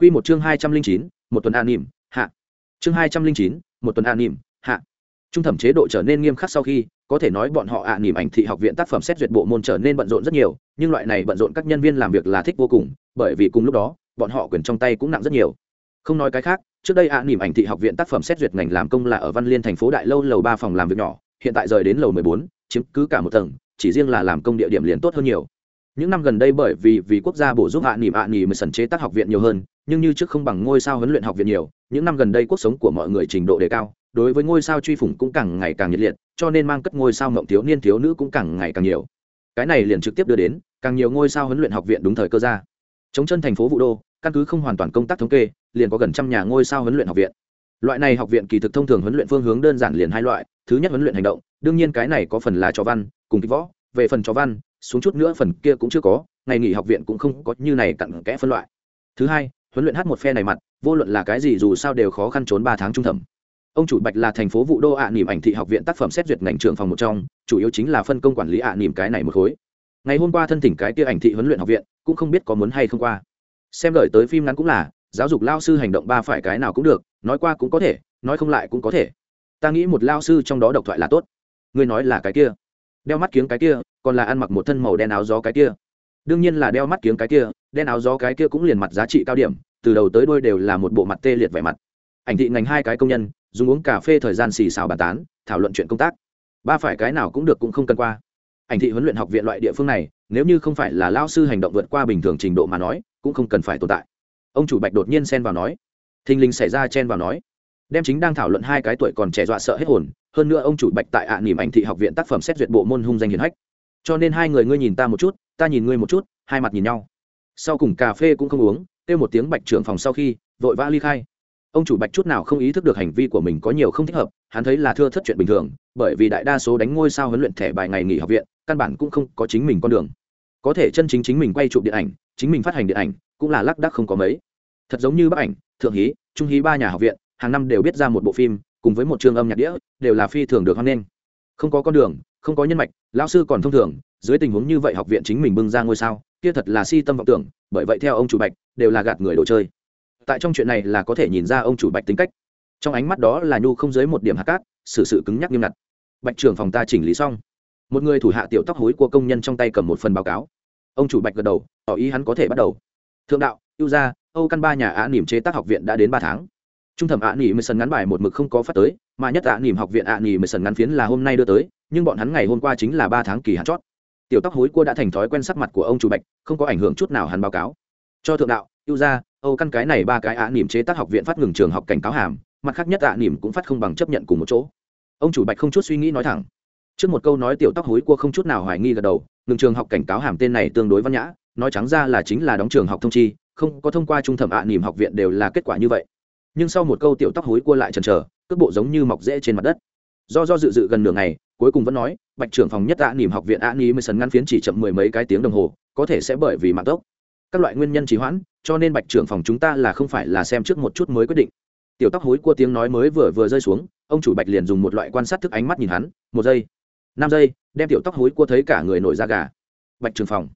Quy một chương hai trăm linh chín một tuần an nỉm hạ. Chương hai trăm linh chín một tuần an nỉm hạ. Trung thẩm chế độ trở nên nghiêm khắc sau khi có thể nói bọn họ ạ à, nỉm ảnh thị học viện tác phẩm xét duyệt bộ môn trở nên bận rộn rất nhiều nhưng loại này bận rộn các nhân viên làm việc là thích vô cùng bởi vì cùng lúc đó bọn họ quyền trong tay cũng nặng rất nhiều. Không nói cái khác trước đây ạ à, nỉm ảnh thị học viện tác phẩm xét duyệt ngành làm công là ở văn liên thành phố đại lâu lầu ba phòng làm việc nhỏ hiện tại rời đến lầu mười bốn chiếm cứ cả một tầng chỉ riêng là làm công địa điểm liền tốt hơn nhiều những năm gần đây bởi vì vì quốc gia bổ giúp hạ nỉm hạ nỉm sần chế tác học viện nhiều hơn, nhưng như trước không bằng ngôi sao huấn luyện học viện nhiều, những năm gần đây cuộc sống của mọi người trình độ đề cao, đối với ngôi sao truy phủng cũng càng ngày càng nhiệt liệt, cho nên mang cất ngôi sao mộng thiếu niên thiếu nữ cũng càng ngày càng nhiều. Cái này liền trực tiếp đưa đến, càng nhiều ngôi sao huấn luyện học viện đúng thời cơ ra. Chống chân thành phố vũ đô, căn cứ không hoàn toàn công tác thống kê, liền có gần trăm nhà ngôi sao huấn luyện học viện. Loại này học viện kỳ thực thông thường huấn luyện phương hướng đơn giản liền hai loại, thứ nhất huấn luyện hành động, đương nhiên cái này có phần là cho văn, cùng kích võ, về phần cho văn xuống chút nữa phần kia cũng chưa có, ngày nghỉ học viện cũng không có như này cặn kẽ phân loại. Thứ hai, huấn luyện hát một phe này mặt, vô luận là cái gì dù sao đều khó khăn trốn ba tháng trung thẩm. Ông chủ bạch là thành phố vụ đô ạ à nỉm ảnh thị học viện tác phẩm xét duyệt ngành trưởng phòng một trong, chủ yếu chính là phân công quản lý ạ à nỉm cái này một khối. Ngày hôm qua thân thỉnh cái kia ảnh thị huấn luyện học viện, cũng không biết có muốn hay không qua. Xem lời tới phim ngắn cũng là, giáo dục lao sư hành động ba phải cái nào cũng được, nói qua cũng có thể, nói không lại cũng có thể. Ta nghĩ một lao sư trong đó độc thoại là tốt. Ngươi nói là cái kia đeo mắt kiếng cái kia, còn là ăn mặc một thân màu đen áo gió cái kia. Đương nhiên là đeo mắt kiếng cái kia, đen áo gió cái kia cũng liền mặt giá trị cao điểm, từ đầu tới đôi đều là một bộ mặt tê liệt vẻ mặt. Ảnh thị ngành hai cái công nhân, dùng uống cà phê thời gian xì xào bàn tán, thảo luận chuyện công tác. Ba phải cái nào cũng được cũng không cần qua. Ảnh thị huấn luyện học viện loại địa phương này, nếu như không phải là lao sư hành động vượt qua bình thường trình độ mà nói, cũng không cần phải tồn tại. Ông chủ bạch đột nhiên xen vào nói. Thình lình xảy ra chen vào nói đem chính đang thảo luận hai cái tuổi còn trẻ dọa sợ hết hồn, hơn nữa ông chủ bạch tại ạ à nỉm ảnh thị học viện tác phẩm xét duyệt bộ môn hung danh hiền hách. Cho nên hai người ngươi nhìn ta một chút, ta nhìn ngươi một chút, hai mặt nhìn nhau. Sau cùng cà phê cũng không uống, kêu một tiếng bạch trưởng phòng sau khi, vội vã ly khai. Ông chủ bạch chút nào không ý thức được hành vi của mình có nhiều không thích hợp, hắn thấy là thưa thất chuyện bình thường, bởi vì đại đa số đánh ngôi sao huấn luyện thẻ bài ngày nghỉ học viện, căn bản cũng không có chính mình con đường. Có thể chân chính chính mình quay chụp điện ảnh, chính mình phát hành điện ảnh, cũng là lác đác không có mấy. Thật giống như bác ảnh, thượng hí, trung hí ba nhà học viện hàng năm đều biết ra một bộ phim, cùng với một trường âm nhạc đĩa, đều là phi thường được hoan nghênh. Không có con đường, không có nhân mạch, lão sư còn thông thường, dưới tình huống như vậy học viện chính mình bưng ra ngôi sao, kia thật là si tâm vọng tưởng, bởi vậy theo ông chủ bạch, đều là gạt người đồ chơi. Tại trong chuyện này là có thể nhìn ra ông chủ bạch tính cách. Trong ánh mắt đó là nhu không dưới một điểm hạ cát, xử sự cứng nhắc nghiêm ngặt. Bạch trưởng phòng ta chỉnh lý xong. Một người thủ hạ tiểu tóc hối của công nhân trong tay cầm một phần báo cáo. Ông chủ bạch gật đầu, tỏ ý hắn có thể bắt đầu. Thượng đạo, ưu gia, âu căn ba nhà á niềm chế tác học viện đã đến ba tháng trung thẩm ạ nghỉ mười sần ngắn bài một mực không có phát tới, mà nhất ạ nghỉ học viện ạ nghỉ mười sần ngắn phiến là hôm nay đưa tới, nhưng bọn hắn ngày hôm qua chính là ba tháng kỳ hạn chót. Tiểu tóc hối cua đã thành thói quen sắc mặt của ông chủ bạch, không có ảnh hưởng chút nào hắn báo cáo. Cho thượng đạo, ưu gia, âu căn cái này ba cái ạ nghỉ chế tác học viện phát ngừng trường học cảnh cáo hàm, mặt khác nhất ạ nghỉ cũng phát không bằng chấp nhận cùng một chỗ. Ông chủ bạch không chút suy nghĩ nói thẳng. Trước một câu nói tiểu tóc hối cua không chút nào hoài nghi gật đầu, ngừng trường học cảnh cáo hàm tên này tương đối văn nhã, nói trắng ra là chính là đóng trường học thông chi, không có thông qua trung thẩm ạ nghỉ học viện đều là kết quả như vậy nhưng sau một câu tiểu tóc hối cua lại chần chờ, cước bộ giống như mọc rễ trên mặt đất. Do do dự dự gần nửa ngày, cuối cùng vẫn nói, bạch trưởng phòng nhất ạ nỉm học viện ạ nỉ mới sần ngăn phiến chỉ chậm mười mấy cái tiếng đồng hồ, có thể sẽ bởi vì mạng tốc. Các loại nguyên nhân trì hoãn, cho nên bạch trưởng phòng chúng ta là không phải là xem trước một chút mới quyết định. Tiểu tóc hối cua tiếng nói mới vừa vừa rơi xuống, ông chủ bạch liền dùng một loại quan sát thức ánh mắt nhìn hắn, một giây, năm giây, đem tiểu tóc hối cua thấy cả người nổi da gà. Bạch trưởng phòng.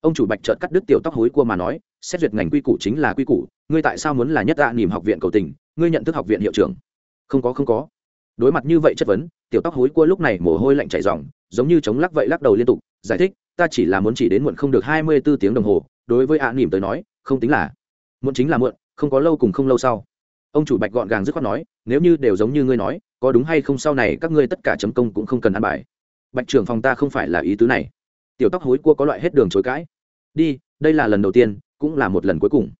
Ông chủ bạch chợt cắt đứt tiểu tóc hối cua mà nói, xét duyệt ngành quy củ chính là quy củ ngươi tại sao muốn là nhất ạ nỉm học viện cầu tình, ngươi nhận thức học viện hiệu trưởng? Không có không có. Đối mặt như vậy chất vấn, tiểu tóc hối cua lúc này mồ hôi lạnh chảy ròng, giống như chống lắc vậy lắc đầu liên tục, giải thích, ta chỉ là muốn chỉ đến muộn không được hai mươi bốn tiếng đồng hồ, đối với ạ nỉm tới nói, không tính là muộn chính là muộn, không có lâu cùng không lâu sau. Ông chủ bạch gọn gàng dứt khoát nói, nếu như đều giống như ngươi nói, có đúng hay không sau này các ngươi tất cả chấm công cũng không cần ăn bài. Bạch trưởng phòng ta không phải là ý tứ này. Tiểu tóc hối cua có loại hết đường chối cãi. Đi, đây là lần đầu tiên, cũng là một lần cuối cùng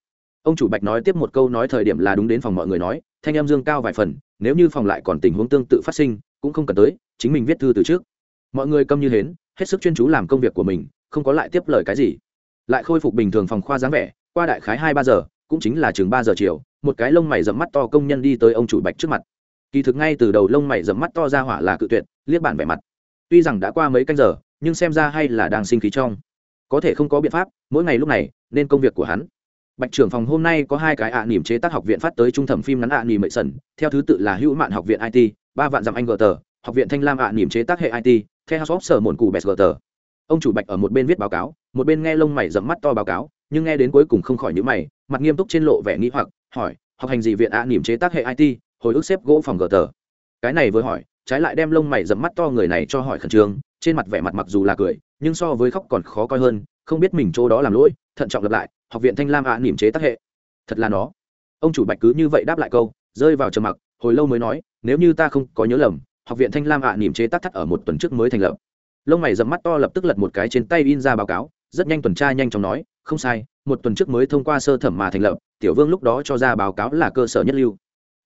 ông chủ bạch nói tiếp một câu nói thời điểm là đúng đến phòng mọi người nói, thanh em dương cao vài phần, nếu như phòng lại còn tình huống tương tự phát sinh, cũng không cần tới, chính mình viết thư từ trước. Mọi người câm như hến, hết sức chuyên chú làm công việc của mình, không có lại tiếp lời cái gì. Lại khôi phục bình thường phòng khoa dáng vẻ, qua đại khái hai ba giờ, cũng chính là chừng ba giờ chiều, một cái lông mày dẫm mắt to công nhân đi tới ông chủ bạch trước mặt. Kỳ thực ngay từ đầu lông mày dẫm mắt to ra hỏa là cự tuyệt, liếc bản vẻ mặt. Tuy rằng đã qua mấy canh giờ, nhưng xem ra hay là đang sinh khí trong. Có thể không có biện pháp, mỗi ngày lúc này, nên công việc của hắn bạch trưởng phòng hôm nay có hai cái ạ à nỉm chế tác học viện phát tới trung thẩm phim ngắn ạ à nỉm mệ sần theo thứ tự là hữu mạn học viện it ba vạn dặm anh gờ tờ, học viện thanh lam ạ à nỉm chế tác hệ it theo house sở mồn Cù bẹt gờ tờ. Ông chủ bạch ở một bên viết báo cáo, một bên nghe lông mày dẫm mắt to báo cáo, nhưng nghe đến cuối cùng không khỏi nhữ mày, mặt nghiêm túc trên lộ vẻ nghĩ hoặc, hỏi, học hành gì viện ạ niềm chế tác hệ it hồi ức xếp gỗ phòng gờ tờ? Cái này vừa hỏi, trái lại đem lông mày dẫm mắt to người này cho hỏi khẩn trương, trên mặt vẻ mặt mặc dù là cười, nhưng so với khóc còn khó coi hơn, không biết mình chỗ đó làm lỗi, thận trọng lặp lại học viện thanh lam ạ, niềm chế tác hệ. Thật là nó. Ông chủ bạch cứ như vậy đáp lại câu, rơi vào trầm mặc, hồi lâu mới nói, nếu như ta không có nhớ lầm, học viện thanh lam ạ, niềm chế tác thắt ở một tuần trước mới thành lập. Lông mày dầm mắt to lập tức lật một cái trên tay in ra báo cáo, rất nhanh tuần tra nhanh chóng nói, không sai, một tuần trước mới thông qua sơ thẩm mà thành lập, tiểu vương lúc đó cho ra báo cáo là cơ sở nhất lưu.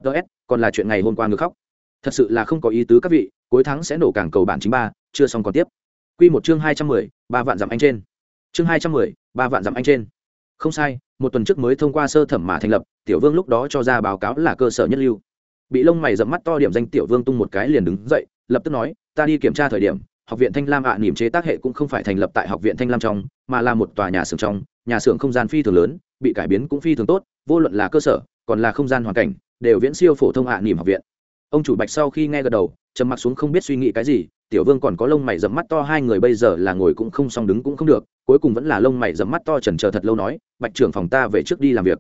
Ts còn là chuyện ngày hôm qua ngược khóc. Thật sự là không có ý tứ các vị, cuối tháng sẽ nổ cảng cầu bản chính ba, chưa xong còn tiếp. Q một chương hai trăm mười, ba vạn dặm anh trên. Chương hai trăm mười, ba vạn dặm anh trên không sai một tuần trước mới thông qua sơ thẩm mà thành lập tiểu vương lúc đó cho ra báo cáo là cơ sở nhất lưu. Bị lông mày dẫm mắt to điểm danh tiểu vương tung một cái liền đứng dậy lập tức nói ta đi kiểm tra thời điểm học viện thanh lam ạ à, niềm chế tác hệ cũng không phải thành lập tại học viện thanh lam trong mà là một tòa nhà xưởng trong nhà xưởng không gian phi thường lớn bị cải biến cũng phi thường tốt vô luận là cơ sở còn là không gian hoàn cảnh đều viễn siêu phổ thông ạ à, niềm học viện. Ông chủ bạch sau khi nghe gật đầu trầm mặc xuống không biết suy nghĩ cái gì, tiểu vương còn có lông mày dầm mắt to, hai người bây giờ là ngồi cũng không xong, đứng cũng không được, cuối cùng vẫn là lông mày dầm mắt to trần chờ thật lâu nói, bạch trưởng phòng ta về trước đi làm việc.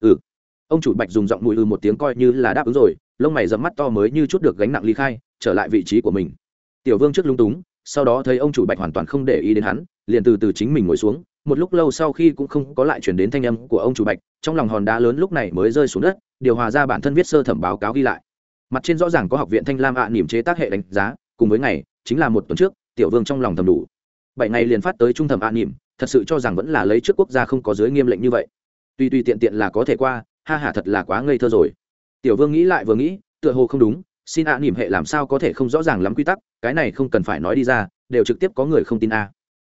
Ừ. Ông chủ bạch dùng giọng mùi ư một tiếng coi như là đáp ứng rồi, lông mày dầm mắt to mới như chút được gánh nặng ly khai, trở lại vị trí của mình. Tiểu vương trước lung túng, sau đó thấy ông chủ bạch hoàn toàn không để ý đến hắn, liền từ từ chính mình ngồi xuống, một lúc lâu sau khi cũng không có lại chuyển đến thanh âm của ông chủ bạch, trong lòng hòn đá lớn lúc này mới rơi xuống đất, điều hòa ra bản thân viết sơ thẩm báo cáo ghi lại mặt trên rõ ràng có học viện thanh lam ạ à, niềm chế tác hệ đánh giá cùng với ngày chính là một tuần trước tiểu vương trong lòng thầm đủ. Bảy ngày liền phát tới trung thẩm ạ à, niềm thật sự cho rằng vẫn là lấy trước quốc gia không có giới nghiêm lệnh như vậy. Tuy tuy tiện tiện là có thể qua ha hả thật là quá ngây thơ rồi. Tiểu vương nghĩ lại vừa nghĩ tựa hồ không đúng xin ạ à, niềm hệ làm sao có thể không rõ ràng lắm quy tắc cái này không cần phải nói đi ra đều trực tiếp có người không tin a.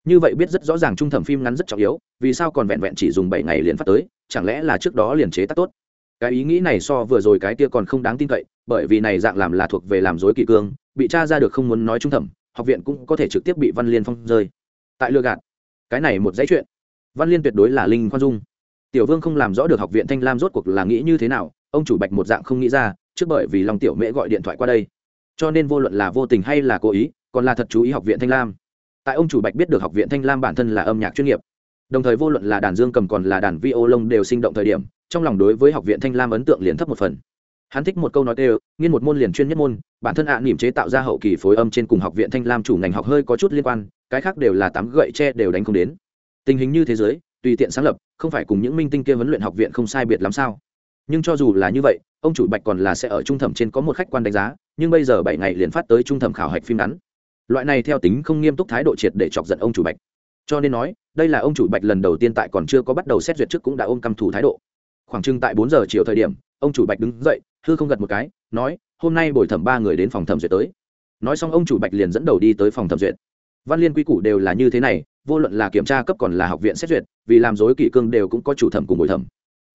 Như vậy biết rất rõ ràng trung thẩm phim ngắn rất trọng yếu vì sao còn vẹn vẹn chỉ dùng bảy ngày liền phát tới chẳng lẽ là trước đó liền chế tác tốt? Cái ý nghĩ này so vừa rồi cái kia còn không đáng tin cậy bởi vì này dạng làm là thuộc về làm dối kỳ cương, bị tra ra được không muốn nói trung thẩm, học viện cũng có thể trực tiếp bị văn liên phong rơi. Tại lừa gạt. Cái này một dãy chuyện. Văn liên tuyệt đối là linh khoan dung. Tiểu vương không làm rõ được học viện thanh lam rốt cuộc là nghĩ như thế nào, ông chủ bạch một dạng không nghĩ ra, trước bởi vì lòng tiểu mễ gọi điện thoại qua đây. Cho nên vô luận là vô tình hay là cố ý, còn là thật chú ý học viện thanh lam. Tại ông chủ bạch biết được học viện thanh lam bản thân là âm nhạc chuyên nghiệp. Đồng thời vô luận là đàn dương cầm còn là đàn vi ô lông đều sinh động thời điểm, trong lòng đối với học viện thanh lam ấn tượng liền thấp một phần hắn thích một câu nói tê nghiên một môn liền chuyên nhất môn bản thân ạ à, chế tạo ra hậu kỳ phối âm trên cùng học viện thanh lam chủ ngành học hơi có chút liên quan cái khác đều là tám gậy tre đều đánh không đến. Tình hình như thế giới tùy tiện sáng lập không phải cùng những minh tinh kia huấn luyện học viện không sai biệt lắm sao? Nhưng cho dù là như vậy ông chủ bạch còn là sẽ ở trung thẩm trên có một khách quan đánh giá nhưng bây giờ bảy ngày liền phát tới trung thẩm khảo hạch phim ngắn. Loại này theo tính không nghiêm túc thái độ triệt để chọc giận ông chủ bạch. Cho nên nói đây là ông chủ bạch lần đầu tiên tại còn chưa có bắt đầu xét duyệt trước cũng đã ôm căm thủ thái độ khoảng chừng tại bốn giờ chiều thời điểm, ông chủ bạch đứng dậy, hư không gật một cái, nói, hôm nay bồi thẩm ba người đến phòng thẩm duyệt tới. Nói xong ông chủ bạch liền dẫn đầu đi tới phòng thẩm duyệt. Văn liên quy củ đều là như thế này, vô luận là kiểm tra cấp còn là học viện xét duyệt, vì làm dối kỷ cương đều cũng có chủ thẩm cùng bồi thẩm.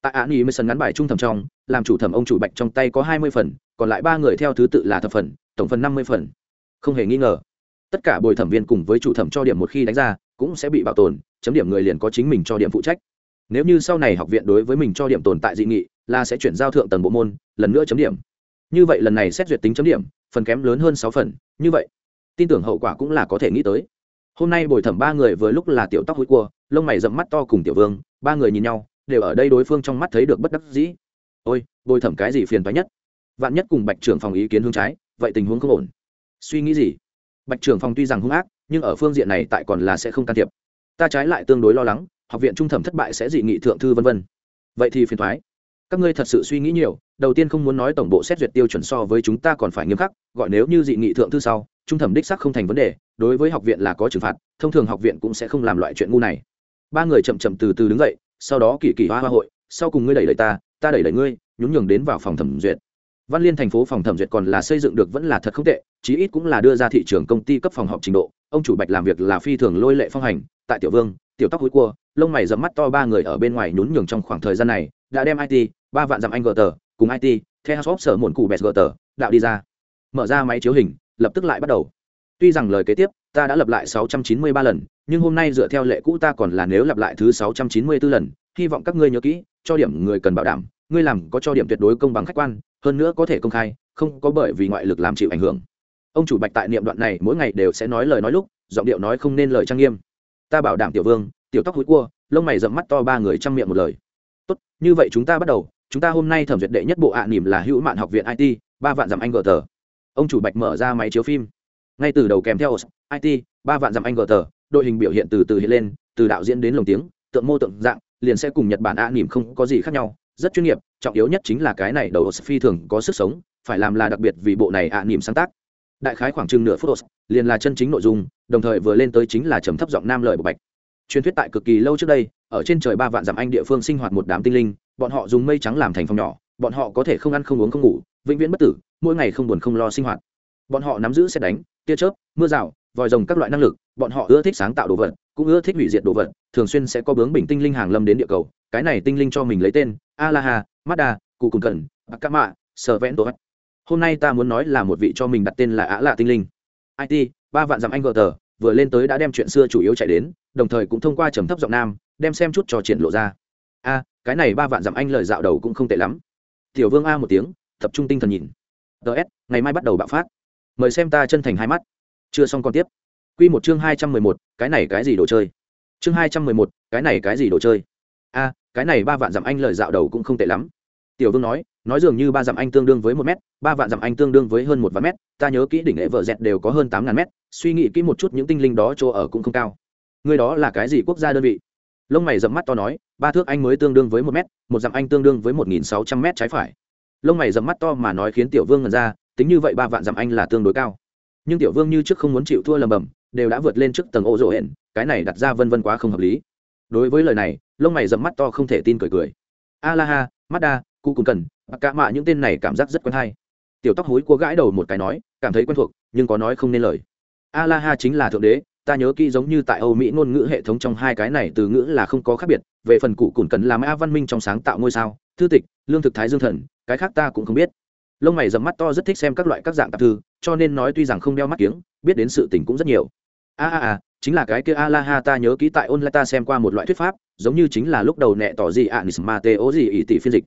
Tại án ý mới sân ngắn bài trung thẩm trong, làm chủ thẩm ông chủ bạch trong tay có hai mươi phần, còn lại ba người theo thứ tự là thập phần, tổng phần năm mươi phần. Không hề nghi ngờ, tất cả bồi thẩm viên cùng với chủ thẩm cho điểm một khi đánh ra, cũng sẽ bị bảo tồn, chấm điểm người liền có chính mình cho điểm phụ trách nếu như sau này học viện đối với mình cho điểm tồn tại dị nghị, là sẽ chuyển giao thượng tầng bộ môn, lần nữa chấm điểm. Như vậy lần này xét duyệt tính chấm điểm, phần kém lớn hơn sáu phần, như vậy, tin tưởng hậu quả cũng là có thể nghĩ tới. Hôm nay bồi thẩm ba người vừa lúc là tiểu tóc hối cua, lông mày rậm mắt to cùng tiểu vương, ba người nhìn nhau, đều ở đây đối phương trong mắt thấy được bất đắc dĩ. Ôi, bồi thẩm cái gì phiền toái nhất? Vạn nhất cùng bạch trưởng phòng ý kiến hướng trái, vậy tình huống không ổn. Suy nghĩ gì? Bạch trưởng phòng tuy rằng hung ác, nhưng ở phương diện này tại còn là sẽ không can thiệp. Ta trái lại tương đối lo lắng học viện trung thẩm thất bại sẽ dị nghị thượng thư vân vân. Vậy thì phiền thoái các ngươi thật sự suy nghĩ nhiều, đầu tiên không muốn nói tổng bộ xét duyệt tiêu chuẩn so với chúng ta còn phải nghiêm khắc, gọi nếu như dị nghị thượng thư sau, trung thẩm đích sắc không thành vấn đề, đối với học viện là có trừng phạt, thông thường học viện cũng sẽ không làm loại chuyện ngu này. Ba người chậm chậm từ từ đứng dậy, sau đó kỳ kỳ hoa hoa hội, sau cùng ngươi đẩy đẩy ta ta đẩy đẩy ngươi, nhún nhường đến vào phòng thẩm duyệt. Văn liên thành phố phòng thẩm duyệt còn là xây dựng được vẫn là thật không tệ, chí ít cũng là đưa ra thị trường công ty cấp phòng họp trình độ. Ông chủ bạch làm việc là phi thường lôi lệ phong hành, tại tiểu vương, tiểu tóc hối cua lông mày dẫm mắt to ba người ở bên ngoài nhún nhường trong khoảng thời gian này, đã đem it ba vạn dặm anh gờ tờ, cùng it theo shop sở muộn cụ bẹt gờ tờ, đạo đi ra. Mở ra máy chiếu hình, lập tức lại bắt đầu. Tuy rằng lời kế tiếp, ta đã lập lại 693 lần, nhưng hôm nay dựa theo lệ cũ ta còn là nếu lặp lại thứ 694 lần, hy vọng các ngươi nhớ kỹ, cho điểm người cần bảo đảm, ngươi làm có cho điểm tuyệt đối công bằng khách quan, hơn nữa có thể công khai, không có bởi vì ngoại lực làm chịu ảnh hưởng. Ông chủ bạch tại niệm đoạn này mỗi ngày đều sẽ nói lời nói lúc, giọng điệu nói không nên lời trang nghiêm. Ta bảo đảm tiểu vương tiểu tóc hối cua, lông mày rậm mắt to ba người chăm miệng một lời. Tốt, như vậy chúng ta bắt đầu. Chúng ta hôm nay thẩm duyệt đệ nhất bộ ạ à nỉm là hữu mạn học viện it ba vạn dặm anh gờ tờ. Ông chủ bạch mở ra máy chiếu phim. Ngay từ đầu kèm theo it ba vạn dặm anh gờ tờ, đội hình biểu hiện từ từ hiện lên, từ đạo diễn đến lồng tiếng, tượng mô tượng dạng, liền sẽ cùng nhật bản ạ à nỉm không có gì khác nhau, rất chuyên nghiệp, trọng yếu nhất chính là cái này đầu phi thường có sức sống, phải làm là đặc biệt vì bộ này ạ à nỉm sáng tác. Đại khái khoảng chừng nửa phút liền là chân chính nội dung, đồng thời vừa lên tới chính là trầm thấp giọng nam lời bộc bạch truyền thuyết tại cực kỳ lâu trước đây, ở trên trời ba vạn dặm anh địa phương sinh hoạt một đám tinh linh, bọn họ dùng mây trắng làm thành phòng nhỏ, bọn họ có thể không ăn không uống không ngủ, vĩnh viễn bất tử, mỗi ngày không buồn không lo sinh hoạt. Bọn họ nắm giữ xét đánh, tia chớp, mưa rào, vòi rồng các loại năng lực, bọn họ ưa thích sáng tạo đồ vật, cũng ưa thích hủy diệt đồ vật, thường xuyên sẽ có bướng bình tinh linh hàng lâm đến địa cầu, cái này tinh linh cho mình lấy tên, alaha mazda cụ cùng cần, akama, sở vẽn tổ hôm nay ta muốn nói là một vị cho mình đặt tên là Á lạ tinh linh. It ba vạn dặm anh gờ tờ, vừa lên tới đã đem chuyện xưa chủ yếu chạy đến đồng thời cũng thông qua trầm thấp giọng nam, đem xem chút trò chuyện lộ ra. A, cái này ba vạn dặm anh lời dạo đầu cũng không tệ lắm. Tiểu vương a một tiếng, tập trung tinh thần nhìn. Ts ngày mai bắt đầu bạo phát. Mời xem ta chân thành hai mắt. Chưa xong còn tiếp. Q một chương hai trăm mười một, cái này cái gì đồ chơi? Chương hai trăm mười một, cái này cái gì đồ chơi? A, cái này ba vạn dặm anh lời dạo đầu cũng không tệ lắm. Tiểu vương nói nói dường như ba dặm anh tương đương với một mét, ba vạn dặm anh tương đương với hơn một vạn mét, ta nhớ kỹ đỉnh lễ vợ dẹt đều có hơn tám ngàn mét, suy nghĩ kỹ một chút những tinh linh đó chỗ ở cũng không cao người đó là cái gì quốc gia đơn vị? Lông mày dẫm mắt to nói, ba thước anh mới tương đương với một mét, một dặm anh tương đương với một nghìn sáu trăm mét trái phải. Lông mày dẫm mắt to mà nói khiến tiểu vương ngần ra, tính như vậy ba vạn dặm anh là tương đối cao. Nhưng tiểu vương như trước không muốn chịu thua lầm bầm đều đã vượt lên trước tầng ô rộ hẹn cái này đặt ra vân vân quá không hợp lý. Đối với lời này, lông mày dẫm mắt to không thể tin cười cười. A la ha mazda cụ cùng cần, bạc cả mạ những tên này cảm giác rất quen hay. Tiểu tóc hối cua gãi đầu một cái nói, cảm thấy quen thuộc, nhưng có nói không nên lời. A la ha chính là thượng đế ta nhớ kỹ giống như tại âu mỹ ngôn ngữ hệ thống trong hai cái này từ ngữ là không có khác biệt, về phần cụ củn cần làm a văn minh trong sáng tạo ngôi sao, thư tịch, lương thực thái dương thần, cái khác ta cũng không biết. Lông mày rậm mắt to rất thích xem các loại các dạng tạp thư, cho nên nói tuy rằng không đeo mắt kiếng, biết đến sự tình cũng rất nhiều. A a a, chính là cái kia a la ha, ta nhớ kỹ tại online ta xem qua một loại thuyết pháp, giống như chính là lúc đầu nệ tỏ gì ạ nisma teo gì ỷ tỷ phiên dịch.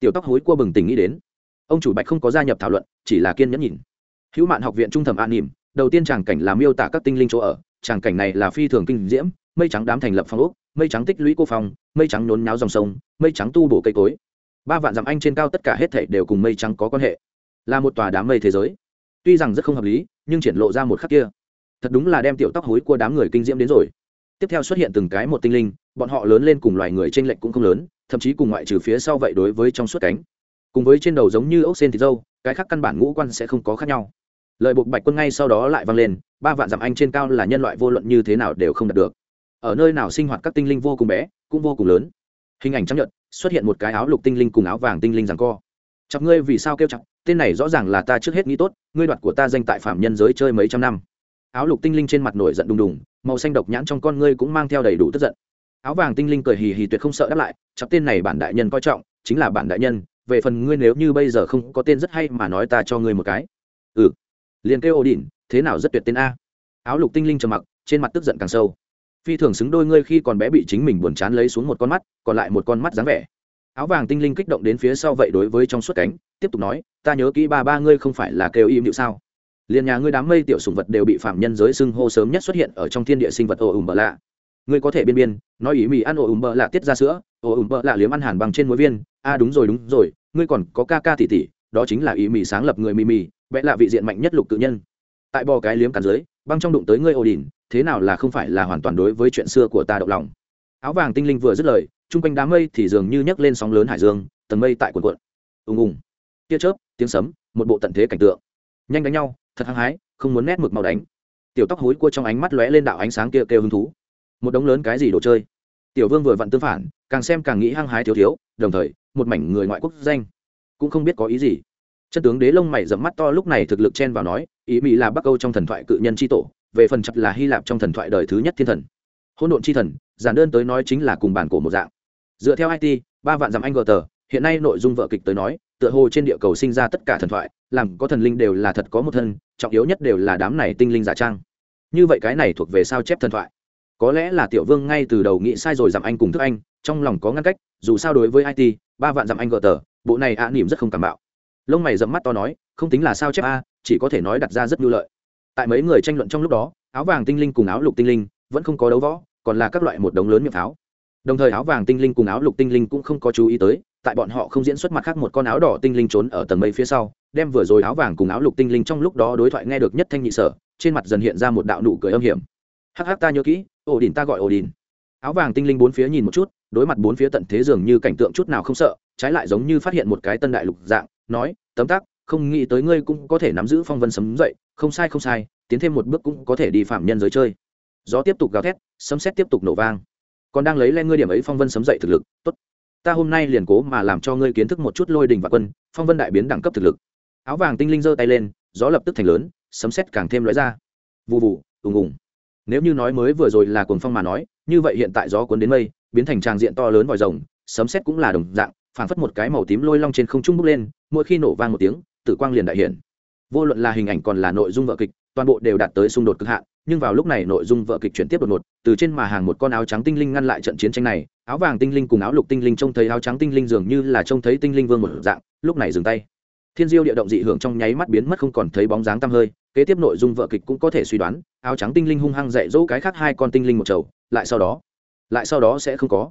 Tiểu tóc hối cua bừng tỉnh nghĩ đến. Ông chủ bạch không có gia nhập thảo luận, chỉ là kiên nhẫn nhìn. Hữu mạn học viện trung thẩm an nỉm, đầu tiên tràng cảnh là miêu tả các tinh linh chỗ ở tràng cảnh này là phi thường kinh diễm, mây trắng đám thành lập phong ốc, mây trắng tích lũy cô phong, mây trắng nhốn nháo dòng sông, mây trắng tu bổ cây cối. Ba vạn dặm anh trên cao tất cả hết thảy đều cùng mây trắng có quan hệ. Là một tòa đám mây thế giới. Tuy rằng rất không hợp lý, nhưng triển lộ ra một khắc kia. Thật đúng là đem tiểu tóc hối của đám người kinh diễm đến rồi. Tiếp theo xuất hiện từng cái một tinh linh, bọn họ lớn lên cùng loài người trên lệnh cũng không lớn, thậm chí cùng ngoại trừ phía sau vậy đối với trong suốt cánh. Cùng với trên đầu giống như ốc sen thịt dâu, cái khác căn bản ngũ quan sẽ không có khác nhau lời buộc bạch quân ngay sau đó lại vang lên, ba vạn dặm anh trên cao là nhân loại vô luận như thế nào đều không đạt được. Ở nơi nào sinh hoạt các tinh linh vô cùng bé, cũng vô cùng lớn. Hình ảnh chấp nhận xuất hiện một cái áo lục tinh linh cùng áo vàng tinh linh rằng co. Chọc ngươi vì sao kêu chọc, tên này rõ ràng là ta trước hết nghĩ tốt, ngươi đoạt của ta danh tại phạm nhân giới chơi mấy trăm năm. Áo lục tinh linh trên mặt nổi giận đùng đùng, màu xanh độc nhãn trong con ngươi cũng mang theo đầy đủ tức giận. Áo vàng tinh linh cười hì hì tuyệt không sợ đáp lại, chọc tên này bản đại nhân coi trọng, chính là bản đại nhân, về phần ngươi nếu như bây giờ không có tên rất hay mà nói ta cho ngươi một cái. Ừ liền kêu ổ đỉnh thế nào rất tuyệt tên a. Áo lục tinh linh trầm mặc, trên mặt tức giận càng sâu. Phi thường xứng đôi ngươi khi còn bé bị chính mình buồn chán lấy xuống một con mắt, còn lại một con mắt dáng vẻ. Áo vàng tinh linh kích động đến phía sau vậy đối với trong suốt cánh, tiếp tục nói, ta nhớ kỹ ba ba ngươi không phải là kêu im điệu sao? Liền nhà ngươi đám mây tiểu sùng vật đều bị phạm nhân giới xưng hô sớm nhất xuất hiện ở trong thiên địa sinh vật ồ ùm bờ lạ. Ngươi có thể biên biên, nói ý mì ăn ồ ùm bờ lạ tiết ra sữa ồ ùm bờ lạ liếm ăn hàn bằng trên muối viên. A đúng rồi đúng rồi, ngươi còn có ca ca tỉ tỉ đó chính là ý mì sáng lập người mì mì vẽ là vị diện mạnh nhất lục tự nhân. Tại bò cái liếm cắn dưới, băng trong đụng tới ngươi ổ đỉnh, thế nào là không phải là hoàn toàn đối với chuyện xưa của ta động lòng. Áo vàng tinh linh vừa dứt lời, chung quanh đám mây thì dường như nhấc lên sóng lớn hải dương, tầng mây tại quần quận ùng ùng. Tia chớp, tiếng sấm, một bộ tận thế cảnh tượng. Nhanh đánh nhau, thật hăng hái, không muốn nét mực màu đánh. Tiểu tóc hối cua trong ánh mắt lóe lên đạo ánh sáng kia kêu hứng thú. Một đống lớn cái gì đồ chơi? Tiểu vương vừa vặn tương phản, càng xem càng nghĩ hăng hái thiếu thiếu, đồng thời, một mảnh người ngoại quốc danh cũng không biết có ý gì. Chân tướng đế lông mày dẫm mắt to lúc này thực lực chen vào nói, ý mỹ là bắc âu trong thần thoại cự nhân tri tổ, về phần chặt là hy lạp trong thần thoại đời thứ nhất thiên thần. Hỗn độn tri thần, giản đơn tới nói chính là cùng bản cổ một dạng. Dựa theo it ba vạn dặm anh gờ tờ, hiện nay nội dung vợ kịch tới nói, tựa hồ trên địa cầu sinh ra tất cả thần thoại, làm có thần linh đều là thật có một thân, trọng yếu nhất đều là đám này tinh linh giả trang. Như vậy cái này thuộc về sao chép thần thoại. Có lẽ là tiểu vương ngay từ đầu nghĩ sai rồi dặm anh cùng thức anh, trong lòng có ngăn cách, dù sao đối với it ba vạn dặm anh gờ tờ bộ này ạ à, nỉm rất không cảm bạo. Lông mày dẫm mắt to nói không tính là sao chép a chỉ có thể nói đặt ra rất nhu lợi. Tại mấy người tranh luận trong lúc đó áo vàng tinh linh cùng áo lục tinh linh vẫn không có đấu võ còn là các loại một đống lớn miệng pháo. Đồng thời áo vàng tinh linh cùng áo lục tinh linh cũng không có chú ý tới tại bọn họ không diễn xuất mặt khác một con áo đỏ tinh linh trốn ở tầng mây phía sau đem vừa rồi áo vàng cùng áo lục tinh linh trong lúc đó đối thoại nghe được nhất thanh nhị sở trên mặt dần hiện ra một đạo nụ cười âm hiểm. Hắc hắc ta nhớ kỹ ổ đỉnh ta gọi ổ đỉnh. Áo vàng tinh linh bốn phía nhìn một chút đối mặt bốn phía tận thế dường như cảnh tượng chút nào không sợ, trái lại giống như phát hiện một cái tân đại lục dạng, nói, tấm tắc, không nghĩ tới ngươi cũng có thể nắm giữ phong vân sấm dậy, không sai không sai, tiến thêm một bước cũng có thể đi phạm nhân giới chơi. Gió tiếp tục gào thét, sấm xét tiếp tục nổ vang. Còn đang lấy lên ngươi điểm ấy phong vân sấm dậy thực lực, tốt. Ta hôm nay liền cố mà làm cho ngươi kiến thức một chút lôi đình và quân, phong vân đại biến đẳng cấp thực lực. Áo vàng tinh linh giơ tay lên, gió lập tức thành lớn, sấm xét càng thêm lóe ra. Vụ vụ ùng ùng. Nếu như nói mới vừa rồi là cuồng phong mà nói, như vậy hiện tại gió cuốn đến mây biến thành tràng diện to lớn vòi rồng, sấm xét cũng là đồng dạng, phảng phất một cái màu tím lôi long trên không trung bốc lên, mỗi khi nổ vang một tiếng, tử quang liền đại hiển vô luận là hình ảnh còn là nội dung vợ kịch, toàn bộ đều đạt tới xung đột cực hạn, nhưng vào lúc này nội dung vợ kịch chuyển tiếp đột ngột, từ trên mà hàng một con áo trắng tinh linh ngăn lại trận chiến tranh này, áo vàng tinh linh cùng áo lục tinh linh trông thấy áo trắng tinh linh dường như là trông thấy tinh linh vương một dạng, lúc này dừng tay. Thiên diêu địa động dị hưởng trong nháy mắt biến mất không còn thấy bóng dáng tăm hơi, kế tiếp nội dung vợ kịch cũng có thể suy đoán, áo trắng tinh linh hung hăng dạy dỗ cái khác hai con tinh linh một chầu, lại sau đó lại sau đó sẽ không có.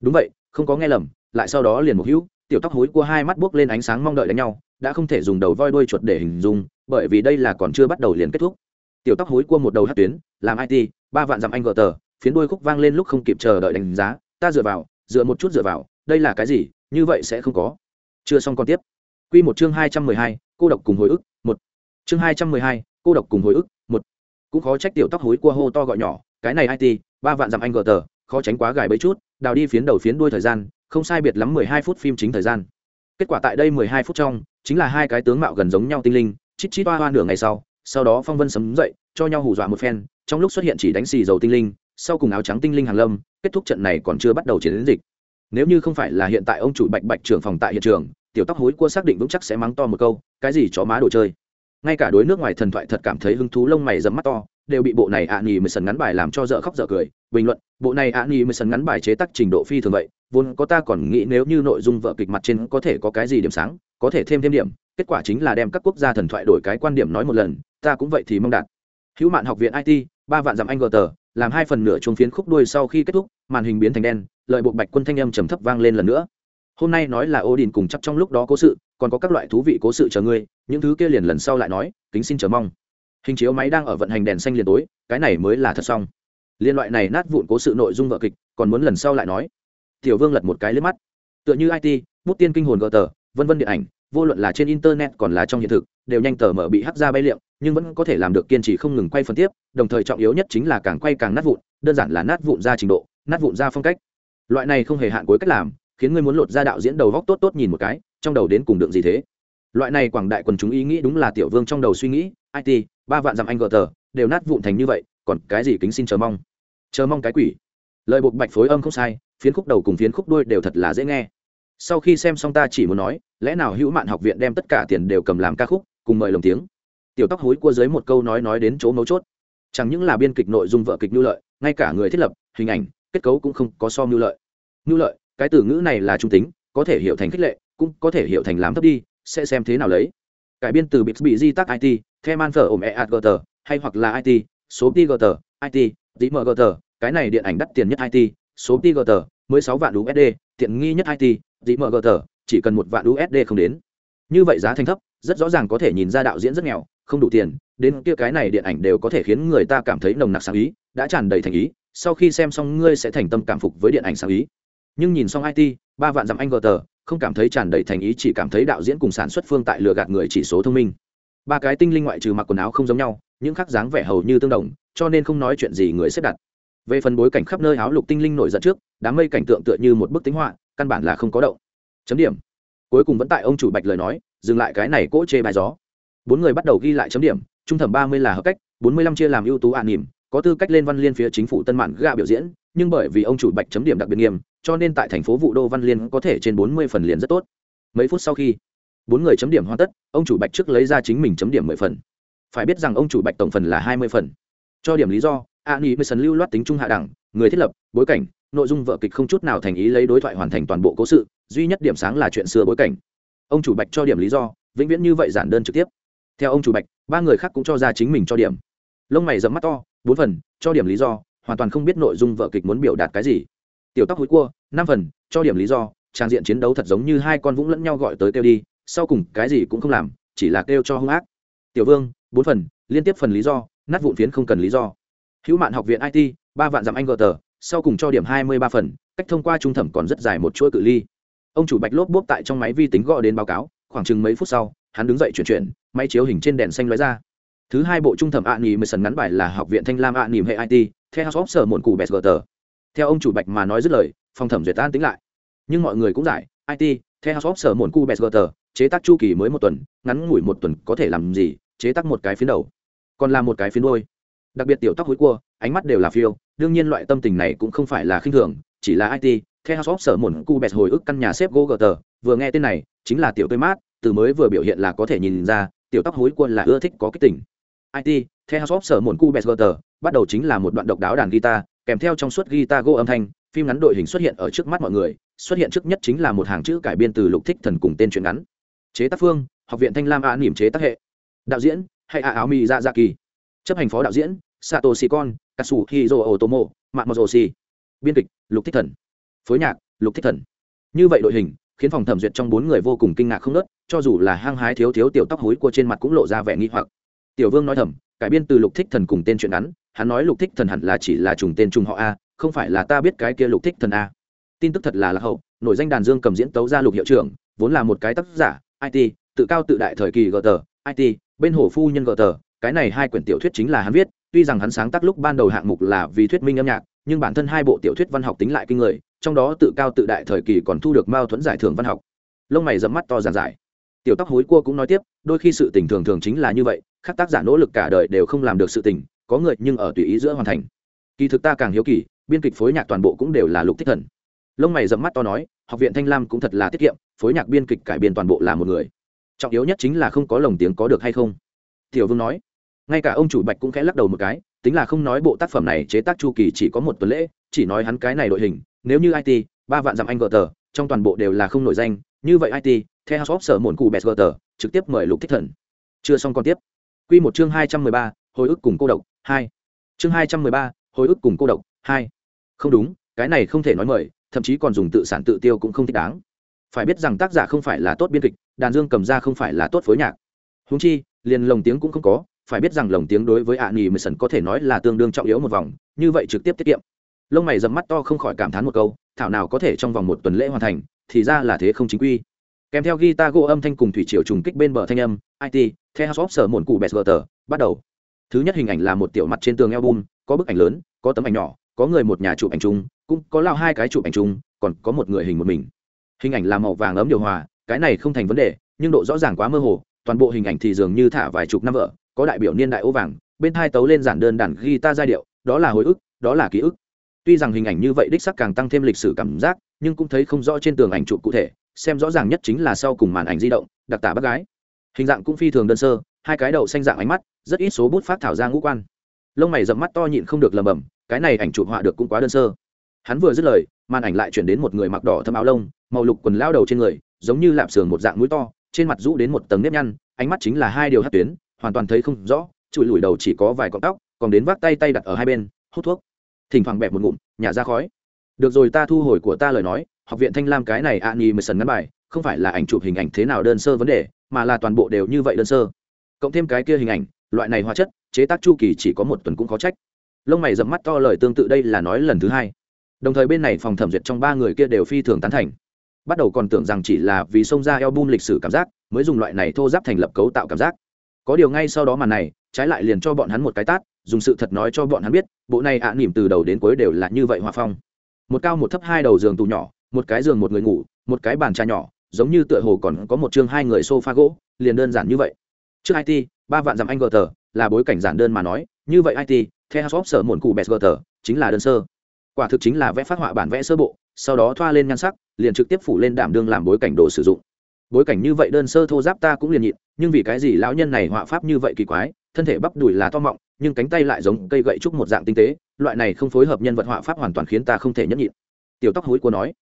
Đúng vậy, không có nghe lầm, lại sau đó liền một hữu, tiểu tóc hối của hai mắt buốc lên ánh sáng mong đợi đánh nhau, đã không thể dùng đầu voi đuôi chuột để hình dung, bởi vì đây là còn chưa bắt đầu liền kết thúc. Tiểu tóc hối cua một đầu hát tuyến, làm it ba vạn dặm anh gờ tờ, phiến đuôi khúc vang lên lúc không kịp chờ đợi đánh giá, ta dựa vào, dựa một chút dựa vào, đây là cái gì, như vậy sẽ không có. Chưa xong còn tiếp. Q một chương hai trăm mười hai, cô độc cùng hồi ức, một. Chương hai trăm mười hai, cô độc cùng hồi ức, một. Cũng khó trách tiểu tóc hối cua hô to gọi nhỏ, cái này it ba vạn dặm anh gờ tờ khó tránh quá gài bấy chút, đào đi phiến đầu phiến đuôi thời gian, không sai biệt lắm mười hai phút phim chính thời gian. Kết quả tại đây mười hai phút trong, chính là hai cái tướng mạo gần giống nhau tinh linh, chít chít hoa hoa nửa ngày sau sau đó phong vân sấm dậy, cho nhau hù dọa một phen, trong lúc xuất hiện chỉ đánh xì dầu tinh linh, sau cùng áo trắng tinh linh hàng lâm, kết thúc trận này còn chưa bắt đầu chiến dịch. Nếu như không phải là hiện tại ông chủ bạch bạch trưởng phòng tại hiện trường, tiểu tóc hối cua xác định vững chắc sẽ mắng to một câu, cái gì chó má đồ chơi. Ngay cả đối nước ngoài thần thoại thật cảm thấy hứng thú lông mày dẫm mắt to đều bị bộ này ạ à nhì mười sần ngắn bài làm cho dở khóc dở cười. Bình luận, bộ này ạ à nhì mười sần ngắn bài chế tác trình độ phi thường vậy, vốn có ta còn nghĩ nếu như nội dung vợ kịch mặt trên có thể có cái gì điểm sáng, có thể thêm thêm điểm, kết quả chính là đem các quốc gia thần thoại đổi cái quan điểm nói một lần, ta cũng vậy thì mong đạt. Hữu mạn học viện it ba vạn dặm anh gờ tờ làm hai phần nửa chuông phiến khúc đuôi sau khi kết thúc, màn hình biến thành đen, lợi bộ bạch quân thanh âm trầm thấp vang lên lần nữa. Hôm nay nói là ô đình cùng chắc trong lúc đó cố sự, còn có các loại thú vị cố sự chờ ngươi, những thứ kia liền lần sau lại nói, kính xin chờ mong hình chiếu máy đang ở vận hành đèn xanh liền tối, cái này mới là thật xong. Liên loại này nát vụn cố sự nội dung vợ kịch, còn muốn lần sau lại nói. Tiểu vương lật một cái lên mắt. Tựa như it bút tiên kinh hồn gờ tờ, vân vân điện ảnh, vô luận là trên internet còn là trong hiện thực, đều nhanh tờ mở bị hắt ra bay liệm, nhưng vẫn có thể làm được kiên trì không ngừng quay phần tiếp, đồng thời trọng yếu nhất chính là càng quay càng nát vụn, đơn giản là nát vụn ra trình độ, nát vụn ra phong cách. Loại này không hề hạn cuối cách làm, khiến người muốn lột ra đạo diễn đầu góc tốt tốt nhìn một cái, trong đầu đến cùng đựng gì thế? Loại này quảng đại quần chúng ý nghĩ đúng là tiểu vương trong đầu suy nghĩ it ba vạn dặm anh gờ tờ, đều nát vụn thành như vậy, còn cái gì kính xin chờ mong? Chờ mong cái quỷ. Lời buộc bạch phối âm không sai, phiến khúc đầu cùng phiến khúc đuôi đều thật là dễ nghe. Sau khi xem xong ta chỉ muốn nói, lẽ nào hữu mạn học viện đem tất cả tiền đều cầm làm ca khúc, cùng mời lồng tiếng? Tiểu tóc hối cua dưới một câu nói nói đến chỗ mấu chốt. Chẳng những là biên kịch nội dung vợ kịch nhu lợi, ngay cả người thiết lập, hình ảnh, kết cấu cũng không có so nhu lợi. Nhu lợi, cái từ ngữ này là trung tính, có thể hiểu thành khích lệ, cũng có thể hiểu thành làm thấp đi, sẽ xem thế nào lấy cải biên từ bixby bị di tắc it theo man phở ồm e a hay hoặc là it số t gờ it tí mở gờ cái này điện ảnh đắt tiền nhất it số t gờ mới sáu vạn usd tiện nghi nhất it tí mở gờ chỉ cần một vạn usd không đến. Như vậy giá thành thấp, rất rõ ràng có thể nhìn ra đạo diễn rất nghèo, không đủ tiền, đến kia cái này điện ảnh đều có thể khiến người ta cảm thấy nồng nặc sáng ý, đã tràn đầy thành ý, sau khi xem xong ngươi sẽ thành tâm cảm phục với điện ảnh sáng ý. Nhưng nhìn xong it ba vạn dặm anh gờ tờ không cảm thấy tràn đầy thành ý, chỉ cảm thấy đạo diễn cùng sản xuất phương tại lừa gạt người chỉ số thông minh. Ba cái tinh linh ngoại trừ mặc quần áo không giống nhau, những khác dáng vẻ hầu như tương đồng, cho nên không nói chuyện gì người xếp đặt. Về phần bối cảnh khắp nơi áo lục tinh linh nổi giận trước, đám mây cảnh tượng tựa như một bức tính họa, căn bản là không có động. Chấm điểm. Cuối cùng vẫn tại ông chủ bạch lời nói, dừng lại cái này cỗ chê bài gió. Bốn người bắt đầu ghi lại chấm điểm, trung thẩm ba mươi là hợp cách, bốn mươi lăm chia làm ưu tú an nỉm có tư cách lên văn liên phía chính phủ tân mạn gạ biểu diễn nhưng bởi vì ông chủ bạch chấm điểm đặc biệt nghiêm, cho nên tại thành phố vụ đô văn liên có thể trên bốn mươi phần liền rất tốt. Mấy phút sau khi bốn người chấm điểm hoàn tất, ông chủ bạch trước lấy ra chính mình chấm điểm mười phần. Phải biết rằng ông chủ bạch tổng phần là hai mươi phần. Cho điểm lý do, a ni mới sần lưu loát tính trung hạ đẳng, người thiết lập, bối cảnh, nội dung vợ kịch không chút nào thành ý lấy đối thoại hoàn thành toàn bộ cố sự, duy nhất điểm sáng là chuyện xưa bối cảnh. Ông chủ bạch cho điểm lý do, vĩnh viễn như vậy giản đơn trực tiếp. Theo ông chủ bạch, ba người khác cũng cho ra chính mình cho điểm. Lông mày dẫm mắt to, bốn phần, cho điểm lý do hoàn toàn không biết nội dung vợ kịch muốn biểu đạt cái gì. Tiểu tóc Hối cua, năm phần, cho điểm lý do, trang diện chiến đấu thật giống như hai con vũng lẫn nhau gọi tới kêu đi, sau cùng cái gì cũng không làm, chỉ là kêu cho hung ác. Tiểu vương, bốn phần, liên tiếp phần lý do, nát vụn phiến không cần lý do. Hữu mạn học viện it ba vạn dặm anh gờ tờ, sau cùng cho điểm hai mươi ba phần, cách thông qua trung thẩm còn rất dài một chuỗi cự ly. Ông chủ bạch lốp bốp tại trong máy vi tính gọi đến báo cáo, khoảng chừng mấy phút sau, hắn đứng dậy chuyển chuyển, máy chiếu hình trên đèn xanh lóe ra. Thứ hai bộ trung thẩm ạ nghỉ mười sần ngắn bài là học viện thanh lam ạ nghỉ hệ it theo house of sở muộn cụ bẹt tờ. Theo ông chủ bạch mà nói dứt lời, phòng thẩm duyệt tan tính lại. Nhưng mọi người cũng giải it theo house of sở muộn cụ bẹt tờ, chế tác chu kỳ mới một tuần, ngắn ngủi một tuần có thể làm gì, chế tác một cái phiến đầu. Còn là một cái phiến đuôi. đặc biệt tiểu tóc hối cua, ánh mắt đều là phiêu, đương nhiên loại tâm tình này cũng không phải là khinh thường, chỉ là it theo house of sở muộn cụ bẹt hồi ức căn nhà xếp gỗ gờ tờ, vừa nghe tên này, chính là tiểu tươi mát, từ mới vừa biểu hiện là có thể nhìn ra, tiểu tóc hối cua là ưa thích có kích tình. It theo house of sở muộn cụ bẹt gờ bắt đầu chính là một đoạn độc đáo đàn guitar, kèm theo trong suốt guitar gỗ âm thanh, phim ngắn đội hình xuất hiện ở trước mắt mọi người, xuất hiện trước nhất chính là một hàng chữ cải biên từ lục thích thần cùng tên truyện ngắn. Chế tác phương, học viện thanh lam a niềm chế tác hệ. Đạo diễn, hay a áo mi ra ra kỳ. Chấp hành phó đạo diễn sato sikon katsu hizo otomo mạng mozoshi biên kịch, lục thích thần. Phối nhạc, lục thích thần. Như vậy đội hình, khiến phòng thẩm duyệt trong bốn người vô cùng kinh ngạc không nớt cho dù là hang hái thiếu thiếu tiểu tóc hối của trên mặt cũng lộ ra vẻ nghi hoặc. Tiểu vương nói thầm, cải biên từ lục thích thần cùng tên chuyện ngắn hắn nói lục thích thần hẳn là chỉ là trùng tên trùng họ a, không phải là ta biết cái kia lục thích thần a. Tin tức thật là lạc hậu, nổi danh đàn dương cầm diễn tấu ra lục hiệu trưởng, vốn là một cái tác giả it tự cao tự đại thời kỳ gờ tờ it bên hồ phu nhân gờ tờ, cái này hai quyển tiểu thuyết chính là hắn viết, tuy rằng hắn sáng tác lúc ban đầu hạng mục là vì thuyết minh âm nhạc, nhưng bản thân hai bộ tiểu thuyết văn học tính lại kinh người, trong đó tự cao tự đại thời kỳ còn thu được mao thuẫn giải thưởng văn học. Lông mày dẫm mắt to giản giải tiểu tóc hối cua cũng nói tiếp, đôi khi sự tình thường thường chính là như vậy, các tác giả nỗ lực cả đời đều không làm được sự tình có người nhưng ở tùy ý giữa hoàn thành. Kỳ thực ta càng hiếu kỳ, biên kịch phối nhạc toàn bộ cũng đều là lục thích thần. Lông mày dẫm mắt to nói, học viện thanh lam cũng thật là tiết kiệm, phối nhạc biên kịch cải biên toàn bộ là một người. Trọng yếu nhất chính là không có lồng tiếng có được hay không. Tiểu vương nói. Ngay cả ông chủ bạch cũng khẽ lắc đầu một cái, tính là không nói bộ tác phẩm này chế tác chu kỳ chỉ có một tuần lễ, chỉ nói hắn cái này đội hình, nếu như it ba vạn dặm anh gờ tờ, trong toàn bộ đều là không nổi danh, như vậy it theo shop sở mồn cụ bẹt gờ tờ, trực tiếp mời lục thích thần. Chưa xong còn tiếp. Q một chương hai trăm mười ba hồi ức cùng cô độc, hai. Chương hai trăm mười ba, hồi ức cùng cô độc, hai. Không đúng, cái này không thể nói mời, thậm chí còn dùng tự sản tự tiêu cũng không thích đáng. Phải biết rằng tác giả không phải là tốt biên kịch, đàn dương cầm ra không phải là tốt phối nhạc. Húng chi, liền lồng tiếng cũng không có, phải biết rằng lồng tiếng đối với ạ nghỉ mười sần có thể nói là tương đương trọng yếu một vòng, như vậy trực tiếp tiết kiệm. Lông mày dầm mắt to không khỏi cảm thán một câu, thảo nào có thể trong vòng một tuần lễ hoàn thành, thì ra là thế không chính quy. Kèm theo guitar gỗ âm thanh cùng thủy triều trùng kích bên bờ thanh âm it theo house sở mồn cụ bẹt tờ, bắt đầu thứ nhất hình ảnh là một tiểu mặt trên tường album, có bức ảnh lớn, có tấm ảnh nhỏ, có người một nhà chụp ảnh chung, cũng có lao hai cái chụp ảnh chung, còn có một người hình một mình. Hình ảnh là màu vàng ấm điều hòa, cái này không thành vấn đề, nhưng độ rõ ràng quá mơ hồ, toàn bộ hình ảnh thì dường như thả vài chục năm vợ, có đại biểu niên đại ô vàng, bên hai tấu lên giản đơn đàn guitar giai điệu, đó là hồi ức, đó là ký ức. Tuy rằng hình ảnh như vậy đích sắc càng tăng thêm lịch sử cảm giác, nhưng cũng thấy không rõ trên tường ảnh chụp cụ thể, xem rõ ràng nhất chính là sau cùng màn ảnh di động, đặc tả bác gái. Hình dạng cũng phi thường đơn sơ hai cái đầu xanh dạng ánh mắt, rất ít số bút phát thảo ra ngũ quan. Lông mày dậm mắt to nhịn không được lầm bầm cái này ảnh chụp họa được cũng quá đơn sơ. Hắn vừa dứt lời, màn ảnh lại chuyển đến một người mặc đỏ thâm áo lông, màu lục quần lao đầu trên người, giống như lạp sườn một dạng mũi to, trên mặt rũ đến một tầng nếp nhăn, ánh mắt chính là hai điều hát tuyến, hoàn toàn thấy không rõ trụi lùi đầu chỉ có vài cọng tóc, còn đến vác tay tay đặt ở hai bên, hút thuốc. Thỉnh thoảng bẹp một ngụm, nhả ra khói. Được rồi ta thu hồi của ta lời nói, học viện thanh lam cái này ạ nghi mười sần ngắn bài, không phải là ảnh chụp hình ảnh thế nào đơn sơ vấn đề, mà là toàn bộ đều như vậy đơn sơ cộng thêm cái kia hình ảnh loại này hóa chất chế tác chu kỳ chỉ có một tuần cũng có trách. Lông mày dẫm mắt to lời tương tự đây là nói lần thứ hai. Đồng thời bên này phòng thẩm duyệt trong ba người kia đều phi thường tán thành. Bắt đầu còn tưởng rằng chỉ là vì xông ra album lịch sử cảm giác mới dùng loại này thô giáp thành lập cấu tạo cảm giác. Có điều ngay sau đó màn này trái lại liền cho bọn hắn một cái tát dùng sự thật nói cho bọn hắn biết bộ này ạ à, nỉm từ đầu đến cuối đều là như vậy hòa phong. Một cao một thấp hai đầu giường tù nhỏ một cái giường một người ngủ một cái bàn trà nhỏ giống như tựa hồ còn có một chương hai người sofa gỗ liền đơn giản như vậy trước it ba vạn dặm anh gờ tờ là bối cảnh giản đơn mà nói, như vậy it theo shop sở mồn cụ bẹt gờ tờ chính là đơn sơ. Quả thực chính là vẽ phát họa bản vẽ sơ bộ, sau đó thoa lên nhan sắc, liền trực tiếp phủ lên đảm đương làm bối cảnh đồ sử dụng. Bối cảnh như vậy đơn sơ thô giáp ta cũng liền nhịn, nhưng vì cái gì lão nhân này họa pháp như vậy kỳ quái, thân thể bắp đùi là to mọng, nhưng cánh tay lại giống cây gậy trúc một dạng tinh tế, loại này không phối hợp nhân vật họa pháp hoàn toàn khiến ta không thể nhẫn nhịn. Tiểu tóc hối của nói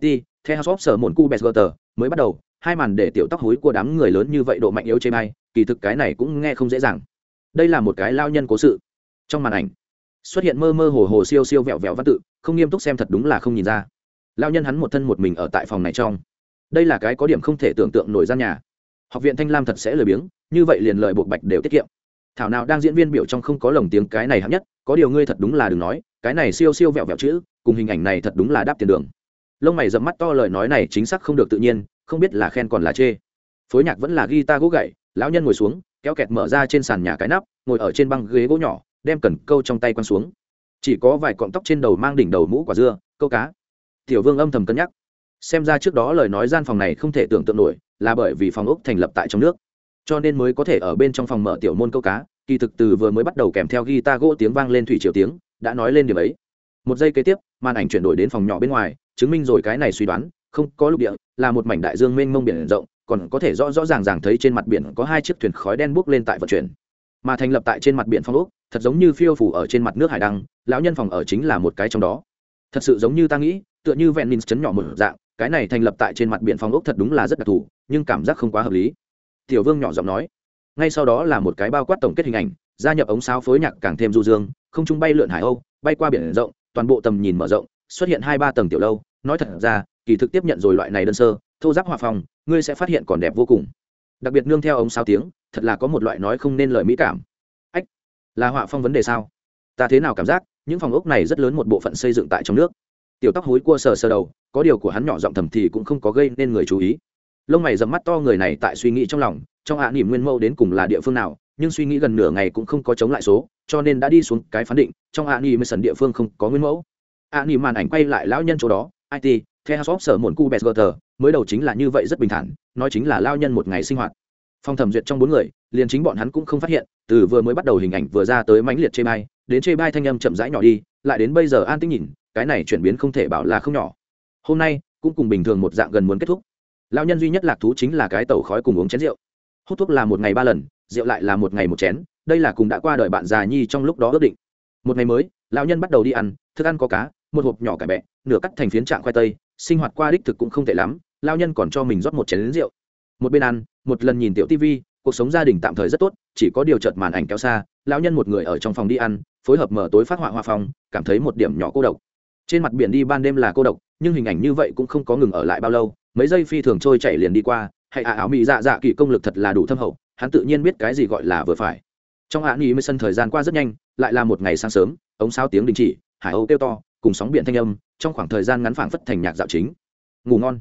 it theo shop sở mồn cu tờ mới bắt đầu, hai màn để tiểu tóc hối của đám người lớn như vậy độ mạnh yếu chê bay kỳ thực cái này cũng nghe không dễ dàng. Đây là một cái lao nhân cố sự. Trong màn ảnh, xuất hiện mơ mơ hồ hồ siêu siêu vẹo vẹo văn tự, không nghiêm túc xem thật đúng là không nhìn ra. Lao nhân hắn một thân một mình ở tại phòng này trong. Đây là cái có điểm không thể tưởng tượng nổi gian nhà. Học viện thanh lam thật sẽ lười biếng, như vậy liền lợi buộc bạch đều tiết kiệm. Thảo nào đang diễn viên biểu trong không có lồng tiếng cái này hạng nhất, có điều ngươi thật đúng là đừng nói, cái này siêu siêu vẹo vẹo chữ, cùng hình ảnh này thật đúng là đáp tiền đường. Lông mày dẫm mắt to lời nói này chính xác không được tự nhiên, không biết là khen còn là chê. Phối nhạc vẫn là guitar gỗ gậy lão nhân ngồi xuống, kéo kẹt mở ra trên sàn nhà cái nắp, ngồi ở trên băng ghế gỗ nhỏ, đem cần câu trong tay quăng xuống. Chỉ có vài cọng tóc trên đầu mang đỉnh đầu mũ quả dưa, câu cá. Tiểu vương âm thầm cân nhắc. Xem ra trước đó lời nói gian phòng này không thể tưởng tượng nổi, là bởi vì phòng ốc thành lập tại trong nước. Cho nên mới có thể ở bên trong phòng mở tiểu môn câu cá, kỳ thực từ vừa mới bắt đầu kèm theo guitar gỗ tiếng vang lên thủy triều tiếng, đã nói lên điều ấy. Một giây kế tiếp, màn ảnh chuyển đổi đến phòng nhỏ bên ngoài, chứng minh rồi cái này suy đoán, không có lục địa, là một mảnh đại dương mênh mông biển rộng còn có thể rõ rõ ràng ràng thấy trên mặt biển có hai chiếc thuyền khói đen bốc lên tại vận chuyển, mà thành lập tại trên mặt biển phong ốc, thật giống như phiêu phủ ở trên mặt nước hải đăng, lão nhân phòng ở chính là một cái trong đó. Thật sự giống như ta nghĩ, tựa như vẹn minh chấn nhỏ một dạng, cái này thành lập tại trên mặt biển phong ốc thật đúng là rất đặc thù, nhưng cảm giác không quá hợp lý. Tiểu vương nhỏ giọng nói, ngay sau đó là một cái bao quát tổng kết hình ảnh, gia nhập ống sáo phối nhạc càng thêm du dương, không trung bay lượn hải âu, bay qua biển rộng, toàn bộ tầm nhìn mở rộng, xuất hiện hai ba tầng tiểu lâu. Nói thật ra, kỳ thực tiếp nhận rồi loại này đơn sơ, thô giáp hòa phòng ngươi sẽ phát hiện còn đẹp vô cùng. Đặc biệt nương theo ống sao tiếng, thật là có một loại nói không nên lời mỹ cảm. Ách, là họa phong vấn đề sao? Ta thế nào cảm giác, những phòng ốc này rất lớn một bộ phận xây dựng tại trong nước. Tiểu tóc hối cua sờ sờ đầu, có điều của hắn nhỏ giọng thầm thì cũng không có gây nên người chú ý. Lông mày dầm mắt to người này tại suy nghĩ trong lòng, trong hạ à nỉm nguyên mẫu đến cùng là địa phương nào, nhưng suy nghĩ gần nửa ngày cũng không có chống lại số, cho nên đã đi xuống cái phán định, trong hạ à nỉm sần địa phương không có nguyên mẫu. Hạ à nỉm màn ảnh quay lại lão nhân chỗ đó it theo of sở một cu bẹt gờ mới đầu chính là như vậy rất bình thản, nói chính là lao nhân một ngày sinh hoạt. Phong thẩm duyệt trong bốn người, liền chính bọn hắn cũng không phát hiện, từ vừa mới bắt đầu hình ảnh vừa ra tới mãnh liệt chê bai, đến chê bai thanh âm chậm rãi nhỏ đi, lại đến bây giờ an tĩnh nhìn, cái này chuyển biến không thể bảo là không nhỏ. Hôm nay, cũng cùng bình thường một dạng gần muốn kết thúc. Lao nhân duy nhất lạc thú chính là cái tẩu khói cùng uống chén rượu. Hút thuốc là một ngày ba lần, rượu lại là một ngày một chén, đây là cùng đã qua đời bạn già nhi trong lúc đó ước định. Một ngày mới, lão nhân bắt đầu đi ăn, thức ăn có cá, một hộp nhỏ cải bẹ, nửa cắt thành phiến trạng khoai tây sinh hoạt qua đích thực cũng không tệ lắm, lao nhân còn cho mình rót một chén rượu. Một bên ăn, một lần nhìn tiểu tv cuộc sống gia đình tạm thời rất tốt, chỉ có điều chợt màn ảnh kéo xa, lão nhân một người ở trong phòng đi ăn, phối hợp mở tối phát họa hoa phòng cảm thấy một điểm nhỏ cô độc. Trên mặt biển đi ban đêm là cô độc, nhưng hình ảnh như vậy cũng không có ngừng ở lại bao lâu, mấy giây phi thường trôi chảy liền đi qua, hay ả áo mị dạ dạ kỳ công lực thật là đủ thâm hậu, hắn tự nhiên biết cái gì gọi là vừa phải. Trong hạ nghỉ mới sân thời gian qua rất nhanh, lại là một ngày sáng sớm, ống sao tiếng đình chỉ, hải âu kêu to cùng sóng biển thanh âm, trong khoảng thời gian ngắn phảng phất thành nhạc dạo chính. Ngủ ngon.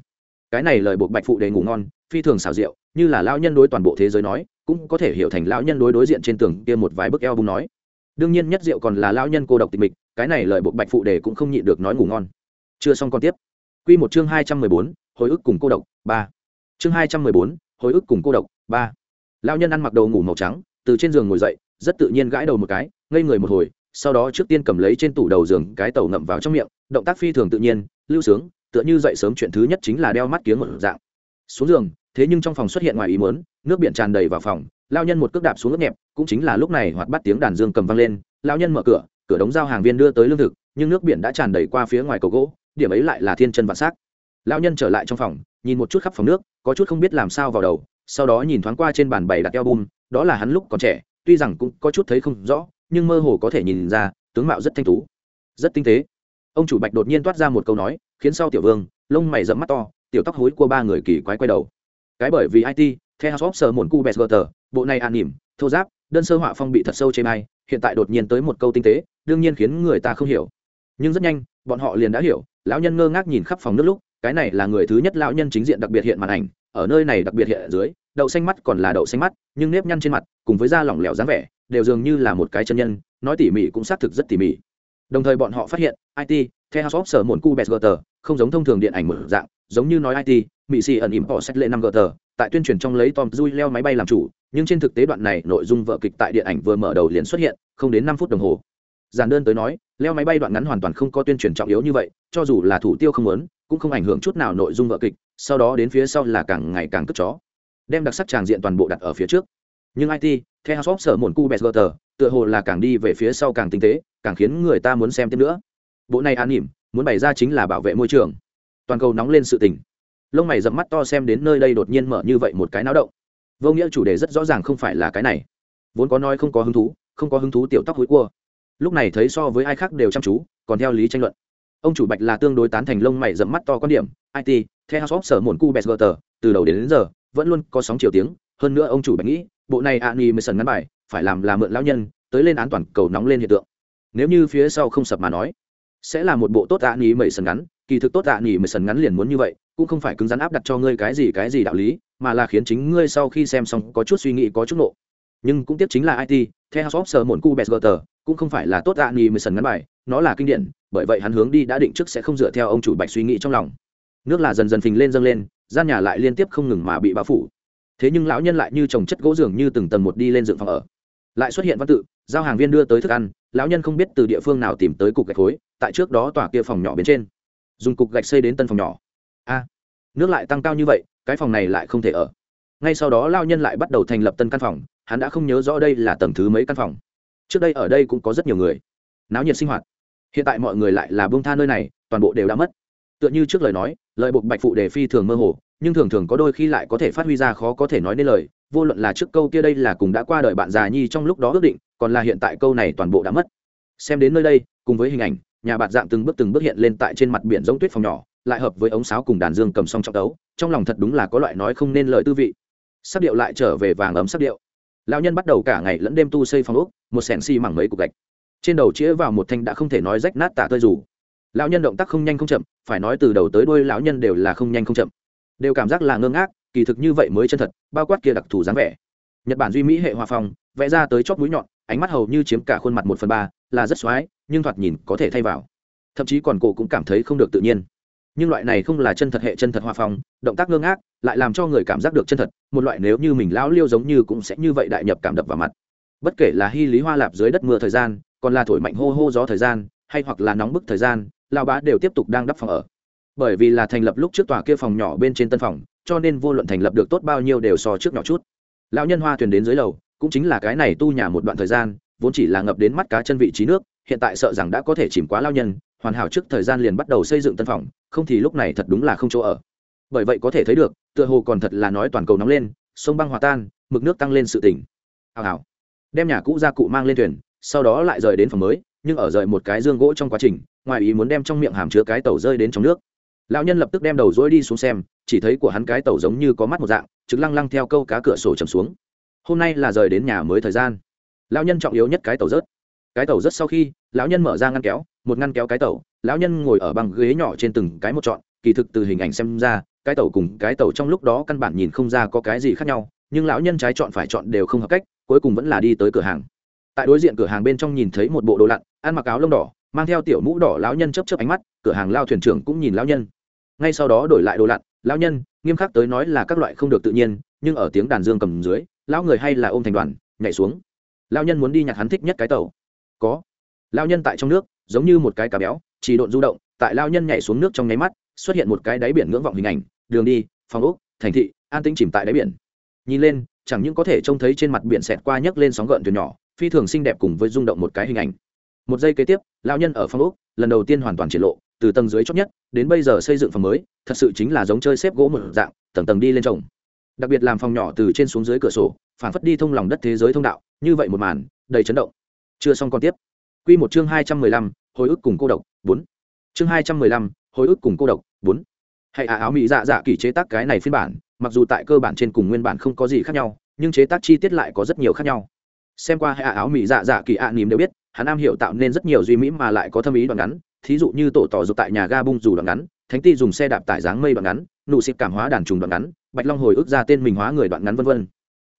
Cái này lời buộc bạch phụ để ngủ ngon, phi thường xảo diệu, như là lão nhân đối toàn bộ thế giới nói, cũng có thể hiểu thành lão nhân đối đối diện trên tường kia một vài bức eo bung nói. Đương nhiên nhất diệu còn là lão nhân cô độc tịch mịch, cái này lời buộc bạch phụ để cũng không nhịn được nói ngủ ngon. Chưa xong còn tiếp. Quy một chương hai trăm mười bốn, hồi ức cùng cô độc, ba. Chương hai trăm mười bốn, hồi ức cùng cô độc, ba. Lão nhân ăn mặc đầu ngủ màu trắng, từ trên giường ngồi dậy, rất tự nhiên gãi đầu một cái, ngây người một hồi sau đó trước tiên cầm lấy trên tủ đầu giường cái tàu ngậm vào trong miệng động tác phi thường tự nhiên lưu sướng tựa như dậy sớm chuyện thứ nhất chính là đeo mắt kiếng một dạng. Xuống giường thế nhưng trong phòng xuất hiện ngoài ý muốn nước biển tràn đầy vào phòng lao nhân một cước đạp xuống nước nhẹp cũng chính là lúc này hoạt bắt tiếng đàn dương cầm vang lên lao nhân mở cửa cửa đống giao hàng viên đưa tới lương thực nhưng nước biển đã tràn đầy qua phía ngoài cầu gỗ điểm ấy lại là thiên chân vạn s á c lao nhân trở lại trong phòng nhìn một chút khắp phòng nước có chút không biết làm sao vào đầu sau đó nhìn thoáng qua trên bàn bày đặt eo bùn, đó là hắn lúc còn trẻ tuy rằng cũng có chút thấy không rõ nhưng mơ hồ có thể nhìn ra, tướng mạo rất thanh tú, rất tinh tế. Ông chủ bạch đột nhiên toát ra một câu nói, khiến sau tiểu vương, lông mày rậm mắt to, tiểu tóc hối của ba người kỳ quái quay đầu. Cái bởi vì it theo house sờ mồn cu bẹt gờ bộ này an nỉm, thô giáp, đơn sơ họa phong bị thật sâu chê mai hiện tại đột nhiên tới một câu tinh tế, đương nhiên khiến người ta không hiểu. Nhưng rất nhanh, bọn họ liền đã hiểu, lão nhân ngơ ngác nhìn khắp phòng nước lúc, cái này là người thứ nhất lão nhân chính diện đặc biệt hiện màn ảnh ở nơi này đặc biệt hiện dưới, đậu xanh mắt còn là đậu xanh mắt, nhưng nếp nhăn trên mặt, cùng với da lỏng lẻo dáng vẻ, đều dường như là một cái chân nhân, nói tỉ mỉ cũng xác thực rất tỉ mỉ. Đồng thời bọn họ phát hiện it theo house of sở một cu bẹt gờ không giống thông thường điện ảnh mở dạng, giống như nói it mỹ xì ẩn ỉm họ sách lệ năm gờ tại tuyên truyền trong lấy tom dui leo máy bay làm chủ, nhưng trên thực tế đoạn này nội dung vợ kịch tại điện ảnh vừa mở đầu liền xuất hiện, không đến năm phút đồng hồ. Giản đơn tới nói, leo máy bay đoạn ngắn hoàn toàn không có tuyên truyền trọng yếu như vậy, cho dù là thủ tiêu không lớn cũng không ảnh hưởng chút nào nội dung vợ kịch sau đó đến phía sau là càng ngày càng cất chó, đem đặc sắc tràng diện toàn bộ đặt ở phía trước. Nhưng it theo shop sở mồn cu bẹt gờ tựa hồ là càng đi về phía sau càng tinh tế, càng khiến người ta muốn xem tiếp nữa. Bộ này an nỉm, muốn bày ra chính là bảo vệ môi trường. Toàn cầu nóng lên sự tình. Lông mày dẫm mắt to xem đến nơi đây đột nhiên mở như vậy một cái náo động. Vô nghĩa chủ đề rất rõ ràng không phải là cái này. Vốn có nói không có hứng thú, không có hứng thú tiểu tóc hối cua. Lúc này thấy so với ai khác đều chăm chú, còn theo lý tranh luận. Ông chủ bạch là tương đối tán thành lông mày dẫm mắt to quan điểm it theo house sở mồn cu best từ đầu đến, đến giờ vẫn luôn có sóng chiều tiếng. Hơn nữa ông chủ bạch nghĩ bộ này ạ ni sần ngắn bài phải làm là mượn lão nhân tới lên án toàn cầu nóng lên hiện tượng. Nếu như phía sau không sập mà nói sẽ là một bộ tốt ạ ni sần ngắn. Kỳ thực tốt ạ ni sần ngắn liền muốn như vậy cũng không phải cứng rắn áp đặt cho ngươi cái gì cái gì đạo lý mà là khiến chính ngươi sau khi xem xong có chút suy nghĩ có chút nộ nhưng cũng tiếp chính là it theo house sở mồn cu best cũng không phải là tốt ạ ni sần ngắn bài nó là kinh điển bởi vậy hắn hướng đi đã định trước sẽ không dựa theo ông chủ bạch suy nghĩ trong lòng nước là dần dần phình lên dâng lên, gian nhà lại liên tiếp không ngừng mà bị bao phủ. Thế nhưng lão nhân lại như trồng chất gỗ dường như từng tầng một đi lên dựng phòng ở. Lại xuất hiện văn tự, giao hàng viên đưa tới thức ăn, lão nhân không biết từ địa phương nào tìm tới cục gạch khối, tại trước đó tòa kia phòng nhỏ bên trên. Dùng cục gạch xây đến tân phòng nhỏ. A, nước lại tăng cao như vậy, cái phòng này lại không thể ở. Ngay sau đó lao nhân lại bắt đầu thành lập tân căn phòng, hắn đã không nhớ rõ đây là tầng thứ mấy căn phòng. Trước đây ở đây cũng có rất nhiều người. Náo nhiệt sinh hoạt. Hiện tại mọi người lại là bông tha nơi này, toàn bộ đều đã mất tựa như trước lời nói lợi buộc bạch phụ đề phi thường mơ hồ, nhưng thường thường có đôi khi lại có thể phát huy ra khó có thể nói nên lời, vô luận là trước câu kia đây là cùng đã qua đời bạn già nhi trong lúc đó ước định, còn là hiện tại câu này toàn bộ đã mất. Xem đến nơi đây, cùng với hình ảnh, nhà bạn dạng từng bước từng bước hiện lên tại trên mặt biển giống tuyết phòng nhỏ, lại hợp với ống sáo cùng đàn dương cầm song trọng tấu, trong lòng thật đúng là có loại nói không nên lời tư vị. Sắc điệu lại trở về vàng ấm sắc điệu. Lão nhân bắt đầu cả ngày lẫn đêm tu xây phòng ốc, một sẻn xi mảng mấy cục gạch. Trên đầu chĩa vào một thanh đã không thể nói rách nát tả tơi rủ lão nhân động tác không nhanh không chậm, phải nói từ đầu tới đuôi lão nhân đều là không nhanh không chậm. Đều cảm giác là ngơ ngác, kỳ thực như vậy mới chân thật, bao quát kia đặc thù dáng vẻ. Nhật bản duy mỹ hệ hòa phong, vẽ ra tới chót mũi nhọn, ánh mắt hầu như chiếm cả khuôn mặt một phần ba, là rất x nhưng thoạt nhìn có thể thay vào. Thậm chí còn cổ cũng cảm thấy không được tự nhiên. Nhưng loại này không là chân thật hệ chân thật hòa phong, động tác ngơ ngác, lại làm cho người cảm giác được chân thật, một loại nếu như mình lão liêu giống như cũng sẽ như vậy đại nhập cảm đập vào mặt. Bất kể là hy lý hoa lạp dưới đất mưa thời gian, còn là thổi mạnh hô hô gió thời gian, hay hoặc là nóng bức thời gian lao bá đều tiếp tục đang đắp phòng ở. Bởi vì là thành lập lúc trước tòa kia phòng nhỏ bên trên tân phòng, cho nên vô luận thành lập được tốt bao nhiêu đều so trước nhỏ chút. Lão nhân hoa thuyền đến dưới lầu, cũng chính là cái này tu nhà một đoạn thời gian, vốn chỉ là ngập đến mắt cá chân vị trí nước, hiện tại sợ rằng đã có thể chìm quá lao nhân, hoàn hảo trước thời gian liền bắt đầu xây dựng tân phòng, không thì lúc này thật đúng là không chỗ ở. Bởi vậy có thể thấy được, tựa hồ còn thật là nói toàn cầu nóng lên, sông băng hòa tan, mực nước tăng lên sự tỉnh. Hào hào. Đem nhà cũ ra cụ mang lên thuyền, sau đó lại rời đến phòng mới nhưng ở rời một cái dương gỗ trong quá trình, ngoài ý muốn đem trong miệng hàm chứa cái tàu rơi đến trong nước. Lão nhân lập tức đem đầu dối đi xuống xem, chỉ thấy của hắn cái tàu giống như có mắt một dạng chứng lăng lăng theo câu cá cửa sổ chầm xuống. Hôm nay là rời đến nhà mới thời gian. Lão nhân trọng yếu nhất cái tàu rớt. Cái tàu rớt sau khi, lão nhân mở ra ngăn kéo, một ngăn kéo cái tàu lão nhân ngồi ở bằng ghế nhỏ trên từng cái một trọn, kỳ thực từ hình ảnh xem ra, cái tàu cùng cái tàu trong lúc đó căn bản nhìn không ra có cái gì khác nhau, nhưng lão nhân trái chọn phải chọn đều không hợp cách, cuối cùng vẫn là đi tới cửa hàng. Tại đối diện cửa hàng bên trong nhìn thấy một bộ đồ lặn ăn mặc áo lông đỏ, mang theo tiểu mũ đỏ lão nhân chấp chấp ánh mắt, cửa hàng lao thuyền trưởng cũng nhìn lão nhân. Ngay sau đó đổi lại đồ lặn, lão nhân, nghiêm khắc tới nói là các loại không được tự nhiên, nhưng ở tiếng đàn dương cầm dưới, lão người hay là ôm thành đoàn, nhảy xuống. Lão nhân muốn đi nhặt hắn thích nhất cái tàu. Có. Lão nhân tại trong nước, giống như một cái cá béo, chỉ độn du động, tại lão nhân nhảy xuống nước trong nháy mắt, xuất hiện một cái đáy biển ngưỡng vọng hình ảnh, đường đi, phòng ốc, thành thị, an tĩnh chìm tại đáy biển. Nhìn lên, chẳng những có thể trông thấy trên mặt biển xẹt qua nhấc lên sóng gợn thuyền nhỏ, phi thường xinh đẹp cùng với rung động một cái hình ảnh một giây kế tiếp lão nhân ở phòng úc lần đầu tiên hoàn toàn triển lộ từ tầng dưới chót nhất đến bây giờ xây dựng phòng mới thật sự chính là giống chơi xếp gỗ một dạng tầng tầng đi lên trồng. Đặc biệt làm phòng nhỏ từ trên xuống dưới cửa sổ phản phất đi thông lòng đất thế giới thông đạo như vậy một màn đầy chấn động. Chưa xong còn tiếp. Quy một chương hai trăm mười lăm hồi ức cùng cô độc bốn. Chương hai trăm mười lăm hồi ức cùng cô độc bốn. Hãy ả áo mỹ dạ dạ kỳ chế tác cái này phiên bản mặc dù tại cơ bản trên cùng nguyên bản không có gì khác nhau nhưng chế tác chi tiết lại có rất nhiều khác nhau. Xem qua hãy ả áo mỹ dạ dạ kỳ ạ à, đều biết hắn am hiểu tạo nên rất nhiều duy mỹ mà lại có thâm ý đoạn ngắn, thí dụ như tổ tỏ dục tại nhà ga bung dù đoạn ngắn, thánh ti dùng xe đạp tải dáng mây đoạn ngắn, nụ xịt cảm hóa đàn trùng đoạn ngắn, bạch long hồi ức ra tên mình hóa người đoạn ngắn vân vân.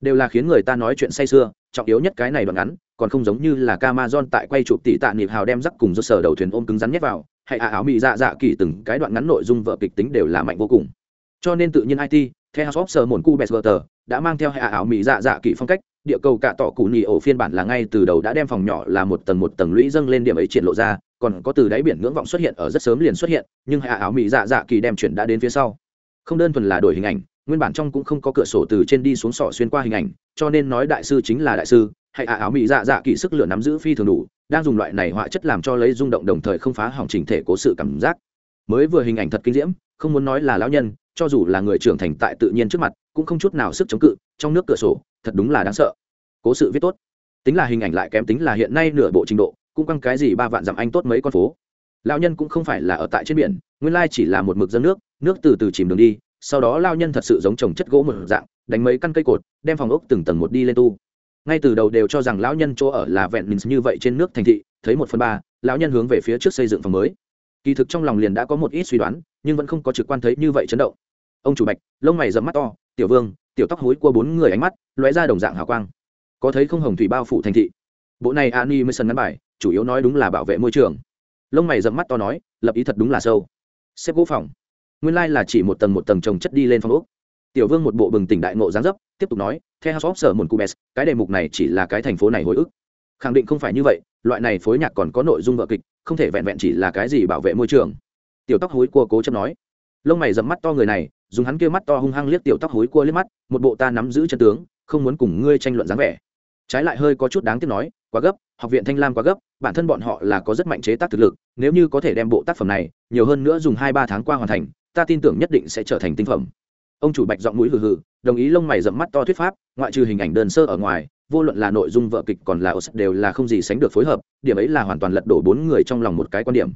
Đều là khiến người ta nói chuyện say sưa, trọng yếu nhất cái này đoạn ngắn, còn không giống như là Camazon tại quay chụp tỷ tạ niệm hào đem rắc cùng do sở đầu thuyền ôm cứng rắn nhét vào, hay ả áo mị dạ dạ kỳ từng cái đoạn ngắn nội dung vợ kịch tính đều là mạnh vô cùng. Cho nên tự nhiên it theo house of sờ mồn cu best đã mang theo hệ ảo mỹ dạ dạ kỳ phong cách địa cầu cạ tỏ cụ nhì ổ phiên bản là ngay từ đầu đã đem phòng nhỏ là một tầng một tầng lũy dâng lên điểm ấy triển lộ ra, còn có từ đáy biển ngưỡng vọng xuất hiện ở rất sớm liền xuất hiện, nhưng hạ áo mỹ dạ dạ kỳ đem chuyển đã đến phía sau. Không đơn thuần là đổi hình ảnh, nguyên bản trong cũng không có cửa sổ từ trên đi xuống sọ xuyên qua hình ảnh, cho nên nói đại sư chính là đại sư hay hạ áo mỹ dạ dạ kỳ sức lửa nắm giữ phi thường đủ, đang dùng loại này họa chất làm cho lấy rung động đồng thời không phá hỏng trình thể cố sự cảm giác. Mới vừa hình ảnh thật kinh diễm, không muốn nói là lão nhân, cho dù là người trưởng thành tại tự nhiên trước mặt, cũng không chút nào sức chống cự, trong nước cửa sổ thật đúng là đáng sợ. Cố sự viết tốt. Tính là hình ảnh lại kém tính là hiện nay nửa bộ trình độ, cũng căng cái gì ba vạn dặm anh tốt mấy con phố. Lao nhân cũng không phải là ở tại trên biển, nguyên lai chỉ là một mực dâng nước nước từ từ chìm đường đi, sau đó lao nhân thật sự giống trồng chất gỗ một dạng, đánh mấy căn cây cột, đem phòng ốc từng tầng một đi lên tu. Ngay từ đầu đều cho rằng lão nhân chỗ ở là vẹn mình như vậy trên nước thành thị, thấy một phần ba, lão nhân hướng về phía trước xây dựng phòng mới. Kỳ thực trong lòng liền đã có một ít suy đoán, nhưng vẫn không có trực quan thấy như vậy chấn động. Ông chủ bạch, lông mày dẫm mắt to, tiểu vương tiểu tóc hối của bốn người ánh mắt lóe ra đồng dạng hào quang. Có thấy không hồng thủy bao phủ thành thị? Bộ này ani mới sân ngắn bài, chủ yếu nói đúng là bảo vệ môi trường. Lông mày dẫm mắt to nói, lập ý thật đúng là sâu. Xếp gỗ phòng. Nguyên lai là chỉ một tầng một tầng trồng chất đi lên phòng úc tiểu vương một bộ bừng tỉnh đại ngộ giáng dấp, tiếp tục nói theo house of sở một cubes cái đề mục này chỉ là cái thành phố này hồi ức. Khẳng định không phải như vậy, loại này phối nhạc còn có nội dung vợ kịch, không thể vẹn vẹn chỉ là cái gì bảo vệ môi trường. Tiểu tóc hối cua cố chấp nói. Lông mày dẫm mắt to người này dùng hắn kia mắt to hung hăng liếc tiểu tóc hối cua liếc mắt, một bộ ta nắm giữ chân tướng, không muốn cùng ngươi tranh luận dáng vẻ. Trái lại hơi có chút đáng tiếc nói, quá gấp, học viện thanh lam quá gấp, bản thân bọn họ là có rất mạnh chế tác thực lực, nếu như có thể đem bộ tác phẩm này nhiều hơn nữa dùng hai ba tháng qua hoàn thành, ta tin tưởng nhất định sẽ trở thành tinh phẩm. Ông chủ bạch giọng mũi hừ hừ, đồng ý lông mày dậm mắt to thuyết pháp, ngoại trừ hình ảnh đơn sơ ở ngoài, vô luận là nội dung vợ kịch còn là os đều là không gì sánh được phối hợp, điểm ấy là hoàn toàn lật đổ bốn người trong lòng một cái quan điểm.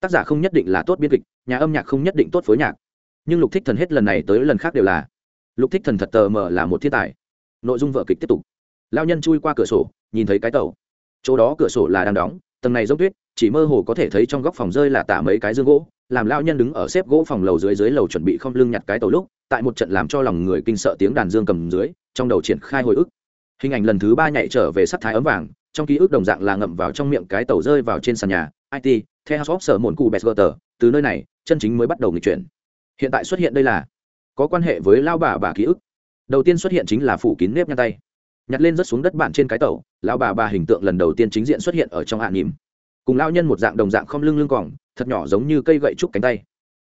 Tác giả không nhất định là tốt biên kịch, nhà âm nhạc không nhất định tốt phối nhạc nhưng lục thích thần hết lần này tới lần khác đều là, lục thích thần thật tờ mờ là một thiên tài. Nội dung vợ kịch tiếp tục. Lao nhân chui qua cửa sổ, nhìn thấy cái tàu. Chỗ đó cửa sổ là đang đóng, tầng này giống tuyết, chỉ mơ hồ có thể thấy trong góc phòng rơi là tả mấy cái dương gỗ, làm lao nhân đứng ở xếp gỗ phòng lầu dưới dưới lầu chuẩn bị không lưng nhặt cái tàu lúc, tại một trận làm cho lòng người kinh sợ tiếng đàn dương cầm dưới, trong đầu triển khai hồi ức. Hình ảnh lần thứ ba nhảy trở về sắc thái ấm vàng, trong ký ức đồng dạng là ngậm vào trong miệng cái tàu rơi vào trên sàn nhà it theo house sở mồn cụ từ nơi này, chân chính mới bắt đầu nghịch chuyển hiện tại xuất hiện đây là có quan hệ với lao bà bà ký ức. Đầu tiên xuất hiện chính là phủ kín nếp nhăn tay. Nhặt lên rất xuống đất bạn trên cái tàu lao bà bà hình tượng lần đầu tiên chính diện xuất hiện ở trong hạ nỉm. Cùng lao nhân một dạng đồng dạng không lưng lưng còng, thật nhỏ giống như cây gậy trúc cánh tay.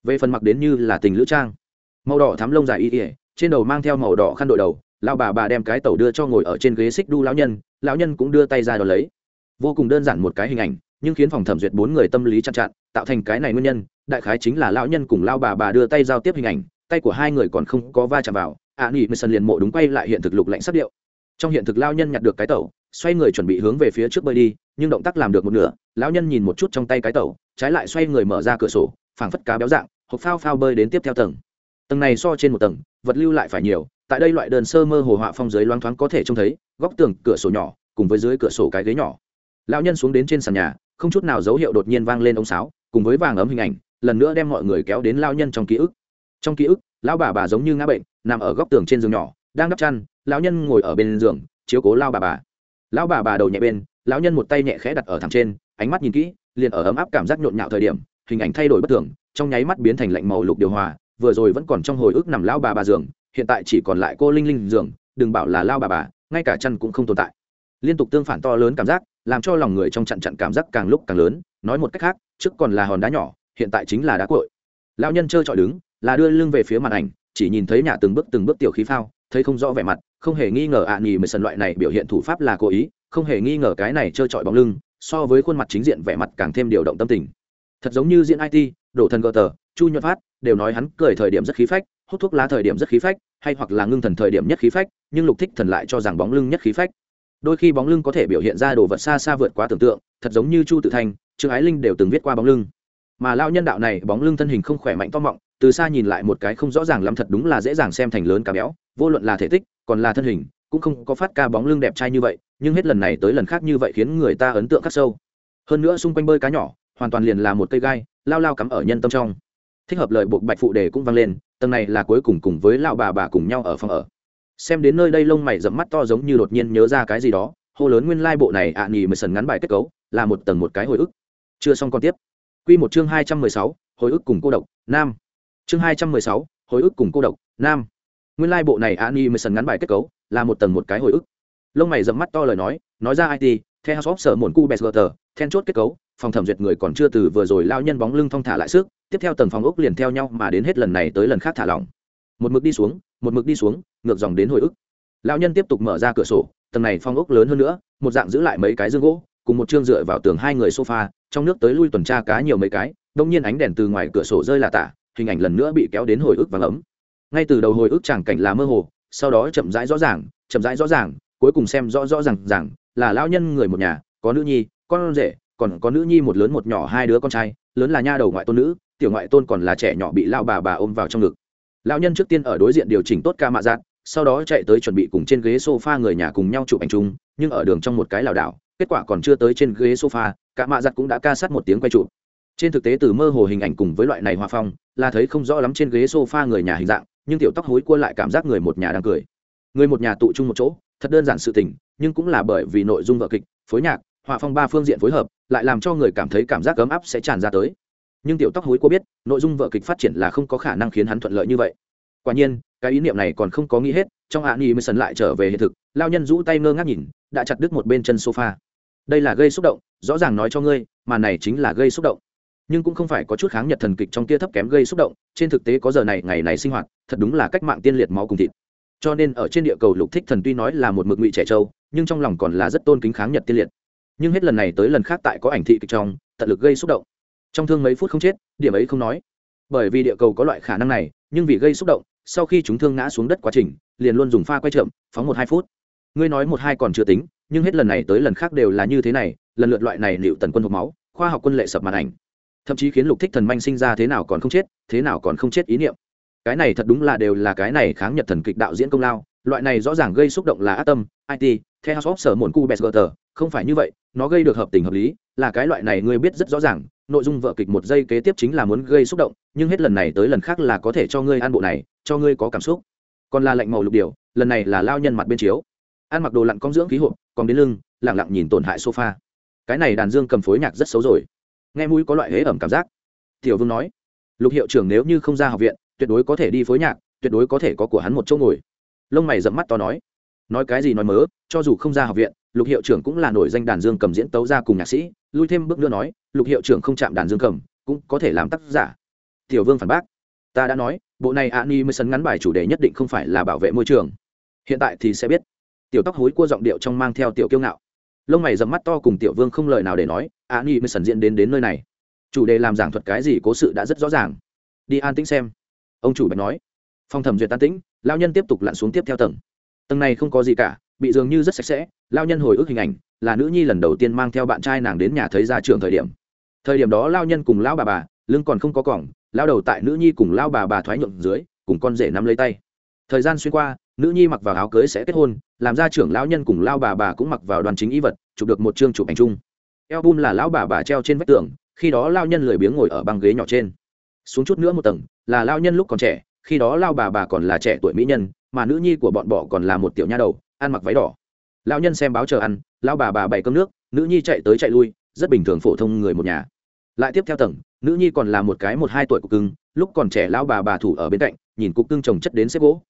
Về phần mặc đến như là tình lữ trang. Màu đỏ thắm lông dài y ỉa trên đầu mang theo màu đỏ khăn đội đầu lao bà bà đem cái tàu đưa cho ngồi ở trên ghế xích đu lão nhân lão nhân cũng đưa tay ra đón lấy. Vô cùng đơn giản một cái hình ảnh, nhưng khiến phòng thẩm duyệt bốn người tâm lý chặn chặn tạo thành cái này nguyên nhân đại khái chính là lão nhân cùng lao bà bà đưa tay giao tiếp hình ảnh tay của hai người còn không có va chạm vào ạ à, nghỉ mười sân liền mộ đúng quay lại hiện thực lục lạnh sắc điệu. Trong hiện thực lao nhân nhặt được cái tàu xoay người chuẩn bị hướng về phía trước bơi đi nhưng động tác làm được một nửa lão nhân nhìn một chút trong tay cái tàu trái lại xoay người mở ra cửa sổ phảng phất cá béo dạng hộp phao phao bơi đến tiếp theo tầng. Tầng này so trên một tầng vật lưu lại phải nhiều tại đây loại đơn sơ mơ hồ họa phong dưới loáng thoáng có thể trông thấy góc tường cửa sổ nhỏ cùng với dưới cửa sổ cái ghế nhỏ. Lão nhân xuống đến trên sàn nhà không chút nào dấu hiệu đột nhiên vang lên ống sáo cùng với vàng ấm hình ảnh, lần nữa đem mọi người kéo đến lao nhân trong ký ức. Trong ký ức, lão bà bà giống như ngã bệnh, nằm ở góc tường trên giường nhỏ, đang đắp chăn, lão nhân ngồi ở bên giường, chiếu cố lao bà bà. Lão bà bà đầu nhẹ bên, lão nhân một tay nhẹ khẽ đặt ở thẳng trên, ánh mắt nhìn kỹ, liền ở ấm áp cảm giác nhộn nhạo thời điểm, hình ảnh thay đổi bất thường, trong nháy mắt biến thành lạnh màu lục điều hòa, vừa rồi vẫn còn trong hồi ức nằm lao bà bà giường, hiện tại chỉ còn lại cô linh linh giường, đừng bảo là lao bà bà, ngay cả chăn cũng không tồn tại. Liên tục tương phản to lớn cảm giác, làm cho lòng người trong chặn chặn cảm giác càng lúc càng lớn, nói một cách khác trước còn là hòn đá nhỏ, hiện tại chính là đá cội. Lão nhân trơ trọi đứng, là đưa lưng về phía màn ảnh, chỉ nhìn thấy nhà từng bước từng bước tiểu khí phao, thấy không rõ vẻ mặt, không hề nghi ngờ ạ à nhì mười sần loại này biểu hiện thủ pháp là cố ý, không hề nghi ngờ cái này trơ trọi bóng lưng, so với khuôn mặt chính diện vẻ mặt càng thêm điều động tâm tình. Thật giống như diễn it đổ thần gờ tờ, chu nhuận phát, đều nói hắn cười thời điểm rất khí phách, hút thuốc lá thời điểm rất khí phách, hay hoặc là ngưng thần thời điểm nhất khí phách, nhưng lục thích thần lại cho rằng bóng lưng nhất khí phách. Đôi khi bóng lưng có thể biểu hiện ra đồ vật xa xa vượt quá tưởng tượng, thật giống như chu tự thanh trương ái linh đều từng viết qua bóng lưng. Mà lao nhân đạo này, bóng lưng thân hình không khỏe mạnh to mọng, từ xa nhìn lại một cái không rõ ràng lắm thật đúng là dễ dàng xem thành lớn cá béo, vô luận là thể tích, còn là thân hình, cũng không có phát ca bóng lưng đẹp trai như vậy, nhưng hết lần này tới lần khác như vậy khiến người ta ấn tượng khắc sâu. Hơn nữa xung quanh bơi cá nhỏ, hoàn toàn liền là một cây gai, lao lao cắm ở nhân tâm trong. Thích hợp lời buộc bạch phụ đề cũng vang lên, tầng này là cuối cùng cùng với lão bà bà cùng nhau ở phòng ở. Xem đến nơi đây lông mày dẫm mắt to giống như đột nhiên nhớ ra cái gì đó, hô lớn nguyên lai bộ này ạ à nhì mười sần ngắn bài kết cấu, là một tầng một cái hồi ức chưa xong còn tiếp. Q một chương hai trăm mười sáu, hồi ức cùng cô độc, nam. Chương hai trăm mười sáu, hồi ức cùng cô độc, nam. Nguyên lai bộ này ạ à mười sần ngắn bài kết cấu là một tầng một cái hồi ức. Lông mày dẫm mắt to lời nói nói ra it theo house of sở một cu besgutter then chốt kết cấu, phòng thẩm duyệt người còn chưa từ vừa rồi lao nhân bóng lưng thong thả lại sức tiếp theo tầng phòng ốc liền theo nhau mà đến hết lần này tới lần khác thả lỏng. Một mực đi xuống, một mực đi xuống, ngược dòng đến hồi ức. Lão nhân tiếp tục mở ra cửa sổ, tầng này phong ốc lớn hơn nữa, một dạng giữ lại mấy cái dương gỗ, cùng một chương dựa vào tường hai người sofa trong nước tới lui tuần tra cá nhiều mấy cái, đông nhiên ánh đèn từ ngoài cửa sổ rơi là tả, hình ảnh lần nữa bị kéo đến hồi ức và ấm. Ngay từ đầu hồi ức chẳng cảnh là mơ hồ, sau đó chậm rãi rõ ràng, chậm rãi rõ ràng, cuối cùng xem rõ rõ ràng ràng là lão nhân người một nhà, có nữ nhi, con rể, còn có nữ nhi một lớn một nhỏ hai đứa con trai, lớn là nha đầu ngoại tôn nữ, tiểu ngoại tôn còn là trẻ nhỏ bị lao bà bà ôm vào trong ngực. Lão nhân trước tiên ở đối diện điều chỉnh tốt ca mạ dạn sau đó chạy tới chuẩn bị cùng trên ghế sofa người nhà cùng nhau chụp ảnh chung, nhưng ở đường trong một cái lảo đảo, kết quả còn chưa tới trên ghế sofa cả mạ giặt cũng đã ca sát một tiếng quay trụ trên thực tế từ mơ hồ hình ảnh cùng với loại này hòa phong, là thấy không rõ lắm trên ghế sofa người nhà hình dạng, nhưng tiểu tóc hối cua lại cảm giác người một nhà đang cười. Người một nhà tụ chung một chỗ, thật đơn giản sự tình, nhưng cũng là bởi vì nội dung vở kịch, phối nhạc họa phong ba phương diện phối hợp, lại làm cho người cảm thấy cảm giác ấm áp sẽ tràn ra tới. Nhưng tiểu tóc hối cua biết, nội dung vở kịch phát triển là không có khả năng khiến hắn thuận lợi như vậy. Quả nhiên, cái ý niệm này còn không có nghĩ hết, trong hạ nghi mới sần lại trở về hiện thực lao nhân rũ tay ngơ ngác nhìn, đã chặt đứt một bên chân sofa đây là gây xúc động, rõ ràng nói cho ngươi, mà này chính là gây xúc động. Nhưng cũng không phải có chút kháng nhật thần kịch trong kia thấp kém gây xúc động, trên thực tế có giờ này, ngày này sinh hoạt, thật đúng là cách mạng tiên liệt máu cùng thịt. Cho nên ở trên địa cầu lục thích thần tuy nói là một mực ngụy trẻ trâu, nhưng trong lòng còn là rất tôn kính kháng nhật tiên liệt. Nhưng hết lần này tới lần khác tại có ảnh thị kịch trong, tận lực gây xúc động. Trong thương mấy phút không chết, điểm ấy không nói. Bởi vì địa cầu có loại khả năng này, nhưng vì gây xúc động, sau khi chúng thương ngã xuống đất quá trình, liền luôn dùng pha quay chậm, phóng một hai phút. Ngươi nói một hai còn chưa tính nhưng hết lần này tới lần khác đều là như thế này, lần lượt loại này liệu tần quân hộp máu, khoa học quân lệ sập màn ảnh. Thậm chí khiến lục thích thần manh sinh ra thế nào còn không chết, thế nào còn không chết ý niệm. Cái này thật đúng là đều là cái này kháng nhật thần kịch đạo diễn công lao, loại này rõ ràng gây xúc động là ác tâm it theo house of sở mồn cu besgerter không phải như vậy, nó gây được hợp tình hợp lý, là cái loại này ngươi biết rất rõ ràng, nội dung vợ kịch một giây kế tiếp chính là muốn gây xúc động, nhưng hết lần này tới lần khác là có thể cho ngươi ăn bộ này, cho ngươi có cảm xúc. Còn là lệnh màu lục điều, lần này là lao nhân mặt bên chiếu ăn mặc đồ lặn con dưỡng khí hộp còn đến lưng, lẳng lặng nhìn tổn hại sofa. Cái này đàn dương cầm phối nhạc rất xấu rồi. Nghe mũi có loại hế ẩm cảm giác. Tiểu vương nói, lục hiệu trưởng nếu như không ra học viện, tuyệt đối có thể đi phối nhạc, tuyệt đối có thể có của hắn một chỗ ngồi. Lông mày dẫm mắt to nói nói cái gì nói mớ, cho dù không ra học viện, lục hiệu trưởng cũng là nổi danh đàn dương cầm diễn tấu ra cùng nhạc sĩ. Lui thêm bước nữa nói, lục hiệu trưởng không chạm đàn dương cầm, cũng có thể làm tác giả. Tiểu vương phản bác, ta đã nói, bộ này a ni mới sấn ngắn bài chủ đề nhất định không phải là bảo vệ môi trường. Hiện tại thì sẽ biết tiểu tóc hối cua giọng điệu trong mang theo tiểu kiêu ngạo. Lông mày dầm mắt to cùng tiểu vương không lời nào để nói, a ni mới sần diễn đến đến nơi này. Chủ đề làm giảng thuật cái gì cố sự đã rất rõ ràng. Đi an tĩnh xem. Ông chủ bạch nói. Phong thẩm duyệt tan tĩnh lao nhân tiếp tục lặn xuống tiếp theo tầng. Tầng này không có gì cả, bị dường như rất sạch sẽ lao nhân hồi ức hình ảnh, là nữ nhi lần đầu tiên mang theo bạn trai nàng đến nhà thấy ra trường thời điểm. Thời điểm đó lao nhân cùng lao bà bà, lưng còn không có cỏng lao đầu tại nữ nhi cùng lao bà bà thoái nhuộm dưới, cùng con rể nắm lấy tay. Thời gian xuyên qua nữ nhi mặc vào áo cưới sẽ kết hôn, làm ra trưởng lão nhân cùng lao bà bà cũng mặc vào đoàn chính y vật, chụp được một chương chụp ảnh chung. Album là lão bà bà treo trên vách tường, khi đó lao nhân lười biếng ngồi ở băng ghế nhỏ trên. Xuống chút nữa một tầng, là lao nhân lúc còn trẻ, khi đó lao bà bà còn là trẻ tuổi mỹ nhân, mà nữ nhi của bọn bọ còn là một tiểu nha đầu, ăn mặc váy đỏ. Lao nhân xem báo chờ ăn, lao bà bà bày cơm nước, nữ nhi chạy tới chạy lui, rất bình thường phổ thông người một nhà. Lại tiếp theo tầng, nữ nhi còn là một cái một hai tuổi cục cưng, lúc còn trẻ lao bà bà thủ ở bên cạnh, nhìn cục cưng trồng chất đến xếp gỗ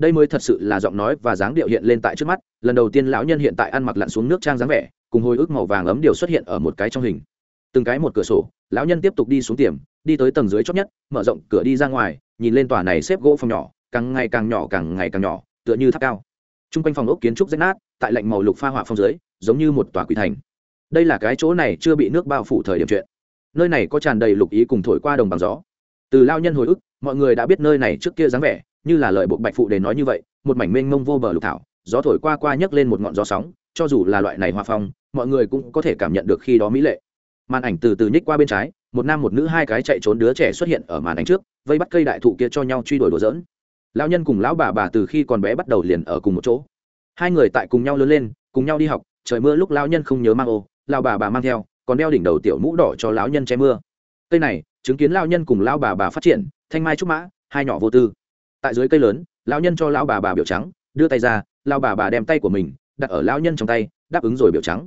đây mới thật sự là giọng nói và dáng điệu hiện lên tại trước mắt, lần đầu tiên lão nhân hiện tại ăn mặc lặn xuống nước trang dáng vẻ, cùng hồi ức màu vàng ấm điều xuất hiện ở một cái trong hình. Từng cái một cửa sổ, lão nhân tiếp tục đi xuống tiềm đi tới tầng dưới chót nhất, mở rộng cửa đi ra ngoài, nhìn lên tòa này xếp gỗ phòng nhỏ, càng ngày càng nhỏ càng ngày càng nhỏ, tựa như tháp cao. T r u n g quanh phòng ốc kiến trúc rách nát, tại lạnh màu lục pha họa phong dưới, giống như một tòa quỷ thành. Đây là cái chỗ này chưa bị nước bao phủ thời điểm chuyện. Nơi này có tràn đầy lục ý cùng thổi qua đồng bằng gió. Từ lao nhân hồi ức, mọi người đã biết nơi này trước kia dáng vẻ như là lời bộ bạch phụ để nói như vậy, một mảnh mênh mông vô bờ lục thảo, gió thổi qua qua nhấc lên một ngọn gió sóng, cho dù là loại này hoa phong, mọi người cũng có thể cảm nhận được khi đó mỹ lệ. Màn ảnh từ từ nhích qua bên trái, một nam một nữ hai cái chạy trốn đứa trẻ xuất hiện ở màn ảnh trước, vây bắt cây đại thụ kia cho nhau truy đuổi đồ dỡn lão nhân cùng lão bà bà từ khi còn bé bắt đầu liền ở cùng một chỗ. Hai người tại cùng nhau lớn lên, cùng nhau đi học, trời mưa lúc lão nhân không nhớ mang ô, lão bà bà mang theo, còn đeo đỉnh đầu tiểu mũ đỏ cho lão nhân che mưa. Cây này, chứng kiến lão nhân cùng lão bà bà phát triển, thanh mai trúc mã, hai nhỏ vô tư tại dưới cây lớn, lão nhân cho lão bà bà biểu trắng, đưa tay ra, lão bà bà đem tay của mình đặt ở lão nhân trong tay, đáp ứng rồi biểu trắng.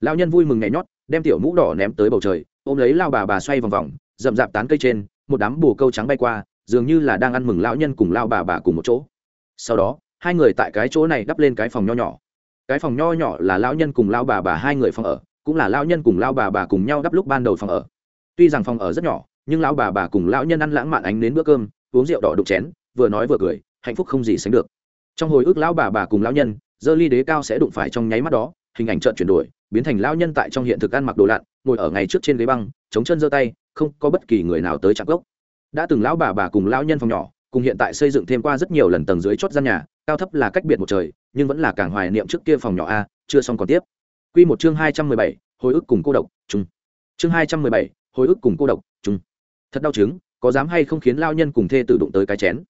Lão nhân vui mừng nhảy nhót, đem tiểu mũ đỏ ném tới bầu trời, ôm lấy lao bà bà xoay vòng vòng, rậm rạp tán cây trên, một đám bồ câu trắng bay qua, dường như là đang ăn mừng lão nhân cùng lao bà bà cùng một chỗ. Sau đó, hai người tại cái chỗ này đắp lên cái phòng nho nhỏ. Cái phòng nho nhỏ là lão nhân cùng lao bà bà hai người phòng ở, cũng là lão nhân cùng lao bà bà cùng nhau đắp lúc ban đầu phòng ở. Tuy rằng phòng ở rất nhỏ, nhưng lão bà bà cùng lão nhân ăn lãng mạn ánh đến bữa cơm, uống rượu đỏ đục chén vừa nói vừa cười, hạnh phúc không gì sánh được. Trong hồi ức lão bà bà cùng lão nhân, dơ ly đế cao sẽ đụng phải trong nháy mắt đó, hình ảnh trợn chuyển đổi, biến thành lão nhân tại trong hiện thực ăn mặc đồ lặn, ngồi ở ngày trước trên ghế băng, chống chân giơ tay, không có bất kỳ người nào tới chạm gốc. Đã từng lão bà bà cùng lão nhân phòng nhỏ, cùng hiện tại xây dựng thêm qua rất nhiều lần tầng dưới chót gian nhà, cao thấp là cách biệt một trời, nhưng vẫn là càng hoài niệm trước kia phòng nhỏ a, chưa xong còn tiếp. Quy một chương hai trăm mười bảy, hồi ức cùng cô độc, chung. Chương hai trăm mười bảy, hồi ức cùng cô độc, chung. Thật đau chứng, có dám hay không khiến lao nhân cùng thê tự đụng tới cái chén?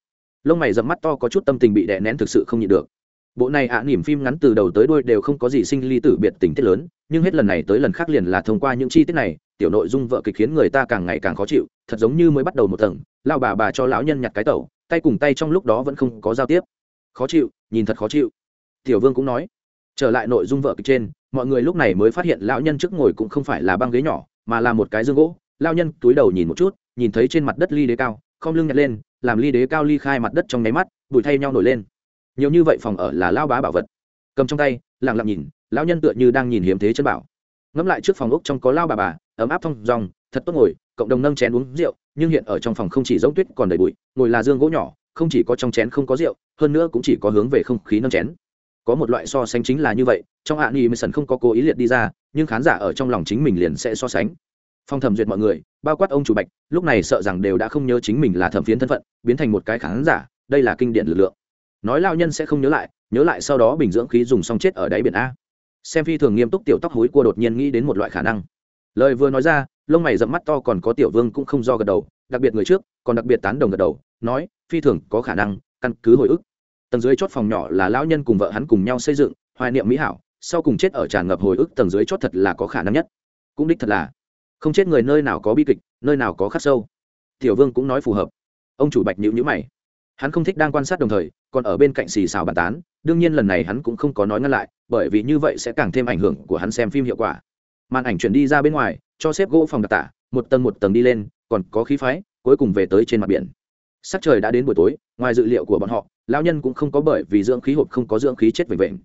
Lông mày dẫm mắt to có chút tâm tình bị đè nén thực sự không nhịn được. Bộ này ạ à, nỉm phim ngắn từ đầu tới đuôi đều không có gì sinh ly tử biệt tình tiết lớn nhưng hết lần này tới lần khác liền là thông qua những chi tiết này tiểu nội dung vợ kịch khiến người ta càng ngày càng khó chịu thật giống như mới bắt đầu một tầng lao bà bà cho lão nhân nhặt cái tẩu tay cùng tay trong lúc đó vẫn không có giao tiếp. Khó chịu nhìn thật khó chịu. Tiểu vương cũng nói trở lại nội dung vợ kịch trên mọi người lúc này mới phát hiện lão nhân trước ngồi cũng không phải là băng ghế nhỏ mà là một cái dương gỗ. Lao nhân túi đầu nhìn một chút nhìn thấy trên mặt đất ly đế cao không lưng nhặt lên làm ly đế cao ly khai mặt đất trong nháy mắt, bụi thay nhau nổi lên. Nhiều như vậy phòng ở là lao bá bảo vật. Cầm trong tay, lặng lặng nhìn, lão nhân tựa như đang nhìn hiếm thế chân bảo. Ngẫm lại trước phòng ốc trong có lao bà bà, ấm áp thông dòng thật tốt ngồi, cộng đồng nâng chén uống rượu, nhưng hiện ở trong phòng không chỉ giống tuyết còn đầy bụi, ngồi là dương gỗ nhỏ, không chỉ có trong chén không có rượu, hơn nữa cũng chỉ có hướng về không khí nâng chén. Có một loại so sánh chính là như vậy, trong hạ nghị sần không có cố ý liệt đi ra, nhưng khán giả ở trong lòng chính mình liền sẽ so sánh phong thẩm duyệt mọi người, bao quát ông chủ bạch, lúc này sợ rằng đều đã không nhớ chính mình là thẩm phiến thân phận, biến thành một cái khán giả, đây là kinh điển lực lượng. Nói lao nhân sẽ không nhớ lại nhớ lại sau đó bình dưỡng khí dùng xong chết ở đáy biển a. Xem phi thường nghiêm túc tiểu tóc hối cua đột nhiên nghĩ đến một loại khả năng. Lời vừa nói ra, lông mày dẫm mắt to còn có tiểu vương cũng không do gật đầu, đặc biệt người trước, còn đặc biệt tán đồng gật đầu, nói, phi thường, có khả năng, căn cứ hồi ức. Tầng dưới chót phòng nhỏ là lão nhân cùng vợ hắn cùng nhau xây dựng, hoài niệm mỹ hảo, sau cùng chết ở tràn ngập hồi ức tầng dưới chót thật là có khả năng nhất. Cũng đích thật là không chết người nơi nào có bi kịch, nơi nào có khắc sâu. Tiểu vương cũng nói phù hợp. Ông chủ bạch nhữ nhữ mày. Hắn không thích đang quan sát đồng thời, còn ở bên cạnh xì xào bàn tán, đương nhiên lần này hắn cũng không có nói ngăn lại, bởi vì như vậy sẽ càng thêm ảnh hưởng của hắn xem phim hiệu quả. Màn ảnh chuyển đi ra bên ngoài, cho xếp gỗ phòng đặc tả, một tầng một tầng đi lên, còn có khí phái, cuối cùng về tới trên mặt biển. Sắc trời đã đến buổi tối, ngoài dự liệu của bọn họ lao nhân cũng không có bởi vì dưỡng khí hộp không có dưỡng khí chết vệnh vệnh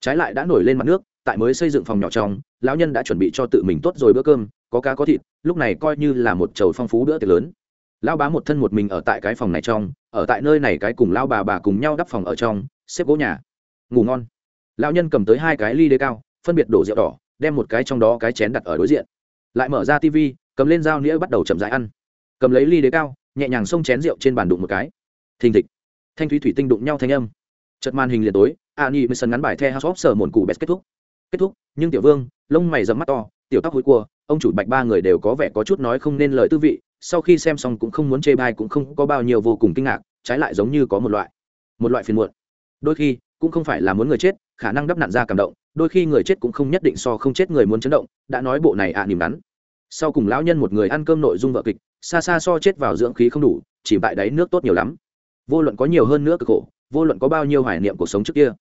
trái lại đã nổi lên mặt nước, tại mới xây dựng phòng nhỏ trong, lão nhân đã chuẩn bị cho tự mình tốt rồi bữa cơm có cá có thịt, lúc này coi như là một chầu phong phú bữa tiệc lớn. Lão bá một thân một mình ở tại cái phòng này trong, ở tại nơi này cái cùng lao bà bà cùng nhau đắp phòng ở trong, xếp gỗ nhà, ngủ ngon. Lão nhân cầm tới hai cái ly đế cao, phân biệt đổ rượu đỏ, đem một cái trong đó cái chén đặt ở đối diện. Lại mở ra tv cầm lên dao nĩa bắt đầu chậm rãi ăn. Cầm lấy ly đế cao, nhẹ nhàng xông chén rượu trên bàn đụng một cái. Thình thịch. Thanh thúy thủy tinh đụng nhau thanh âm. Chật màn hình liền tối, a ni mới sân ngắn bài the house of sở mồn cụ bét kết thúc. Kết thúc, nhưng tiểu vương, lông mày dầm mắt to, tiểu tóc hối cua ông chủ bạch ba người đều có vẻ có chút nói không nên lời tư vị sau khi xem xong cũng không muốn chê bai cũng không có bao nhiêu vô cùng kinh ngạc trái lại giống như có một loại một loại phiền muộn. Đôi khi cũng không phải là muốn người chết khả năng đắp nạn ra cảm động đôi khi người chết cũng không nhất định so không chết người muốn chấn động đã nói bộ này ạ à, nỉm ngắn sau cùng lão nhân một người ăn cơm nội dung vợ kịch xa xa so chết vào dưỡng khí không đủ chỉ tại đáy nước tốt nhiều lắm. Vô luận có nhiều hơn nữa cực khổ vô luận có bao nhiêu hoài niệm cuộc sống trước kia.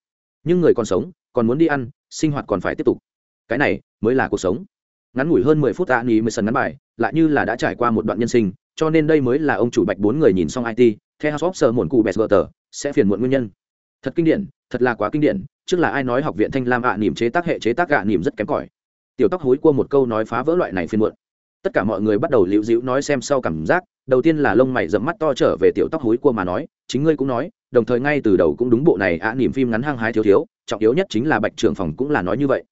Nhưng người còn sống còn muốn đi ăn sinh hoạt còn phải tiếp tục. Cái này mới là cuộc sống ngắn ngủi hơn mười phút tạ nghỉ mười sần ngắn bài lại như là đã trải qua một đoạn nhân sinh cho nên đây mới là ông chủ bạch bốn người nhìn xong it theo house of sơ muộn cụ bẹt vợ tờ sẽ phiền muộn nguyên nhân. Thật kinh điển thật là quá kinh điển trước là ai nói học viện thanh lam ạ à, nỉm chế tác hệ chế tác gạ nỉm rất kém cỏi. Tiểu tóc hối cua một câu nói phá vỡ loại này phiền muộn. Tất cả mọi người bắt đầu liễu dĩu nói xem sau cảm giác đầu tiên là lông mày dẫm mắt to trở về tiểu tóc hối cua mà nói chính ngươi cũng nói đồng thời ngay từ đầu cũng đúng bộ này ạ à, nỉm phim ngắn hăng hái thiếu thiếu trọng yếu nhất chính là bạch trưởng phòng cũng là nói như vậy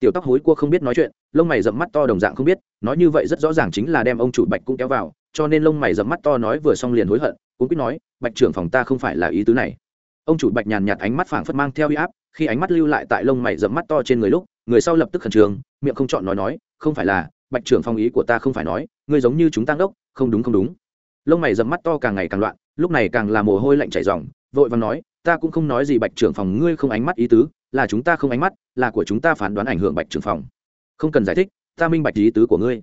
tiểu tóc hối cua không biết nói chuyện, lông mày dẫm mắt to đồng dạng không biết, nói như vậy rất rõ ràng chính là đem ông chủ bạch cũng kéo vào, cho nên lông mày dẫm mắt to nói vừa xong liền hối hận, cũng biết nói, bạch trưởng phòng ta không phải là ý tứ này. Ông chủ bạch nhàn nhạt ánh mắt phảng phất mang theo huy áp, khi ánh mắt lưu lại tại lông mày dẫm mắt to trên người lúc, người sau lập tức khẩn trương, miệng không chọn nói nói, không phải là, bạch trưởng phong ý của ta không phải nói, ngươi giống như chúng tăng đốc, không đúng không đúng. Lông mày dẫm mắt to càng ngày càng loạn, lúc này càng là mồ hôi lạnh chảy ròng, vội vàng nói, ta cũng không nói gì bạch trưởng phòng, ngươi không ánh mắt ý tứ là chúng ta không ánh mắt là của chúng ta phán đoán ảnh hưởng bạch trưởng phòng không cần giải thích ta minh bạch ý tứ của ngươi.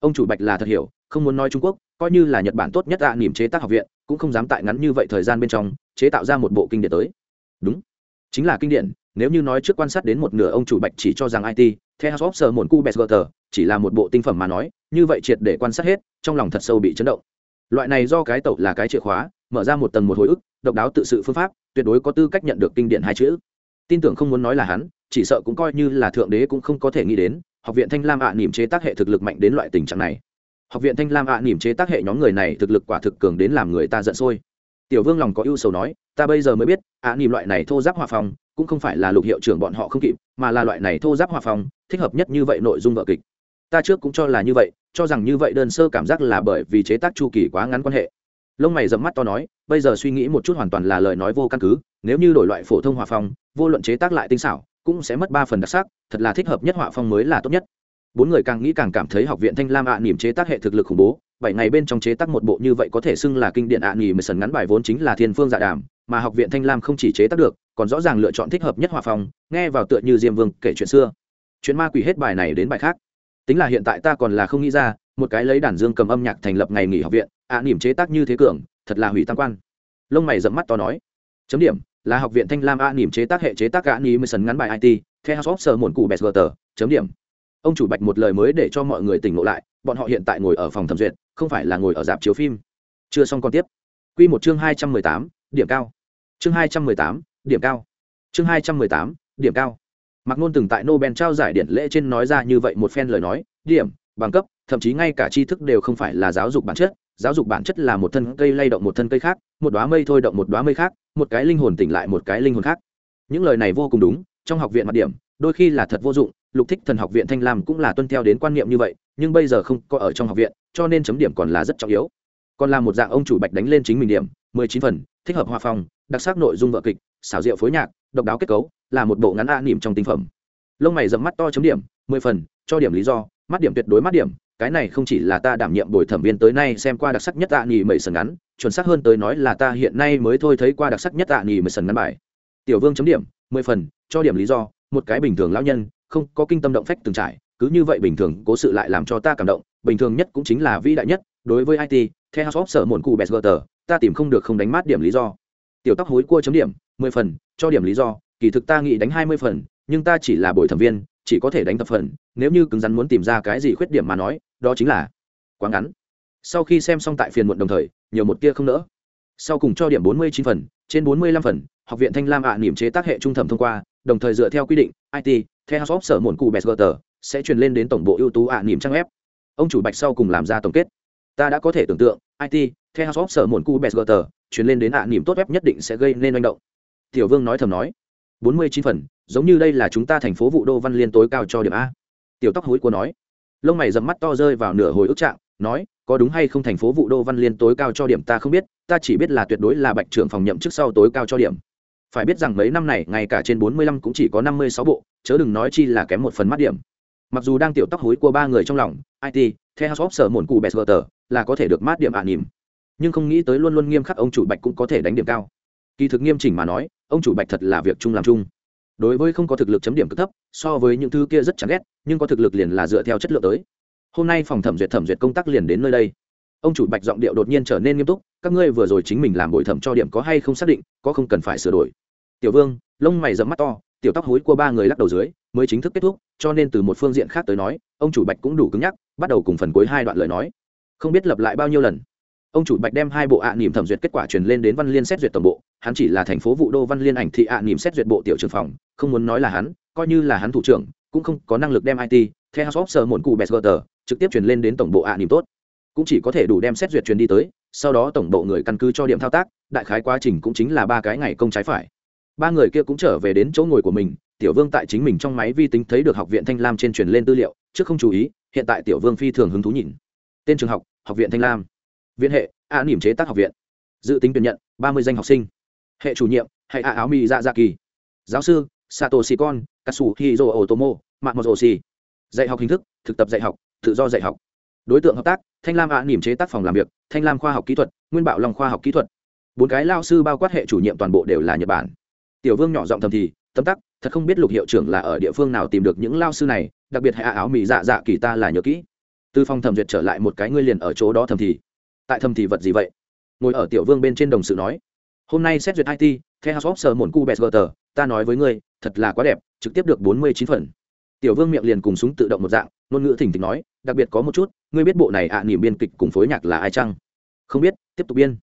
Ông chủ bạch là thật hiểu không muốn nói trung quốc coi như là nhật bản tốt nhất ạ à, niềm chế tác học viện cũng không dám tại ngắn như vậy thời gian bên trong chế tạo ra một bộ kinh điển tới. Đúng. Chính là kinh điển nếu như nói trước quan sát đến một nửa ông chủ bạch chỉ cho rằng it theo house of sờ một cu chỉ là một bộ tinh phẩm mà nói như vậy triệt để quan sát hết trong lòng thật sâu bị chấn động. Loại này do cái tẩu là cái chìa khóa mở ra một tầng một hồi ức độc đáo tự sự phương pháp tuyệt đối có tư cách nhận được kinh điển hai chữ tin tưởng không muốn nói là hắn, chỉ sợ cũng coi như là thượng đế cũng không có thể nghĩ đến, học viện thanh lam ạ à nỉm chế tác hệ thực lực mạnh đến loại tình trạng này. Học viện thanh lam ạ à nỉm chế tác hệ nhóm người này thực lực quả thực cường đến làm người ta giận sôi. Tiểu vương lòng có ưu sầu nói, ta bây giờ mới biết, ạ à nỉm loại này thô giáp hòa phòng cũng không phải là lục hiệu trưởng bọn họ không kịp, mà là loại này thô giáp hòa phòng thích hợp nhất như vậy nội dung vợ kịch. Ta trước cũng cho là như vậy, cho rằng như vậy đơn sơ cảm giác là bởi vì chế tác chu kỳ quá ngắn quan hệ. Lông mày dẫm mắt to nói, bây giờ suy nghĩ một chút hoàn toàn là lời nói vô căn cứ, nếu như đổi loại phổ thông hòa phong vô luận chế tác lại tinh xảo cũng sẽ mất ba phần đặc sắc thật là thích hợp nhất họa phong mới là tốt nhất. Bốn người càng nghĩ càng cảm thấy học viện thanh lam ạ à chế tác hệ thực lực khủng bố bảy ngày bên trong chế tác một bộ như vậy có thể xưng là kinh điển ạ à mười sần ngắn bài vốn chính là thiên phương dạ đàm mà học viện thanh lam không chỉ chế tác được còn rõ ràng lựa chọn thích hợp nhất hòa phòng nghe vào tựa như diêm vương kể chuyện xưa. Chuyện ma quỷ hết bài này đến bài khác. Tính là hiện tại ta còn là không nghĩ ra một cái lấy đàn dương cầm âm nhạc thành lập ngày nghỉ học viện ạ à, chế tác như thế cường thật là hủy tam quan. Lông mày dẫm mắt to nói. Chấm điểm là học viện thanh lam a nỉm chế tác hệ chế tác gã ni nỉm sần ngắn bài it theo house of sờ mồn cụ bẹt tờ, chấm điểm. Ông chủ bạch một lời mới để cho mọi người tỉnh ngộ lại, bọn họ hiện tại ngồi ở phòng thẩm duyệt, không phải là ngồi ở dạp chiếu phim. Chưa xong còn tiếp. Q một chương hai trăm mười tám, điểm cao. Chương hai trăm mười tám, điểm cao. Chương hai trăm mười tám, điểm cao. Mặc nôn từng tại nobel trao giải điện lễ trên nói ra như vậy một phen lời nói, điểm, bằng cấp, thậm chí ngay cả tri thức đều không phải là giáo dục bản chất giáo dục bản chất là một thân cây lay động một thân cây khác, một đoá mây thôi động một đoá mây khác, một cái linh hồn tỉnh lại một cái linh hồn khác. Những lời này vô cùng đúng, trong học viện mặt điểm, đôi khi là thật vô dụng, lục thích thần học viện thanh lam cũng là tuân theo đến quan niệm như vậy, nhưng bây giờ không có ở trong học viện, cho nên chấm điểm còn là rất trọng yếu. Còn là một dạng ông chủ bạch đánh lên chính mình điểm, mười chín phần, thích hợp hòa phong, đặc sắc nội dung vợ kịch, xảo diệu phối nhạc, độc đáo kết cấu, là một bộ ngắn a nỉm trong tinh phẩm. Lông mày dẫm mắt to chấm điểm, mười phần, cho điểm lý do, mắt điểm tuyệt đối mắt điểm cái này không chỉ là ta đảm nhiệm bồi thẩm viên tới nay xem qua đặc sắc nhất tạ nghỉ mẩy sần ngắn, chuẩn xác hơn tới nói là ta hiện nay mới thôi thấy qua đặc sắc nhất tạ nghỉ mẩy sần ngắn bài. Tiểu vương chấm điểm, mười phần, cho điểm lý do, một cái bình thường lão nhân, không có kinh tâm động phách từng trải, cứ như vậy bình thường cố sự lại làm cho ta cảm động, bình thường nhất cũng chính là vĩ đại nhất, đối với it theo house of sở mồn cụ bẹt gờ ta tìm không được không đánh mát điểm lý do. Tiểu tóc hối cua chấm điểm, mười phần, cho điểm lý do, kỳ thực ta nghĩ đánh hai mươi phần, nhưng ta chỉ là bồi thẩm viên, chỉ có thể đánh tập phần, nếu như cứng rắn muốn tìm ra cái gì khuyết điểm mà nói đó chính là quá ngắn. Sau khi xem xong tại phiền muộn đồng thời, nhiều một tia không nỡ. Sau cùng cho điểm bốn mươi chín phần, trên bốn mươi lăm phần, học viện thanh lam ạ à niềm chế tác hệ trung thẩm thông qua, đồng thời dựa theo quy định it theo house sở mồn cụ best sẽ truyền lên đến tổng bộ ưu tú ạ à niềm trang web. Ông chủ bạch sau cùng làm ra tổng kết. Ta đã có thể tưởng tượng it theo house sở mồn cụ best truyền lên đến ạ à niềm tốt web nhất định sẽ gây nên manh động. Tiểu vương nói thầm nói. bốn mươi chín phần, giống như đây là chúng ta thành phố vụ đô văn liên tối cao cho điểm a. Tiểu tóc hối của nói lông mày dầm mắt to rơi vào nửa hồi ức trạng, nói, có đúng hay không thành phố vụ đô văn liên tối cao cho điểm ta không biết, ta chỉ biết là tuyệt đối là bạch trưởng phòng nhậm chức sau tối cao cho điểm. Phải biết rằng mấy năm này, ngay cả trên bốn mươi lăm cũng chỉ có năm mươi sáu bộ, chớ đừng nói chi là kém một phần mắt điểm. Mặc dù đang tiểu tóc hối của ba người trong lòng it theo house sở mồn cụ best là có thể được mát điểm ạ à nỉm, nhưng không nghĩ tới luôn luôn nghiêm khắc ông chủ bạch cũng có thể đánh điểm cao. Kỳ thực nghiêm chỉnh mà nói, ông chủ bạch thật là việc chung làm chung đối với không có thực lực chấm điểm cực thấp, so với những thứ kia rất chán ghét, nhưng có thực lực liền là dựa theo chất lượng tới. Hôm nay phòng thẩm duyệt thẩm duyệt công tác liền đến nơi đây. Ông chủ bạch giọng điệu đột nhiên trở nên nghiêm túc, các ngươi vừa rồi chính mình làm bồi thẩm cho điểm có hay không xác định, có không cần phải sửa đổi. Tiểu vương, lông mày dẫm mắt to, tiểu tóc hối của ba người lắc đầu dưới, mới chính thức kết thúc, cho nên từ một phương diện khác tới nói, ông chủ bạch cũng đủ cứng nhắc, bắt đầu cùng phần cuối hai đoạn lời nói. Không biết lặp lại bao nhiêu lần ông chủ bạch đem hai bộ ạ à niềm thẩm duyệt kết quả truyền lên đến văn liên xét duyệt tổng bộ, hắn chỉ là thành phố vụ đô văn liên ảnh thị ạ à niềm xét duyệt bộ tiểu trường phòng, không muốn nói là hắn, coi như là hắn thủ trưởng, cũng không có năng lực đem it theo house of sơ mồn cụ besgoter trực tiếp truyền lên đến tổng bộ ạ à niềm tốt. Cũng chỉ có thể đủ đem xét duyệt truyền đi tới, sau đó tổng bộ người căn cứ cho điểm thao tác, đại khái quá trình cũng chính là ba cái ngày công trái phải. Ba người kia cũng trở về đến chỗ ngồi của mình, tiểu vương tại chính mình trong máy vi tính thấy được học viện thanh lam trên truyền lên tư liệu, trước không chú ý, hiện tại tiểu vương phi thường hứng thú nhìn. Tên trường học học viện thanh lam viện hệ, a niềm chế tác học viện. Dự tính tuyển nhận, ba mươi danh học sinh. Hệ chủ nhiệm hệ a áo mi dạ dạ kỳ. Giáo sư sato sikon katsu hizo otomo mạng Osi. dạy học hình thức, thực tập dạy học, tự do dạy học. Đối tượng hợp tác, thanh lam a niềm chế tác phòng làm việc, thanh lam khoa học kỹ thuật, nguyên Bảo long khoa học kỹ thuật. Bốn cái lao sư bao quát hệ chủ nhiệm toàn bộ đều là nhật bản. Tiểu vương nhỏ giọng thầm thì, tấm tắc, thật không biết lục hiệu trưởng là ở địa phương nào tìm được những lao sư này, đặc biệt hệ áo mì dạ dạ kỳ ta là nhớ kỹ. Từ phòng thẩm duyệt trở lại một cái, ngươi liền ở chỗ đó thầm thì tại thầm thì vật gì vậy? Ngồi ở tiểu vương bên trên đồng sự nói hôm nay xét duyệt it theo house of sờ mồn cu bẹt gờ ta nói với ngươi thật là quá đẹp trực tiếp được bốn mươi chín phần. Tiểu vương miệng liền cùng súng tự động một dạng ngôn ngữ thỉnh thỉnh nói đặc biệt có một chút ngươi biết bộ này ạ à, niềm biên kịch cùng phối nhạc là ai chăng? Không biết tiếp tục biên.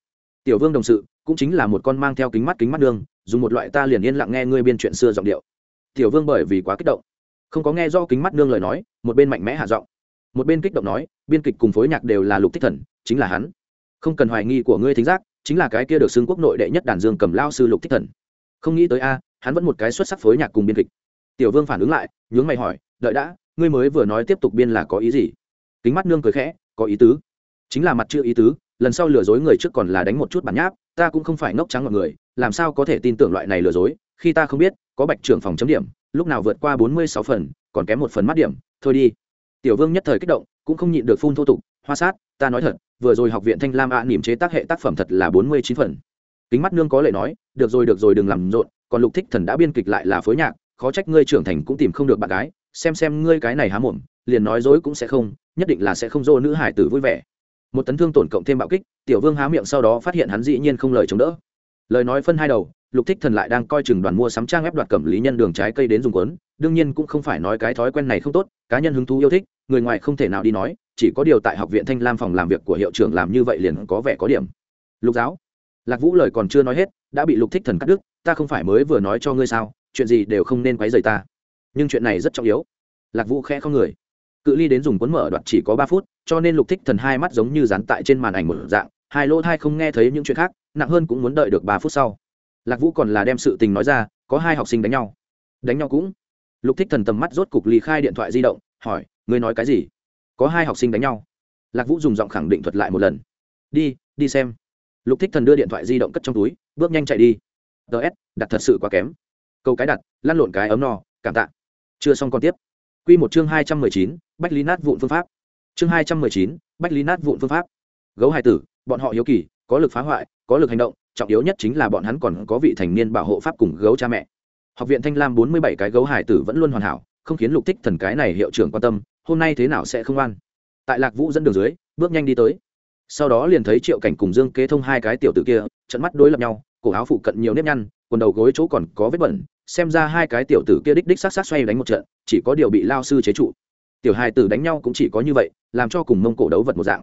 Tiểu vương đồng sự cũng chính là một con mang theo kính mắt kính mắt đường dùng một loại ta liền yên lặng nghe ngươi biên chuyện xưa giọng điệu. Tiểu vương bởi vì quá kích động không có nghe do kính mắt nương lời nói một bên mạnh mẽ hạ giọng một bên kích động nói biên kịch cùng phối nhạc đều là lục thích thần chính là hắn. Không cần hoài nghi của ngươi thính giác, chính là cái kia được xưng quốc nội đệ nhất đàn dương cầm lao sư lục thích thần. Không nghĩ tới a, hắn vẫn một cái xuất sắc phối nhạc cùng biên kịch. Tiểu vương phản ứng lại, nhướng mày hỏi, đợi đã, ngươi mới vừa nói tiếp tục biên là có ý gì? Kính mắt nương cười khẽ, có ý tứ. Chính là mặt chưa ý tứ, lần sau lừa dối người trước còn là đánh một chút bản nháp, ta cũng không phải ngốc trắng mọi người, làm sao có thể tin tưởng loại này lừa dối, khi ta không biết, có bạch trưởng phòng chấm điểm, lúc nào vượt qua bốn mươi sáu phần, còn kém một phần mắt điểm, thôi đi. Tiểu vương nhất thời kích động, cũng không nhịn được phun thô tục, hoa sát ta nói thật vừa rồi học viện thanh lam ạ à, nỉm chế tác hệ tác phẩm thật là bốn mươi chín phần. Kính mắt nương có lệ nói được rồi được rồi đừng làm rộn còn lục thích thần đã biên kịch lại là phối nhạc khó trách ngươi trưởng thành cũng tìm không được bạn gái xem xem ngươi cái này há mồm liền nói dối cũng sẽ không nhất định là sẽ không dô nữ hải tử vui vẻ. Một tấn thương tổn cộng thêm bạo kích tiểu vương há miệng sau đó phát hiện hắn dĩ nhiên không lời chống đỡ. Lời nói phân hai đầu lục thích thần lại đang coi chừng đoàn mua sắm trang ép đoạt cẩm lý nhân đường trái cây đến dùng quấn đương nhiên cũng không phải nói cái thói quen này không tốt cá nhân hứng thú yêu thích người ngoài không thể nào đi nói chỉ có điều tại học viện thanh lam phòng làm việc của hiệu trưởng làm như vậy liền có vẻ có điểm. Lục giáo, lạc vũ lời còn chưa nói hết, đã bị lục thích thần cắt đứt, ta không phải mới vừa nói cho ngươi sao, chuyện gì đều không nên quấy rầy ta. Nhưng chuyện này rất trọng yếu. Lạc vũ khẽ không người. Cự ly đến dùng cuốn mở đoạn chỉ có ba phút, cho nên lục thích thần hai mắt giống như dán tại trên màn ảnh một dạng, hai lỗ thai không nghe thấy những chuyện khác, nặng hơn cũng muốn đợi được ba phút sau. Lạc vũ còn là đem sự tình nói ra, có hai học sinh đánh nhau. Đánh nhau cũng. Lục thích thần tầm mắt rốt cục ly khai điện thoại di động, hỏi, ngươi nói cái gì? Có hai học sinh đánh nhau. Lạc vũ dùng giọng khẳng định thuật lại một lần. Đi đi xem. Lục thích thần đưa điện thoại di động cất trong túi, bước nhanh chạy đi. Ts đặt thật sự quá kém. Câu cái đặt, lăn lộn cái ấm no, cảm tạ. Chưa xong còn tiếp. Q một chương hai trăm mười chín, bách lý nát vụn phương pháp. Chương hai trăm mười chín, bách lý nát vụn phương pháp. Gấu hai tử, bọn họ hiếu kỳ, có lực phá hoại, có lực hành động, trọng yếu nhất chính là bọn hắn còn có vị thành niên bảo hộ pháp cùng gấu cha mẹ. Học viện thanh lam bốn mươi bảy cái gấu hải tử vẫn luôn hoàn hảo, không khiến lục thích thần cái này hiệu trưởng quan tâm hôm nay thế nào sẽ không ăn tại lạc vũ dẫn đường dưới, bước nhanh đi tới. Sau đó liền thấy triệu cảnh cùng dương kế thông hai cái tiểu tử kia, trận mắt đối lập nhau, cổ áo phụ cận nhiều nếp nhăn, quần đầu gối chỗ còn có vết bẩn, xem ra hai cái tiểu tử kia đích đích sát sát xoay đánh một trận, chỉ có điều bị lao sư chế trụ. Tiểu hai tử đánh nhau cũng chỉ có như vậy, làm cho cùng mông cổ đấu vật một dạng.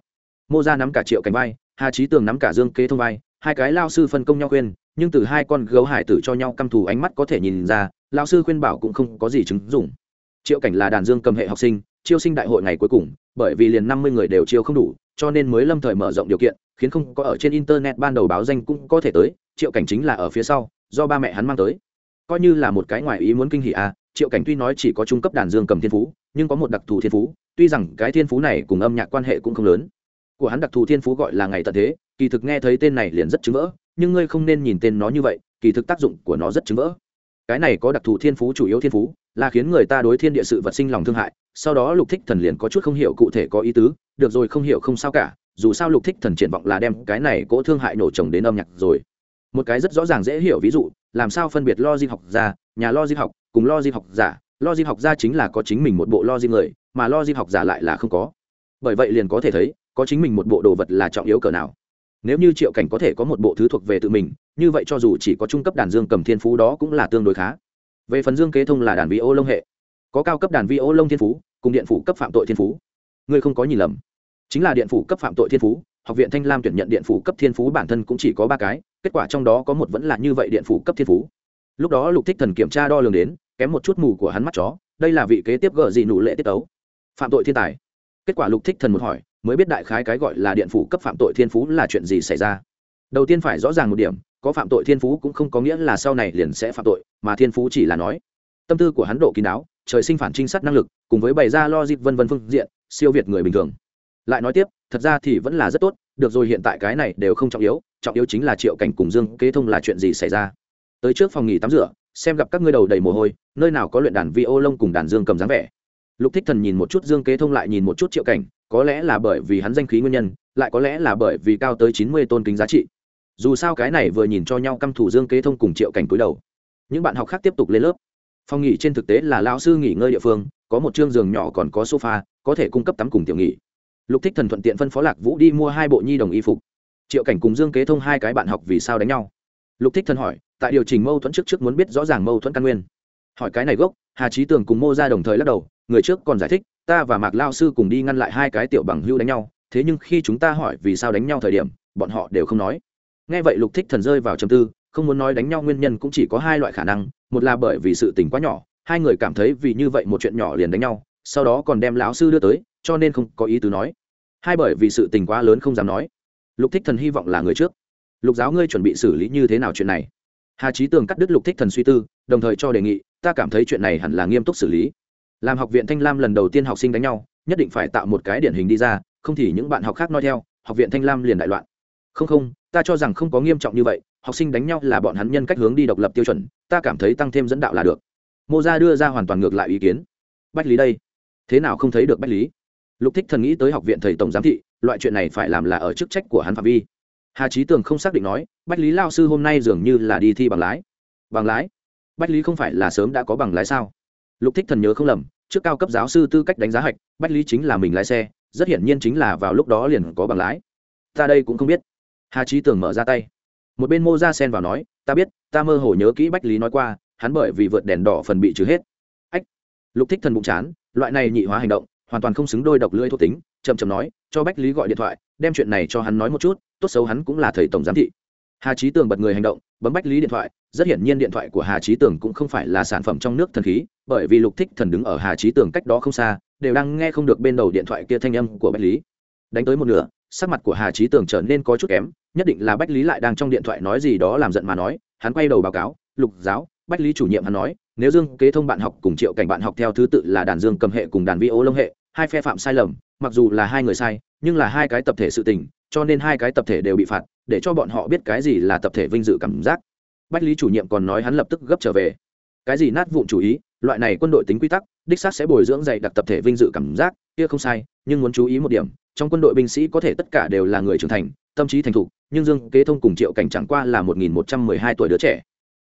Mô ra nắm cả triệu cảnh vai, hà trí tường nắm cả dương kế thông vai, hai cái lao sư phân công nhau khuyên, nhưng từ hai con gấu hải tử cho nhau căm thù ánh mắt có thể nhìn ra, lao sư khuyên bảo cũng không có gì chứng dụng. Triệu cảnh là đàn dương cầm hệ học sinh chiêu sinh đại hội ngày cuối cùng, bởi vì liền năm mươi người đều chiêu không đủ, cho nên mới lâm thời mở rộng điều kiện, khiến không có ở trên internet ban đầu báo danh cũng có thể tới, triệu cảnh chính là ở phía sau, do ba mẹ hắn mang tới. Coi như là một cái ngoài ý muốn kinh hỉ à triệu cảnh tuy nói chỉ có trung cấp đàn dương cầm thiên phú, nhưng có một đặc thù thiên phú, tuy rằng cái thiên phú này cùng âm nhạc quan hệ cũng không lớn. Của hắn đặc thù thiên phú gọi là ngày tận thế, kỳ thực nghe thấy tên này liền rất chứng vỡ, nhưng ngươi không nên nhìn tên nó như vậy, kỳ thực tác dụng của nó rất chứng vỡ cái này có đặc thù thiên phú, chủ yếu thiên phú, là khiến người ta đối thiên địa sự vật sinh lòng thương hại, sau đó lục thích thần liền có chút không hiểu cụ thể có ý tứ, được rồi không hiểu không sao cả, dù sao lục thích thần triển vọng là đem cái này cỗ thương hại nổ trồng đến âm nhạc rồi. Một cái rất rõ ràng dễ hiểu ví dụ, làm sao phân biệt lo di học gia nhà lo di học, cùng lo di học giả. Lo di học gia chính là có chính mình một bộ lo di người, mà lo di học giả lại là không có. Bởi vậy liền có thể thấy, có chính mình một bộ đồ vật là trọng yếu cỡ nào nếu như triệu cảnh có thể có một bộ thứ thuộc về tự mình, như vậy cho dù chỉ có trung cấp đàn dương cầm thiên phú đó cũng là tương đối khá. Về phần dương kế thông là đàn vi ô lông hệ. Có cao cấp đàn vi ô lông thiên phú, cùng điện phủ cấp phạm tội thiên phú. Ngươi không có nhìn lầm. Chính là điện phủ cấp phạm tội thiên phú, học viện thanh lam tuyển nhận điện phủ cấp thiên phú bản thân cũng chỉ có ba cái, kết quả trong đó có một vẫn là như vậy điện phủ cấp thiên phú. Lúc đó lục thích thần kiểm tra đo lường đến, kém một chút mù của hắn mắt chó, đây là vị kế tiếp gờ gì nụ lệ tiết tấu. Phạm tội thiên tài. Kết quả lục thích thần một hỏi mới biết đại khái cái gọi là điện phủ cấp phạm tội thiên phú là chuyện gì xảy ra. Đầu tiên phải rõ ràng một điểm, có phạm tội thiên phú cũng không có nghĩa là sau này liền sẽ phạm tội, mà thiên phú chỉ là nói. Tâm tư của hắn độ kín đáo, trời sinh phản trinh sát năng lực, cùng với bày ra lo dịp vân vân phương diện, siêu việt người bình thường. Lại nói tiếp, thật ra thì vẫn là rất tốt, được rồi hiện tại cái này đều không trọng yếu trọng yếu chính là triệu cảnh cùng dương kế thông là chuyện gì xảy ra. Tới trước phòng nghỉ tắm rửa, xem gặp các ngươi đầu đầy mồ hôi, nơi nào có luyện đàn vi ô lông cùng đàn dương cầm dáng vẻ. Lục thích thần nhìn một chút dương kế thông lại nhìn một chút triệu cảnh có lẽ là bởi vì hắn danh khí nguyên nhân, lại có lẽ là bởi vì cao tới chín mươi tôn kính giá trị. Dù sao cái này vừa nhìn cho nhau căm thủ dương kế thông cùng triệu cảnh cúi đầu. Những bạn học khác tiếp tục lên lớp. Phòng nghỉ trên thực tế là lão sư nghỉ ngơi địa phương, có một chương giường nhỏ còn có sofa, có thể cung cấp tắm cùng tiểu nghỉ. Lục thích thần thuận tiện phân phó lạc vũ đi mua hai bộ nhi đồng y phục. Triệu cảnh cùng dương kế thông hai cái bạn học vì sao đánh nhau? Lục thích thần hỏi, tại điều chỉnh mâu thuẫn trước trước muốn biết rõ ràng mâu thuẫn căn nguyên. Hỏi cái này gốc, hà trí tường cùng mô ra đồng thời lắc đầu, người trước còn giải thích ta và mạc lao sư cùng đi ngăn lại hai cái tiểu bằng hưu đánh nhau, thế nhưng khi chúng ta hỏi vì sao đánh nhau thời điểm, bọn họ đều không nói. Nghe vậy lục thích thần rơi vào trầm tư, không muốn nói đánh nhau nguyên nhân cũng chỉ có hai loại khả năng, một là bởi vì sự tình quá nhỏ, hai người cảm thấy vì như vậy một chuyện nhỏ liền đánh nhau, sau đó còn đem lão sư đưa tới, cho nên không có ý tứ nói. Hai bởi vì sự tình quá lớn không dám nói. Lục thích thần hy vọng là người trước. Lục giáo ngươi chuẩn bị xử lý như thế nào chuyện này? Hà trí tường cắt đứt lục thích thần suy tư, đồng thời cho đề nghị, ta cảm thấy chuyện này hẳn là nghiêm túc xử lý làm học viện thanh lam lần đầu tiên học sinh đánh nhau, nhất định phải tạo một cái điển hình đi ra, không thì những bạn học khác nói theo, học viện thanh lam liền đại loạn. Không không, ta cho rằng không có nghiêm trọng như vậy, học sinh đánh nhau là bọn hắn nhân cách hướng đi độc lập tiêu chuẩn, ta cảm thấy tăng thêm dẫn đạo là được. Mô gia đưa ra hoàn toàn ngược lại ý kiến. Bách lý đây. Thế nào không thấy được bách lý? Lục thích thần nghĩ tới học viện thầy tổng giám thị, loại chuyện này phải làm là ở chức trách của hắn phạm vi. Hà trí tường không xác định nói, bách lý lao sư hôm nay dường như là đi thi bằng lái. Bằng lái? Bách lý không phải là sớm đã có bằng lái sao? Lục thích thần nhớ không lầm, trước cao cấp giáo sư tư cách đánh giá hạch, bách lý chính là mình lái xe, rất hiển nhiên chính là vào lúc đó liền có bằng lái. Ta đây cũng không biết. Hà trí tưởng mở ra tay. Một bên mô ra sen vào nói, ta biết, ta mơ hồ nhớ kỹ bách lý nói qua, hắn bởi vì vượt đèn đỏ phần bị trừ hết. Ách. Lục thích thần bụng chán, loại này nhị hóa hành động, hoàn toàn không xứng đôi độc lưỡi thuộc tính, chậm chậm nói, cho bách lý gọi điện thoại, đem chuyện này cho hắn nói một chút, tốt xấu hắn cũng là thầy tổng giám thị hà trí tường bật người hành động, bấm bách lý điện thoại. Rất hiển nhiên điện thoại của hà trí tường cũng không phải là sản phẩm trong nước thần khí, bởi vì lục thích thần đứng ở hà trí tường cách đó không xa, đều đang nghe không được bên đầu điện thoại kia thanh âm của bách lý. Đánh tới một nửa, sắc mặt của hà trí tường trở nên có chút kém, nhất định là bách lý lại đang trong điện thoại nói gì đó làm giận mà nói. Hắn quay đầu báo cáo, lục giáo, bách lý chủ nhiệm hắn nói, nếu dương kế thông bạn học cùng triệu cảnh bạn học theo thứ tự là đàn dương cầm hệ cùng đàn vi ô lông hệ, hai phe phạm sai lầm, mặc dù là hai người sai, nhưng là hai cái tập thể sự tình, cho nên hai cái tập thể đều bị phạt để cho bọn họ biết cái gì là tập thể vinh dự cảm giác. Bách lý chủ nhiệm còn nói hắn lập tức gấp trở về. Cái gì nát vụn chủ ý, loại này quân đội tính quy tắc, đích xác sẽ bồi dưỡng dạy đặc tập thể vinh dự cảm giác, kia không sai, nhưng muốn chú ý một điểm, trong quân đội binh sĩ có thể tất cả đều là người trưởng thành, tâm trí thành thục, nhưng dương kế thông cùng triệu cảnh chẳng qua là một nghìn một trăm mười hai tuổi đứa trẻ.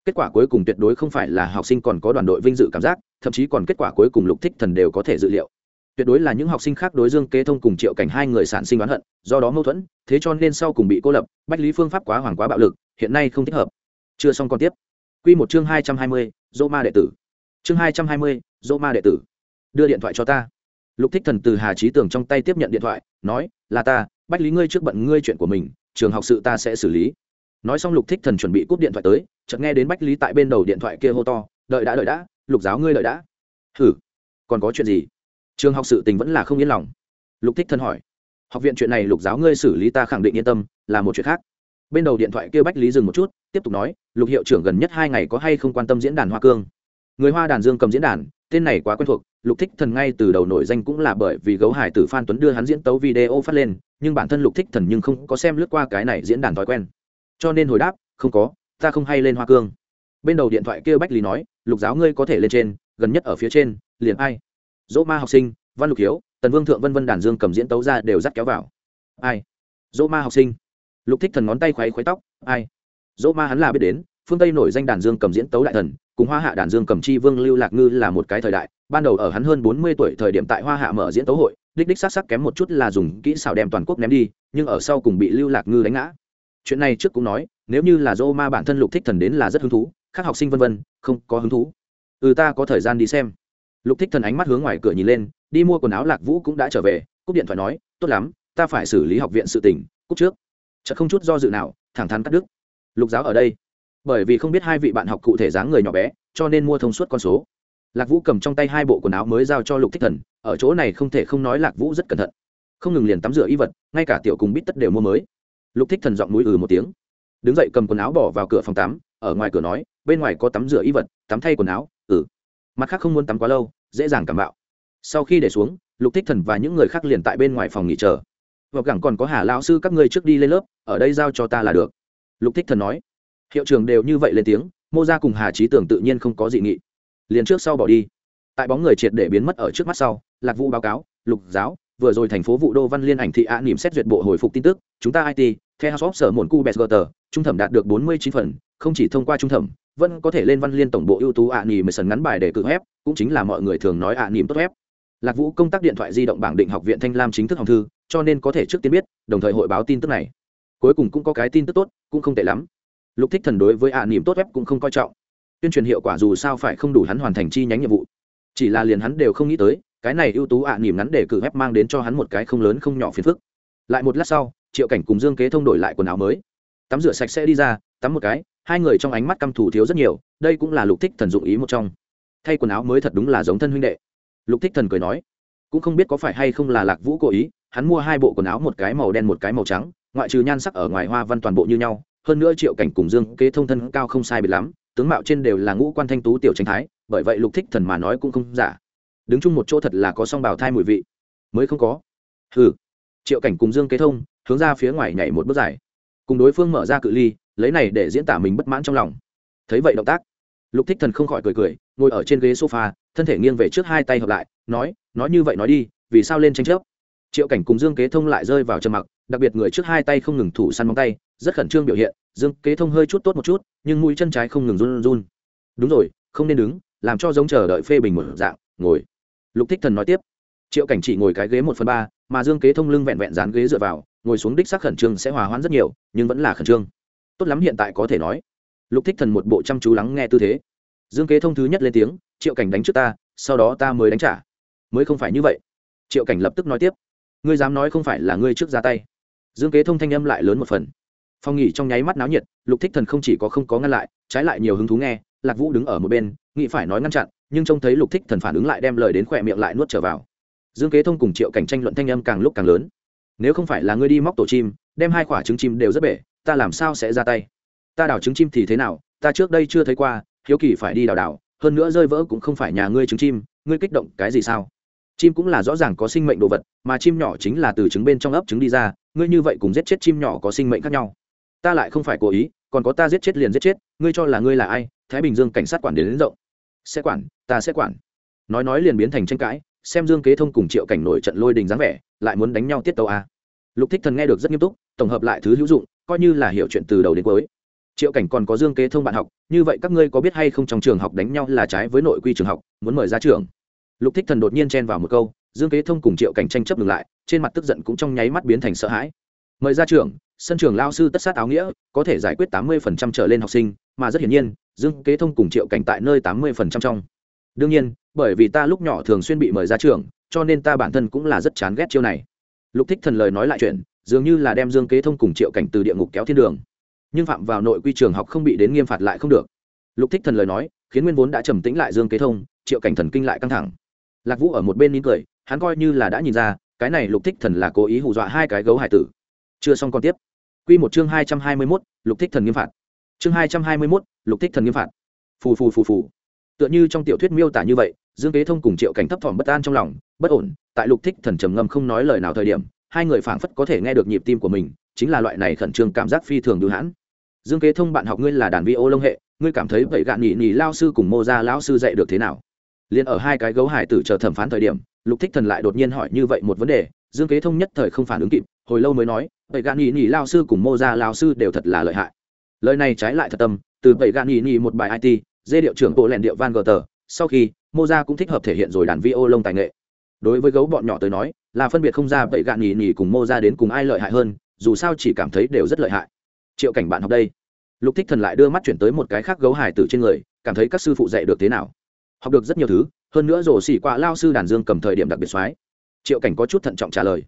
Kết quả cuối cùng tuyệt đối không phải là học sinh còn có đoàn đội vinh dự cảm giác, thậm chí còn kết quả cuối cùng lục thích thần đều có thể dự liệu tuyệt đối là những học sinh khác đối dương kế thông cùng triệu cảnh hai người sản sinh oán hận, do đó mâu thuẫn, thế cho nên sau cùng bị cô lập, bách lý phương pháp quá hoàng quá bạo lực, hiện nay không thích hợp. Chưa xong còn tiếp. Q một chương hai trăm hai mươi, dỗ ma đệ tử. Chương hai trăm hai mươi, dỗ ma đệ tử. Đưa điện thoại cho ta. Lục thích thần từ hà trí tường trong tay tiếp nhận điện thoại, nói, là ta, bách lý ngươi trước bận ngươi chuyện của mình, trường học sự ta sẽ xử lý. Nói xong lục thích thần chuẩn bị cúp điện thoại tới, chợt nghe đến bách lý tại bên đầu điện thoại kia hô to, đợi đã đợi đã, lục giáo ngươi đợi đã. Hử, còn có chuyện gì? Trường học sự tình vẫn là không yên lòng. Lục thích thần hỏi, học viện chuyện này lục giáo ngươi xử lý ta khẳng định yên tâm, là một chuyện khác. Bên đầu điện thoại kêu bách lý dừng một chút, tiếp tục nói, lục hiệu trưởng gần nhất hai ngày có hay không quan tâm diễn đàn hoa cương? Người hoa đàn dương cầm diễn đàn, tên này quá quen thuộc, lục thích thần ngay từ đầu nổi danh cũng là bởi vì gấu hải tử phan tuấn đưa hắn diễn tấu video phát lên, nhưng bản thân lục thích thần nhưng không có xem lướt qua cái này diễn đàn thói quen. Cho nên hồi đáp, không có, ta không hay lên hoa cương. Bên đầu điện thoại kêu bách lý nói, lục giáo ngươi có thể lên trên, gần nhất ở phía trên, liền ai? Dỗ ma học sinh, văn lục hiếu, tần vương thượng vân vân đàn dương cầm diễn tấu ra đều dắt kéo vào. Ai? Dỗ ma học sinh. Lục thích thần ngón tay khoáy khoáy tóc. Ai? Dỗ ma hắn là biết đến, phương tây nổi danh đàn dương cầm diễn tấu đại thần, cùng hoa hạ đàn dương cầm chi vương lưu lạc ngư là một cái thời đại. Ban đầu ở hắn hơn bốn mươi tuổi thời điểm tại hoa hạ mở diễn tấu hội, đích đích s á c kém một chút là dùng kỹ xảo đem toàn quốc ném đi, nhưng ở sau cùng bị lưu lạc ngư đánh ngã. Chuyện này trước cũng nói, nếu như là dô ma bản thân lục thích thần đến là rất hứng thú, khác học sinh vân vân, không có hứng thú. Ừ ta có thời gian đi xem lục thích thần ánh mắt hướng ngoài cửa nhìn lên, đi mua quần áo lạc vũ cũng đã trở về, cúp điện thoại nói, tốt lắm, ta phải xử lý học viện sự tỉnh cúp trước. Chợt không chút do dự nào, thẳng thắn cắt đứt. Lục giáo ở đây. Bởi vì không biết hai vị bạn học cụ thể dáng người nhỏ bé, cho nên mua thông suốt con số. Lạc vũ cầm trong tay hai bộ quần áo mới giao cho lục thích thần, ở chỗ này không thể không nói lạc vũ rất cẩn thận. Không ngừng liền tắm rửa y vật, ngay cả tiểu cùng bít tất đều mua mới. Lục thích thần giọng mũi ừ một tiếng. Đứng dậy cầm quần áo bỏ vào cửa phòng tắm, ở ngoài cửa nói, bên ngoài có tắm rửa y vật, tắm thay quần áo mặt khác không muốn tắm quá lâu, dễ dàng cảm bạo. Sau khi để xuống, lục thích thần và những người khác liền tại bên ngoài phòng nghỉ chờ. Và gẳng còn có hà lao sư các ngươi trước đi lên lớp, ở đây giao cho ta là được. Lục thích thần nói. Hiệu trường đều như vậy lên tiếng, mô ra cùng hà trí tưởng tự nhiên không có dị nghị. Liền trước sau bỏ đi. Tại bóng người triệt để biến mất ở trước mắt sau, lạc vũ báo cáo, lục giáo, vừa rồi thành phố vụ đô văn liên ảnh thị ạ niềm xét duyệt bộ hồi phục tin tức, chúng ta it theo house sở mồn cu bẹt gờ trung thẩm đạt được bốn mươi chín phần, không chỉ thông qua trung thẩm vẫn có thể lên văn liên tổng bộ ưu tú ạ niềm sần ngắn bài để cự web cũng chính là mọi người thường nói ạ nỉm tốt web lạc vũ công tác điện thoại di động bảng định học viện thanh lam chính thức hòng thư, cho nên có thể trước tiên biết, đồng thời hội báo tin tức này. Cuối cùng cũng có cái tin tức tốt, cũng không tệ lắm. Lục thích thần đối với ạ nỉm tốt web cũng không coi trọng. Tuyên truyền hiệu quả dù sao phải không đủ hắn hoàn thành chi nhánh nhiệm vụ. Chỉ là liền hắn đều không nghĩ tới, cái này ưu tú ạ nỉm ngắn để cử web mang đến cho hắn một cái không lớn không nhỏ phiền phức. Lại một lát sau, triệu cảnh cùng dương kế thông đổi lại quần áo mới. Tắm rửa sạch sẽ đi ra, tắm một cái hai người trong ánh mắt căm thù thiếu rất nhiều, đây cũng là lục thích thần dụng ý một trong. Thay quần áo mới thật đúng là giống thân huynh đệ. Lục thích thần cười nói, cũng không biết có phải hay không là lạc vũ cố ý, hắn mua hai bộ quần áo một cái màu đen một cái màu trắng, ngoại trừ nhan sắc ở ngoài hoa văn toàn bộ như nhau, hơn nữa triệu cảnh cùng dương kế thông thân cao không sai biệt lắm, tướng mạo trên đều là ngũ quan thanh tú tiểu tranh thái, bởi vậy lục thích thần mà nói cũng không giả. Đứng chung một chỗ thật là có song bào thai mùi vị. Mới không có. Hừ. Triệu cảnh cùng dương kế thông hướng ra phía ngoài nhảy một bước dài. Cùng đối phương mở ra cự ly lấy này để diễn tả mình bất mãn trong lòng. Thấy vậy động tác, lục thích thần không khỏi cười cười, ngồi ở trên ghế sofa, thân thể nghiêng về trước hai tay hợp lại, nói nói như vậy nói đi, vì sao lên tranh chấp? Triệu cảnh cùng dương kế thông lại rơi vào trầm mặc, đặc biệt người trước hai tay không ngừng thủ săn móng tay, rất khẩn trương biểu hiện, dương kế thông hơi chút tốt một chút, nhưng mũi chân trái không ngừng run run. Đúng rồi, không nên đứng, làm cho giống chờ đợi phê bình một dạng, ngồi. Lục thích thần nói tiếp. Triệu cảnh chỉ ngồi cái ghế một phần ba, mà dương kế thông lưng vẹn vẹn dán ghế dựa vào, ngồi xuống đích xác khẩn trương sẽ hòa hoãn rất nhiều, nhưng vẫn là khẩn trương tốt lắm hiện tại có thể nói. Lục thích thần một bộ chăm chú lắng nghe tư thế. Dương kế thông thứ nhất lên tiếng, triệu cảnh đánh trước ta, sau đó ta mới đánh trả. Mới không phải như vậy. Triệu cảnh lập tức nói tiếp, ngươi dám nói không phải là ngươi trước ra tay. Dương kế thông thanh âm lại lớn một phần. Phong nghỉ trong nháy mắt náo nhiệt, lục thích thần không chỉ có không có ngăn lại, trái lại nhiều hứng thú nghe, lạc vũ đứng ở một bên, nghĩ phải nói ngăn chặn, nhưng trông thấy lục thích thần phản ứng lại đem lời đến khỏe miệng lại nuốt trở vào. Dương kế thông cùng triệu cảnh tranh luận thanh âm càng lúc càng lớn. Nếu không phải là ngươi đi móc tổ chim, đem hai quả trứng chim đều rất bể ta làm sao sẽ ra tay? Ta đào trứng chim thì thế nào? Ta trước đây chưa thấy qua hiếu kỳ phải đi đào đào hơn nữa rơi vỡ cũng không phải nhà ngươi trứng chim ngươi kích động cái gì sao? Chim cũng là rõ ràng có sinh mệnh đồ vật mà chim nhỏ chính là từ trứng bên trong ấp trứng đi ra ngươi như vậy cùng giết chết chim nhỏ có sinh mệnh khác nhau. Ta lại không phải cố ý còn có ta giết chết liền giết chết ngươi cho là ngươi là ai? Thái bình dương cảnh sát quản đến, đến rộng. Sẽ quản ta sẽ quản. Nói nói liền biến thành tranh cãi xem dương kế thông cùng triệu cảnh nổi trận lôi đình dáng vẻ lại muốn đánh nhau tiết tàu a. Lục thích thần nghe được rất nghiêm túc tổng hợp lại thứ hữu dụng coi như là hiểu chuyện từ đầu đến cuối. Triệu cảnh còn có dương kế thông bạn học, như vậy các ngươi có biết hay không trong trường học đánh nhau là trái với nội quy trường học, muốn mời ra trường. Lục thích thần đột nhiên chen vào một câu, dương kế thông cùng triệu cảnh tranh chấp ngừng lại, trên mặt tức giận cũng trong nháy mắt biến thành sợ hãi. Mời ra trường, sân trường lao sư tất sát áo nghĩa, có thể giải quyết tám mươi phần trăm trở lên học sinh, mà rất hiển nhiên, dương kế thông cùng triệu cảnh tại nơi tám mươi phần trăm trong. Đương nhiên, bởi vì ta lúc nhỏ thường xuyên bị mời ra trường, cho nên ta bản thân cũng là rất chán ghét chiêu này. Lục thích thần lời nói lại chuyện dường như là đem dương kế thông cùng triệu cảnh từ địa ngục kéo thiên đường. Nhưng phạm vào nội quy trường học không bị đến nghiêm phạt lại không được. Lục thích thần lời nói, khiến nguyên vốn đã trầm tĩnh lại dương kế thông, triệu cảnh thần kinh lại căng thẳng. Lạc vũ ở một bên nín cười, hắn coi như là đã nhìn ra, cái này lục thích thần là cố ý hù dọa hai cái gấu hải tử. Chưa xong còn tiếp. Quy một chương hai trăm hai mươi mốt, lục thích thần nghiêm phạt. Chương hai trăm hai mươi mốt, lục thích thần nghiêm phạt. Phù phù phù phù. Tựa như trong tiểu thuyết miêu tả như vậy, dương kế thông cùng triệu cảnh thấp thỏm bất an trong lòng, bất ổn, tại lục thích thần trầm ngâm không nói lời nào thời điểm hai người phảng phất có thể nghe được nhịp tim của mình, chính là loại này khẩn trương cảm giác phi thường đưa hãn. Dương kế thông bạn học ngươi là đàn vi ô lông hệ, ngươi cảm thấy vậy gạn nhị nhị lao sư cùng mô ra lão sư dạy được thế nào? Liền ở hai cái gấu hải tử chờ thẩm phán thời điểm, lục thích thần lại đột nhiên hỏi như vậy một vấn đề, dương kế thông nhất thời không phản ứng kịp, hồi lâu mới nói, vậy gạn nhị nhị lao sư cùng mô ra lao sư đều thật là lợi hại. Lời này trái lại thật tâm, từ vậy gạn nhị nhị một bài it dê điệu trưởng bộ lẹn điệu van gờ tờ sau khi, mô ra cũng thích hợp thể hiện rồi đàn vi ô lông tài nghệ. Đối với gấu bọn nhỏ tới nói là phân biệt không ra vậy gạn nhì nhì cùng mô ra đến cùng ai lợi hại hơn, dù sao chỉ cảm thấy đều rất lợi hại. Triệu cảnh bạn học đây. Lục thích thần lại đưa mắt chuyển tới một cái khác gấu hải tử trên người, cảm thấy các sư phụ dạy được thế nào? Học được rất nhiều thứ, hơn nữa rổ xỉ qua lao sư đàn dương cầm thời điểm đặc biệt soái triệu cảnh có chút thận trọng trả lời.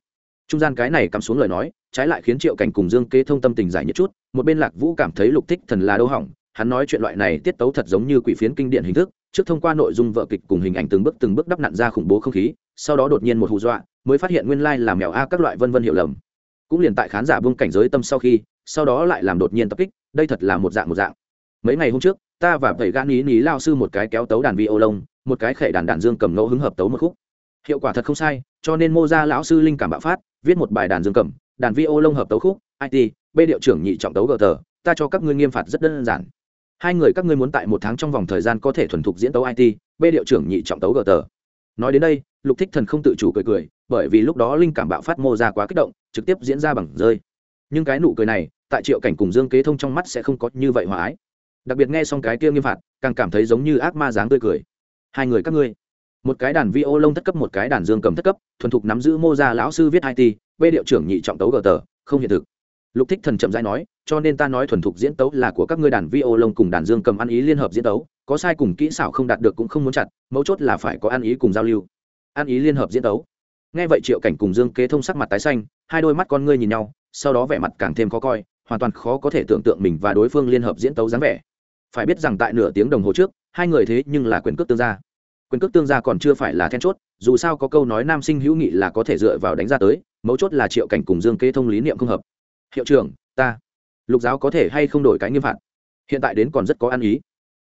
Trung gian cái này cắm xuống lời nói, trái lại khiến triệu cảnh cùng dương kế thông tâm tình giải nhất chút, một bên lạc vũ cảm thấy lục thích thần là đâu hỏng, hắn nói chuyện loại này tiết tấu thật giống như quỷ phiến kinh điển hình thức, trước thông qua nội dung vợ kịch cùng hình ảnh từng bước từng bước đắp nặn ra khủng bố không khí sau đó đột nhiên một hù dọa, mới phát hiện nguyên lai là mèo a các loại vân vân hiểu lầm. Cũng liền tại khán giả buông cảnh giới tâm sau khi, sau đó lại làm đột nhiên tập kích, đây thật là một dạng một dạng. Mấy ngày hôm trước, ta và thầy gan ý ní lao sư một cái kéo tấu đàn vi ô lông một cái khệ đàn đàn dương cầm ngẫu hứng hợp tấu một khúc. Hiệu quả thật không sai, cho nên mô ra lão sư linh cảm bạo phát, viết một bài đàn dương cầm, đàn vi ô lông hợp tấu khúc it b điệu trưởng nhị trọng tấu gờ tờ ta cho các ngươi nghiêm phạt rất đơn giản. Hai người các ngươi muốn tại một tháng trong vòng thời gian có thể thuần thục diễn tấu it b điệu trưởng nhị trọng tấu gờ tờ nói đến đây lục thích thần không tự chủ cười cười, bởi vì lúc đó linh cảm bạo phát mô ra quá kích động, trực tiếp diễn ra bằng rơi. Nhưng cái nụ cười này, tại triệu cảnh cùng dương kế thông trong mắt sẽ không có như vậy hòa ái. Đặc biệt nghe xong cái kia nghiêm phạt, càng cảm thấy giống như ác ma dáng tươi cười. Hai người các ngươi. Một cái đàn vi ô lông thất cấp, một cái đàn dương cầm thất cấp, thuần thục nắm giữ mô ra lão sư viết it b điệu trưởng nhị trọng tấu gờ tờ, không hiện thực. Lục thích thần chậm rãi nói, cho nên ta nói thuần thục diễn tấu là của các ngươi đàn vi ô lông cùng đàn dương cầm ăn ý liên hợp diễn tấu, có sai cùng kỹ xảo không đạt được cũng không muốn chặt, mấu chốt là phải có ăn ý cùng giao lưu ăn ý liên hợp diễn đấu. nghe vậy triệu cảnh cùng dương kế thông sắc mặt tái xanh, hai đôi mắt con ngươi nhìn nhau, sau đó vẻ mặt càng thêm khó coi, hoàn toàn khó có thể tưởng tượng mình và đối phương liên hợp diễn tấu dáng vẻ. Phải biết rằng tại nửa tiếng đồng hồ trước, hai người thế nhưng là quyền cước tương gia. Quyền cước tương gia còn chưa phải là then chốt, dù sao có câu nói nam sinh hữu nghị là có thể dựa vào đánh ra tới, mấu chốt là triệu cảnh cùng dương kế thông lý niệm không hợp. Hiệu trưởng, ta, lục giáo có thể hay không đổi cái nghiêm phạt? Hiện tại đến còn rất có ăn ý.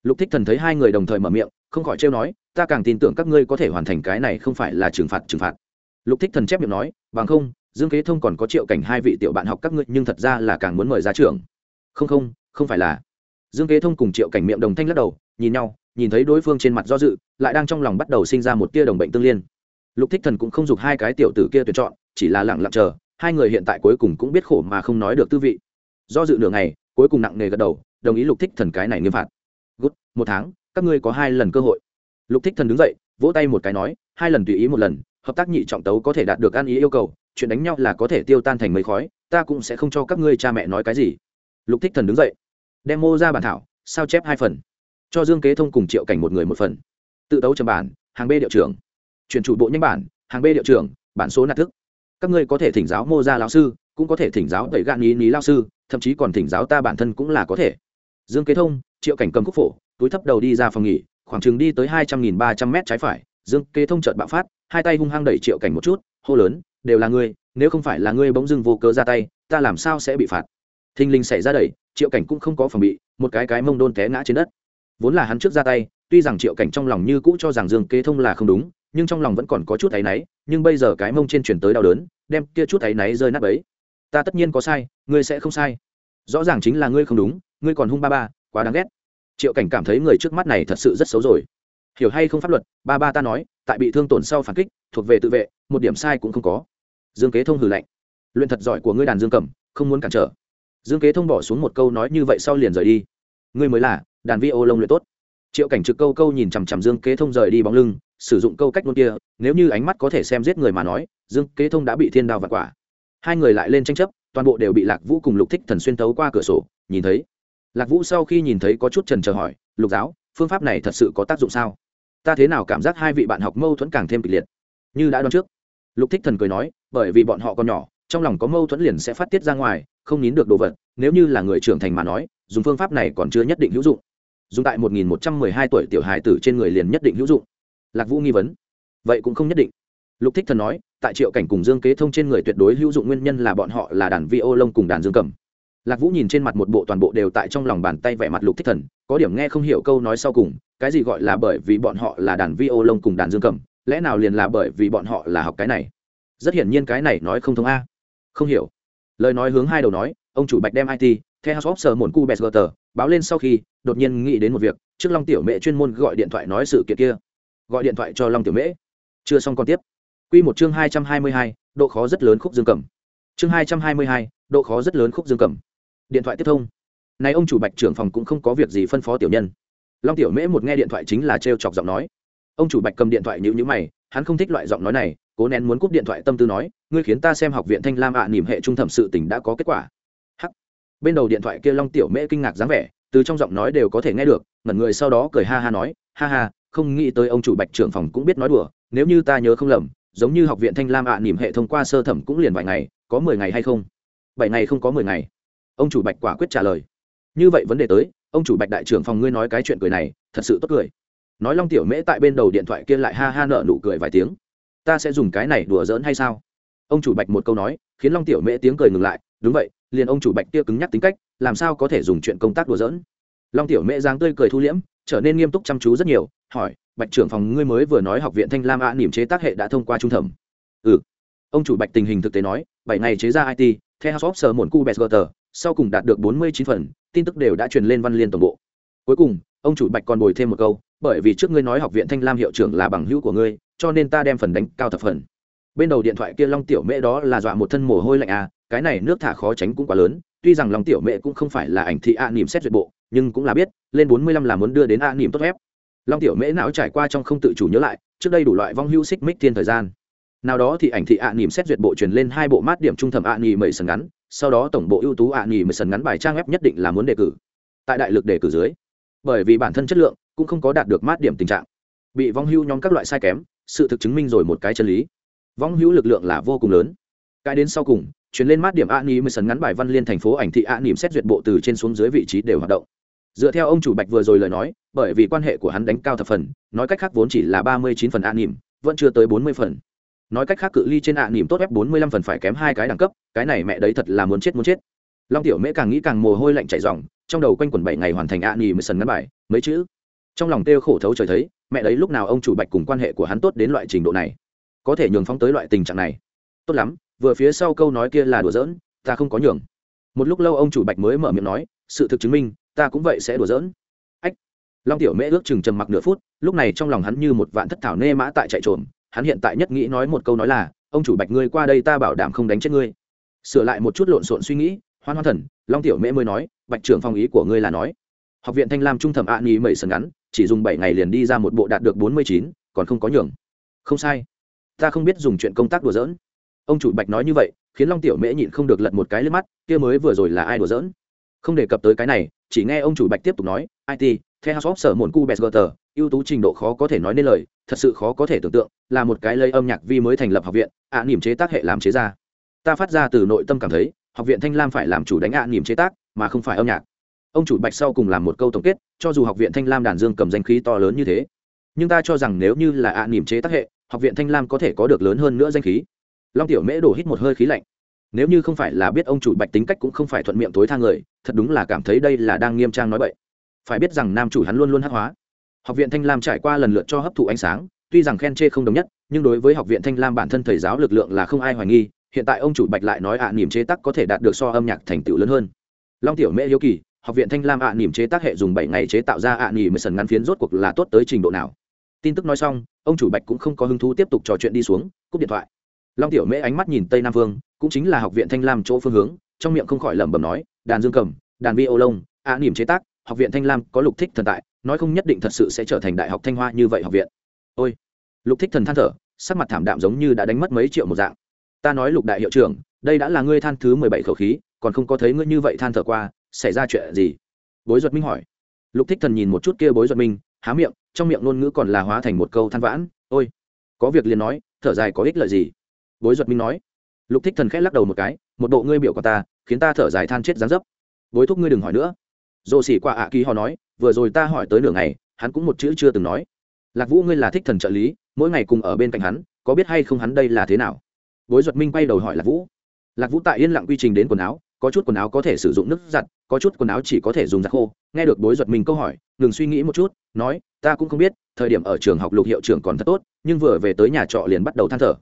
Lục thích thần thấy hai người đồng thời mở miệng không khỏi trêu nói, ta càng tin tưởng các ngươi có thể hoàn thành cái này không phải là trừng phạt trừng phạt. Lục thích thần chép miệng nói, bằng không, dương kế thông còn có triệu cảnh hai vị tiểu bạn học các ngươi, nhưng thật ra là càng muốn mời ra trường. Không không không phải là. Dương kế thông cùng triệu cảnh miệng đồng thanh lắc đầu, nhìn nhau, nhìn thấy đối phương trên mặt do dự, lại đang trong lòng bắt đầu sinh ra một tia đồng bệnh tương liên. Lục thích thần cũng không giục hai cái tiểu tử kia tuyển chọn, chỉ là lặng lặng chờ, hai người hiện tại cuối cùng cũng biết khổ mà không nói được tư vị. Do dự nửa ngày, cuối cùng nặng nề gật đầu, đồng ý lục thích thần cái này nghiêm phạt. Gút một tháng các ngươi có hai lần cơ hội. Lục thích thần đứng dậy, vỗ tay một cái nói, hai lần tùy ý một lần, hợp tác nhị trọng tấu có thể đạt được ăn ý yêu cầu, chuyện đánh nhau là có thể tiêu tan thành mấy khói, ta cũng sẽ không cho các ngươi cha mẹ nói cái gì. Lục thích thần đứng dậy, đem mô ra bản thảo, sao chép hai phần. Cho dương kế thông cùng triệu cảnh một người một phần. Tự tấu trầm bản, hàng b điệu trưởng. Chuyển chủ bộ nhanh bản, hàng b điệu trưởng, bản số nạp thức. Các ngươi có thể thỉnh giáo mô gia lão sư, cũng có thể thỉnh giáo tẩy gạn ý ní lao sư, thậm chí còn thỉnh giáo ta bản thân cũng là có thể. Dương kế thông triệu cảnh cầm khúc phổ, túi thấp đầu đi ra phòng nghỉ, khoảng chừng đi tới hai trăm nghìn ba trăm mét trái phải, dương kế thông trợt bạo phát, hai tay hung hăng đẩy triệu cảnh một chút, hô lớn, đều là ngươi, nếu không phải là ngươi bỗng dưng vô cớ ra tay, ta làm sao sẽ bị phạt? Thình linh xảy ra đẩy, triệu cảnh cũng không có phòng bị, một cái cái mông đôn té ngã trên đất. Vốn là hắn trước ra tay, tuy rằng triệu cảnh trong lòng như cũ cho rằng dương kế thông là không đúng, nhưng trong lòng vẫn còn có chút áy náy, nhưng bây giờ cái mông trên chuyển tới đau đớn, đem kia chút áy náy rơi nát ấy ta tất nhiên có sai, ngươi sẽ không sai. Rõ ràng chính là ngươi không đúng, ngươi còn hung ba ba quá đáng ghét. Triệu cảnh cảm thấy người trước mắt này thật sự rất xấu rồi. Hiểu hay không pháp luật, ba ba ta nói, tại bị thương tổn sau phản kích, thuộc về tự vệ, một điểm sai cũng không có. Dương kế thông hử lạnh. Luyện thật giỏi của ngươi đàn dương cầm không muốn cản trở. Dương kế thông bỏ xuống một câu nói như vậy sau liền rời đi. Ngươi mới là, đàn vi ô lông luyện tốt. Triệu cảnh trực câu câu nhìn chằm chằm dương kế thông rời đi bóng lưng, sử dụng câu cách luôn kia, nếu như ánh mắt có thể xem giết người mà nói, dương kế thông đã bị thiên đao vặt quả. Hai người lại lên tranh chấp, toàn bộ đều bị lạc vũ cùng lục thích thần xuyên tấu qua cửa sổ, nhìn thấy lạc vũ sau khi nhìn thấy có chút trần chờ hỏi, lục giáo, phương pháp này thật sự có tác dụng sao? Ta thế nào cảm giác hai vị bạn học mâu thuẫn càng thêm kịch liệt? Như đã đoán trước. Lục thích thần cười nói, bởi vì bọn họ còn nhỏ, trong lòng có mâu thuẫn liền sẽ phát tiết ra ngoài, không nín được đồ vật, nếu như là người trưởng thành mà nói, dùng phương pháp này còn chưa nhất định hữu dụng. Dùng tại một nghìn một trăm mười hai tuổi tiểu hài tử trên người liền nhất định hữu dụng. Lạc vũ nghi vấn. Vậy cũng không nhất định. Lục thích thần nói, tại triệu cảnh cùng dương kế thông trên người tuyệt đối hữu dụng nguyên nhân là bọn họ là đàn vi ô lông cùng đàn dương cầm lạc vũ nhìn trên mặt một bộ toàn bộ đều tại trong lòng bàn tay vẻ mặt lục thích thần, có điểm nghe không hiểu câu nói sau cùng, cái gì gọi là bởi vì bọn họ là đàn vi ô lông cùng đàn dương cầm, lẽ nào liền là bởi vì bọn họ là học cái này? Rất hiển nhiên cái này nói không thông a. Không hiểu. Lời nói hướng hai đầu nói, ông chủ bạch đem it theo house of sở mồn cu best báo lên sau khi, đột nhiên nghĩ đến một việc, trước long tiểu mẹ chuyên môn gọi điện thoại nói sự kiện kia. Gọi điện thoại cho long tiểu mễ. Chưa xong còn tiếp. Q một chương hai trăm hai mươi hai, độ khó rất lớn khúc dương cầm. Chương hai trăm hai mươi hai, độ khó rất lớn khúc dương cầm điện thoại tiếp thông. Này ông chủ bạch trưởng phòng cũng không có việc gì phân phó tiểu nhân. Long tiểu mễ một nghe điện thoại chính là t chọc giọng nói. Ông chủ bạch cầm điện thoại nhữ nhữ mày hắn không thích loại giọng nói này cố nén muốn cúp điện thoại tâm tư nói ngươi khiến ta xem học viện thanh lam ạ à, nỉm hệ trung thẩm sự tỉnh đã có kết quả. Hắc. Bên đầu điện thoại kia long tiểu mễ kinh ngạc dáng vẻ từ trong giọng nói đều có thể nghe được ngẩn người sau đó cười ha ha nói ha ha không nghĩ tới ông chủ bạch trưởng phòng cũng biết nói đùa nếu như ta nhớ không lầm giống như học viện thanh lam ạ à, nỉm hệ thông qua sơ thẩm cũng liền vài ngày có mười ngày hay không? Bảy ngày không có mười ngày ông chủ bạch quả quyết trả lời. Như vậy vấn đề tới, ông chủ bạch đại trưởng phòng ngươi nói cái chuyện cười này, thật sự tốt cười. Nói long tiểu mễ tại bên đầu điện thoại kia lại ha ha nợ nụ cười vài tiếng. Ta sẽ dùng cái này đùa giỡn hay sao? Ông chủ bạch một câu nói, khiến long tiểu mễ tiếng cười ngừng lại. Đúng vậy, liền ông chủ bạch kia cứng nhắc tính cách, làm sao có thể dùng chuyện công tác đùa giỡn? Long tiểu mễ giang tươi cười thu liễm, trở nên nghiêm túc chăm chú rất nhiều, hỏi, bạch trưởng phòng ngươi mới vừa nói học viện thanh lam ạ, niềm chế tác hệ đã thông qua trung thẩm. Ừ. Ông chủ bạch tình hình thực tế nói, bảy ngày chế ra it theo house sờ một cu tờ sau cùng đạt được bốn mươi chín phần, tin tức đều đã truyền lên văn liên tổng bộ. Cuối cùng, ông chủ bạch còn bồi thêm một câu, bởi vì trước ngươi nói học viện thanh lam hiệu trưởng là bằng hữu của ngươi, cho nên ta đem phần đánh cao thập phần. Bên đầu điện thoại kia long tiểu mễ đó là dọa một thân mồ hôi lạnh à cái này nước thả khó tránh cũng quá lớn, tuy rằng long tiểu mễ cũng không phải là ảnh thị a nỉm xét duyệt bộ, nhưng cũng là biết, lên bốn mươi lăm là muốn đưa đến a nỉm tốt ép long tiểu mễ não trải qua trong không tự chủ nhớ lại, trước đây đủ loại vong hữu xích mích thiên thời gian. Nào đó thì ảnh thị a nỉm xét duyệt bộ truyền lên hai bộ mát điểm trung thẩm a nỉ mẩy sần ngắn sau đó tổng bộ ưu tú a nghỉ mười sần ngắn bài trang web nhất định là muốn đề cử. Tại đại lực đề cử dưới, bởi vì bản thân chất lượng cũng không có đạt được mát điểm tình trạng. Bị vong hưu nhóm các loại sai kém, sự thực chứng minh rồi một cái chân lý. Vong hữu lực lượng là vô cùng lớn. Cái đến sau cùng chuyển lên mát điểm a nghỉ mười sần ngắn bài văn liên thành phố ảnh thị a nghỉ xét duyệt bộ từ trên xuống dưới vị trí đều hoạt động. Dựa theo ông chủ bạch vừa rồi lời nói, bởi vì quan hệ của hắn đánh cao thập phần, nói cách khác vốn chỉ là ba mươi chín phần a nỉm vẫn chưa tới bốn mươi phần nói cách khác cự ly trên ạ nỉm tốt ép bốn mươi lăm phần phải kém hai cái đẳng cấp, cái này mẹ đấy thật là muốn chết muốn chết. Long tiểu mễ càng nghĩ càng mồ hôi lạnh chảy dòng trong đầu quanh quẩn bảy ngày hoàn thành ạ nỉm mới ngắn bài, mấy chữ. Trong lòng kêu khổ thấu trời thấy, mẹ đấy lúc nào ông chủ bạch cùng quan hệ của hắn tốt đến loại trình độ này? Có thể nhường phóng tới loại tình trạng này. Tốt lắm, vừa phía sau câu nói kia là đùa giỡn, ta không có nhường. Một lúc lâu ông chủ bạch mới mở miệng nói, sự thực chứng minh, ta cũng vậy sẽ đùa giỡn. Ách. Long tiểu mễ ước chừng trầm mặc nửa phút, lúc này trong lòng hắn như một vạn thất thảo nê mã tại chạy trộm hắn hiện tại nhất nghĩ nói một câu nói là, ông chủ bạch ngươi qua đây ta bảo đảm không đánh chết ngươi. Sửa lại một chút lộn xộn suy nghĩ, hoan hoan thần, long tiểu mễ mới nói, bạch trưởng phòng ý của ngươi là nói. Học viện thanh lam trung thẩm ạ nghi mẩy sần ngắn, chỉ dùng bảy ngày liền đi ra một bộ đạt được bốn mươi chín, còn không có nhường. Không sai. Ta không biết dùng chuyện công tác đùa giỡn. Ông chủ bạch nói như vậy, khiến long tiểu mễ nhịn không được lật một cái lên mắt, kia mới vừa rồi là ai đùa giỡn? Không đề cập tới cái này, chỉ nghe ông chủ bạch tiếp tục nói it theo house of sở mồn cu best ưu tú trình độ khó có thể nói nên lời thật sự khó có thể tưởng tượng là một cái lây âm nhạc vi mới thành lập học viện ạ à, niềm chế tác hệ làm chế ra. Ta phát ra từ nội tâm cảm thấy học viện thanh lam phải làm chủ đánh ạ à, niềm chế tác mà không phải âm nhạc. Ông chủ bạch sau cùng làm một câu tổng kết cho dù học viện thanh lam đàn dương cầm danh khí to lớn như thế nhưng ta cho rằng nếu như là ạ à, niềm chế tác hệ học viện thanh lam có thể có được lớn hơn nữa danh khí. Long tiểu mễ đổ hít một hơi khí lạnh. Nếu như không phải là biết ông chủ bạch tính cách cũng không phải thuận miệng tối thang người thật đúng là cảm thấy đây là đang nghiêm trang nói bậy. Phải biết rằng nam chủ hắn luôn luôn hắc hóa học viện thanh lam trải qua lần lượt cho hấp thụ ánh sáng tuy rằng khen chê không đồng nhất nhưng đối với học viện thanh lam bản thân thầy giáo lực lượng là không ai hoài nghi hiện tại ông chủ bạch lại nói ạ à, niềm chế tác có thể đạt được so âm nhạc thành tựu lớn hơn. Long tiểu mễ hiếu kỳ học viện thanh lam ạ à, niềm chế tác hệ dùng bảy ngày chế tạo ra ạ à, niềm sần ngắn phiến rốt cuộc là tốt tới trình độ nào? Tin tức nói xong ông chủ bạch cũng không có hứng thú tiếp tục trò chuyện đi xuống cúp điện thoại. Long tiểu mễ ánh mắt nhìn tây nam vương cũng chính là học viện thanh lam chỗ phương hướng trong miệng không khỏi lẩm bẩm nói đàn dương cầm đàn vi ô lông ạ niềm chế tác học viện thanh lam có lục thích thần tại nói không nhất định thật sự sẽ trở thành đại học thanh hoa như vậy học viện. Ôi, lục thích thần than thở, sắc mặt thảm đạm giống như đã đánh mất mấy triệu một dạng. Ta nói lục đại hiệu trưởng, đây đã là ngươi than thứ mười bảy khẩu khí, còn không có thấy ngươi như vậy than thở qua, xảy ra chuyện gì? Bối duật minh hỏi. Lục thích thần nhìn một chút kia bối duật minh, há miệng, trong miệng ngôn ngữ còn là hóa thành một câu than vãn. Ôi, có việc liền nói, thở dài có ích lợi gì? Bối duật minh nói. Lục thích thần khẽ lắc đầu một cái, một bộ ngươi biểu của ta, khiến ta thở dài than chết gián dấp. Bối thúc ngươi đừng hỏi nữa. Dồ xỉ qua ạ à kỳ họ nói vừa rồi ta hỏi tới nửa ngày, hắn cũng một chữ chưa từng nói. Lạc vũ, ngươi là thích thần trợ lý, mỗi ngày cùng ở bên cạnh hắn, có biết hay không hắn đây là thế nào? Bối duật minh quay đầu hỏi lạc vũ. Lạc vũ tại yên lặng quy trình đến quần áo, có chút quần áo có thể sử dụng nước giặt, có chút quần áo chỉ có thể dùng giặt khô. Nghe được bối duật minh câu hỏi, ngừng suy nghĩ một chút, nói, ta cũng không biết, thời điểm ở trường học lục hiệu trưởng còn thật tốt, nhưng vừa về tới nhà trọ liền bắt đầu than thở.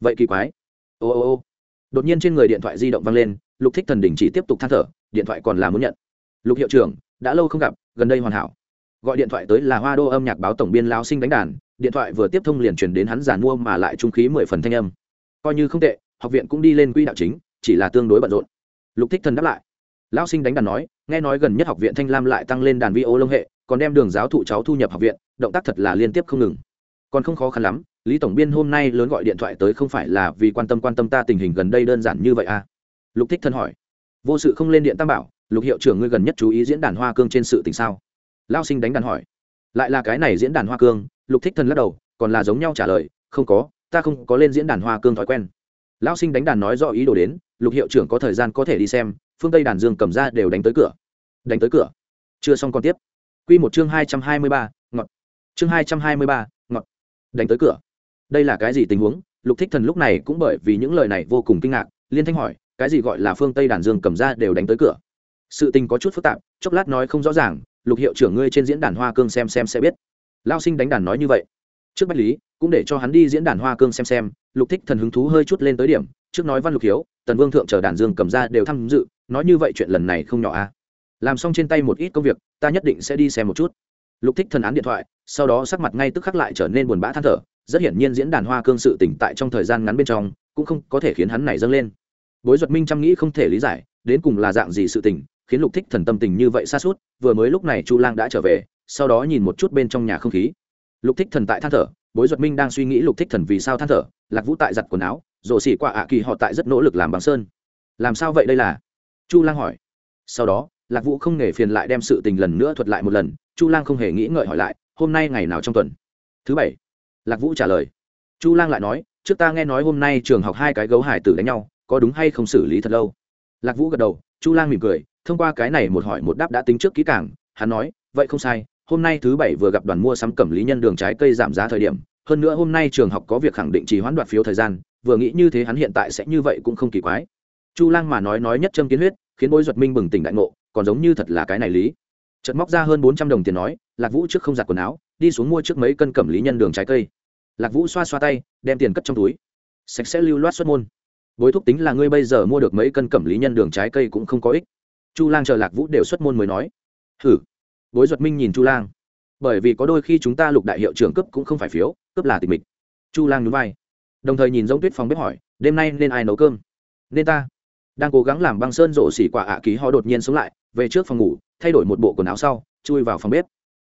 Vậy kỳ quái. Ô ô ô. Đột nhiên trên người điện thoại di động vang lên, lục thích thần đình chỉ tiếp tục than thở, điện thoại còn là muốn nhận. Lục hiệu trưởng, đã lâu không gặp gần đây hoàn hảo. Gọi điện thoại tới là hoa đô âm nhạc báo tổng biên lao sinh đánh đàn, điện thoại vừa tiếp thông liền truyền đến hắn giàn mua mà lại trung khí mười phần thanh âm. Coi như không tệ, học viện cũng đi lên quỹ đạo chính, chỉ là tương đối bận rộn. Lục thích thần đáp lại. Lão sinh đánh đàn nói, nghe nói gần nhất học viện thanh lam lại tăng lên đàn vi ô lông hệ, còn đem đường giáo thụ cháu thu nhập học viện, động tác thật là liên tiếp không ngừng. Còn không khó khăn lắm, lý tổng biên hôm nay lớn gọi điện thoại tới không phải là vì quan tâm quan tâm ta tình hình gần đây đơn giản như vậy à? Lục thích thần hỏi. Vô sự không lên điện tam bảo lục hiệu trưởng ngươi gần nhất chú ý diễn đàn hoa cương trên sự tình sao? Lao sinh đánh đàn hỏi. Lại là cái này diễn đàn hoa cương, lục thích thần lắc đầu, còn là giống nhau trả lời, không có, ta không có lên diễn đàn hoa cương thói quen. Lão sinh đánh đàn nói rõ ý đồ đến, lục hiệu trưởng có thời gian có thể đi xem, phương tây đàn dương cầm ra đều đánh tới cửa. Đánh tới cửa. Chưa xong còn tiếp. Q một chương hai trăm hai mươi ba, ngọt. Chương hai trăm hai mươi ba, ngọt. Đánh tới cửa. Đây là cái gì tình huống? Lục thích thần lúc này cũng bởi vì những lời này vô cùng kinh ngạc, liên thanh hỏi, cái gì gọi là phương tây đàn dương cầm ra đều đánh tới cửa? Sự tình có chút phức tạp, chốc lát nói không rõ ràng, lục hiệu trưởng ngươi trên diễn đàn hoa cương xem xem sẽ biết. Lao sinh đánh đàn nói như vậy. Trước bách lý, cũng để cho hắn đi diễn đàn hoa cương xem xem, lục thích thần hứng thú hơi chút lên tới điểm, trước nói văn lục hiếu, tần vương thượng chờ đàn dương cầm ra đều tham dự, nói như vậy chuyện lần này không nhỏ a à. làm xong trên tay một ít công việc, ta nhất định sẽ đi xem một chút. Lục thích thần án điện thoại, sau đó sắc mặt ngay tức khắc lại trở nên buồn bã than thở, rất hiển nhiên diễn đàn hoa cương sự tỉnh tại trong thời gian ngắn bên trong, cũng không có thể khiến hắn này dâng lên. Bối duật minh chăm nghĩ không thể lý giải, đến cùng là dạng gì sự tình khiến lục thích thần tâm tình như vậy xa suốt, vừa mới lúc này chu lang đã trở về, sau đó nhìn một chút bên trong nhà không khí. Lục thích thần tại than thở, bối duật minh đang suy nghĩ lục thích thần vì sao than thở, lạc vũ tại giặt quần áo rổ xỉ qua ạ kỳ họ tại rất nỗ lực làm bằng sơn. Làm sao vậy đây là? Chu lang hỏi. Sau đó, lạc vũ không nghề phiền lại đem sự tình lần nữa thuật lại một lần, chu lang không hề nghĩ ngợi hỏi lại, hôm nay ngày nào trong tuần? Thứ bảy. Lạc vũ trả lời. Chu lang lại nói, trước ta nghe nói hôm nay trường học hai cái gấu hải tử đánh nhau, có đúng hay không xử lý thật lâu? Lạc vũ gật đầu, chu lang mỉm cười thông qua cái này một hỏi một đáp đã tính trước kỹ càng, hắn nói, vậy không sai, hôm nay thứ bảy vừa gặp đoàn mua sắm cẩm lý nhân đường trái cây giảm giá thời điểm, hơn nữa hôm nay trường học có việc khẳng định chỉ hoãn đoạt phiếu thời gian, vừa nghĩ như thế hắn hiện tại sẽ như vậy cũng không kỳ quái. Chu lang mà nói nói nhất châm kiến huyết, khiến bối duật minh bừng tỉnh đại ngộ, còn giống như thật là cái này lý. Chợt móc ra hơn bốn trăm đồng tiền nói, lạc vũ trước không giặt quần áo, đi xuống mua trước mấy cân cẩm lý nhân đường trái cây. Lạc vũ xoa xoa tay, đem tiền cất trong túi. Sạch sẽ lưu loát xuất môn. Bối thúc tính là ngươi bây giờ mua được mấy cân cẩm lý nhân đường trái cây cũng không có ích chu lang chờ lạc vũ đều xuất môn mới nói. Hử? Bối duật minh nhìn chu lang. Bởi vì có đôi khi chúng ta lục đại hiệu trưởng cấp cũng không phải phiếu, cấp là tịch mịch. Chu lang nhún vai. Đồng thời nhìn giống tuyết phòng bếp hỏi, đêm nay nên ai nấu cơm? Nên ta. Đang cố gắng làm băng sơn rổ xỉ quả ạ ký họ đột nhiên sống lại, về trước phòng ngủ, thay đổi một bộ quần áo sau, chui vào phòng bếp.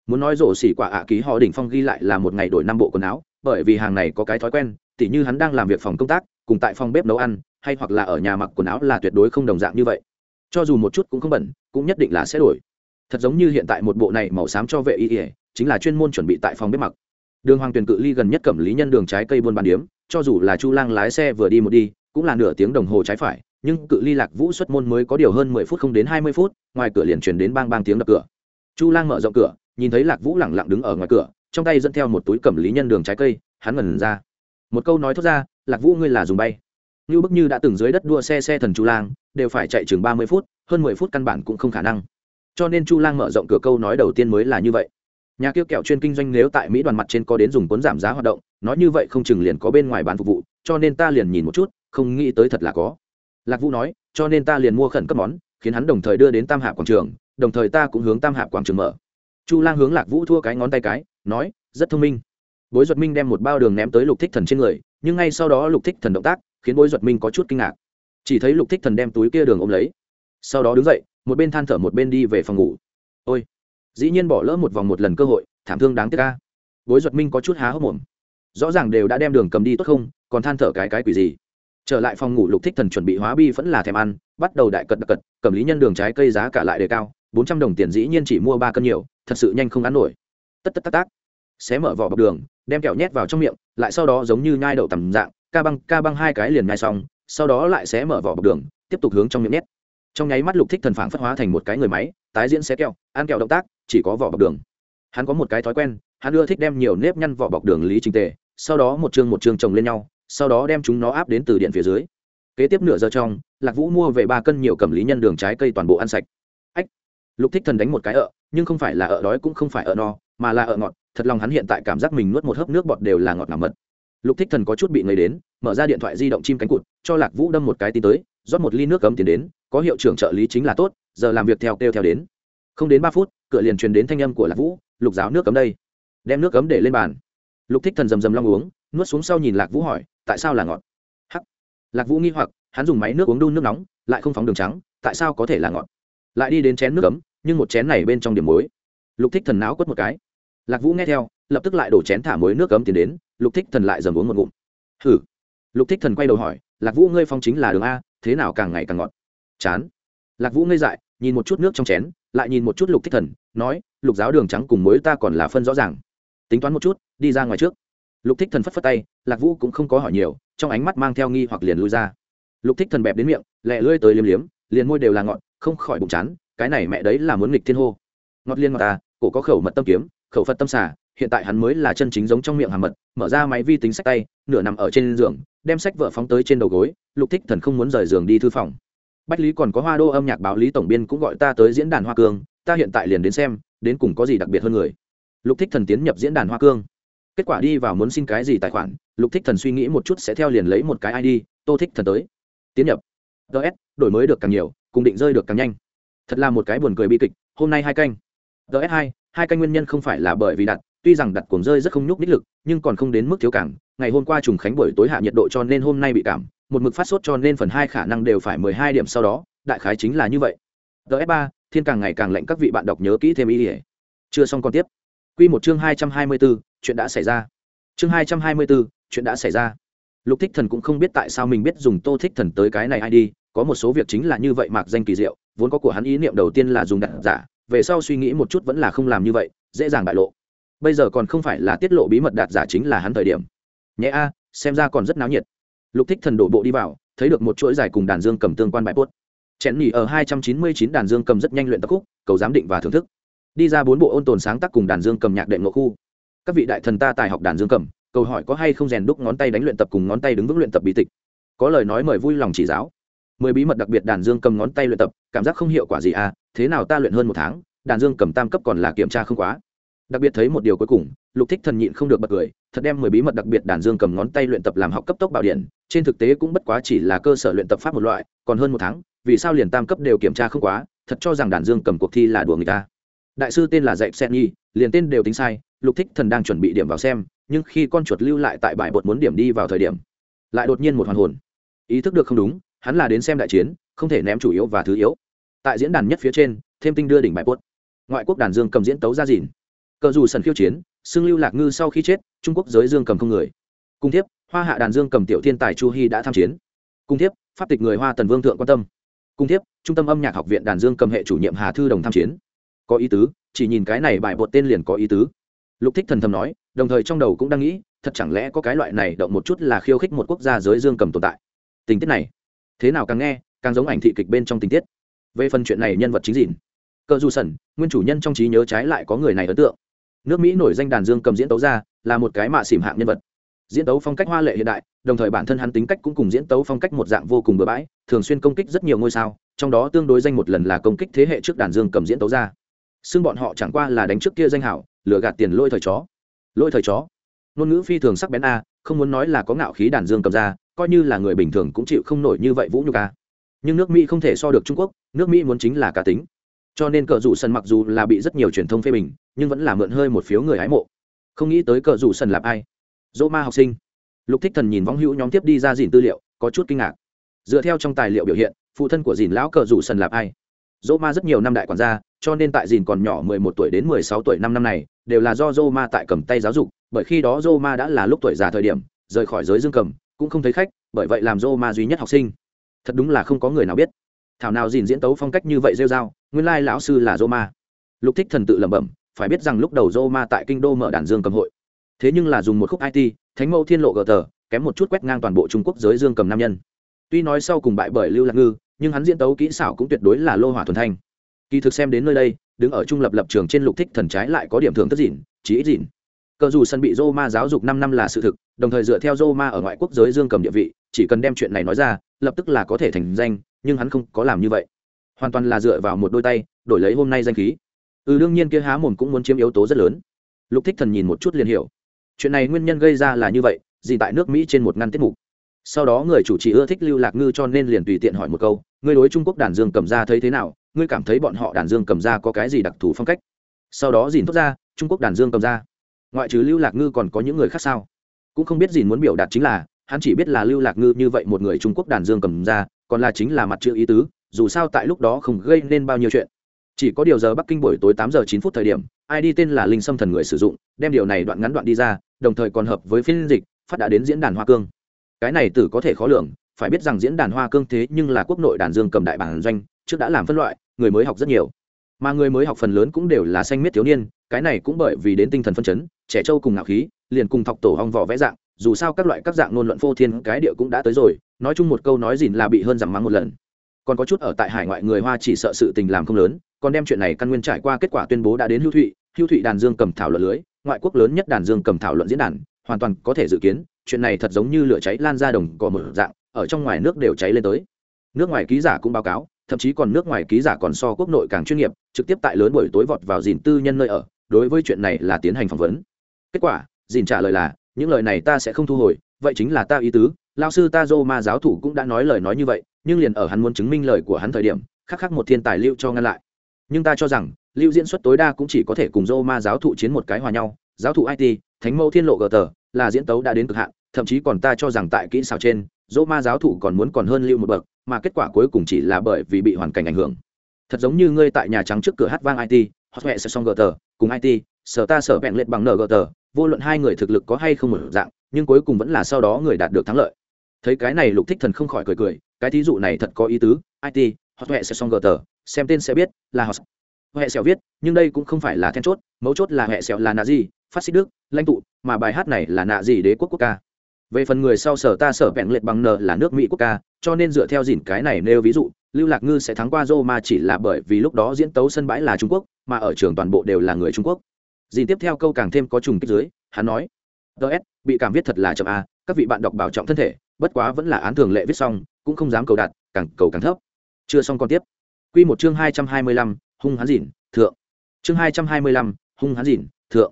Muốn nói rổ xỉ quả ạ ký họ đỉnh phong ghi lại là một ngày đổi năm bộ quần áo, bởi vì hàng này có cái thói quen, tỉ như hắn đang làm việc phòng công tác, cùng tại phòng bếp nấu ăn, hay hoặc là ở nhà mặc quần áo là tuyệt đối không đồng dạng như vậy cho dù một chút cũng không bẩn, cũng nhất định là sẽ đổi. Thật giống như hiện tại một bộ này màu xám cho vệ y ỉa chính là chuyên môn chuẩn bị tại phòng bếp mặc. Đường hoàng tuyền cự ly gần nhất cẩm lý nhân đường trái cây buôn bán điếm, cho dù là chu lang lái xe vừa đi một đi, cũng là nửa tiếng đồng hồ trái phải, nhưng cự ly lạc vũ xuất môn mới có điều hơn mười phút không đến hai mươi phút, ngoài cửa liền chuyển đến bang bang tiếng đập cửa. Chu lang mở rộng cửa, nhìn thấy lạc vũ lẳng lặng đứng ở ngoài cửa, trong tay dẫn theo một túi cẩm lý nhân đường trái cây, hắn ngẩn ra. Một câu nói thốt ra, lạc vũ ngươi là dùng bay. Như bức như đã từng dưới đất đua xe xe thần chu lang đều phải chạy chừng ba mươi phút, hơn mười phút căn bản cũng không khả năng. Cho nên chu lang mở rộng cửa câu nói đầu tiên mới là như vậy. Nhà kia kẹo chuyên kinh doanh nếu tại mỹ đoàn mặt trên có đến dùng cuốn giảm giá hoạt động, nói như vậy không chừng liền có bên ngoài bán phục vụ, cho nên ta liền nhìn một chút, không nghĩ tới thật là có. Lạc vũ nói, cho nên ta liền mua khẩn cấp món, khiến hắn đồng thời đưa đến tam hạ quảng trường, đồng thời ta cũng hướng tam hạ quảng trường mở. Chu lang hướng lạc vũ thua cái ngón tay cái, nói, rất thông minh. Bối duật minh đem một bao đường ném tới lục thích thần trên người, nhưng ngay sau đó lục thích thần động tác, khiến bối duật minh có chút kinh ngạc chỉ thấy lục thích thần đem túi kia đường ôm lấy. Sau đó đứng dậy, một bên than thở một bên đi về phòng ngủ. Ôi, dĩ nhiên bỏ lỡ một vòng một lần cơ hội, thảm thương đáng tiếc ca bối duật minh có chút há hốc mồm. Rõ ràng đều đã đem đường cầm đi tốt không, còn than thở cái cái quỷ gì. Trở lại phòng ngủ, lục thích thần chuẩn bị hóa bi vẫn là thèm ăn, bắt đầu đại cật đặc cật, cầm lý nhân đường trái cây giá cả lại đề cao, bốn trăm đồng tiền dĩ nhiên chỉ mua ba cân nhiều, thật sự nhanh không ăn nổi. Tất tất tắc tác. Xé mở vỏ bọc đường, đem kẹo nhét vào trong miệng, lại sau đó giống như nhai đậu tầm dạng, ca băng ca băng hai cái liền nhai xong sau đó lại xé mở vỏ bọc đường, tiếp tục hướng trong miệng nhét. Trong nháy mắt lục thích thần phản phất hóa thành một cái người máy, tái diễn xé kẹo, ăn kẹo động tác, chỉ có vỏ bọc đường. Hắn có một cái thói quen, hắn ưa thích đem nhiều nếp nhăn vỏ bọc đường lý trình tề, sau đó một chương một chương chồng lên nhau, sau đó đem chúng nó áp đến từ điện phía dưới. Kế tiếp nửa giờ trong, lạc vũ mua về ba cân nhiều cầm lý nhân đường trái cây toàn bộ ăn sạch. Ách! Lục thích thần đánh một cái ợ, nhưng không phải là ợ đói cũng không phải ợ no, mà là ợ ngọt, thật lòng hắn hiện tại cảm giác mình nuốt một hớp nước bọt đều là ngọt ngào mật. Lục thích thần có chút bị ngây đến mở ra điện thoại di động chim cánh cụt, cho lạc vũ đâm một cái tin tới, rót một ly nước cấm tiền đến, có hiệu trưởng trợ lý chính là tốt, giờ làm việc theo kêu theo đến. Không đến ba phút, cửa liền truyền đến thanh âm của lạc vũ, lục giáo nước cấm đây. Đem nước cấm để lên bàn. Lục thích thần rầm rầm long uống, nuốt xuống sau nhìn lạc vũ hỏi, tại sao là ngọt? Hắc. Lạc vũ nghi hoặc, hắn dùng máy nước uống đun nước nóng, lại không phóng đường trắng, tại sao có thể là ngọt? Lại đi đến chén nước cấm nhưng một chén này bên trong điểm muối. Lục thích thần não quất một cái. Lạc vũ nghe theo, lập tức lại đổ chén thả muối nước cấm tiến đến, lục thích thần lại dầm uống một ngụm. Hừ lục thích thần quay đầu hỏi, lạc vũ ngươi phong chính là đường a, thế nào càng ngày càng ngọt? Chán. Lạc vũ ngây dại, nhìn một chút nước trong chén, lại nhìn một chút lục thích thần, nói, lục giáo đường trắng cùng muối ta còn là phân rõ ràng. Tính toán một chút, đi ra ngoài trước. Lục thích thần phất phất tay, lạc vũ cũng không có hỏi nhiều, trong ánh mắt mang theo nghi hoặc liền lui ra. Lục thích thần bẹp đến miệng, lẹ lưỡi tới liếm liếm, liền môi đều là ngọt, không khỏi bụng chán, cái này mẹ đấy là muốn nghịch thiên hô. Ngọt liên ngọt ta, cổ có khẩu mật tâm kiếm, khẩu phật tâm xả hiện tại hắn mới là chân chính giống trong miệng hàm mật, mở ra máy vi tính sách tay, nửa nằm ở trên giường đem sách vợ phóng tới trên đầu gối, lục thích thần không muốn rời giường đi thư phòng. Bách lý còn có hoa đô âm nhạc báo lý tổng biên cũng gọi ta tới diễn đàn hoa cương, ta hiện tại liền đến xem, đến cùng có gì đặc biệt hơn người. Lục thích thần tiến nhập diễn đàn hoa cương. Kết quả đi vào muốn xin cái gì tài khoản, lục thích thần suy nghĩ một chút sẽ theo liền lấy một cái id tô thích thần tới. Tiến nhập. Ts đổi mới được càng nhiều, cùng định rơi được càng nhanh. Thật là một cái buồn cười bi kịch, hôm nay hai canh. Ts hai hai canh nguyên nhân không phải là bởi vì đặt tuy rằng đặt cuồng rơi rất không nhúc ních lực nhưng còn không đến mức thiếu cảng ngày hôm qua trùng khánh buổi tối hạ nhiệt độ cho nên hôm nay bị cảm một mực phát sốt cho nên phần hai khả năng đều phải mười hai điểm sau đó đại khái chính là như vậy DS ba thiên càng ngày càng lạnh các vị bạn đọc nhớ kỹ thêm ý ỉa chưa xong còn tiếp Quy một chương 224, chuyện đã xảy ra. Chương 224, chuyện đã xảy ra. Lục Thích Thần cũng không biết tại sao mình biết dùng Tô Thích Thần tới cái này ID, có một số việc chính là như vậy mạc danh kỳ diệu, vốn có của hắn ý niệm đầu tiên là dùng đặt giả, về sau suy nghĩ một chút vẫn là không làm như vậy, dễ dàng bại lộ. Bây giờ còn không phải là tiết lộ bí mật đạt giả chính là hắn thời điểm. Nhẹ a, xem ra còn rất náo nhiệt. Lục Thích Thần đổ bộ đi vào, thấy được một chuỗi dài cùng đàn dương cầm tương quan bài post. Chén nhỉ ở 299 đàn dương cầm rất nhanh luyện tập khúc, cầu giám định và thưởng thức đi ra bốn bộ ôn tồn sáng tác cùng đàn dương cầm nhạc đệm ngộ khu các vị đại thần ta tài học đàn dương cầm câu hỏi có hay không rèn đúc ngón tay đánh luyện tập cùng ngón tay đứng vững luyện tập bí tịch có lời nói mời vui lòng chỉ giáo mười bí mật đặc biệt đàn dương cầm ngón tay luyện tập cảm giác không hiệu quả gì à thế nào ta luyện hơn một tháng đàn dương cầm tam cấp còn là kiểm tra không quá đặc biệt thấy một điều cuối cùng, lục thích thần nhịn không được bật cười, thật đem mười bí mật đặc biệt đàn dương cầm ngón tay luyện tập làm học cấp tốc bảo điện, trên thực tế cũng bất quá chỉ là cơ sở luyện tập pháp một loại, còn hơn một tháng, vì sao liền tam cấp đều kiểm tra không quá, thật cho rằng đàn dương cầm cuộc thi là đùa người ta. Đại sư tên là dạy sen nhi, liền tên đều tính sai, lục thích thần đang chuẩn bị điểm vào xem, nhưng khi con chuột lưu lại tại bài bột muốn điểm đi vào thời điểm, lại đột nhiên một hoàn hồn. Ý thức được không đúng, hắn là đến xem đại chiến, không thể ném chủ yếu và thứ yếu. Tại diễn đàn nhất phía trên, thêm tinh đưa đỉnh bài bột. Ngoại quốc đàn dương cầm diễn tấu ra dìn cờ dù sần khiêu chiến, xưng lưu lạc ngư sau khi chết, trung quốc giới dương cầm không người. Cung thiếp, hoa hạ đàn dương cầm tiểu thiên tài chu hy đã tham chiến. Cung thiếp, pháp tịch người hoa tần vương thượng quan tâm. Cung thiếp, trung tâm âm nhạc học viện đàn dương cầm hệ chủ nhiệm hà thư đồng tham chiến. Có ý tứ, chỉ nhìn cái này bài bột tên liền có ý tứ. Lục thích thần thầm nói, đồng thời trong đầu cũng đang nghĩ, thật chẳng lẽ có cái loại này động một chút là khiêu khích một quốc gia giới dương cầm tồn tại. Tình tiết này, thế nào càng nghe, càng giống ảnh thị kịch bên trong tình tiết. Về phần chuyện này nhân vật chính dịn cờ du sẩn, nguyên chủ nhân trong trí nhớ trái lại có người này ấn tượng nước mỹ nổi danh đàn dương cầm diễn tấu ra, là một cái mạ xỉm hạng nhân vật. Diễn tấu phong cách hoa lệ hiện đại, đồng thời bản thân hắn tính cách cũng cùng diễn tấu phong cách một dạng vô cùng bừa bãi, thường xuyên công kích rất nhiều ngôi sao, trong đó tương đối danh một lần là công kích thế hệ trước đàn dương cầm diễn tấu ra. Xưng bọn họ chẳng qua là đánh trước kia danh hảo, lừa gạt tiền lôi thời chó. Lôi thời chó. Ngôn ngữ phi thường sắc bén a, không muốn nói là có ngạo khí đàn dương cầm ra, coi như là người bình thường cũng chịu không nổi như vậy vũ nhục a. Nhưng nước mỹ không thể so được trung quốc, nước mỹ muốn chính là cá tính cho nên cờ rủ sân mặc dù là bị rất nhiều truyền thông phê bình, nhưng vẫn là mượn hơi một phiếu người hái mộ. Không nghĩ tới cờ rủ sân là ai? Dỗ ma học sinh. Lục thích thần nhìn võng hữu nhóm tiếp đi ra dìn tư liệu, có chút kinh ngạc. Dựa theo trong tài liệu biểu hiện, phụ thân của dìn lão cờ rủ sân là ai? Dỗ ma rất nhiều năm đại quản gia, cho nên tại dìn còn nhỏ mười một tuổi đến mười sáu tuổi năm năm này, đều là do dô ma tại cầm tay giáo dục, bởi khi đó dô ma đã là lúc tuổi già thời điểm, rời khỏi giới dương cầm, cũng không thấy khách, bởi vậy làm dô ma duy nhất học sinh. Thật đúng là không có người nào biết. Thảo nào dìn diễn tấu phong cách như vậy rêu r a o nguyên lai lão sư là Roma. ma lục thích thần tự lẩm bẩm phải biết rằng lúc đầu Roma ma tại kinh đô mở đàn dương cầm hội thế nhưng là dùng một khúc it thánh mẫu thiên lộ gở tờ kém một chút quét ngang toàn bộ trung quốc giới dương cầm nam nhân tuy nói sau cùng bại bởi lưu lạc ngư nhưng hắn diễn tấu kỹ xảo cũng tuyệt đối là lô hỏa thuần thanh kỳ thực xem đến nơi đây đứng ở trung lập lập trường trên lục thích thần trái lại có điểm thưởng tất gìn, chí ít gìn. cờ dù sân bị Roma giáo dục năm năm là sự thực, đồng thời dựa theo Roma ở ngoại quốc giới dương cầm địa vị, chỉ cần đem chuyện này nói ra, lập tức là có thể thành danh, nhưng hắn không có làm như vậy. Hoàn toàn là dựa vào một đôi tay, đổi lấy hôm nay danh khí. Ừ đương nhiên kia há mồm cũng muốn chiếm yếu tố rất lớn. Lục Thích Thần nhìn một chút liền hiểu. Chuyện này nguyên nhân gây ra là như vậy, gì tại nước Mỹ trên một ngăn tiết mục. Sau đó người chủ trì ưa thích Lưu Lạc Ngư cho nên liền tùy tiện hỏi một câu, ngươi đối Trung Quốc đàn dương cầm ra thấy thế nào, ngươi cảm thấy bọn họ đàn dương cầm ra có cái gì đặc thù phong cách? Sau đó dìn thốt ra, Trung Quốc đàn dương cầm ra ngoại trừ lưu lạc ngư còn có những người khác sao cũng không biết gì muốn biểu đạt chính là hắn chỉ biết là lưu lạc ngư như vậy một người trung quốc đàn dương cầm ra còn là chính là mặt chữ ý tứ dù sao tại lúc đó không gây nên bao nhiêu chuyện. Chỉ có điều giờ bắc kinh buổi tối tám giờ chín phút thời điểm ID tên là linh sâm thần người sử dụng, đem điều này đoạn ngắn đoạn đi ra, đồng thời còn hợp với phiên dịch, phát đã đến diễn đàn hoa cương. Cái này tử có thể khó lường, phải biết rằng diễn đàn hoa cương thế nhưng là quốc nội đàn dương cầm đại bản doanh, trước đã làm phân loại, người mới học rất nhiều. Mà người mới học phần lớn cũng đều là xanh miết thiếu niên, cái này cũng bởi vì đến tinh thần phân chấn, trẻ trâu cùng ngạo khí, liền cùng thọc tổ hong vỏ vẽ dạng, dù sao các loại các dạng ngôn luận phô thiên cái địa cũng đã tới rồi, nói chung một câu nói gìn là bị hơn giảm mắng một lần còn có chút ở tại hải ngoại người hoa chỉ sợ sự tình làm không lớn, còn đem chuyện này căn nguyên trải qua kết quả tuyên bố đã đến hưu thụy hưu thụy đàn dương cầm thảo luận lưới, ngoại quốc lớn nhất đàn dương cầm thảo luận diễn đàn, hoàn toàn có thể dự kiến, chuyện này thật giống như lửa cháy lan ra đồng cỏ mở dạng, ở trong ngoài nước đều cháy lên tới. Nước ngoài ký giả cũng báo cáo, thậm chí còn nước ngoài ký giả còn so quốc nội càng chuyên nghiệp, trực tiếp tại lớn buổi tối vọt vào dìn tư nhân nơi ở, đối với chuyện này là tiến hành phỏng vấn. Kết quả, dìn trả lời là, những lời này ta sẽ không thu hồi, vậy chính là ta ý tứ lao sư ta dô ma giáo thủ cũng đã nói lời nói như vậy nhưng liền ở hắn muốn chứng minh lời của hắn thời điểm, khắc khắc một thiên tài lưu cho ngăn lại. Nhưng ta cho rằng, lưu diễn xuất tối đa cũng chỉ có thể cùng dô ma giáo thụ chiến một cái hòa nhau, giáo thụ it thánh mẫu thiên lộ gờ tờ là diễn tấu đã đến cực hạn, thậm chí còn ta cho rằng tại kỹ xảo trên dô ma giáo thụ còn muốn còn hơn lưu một bậc, mà kết quả cuối cùng chỉ là bởi vì bị hoàn cảnh ảnh hưởng. Thật giống như ngươi tại nhà trắng trước cửa hát vang it hoặc mẹ sẽ xong gờ tờ cùng it sở ta sở bẹn lệch bằng nờ gờ tờ vô luận hai người thực lực có hay không một dạng, nhưng cuối cùng vẫn là sau đó người đạt được thắng lợi. Thấy cái này lục thích thần không khỏi cười cười cái thí dụ này thật có ý tứ it hoặc huệ sẽ xong gờ tờ, xem tên sẽ biết là họ huệ xẻo viết, nhưng đây cũng không phải là then chốt, mấu chốt là huệ sẽ là nạ gì, phát xích đức, lãnh tụ, mà bài hát này là nạ gì đế quốc quốc ca. Về phần người sau sở ta sở vẹn liệt bằng n là nước mỹ quốc ca, cho nên dựa theo dìn cái này nêu ví dụ, lưu lạc ngư sẽ thắng qua roma chỉ là bởi vì lúc đó diễn tấu sân bãi là trung quốc, mà ở trường toàn bộ đều là người trung quốc. Dìn tiếp theo câu càng thêm có trùng kích dưới, hắn nói ts bị cảm viết thật là chậm a các vị bạn đọc bảo trọng thân thể, bất quá vẫn là án thường lệ viết xong, cũng không dám cầu đạt, càng cầu càng thấp. Chưa xong còn tiếp. Q một chương hai trăm hai mươi lăm, hung hán dìn thượng. Chương hai trăm hai mươi lăm, hung hán dìn thượng.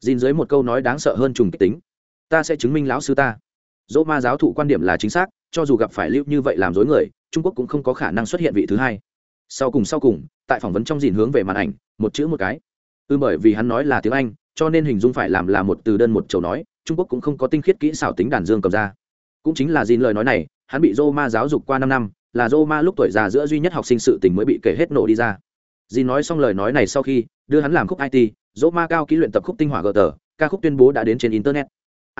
Dìn dưới một câu nói đáng sợ hơn trùng kích tính. Ta sẽ chứng minh lão sư ta. Dỗ ma giáo thụ quan điểm là chính xác, cho dù gặp phải lưu như vậy làm dối người, trung quốc cũng không có khả năng xuất hiện vị thứ hai. Sau cùng sau cùng, tại phỏng vấn trong dìn hướng về màn ảnh, một chữ một cái. Ư ừ bởi vì hắn nói là tiếng anh, cho nên hình dung phải làm là một từ đơn một chầu nói trung quốc cũng không có tinh khiết kỹ xảo tính đàn dương cầm ra. Cũng chính là dìn lời nói này, hắn bị roma giáo dục qua năm năm, là roma lúc tuổi già giữa duy nhất học sinh sự tình mới bị kể hết nổ đi ra. Dìn nói xong lời nói này sau khi, đưa hắn làm khúc it roma cao kỹ luyện tập khúc tinh hỏa gờ tờ, ca khúc tuyên bố đã đến trên internet.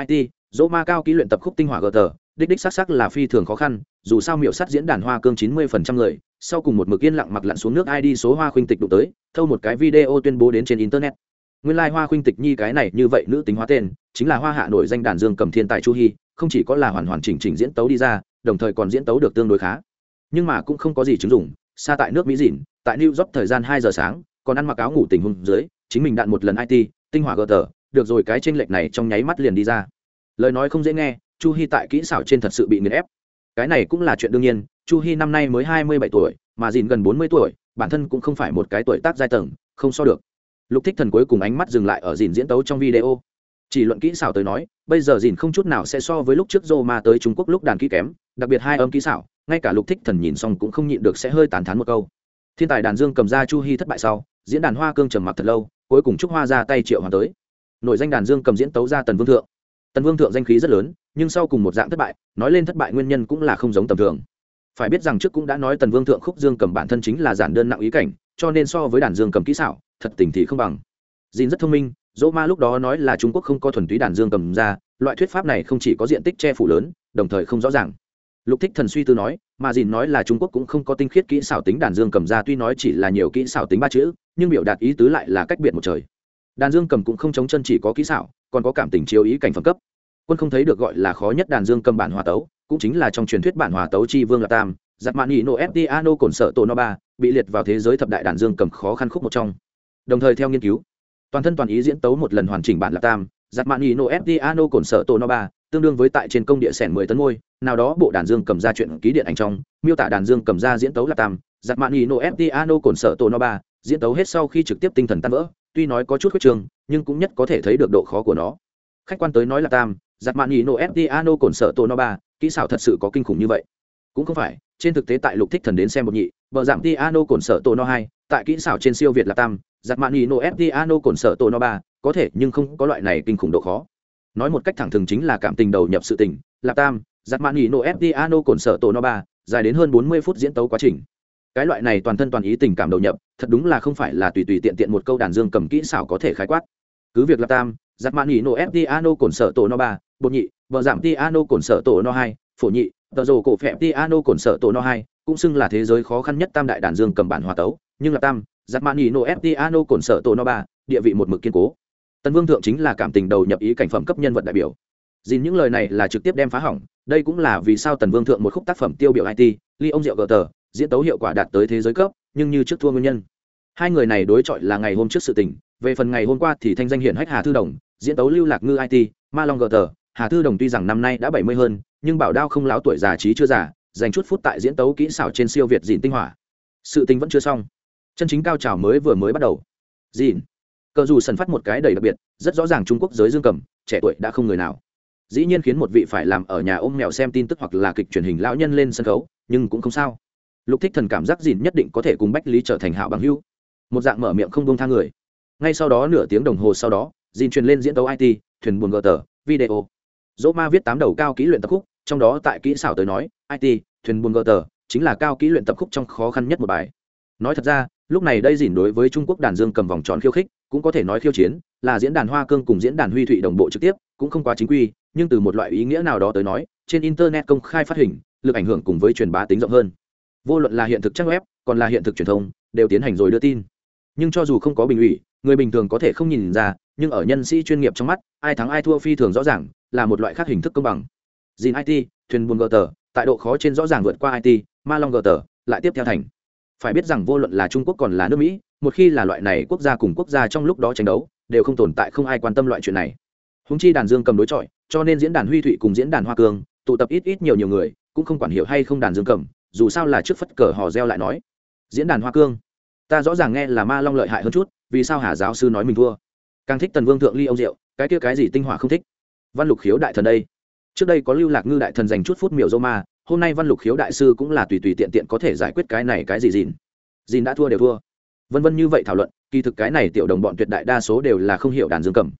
It roma cao kỹ luyện tập khúc tinh hỏa gờ tờ, đích đích xác sắc là phi thường khó khăn, dù sao miểu sắt diễn đàn hoa cương chín mươi phần trăm người, sau cùng một mực yên lặng mặc lặn xuống nước id số hoa khuynh tịch đụng tới, thâu một cái video tuyên bố đến trên internet nguyên lai hoa khuynh tịch nhi cái này như vậy nữ tính hóa tên, chính là hoa hạ nổi danh đàn dương cầm thiên tài chu hy không chỉ có là hoàn hoàn chỉnh chỉnh diễn tấu đi ra, đồng thời còn diễn tấu được tương đối khá. Nhưng mà cũng không có gì chứng dụng, xa tại nước mỹ dịn, tại new york thời gian hai giờ sáng, còn ăn mặc áo ngủ tình huống dưới, chính mình đạn một lần it tinh hỏa gờ tờ, được rồi cái tranh lệch này trong nháy mắt liền đi ra. Lời nói không dễ nghe, chu hy tại kỹ xảo trên thật sự bị nghiền ép. Cái này cũng là chuyện đương nhiên, chu hy năm nay mới hai mươi bảy tuổi, mà dìn gần bốn mươi tuổi, bản thân cũng không phải một cái tuổi tác giai tầng, không so được lục thích thần cuối cùng ánh mắt dừng lại ở dìn diễn tấu trong video. Chỉ luận kỹ xảo tới nói, bây giờ dìn không chút nào sẽ so với lúc trước rô ma tới trung quốc lúc đàn kỹ kém, đặc biệt hai âm kỹ xảo, ngay cả lục thích thần nhìn xong cũng không nhịn được sẽ hơi tàn thán một câu. Thiên tài đàn dương cầm ra chu hy thất bại sau, diễn đàn hoa cương trầm mặc thật lâu, cuối cùng trúc hoa ra tay triệu hoàng tới. Nội danh đàn dương cầm diễn tấu ra tần vương thượng. Tần vương thượng danh khí rất lớn, nhưng sau cùng một dạng thất bại, nói lên thất bại nguyên nhân cũng là không giống tầm thường. Phải biết rằng trước cũng đã nói tần vương thượng khúc dương cầm bản thân chính là giản đơn nặng ý cảnh, cho nên so với đàn dương cầm kỹ xảo thật tình thì không bằng. Dìn rất thông minh, dỗ ma lúc đó nói là trung quốc không có thuần túy đàn dương cầm ra, loại thuyết pháp này không chỉ có diện tích che phủ lớn, đồng thời không rõ ràng. Lục thích thần suy tư nói, mà dìn nói là trung quốc cũng không có tinh khiết kỹ xảo tính đàn dương cầm ra, tuy nói chỉ là nhiều kỹ xảo tính ba chữ, nhưng biểu đạt ý tứ lại là cách biệt một trời. Đàn dương cầm cũng không chống chân chỉ có kỹ xảo, còn có cảm tình chiếu ý cảnh phẩm cấp. Quân không thấy được gọi là khó nhất đàn dương cầm bản hòa tấu, cũng chính là trong truyền thuyết bản hòa tấu chi vương là tam, giặt mạn nhị nổ ftiano cồn sợ tổ no ba, bị liệt vào thế giới thập đại đàn dương cầm khó khăn khúc một trong đồng thời theo nghiên cứu, toàn thân toàn ý diễn tấu một lần hoàn chỉnh bản lạc tam, giặt mạn ý nổ ftiano cồn sợ tổ no ba, tương đương với tại trên công địa sẻn mười tấn ngôi, nào đó bộ đàn dương cầm ra chuyện ký điện ảnh trong, miêu tả đàn dương cầm ra diễn tấu lạc tam, giặt mạn ý nổ ftiano cồn sợ tổ no ba, diễn tấu hết sau khi trực tiếp tinh thần tan vỡ, tuy nói có chút khuyết trường, nhưng cũng nhất có thể thấy được độ khó của nó. Khách quan tới nói là tam, giặt mạn nhì nổ ftiano cồn sợ tổ no ba, kỹ xảo thật sự có kinh khủng như vậy. Cũng không phải trên thực tế tại lục thích thần đến xem một nhị vợ giảm tiano cồn sợ tổ no hai, tại kỹ xảo trên siêu việt là tam, giặt mạn no nổ ftiano cồn sợ tổ no ba, có thể nhưng không có loại này kinh khủng độ khó. Nói một cách thẳng thừng chính là cảm tình đầu nhập sự tình, là tam, giặt mạn no nổ ftiano cồn sợ tổ no ba, dài đến hơn bốn mươi phút diễn tấu quá trình. Cái loại này toàn thân toàn ý tình cảm đầu nhập, thật đúng là không phải là tùy tùy tiện tiện một câu đàn dương cầm kỹ xảo có thể khái quát. Cứ việc là tam, giặt mạn nhị nổ ftiano cồn sợ tổ no ba bột nhị vợ giảm tiano cồn sợ tổ no hai, phổ nhị tờ rồ cổ phẹp tiano cổn sợ tổ no hai, cũng xưng là thế giới khó khăn nhất tam đại đàn dương cầm bản hòa tấu, nhưng là tam, giặt mạn nhị nổ ftiano cổn sợ tổ no ba, địa vị một mực kiên cố. Tần vương thượng chính là cảm tình đầu nhập ý cảnh phẩm cấp nhân vật đại biểu. Dìn những lời này là trực tiếp đem phá hỏng, đây cũng là vì sao tần vương thượng một khúc tác phẩm tiêu biểu it ly ông diệu gờ tờ, diễn tấu hiệu quả đạt tới thế giới cấp, nhưng như trước thua nguyên nhân. Hai người này đối chọi là ngày hôm trước sự tình, về phần ngày hôm qua thì thanh danh hiển hách hà thư đồng, diễn tấu lưu lạc ngư it ma long gờ tờ hà thư đồng tuy rằng năm nay đã bảy mươi hơn, nhưng bảo đao không láo tuổi già trí chưa già, dành chút phút tại diễn tấu kỹ xảo trên siêu việt dìn tinh hỏa. Sự tình vẫn chưa xong. Chân chính cao trào mới vừa mới bắt đầu. Dìn cờ dù sần phát một cái đầy đặc biệt, rất rõ ràng trung quốc giới dương cầm, trẻ tuổi đã không người nào. Dĩ nhiên khiến một vị phải làm ở nhà ôm mèo xem tin tức hoặc là kịch truyền hình lão nhân lên sân khấu, nhưng cũng không sao. Lục thích thần cảm giác dìn nhất định có thể cùng bách lý trở thành hảo bằng hữu. Một dạng mở miệng không buông tha người. Ngay sau đó nửa tiếng đồng hồ sau đó dìn truyền lên diễn tấu it thuyền buồn gờ tờ, video dỗ ma viết tám đầu cao kỹ luyện tập khúc, trong đó tại kỹ xảo tới nói it thuyền buôn gờ tờ, chính là cao kỹ luyện tập khúc trong khó khăn nhất một bài. Nói thật ra, lúc này đây dìn đối với trung quốc đàn dương cầm vòng tròn khiêu khích, cũng có thể nói khiêu chiến, là diễn đàn hoa cương cùng diễn đàn huy thụy đồng bộ trực tiếp, cũng không quá chính quy, nhưng từ một loại ý nghĩa nào đó tới nói, trên internet công khai phát hình, lực ảnh hưởng cùng với truyền bá tính rộng hơn. Vô luận là hiện thực trang web, còn là hiện thực truyền thông, đều tiến hành rồi đưa tin. Nhưng cho dù không có bình ủy người bình thường có thể không nhìn ra, nhưng ở nhân sĩ chuyên nghiệp trong mắt, ai thắng ai thua phi thường rõ ràng, là một loại khác hình thức công bằng. Dìn it thuyền buôn gờ tờ tại độ khó trên rõ ràng vượt qua it ma long gờ tờ lại tiếp theo thành. Phải biết rằng vô luận là trung quốc còn là nước mỹ, một khi là loại này quốc gia cùng quốc gia trong lúc đó tranh đấu, đều không tồn tại không ai quan tâm loại chuyện này. Húng chi đàn dương cầm đối chọi, cho nên diễn đàn huy thụy cùng diễn đàn hoa cương tụ tập ít ít nhiều nhiều người, cũng không quản hiểu hay không đàn dương cầm, dù sao là trước phất cờ hò reo lại nói. Diễn đàn hoa cương ta rõ ràng nghe là ma long lợi hại hơn chút vì sao hà giáo sư nói mình thua? Càng thích tần vương thượng ly ông rượu cái kia cái gì tinh hỏa không thích? Văn lục khiếu đại thần đây. Trước đây có lưu lạc ngư đại thần dành chút phút miểu dô ma hôm nay văn lục khiếu đại sư cũng là tùy tùy tiện tiện có thể giải quyết cái này cái gì dìn. Dìn đã thua đều thua. Vân vân như vậy thảo luận kỳ thực cái này tiểu đồng bọn tuyệt đại đa số đều là không hiểu đàn dương cầm.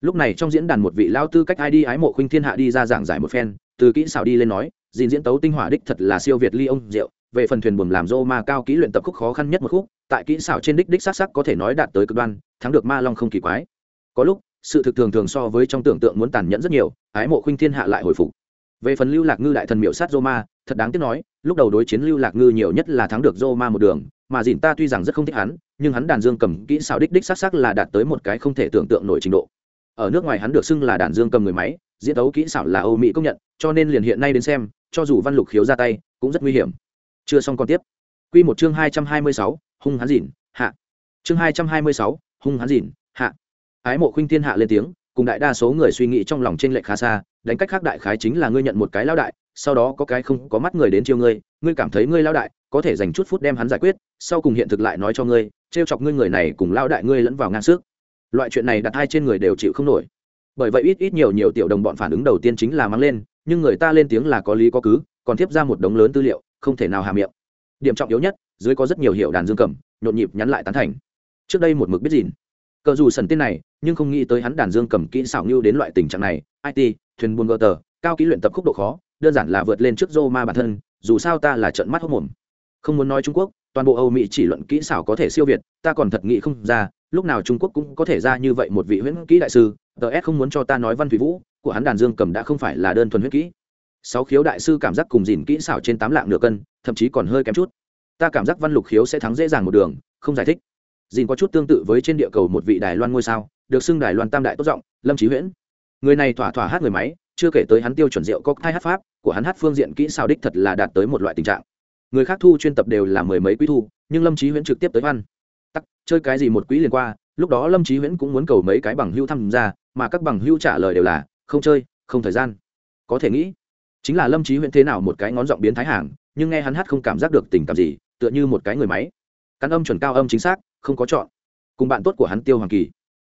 Lúc này trong diễn đàn một vị lao tư cách ai đi ái mộ khuynh thiên hạ đi ra giảng giải một phen từ kỹ xảo đi lên nói dìn diễn tấu tinh hỏa đích thật là siêu việt ly ông diệu, về phần thuyền buồm làm dô ma cao kỹ luyện tập khúc khó khăn nhất một khúc tại kỹ xảo trên đích đích sắc sắc có thể nói đạt tới cực đoan, thắng được ma long không kỳ quái. Có lúc, sự thực thường thường so với trong tưởng tượng muốn tàn nhẫn rất nhiều, ái mộ khuynh thiên hạ lại hồi phục. Về phần lưu lạc ngư đại thần miệu sát roma thật đáng tiếc nói, lúc đầu đối chiến lưu lạc ngư nhiều nhất là thắng được roma một đường, mà dìn ta tuy rằng rất không thích hắn, nhưng hắn đàn dương cầm kỹ xảo đích đích sắc sắc là đạt tới một cái không thể tưởng tượng nổi trình độ. Ở nước ngoài hắn được xưng là đàn dương cầm người máy, diễn đấu kỹ xảo là âu mỹ công nhận, cho nên liền hiện nay đến xem, cho dù văn lục khiếu ra tay, cũng rất nguy hiểm. Chưa xong còn tiếp. Quy một chương hai trăm hai mươi sáu hung hắn dìn, hạ. Chương hai trăm hai mươi sáu, hung hắn dìn, hạ. Ái mộ khuynh thiên hạ lên tiếng, cùng đại đa số người suy nghĩ trong lòng trên lệch khá xa, đánh cách khác đại khái chính là ngươi nhận một cái lao đại, sau đó có cái không có mắt người đến chiêu ngươi ngươi cảm thấy ngươi lao đại có thể dành chút phút đem hắn giải quyết, sau cùng hiện thực lại nói cho ngươi, trêu chọc ngươi người này cùng lao đại ngươi lẫn vào ngang sức loại chuyện này đặt hai trên người đều chịu không nổi. Bởi vậy ít ít nhiều nhiều tiểu đồng bọn phản ứng đầu tiên chính là mang lên, nhưng người ta lên tiếng là có lý có cứ, còn tiếp ra một đống lớn tư liệu, không thể nào hà miệng điểm trọng yếu nhất, dưới có rất nhiều hiệu đàn dương cầm, nhộn nhịp nhắn lại tán thành. Trước đây một mực biết gìn. Cờ dù sần tên này, nhưng không nghĩ tới hắn đàn dương cầm kỹ xảo như đến loại tình trạng này. It thuyền buôn gờ tờ, cao kỹ luyện tập khúc độ khó, đơn giản là vượt lên trước rô ma bản thân, dù sao ta là trận mắt hốc mồm. Không muốn nói trung quốc, toàn bộ âu mỹ chỉ luận kỹ xảo có thể siêu việt, ta còn thật nghĩ không ra, lúc nào trung quốc cũng có thể ra như vậy một vị huyễn kỹ đại sư. Ts không muốn cho ta nói văn thủy vũ, của hắn đàn dương cầm đã không phải là đơn thuần huyết kỹ. Sáu khiếu đại sư cảm giác cùng dìn kỹ xảo trên tám lạng nửa cân thậm chí còn hơi kém chút. Ta cảm giác văn lục khiếu sẽ thắng dễ dàng một đường, không giải thích. Dìn có chút tương tự với trên địa cầu một vị đài loan ngôi sao, được xưng đài loan tam đại tốt giọng, lâm trí huyễn. Người này thỏa thỏa hát người máy, chưa kể tới hắn tiêu chuẩn rượu có hai hát pháp, của hắn hát phương diện kỹ sao đích thật là đạt tới một loại tình trạng. Người khác thu chuyên tập đều là mười mấy quý thu, nhưng lâm trí huyễn trực tiếp tới văn. Tắc, chơi cái gì một quý liền qua, lúc đó lâm trí huyễn cũng muốn cầu mấy cái bằng hưu tham gia, mà các bằng hưu trả lời đều là, không chơi, không thời gian. Có thể nghĩ chính là lâm trí huyễn thế nào một cái ngón giọng biến thái hàng, nhưng nghe hắn hát không cảm giác được tình cảm gì, tựa như một cái người máy. Căn âm chuẩn cao âm chính xác, không có chọn. Cùng bạn tốt của hắn tiêu hoàng kỳ.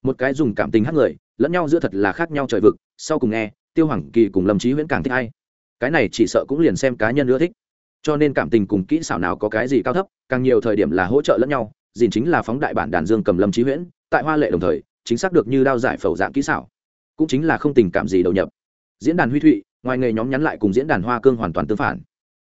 Một cái dùng cảm tình hát người, lẫn nhau giữa thật là khác nhau trời vực, sau cùng nghe, tiêu hoàng kỳ cùng lâm trí huyễn càng thích hay. Cái này chỉ sợ cũng liền xem cá nhân ưa thích. Cho nên cảm tình cùng kỹ xảo nào có cái gì cao thấp, càng nhiều thời điểm là hỗ trợ lẫn nhau, dìn chính là phóng đại bản đàn dương cầm lâm trí huyễn, tại hoa lệ đồng thời, chính xác được như đao giải phẫu dạng kỹ xảo. Cũng chính là không tình cảm gì đầu nhập. Diễn đàn huy thụy ngoài nghề nhóm nhắn lại cùng diễn đàn hoa cương hoàn toàn tương phản.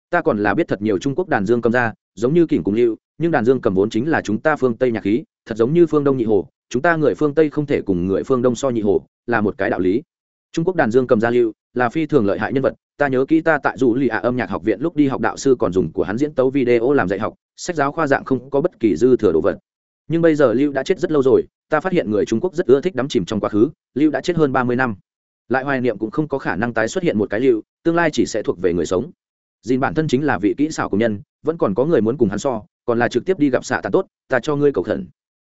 Ta còn là biết thật nhiều trung quốc đàn dương cầm ra, giống như kỉnh cùng lưu, nhưng đàn dương cầm vốn chính là chúng ta phương tây nhạc khí, thật giống như phương đông nhị hồ, chúng ta người phương tây không thể cùng người phương đông so nhị hồ, là một cái đạo lý. Trung quốc đàn dương cầm gia lưu, là phi thường lợi hại nhân vật, ta nhớ kỹ ta tại dù lì ạ âm nhạc học viện lúc đi học đạo sư còn dùng của hắn diễn tấu video làm dạy học, sách giáo khoa dạng không có bất kỳ dư thừa đồ vật. Nhưng bây giờ lưu đã chết rất lâu rồi, ta phát hiện người trung quốc rất ưa thích đắm chìm trong quá khứ, lưu đã chết hơn ba mươi năm lại hoài niệm cũng không có khả năng tái xuất hiện một cái lưu, tương lai chỉ sẽ thuộc về người sống. Dìn bản thân chính là vị kỹ xảo của nhân, vẫn còn có người muốn cùng hắn so, còn là trực tiếp đi gặp xạ tàn tốt, ta cho ngươi cầu khẩn.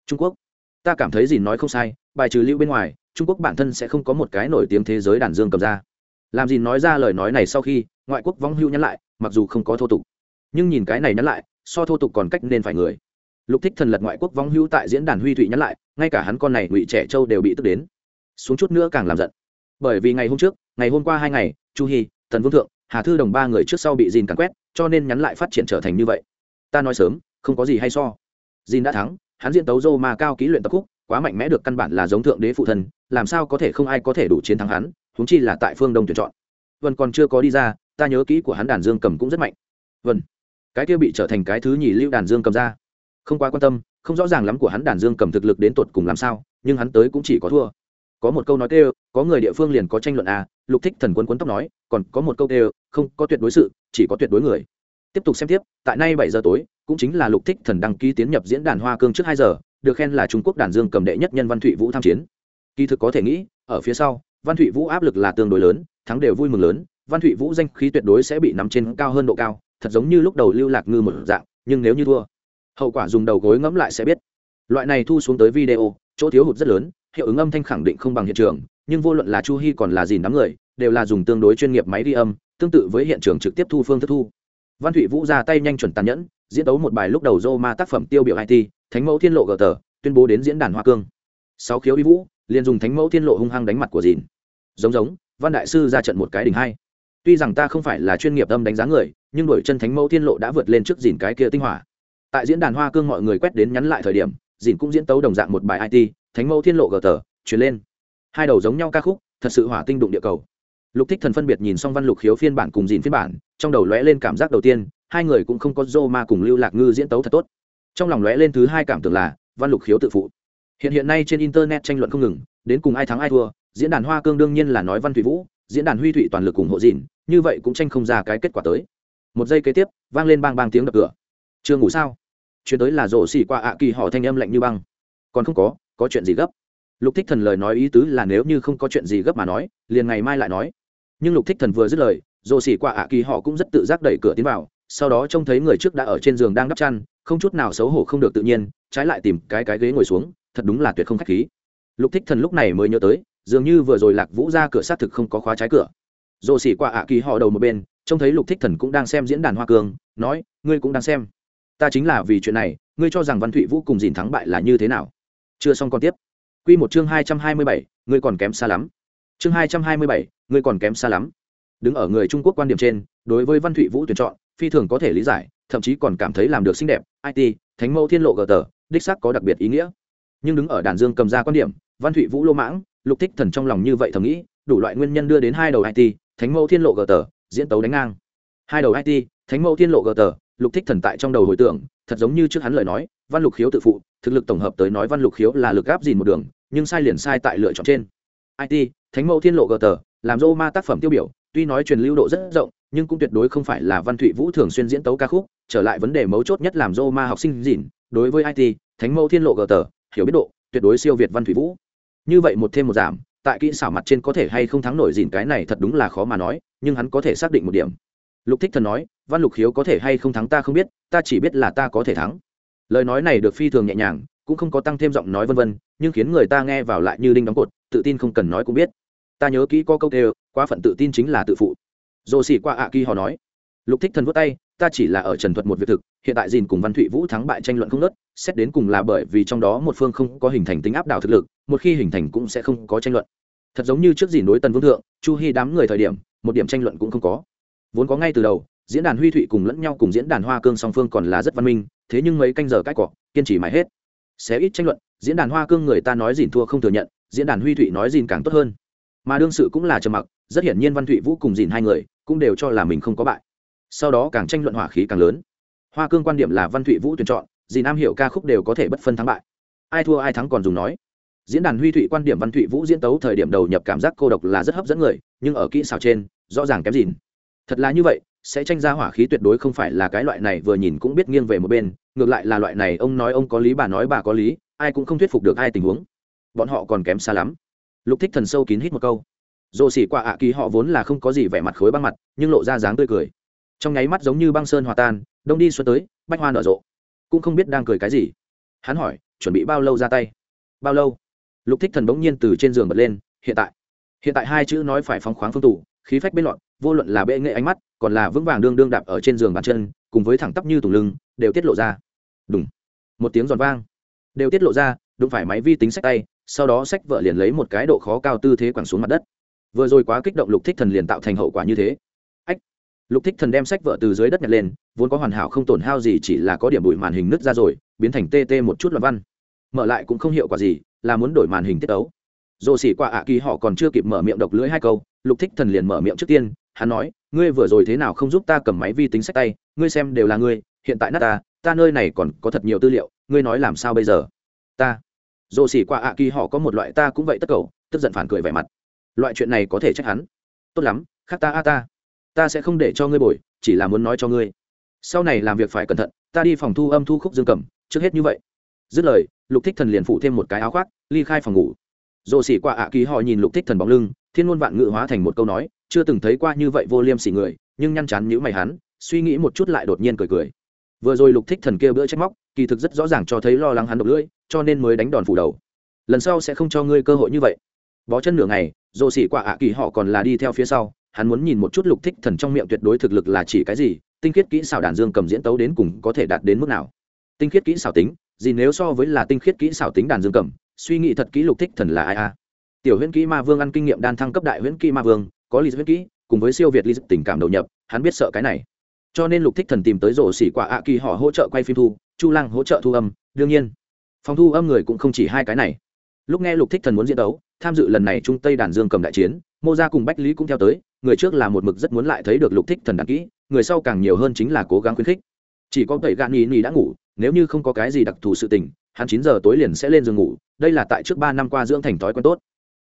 Trung quốc. Ta cảm thấy dìn nói không sai, bài trừ lưu bên ngoài, trung quốc bản thân sẽ không có một cái nổi tiếng thế giới đàn dương cầm ra. Làm dìn nói ra lời nói này sau khi, ngoại quốc vong hưu nhắn lại, mặc dù không có thô tục. Nhưng nhìn cái này nhắn lại, so thô tục còn cách nên phải người. Lục thích thần lật ngoại quốc vong hưu tại diễn đàn huy thụy nhắn lại, ngay cả hắn con này ngụy trẻ châu đều bị tức đến. Xuống chút nữa càng làm giận bởi vì ngày hôm trước, ngày hôm qua hai ngày, chu hy thần vương thượng, hà thư đồng ba người trước sau bị dìn càn quét, cho nên nhắn lại phát triển trở thành như vậy. Ta nói sớm, không có gì hay so. Dìn đã thắng, hắn diện tấu dô mà cao ký luyện tập khúc, quá mạnh mẽ được căn bản là giống thượng đế phụ thần, làm sao có thể không ai có thể đủ chiến thắng hắn húng chi là tại phương đông tuyển chọn. Vân còn chưa có đi ra, ta nhớ kỹ của hắn đàn dương cầm cũng rất mạnh. Vân, cái kia bị trở thành cái thứ nhì lưu đàn dương cầm ra. Không quá quan tâm, không rõ ràng lắm của hắn đàn dương cầm thực lực đến tột cùng làm sao, nhưng hắn tới cũng chỉ có thua có một câu nói kêu, có người địa phương liền có tranh luận à lục thích thần quân quấn tóc nói, còn có một câu kêu, không, có tuyệt đối sự, chỉ có tuyệt đối người. Tiếp tục xem tiếp, tại nay bảy giờ tối, cũng chính là lục thích thần đăng ký tiến nhập diễn đàn hoa cương trước hai giờ, được khen là trung quốc đàn dương cầm đệ nhất nhân văn thụy vũ tham chiến. Kỳ thực có thể nghĩ, ở phía sau, văn thụy vũ áp lực là tương đối lớn, thắng đều vui mừng lớn, văn thụy vũ danh khí tuyệt đối sẽ bị nắm trên cao hơn độ cao, thật giống như lúc đầu lưu lạc ngư một dạng, nhưng nếu như thua, hậu quả dùng đầu gối ngẫm lại sẽ biết. Loại này thu xuống tới video, chỗ thiếu hụt rất lớn hiệu ứng âm thanh khẳng định không bằng hiện trường, nhưng vô luận là chu hy còn là dìn đám người, đều là dùng tương đối chuyên nghiệp máy ghi âm, tương tự với hiện trường trực tiếp thu phương thức thu. Văn thụy vũ ra tay nhanh chuẩn tàn nhẫn, diễn tấu một bài lúc đầu dô ma tác phẩm tiêu biểu it thánh mẫu thiên lộ gờ tờ, tuyên bố đến diễn đàn hoa cương. Sáu khiếu đi vũ, liền dùng thánh mẫu thiên lộ hung hăng đánh mặt của dìn. Giống giống, văn đại sư ra trận một cái đỉnh hai. Tuy rằng ta không phải là chuyên nghiệp âm đánh giá người, nhưng đổi chân thánh mẫu thiên lộ đã vượt lên trước dìn cái kia tinh hỏa. Tại diễn đàn hoa cương mọi người quét đến nhắn lại thời điểm, dìn cũng diễn tấu đồng dạng một bài it thánh mẫu thiên lộ gờ tờ chuyển lên. Hai đầu giống nhau ca khúc, thật sự hỏa tinh đụng địa cầu. Lục thích thần phân biệt nhìn xong văn lục khiếu phiên bản cùng dìn phiên bản, trong đầu lóe lên cảm giác đầu tiên, hai người cũng không có dô ma cùng lưu lạc ngư diễn tấu thật tốt. Trong lòng lóe lên thứ hai cảm tưởng là, văn lục khiếu tự phụ. Hiện hiện nay trên internet tranh luận không ngừng, đến cùng ai thắng ai thua, diễn đàn hoa cương đương nhiên là nói văn thủy vũ, diễn đàn huy thụy toàn lực cùng hộ dìn như vậy cũng tranh không ra cái kết quả tới. Một giây kế tiếp, vang lên bang bang tiếng đập cửa. Chưa ngủ sao? Chuyến tới là rổ xỉ qua ạ kỳ họ thanh âm lạnh như băng. Còn không có có chuyện gì gấp? Lục thích thần lời nói ý tứ là nếu như không có chuyện gì gấp mà nói, liền ngày mai lại nói. Nhưng lục thích thần vừa dứt lời dồ xỉ qua ạ kỳ họ cũng rất tự giác đẩy cửa tiến vào, sau đó trông thấy người trước đã ở trên giường đang đắp chăn, không chút nào xấu hổ không được tự nhiên, trái lại tìm cái cái ghế ngồi xuống, thật đúng là tuyệt không khách khí. Lục thích thần lúc này mới nhớ tới, dường như vừa rồi lạc vũ ra cửa xác thực không có khóa trái cửa. Rồ xỉ qua ạ kỳ họ đầu một bên, trông thấy lục thích thần cũng đang xem diễn đàn hoa cương nói, ngươi cũng đang xem. Ta chính là vì chuyện này, ngươi cho rằng văn thụy vũ cùng dìn thắng bại là như thế nào? Chưa xong còn tiếp. Q một chương hai trăm hai mươi bảy, ngươi còn kém xa lắm. Chương hai trăm hai mươi bảy, ngươi còn kém xa lắm. Đứng ở người trung quốc quan điểm trên, đối với văn thụy vũ tuyển chọn, phi thường có thể lý giải, thậm chí còn cảm thấy làm được xinh đẹp it thánh mẫu thiên lộ gờ tờ, đích sắc có đặc biệt ý nghĩa. Nhưng đứng ở đàn dương cầm ra quan điểm, văn thụy vũ lô mãng, lục thích thần trong lòng như vậy thầm nghĩ, đủ loại nguyên nhân đưa đến hai đầu it thánh mẫu thiên lộ gờ tờ, diễn tấu đánh ngang. Hai đầu it thánh mẫu thiên lộ gờ tờ lục thích thần tại trong đầu hồi tưởng, thật giống như trước hắn lời nói, văn lục khiếu tự phụ, thực lực tổng hợp tới nói văn lục khiếu là lực gáp dìn một đường, nhưng sai liền sai tại lựa chọn trên. It thánh mẫu thiên lộ gờ tờ, làm rô ma tác phẩm tiêu biểu, tuy nói truyền lưu độ rất rộng, nhưng cũng tuyệt đối không phải là văn thụy vũ thường xuyên diễn tấu ca khúc, trở lại vấn đề mấu chốt nhất làm rô ma học sinh dìn đối với it thánh mẫu thiên lộ gờ tờ, hiểu biết độ, tuyệt đối siêu việt văn thụy vũ. Như vậy một thêm một giảm, tại kỹ xảo mặt trên có thể hay không thắng nổi dìn cái này thật đúng là khó mà nói, nhưng hắn có thể xác định một điểm. Lục thích thần nói văn lục khiếu có thể hay không thắng ta không biết, ta chỉ biết là ta có thể thắng. Lời nói này được phi thường nhẹ nhàng, cũng không có tăng thêm giọng nói vân vân, nhưng khiến người ta nghe vào lại như đinh đóng cột, tự tin không cần nói cũng biết. Ta nhớ kỹ có câu đều quá phận tự tin chính là tự phụ. Dồ xỉ qua ạ kỳ họ nói, lục thích thần vút tay, ta chỉ là ở trần thuật một việc thực, hiện tại dìn cùng văn thụy vũ thắng bại tranh luận không nớt xét đến cùng là bởi vì trong đó một phương không có hình thành tính áp đảo thực lực, một khi hình thành cũng sẽ không có tranh luận. Thật giống như trước dìn đối tần vương thượng, chu hy đám người thời điểm, một điểm tranh luận cũng không có. Vốn có ngay từ đầu diễn đàn huy thụy cùng lẫn nhau cùng diễn đàn hoa cương song phương còn là rất văn minh, thế nhưng mấy canh giờ cãi cọ, kiên trì mãi hết. Sẽ ít tranh luận, diễn đàn hoa cương người ta nói dìn thua không thừa nhận, diễn đàn huy thụy nói dìn càng tốt hơn. Mà đương sự cũng là trầm mặc, rất hiển nhiên văn thụy vũ cùng dìn hai người, cũng đều cho là mình không có bại. Sau đó càng tranh luận hỏa khí càng lớn. Hoa cương quan điểm là văn thụy vũ tuyển chọn dì nam hiệu ca khúc đều có thể bất phân thắng bại. Ai thua ai thắng còn dùng nói. Diễn đàn huy thụy quan điểm văn thụy vũ diễn tấu thời điểm đầu nhập cảm giác cô độc là rất hấp dẫn người, nhưng ở kỹ xảo trên, rõ ràng kém dìn. Thật là như vậy sẽ tranh ra hỏa khí tuyệt đối không phải là cái loại này, vừa nhìn cũng biết nghiêng về một bên, ngược lại là loại này, ông nói ông có lý, bà nói bà có lý, ai cũng không thuyết phục được ai tình huống. Bọn họ còn kém xa lắm. Lục thích thần sâu kín hít một câu. Dồ xỉ qua ạ kỳ họ vốn là không có gì vẻ mặt khối băng mặt, nhưng lộ ra dáng tươi cười. Trong nháy mắt giống như băng sơn hòa tan, đông đi xuân tới, bách hoa nở rộ. Cũng không biết đang cười cái gì. Hắn hỏi, chuẩn bị bao lâu ra tay? Bao lâu? Lục thích thần bỗng nhiên từ trên giường bật lên, hiện tại. Hiện tại hai chữ nói phải phóng khoáng phương tủ khí phách bên loạn vô luận là bệ nghệ ánh mắt, còn là vững vàng đương đương đạp ở trên giường bàn chân, cùng với thẳng tắp như tùng lưng, đều tiết lộ ra. Đúng một tiếng giòn vang. Đều tiết lộ ra, đụng phải máy vi tính sách tay, sau đó sách vợ liền lấy một cái độ khó cao tư thế quẳng xuống mặt đất. Vừa rồi quá kích động lục thích thần liền tạo thành hậu quả như thế. Ách. Lục thích thần đem sách vợ từ dưới đất nhặt lên, vốn có hoàn hảo không tổn hao gì chỉ là có điểm bụi màn hình nứt ra rồi, biến thành tê tê một chút loạn văn. Mở lại cũng không hiệu quả gì, là muốn đổi màn hình tiết tấu. Dồ xỉ qua ạ kỳ họ còn chưa kịp mở miệng độc lưỡi hai câu, lục thích thần liền mở miệng trước tiên hắn nói, ngươi vừa rồi thế nào không giúp ta cầm máy vi tính sách tay, ngươi xem đều là ngươi, hiện tại nát ta ta nơi này còn có thật nhiều tư liệu, ngươi nói làm sao bây giờ? Ta. Dồ xỉ qua ạ kỳ họ có một loại ta cũng vậy tất cầu, tức giận phản cười vẻ mặt. Loại chuyện này có thể trách hắn. Tốt lắm, khác ta a ta. Ta sẽ không để cho ngươi bồi, chỉ là muốn nói cho ngươi. Sau này làm việc phải cẩn thận, ta đi phòng thu âm thu khúc dương cầm, trước hết như vậy. Dứt lời, lục thích thần liền phụ thêm một cái áo khoác, ly khai phòng ngủ. Dồ xỉ qua ạ kỳ họ nhìn lục thích thần bóng lưng, thiên ngôn vạn ngự hóa thành một câu nói chưa từng thấy qua như vậy vô liêm sỉ người, nhưng nhăn chán nhữ mày hắn, suy nghĩ một chút lại đột nhiên cười cười. Vừa rồi lục thích thần kia bữa trách móc, kỳ thực rất rõ ràng cho thấy lo lắng hắn độc lưỡi, cho nên mới đánh đòn phủ đầu. Lần sau sẽ không cho ngươi cơ hội như vậy. Bó chân nửa ngày dồ xỉ quả ạ kỳ họ còn là đi theo phía sau, hắn muốn nhìn một chút lục thích thần trong miệng tuyệt đối thực lực là chỉ cái gì, tinh khiết kỹ xảo đàn dương cầm diễn tấu đến cùng có thể đạt đến mức nào. Tinh khiết kỹ xảo tính, gì nếu so với là tinh khiết kỹ xảo tính đàn dương cầm, suy nghĩ thật kỹ lục thích thần là ai a? Tiểu huyễn kỹ ma vương ăn kinh nghiệm đan thăng cấp đại huyễn kỹ ma vương có lý viết kỹ, cùng với siêu việt lý tình cảm đầu nhập, hắn biết sợ cái này. Cho nên lục thích thần tìm tới rổ xỉ quả ạ kỳ họ hỗ trợ quay phim thu, chu lăng hỗ trợ thu âm, đương nhiên. Phòng thu âm người cũng không chỉ hai cái này. Lúc nghe lục thích thần muốn diễn đấu, tham dự lần này trung tây đàn dương cầm đại chiến, mô gia cùng bách lý cũng theo tới, người trước là một mực rất muốn lại thấy được lục thích thần đàn kỹ, người sau càng nhiều hơn chính là cố gắng khuyến khích. Chỉ có tẩy gạn nhì nhì đã ngủ, nếu như không có cái gì đặc thù sự tình, hắn chín giờ tối liền sẽ lên giường ngủ, đây là tại trước ba năm qua dưỡng thành thói quen tốt.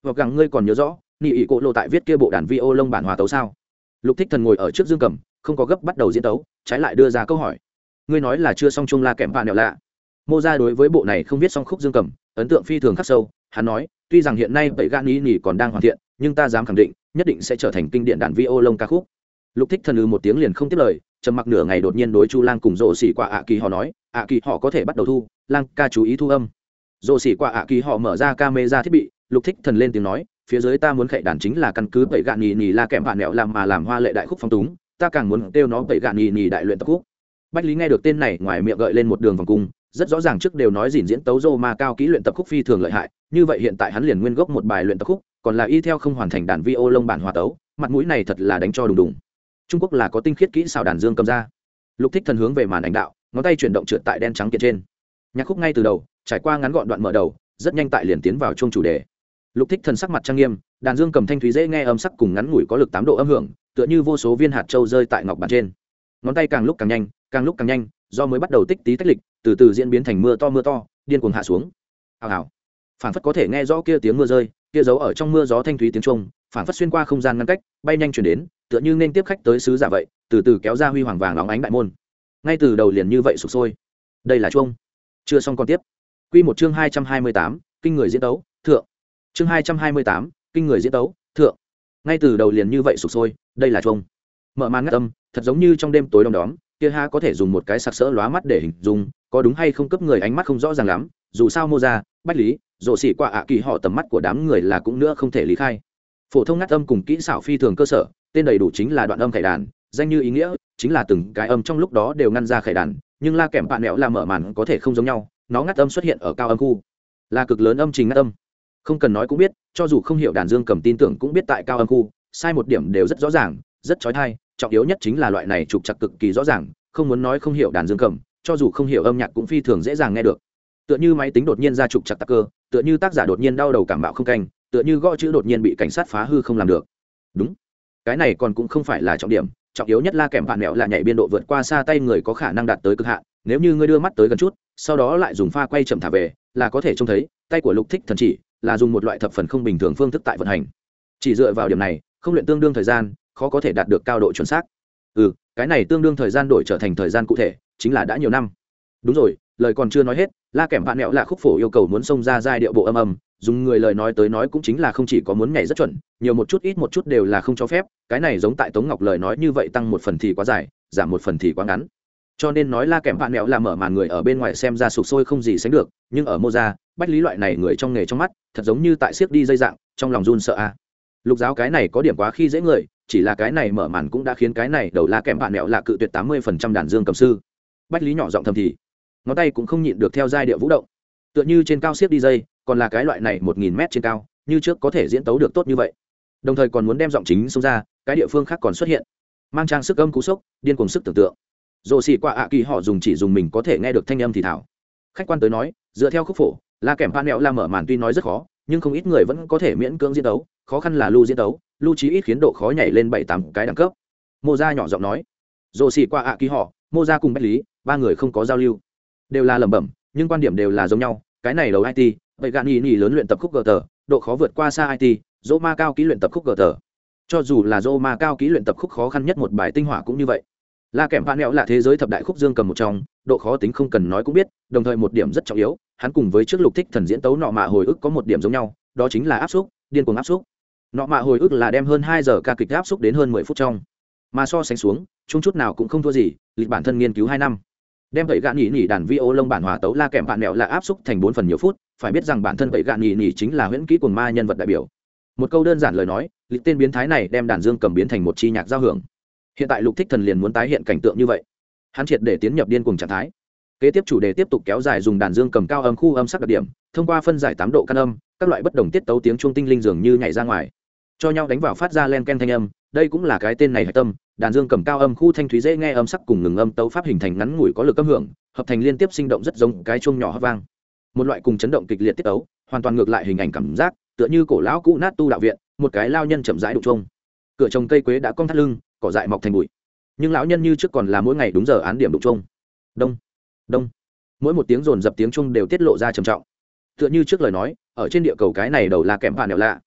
Hoặc gắng ngươi còn nhớ rõ nị ỵ cỗ lộ tại viết kia bộ đàn vi ô lông bản hòa tấu sao? Lục thích thần ngồi ở trước dương cầm, không có gấp bắt đầu diễn tấu, trái lại đưa ra câu hỏi. Ngươi nói là chưa xong chung la kèm bạn nẹo lạ. Mô ra đối với bộ này không viết xong khúc dương cầm, ấn tượng phi thường khắc sâu. Hắn nói, tuy rằng hiện nay bảy gan ý nhỉ còn đang hoàn thiện, nhưng ta dám khẳng định, nhất định sẽ trở thành kinh điển đàn vi ô lông ca khúc. Lục thích thần ư một tiếng liền không tiếp lời, trầm mặc nửa ngày đột nhiên đối chu lang cùng rộ xỉ qua ạ kỳ họ nói, ạ kỳ họ có thể bắt đầu thu, lang ca chú ý thu âm. Rộ xỉ qua ạ kỳ họ mở ra ca mê ra thiết bị, lục thích thần lên tiếng nói phía dưới ta muốn khệ đàn chính là căn cứ bảy gạn nhì nhì la kèm bạn nẹo làm mà làm hoa lệ đại khúc phong túng, ta càng muốn kêu nó bảy gạn nhì nhì đại luyện tập khúc. Bách lý nghe được tên này, ngoài miệng gợi lên một đường vòng cung, rất rõ ràng trước đều nói gìn diễn tấu rô ma cao kỹ luyện tập khúc phi thường lợi hại, như vậy hiện tại hắn liền nguyên gốc một bài luyện tập khúc, còn là y theo không hoàn thành đàn vi ô lông bản hòa tấu, mặt mũi này thật là đánh cho đùng đùng. Trung quốc là có tinh khiết kỹ xảo đàn dương cầm ra. Lục thích thần hướng về màn ảnh đạo, ngón tay chuyển động trượt tại đen trắng kiện trên. Nhạc khúc ngay từ đầu, trải qua ngắn gọn đoạn mở đầu, rất nhanh tại liền tiến vào chung chủ đề lục thích thần sắc mặt trang nghiêm đàn dương cầm thanh thúy dễ nghe âm sắc cùng ngắn ngủi có lực tám độ âm hưởng tựa như vô số viên hạt châu rơi tại ngọc bàn trên. Ngón tay càng lúc càng nhanh càng lúc càng nhanh do mới bắt đầu tích tí tách lịch từ từ diễn biến thành mưa to mưa to điên cuồng hạ xuống. Hào hào. Phản phất có thể nghe rõ kia tiếng mưa rơi kia giấu ở trong mưa gió thanh thúy tiếng trung phản phất xuyên qua không gian ngăn cách bay nhanh chuyển đến tựa như nên tiếp khách tới sứ giả vậy từ từ kéo ra huy hoàng vàng óng ánh đại môn. Ngay từ đầu liền như vậy sụp sôi. Đây là chuông. Chưa xong còn tiếp. Quy một chương hai trăm hai mươi tám kinh người diễn đấu, thượng chương hai trăm hai mươi tám, kinh người diễn tấu, thượng. Ngay từ đầu liền như vậy sụp sôi, đây là chuông. Mở màn ngắt âm, thật giống như trong đêm tối đông đóm, kia ha có thể dùng một cái sặc sỡ lóa mắt để hình dung, có đúng hay không cấp người ánh mắt không rõ ràng lắm, dù sao mô ra bách lý rộ xỉ qua ạ kỳ họ tầm mắt của đám người là cũng nữa không thể lý khai. Phổ thông ngắt âm cùng kỹ xảo phi thường cơ sở, tên đầy đủ chính là đoạn âm khải đàn, danh như ý nghĩa, chính là từng cái âm trong lúc đó đều ngăn ra khải đàn, nhưng la kèm bạn mẹo là mở màn có thể không giống nhau, nó ngắt âm xuất hiện ở cao âm khu. Là cực lớn âm trình ngắt âm không cần nói cũng biết, cho dù không hiểu đàn dương cầm tin tưởng cũng biết tại cao âm khu, sai một điểm đều rất rõ ràng, rất trói thai trọng yếu nhất chính là loại này trục chặt cực kỳ rõ ràng, không muốn nói không hiểu đàn dương cầm, cho dù không hiểu âm nhạc cũng phi thường dễ dàng nghe được. Tựa như máy tính đột nhiên ra trục chặt tắc cơ, tựa như tác giả đột nhiên đau đầu cảm bạo không canh, tựa như gõ chữ đột nhiên bị cảnh sát phá hư không làm được. Đúng, cái này còn cũng không phải là trọng điểm, trọng yếu nhất là kèm bạn mẹo là nhảy biên độ vượt qua xa tay người có khả năng đạt tới cực hạn, nếu như ngươi đưa mắt tới gần chút, sau đó lại dùng pha quay chậm thả về, là có thể trông thấy, tay của lục thích thần chỉ là dùng một loại thập phần không bình thường phương thức tại vận hành. Chỉ dựa vào điểm này, không luyện tương đương thời gian, khó có thể đạt được cao độ chuẩn xác. Ừ cái này tương đương thời gian đổi trở thành thời gian cụ thể, chính là đã nhiều năm. Đúng rồi, lời còn chưa nói hết, la kèm bạn mẹo là khúc phổ yêu cầu muốn xông ra giai điệu bộ âm âm, dùng người lời nói tới nói cũng chính là không chỉ có muốn nhảy rất chuẩn, nhiều một chút ít một chút đều là không cho phép, cái này giống tại tống ngọc lời nói như vậy tăng một phần thì quá dài, giảm một phần thì quá ngắn cho nên nói la kèm bạn mẹo là mở màn người ở bên ngoài xem ra sụp sôi không gì sánh được, nhưng ở mô gia bách lý loại này người trong nghề trong mắt, thật giống như tại siếc đi dây dạng, trong lòng run sợ a. Lục giáo cái này có điểm quá khi dễ người, chỉ là cái này mở màn cũng đã khiến cái này đầu la kèm bạn mẹo là cự tuyệt tám mươi phần trăm đàn dương cầm sư. Bách lý nhỏ giọng thầm thì, ngón tay cũng không nhịn được theo giai điệu vũ động. Tựa như trên cao siếc đi dây, còn là cái loại này một nghìn mét trên cao, như trước có thể diễn tấu được tốt như vậy. Đồng thời còn muốn đem giọng chính xông ra, cái địa phương khác còn xuất hiện. Mang trang sức âm cú sốc, điên cùng sức tưởng tượng rồ xì qua ạ kỳ họ dùng chỉ dùng mình có thể nghe được thanh âm thì thảo. Khách quan tới nói dựa theo khúc phổ la kèm pan mẹo la mở màn tuy nói rất khó nhưng không ít người vẫn có thể miễn cưỡng diễn đấu. khó khăn là lưu diễn đấu, lưu trí ít khiến độ khó nhảy lên bảy tám cái đẳng cấp. Mô gia nhỏ giọng nói rồ xì qua ạ kỳ họ mô gia cùng bách lý ba người không có giao lưu. Đều là lẩm bẩm nhưng quan điểm đều là giống nhau cái này đầu it vậy gạn nhì nhì lớn luyện tập khúc gờ tờ độ khó vượt qua xa it dỗ ma cao ký luyện tập khúc gờ tờ. Cho dù là dỗ ma cao ký luyện tập khúc khó khăn nhất một bài tinh hỏa cũng như vậy la kèm phan Nẹo là thế giới thập đại khúc dương cầm một trong, độ khó tính không cần nói cũng biết, đồng thời một điểm rất trọng yếu, hắn cùng với trước lục thích thần diễn tấu nọ mạ hồi ức có một điểm giống nhau, đó chính là áp xúc điên cuồng áp xúc nọ mạ hồi ức là đem hơn hai giờ ca kịch áp xúc đến hơn mười phút trong. Mà so sánh xuống, chung chút nào cũng không thua gì, lịch bản thân nghiên cứu hai năm. Đem vậy gạn nhỉ nhỉ đàn vi ô lông bản hòa tấu la kèm bạn mẹo là áp xúc thành bốn phần nhiều phút, phải biết rằng bản thân vậy gạn nhỉ nhỉ chính là huyễn kỹ của ma nhân vật đại biểu. Một câu đơn giản lời nói, lịch tên biến thái này đem đàn dương cầm biến thành một chi nhạc giao hưởng hiện tại lục thích thần liền muốn tái hiện cảnh tượng như vậy. Hắn triệt để tiến nhập điên cùng trạng thái. Kế tiếp chủ đề tiếp tục kéo dài dùng đàn dương cầm cao âm khu âm sắc đặc điểm thông qua phân giải tám độ căn âm các loại bất đồng tiết tấu tiếng chuông tinh linh dường như nhảy ra ngoài. Cho nhau đánh vào phát ra len ken thanh âm đây cũng là cái tên này hạch tâm đàn dương cầm cao âm khu thanh thúy dễ nghe âm sắc cùng ngừng âm tấu pháp hình thành ngắn ngủi có lực âm hưởng hợp thành liên tiếp sinh động rất giống cái chuông nhỏ hấp vang. Một loại cùng chấn động kịch liệt tiết tấu, hoàn toàn ngược lại hình ảnh cảm giác tựa như cổ lão cũ nát tu đạo viện một cái lao nhân chậm rãi đục chuông. Cửa trồng cây quế đã cong thắt lưng cỏ dại mọc thành bụi. Nhưng lão nhân như trước còn là mỗi ngày đúng giờ án điểm đụng chung. đông đông. Mỗi một tiếng rồn dập tiếng chung đều tiết lộ ra trầm trọng. Tựa như trước lời nói, ở trên địa cầu cái này đầu là kèm phản đẹo lạ.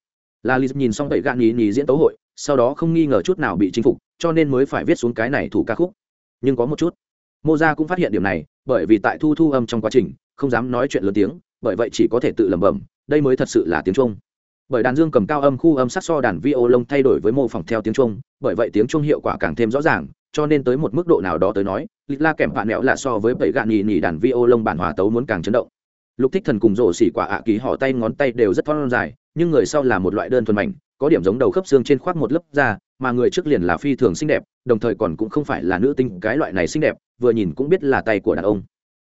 Là lì nhìn xong tẩy gạn nhì nhì diễn tấu hội, sau đó không nghi ngờ chút nào bị chinh phục, cho nên mới phải viết xuống cái này thủ ca khúc. Nhưng có một chút, mô gia cũng phát hiện điểm này, bởi vì tại thu thu âm trong quá trình, không dám nói chuyện lớn tiếng, bởi vậy chỉ có thể tự lẩm bẩm, đây mới thật sự là tiếng trung bởi đàn dương cầm cao âm khu âm sắc so đàn vi ô lông thay đổi với mô phỏng theo tiếng trung, bởi vậy tiếng trung hiệu quả càng thêm rõ ràng, cho nên tới một mức độ nào đó tới nói lịch la kèm bạn mẹo là so với bảy gạn nhì nhì đàn vi ô lông bản hòa tấu muốn càng chấn động. Lục thích thần cùng rổ xỉ quả ạ à ký họ tay ngón tay đều rất thon dài, nhưng người sau là một loại đơn thuần mảnh, có điểm giống đầu khớp xương trên khoác một lớp da, mà người trước liền là phi thường xinh đẹp, đồng thời còn cũng không phải là nữ tinh cái loại này xinh đẹp, vừa nhìn cũng biết là tay của đàn ông.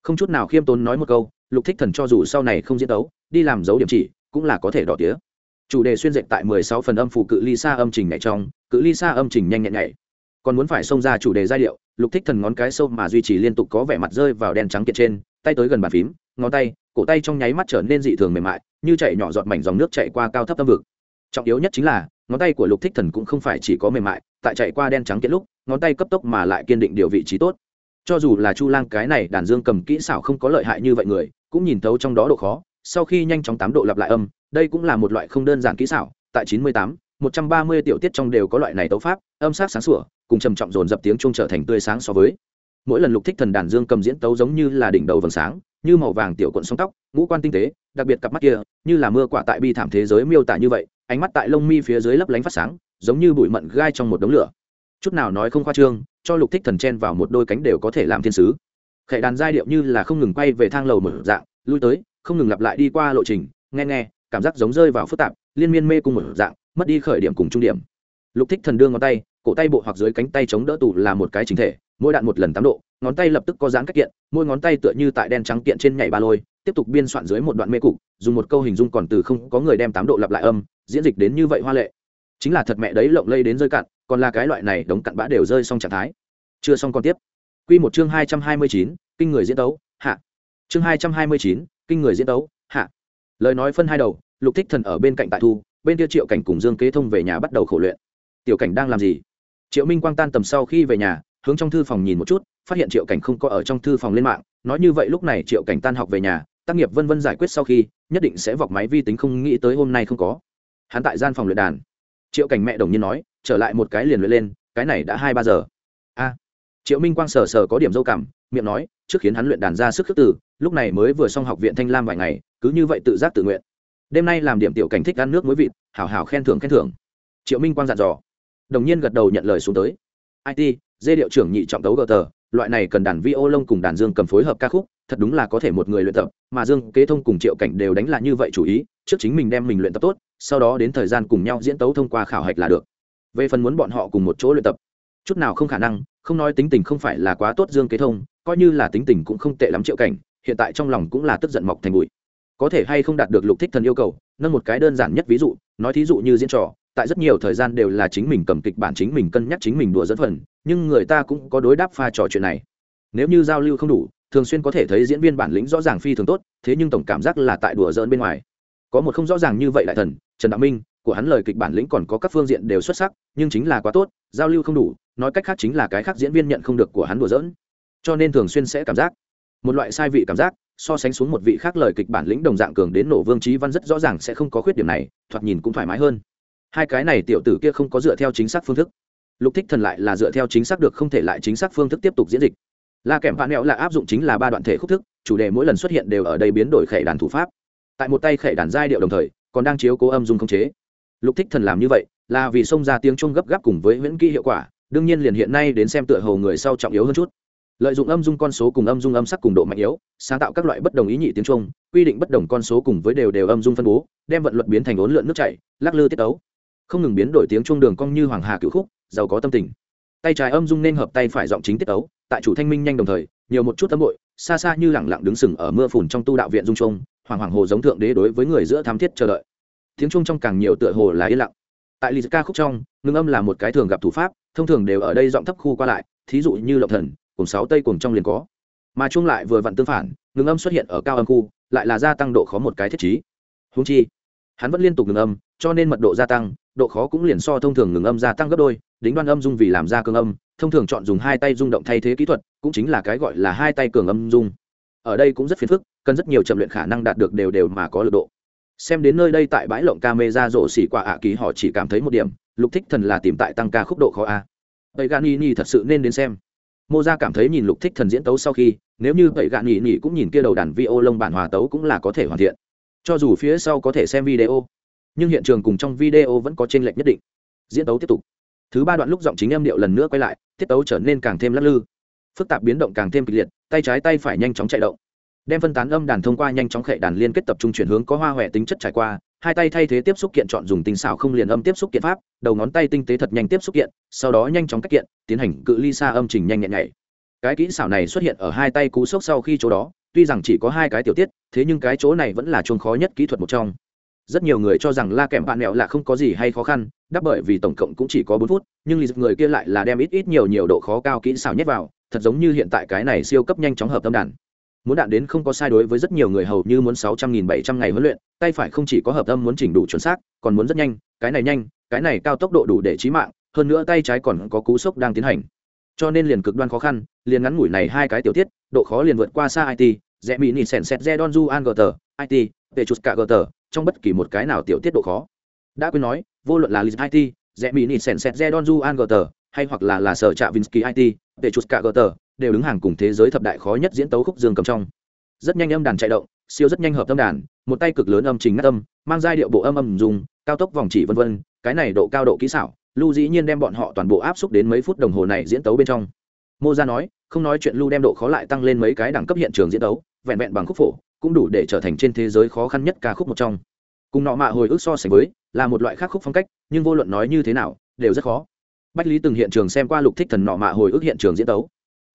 Không chút nào khiêm tốn nói một câu, lục thích thần cho dù sau này không diễn đấu đi làm dấu điểm chỉ, cũng là có thể đỏ tía chủ đề xuyên dệt tại mười sáu phần âm phụ cự ly xa âm trình nhảy trong, cự ly xa âm trình nhanh nhẹn nhảy. Còn muốn phải xông ra chủ đề giai điệu, lục thích thần ngón cái sâu mà duy trì liên tục có vẻ mặt rơi vào đen trắng kiệt trên, tay tới gần bàn phím, ngón tay, cổ tay trong nháy mắt trở nên dị thường mềm mại, như chạy nhỏ giọt mảnh dòng nước chạy qua cao thấp tâm vực. Trọng yếu nhất chính là, ngón tay của lục thích thần cũng không phải chỉ có mềm mại, tại chạy qua đen trắng kiệt lúc, ngón tay cấp tốc mà lại kiên định điều vị trí tốt. Cho dù là chu lang cái này đàn dương cầm kỹ xảo không có lợi hại như vậy người, cũng nhìn thấu trong đó độ khó, sau khi nhanh chóng tám độ lặp lại âm đây cũng là một loại không đơn giản kỹ xảo, tại chín mươi tám, một trăm ba mươi tiểu tiết trong đều có loại này tấu pháp, âm sắc sáng sủa, cùng trầm trọng dồn dập tiếng chuông trở thành tươi sáng so với. Mỗi lần lục thích thần đàn dương cầm diễn tấu giống như là đỉnh đầu vầng sáng, như màu vàng tiểu cuộn sóng tóc, ngũ quan tinh tế, đặc biệt cặp mắt kia, như là mưa quả tại bi thảm thế giới miêu tả như vậy, ánh mắt tại lông mi phía dưới lấp lánh phát sáng, giống như bụi mận gai trong một đống lửa. Chút nào nói không khoa trương, cho lục thích thần chen vào một đôi cánh đều có thể làm thiên sứ. Khệ đàn giai điệu như là không ngừng quay về thang lầu mở dạng, lui tới, không ngừng lặp lại đi qua lộ trình, nghe nghe cảm giác giống rơi vào phức tạp, liên miên mê cùng một dạng, mất đi khởi điểm cùng trung điểm. Lục thích thần đương ngón tay, cổ tay bộ hoặc dưới cánh tay chống đỡ tủ là một cái chính thể, mỗi đạn một lần tám độ, ngón tay lập tức có dáng cách kiện, mỗi ngón tay tựa như tại đen trắng kiện trên nhảy ba lôi, tiếp tục biên soạn dưới một đoạn mê cục, dùng một câu hình dung còn từ không có người đem tám độ lặp lại âm, diễn dịch đến như vậy hoa lệ. Chính là thật mẹ đấy lộng lây đến rơi cạn, còn là cái loại này đống cặn bã đều rơi xong trạng thái. Chưa xong còn tiếp. Quy một chương hai trăm hai mươi chín, kinh người diễn đấu hạ. Chương hai trăm hai mươi chín, kinh người diễn đấu hạ lời nói phân hai đầu, lục thích thần ở bên cạnh tại thu, bên kia triệu cảnh cùng dương kế thông về nhà bắt đầu khổ luyện. Tiểu cảnh đang làm gì? Triệu minh quang tan tầm sau khi về nhà, hướng trong thư phòng nhìn một chút, phát hiện triệu cảnh không có ở trong thư phòng lên mạng. Nói như vậy lúc này triệu cảnh tan học về nhà, tác nghiệp vân vân giải quyết sau khi, nhất định sẽ vọc máy vi tính không nghĩ tới hôm nay không có. Hắn tại gian phòng luyện đàn. Triệu cảnh mẹ đồng nhiên nói, trở lại một cái liền luyện lên, cái này đã hai ba giờ. A. Triệu minh quang sờ sờ có điểm dâu cảm, miệng nói, trước khiến hắn luyện đàn ra sức khước từ lúc này mới vừa xong học viện thanh lam vài ngày, cứ như vậy tự giác tự nguyện. Đêm nay làm điểm tiểu cảnh thích ăn nước muối vịt, hảo hảo khen thưởng khen thưởng. Triệu minh quang dặn dò. Đồng nhiên gật đầu nhận lời xuống tới. It dê điệu trưởng nhị trọng tấu gờ tờ loại này cần đàn vi ô lông cùng đàn dương cầm phối hợp ca khúc, thật đúng là có thể một người luyện tập, mà dương kế thông cùng triệu cảnh đều đánh là như vậy chủ ý, trước chính mình đem mình luyện tập tốt, sau đó đến thời gian cùng nhau diễn tấu thông qua khảo hạch là được. Về phần muốn bọn họ cùng một chỗ luyện tập, chút nào không khả năng, không nói tính tình không phải là quá tốt dương kế thông, coi như là tính tình cũng không tệ lắm triệu cảnh hiện tại trong lòng cũng là tức giận mọc thành bụi. Có thể hay không đạt được lục thích thần yêu cầu, nâng một cái đơn giản nhất ví dụ, nói thí dụ như diễn trò, tại rất nhiều thời gian đều là chính mình cầm kịch bản, chính mình cân nhắc, chính mình đùa dẫn phần, nhưng người ta cũng có đối đáp pha trò chuyện này. Nếu như giao lưu không đủ, thường xuyên có thể thấy diễn viên bản lĩnh rõ ràng phi thường tốt, thế nhưng tổng cảm giác là tại đùa dỡn bên ngoài. Có một không rõ ràng như vậy đại thần, trần đạo minh, của hắn lời kịch bản lĩnh còn có các phương diện đều xuất sắc, nhưng chính là quá tốt, giao lưu không đủ, nói cách khác chính là cái khác diễn viên nhận không được của hắn đùa dỡn cho nên thường xuyên sẽ cảm giác một loại sai vị cảm giác, so sánh xuống một vị khác lời kịch bản lĩnh đồng dạng cường đến nổ vương trí văn rất rõ ràng sẽ không có khuyết điểm này, thoạt nhìn cũng thoải mái hơn. Hai cái này tiểu tử kia không có dựa theo chính xác phương thức. Lục thích thần lại là dựa theo chính xác được không thể lại chính xác phương thức tiếp tục diễn dịch. La kèm vạn nẹo là áp dụng chính là ba đoạn thể khúc thức, chủ đề mỗi lần xuất hiện đều ở đây biến đổi khẩy đàn thủ pháp. Tại một tay khẩy đàn giai điệu đồng thời, còn đang chiếu cố âm dung không chế. Lục thích thần làm như vậy, là vì xông ra tiếng trung gấp gáp cùng với nguyễn kỹ hiệu quả, đương nhiên liền hiện nay đến xem tựa hồ người sau trọng yếu hơn chút lợi dụng âm dung con số cùng âm dung âm sắc cùng độ mạnh yếu, sáng tạo các loại bất đồng ý nhị tiếng trung, quy định bất đồng con số cùng với đều đều âm dung phân bố, đem vận luật biến thành ốn lượn nước chảy, lắc lư tiết ấu không ngừng biến đổi tiếng trung đường cong như hoàng hà cựu khúc, giàu có tâm tình. Tay trái âm dung nên hợp tay phải giọng chính tiết ấu tại chủ thanh minh nhanh đồng thời, nhiều một chút âm bội, xa xa như lẳng lặng đứng sừng ở mưa phùn trong tu đạo viện dung trung, hoàng hoàng hồ giống thượng đế đối với người giữa thám thiết chờ đợi. Tiếng trung trong càng nhiều tựa hồ là yên lặng. Tại lì ca khúc trong, ngưng âm là một cái thường gặp thủ pháp, thông thường đều ở đây giọng thấp khu qua lại, thí dụ như lộng thần cùng sáu tây cùng trong liền có. Mà chung lại vừa vặn tương phản, ngừng âm xuất hiện ở cao âm khu, lại là gia tăng độ khó một cái thiết chí húng chi, hắn vẫn liên tục ngừng âm, cho nên mật độ gia tăng, độ khó cũng liền so thông thường ngừng âm gia tăng gấp đôi, đính đoan âm dung vì làm ra cường âm, thông thường chọn dùng hai tay rung động thay thế kỹ thuật, cũng chính là cái gọi là hai tay cường âm dung. Ở đây cũng rất phiền phức, cần rất nhiều chậm luyện khả năng đạt được đều đều mà có lực độ. Xem đến nơi đây tại bãi lộng ca mê ra rổ xỉ quả ạ ký họ chỉ cảm thấy một điểm, lục thích thần là tìm tại tăng ca khúc độ khó a. Vậy gani ni thật sự nên đến xem mô ra cảm thấy nhìn lục thích thần diễn tấu sau khi, nếu như vậy gạn nhị nhị cũng nhìn kia đầu đàn vi ô lông bản hòa tấu cũng là có thể hoàn thiện. Cho dù phía sau có thể xem video, nhưng hiện trường cùng trong video vẫn có t r ê n lệch nhất định. Diễn tấu tiếp tục. Thứ ba đoạn lúc giọng chính âm điệu lần nữa quay lại, tiết tấu trở nên càng thêm lắc lư. Phức tạp biến động càng thêm kịch liệt, tay trái tay phải nhanh chóng chạy động. Đem phân tán âm đàn thông qua nhanh chóng khệ đàn liên kết tập trung chuyển hướng có hoa huệ tính chất trải qua hai tay thay thế tiếp xúc kiện chọn dùng tinh xảo không liền âm tiếp xúc kiện pháp, đầu ngón tay tinh tế thật nhanh tiếp xúc kiện, sau đó nhanh chóng cách kiện, tiến hành cự ly xa âm trình nhanh nhẹn nhảy. Cái kỹ xảo này xuất hiện ở hai tay cú sốc sau khi chỗ đó, tuy rằng chỉ có hai cái tiểu tiết, thế nhưng cái chỗ này vẫn là chuông khó nhất kỹ thuật một trong. Rất nhiều người cho rằng la kèm bạn mẹo là không có gì hay khó khăn, đáp bởi vì tổng cộng cũng chỉ có bốn phút, nhưng lì người kia lại là đem ít ít nhiều nhiều độ khó cao kỹ xảo nhét vào, thật giống như hiện tại cái này siêu cấp nhanh chóng hợp tâm đàn muốn đạn đến không có sai đối với rất nhiều người hầu như muốn sáu trăm nghìn bảy trăm ngày huấn luyện, tay phải không chỉ có hợp âm muốn chỉnh đủ chuẩn xác, còn muốn rất nhanh, cái này nhanh, cái này cao tốc độ đủ để trí mạng, hơn nữa tay trái còn có cú sốc đang tiến hành. Cho nên liền cực đoan khó khăn, liền ngắn ngủi này hai cái tiểu tiết, độ khó liền vượt qua xa it rẽ mỹ nỉ sèn sẹt re don du an gờ tờ it về chút cả gờ tờ, trong bất kỳ một cái nào tiểu tiết độ khó. Đã quên nói, vô luận là list it rẽ mỹ nỉ sèn sẹt re don du an gờ tờ, hay hoặc là là sở trạ vinsky it về chút cả gờ tờ đều đứng hàng cùng thế giới thập đại khó nhất diễn tấu khúc dương cầm trong. Rất nhanh âm đàn chạy động, siêu rất nhanh hợp âm đàn, một tay cực lớn âm trình ngắt âm, mang giai điệu bộ âm âm dùng, cao tốc vòng chỉ vân vân, cái này độ cao độ kỹ xảo, lưu dĩ nhiên đem bọn họ toàn bộ áp xúc đến mấy phút đồng hồ này diễn tấu bên trong. Mô ra nói, không nói chuyện lưu đem độ khó lại tăng lên mấy cái đẳng cấp hiện trường diễn tấu, vẹn vẹn bằng khúc phổ, cũng đủ để trở thành trên thế giới khó khăn nhất ca khúc một trong. Cùng nọ mạ hồi ức so sánh với, là một loại khác khúc phong cách, nhưng vô luận nói như thế nào, đều rất khó. Bách lý từng hiện trường xem qua lục thích thần nọ mạ hồi ức hiện trường diễn tấu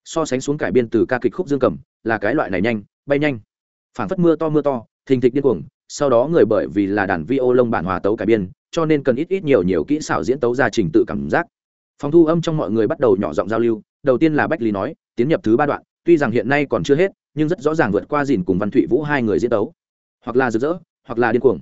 so sánh xuống cải biên từ ca kịch khúc dương cầm, là cái loại này nhanh, bay nhanh. Phảng phất mưa to mưa to, thình thịch điên cuồng, sau đó người bởi vì là đàn vi ô lông bản hòa tấu cải biên, cho nên cần ít ít nhiều nhiều kỹ xảo diễn tấu ra trình tự cảm giác. Phòng thu âm trong mọi người bắt đầu nhỏ giọng giao lưu, đầu tiên là bách lý nói, tiến nhập thứ ba đoạn, tuy rằng hiện nay còn chưa hết, nhưng rất rõ ràng vượt qua dìn cùng văn thụy vũ hai người diễn tấu. Hoặc là rực rỡ, hoặc là điên cuồng.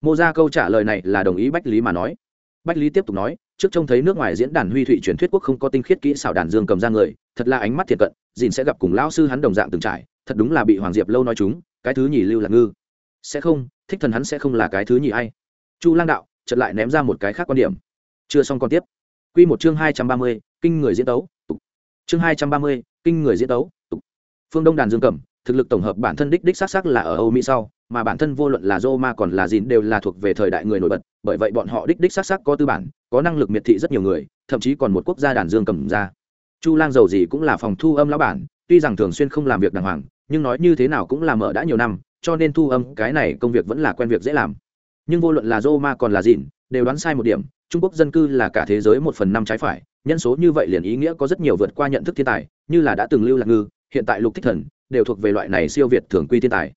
Mô ra câu trả lời này là đồng ý bách lý mà nói bách lý tiếp tục nói, trước trông thấy nước ngoài diễn đàn huy thụy truyền thuyết quốc không có tinh khiết kỹ xảo đàn dương cầm ra người, thật là ánh mắt thiệt cận dìn sẽ gặp cùng lão sư hắn đồng dạng từng trải, thật đúng là bị hoàng diệp lâu nói chúng, cái thứ nhì lưu là ngư. Sẽ không, thích thần hắn sẽ không là cái thứ nhì hay chu lang đạo, chợt lại ném ra một cái khác quan điểm. Chưa xong còn tiếp. Quy một chương hai trăm ba mươi, kinh người diễn tấu, tục. Chương hai trăm ba mươi, kinh người diễn tấu, tục. Phương đông đàn dương cầm thực lực tổng hợp bản thân đích đích xác xác là ở âu mỹ sau mà bản thân vô luận là Roma còn là Jin đều là thuộc về thời đại người nổi bật, bởi vậy bọn họ đích đích xác xác có tư bản, có năng lực miệt thị rất nhiều người, thậm chí còn một quốc gia đàn dương cầm ra. Chu Lang giàu gì cũng là phòng thu âm lão bản, tuy rằng thường xuyên không làm việc đàng hoàng, nhưng nói như thế nào cũng là mở đã nhiều năm, cho nên thu âm cái này công việc vẫn là quen việc dễ làm. Nhưng vô luận là Roma còn là Jin, đều đoán sai một điểm, Trung Quốc dân cư là cả thế giới một phần năm trái phải, nhân số như vậy liền ý nghĩa có rất nhiều vượt qua nhận thức thiên tài, như là đã từng lưu lạc ngư, hiện tại lục thích thần, đều thuộc về loại này siêu việt thường quy thiên tài.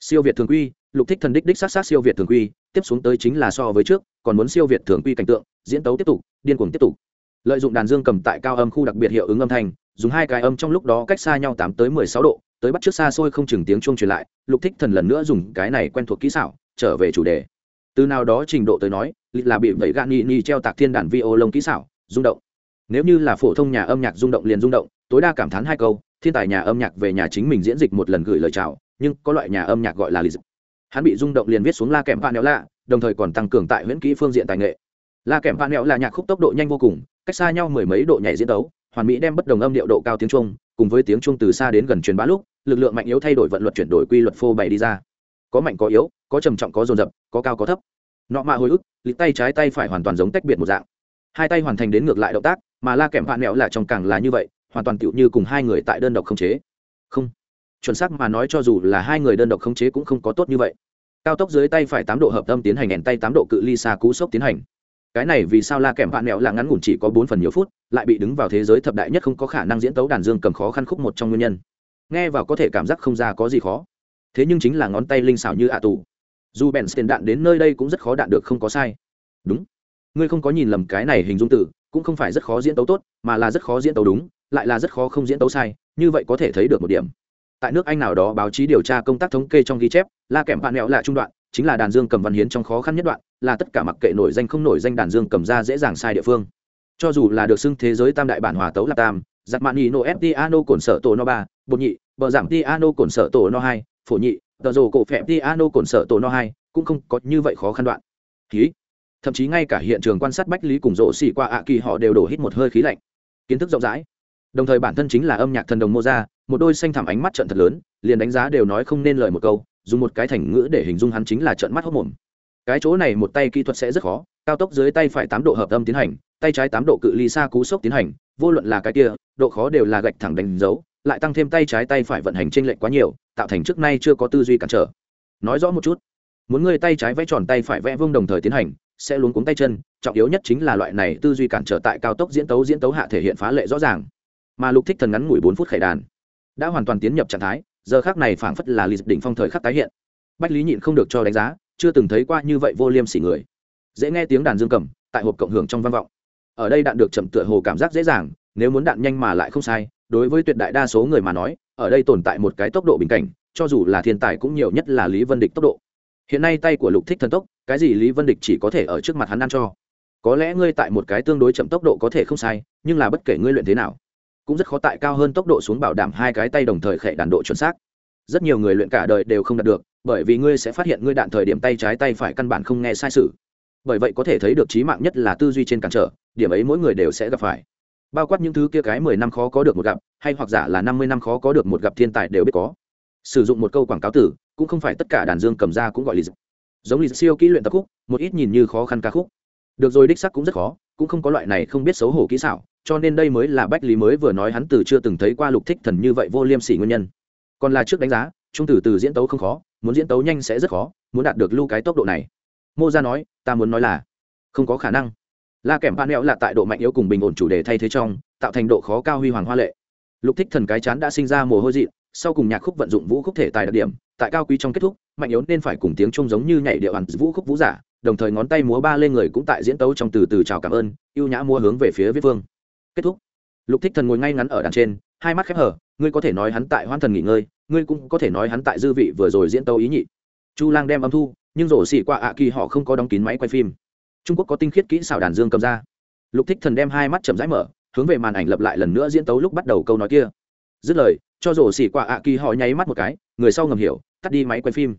Siêu việt thường quy, lục thích thần đích đích sát sát siêu việt thường quy tiếp xuống tới chính là so với trước còn muốn siêu việt thường quy cảnh tượng diễn tấu tiếp tục điên cuồng tiếp tục. Lợi dụng đàn dương cầm tại cao âm khu đặc biệt hiệu ứng âm thanh dùng hai cái âm trong lúc đó cách xa nhau tám tới mười sáu độ tới bắt trước xa xôi không chừng tiếng chuông truyền lại lục thích thần lần nữa dùng cái này quen thuộc kỹ xảo trở về chủ đề. Từ nào đó trình độ tới nói lịch là bị vẩy gạn nhị nhị treo tạc thiên đàn vi ô lông kỹ xảo rung động. Nếu như là phổ thông nhà âm nhạc rung động liền rung động tối đa cảm thán hai câu thiên tài nhà âm nhạc về nhà chính mình diễn dịch một lần gửi lời chào, nhưng có loại nhà âm nhạc gọi là lịch hắn bị rung động liền viết xuống la kèm phan nẹo lạ, đồng thời còn tăng cường tại huyễn kỹ phương diện tài nghệ. La kèm phan nẹo là nhạc khúc tốc độ nhanh vô cùng, cách xa nhau mười mấy độ nhảy diễn đấu hoàn mỹ đem bất đồng âm điệu độ cao tiếng trung, cùng với tiếng trung từ xa đến gần truyền bá lúc, lực lượng mạnh yếu thay đổi vận luật chuyển đổi quy luật phô bày đi ra. Có mạnh có yếu, có trầm trọng có dồn dập, có cao có thấp. Nọ mạ hồi ức, lịch tay trái tay phải hoàn toàn giống tách biệt một dạng. Hai tay hoàn thành đến ngược lại động tác, mà la kèm phan nẹo là trong càng là như vậy hoàn toàn tựu như cùng hai người tại đơn độc không chế. Không. Chuẩn xác mà nói cho dù là hai người đơn độc khống chế cũng không có tốt như vậy. Cao tốc dưới tay phải tám độ hợp tâm tiến hành ẻn tay tám độ cự ly xa cú sốc tiến hành. Cái này vì sao la kèm bạn mẹo là ngắn ngủn chỉ có bốn phần nhiều phút lại bị đứng vào thế giới thập đại nhất không có khả năng diễn tấu đàn dương cầm khó khăn khúc một trong nguyên nhân. Nghe vào có thể cảm giác không ra có gì khó. Thế nhưng chính là ngón tay linh xảo như ạ tù. Dù bèn tiền đạn đến nơi đây cũng rất khó đạn được không có sai. Đúng. Ngươi không có nhìn lầm cái này hình dung tử, cũng không phải rất khó diễn tấu tốt mà là rất khó diễn tấu đúng lại là rất khó không diễn tấu sai, như vậy có thể thấy được một điểm. Tại nước anh nào đó báo chí điều tra công tác thống kê trong ghi chép, la kèm bạn mẹo là trung đoạn, chính là đàn dương cầm văn hiến trong khó khăn nhất đoạn, là tất cả mặc kệ nổi danh không nổi danh đàn dương cầm ra dễ dàng sai địa phương. Cho dù là được xưng thế giới tam đại bản hòa tấu là tam giặc mạn nhị nô ép piano cổn sở tổ no ba, bột nhị, bờ giảm piano cổn sở tổ no hai, phổ nhị, tờ rồ cổ phèn ti ano cổn sở tổ no hai, cũng không có như vậy khó khăn đoạn. Khí thậm chí ngay cả hiện trường quan sát bách lý cùng rộ xỉ qua ạ kỳ họ đều đổ hít một hơi khí lạnh. Kiến thức rộng rãi đồng thời bản thân chính là âm nhạc thần đồng mô ra một đôi xanh thẳm ánh mắt trận thật lớn, liền đánh giá đều nói không nên lời một câu, dùng một cái thành ngữ để hình dung hắn chính là trận mắt hốc mồm. Cái chỗ này một tay kỹ thuật sẽ rất khó, cao tốc dưới tay phải tám độ hợp âm tiến hành, tay trái tám độ cự ly xa cú sốc tiến hành, vô luận là cái kia, độ khó đều là gạch thẳng đánh dấu, lại tăng thêm tay trái tay phải vận hành trên lệnh quá nhiều, tạo thành trước nay chưa có tư duy cản trở. Nói rõ một chút, muốn người tay trái vẽ tròn tay phải vẽ vương đồng thời tiến hành, sẽ luống cuống tay chân, trọng yếu nhất chính là loại này tư duy cản trở tại cao tốc diễn tấu diễn tấu hạ thể hiện phá lệ rõ ràng mà lục thích thần ngắn ngủi bốn phút khải đàn. Đã hoàn toàn tiến nhập trạng thái, giờ khác này phảng phất là lì đỉnh phong thời khắc tái hiện. Bách lý nhịn không được cho đánh giá, chưa từng thấy qua như vậy vô liêm sỉ người. Dễ nghe tiếng đàn dương cầm, tại hộp cộng hưởng trong văn vọng. Ở đây đạn được chậm tựa hồ cảm giác dễ dàng, nếu muốn đạn nhanh mà lại không sai, đối với tuyệt đại đa số người mà nói, ở đây tồn tại một cái tốc độ bình cảnh, cho dù là thiên tài cũng nhiều nhất là lý vân địch tốc độ. Hiện nay tay của lục thích thần tốc, cái gì lý vân địch chỉ có thể ở trước mặt hắn ăn cho. Có lẽ ngươi tại một cái tương đối chậm tốc độ có thể không sai, nhưng là bất kể ngươi luyện thế nào cũng rất khó tại cao hơn tốc độ xuống bảo đảm hai cái tay đồng thời khệ đàn độ chuẩn xác. Rất nhiều người luyện cả đời đều không đạt được, bởi vì ngươi sẽ phát hiện ngươi đạn thời điểm tay trái tay phải căn bản không nghe sai sự. Bởi vậy có thể thấy được trí mạng nhất là tư duy trên cản trở, điểm ấy mỗi người đều sẽ gặp phải. Bao quát những thứ kia cái mười năm khó có được một gặp, hay hoặc giả là năm mươi năm khó có được một gặp thiên tài đều biết có. Sử dụng một câu quảng cáo tử, cũng không phải tất cả đàn dương cầm ra cũng gọi là giống như siêu kỹ luyện tập khúc, một ít nhìn như khó khăn ca khúc. Được rồi, đích sắc cũng rất khó cũng không có loại này không biết xấu hổ kỹ xảo, cho nên đây mới là bách lý mới vừa nói hắn từ chưa từng thấy qua lục thích thần như vậy vô liêm sỉ nguyên nhân. Còn là trước đánh giá, trung từ từ diễn tấu không khó, muốn diễn tấu nhanh sẽ rất khó, muốn đạt được lưu cái tốc độ này. Mô ra nói, ta muốn nói là, không có khả năng. La kèm pan nẹo là tại độ mạnh yếu cùng bình ổn chủ đề thay thế trong, tạo thành độ khó cao huy hoàng hoa lệ. Lục thích thần cái chán đã sinh ra mồ hôi dị sau cùng nhạc khúc vận dụng vũ khúc thể tài đặc điểm, tại cao quý trong kết thúc, mạnh yếu nên phải cùng tiếng trung giống như nhảy điệu hẳn vũ khúc vũ giả đồng thời ngón tay múa ba lên người cũng tại diễn tấu trong từ từ chào cảm ơn, ưu nhã mua hướng về phía viết vương. Kết thúc. Lục thích thần ngồi ngay ngắn ở đàn trên, hai mắt khép hở, ngươi có thể nói hắn tại hoan thần nghỉ ngơi, ngươi cũng có thể nói hắn tại dư vị vừa rồi diễn tấu ý nhị. Chu lang đem âm thu, nhưng rổ xỉ qua ạ kỳ họ không có đóng kín máy quay phim. Trung quốc có tinh khiết kỹ xảo đàn dương cầm ra. Lục thích thần đem hai mắt chậm rãi mở, hướng về màn ảnh lập lại lần nữa diễn tấu lúc bắt đầu câu nói kia. Dứt lời, cho rổ xỉ qua ạ kỳ họ nháy mắt một cái, người sau ngầm hiểu, tắt đi máy quay phim.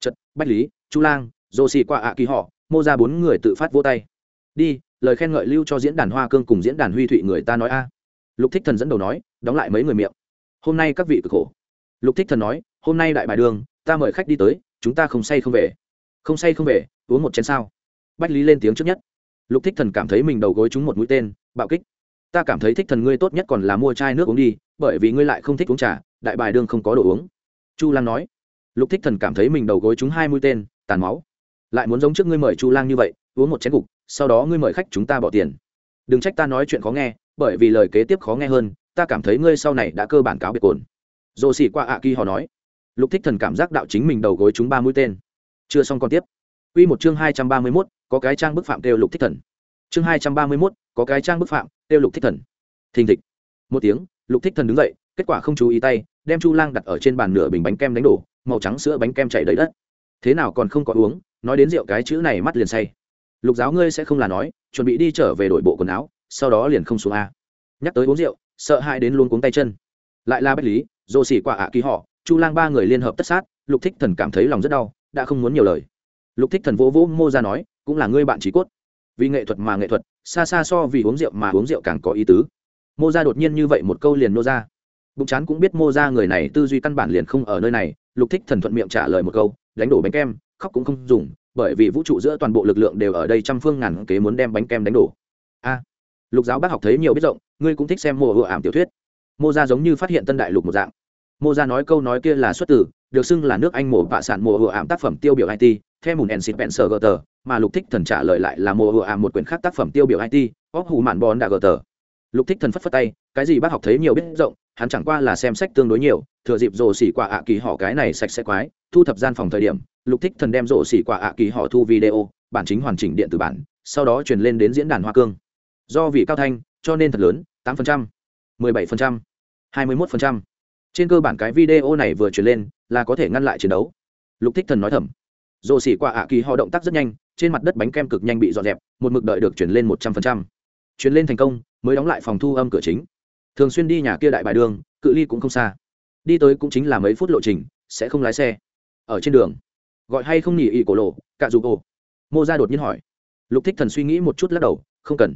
Chật, bách lý, chu lang rổ xì qua ạ kỳ họ, mô ra bốn người tự phát vô tay. Đi, lời khen ngợi lưu cho diễn đàn hoa cương cùng diễn đàn huy thụy người ta nói a. Lục thích thần dẫn đầu nói, đóng lại mấy người miệng. Hôm nay các vị cực khổ. Lục thích thần nói, hôm nay đại bài đường, ta mời khách đi tới, chúng ta không say không về. Không say không về, uống một chén sao? Bách lý lên tiếng trước nhất. Lục thích thần cảm thấy mình đầu gối trúng một mũi tên, bạo kích. Ta cảm thấy thích thần ngươi tốt nhất còn là mua chai nước uống đi, bởi vì ngươi lại không thích uống trà, đại bài đương không có đồ uống. Chu Lan nói. Lục thích thần cảm thấy mình đầu gối trúng hai mũi tên, tàn máu lại muốn giống trước ngươi mời chu lang như vậy uống một chén cục sau đó ngươi mời khách chúng ta bỏ tiền đừng trách ta nói chuyện khó nghe bởi vì lời kế tiếp khó nghe hơn ta cảm thấy ngươi sau này đã cơ bản cáo biệt cồn dồ xỉ qua ạ kỳ họ nói lục thích thần cảm giác đạo chính mình đầu gối chúng ba mũi tên chưa xong còn tiếp Quy một chương hai trăm ba mươi 231, có cái trang bức phạm kêu lục thích thần. Chương hai trăm ba mươi 231, có cái trang bức phạm, kêu lục thích thần. Thình thịch. Một tiếng, lục thích thần đứng dậy, kết quả không chú ý tay, đem Chu Lang đặt ở trên bàn nửa bình bánh kem đánh đổ, màu trắng sữa bánh kem chảy đầy đất. Thế nào còn không có uống, nói đến rượu cái chữ này mắt liền say. Lục giáo ngươi sẽ không là nói, chuẩn bị đi trở về đổi bộ quần áo, sau đó liền không xuống a. Nhắc tới uống rượu, sợ hãi đến luôn cuống tay chân. Lại là bách lý, dô xỉ quả ạ à ký họ, Chu Lang ba người liên hợp tất sát, Lục Thích Thần cảm thấy lòng rất đau, đã không muốn nhiều lời lục thích thần vỗ vỗ mô ra nói cũng là ngươi bạn trí cốt vì nghệ thuật mà nghệ thuật xa xa so vì uống rượu mà uống rượu càng có ý tứ mô ra đột nhiên như vậy một câu liền nô ra bụng chán cũng biết mô ra người này tư duy căn bản liền không ở nơi này lục thích thần thuận miệng trả lời một câu đánh đổ bánh kem, khóc cũng không dùng, bởi vì vũ trụ giữa toàn bộ lực lượng đều ở đây trăm phương ngàn kế muốn đem bánh kem đánh đổ. A, lục giáo bác học thấy nhiều biết rộng, ngươi cũng thích xem mùa ựa ảm tiểu thuyết. Mô ra giống như phát hiện tân đại lục một dạng. Mô ra nói câu nói kia là xuất tử được xưng là nước anh mổ bạ sản mùa ựa ảm tác phẩm tiêu biểu it theo mùn ensit penser gờ tờ mà lục thích thần trả lời lại là mùa ựa ảm một quyển khác tác phẩm tiêu biểu it óc hù mạn bòn đã gờ tờ. Lục thích thần phất phất tay, cái gì bác học thấy nhiều biết rộng hắn chẳng qua là xem sách tương đối nhiều, thừa dịp rổ xỉ quả ạ kỳ họ cái này sạch sẽ quái, thu thập gian phòng thời điểm, lục thích thần đem rổ xỉ quả ạ kỳ họ thu video, bản chính hoàn chỉnh điện tử bản, sau đó truyền lên đến diễn đàn hoa cương. Do vị cao thanh, cho nên thật lớn, tám phần trăm, mười bảy phần trăm, hai mươi mốt phần trăm. Trên cơ bản cái video này vừa truyền lên, là có thể ngăn lại chiến đấu. Lục thích thần nói thầm rổ xỉ quả ạ kỳ họ động tác rất nhanh, trên mặt đất bánh kem cực nhanh bị dọn dẹp, một mực đợi được chuyển lên một trăm phần trăm. Chuyển lên thành công, mới đóng lại phòng thu âm cửa chính thường xuyên đi nhà kia đại bài đường, cự ly cũng không xa. Đi tới cũng chính là mấy phút lộ trình, sẽ không lái xe. Ở trên đường, gọi hay không nhỉ ỉ cổ lộ, cạ dù cổ. Mô ra đột nhiên hỏi. Lục thích thần suy nghĩ một chút lắc đầu, không cần.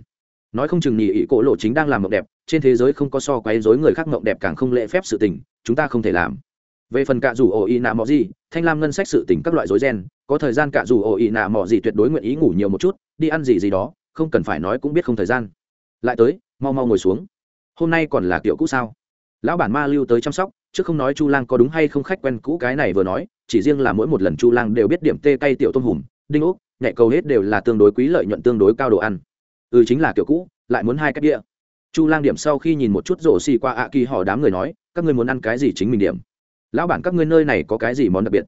Nói không chừng nhỉ ỉ cổ lộ chính đang làm mộng đẹp, trên thế giới không có so quấy dối người khác mộng đẹp càng không lễ phép sự tình, chúng ta không thể làm. Về phần cạ dù ổ y nạ mò gì, thanh lam ngân sách sự tình các loại dối gen có thời gian cạ dù ổ y nạ mò gì tuyệt đối nguyện ý ngủ nhiều một chút, đi ăn gì gì đó, không cần phải nói cũng biết không thời gian. Lại tới, mau mau ngồi xuống hôm nay còn là kiểu cũ sao? Lão bản ma lưu tới chăm sóc, chứ không nói chu lang có đúng hay không khách quen cũ cái này vừa nói, chỉ riêng là mỗi một lần chu lang đều biết điểm tê cay tiểu tôm hùm, đinh ốc nhạy cầu hết đều là tương đối quý lợi nhuận tương đối cao đồ ăn. Ừ chính là kiểu cũ, lại muốn hai cách đĩa chu lang điểm sau khi nhìn một chút rổ xì qua ạ kỳ họ đám người nói, các ngươi muốn ăn cái gì chính mình điểm. Lão bản các ngươi nơi này có cái gì món đặc biệt?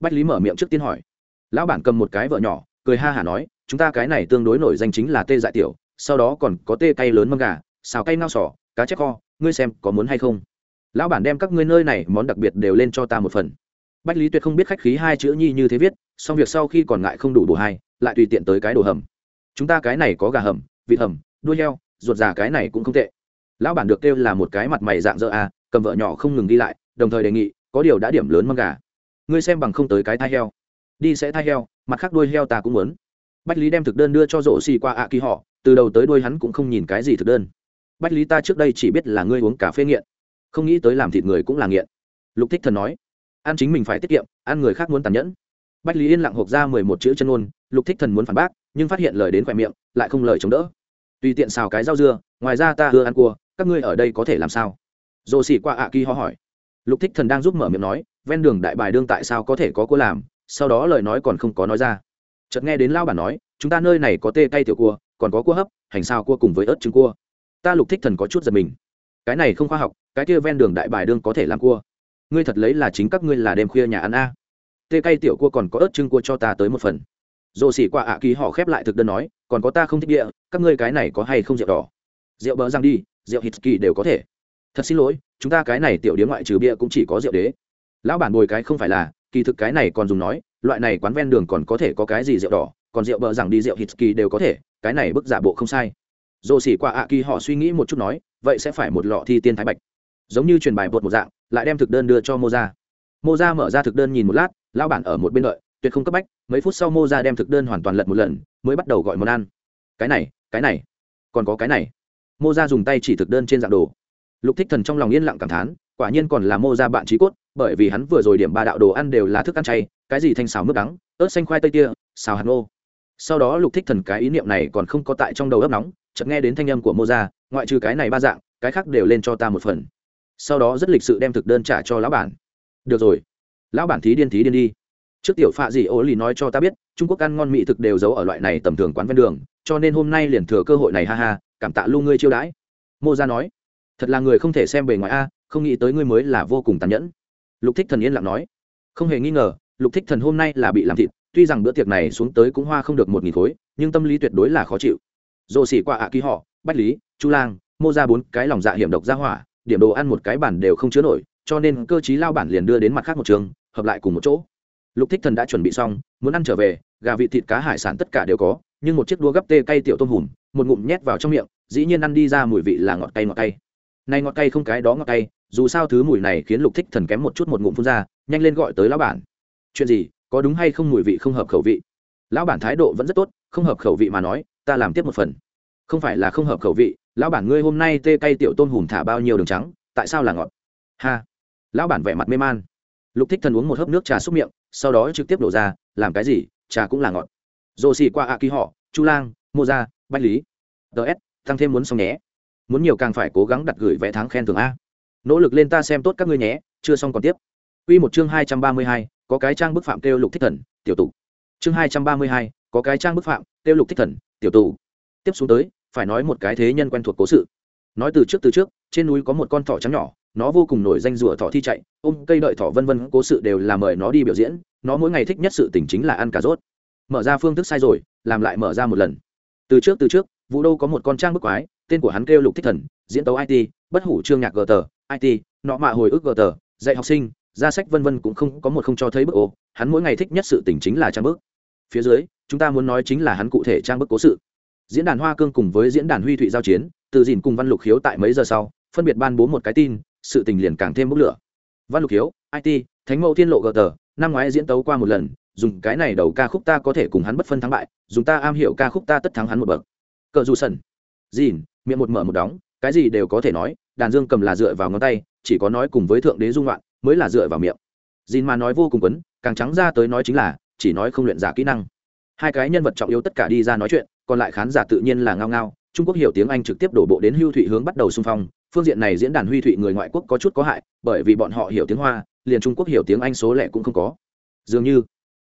Bách lý mở miệng trước tiên hỏi. Lão bản cầm một cái vợ nhỏ, cười ha hả nói, chúng ta cái này tương đối nổi danh chính là tê dại tiểu, sau đó còn có tê cay lớn mâm gà, xào cay ngao sỏ cá chép kho, ngươi xem có muốn hay không? Lão bản đem các ngươi nơi này món đặc biệt đều lên cho ta một phần. Bách lý tuyệt không biết khách khí hai chữ nhi như thế viết, xong việc sau khi còn ngại không đủ đủ hai, lại tùy tiện tới cái đồ hầm. Chúng ta cái này có gà hầm, vịt hầm đuôi heo, ruột già cái này cũng không tệ. Lão bản được kêu là một cái mặt mày dạng dỡ à cầm vợ nhỏ không ngừng đi lại, đồng thời đề nghị, có điều đã điểm lớn mâm gà. Ngươi xem bằng không tới cái thai heo. Đi sẽ thai heo, mặt khác đuôi heo ta cũng muốn. Bách lý đem thực đơn đưa cho rổ xì qua ạ kỳ họ, từ đầu tới đuôi hắn cũng không nhìn cái gì thực đơn bách lý ta trước đây chỉ biết là ngươi uống cà phê nghiện, không nghĩ tới làm thịt người cũng là nghiện. Lục thích thần nói, ăn chính mình phải tiết kiệm, ăn người khác muốn tàn nhẫn. Bách lý yên lặng hộp ra mười một chữ chân ôn lục thích thần muốn phản bác, nhưng phát hiện lời đến khoe miệng, lại không lời chống đỡ. Tùy tiện xào cái rau dưa, ngoài ra ta ưa ăn cua, các ngươi ở đây có thể làm sao? Dồ xỉ qua ạ kỳ ho hỏi. Lục thích thần đang giúp mở miệng nói, ven đường đại bài đương tại sao có thể có cua làm, sau đó lời nói còn không có nói ra. Chợt nghe đến lao bản nói, chúng ta nơi này có tê cay tiểu cua, còn có cua hấp, hành sao cua cùng với ớt trứng cua ta lục thích thần có chút giật mình. Cái này không khoa học, cái kia ven đường đại bài đương có thể làm cua. Ngươi thật lấy là chính các ngươi là đêm khuya nhà ăn a. Tê cay tiểu cua còn có ớt trưng cua cho ta tới một phần. Dồ xỉ qua ạ kỳ họ khép lại thực đơn nói, còn có ta không thích địa, các ngươi cái này có hay không rượu đỏ? Rượu bờ răng đi, rượu hít kỳ đều có thể. Thật xin lỗi, chúng ta cái này tiểu điếm ngoại trừ bia cũng chỉ có rượu đế. Lão bản bồi cái không phải là, kỳ thực cái này còn dùng nói, loại này quán ven đường còn có thể có cái gì rượu đỏ, còn rượu bờ rằng đi rượu hít kỳ đều có thể, cái này bức giả bộ không sai dồ xỉ qua ạ kỳ họ suy nghĩ một chút nói, vậy sẽ phải một lọ thi tiên thái bạch. Giống như truyền bài bột một dạng, lại đem thực đơn đưa cho mô ra mô ra mở ra thực đơn nhìn một lát lao bản ở một bên đợi, tuyệt không cấp bách, mấy phút sau mô ra đem thực đơn hoàn toàn lật một lần, mới bắt đầu gọi món ăn. Cái này cái này, còn có cái này. Mô ra dùng tay chỉ thực đơn trên dạng đồ. Lục thích thần trong lòng yên lặng cảm thán, quả nhiên còn là mô ra bạn trí cốt, bởi vì hắn vừa rồi điểm ba đạo đồ ăn đều là thức ăn chay, cái gì thanh xào nước đắng, ớt xanh khoai tây tia, xào hạt ngô sau đó lục thích thần cái ý niệm này còn không có tại trong đầu ấp nóng, chợt nghe đến thanh âm của mô ra ngoại trừ cái này ba dạng, cái khác đều lên cho ta một phần. Sau đó rất lịch sự đem thực đơn trả cho lão bản. Được rồi. Lão bản thí điên thí điên đi. Trước tiểu phạ gì ô lì nói cho ta biết, trung quốc ăn ngon mỹ thực đều giấu ở loại này tầm thường quán ven đường, cho nên hôm nay liền thừa cơ hội này ha ha, cảm tạ lu ngươi chiêu đãi. Mô ra nói, thật là người không thể xem bề ngoài a, không nghĩ tới ngươi mới là vô cùng tàn nhẫn. Lục thích thần yên lặng nói, không hề nghi ngờ, lục thích thần hôm nay là bị làm thịt tuy rằng bữa tiệc này xuống tới cũng hoa không được một nghìn khối, nhưng tâm lý tuyệt đối là khó chịu. Dồ xỉ qua ạ ký họ, bách lý, chu lang, mô ra bốn cái lòng dạ hiểm độc ra hỏa, điểm đồ ăn một cái bản đều không chứa nổi, cho nên cơ chí lao bản liền đưa đến mặt khác một trường, hợp lại cùng một chỗ. Lục thích thần đã chuẩn bị xong, muốn ăn trở về, gà vị thịt cá hải sản tất cả đều có, nhưng một chiếc đua gấp tê cay tiểu tôm hùm, một ngụm nhét vào trong miệng, dĩ nhiên ăn đi ra mùi vị là ngọt cay ngọt cay. Nay ngọt cay không cái đó ngọt cay, dù sao thứ mùi này khiến lục thích thần kém một chút một ngụm phun ra, nhanh lên gọi tới lão bản. Chuyện gì? Có đúng hay không mùi vị không hợp khẩu vị? Lão bản thái độ vẫn rất tốt không hợp khẩu vị mà nói ta làm tiếp một phần. Không phải là không hợp khẩu vị lão bản ngươi hôm nay tê cay tiểu tôm hùm thả bao nhiêu đường trắng tại sao là ngọt? Ha. Lão bản vẻ mặt mê man. Lục thích thần uống một hớp nước trà xúc miệng sau đó trực tiếp đổ ra làm cái gì trà cũng là ngọt. Dồ xì qua ạ ký họ chu lang mô gia bách lý. Ts tăng thêm muốn xong nhé. Muốn nhiều càng phải cố gắng đặt gửi vé tháng khen thưởng a. Nỗ lực lên ta xem tốt các ngươi nhé chưa xong còn tiếp. Quy một chương hai trăm ba mươi hai, có cái trang bức phạm kêu lục thích thần tiểu tụ. Chương hai trăm ba mươi hai, có cái trang bức phạm kêu lục thích thần tiểu tụ. Tiếp xuống tới phải nói một cái thế nhân quen thuộc cố sự. Nói từ trước từ trước trên núi có một con thỏ trắng nhỏ nó vô cùng nổi danh rùa thỏ thi chạy ôm cây đợi thỏ vân vân cố sự đều là mời nó đi biểu diễn nó mỗi ngày thích nhất sự tình chính là ăn cà rốt. Mở ra phương thức sai rồi làm lại mở ra một lần. Từ trước từ trước vũ đô có một con trang bức quái tên của hắn kêu lục thích thần diễn tấu it bất hủ trương nhạc gờ tờ it nọ mạ hồi ức gờ tờ dạy học sinh ra sách vân vân cũng không có một không cho thấy bức ô hắn mỗi ngày thích nhất sự tình chính là trang bức. Phía dưới chúng ta muốn nói chính là hắn cụ thể trang bức cố sự. Diễn đàn hoa cương cùng với diễn đàn huy thụy giao chiến từ dìn cùng văn lục khiếu tại mấy giờ sau phân biệt ban bố một cái tin sự tình liền càng thêm bốc lửa. Văn lục hiếu, it thánh mẫu thiên lộ gờ tờ năm ngoái diễn tấu qua một lần dùng cái này đầu ca khúc ta có thể cùng hắn bất phân thắng bại dùng ta am hiểu ca khúc ta tất thắng hắn một bậc. Cờ dù sần dìn miệng một mở một đóng cái gì đều có thể nói đàn dương cầm là dựa vào ngón tay chỉ có nói cùng với thượng đế dung loạn mới là dựa vào miệng. Dìn mà nói vô cùng quấn, càng trắng ra tới nói chính là, chỉ nói không luyện giả kỹ năng. Hai cái nhân vật trọng yếu tất cả đi ra nói chuyện, còn lại khán giả tự nhiên là ngao ngao, trung quốc hiểu tiếng anh trực tiếp đổ bộ đến hưu thụy hướng bắt đầu xung phong, phương diện này diễn đàn huy thụy người ngoại quốc có chút có hại, bởi vì bọn họ hiểu tiếng hoa, liền trung quốc hiểu tiếng anh số lẻ cũng không có. Dường như,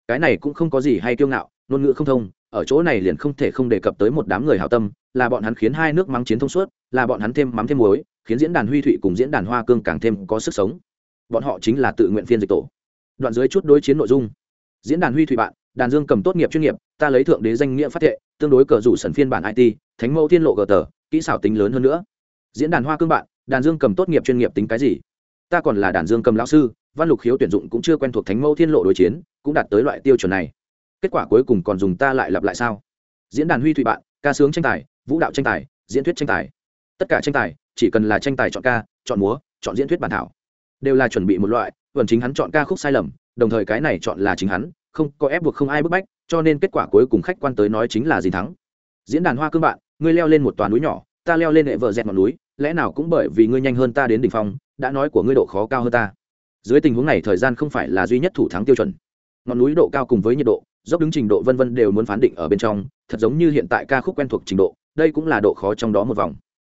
cái này cũng không có gì hay kiêu ngạo, ngôn ngữ không thông, ở chỗ này liền không thể không đề cập tới một đám người hảo tâm, là bọn hắn khiến hai nước mắng chiến thông suốt, là bọn hắn thêm mắm thêm muối, khiến diễn đàn huy thụy cùng diễn đàn hoa cương càng thêm có sức sống bọn họ chính là tự nguyện phiên dịch tổ. Đoạn dưới chút đối chiến nội dung. Diễn đàn huy thủy bạn, đàn dương cầm tốt nghiệp chuyên nghiệp, ta lấy thượng đế danh nghĩa phát thệ, tương đối cờ rủ sần phiên bản it thánh mẫu thiên lộ gờ tờ, kỹ xảo tính lớn hơn nữa. Diễn đàn hoa cương bạn, đàn dương cầm tốt nghiệp chuyên nghiệp tính cái gì? Ta còn là đàn dương cầm lão sư, văn lục khiếu tuyển dụng cũng chưa quen thuộc thánh mẫu thiên lộ đối chiến, cũng đạt tới loại tiêu chuẩn này. Kết quả cuối cùng còn dùng ta lại lặp lại sao? Diễn đàn huy thụy bạn, ca sướng tranh tài, vũ đạo tranh tài, diễn thuyết tranh tài. Tất cả tranh tài, chỉ cần là tranh tài chọn ca, chọn múa, chọn diễn thuyết bản thảo đều là chuẩn bị một loại vẫn chính hắn chọn ca khúc sai lầm, đồng thời cái này chọn là chính hắn, không có ép buộc không ai bức bách, cho nên kết quả cuối cùng khách quan tới nói chính là gì thắng. Diễn đàn hoa cương bạn, ngươi leo lên một toàn núi nhỏ, ta leo lên hệ vợ dẹt ngọn núi, lẽ nào cũng bởi vì ngươi nhanh hơn ta đến đỉnh phong, đã nói của ngươi độ khó cao hơn ta. Dưới tình huống này thời gian không phải là duy nhất thủ thắng tiêu chuẩn. Ngọn núi độ cao cùng với nhiệt độ, dốc đứng trình độ vân vân đều muốn phán định ở bên trong, thật giống như hiện tại ca khúc quen thuộc trình độ, đây cũng là độ khó trong đó một vòng.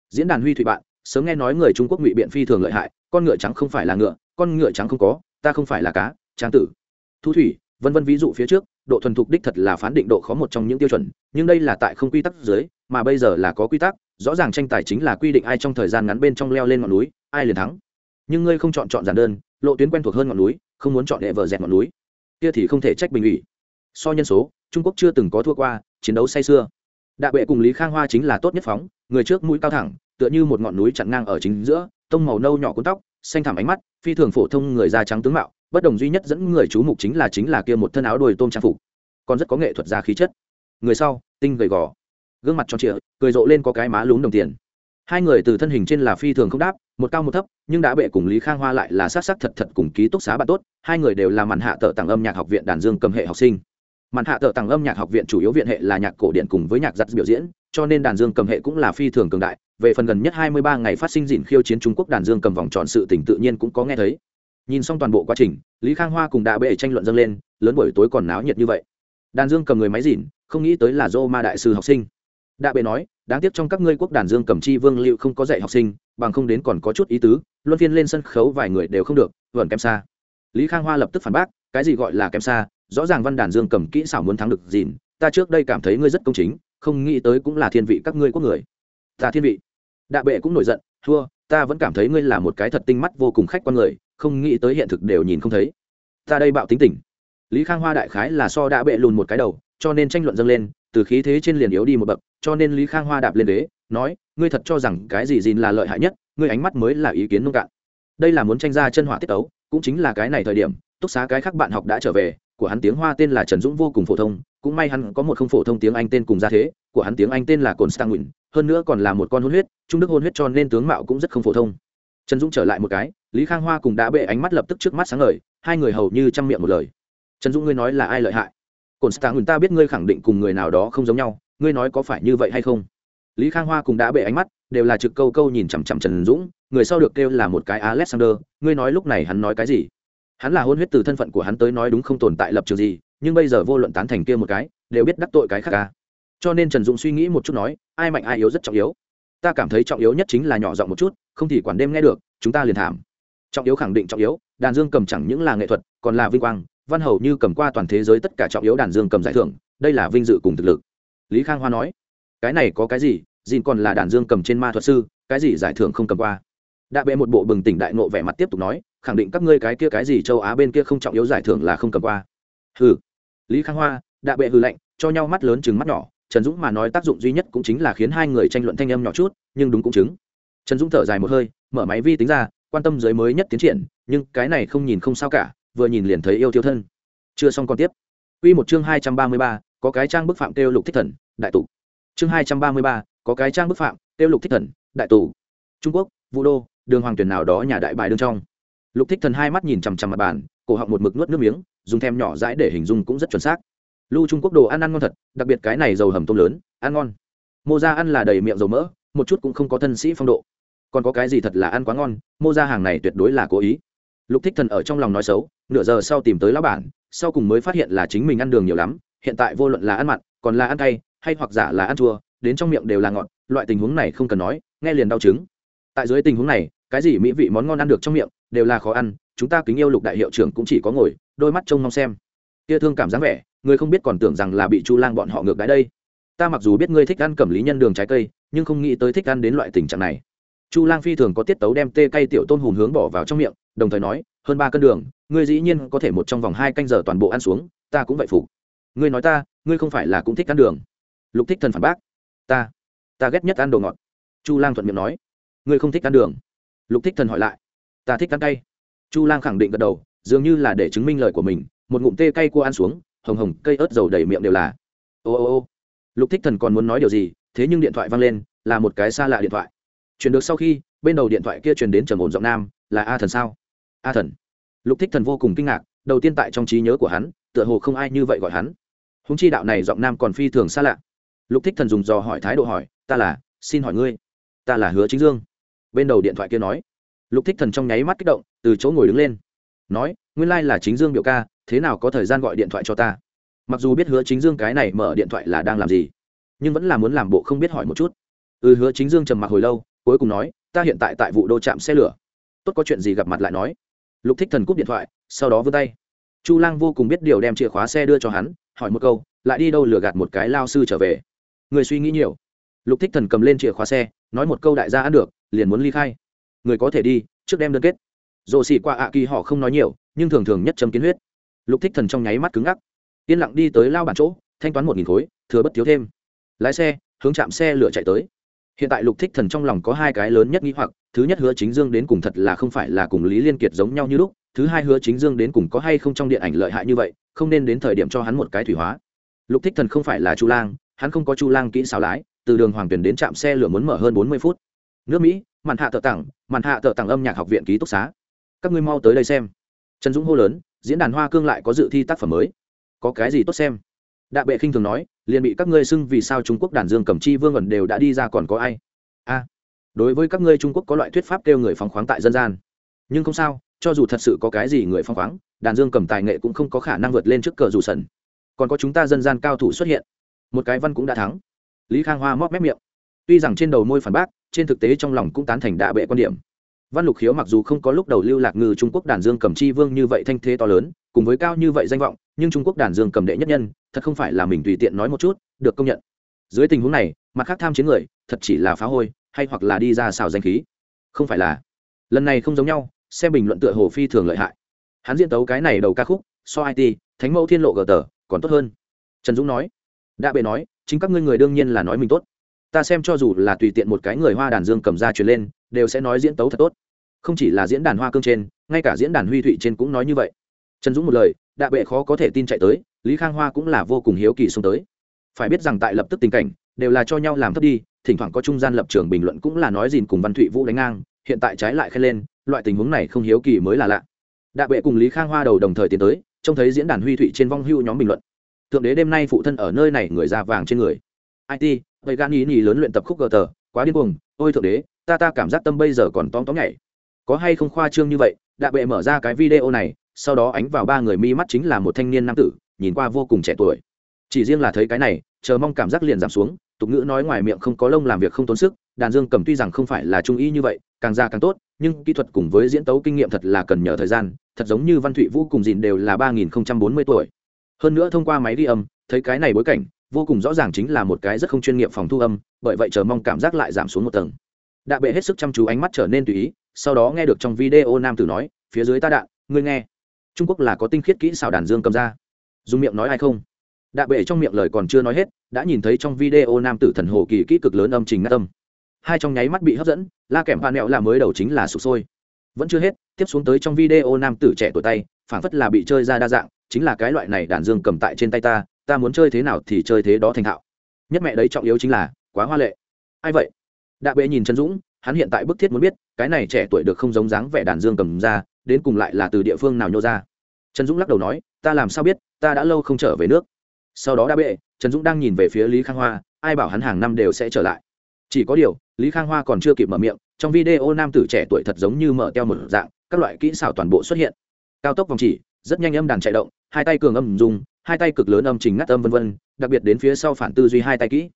Diễn đàn huy thụy bạn sớm nghe nói người trung quốc ngụy biện phi thường lợi hại con ngựa trắng không phải là ngựa con ngựa trắng không có ta không phải là cá tráng tử. Thu thủy vân vân ví dụ phía trước độ thuần thục đích thật là phán định độ khó một trong những tiêu chuẩn nhưng đây là tại không quy tắc dưới mà bây giờ là có quy tắc rõ ràng tranh tài chính là quy định ai trong thời gian ngắn bên trong leo lên ngọn núi ai liền thắng. Nhưng ngươi không chọn chọn giản đơn lộ tuyến quen thuộc hơn ngọn núi không muốn chọn hệ vợ dẹt ngọn núi. Kia thì không thể trách bình ủy. So nhân số trung quốc chưa từng có thua qua chiến đấu say xưa, đạ bệ cùng lý khang hoa chính là tốt nhất phóng người trước mũi cao thẳng tựa như một ngọn núi chặn ngang ở chính giữa, tông màu nâu nhỏ cuốn tóc, xanh thảm ánh mắt, phi thường phổ thông người da trắng tướng mạo, bất đồng duy nhất dẫn người chú mục chính là chính là kia một thân áo đồi tôm trang phục. Còn rất có nghệ thuật gia khí chất. Người sau, tinh gầy gò. Gương mặt tròn trịa, cười rộ lên có cái má lún đồng tiền. Hai người từ thân hình trên là phi thường không đáp, một cao một thấp, nhưng đã bệ cùng lý khang hoa lại là sát sắc thật thật cùng ký túc xá bạn tốt, hai người đều là màn hạ tờ tặng âm nhạc học viện đàn dương cầm hệ học sinh. Màn hạ tờ tặng âm nhạc học viện chủ yếu viện hệ là nhạc cổ điển cùng với nhạc giặt biểu diễn, cho nên đàn dương cầm hệ cũng là phi thường cường đại về phần gần nhất hai mươi ba ngày phát sinh dịn khiêu chiến trung quốc đàn dương cầm vòng tròn sự tình tự nhiên cũng có nghe thấy. Nhìn xong toàn bộ quá trình lý khang hoa cùng đạ bệ tranh luận dâng lên lớn buổi tối còn náo nhiệt như vậy. Đàn dương cầm người máy dịn không nghĩ tới là Roma ma đại sư học sinh. Đạ bệ nói đáng tiếc trong các ngươi quốc đàn dương cầm chi vương liệu không có dạy học sinh bằng không đến còn có chút ý tứ luân phiên lên sân khấu vài người đều không được vẫn kém xa. Lý khang hoa lập tức phản bác cái gì gọi là kém xa? Rõ ràng văn đàn dương cầm kỹ xảo muốn thắng được dịn, ta trước đây cảm thấy ngươi rất công chính không nghĩ tới cũng là thiên vị các ngươi quốc người ta thiên vị. Đạ bệ cũng nổi giận, thua, ta vẫn cảm thấy ngươi là một cái thật tinh mắt vô cùng khách quan người, không nghĩ tới hiện thực đều nhìn không thấy. Ta đây bạo tính tình. Lý khang hoa đại khái là so đã bệ lùn một cái đầu, cho nên tranh luận dâng lên, từ khí thế trên liền yếu đi một bậc, cho nên lý khang hoa đạp lên đế nói, ngươi thật cho rằng cái gì gìn là lợi hại nhất, ngươi ánh mắt mới là ý kiến nông cạn. Đây là muốn tranh ra chân hỏa tiết tấu, cũng chính là cái này thời điểm, túc xá cái khác bạn học đã trở về, của hắn tiếng hoa tên là trần dũng vô cùng phổ thông, cũng may hắn có một không phổ thông tiếng anh tên cùng ra thế, của hắn tiếng anh tên là cồn stang hơn nữa còn là một con hôn huyết, trung đức hôn huyết cho nên tướng mạo cũng rất không phổ thông. Trần dũng trở lại một cái, lý khang hoa cùng đã bệ ánh mắt lập tức trước mắt sáng ngời, hai người hầu như chăm miệng một lời. Trần dũng ngươi nói là ai lợi hại? Cồn stang ta biết ngươi khẳng định cùng người nào đó không giống nhau, ngươi nói có phải như vậy hay không? Lý khang hoa cùng đã bệ ánh mắt đều là trực câu câu nhìn chằm chằm trần dũng, người sau được kêu là một cái alexander, ngươi nói lúc này hắn nói cái gì? Hắn là hôn huyết từ thân phận của hắn tới nói đúng không tồn tại lập trường gì, nhưng bây giờ vô luận tán thành kia một cái, đều biết đắc tội cái khác ca cho nên trần dũng suy nghĩ một chút nói ai mạnh ai yếu rất trọng yếu. Ta cảm thấy trọng yếu nhất chính là nhỏ giọng một chút, không thì quản đêm nghe được, chúng ta liền thảm. Trọng yếu khẳng định trọng yếu, đàn dương cầm chẳng những là nghệ thuật, còn là vinh quang, văn hầu như cầm qua toàn thế giới tất cả trọng yếu đàn dương cầm giải thưởng, đây là vinh dự cùng thực lực. Lý khang hoa nói, cái này có cái gì dìn còn là đàn dương cầm trên ma thuật sư, cái gì giải thưởng không cầm qua. Đạ bệ một bộ bừng tỉnh đại nộ vẻ mặt tiếp tục nói, khẳng định các ngươi cái kia cái gì châu á bên kia không trọng yếu giải thưởng là không cầm qua. Hừ. Lý khang hoa, đạ bệ hừ lạnh, cho nhau mắt lớn chừng mắt nhỏ trần dũng mà nói tác dụng duy nhất cũng chính là khiến hai người tranh luận thanh âm nhỏ chút nhưng đúng cũng chứng. Trần dũng thở dài một hơi mở máy vi tính ra quan tâm giới mới nhất tiến triển nhưng cái này không nhìn không sao cả vừa nhìn liền thấy yêu thiêu thân. Chưa xong còn tiếp. Quy một chương hai trăm ba mươi ba, có cái trang bức phạm tiêu lục thích thần đại tụ. Chương hai trăm ba mươi ba, có cái trang bức phạm tiêu lục thích thần đại tụ. Trung quốc vũ đô đường hoàng tuyển nào đó nhà đại bài đương trong. Lục thích thần hai mắt nhìn chằm chằm mặt bàn cổ họng một mực nuốt nước miếng dùng thêm nhỏ dãi để hình dung cũng rất chuẩn xác lưu trung quốc đồ ăn ăn ngon thật, đặc biệt cái này dầu hầm tôm lớn, ăn ngon. Mô ra ăn là đầy miệng dầu mỡ, một chút cũng không có thân sĩ phong độ. Còn có cái gì thật là ăn quá ngon, mô ra hàng này tuyệt đối là cố ý. Lục thích thần ở trong lòng nói xấu, nửa giờ sau tìm tới lão bản, sau cùng mới phát hiện là chính mình ăn đường nhiều lắm, hiện tại vô luận là ăn mặn, còn là ăn cay, hay hoặc giả là ăn chua, đến trong miệng đều là ngọt, loại tình huống này không cần nói, nghe liền đau chứng tại dưới tình huống này, cái gì mỹ vị món ngon ăn được trong miệng, đều là khó ăn, chúng ta kính yêu lục đại hiệu trưởng cũng chỉ có ngồi, đôi mắt trông mong xem kia thương cảm dáng vẻ, người không biết còn tưởng rằng là bị chu lang bọn họ ngược đáy đây. Ta mặc dù biết ngươi thích ăn cẩm lý nhân đường trái cây, nhưng không nghĩ tới thích ăn đến loại tình trạng này. Chu lang phi thường có tiết tấu đem tê cây tiểu tôn hùm hướng bỏ vào trong miệng, đồng thời nói, hơn ba cân đường, ngươi dĩ nhiên có thể một trong vòng hai canh giờ toàn bộ ăn xuống, ta cũng vậy phục. Ngươi nói ta, ngươi không phải là cũng thích ăn đường. Lục thích thần phản bác, ta ta ghét nhất ăn đồ ngọt. Chu lang thuận miệng nói, ngươi không thích ăn đường. Lục thích thần hỏi lại, ta thích ăn cay. Chu lang khẳng định gật đầu, dường như là để chứng minh lời của mình một ngụm tê cay cua ăn xuống, hồng hồng cây ớt dầu đầy miệng đều là. Ô ô ô. Lục thích thần còn muốn nói điều gì, thế nhưng điện thoại vang lên, là một cái xa lạ điện thoại. Chuyển được sau khi, bên đầu điện thoại kia truyền đến trầm ổn giọng nam, là a thần sao? A thần. Lục thích thần vô cùng kinh ngạc, đầu tiên tại trong trí nhớ của hắn, tựa hồ không ai như vậy gọi hắn. Húng chi đạo này giọng nam còn phi thường xa lạ. Lục thích thần dùng dò hỏi thái độ hỏi, ta là, xin hỏi ngươi, ta là hứa chính dương. Bên đầu điện thoại kia nói. Lục thích thần trong nháy mắt kích động, từ chỗ ngồi đứng lên. Nói, nguyên lai là chính dương biểu ca thế nào có thời gian gọi điện thoại cho ta? Mặc dù biết hứa chính dương cái này mở điện thoại là đang làm gì, nhưng vẫn là muốn làm bộ không biết hỏi một chút. Ừ hứa chính dương trầm mặc hồi lâu, cuối cùng nói, ta hiện tại tại vụ đô trạm xe lửa. Tốt có chuyện gì gặp mặt lại nói. Lục thích thần cúp điện thoại, sau đó vươn tay. Chu lang vô cùng biết điều đem chìa khóa xe đưa cho hắn, hỏi một câu, lại đi đâu lừa gạt một cái lao sư trở về? Người suy nghĩ nhiều. Lục thích thần cầm lên chìa khóa xe, nói một câu đại gia ăn được, liền muốn ly khai. Người có thể đi, trước đem đơn kết. Dồ xỉ qua ạ kỳ họ không nói nhiều, nhưng thường thường nhất chấm kiến huyết lục thích thần trong nháy mắt cứng ngắc. Yên lặng đi tới lao bản chỗ, thanh toán một nghìn khối, thừa bất thiếu thêm. Lái xe, hướng chạm xe lửa chạy tới. Hiện tại lục thích thần trong lòng có hai cái lớn nhất nghĩ hoặc, thứ nhất hứa chính dương đến cùng thật là không phải là cùng lý liên kiệt giống nhau như lúc, thứ hai hứa chính dương đến cùng có hay không trong điện ảnh lợi hại như vậy, không nên đến thời điểm cho hắn một cái thủy hóa. Lục thích thần không phải là chu lang, hắn không có chu lang kỹ xảo lái, từ đường hoàng tuyển đến trạm xe lửa muốn mở hơn bốn mươi phút. Nước mỹ màn hạ thợ tặng màn hạ thợ tặng âm nhạc học viện ký túc xá. Các ngươi mau tới đây xem. Trần dũng hô lớn diễn đàn hoa cương lại có dự thi tác phẩm mới. Có cái gì tốt xem? Đạ bệ khinh thường nói, liền bị các ngươi xưng vì sao trung quốc đàn dương cầm chi vương ẩn đều đã đi ra còn có ai? A, đối với các ngươi trung quốc có loại thuyết pháp kêu người phóng khoáng tại dân gian. Nhưng không sao, cho dù thật sự có cái gì người phóng khoáng, đàn dương cầm tài nghệ cũng không có khả năng vượt lên trước cờ dù sần. Còn có chúng ta dân gian cao thủ xuất hiện. Một cái văn cũng đã thắng. Lý khang hoa móc mép miệng. Tuy rằng trên đầu môi phản bác, trên thực tế trong lòng cũng tán thành đạ bệ quan điểm văn lục khiếu mặc dù không có lúc đầu lưu lạc ngư trung quốc đàn dương cầm chi vương như vậy thanh thế to lớn, cùng với cao như vậy danh vọng, nhưng trung quốc đàn dương cầm đệ nhất nhân, thật không phải là mình tùy tiện nói một chút, được công nhận. Dưới tình huống này, mặt khác tham chiến người, thật chỉ là phá hôi, hay hoặc là đi ra xào danh khí. Không phải là. Lần này không giống nhau, xem bình luận tựa hồ phi thường lợi hại. Hắn diễn tấu cái này đầu ca khúc, so it thánh mẫu thiên lộ gờ tờ, còn tốt hơn. Trần dũng nói. Đã bệ nói, chính các ngươi người đương nhiên là nói mình tốt. Ta xem cho dù là tùy tiện một cái người hoa đàn dương cầm ra truyền lên, đều sẽ nói diễn tấu thật tốt không chỉ là diễn đàn hoa cương trên, ngay cả diễn đàn huy thụy trên cũng nói như vậy. Trần dũng một lời, đạ bệ khó có thể tin chạy tới, lý khang hoa cũng là vô cùng hiếu kỳ xông tới. Phải biết rằng tại lập tức tình cảnh, đều là cho nhau làm thấp đi, thỉnh thoảng có trung gian lập trường bình luận cũng là nói gìn cùng văn thụy vũ đánh ngang, hiện tại trái lại khen lên, loại tình huống này không hiếu kỳ mới là lạ. Đạ bệ cùng lý khang hoa đầu đồng thời tiến tới, trông thấy diễn đàn huy thụy trên vong hưu nhóm bình luận. Thượng đế đêm nay phụ thân ở nơi này người da vàng trên người. It vậy gan ý nhì lớn luyện tập khúc gờ tờ, quá điên cuồng, ôi thượng đế, ta ta cảm giác tâm bây giờ còn tóm tóm nhảy có hay không khoa trương như vậy, đạ bệ mở ra cái video này, sau đó ánh vào ba người mi mắt chính là một thanh niên nam tử, nhìn qua vô cùng trẻ tuổi. Chỉ riêng là thấy cái này, chờ mong cảm giác liền giảm xuống, tục ngữ nói ngoài miệng không có lông làm việc không tốn sức, đàn dương cầm tuy rằng không phải là trung ý như vậy, càng già càng tốt, nhưng kỹ thuật cùng với diễn tấu kinh nghiệm thật là cần nhờ thời gian, thật giống như văn thụy vũ cùng dìn đều là ba nghìn không trăm bốn mươi tuổi. Hơn nữa thông qua máy ghi âm, thấy cái này bối cảnh, vô cùng rõ ràng chính là một cái rất không chuyên nghiệp phòng thu âm, bởi vậy chờ mong cảm giác lại giảm xuống một tầng đạ bệ hết sức chăm chú ánh mắt trở nên tùy ý, sau đó nghe được trong video nam tử nói, phía dưới ta đạn, ngươi nghe. Trung quốc là có tinh khiết kỹ xảo đàn dương cầm ra. Dùng miệng nói ai không? Đạ bệ trong miệng lời còn chưa nói hết, đã nhìn thấy trong video nam tử thần hồ kỳ kỹ cực lớn âm trình ngã tâm hai trong nháy mắt bị hấp dẫn, la kèm hoa nẹo là mới đầu chính là sụp sôi. Vẫn chưa hết, tiếp xuống tới trong video nam tử trẻ tuổi tay phản phất là bị chơi ra đa dạng, chính là cái loại này đàn dương cầm tại trên tay ta ta muốn chơi thế nào thì chơi thế đó thành thạo. Nhất mẹ đấy trọng yếu chính là, quá hoa lệ. Ai vậy? Đạ bệ nhìn trần dũng, hắn hiện tại bức thiết muốn biết, cái này trẻ tuổi được không giống dáng vẻ đàn dương cầm ra, đến cùng lại là từ địa phương nào nhô ra. Trần dũng lắc đầu nói, ta làm sao biết, ta đã lâu không trở về nước. Sau đó đã bệ, trần dũng đang nhìn về phía lý khang hoa, ai bảo hắn hàng năm đều sẽ trở lại. Chỉ có điều, lý khang hoa còn chưa kịp mở miệng, trong video nam tử trẻ tuổi thật giống như mở teo một dạng, các loại kỹ xảo toàn bộ xuất hiện. Cao tốc vòng chỉ, rất nhanh âm đàn chạy động, hai tay cường âm dùng, hai tay cực lớn âm trình ngắt âm vân vân, đặc biệt đến phía sau phản tư duy hai tay kỹ.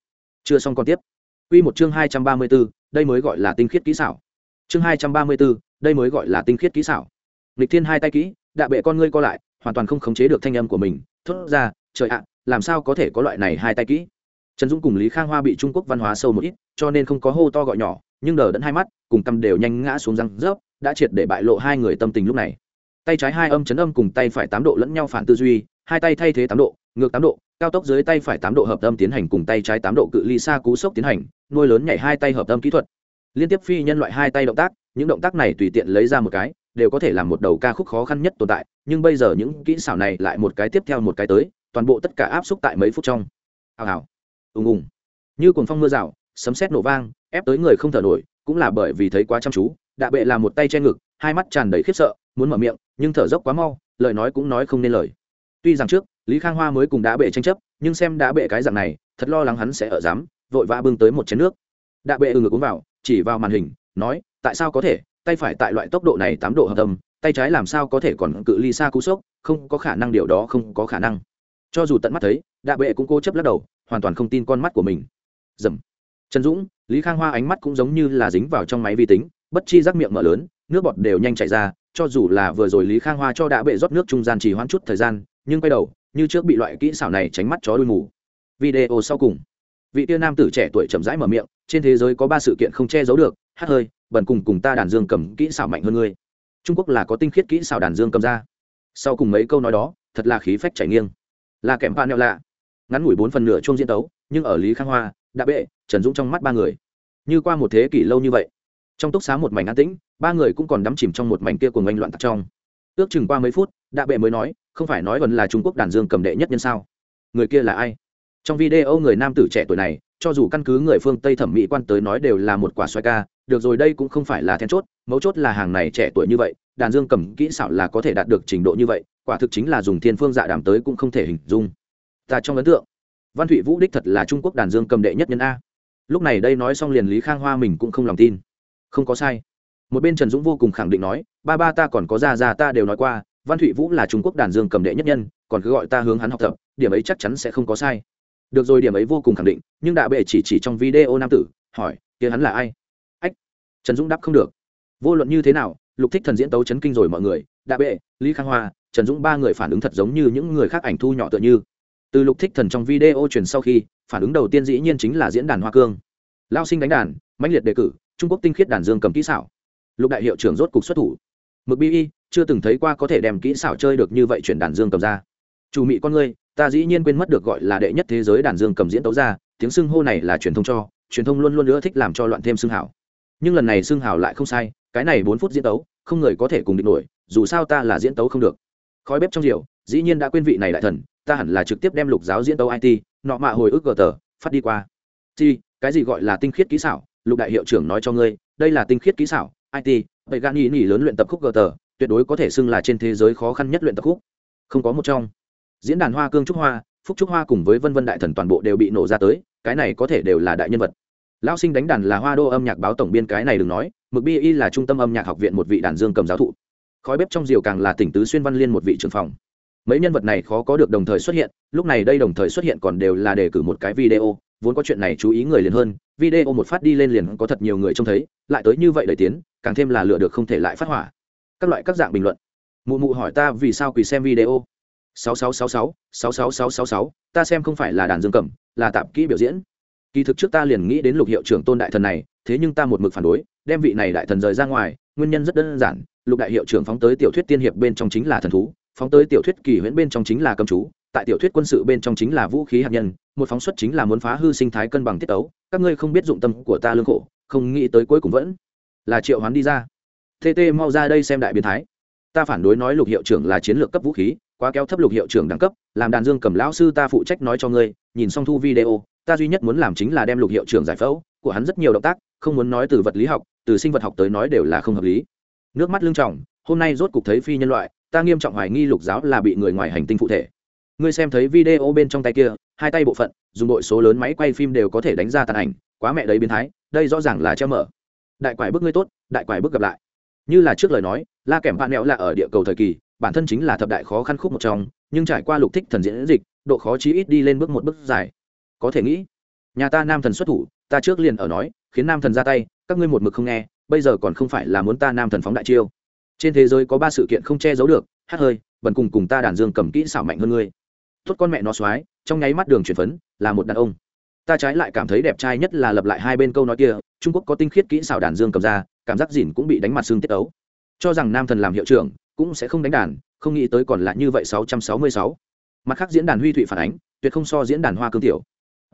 Chưa xong còn tiếp. Quy một chương hai trăm ba mươi 234, đây mới gọi là tinh khiết kỹ xảo. Chương hai trăm ba mươi 234, đây mới gọi là tinh khiết kỹ xảo. Lịch Thiên hai tay kỹ, đạ bệ con ngươi co lại, hoàn toàn không khống chế được thanh âm của mình, thốt ra, trời ạ, làm sao có thể có loại này hai tay kỹ? Trần Dũng cùng Lý Khang Hoa bị Trung Quốc văn hóa sâu một ít, cho nên không có hô to gọi nhỏ, nhưng đờ đẫn hai mắt, cùng tâm đều nhanh ngã xuống răng rớp, đã triệt để bại lộ hai người tâm tình lúc này. Tay trái hai âm chấn âm cùng tay phải tám độ lẫn nhau phản tư duy, hai tay thay thế tám độ, ngược tám độ, cao tốc dưới tay phải tám độ hợp âm tiến hành cùng tay trái tám độ cự ly xa cú sốc tiến hành nuôi lớn nhảy hai tay hợp âm kỹ thuật. Liên tiếp phi nhân loại hai tay động tác những động tác này tùy tiện lấy ra một cái đều có thể làm một đầu ca khúc khó khăn nhất tồn tại nhưng bây giờ những kỹ xảo này lại một cái tiếp theo một cái tới toàn bộ tất cả áp xúc tại mấy phút trong. Hào hào. Ùng ùng. Như cuồng phong mưa rào sấm sét nổ vang ép tới người không thở nổi cũng là bởi vì thấy quá chăm chú đạ bệ là một tay che ngực hai mắt tràn đầy khiếp sợ muốn mở miệng nhưng thở dốc quá mau lời nói cũng nói không nên lời tuy rằng trước, lý khang hoa mới cùng đã bệ tranh chấp, nhưng xem đã bệ cái dạng này, thật lo lắng hắn sẽ ở dám, vội vã bưng tới một chén nước. Đã bệ ừ ngực uống vào, chỉ vào màn hình, nói, tại sao có thể? Tay phải tại loại tốc độ này tám độ hợp tâm tay trái làm sao có thể còn cự ly xa cú sốc, không có khả năng điều đó không có khả năng. Cho dù tận mắt thấy đạ bệ cũng cố chấp lắc đầu, hoàn toàn không tin con mắt của mình. Dầm. Trần dũng, lý khang hoa ánh mắt cũng giống như là dính vào trong máy vi tính, bất chi giác miệng mở lớn, nước bọt đều nhanh chảy ra, cho dù là vừa rồi lý khang hoa cho đạ bệ rót nước trung gian chỉ hoãn chút thời gian nhưng quay đầu, như trước bị loại kỹ xảo này tránh mắt chó đuôi mù. Video sau cùng. Vị tiên nam tử trẻ tuổi chậm rãi mở miệng, trên thế giới có ba sự kiện không che giấu được, hát hơi bần cùng cùng ta đàn dương cầm kỹ xảo mạnh hơn ngươi. Trung quốc là có tinh khiết kỹ xảo đàn dương cầm ra. Sau cùng mấy câu nói đó, thật là khí phách chảy nghiêng. Là kèm pa neo lạ. Ngắn ngủi bốn phần nửa chung diễn tấu, nhưng ở lý khang hoa đã bệ, trần dũng trong mắt ba người. Như qua một thế kỷ lâu như vậy, trong túc xá một mảnh an tĩnh, ba người cũng còn đắm chìm trong một mảnh kia của ngành loạn tặc trong. Ước chừng qua mấy phút, đạ bệ mới nói không phải nói vẫn là trung quốc đàn dương cầm đệ nhất nhân sao người kia là ai trong video người nam tử trẻ tuổi này cho dù căn cứ người phương tây thẩm mỹ quan tới nói đều là một quả xoay ca được rồi đây cũng không phải là then chốt mấu chốt là hàng này trẻ tuổi như vậy đàn dương cầm kỹ xảo là có thể đạt được trình độ như vậy quả thực chính là dùng thiên phương dạ đàm tới cũng không thể hình dung ta trong ấn tượng văn thụy vũ đích thật là trung quốc đàn dương cầm đệ nhất nhân a lúc này đây nói xong liền lý khang hoa mình cũng không lòng tin không có sai một bên trần dũng vô cùng khẳng định nói ba ba ta còn có ra ra ta đều nói qua văn thụy vũ là trung quốc đàn dương cầm đệ nhất nhân, còn cứ gọi ta hướng hắn học tập, điểm ấy chắc chắn sẽ không có sai. Được rồi, điểm ấy vô cùng khẳng định, nhưng đạ bệ chỉ chỉ trong video nam tử, hỏi, kia hắn là ai? Ách, trần dũng đáp không được. Vô luận như thế nào, lục thích thần diễn tấu chấn kinh rồi mọi người, đạ bệ, lý khang hoa, trần dũng ba người phản ứng thật giống như những người khác ảnh thu nhỏ tựa như. Từ lục thích thần trong video truyền sau khi, phản ứng đầu tiên dĩ nhiên chính là diễn đàn hoa cương. Lao sinh đánh đàn, mãnh liệt đề cử, trung quốc tinh khiết đàn dương cầm kỹ xảo. Lục đại hiệu trưởng rốt cục xuất thủ. Mực bi chưa từng thấy qua có thể đem kỹ xảo chơi được như vậy chuyển đàn dương cầm ra. Chủ mị con ngươi, ta dĩ nhiên quên mất được gọi là đệ nhất thế giới đàn dương cầm diễn tấu ra, tiếng xưng hô này là truyền thông cho, truyền thông luôn luôn nữa thích làm cho loạn thêm xưng hảo. Nhưng lần này xưng hảo lại không sai, cái này bốn phút diễn tấu, không người có thể cùng định nổi, dù sao ta là diễn tấu không được. Khói bếp trong rượu dĩ nhiên đã quên vị này đại thần, ta hẳn là trực tiếp đem lục giáo diễn tấu it nọ mạ hồi ức gờ tờ, phát đi qua. Chi cái gì gọi là tinh khiết kỹ xảo, lục đại hiệu trưởng nói cho ngươi, đây là tinh khiết kỹ xảo it vậy gan ý lớn luyện tập khúc gờ tờ tuyệt đối có thể xưng là trên thế giới khó khăn nhất luyện tập khúc. Không có một trong. Diễn đàn hoa, cương trúc hoa, phúc trúc hoa cùng với vân vân đại thần toàn bộ đều bị nổ ra tới, cái này có thể đều là đại nhân vật. Lão sinh đánh đàn là hoa đô âm nhạc báo tổng biên, cái này đừng nói, mực bi y là trung tâm âm nhạc học viện một vị đàn dương cầm giáo thụ. Khói bếp trong diều càng là tỉnh tứ xuyên văn liên một vị trưởng phòng. Mấy nhân vật này khó có được đồng thời xuất hiện, lúc này đây đồng thời xuất hiện còn đều là đề cử một cái video, vốn có chuyện này chú ý người liền hơn, video một phát đi lên liền có thật nhiều người trông thấy, lại tới như vậy đẩy tiến, càng thêm là lựa được không thể lại phát hỏa các loại các dạng bình luận. Mụ mụ hỏi ta vì sao quỳ xem video. Sáu sáu sáu sáu sáu sáu sáu sáu sáu, ta xem không phải là đàn dương cầm, là tạp kỹ biểu diễn. Kỳ thực trước ta liền nghĩ đến lục hiệu trưởng tôn đại thần này, thế nhưng ta một mực phản đối, đem vị này đại thần rời ra ngoài, nguyên nhân rất đơn giản, lục đại hiệu trưởng phóng tới tiểu thuyết tiên hiệp bên trong chính là thần thú, phóng tới tiểu thuyết kỳ huyễn bên trong chính là cầm chú, tại tiểu thuyết quân sự bên trong chính là vũ khí hạt nhân, một phóng xuất chính là muốn phá hư sinh thái cân bằng tiết tấu, các ngươi không biết dụng tâm của ta lương khổ, không nghĩ tới cuối cùng vẫn là triệu hoán đi ra tt mau ra đây xem đại biến thái. Ta phản đối nói lục hiệu trưởng là chiến lược cấp vũ khí, quá kéo thấp lục hiệu trưởng đẳng cấp, làm đàn dương cầm lão sư ta phụ trách nói cho ngươi, nhìn xong thu video, ta duy nhất muốn làm chính là đem lục hiệu trưởng giải phẫu, của hắn rất nhiều động tác, không muốn nói từ vật lý học, từ sinh vật học tới nói đều là không hợp lý. Nước mắt lưng trọng hôm nay rốt cục thấy phi nhân loại, ta nghiêm trọng hoài nghi lục giáo là bị người ngoài hành tinh phụ thể. Ngươi xem thấy video bên trong tay kia, hai tay bộ phận, dùng đội số lớn máy quay phim đều có thể đánh ra tàn ảnh, quá mẹ đấy biến thái, đây rõ ràng là treo mở. Đại quải bức ngươi tốt, đại quải bức gặp lại như là trước lời nói, la kèm bạn nẹo là ở địa cầu thời kỳ, bản thân chính là thập đại khó khăn khúc một trong, nhưng trải qua lục thích thần diễn dịch, độ khó chí ít đi lên bước một bước dài. Có thể nghĩ, nhà ta nam thần xuất thủ, ta trước liền ở nói, khiến nam thần ra tay, các ngươi một mực không nghe, bây giờ còn không phải là muốn ta nam thần phóng đại chiêu. Trên thế giới có ba sự kiện không che giấu được, hát hơi, bần cùng cùng ta đàn dương cầm kỹ xảo mạnh hơn ngươi. Tốt con mẹ nó xoái trong nháy mắt đường chuyển phấn, là một đàn ông. Ta trái lại cảm thấy đẹp trai nhất là lập lại hai bên câu nói kia, trung quốc có tinh khiết kỹ xảo đàn dương cầm ra cảm giác dỉn cũng bị đánh mặt xương tiết ấu. Cho rằng nam thần làm hiệu trưởng cũng sẽ không đánh đàn, không nghĩ tới còn lại như vậy sáu trăm sáu mươi sáu. Mặt khác diễn đàn huy thụy phản ánh, tuyệt không so diễn đàn hoa cương tiểu.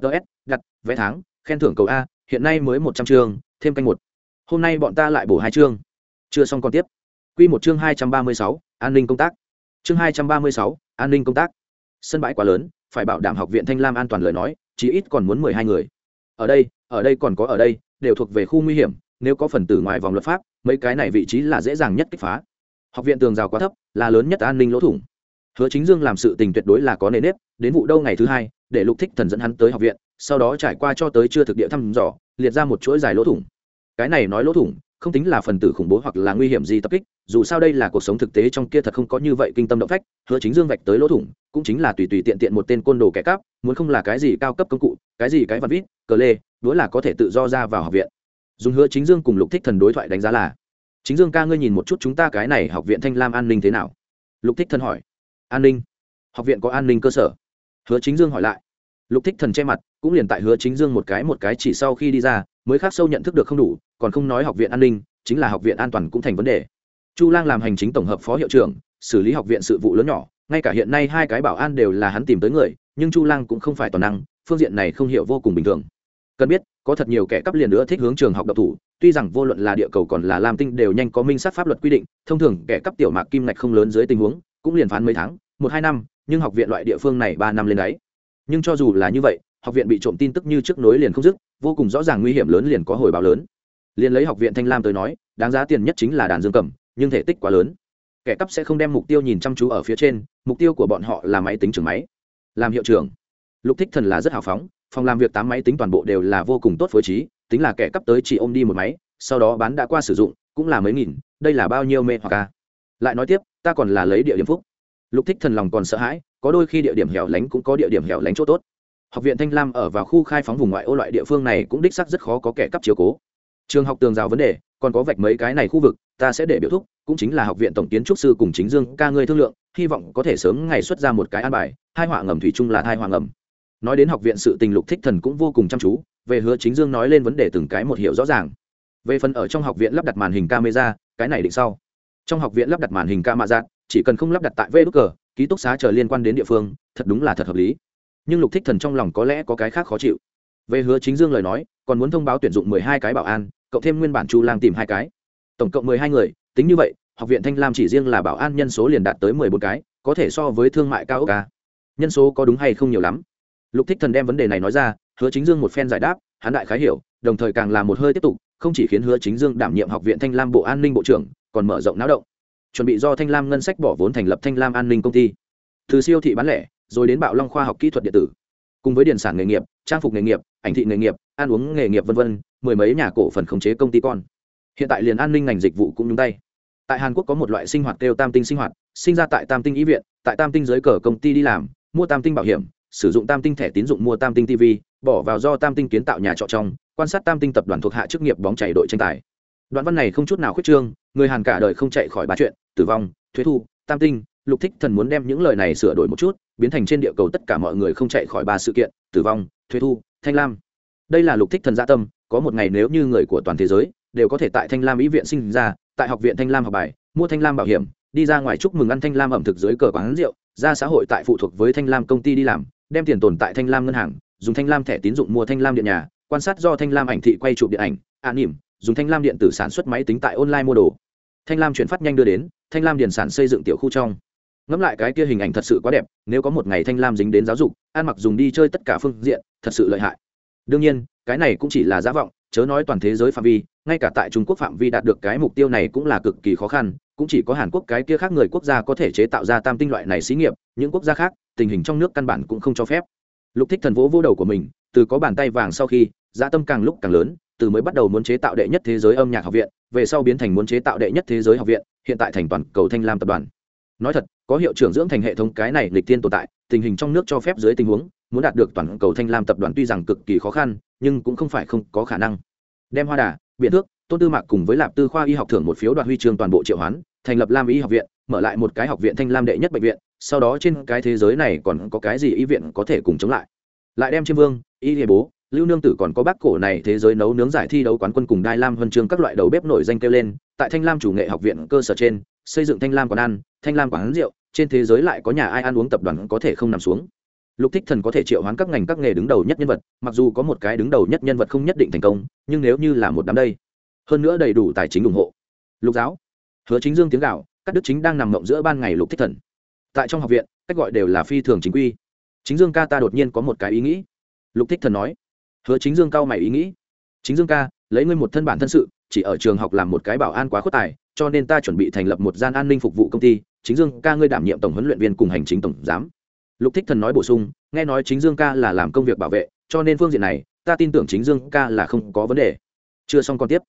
Ts đặt, vé tháng, khen thưởng cầu a, hiện nay mới một trăm chương, thêm canh một. Hôm nay bọn ta lại bổ hai chương. Chưa xong còn tiếp. Q một chương hai trăm ba mươi sáu, an ninh công tác. Chương hai trăm ba mươi sáu, an ninh công tác. Sân bãi quá lớn, phải bảo đảm học viện thanh lam an toàn lời nói, chí ít còn muốn mười hai người. Ở đây ở đây còn có ở đây, đều thuộc về khu nguy hiểm nếu có phần tử ngoài vòng luật pháp, mấy cái này vị trí là dễ dàng nhất kích phá. Học viện tường rào quá thấp, là lớn nhất an ninh lỗ thủng. Hứa chính dương làm sự tình tuyệt đối là có nề nếp, đến vụ đâu ngày thứ hai, để lục thích thần dẫn hắn tới học viện, sau đó trải qua cho tới chưa thực địa thăm dò, liệt ra một chuỗi dài lỗ thủng. Cái này nói lỗ thủng, không tính là phần tử khủng bố hoặc là nguy hiểm gì tập kích, dù sao đây là cuộc sống thực tế trong kia thật không có như vậy kinh tâm động phách, hứa chính dương vạch tới lỗ thủng, cũng chính là tùy tùy tiện tiện một tên côn đồ kẻ cắp muốn không là cái gì cao cấp công cụ, cái gì cái vật vít, cờ lê đúng là có thể tự do ra vào học viện dùng hứa chính dương cùng lục thích thần đối thoại đánh giá là, chính dương ca ngươi nhìn một chút chúng ta cái này học viện thanh lam an ninh thế nào? Lục thích thần hỏi, an ninh? Học viện có an ninh cơ sở? Hứa chính dương hỏi lại, lục thích thần che mặt, cũng liền tại hứa chính dương một cái một cái chỉ sau khi đi ra, mới khác sâu nhận thức được không đủ, còn không nói học viện an ninh, chính là học viện an toàn cũng thành vấn đề. Chu lang làm hành chính tổng hợp phó hiệu trưởng, xử lý học viện sự vụ lớn nhỏ, ngay cả hiện nay hai cái bảo an đều là hắn tìm tới người, nhưng chu lang cũng không phải toàn năng, phương diện này không hiểu vô cùng bình thường. Cần biết có thật nhiều kẻ cắp liền nữa thích hướng trường học độc thủ, tuy rằng vô luận là địa cầu còn là lam tinh đều nhanh có minh sát pháp luật quy định, thông thường kẻ cắp tiểu mạc kim ngạch không lớn dưới tình huống, cũng liền phán mấy tháng, một hai năm, nhưng học viện loại địa phương này ba năm lên đấy. Nhưng cho dù là như vậy, học viện bị trộm tin tức như trước nối liền không dứt, vô cùng rõ ràng nguy hiểm lớn liền có hồi báo lớn. Liền lấy học viện thanh lam tới nói, đáng giá tiền nhất chính là đàn dương cầm, nhưng thể tích quá lớn. Kẻ cắp sẽ không đem mục tiêu nhìn chăm chú ở phía trên, mục tiêu của bọn họ là máy tính trường máy. Làm hiệu trưởng. Lục thích thần là rất hào phóng phòng làm việc tám máy tính toàn bộ đều là vô cùng tốt phối trí, tính là kẻ cắp tới chỉ ôm đi một máy, sau đó bán đã qua sử dụng, cũng là mấy nghìn, đây là bao nhiêu mê hoặc ca lại nói tiếp, ta còn là lấy địa điểm phúc. Lục thích thần lòng còn sợ hãi, có đôi khi địa điểm hẻo lánh cũng có địa điểm hẻo lánh chỗ tốt. Học viện thanh lam ở vào khu khai phóng vùng ngoại ô loại địa phương này cũng đích sắc rất khó có kẻ cắp chiếu cố. Trường học tường rào vấn đề, còn có vạch mấy cái này khu vực, ta sẽ để biểu thúc, cũng chính là học viện tổng kiến trúc sư cùng chính dương ca ngươi thương lượng, hy vọng có thể sớm ngày xuất ra một cái an bài, hai họa ngầm thủy chung là hai họa ngầm nói đến học viện sự tình lục thích thần cũng vô cùng chăm chú, về hứa chính dương nói lên vấn đề từng cái một hiệu rõ ràng. Về phần ở trong học viện lắp đặt màn hình camera, cái này định sau. Trong học viện lắp đặt màn hình camera, chỉ cần không lắp đặt tại vê đúc cờ ký túc xá chờ liên quan đến địa phương, thật đúng là thật hợp lý. Nhưng lục thích thần trong lòng có lẽ có cái khác khó chịu. Về hứa chính dương lời nói, còn muốn thông báo tuyển dụng mười hai cái bảo an cộng thêm nguyên bản chu lang tìm hai cái. Tổng cộng mười hai người, tính như vậy, học viện thanh lam chỉ riêng là bảo an nhân số liền đạt tới mười bốn cái, có thể so với thương mại cao ốc ca. Nhân số có đúng hay không nhiều lắm lục thích thần đem vấn đề này nói ra, hứa chính dương một phen giải đáp, hắn đại khái hiểu, đồng thời càng là một hơi tiếp tục, không chỉ khiến hứa chính dương đảm nhiệm học viện thanh lam bộ an ninh bộ trưởng, còn mở rộng náo động. Chuẩn bị do thanh lam ngân sách bỏ vốn thành lập thanh lam an ninh công ty. Từ siêu thị bán lẻ, rồi đến bạo long khoa học kỹ thuật điện tử. Cùng với điện sản nghề nghiệp, trang phục nghề nghiệp, ảnh thị nghề nghiệp, ăn uống nghề nghiệp v v mười mấy nhà cổ phần khống chế công ty con. Hiện tại liền an ninh ngành dịch vụ cũng nhúng tay. Tại hàn quốc có một loại sinh hoạt kêu tam tinh sinh hoạt, sinh ra tại tam tinh ý viện, tại tam tinh giới cờ công ty đi làm, mua tam tinh bảo hiểm sử dụng tam tinh thẻ tín dụng mua tam tinh tv, bỏ vào do tam tinh kiến tạo nhà trọ trong, quan sát tam tinh tập đoàn thuộc hạ chức nghiệp bóng chảy đội tranh tài. Đoạn văn này không chút nào khuyết trương, người hàn cả đời không chạy khỏi ba chuyện, tử vong, thuế thu, tam tinh, lục thích thần muốn đem những lời này sửa đổi một chút, biến thành trên địa cầu tất cả mọi người không chạy khỏi ba sự kiện, tử vong, thuế thu, thanh lam. Đây là lục thích thần gia tâm, có một ngày nếu như người của toàn thế giới đều có thể tại thanh lam ý viện sinh ra, tại học viện thanh lam học bài, mua thanh lam bảo hiểm, đi ra ngoài chúc mừng ăn thanh lam ẩm thực dưới cờ quán rượu, ra xã hội tại phụ thuộc với thanh lam công ty đi làm đem tiền tồn tại thanh lam ngân hàng, dùng thanh lam thẻ tín dụng mua thanh lam điện nhà, quan sát do thanh lam ảnh thị quay chụp điện ảnh an nỉm, dùng thanh lam điện tử sản xuất máy tính tại online mua đồ. Thanh lam chuyển phát nhanh đưa đến, thanh lam điện sản xây dựng tiểu khu trong. Ngẫm lại cái kia hình ảnh thật sự quá đẹp, nếu có một ngày thanh lam dính đến giáo dục, ăn mặc dùng đi chơi tất cả phương diện, thật sự lợi hại. Đương nhiên, cái này cũng chỉ là giả vọng, chớ nói toàn thế giới phạm vi, ngay cả tại trung quốc phạm vi đạt được cái mục tiêu này cũng là cực kỳ khó khăn, cũng chỉ có hàn quốc cái kia khác người quốc gia có thể chế tạo ra tam tinh loại này xí nghiệp, những quốc gia khác tình hình trong nước căn bản cũng không cho phép. Lục thích thần vỗ vỗ đầu của mình, từ có bàn tay vàng sau khi dạ tâm càng lúc càng lớn, từ mới bắt đầu muốn chế tạo đệ nhất thế giới âm nhạc học viện, về sau biến thành muốn chế tạo đệ nhất thế giới học viện, hiện tại thành toàn cầu thanh lam tập đoàn. Nói thật, có hiệu trưởng dưỡng thành hệ thống cái này lịch tiên tồn tại, tình hình trong nước cho phép dưới tình huống, muốn đạt được toàn cầu thanh lam tập đoàn tuy rằng cực kỳ khó khăn, nhưng cũng không phải không có khả năng. Đem hoa đà, biện thước, tôn tư mạc cùng với lạp tư khoa y học thưởng một phiếu đoạt huy chương toàn bộ triệu hoán, thành lập lam y học viện mở lại một cái học viện thanh lam đệ nhất bệnh viện, sau đó trên cái thế giới này còn có cái gì y viện có thể cùng chống lại. Lại đem chiêm vương, y hệ bố, lưu nương tử còn có bác cổ này thế giới nấu nướng giải thi đấu quán quân cùng đai lam huân chương các loại đầu bếp nổi danh kêu lên, tại thanh lam chủ nghệ học viện cơ sở trên, xây dựng thanh lam quán ăn, thanh lam quán rượu, trên thế giới lại có nhà ai ăn uống tập đoàn có thể không nằm xuống. Lục thích thần có thể triệu hoán các ngành các nghề đứng đầu nhất nhân vật, mặc dù có một cái đứng đầu nhất nhân vật không nhất định thành công, nhưng nếu như là một đám đây, hơn nữa đầy đủ tài chính ủng hộ. Lục giáo, hứa chính dương tiếng gạo các đức chính đang nằm ngộng giữa ban ngày lục thích thần. Tại trong học viện cách gọi đều là phi thường chính quy. Chính dương ca ta đột nhiên có một cái ý nghĩ. Lục thích thần nói hứa chính dương cao mày ý nghĩ. Chính dương ca lấy ngươi một thân bản thân sự chỉ ở trường học làm một cái bảo an quá khuất tài cho nên ta chuẩn bị thành lập một gian an ninh phục vụ công ty. Chính dương ca ngươi đảm nhiệm tổng huấn luyện viên cùng hành chính tổng giám. Lục thích thần nói bổ sung nghe nói chính dương ca là làm công việc bảo vệ cho nên phương diện này ta tin tưởng chính dương ca là không có vấn đề. Chưa xong còn tiếp.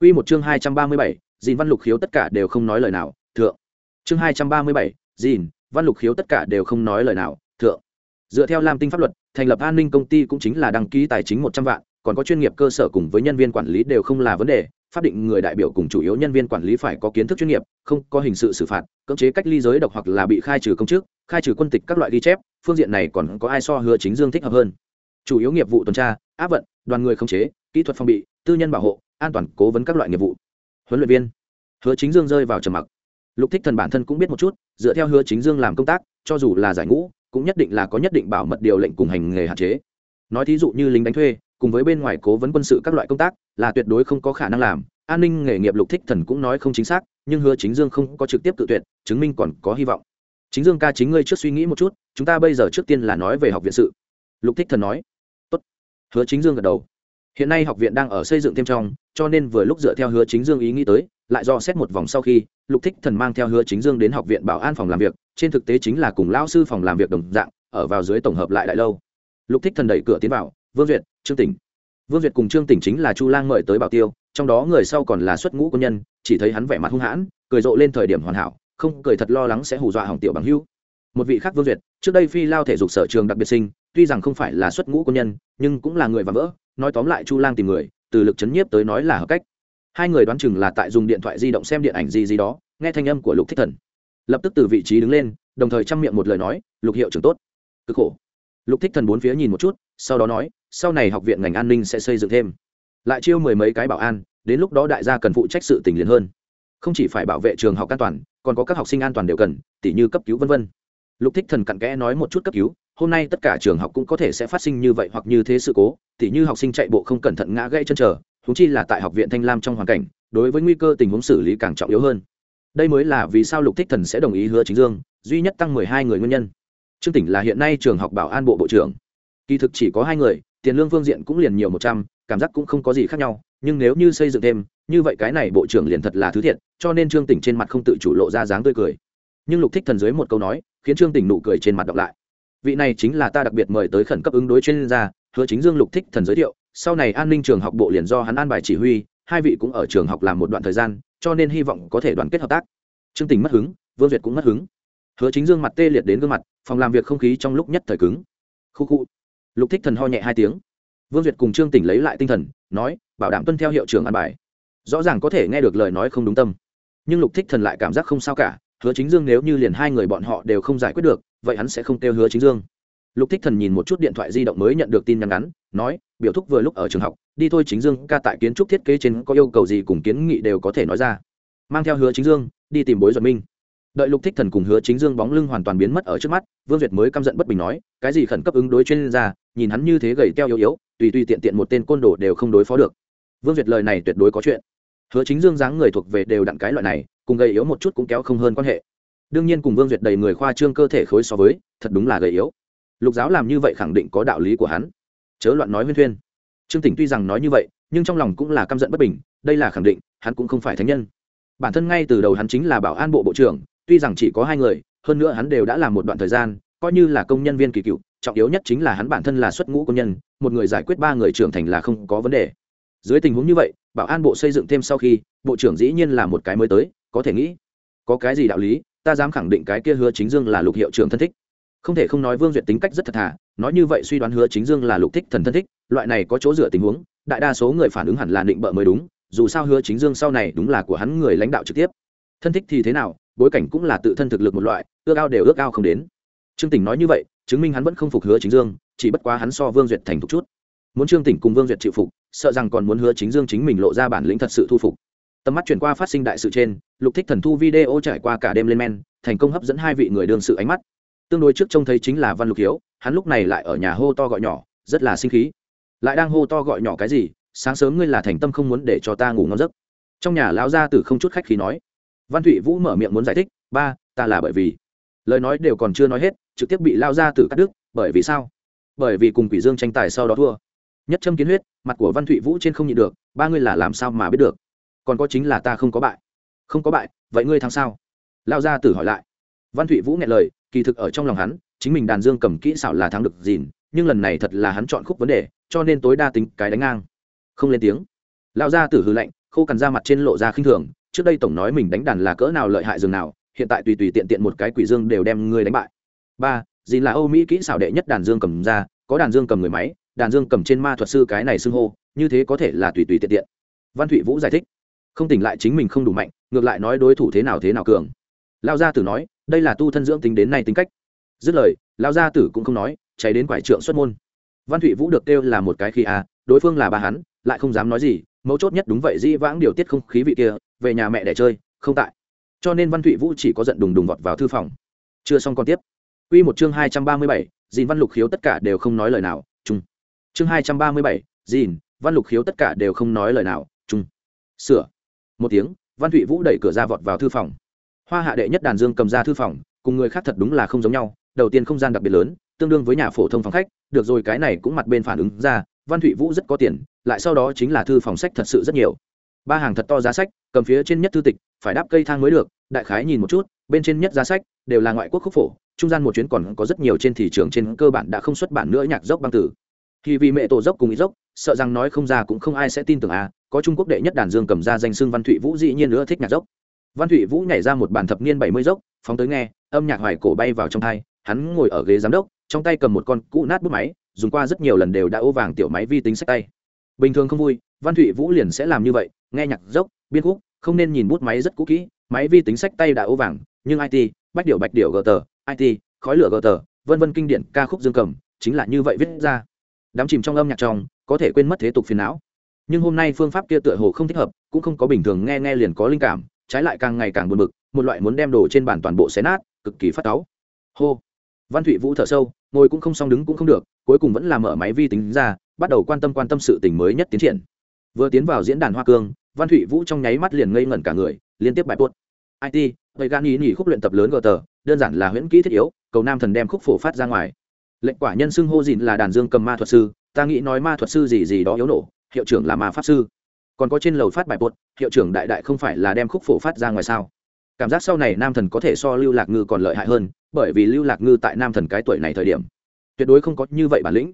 Quy một chương hai trăm ba mươi bảy, Dìn Văn Lục Khiếu tất cả đều không nói lời nào, thượng. Chương hai trăm ba mươi bảy, Dìn, Văn Lục Khiếu tất cả đều không nói lời nào, thượng. Dựa theo Lam Tinh pháp luật, thành lập an ninh công ty cũng chính là đăng ký tài chính một trăm vạn, còn có chuyên nghiệp cơ sở cùng với nhân viên quản lý đều không là vấn đề, pháp định người đại biểu cùng chủ yếu nhân viên quản lý phải có kiến thức chuyên nghiệp không có hình sự xử phạt cưỡng chế cách ly giới độc hoặc là bị khai trừ công chức khai trừ quân tịch các loại ghi chép phương diện này còn có ai so hứa chính dương thích hợp hơn. Chủ yếu nghiệp vụ tuần tra áp vận đoàn người khống chế kỹ thuật phong bị tư nhân bảo hộ an toàn cố vấn các loại nghiệp vụ. Huấn luyện viên. Hứa chính dương rơi vào trầm mặc lục thích thần bản thân cũng biết một chút, dựa theo hứa chính dương làm công tác, cho dù là giải ngũ, cũng nhất định là có nhất định bảo mật điều lệnh cùng hành nghề hạn chế. Nói thí dụ như lính đánh thuê, cùng với bên ngoài cố vấn quân sự các loại công tác, là tuyệt đối không có khả năng làm. An ninh nghề nghiệp lục thích thần cũng nói không chính xác, nhưng hứa chính dương không có trực tiếp tự tuyệt, chứng minh còn có hy vọng. Chính dương ca chính ngươi trước suy nghĩ một chút, chúng ta bây giờ trước tiên là nói về học viện sự. Lục thích thần nói. Tốt. hứa chính dương gật đầu. Hiện nay học viện đang ở xây dựng thêm trong, cho nên vừa lúc dựa theo hứa chính dương ý nghĩ tới lại do xét một vòng sau khi, lục thích thần mang theo hứa chính dương đến học viện bảo an phòng làm việc, trên thực tế chính là cùng lão sư phòng làm việc đồng dạng, ở vào dưới tổng hợp lại đại lâu. Lục thích thần đẩy cửa tiến vào, vương duyệt, trương tỉnh. Vương duyệt cùng trương tỉnh chính là chu lang mời tới bảo tiêu, trong đó người sau còn là xuất ngũ quân nhân, chỉ thấy hắn vẻ mặt hung hãn, cười rộ lên thời điểm hoàn hảo, không cười thật lo lắng sẽ hù dọa hỏng tiểu bằng hưu một vị khác vương duyệt, trước đây phi lao thể dục sở trường đặc biệt sinh, tuy rằng không phải là xuất ngũ quân nhân, nhưng cũng là người và vỡ, nói tóm lại chu lang tìm người, từ lực chấn nhiếp tới nói là hợp cách hai người đoán chừng là tại dùng điện thoại di động xem điện ảnh gì gì đó, nghe thanh âm của lục thích thần. Lập tức từ vị trí đứng lên, đồng thời chăm miệng một lời nói, lục hiệu trưởng tốt. Cực khổ. Lục thích thần bốn phía nhìn một chút, sau đó nói, sau này học viện ngành an ninh sẽ xây dựng thêm. Lại chiêu mười mấy cái bảo an, đến lúc đó đại gia cần phụ trách sự tình liền hơn. Không chỉ phải bảo vệ trường học an toàn, còn có các học sinh an toàn đều cần, tỉ như cấp cứu vân vân. Lục thích thần cặn kẽ nói một chút cấp cứu, hôm nay tất cả trường học cũng có thể sẽ phát sinh như vậy hoặc như thế sự cố, tỉ như học sinh chạy bộ không cẩn thận ngã gãy chân trở thú chi là tại học viện thanh lam trong hoàn cảnh, đối với nguy cơ tình huống xử lý càng trọng yếu hơn. Đây mới là vì sao lục thích thần sẽ đồng ý hứa chính dương, duy nhất tăng mười hai người nguyên nhân. Trương tỉnh là hiện nay trường học bảo an bộ bộ trưởng. Kỳ thực chỉ có hai người, tiền lương phương diện cũng liền nhiều một trăm, cảm giác cũng không có gì khác nhau, nhưng nếu như xây dựng thêm, như vậy cái này bộ trưởng liền thật là thứ thiện cho nên trương tỉnh trên mặt không tự chủ lộ ra dáng tươi cười. Nhưng lục thích thần dưới một câu nói, khiến trương tỉnh nụ cười trên mặt đọc lại. Vị này chính là ta đặc biệt mời tới khẩn cấp ứng đối chuyên gia, hứa chính dương lục thích thần giới thiệu sau này an ninh trường học bộ liền do hắn an bài chỉ huy, hai vị cũng ở trường học làm một đoạn thời gian, cho nên hy vọng có thể đoàn kết hợp tác. Trương tỉnh mất hứng, vương duyệt cũng mất hứng. Hứa chính dương mặt tê liệt đến gương mặt, phòng làm việc không khí trong lúc nhất thời cứng. Khu khu. Lục thích thần ho nhẹ hai tiếng. Vương duyệt cùng trương tỉnh lấy lại tinh thần, nói, bảo đảm tuân theo hiệu trưởng an bài. Rõ ràng có thể nghe được lời nói không đúng tâm. Nhưng lục thích thần lại cảm giác không sao cả. Hứa chính dương nếu như liền hai người bọn họ đều không giải quyết được, vậy hắn sẽ không kêu hứa chính dương lục thích thần nhìn một chút điện thoại di động mới nhận được tin nhắn ngắn, nói, biểu thúc vừa lúc ở trường học, đi thôi chính dương, ca tại kiến trúc thiết kế trên có yêu cầu gì cùng kiến nghị đều có thể nói ra. Mang theo hứa chính dương, đi tìm bối duật minh. Đợi lục thích thần cùng hứa chính dương bóng lưng hoàn toàn biến mất ở trước mắt, vương duyệt mới căm giận bất bình nói, cái gì khẩn cấp ứng đối chuyên gia, nhìn hắn như thế gầy teo yếu yếu, tùy tùy tiện tiện một tên côn đồ đều không đối phó được. Vương duyệt lời này tuyệt đối có chuyện. Hứa chính dương dáng người thuộc về đều đặn cái loại này, cùng gầy yếu một chút cũng kéo không hơn quan hệ. Đương nhiên cùng vương duyệt đầy người khoa trương cơ thể khối so với, thật đúng là gầy yếu lục giáo làm như vậy khẳng định có đạo lý của hắn. Chớ loạn nói huyên thuyên. Trương tỉnh tuy rằng nói như vậy, nhưng trong lòng cũng là căm giận bất bình, đây là khẳng định, hắn cũng không phải thánh nhân. Bản thân ngay từ đầu hắn chính là bảo an bộ bộ trưởng, tuy rằng chỉ có hai người, hơn nữa hắn đều đã làm một đoạn thời gian, coi như là công nhân viên kỳ cựu, trọng yếu nhất chính là hắn bản thân là xuất ngũ công nhân, một người giải quyết ba người trưởng thành là không có vấn đề. Dưới tình huống như vậy, bảo an bộ xây dựng thêm sau khi, bộ trưởng dĩ nhiên là một cái mới tới, có thể nghĩ, có cái gì đạo lý, ta dám khẳng định cái kia hứa chính dương là lục hiệu trưởng thân thích không thể không nói vương duyệt tính cách rất thật thà, nói như vậy suy đoán hứa chính dương là lục thích thần thân thích, loại này có chỗ dựa tình huống, đại đa số người phản ứng hẳn là định bợ mới đúng, dù sao hứa chính dương sau này đúng là của hắn người lãnh đạo trực tiếp. Thân thích thì thế nào, bối cảnh cũng là tự thân thực lực một loại, ước ao đều ước ao không đến. Trương tỉnh nói như vậy, chứng minh hắn vẫn không phục hứa chính dương, chỉ bất quá hắn so vương duyệt thành thục chút. Muốn trương tỉnh cùng vương duyệt chịu phục, sợ rằng còn muốn hứa chính dương chính mình lộ ra bản lĩnh thật sự thu phục. Tầm mắt chuyển qua phát sinh đại sự trên, lục thích thần thu video trải qua cả đêm lên men, thành công hấp dẫn hai vị người đương sự ánh mắt tương đối trước trông thấy chính là văn lục hiếu, hắn lúc này lại ở nhà hô to gọi nhỏ, rất là sinh khí. Lại đang hô to gọi nhỏ cái gì, sáng sớm ngươi là thành tâm không muốn để cho ta ngủ ngon giấc. Trong nhà lão gia tử không chút khách khí nói. Văn thụy vũ mở miệng muốn giải thích, ba, ta là bởi vì. Lời nói đều còn chưa nói hết, trực tiếp bị lao gia tử cắt đứt, bởi vì sao? Bởi vì cùng quỷ dương tranh tài sau đó thua. Nhất châm kiến huyết, mặt của văn thụy vũ trên không nhịn được, ba ngươi là làm sao mà biết được? Còn có chính là ta không có bại. Không có bại, vậy ngươi thắng sao? Lao gia tử hỏi lại. Văn thụy vũ nghe lời kỳ thực ở trong lòng hắn, chính mình đàn dương cầm kỹ xảo là thắng được dìn nhưng lần này thật là hắn chọn khúc vấn đề, cho nên tối đa tính cái đánh ngang. Không lên tiếng. Lão gia tử hư lạnh, khô cằn ra mặt trên lộ ra khinh thường, trước đây tổng nói mình đánh đàn là cỡ nào lợi hại dường nào, hiện tại tùy tùy tiện tiện một cái quỷ dương đều đem ngươi đánh bại. Ba dìn là âu mỹ kỹ xảo đệ nhất đàn dương cầm ra, có đàn dương cầm người máy, đàn dương cầm trên ma thuật sư cái này xưng hô, như thế có thể là tùy tùy tiện tiện. Văn thụy vũ giải thích. Không tỉnh lại chính mình không đủ mạnh, ngược lại nói đối thủ thế nào thế nào cường lao gia tử nói, đây là tu thân dưỡng tính đến nay tính cách. Dứt lời, lao gia tử cũng không nói cháy đến quải trượng xuất môn. Văn thụy vũ được kêu là một cái khi à đối phương là ba hắn, lại không dám nói gì, mấu chốt nhất đúng vậy, dĩ vãng điều tiết không khí vị kia, về nhà mẹ để chơi, không tại. Cho nên văn thụy vũ chỉ có giận đùng đùng vọt vào thư phòng. Chưa xong còn tiếp. Quy một chương hai trăm ba mươi bảy, dìn văn lục khiếu tất cả đều không nói lời nào, chung. Chương hai trăm ba mươi bảy, dìn văn lục khiếu tất cả đều không nói lời nào, chung. Sửa. Một tiếng, văn thụy vũ đẩy cửa ra vọt vào thư phòng hoa hạ đệ nhất đàn dương cầm ra thư phòng, cùng người khác thật đúng là không giống nhau, đầu tiên không gian đặc biệt lớn, tương đương với nhà phổ thông phòng khách, được rồi cái này cũng mặt bên phản ứng ra, văn thụy vũ rất có tiền, lại sau đó chính là thư phòng sách thật sự rất nhiều. Ba hàng thật to giá sách, cầm phía trên nhất thư tịch, phải đáp cây thang mới được, đại khái nhìn một chút, bên trên nhất giá sách đều là ngoại quốc khúc phổ, trung gian một chuyến còn có rất nhiều trên thị trường trên cơ bản đã không xuất bản nữa nhạc dốc băng tử. Thì vì mẹ tổ dốc cùng ý dốc, sợ rằng nói không ra cũng không ai sẽ tin tưởng à có trung quốc đệ nhất đàn dương cầm ra danh xương văn thụy vũ dĩ nhiên nữa thích nhạc dốc văn thụy vũ nhảy ra một bản thập niên bảy mươi dốc, phóng tới nghe, âm nhạc hoài cổ bay vào trong thai, hắn ngồi ở ghế giám đốc, trong tay cầm một con cũ nát bút máy, dùng qua rất nhiều lần đều đã ô vàng tiểu máy vi tính sách tay. Bình thường không vui, văn thụy vũ liền sẽ làm như vậy, nghe nhạc dốc, biên khúc, không nên nhìn bút máy rất cũ kỹ, máy vi tính sách tay đã ô vàng, nhưng it bách điệu bạch điệu gờ tờ it khói lửa gờ tờ, vân vân kinh điển, ca khúc dương cầm, chính là như vậy viết ra. Đám chìm trong âm nhạc trong, có thể quên mất thế tục phiền não. Nhưng hôm nay phương pháp kia tựa hồ không thích hợp, cũng không có bình thường nghe nghe liền có linh cảm trái lại càng ngày càng buồn bực, một loại muốn đem đồ trên bàn toàn bộ xé nát, cực kỳ phát táo hô. Văn thụy vũ thở sâu, ngồi cũng không xong đứng cũng không được, cuối cùng vẫn là mở máy vi tính ra, bắt đầu quan tâm quan tâm sự tình mới nhất tiến triển. Vừa tiến vào diễn đàn hoa cương, văn thụy vũ trong nháy mắt liền ngây ngẩn cả người, liên tiếp bài tuốt it vậy gan ý nghỉ khúc luyện tập lớn gờ tờ, đơn giản là huyễn kỹ thiết yếu, cầu nam thần đem khúc phổ phát ra ngoài. Lệnh quả nhân xưng hô dìn là đàn dương cầm ma thuật sư, ta nghĩ nói ma thuật sư gì gì đó yếu nổ, hiệu trưởng là ma pháp sư còn có trên lầu phát bài bột hiệu trưởng đại đại không phải là đem khúc phổ phát ra ngoài sao? Cảm giác sau này nam thần có thể so lưu lạc ngư còn lợi hại hơn, bởi vì lưu lạc ngư tại nam thần cái tuổi này thời điểm, tuyệt đối không có như vậy bản lĩnh.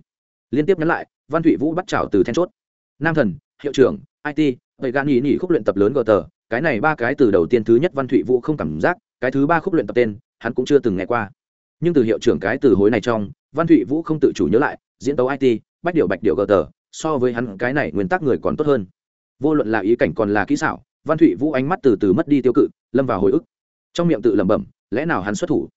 Liên tiếp nhắn lại, văn thụy vũ bắt chảo từ then chốt. Nam thần, hiệu trưởng it vậy gan nhỉ nhỉ khúc luyện tập lớn gờ tờ, cái này ba cái từ đầu tiên thứ nhất văn thụy vũ không cảm giác, cái thứ ba khúc luyện tập tên, hắn cũng chưa từng nghe qua. Nhưng từ hiệu trưởng cái từ hối này trong, văn thụy vũ không tự chủ nhớ lại, diễn tấu it bách điệu bạch điệu gờ tờ, so với hắn cái này nguyên tắc người còn tốt hơn vô luận là ý cảnh còn là kỹ xảo, văn thụy vũ ánh mắt từ từ mất đi tiêu cự, lâm vào hồi ức. Trong miệng tự lẩm bẩm, lẽ nào hắn xuất thủ?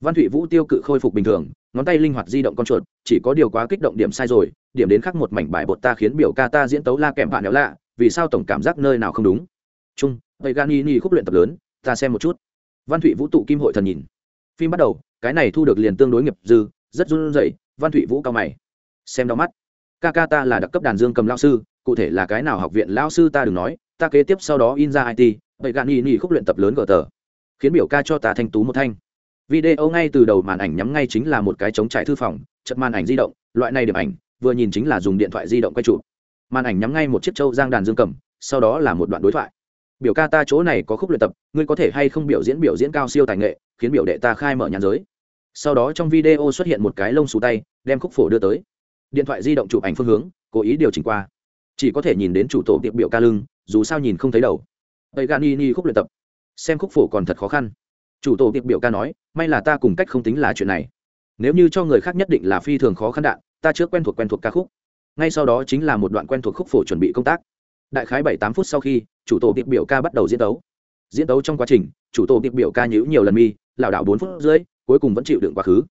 Văn thụy vũ tiêu cự khôi phục bình thường, ngón tay linh hoạt di động con chuột, chỉ có điều quá kích động điểm sai rồi, điểm đến khắc một mảnh bài bột ta khiến biểu ca ta diễn tấu la kèm bạn néo lạ, vì sao tổng cảm giác nơi nào không đúng? Chung, vậy gan ni khúc luyện tập lớn, ta xem một chút. Văn thụy vũ tụ kim hội thần nhìn. Phim bắt đầu, cái này thu được liền tương đối nghiệp dư, rất run rẩy, văn thụy vũ cao mày. Xem đau mắt. Ca ca ta là đặc cấp đàn dương cầm lao sư cụ thể là cái nào học viện lao sư ta đừng nói, ta kế tiếp sau đó in ra it vậy gạn nhì nhì khúc luyện tập lớn gờ tờ. Khiến biểu ca cho ta thanh tú một thanh. Video ngay từ đầu màn ảnh nhắm ngay chính là một cái chống trải thư phòng chật màn ảnh di động, loại này điểm ảnh, vừa nhìn chính là dùng điện thoại di động quay chụp. Màn ảnh nhắm ngay một chiếc trâu giang đàn dương cầm, sau đó là một đoạn đối thoại. Biểu ca ta chỗ này có khúc luyện tập, ngươi có thể hay không biểu diễn biểu diễn cao siêu tài nghệ, khiến biểu đệ ta khai mở nhàn giới. Sau đó trong video xuất hiện một cái lông xù tay, đem khúc phổ đưa tới. Điện thoại di động chụp ảnh phương hướng, cố ý điều chỉnh qua chỉ có thể nhìn đến chủ tổ tiệp biểu ca lưng, dù sao nhìn không thấy đầu. Tây gan ni ni khúc luyện tập, xem khúc phổ còn thật khó khăn. Chủ tổ tiệp biểu ca nói, may là ta cùng cách không tính là chuyện này. Nếu như cho người khác nhất định là phi thường khó khăn đạn, ta trước quen thuộc quen thuộc ca khúc. Ngay sau đó chính là một đoạn quen thuộc khúc phổ chuẩn bị công tác. Đại khái bảy tám phút sau khi, chủ tổ tiệp biểu ca bắt đầu diễn tấu. Diễn tấu trong quá trình, chủ tổ tiệp biểu ca nhữ nhiều lần mi, lảo đảo bốn phút rưỡi, cuối cùng vẫn chịu đựng quá khứ.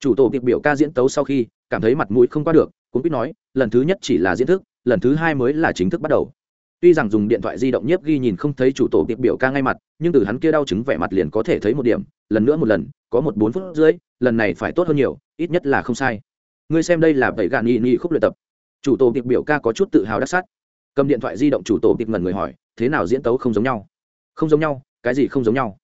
Chủ tổ tiệp biểu ca diễn tấu sau khi, cảm thấy mặt mũi không qua được cũng biết nói, lần thứ nhất chỉ là diễn thức lần thứ hai mới là chính thức bắt đầu. Tuy rằng dùng điện thoại di động nhiếp ghi nhìn không thấy chủ tổ tiệp biểu ca ngay mặt nhưng từ hắn kia đau chứng vẻ mặt liền có thể thấy một điểm lần nữa một lần có một bốn phút rưỡi lần này phải tốt hơn nhiều ít nhất là không sai. Ngươi xem đây là bảy gạn nghị nghị khúc luyện tập. Chủ tổ tiệp biểu ca có chút tự hào đắc sắt, cầm điện thoại di động chủ tổ tiệp ngẩn người hỏi thế nào diễn tấu không giống nhau? Không giống nhau cái gì không giống nhau?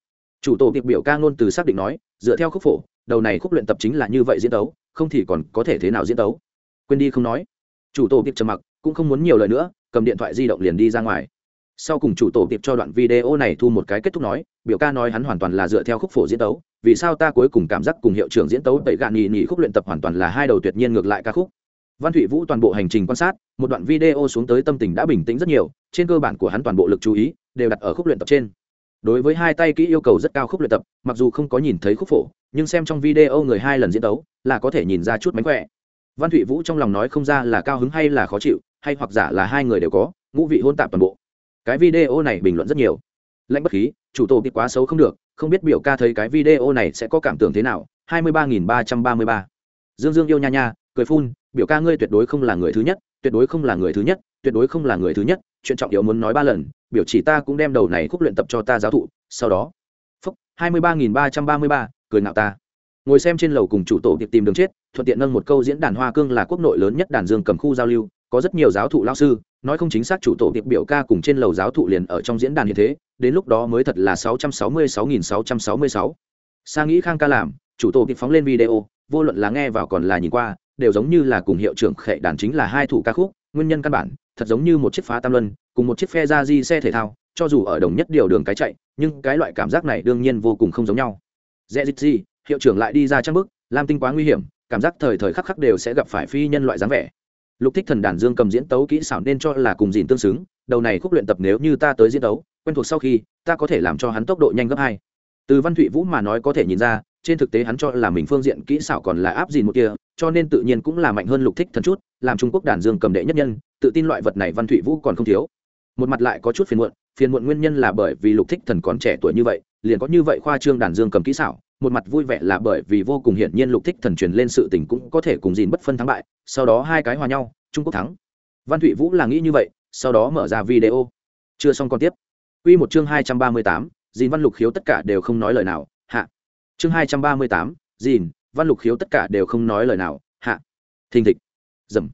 Chủ tổ tiệp biểu ca ngôn từ xác định nói dựa theo khúc phổ đầu này khúc luyện tập chính là như vậy diễn tấu không thì còn có thể thế nào diễn tấu? Quên đi không nói. Chủ tổ tiệp trầm mặc cũng không muốn nhiều lời nữa, cầm điện thoại di động liền đi ra ngoài. Sau cùng chủ tổ tiệp cho đoạn video này thu một cái kết thúc nói, biểu ca nói hắn hoàn toàn là dựa theo khúc phổ diễn tấu, vì sao ta cuối cùng cảm giác cùng hiệu trưởng diễn tấu tẩy gạn nhì nhì khúc luyện tập hoàn toàn là hai đầu tuyệt nhiên ngược lại ca khúc. Văn thụy vũ toàn bộ hành trình quan sát, một đoạn video xuống tới tâm tình đã bình tĩnh rất nhiều, trên cơ bản của hắn toàn bộ lực chú ý đều đặt ở khúc luyện tập trên. Đối với hai tay kỹ yêu cầu rất cao khúc luyện tập, mặc dù không có nhìn thấy khúc phổ, nhưng xem trong video người hai lần diễn tấu là có thể nhìn ra chút mánh khỏe văn thụy vũ trong lòng nói không ra là cao hứng hay là khó chịu, hay hoặc giả là hai người đều có, ngũ vị hôn tạp toàn bộ. Cái video này bình luận rất nhiều. Lãnh bất khí, chủ tổ bị quá xấu không được, không biết biểu ca thấy cái video này sẽ có cảm tưởng thế nào. Hai mươi ba nghìn ba trăm ba mươi ba. Dương dương yêu nha nha, cười phun, biểu ca ngươi tuyệt đối không là người thứ nhất, tuyệt đối không là người thứ nhất, tuyệt đối không là người thứ nhất, chuyện trọng yếu muốn nói ba lần, biểu chỉ ta cũng đem đầu này khúc luyện tập cho ta giáo thụ, sau đó. Phúc, hai mươi ba nghìn ba trăm ba mươi ba, cười ngạo ta ngồi xem trên lầu cùng chủ tổ tiệp tìm đường chết, thuận tiện nâng một câu diễn đàn hoa cương là quốc nội lớn nhất đàn dương cầm khu giao lưu, có rất nhiều giáo thụ lao sư, nói không chính xác chủ tổ tiệp biểu ca cùng trên lầu giáo thụ liền ở trong diễn đàn như thế, đến lúc đó mới thật là sáu trăm sáu mươi sáu nghìn sáu trăm sáu mươi sáu. Sa nghĩ khang ca làm, chủ tổ tiệp phóng lên video, vô luận là nghe vào còn là nhìn qua, đều giống như là cùng hiệu trưởng khệ đàn chính là hai thủ ca khúc, nguyên nhân căn bản, thật giống như một chiếc phá tam luân, cùng một chiếc phe ra di xe thể thao, cho dù ở đồng nhất điều đường cái chạy, nhưng cái loại cảm giác này đương nhiên vô cùng không giống nhau. Dễ dịch gì hiệu trưởng lại đi ra trang bức, lam tinh quá nguy hiểm, cảm giác thời thời khắc khắc đều sẽ gặp phải phi nhân loại dáng vẻ. Lục thích thần đàn dương cầm diễn tấu kỹ xảo nên cho là cùng dìn tương xứng, đầu này khúc luyện tập nếu như ta tới diễn tấu, quen thuộc sau khi, ta có thể làm cho hắn tốc độ nhanh gấp hai. Từ văn thụy vũ mà nói có thể nhìn ra, trên thực tế hắn cho là mình phương diện kỹ xảo còn là áp dìn một kia, cho nên tự nhiên cũng là mạnh hơn lục thích thần chút, làm trung quốc đàn dương cầm đệ nhất nhân, tự tin loại vật này văn thụy vũ còn không thiếu. Một mặt lại có chút phiền muộn phiền muộn nguyên nhân là bởi vì lục thích thần còn trẻ tuổi như vậy, liền có như vậy khoa trương đàn dương cầm kỹ xảo một mặt vui vẻ là bởi vì vô cùng hiển nhiên lục thích thần truyền lên sự tình cũng có thể cùng gìn bất phân thắng bại, sau đó hai cái hòa nhau, trung quốc thắng. Văn thụy vũ là nghĩ như vậy, sau đó mở ra video. Chưa xong còn tiếp. Quy một chương hai trăm ba mươi tám dìn văn lục khiếu tất cả đều không nói lời nào, hạ. Chương hai trăm ba mươi tám dìn văn lục khiếu tất cả đều không nói lời nào, hạ. Thình thịch. Dầm.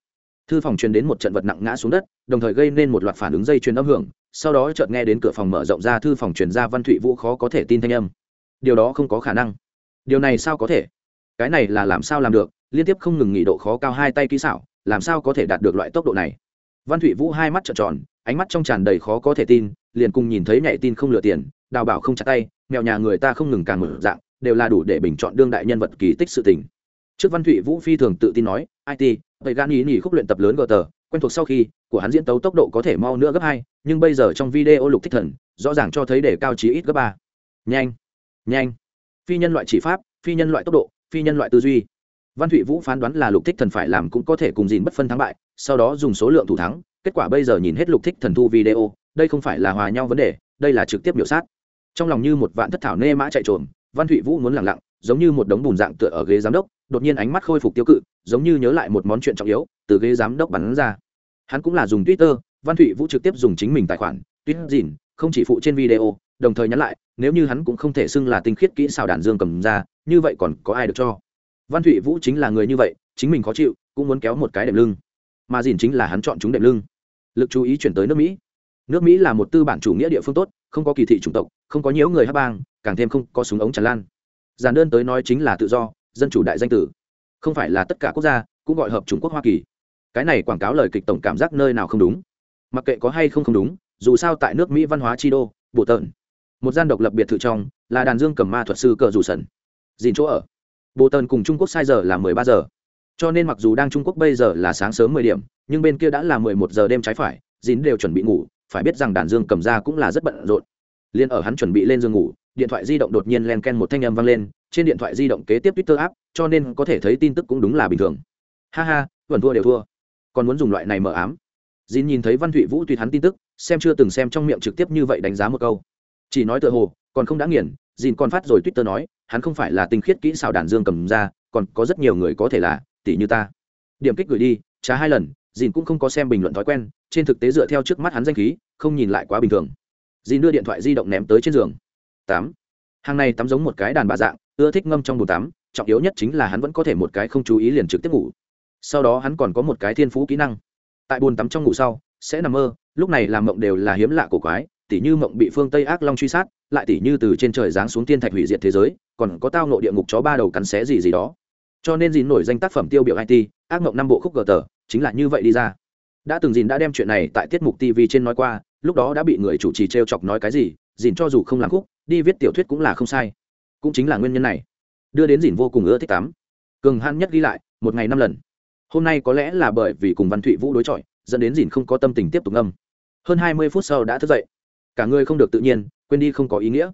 Thư phòng truyền đến một trận vật nặng ngã xuống đất, đồng thời gây nên một loạt phản ứng dây truyền âm hưởng, sau đó chợt nghe đến cửa phòng mở rộng ra, thư phòng truyền ra văn thụy vũ khó có thể tin thanh âm điều đó không có khả năng. Điều này sao có thể? Cái này là làm sao làm được? Liên tiếp không ngừng nghỉ độ khó cao hai tay kỹ xảo, làm sao có thể đạt được loại tốc độ này? Văn thụy vũ hai mắt trợn tròn, ánh mắt trong tràn đầy khó có thể tin, liền cùng nhìn thấy nhảy tin không lừa tiền, đào bảo không chặt tay, mèo nhà người ta không ngừng càng mở dạng, đều là đủ để bình chọn đương đại nhân vật kỳ tích sự tình. Trước văn thụy vũ phi thường tự tin nói it vậy gan ý nghỉ khúc luyện tập lớn gờ tờ, quen thuộc sau khi, của hắn diễn tấu tốc độ có thể mau nữa gấp hai, nhưng bây giờ trong video lục thích thần, rõ ràng cho thấy để cao trí ít gấp ba. Nhanh! Nhanh. Phi nhân loại chỉ pháp, phi nhân loại tốc độ, phi nhân loại tư duy. Văn thụy vũ phán đoán là lục thích thần phải làm cũng có thể cùng dìn bất phân thắng bại, sau đó dùng số lượng thủ thắng, kết quả bây giờ nhìn hết lục thích thần thu video, đây không phải là hòa nhau vấn đề, đây là trực tiếp biểu sát. Trong lòng như một vạn thất thảo nê mã chạy trộm văn thụy vũ muốn lặng lặng, giống như một đống bùn dạng tựa ở ghế giám đốc, đột nhiên ánh mắt khôi phục tiêu cự, giống như nhớ lại một món chuyện trọng yếu, từ ghế giám đốc bắn ra. Hắn cũng là dùng twitter, văn thụy vũ trực tiếp dùng chính mình tài khoản tuyết dìn không chỉ phụ trên video đồng thời nhắn lại, nếu như hắn cũng không thể xưng là tinh khiết kỹ xào đàn dương cầm ra, như vậy còn có ai được cho? Văn thụy vũ chính là người như vậy, chính mình khó chịu, cũng muốn kéo một cái đệm lưng. Mà dìn chính là hắn chọn chúng đệm lưng. Lực chú ý chuyển tới nước mỹ. Nước mỹ là một tư bản chủ nghĩa địa phương tốt, không có kỳ thị chủng tộc, không có nhiễu người hát bang, càng thêm không có súng ống tràn lan. Giản đơn tới nói chính là tự do, dân chủ đại danh tử. Không phải là tất cả quốc gia cũng gọi hợp trung quốc hoa kỳ. Cái này quảng cáo lời kịch tổng cảm giác nơi nào không đúng. Mặc kệ có hay không không đúng, dù sao tại nước mỹ văn hóa chi đô bộ tợn một gian độc lập biệt thự trong, là đàn dương cầm ma thuật sư cờ rủ sần. Dìn chỗ ở. Bộ tần cùng trung quốc sai giờ là mười ba giờ. Cho nên mặc dù đang trung quốc bây giờ là sáng sớm mười điểm, nhưng bên kia đã là mười một giờ đêm trái phải, dìn đều chuẩn bị ngủ, phải biết rằng đàn dương cầm ra cũng là rất bận rộn. Liền ở hắn chuẩn bị lên giường ngủ, điện thoại di động đột nhiên len ken một thanh âm vang lên, trên điện thoại di động kế tiếp twitter app, cho nên có thể thấy tin tức cũng đúng là bình thường. Ha ha, vẫn thua đều thua. Còn muốn dùng loại này mở ám. Dìn nhìn thấy văn thụy vũ tùy hắn tin tức, xem chưa từng xem trong miệng trực tiếp như vậy đánh giá một câu chỉ nói tựa hồ, còn không đã nghiền, dìn còn phát rồi twitter nói, hắn không phải là tinh khiết kỹ xảo đàn dương cầm ra, còn có rất nhiều người có thể là tỷ như ta. Điểm kích gửi đi trá hai lần, dìn cũng không có xem bình luận thói quen, trên thực tế dựa theo trước mắt hắn danh khí, không nhìn lại quá bình thường. Dìn đưa điện thoại di động ném tới trên giường. Tám. Hàng này tắm giống một cái đàn bà dạng, ưa thích ngâm trong bồn tắm, trọng yếu nhất chính là hắn vẫn có thể một cái không chú ý liền trực tiếp ngủ. Sau đó hắn còn có một cái thiên phú kỹ năng. Tại bồn tắm trong ngủ sau, sẽ nằm mơ, lúc này làm mộng đều là hiếm lạ cổ quái tỉ như mộng bị phương tây ác long truy sát, lại tỉ như từ trên trời giáng xuống tiên thạch hủy diệt thế giới, còn có tao nộ địa ngục chó ba đầu cắn xé gì gì đó. Cho nên dìn nổi danh tác phẩm tiêu biểu it ác mộng năm bộ khúc gờ tờ, chính là như vậy đi ra. Đã từng dìn đã đem chuyện này tại tiết mục tv trên nói qua, lúc đó đã bị người chủ trì t r e o chọc nói cái gì dìn cho dù không làm khúc, đi viết tiểu thuyết cũng là không sai. Cũng chính là nguyên nhân này. Đưa đến dìn vô cùng ưa thích tắm cường han nhất ghi lại, một ngày năm lần. Hôm nay có lẽ là bởi vì cùng văn thụy vũ đối chọi, dẫn đến dìn không có tâm tình tiếp tục ngâm. Hơn hai mươi phút sau đã thức dậy cả người không được tự nhiên, quên đi không có ý nghĩa.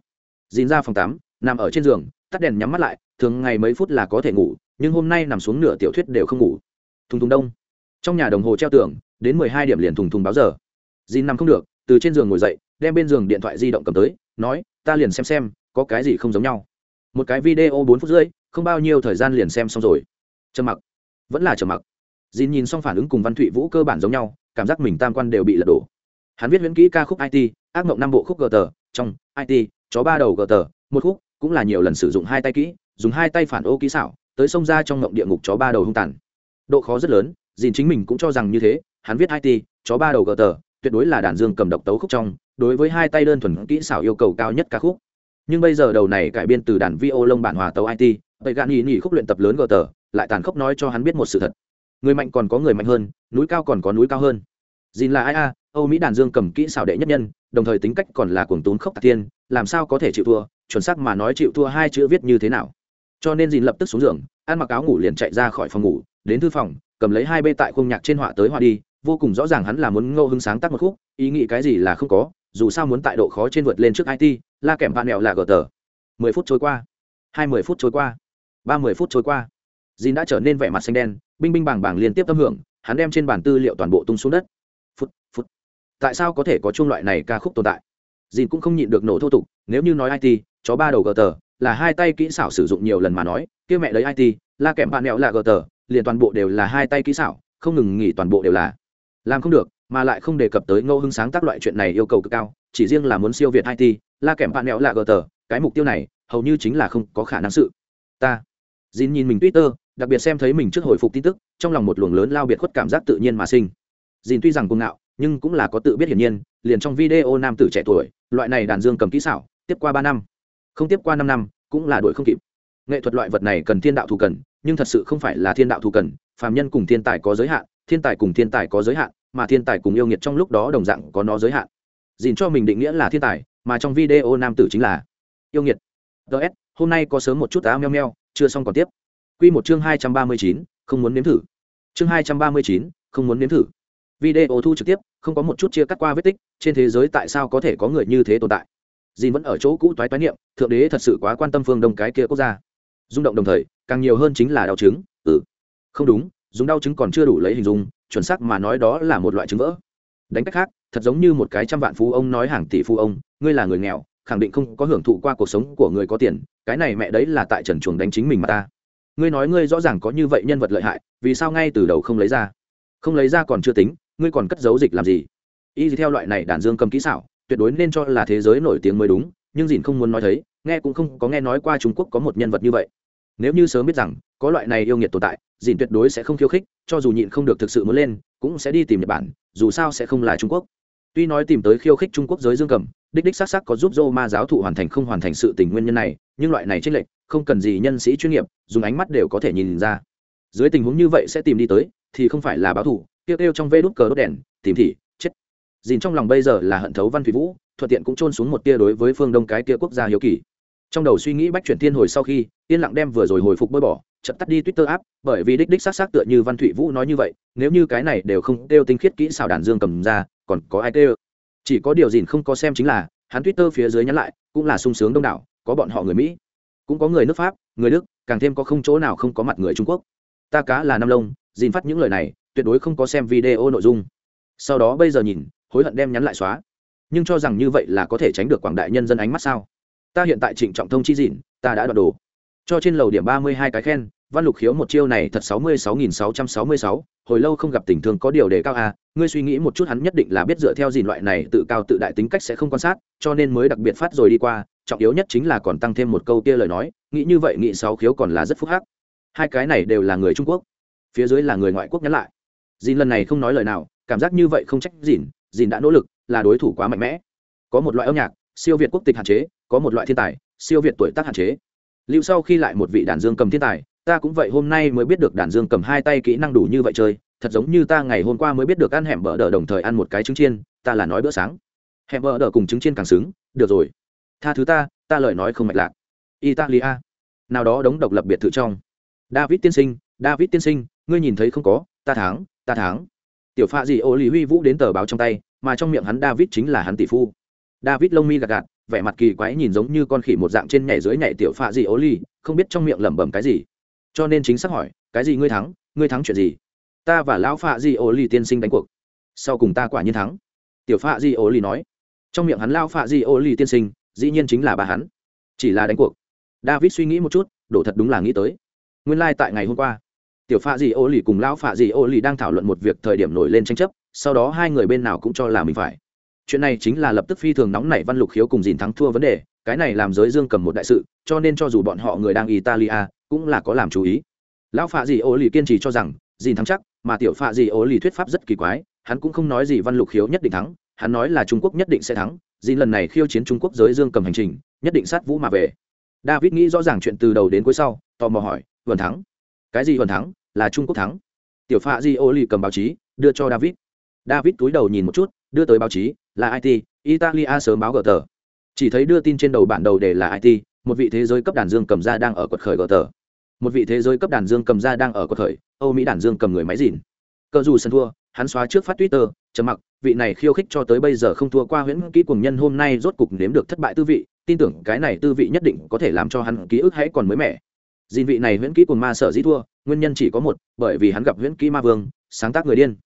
Dìn ra phòng tắm, nằm ở trên giường, tắt đèn nhắm mắt lại, thường ngày mấy phút là có thể ngủ, nhưng hôm nay nằm xuống nửa tiểu thuyết đều không ngủ. Thùng thùng đông. Trong nhà đồng hồ treo tường, đến mười hai điểm liền thùng thùng báo giờ. Dìn nằm không được, từ trên giường ngồi dậy, đem bên giường điện thoại di động cầm tới, nói, ta liền xem xem, có cái gì không giống nhau. Một cái video bốn phút rưỡi, không bao nhiêu thời gian liền xem xong rồi. Trầm mặc. Vẫn là trầm mặc. Dìn nhìn xong phản ứng cùng văn thụy vũ cơ bản giống nhau, cảm giác mình tam quan đều bị lật đổ. Hắn viết viễn kỹ ca khúc it ác mộng năm bộ khúc gờ tờ, trong it chó ba đầu gờ tờ, một khúc cũng là nhiều lần sử dụng hai tay kỹ, dùng hai tay phản ô kỹ xảo, tới xông ra trong mộng địa ngục chó ba đầu hung tàn. Độ khó rất lớn, dìn chính mình cũng cho rằng như thế, hắn viết it chó ba đầu gờ tờ, tuyệt đối là đàn dương cầm độc tấu khúc trong, đối với hai tay đơn thuần kỹ xảo yêu cầu cao nhất ca khúc. Nhưng bây giờ đầu này cải biên từ đàn vi ô lông bản hòa tấu it vậy gạn ý nghỉ khúc luyện tập lớn gờ tờ, lại tàn khốc nói cho hắn biết một sự thật. Người mạnh còn có người mạnh hơn, núi cao còn có núi cao hơn. Dìn là ai a? Âu mỹ đàn dương cầm kỹ xảo đệ nhất nhân, đồng thời tính cách còn là cuồng tốn khốc tạc tiên làm sao có thể chịu thua, chuẩn xác mà nói chịu thua hai chữ viết như thế nào. Cho nên dìn lập tức xuống giường, ăn mặc áo ngủ liền chạy ra khỏi phòng ngủ, đến thư phòng, cầm lấy hai bê tại khung nhạc trên họa tới họa đi, vô cùng rõ ràng hắn là muốn ngô hứng sáng tác một khúc, ý nghĩ cái gì là không có, dù sao muốn tại độ khó trên vượt lên trước it la kèm bạn mẹo là gở tờ. Mười phút trôi qua, hai mươi phút trôi qua, ba mươi phút trôi qua. Dìn đã trở nên vẻ mặt xanh đen, binh binh bàng bàng liên tiếp tâm hưởng, hắn đem trên bản tư liệu toàn bộ tung xuống đất tại sao có thể có chung loại này ca khúc tồn tại? Dìn cũng không nhịn được nổ thô tục, nếu như nói it chó ba đầu gờ tờ, là hai tay kỹ xảo sử dụng nhiều lần mà nói kia mẹ lấy it la kèm bạn mẹo là gờ tờ, liền toàn bộ đều là hai tay kỹ xảo, không ngừng nghỉ toàn bộ đều là. Làm không được, mà lại không đề cập tới ngô hưng sáng tác loại chuyện này yêu cầu cực cao, chỉ riêng là muốn siêu việt it la kèm bạn mẹo là gờ tờ, cái mục tiêu này, hầu như chính là không có khả năng sự. Ta. Dìn nhìn mình twitter, đặc biệt xem thấy mình trước hồi phục tin tức, trong lòng một luồng lớn lao biệt khuất cảm giác tự nhiên mà sinh. Dìn tuy rằng cuồng ngạo nhưng cũng là có tự biết hiển nhiên, liền trong video nam tử trẻ tuổi, loại này đàn dương cầm kỹ xảo, tiếp qua ba năm. Không tiếp qua năm năm, cũng là đuổi không kịp. Nghệ thuật loại vật này cần thiên đạo thù cần, nhưng thật sự không phải là thiên đạo thù cần, phàm nhân cùng thiên tài có giới hạn, thiên tài cùng thiên tài có giới hạn, mà thiên tài cùng yêu nghiệt trong lúc đó đồng dạng có nó giới hạn. Dìn cho mình định nghĩa là thiên tài, mà trong video nam tử chính là yêu nghiệt. Ts hôm nay có sớm một chút á, meo meo, chưa xong còn tiếp. Q một chương hai trăm ba mươi chín, không muốn nếm thử. Chương hai trăm ba mươi chín, không muốn nếm thử video thu trực tiếp, không có một chút chia cắt qua vết tích, trên thế giới tại sao có thể có người như thế tồn tại? Dìn vẫn ở chỗ cũ toái toái niệm, thượng đế thật sự quá quan tâm phương đông cái kia quốc gia. Rung động đồng thời, càng nhiều hơn chính là đau chứng ừ. Không đúng, dùng đau chứng còn chưa đủ lấy hình dung, chuẩn xác mà nói đó là một loại chứng vỡ. Đánh cách khác, thật giống như một cái trăm vạn phú ông nói hàng tỷ phú ông, ngươi là người nghèo, khẳng định không có hưởng thụ qua cuộc sống của người có tiền, cái này mẹ đấy là tại trần chuồng đánh chính mình mà ta. Ngươi nói ngươi rõ ràng có như vậy nhân vật lợi hại, vì sao ngay từ đầu không lấy ra? Không lấy ra còn chưa tính ngươi còn cất giấu dịch làm gì? Y theo loại này đàn dương cầm kỹ xảo tuyệt đối nên cho là thế giới nổi tiếng mới đúng nhưng dìn không muốn nói thấy nghe cũng không có nghe nói qua trung quốc có một nhân vật như vậy. Nếu như sớm biết rằng có loại này yêu nghiệt tồn tại dìn tuyệt đối sẽ không khiêu khích cho dù nhịn không được thực sự muốn lên cũng sẽ đi tìm nhật bản dù sao sẽ không là trung quốc. Tuy nói tìm tới khiêu khích trung quốc giới dương cầm đích đích xác xác có giúp Roma giáo thụ hoàn thành không hoàn thành sự tình nguyên nhân này, nhưng loại này chênh lệch, không cần gì nhân sĩ chuyên nghiệp, dùng ánh mắt đều có thể nhìn ra. Dưới tình huống như vậy sẽ tìm đi tới, thì không phải là báo thủ, tiêu tiêu trong vê đốt cờ đốt đèn, tìm thị, chết. Dìn trong lòng bây giờ là hận thấu Văn Thủy Vũ, thuận tiện cũng trôn xuống một tia đối với phương Đông cái kia quốc gia hiếu kỳ. Trong đầu suy nghĩ bách chuyển thiên hồi sau khi, yên lặng đem vừa rồi hồi phục bơi bỏ, chợt tắt đi Twitter app, bởi vì đích đích xác xác tựa như Văn Thụy Vũ nói như vậy, nếu như cái này đều không kêu tinh khiết kỹ xào đàn dương cầm ra, còn có ai kêu Chỉ có điều gì không có xem chính là, hắn Twitter phía dưới nhắn lại, cũng là sung sướng đông đảo, có bọn họ người Mỹ, cũng có người nước Pháp, người Đức, càng thêm có không chỗ nào không có mặt người Trung Quốc. Ta cá là Nam lông Dìn phát những lời này, tuyệt đối không có xem video nội dung. Sau đó bây giờ nhìn, hối hận đem nhắn lại xóa. Nhưng cho rằng như vậy là có thể tránh được quảng đại nhân dân ánh mắt sao? Ta hiện tại trịnh trọng thông chi dịn, ta đã đoạt đồ cho trên lầu điểm ba mươi hai cái khen văn lục khiếu một chiêu này thật sáu mươi sáu nghìn sáu trăm sáu mươi sáu hồi lâu không gặp tình thương có điều đề cao à ngươi suy nghĩ một chút hắn nhất định là biết dựa theo dịn loại này tự cao tự đại tính cách sẽ không quan sát cho nên mới đặc biệt phát rồi đi qua trọng yếu nhất chính là còn tăng thêm một câu kia lời nói nghĩ như vậy nghĩ sáu khiếu còn là rất phúc hắc hai cái này đều là người trung quốc phía dưới là người ngoại quốc nhắn lại dìn lần này không nói lời nào, cảm giác như vậy không trách dìn dìn đã nỗ lực, là đối thủ quá mạnh mẽ. Có một loại âm nhạc, siêu việt quốc tịch hạn chế, có một loại thiên tài, siêu việt tuổi tác hạn chế. Lưu sau khi lại một vị đàn dương cầm thiên tài, ta cũng vậy hôm nay mới biết được đàn dương cầm hai tay kỹ năng đủ như vậy chơi, thật giống như ta ngày hôm qua mới biết được ăn hẻm bờ đờ đồng thời ăn một cái trứng chiên, ta là nói bữa sáng. Hẻm bờ đờ cùng trứng chiên càng xứng, được rồi. Tha thứ ta ta lời nói không mạch lạc. Italia. Nào đó đóng độc lập biệt thự trong. David tiên sinh, david tiên sinh, ngươi nhìn thấy không có, ta thắng ta thắng. Tiểu pha gì ô lý huy vũ đến tờ báo trong tay, mà trong miệng hắn david chính là hắn tỷ phu. David lông mi gạt gạt, vẻ mặt kỳ quái nhìn giống như con khỉ một dạng trên nhảy dưới nhảy tiểu pha gì ô lý không biết trong miệng lẩm bẩm cái gì. Cho nên chính xác hỏi, cái gì ngươi thắng? Ngươi thắng chuyện gì? Ta và lão pha di ô lý tiên sinh đánh cuộc. Sau cùng ta quả nhiên thắng. Tiểu pha di ô lý nói. Trong miệng hắn lao pha di ô lý tiên sinh, dĩ nhiên chính là bà hắn. Chỉ là đánh cuộc. David suy nghĩ một chút, đổ thật đúng là nghĩ tới. Nguyên lai、like、tại ngày hôm qua tiểu phạ di ô lì cùng lão phạ di ô lì đang thảo luận một việc thời điểm nổi lên tranh chấp, sau đó hai người bên nào cũng cho là mình phải. Chuyện này chính là lập tức phi thường nóng nảy văn lục khiếu cùng dìn thắng thua vấn đề, cái này làm giới dương cầm một đại sự, cho nên cho dù bọn họ người đang italia, cũng là có làm chú ý. Lão phạ gì ô lì kiên trì cho rằng, dìn thắng chắc, mà tiểu phạ gì ô lì thuyết pháp rất kỳ quái, hắn cũng không nói gì văn lục khiếu nhất định thắng, hắn nói là trung quốc nhất định sẽ thắng, dìn lần này khiêu chiến trung quốc giới dương cầm hành trình, nhất định sát vũ mà về. David nghĩ rõ ràng chuyện từ đầu đến cuối sau, tò mò hỏi vần thắng? Cái gì vần thắng? Là trung quốc thắng. Tiểu phạ di ô lì cầm báo chí, đưa cho david. David túi đầu nhìn một chút, đưa tới báo chí, là it italia sớm báo gờ tờ. Chỉ thấy đưa tin trên đầu bản đầu để là it một vị thế giới cấp đàn dương cầm ra đang ở quật khởi gờ tờ. Một vị thế giới cấp đàn dương cầm ra đang ở quật khởi, âu mỹ đàn dương cầm người máy dìn. Cờ dù sân thua, hắn xóa trước phát twitter, trầm mặc, vị này khiêu khích cho tới bây giờ không thua qua huyễn kỹ cùng nhân hôm nay rốt cục nếm được thất bại tư vị, tin tưởng cái này tư vị nhất định có thể làm cho hắn ký ức hãy còn mới mẻ dìn vị này huyễn kỹ cùng ma sở dĩ thua, nguyên nhân chỉ có một, bởi vì hắn gặp huyễn kỹ ma vương, sáng tác người điên.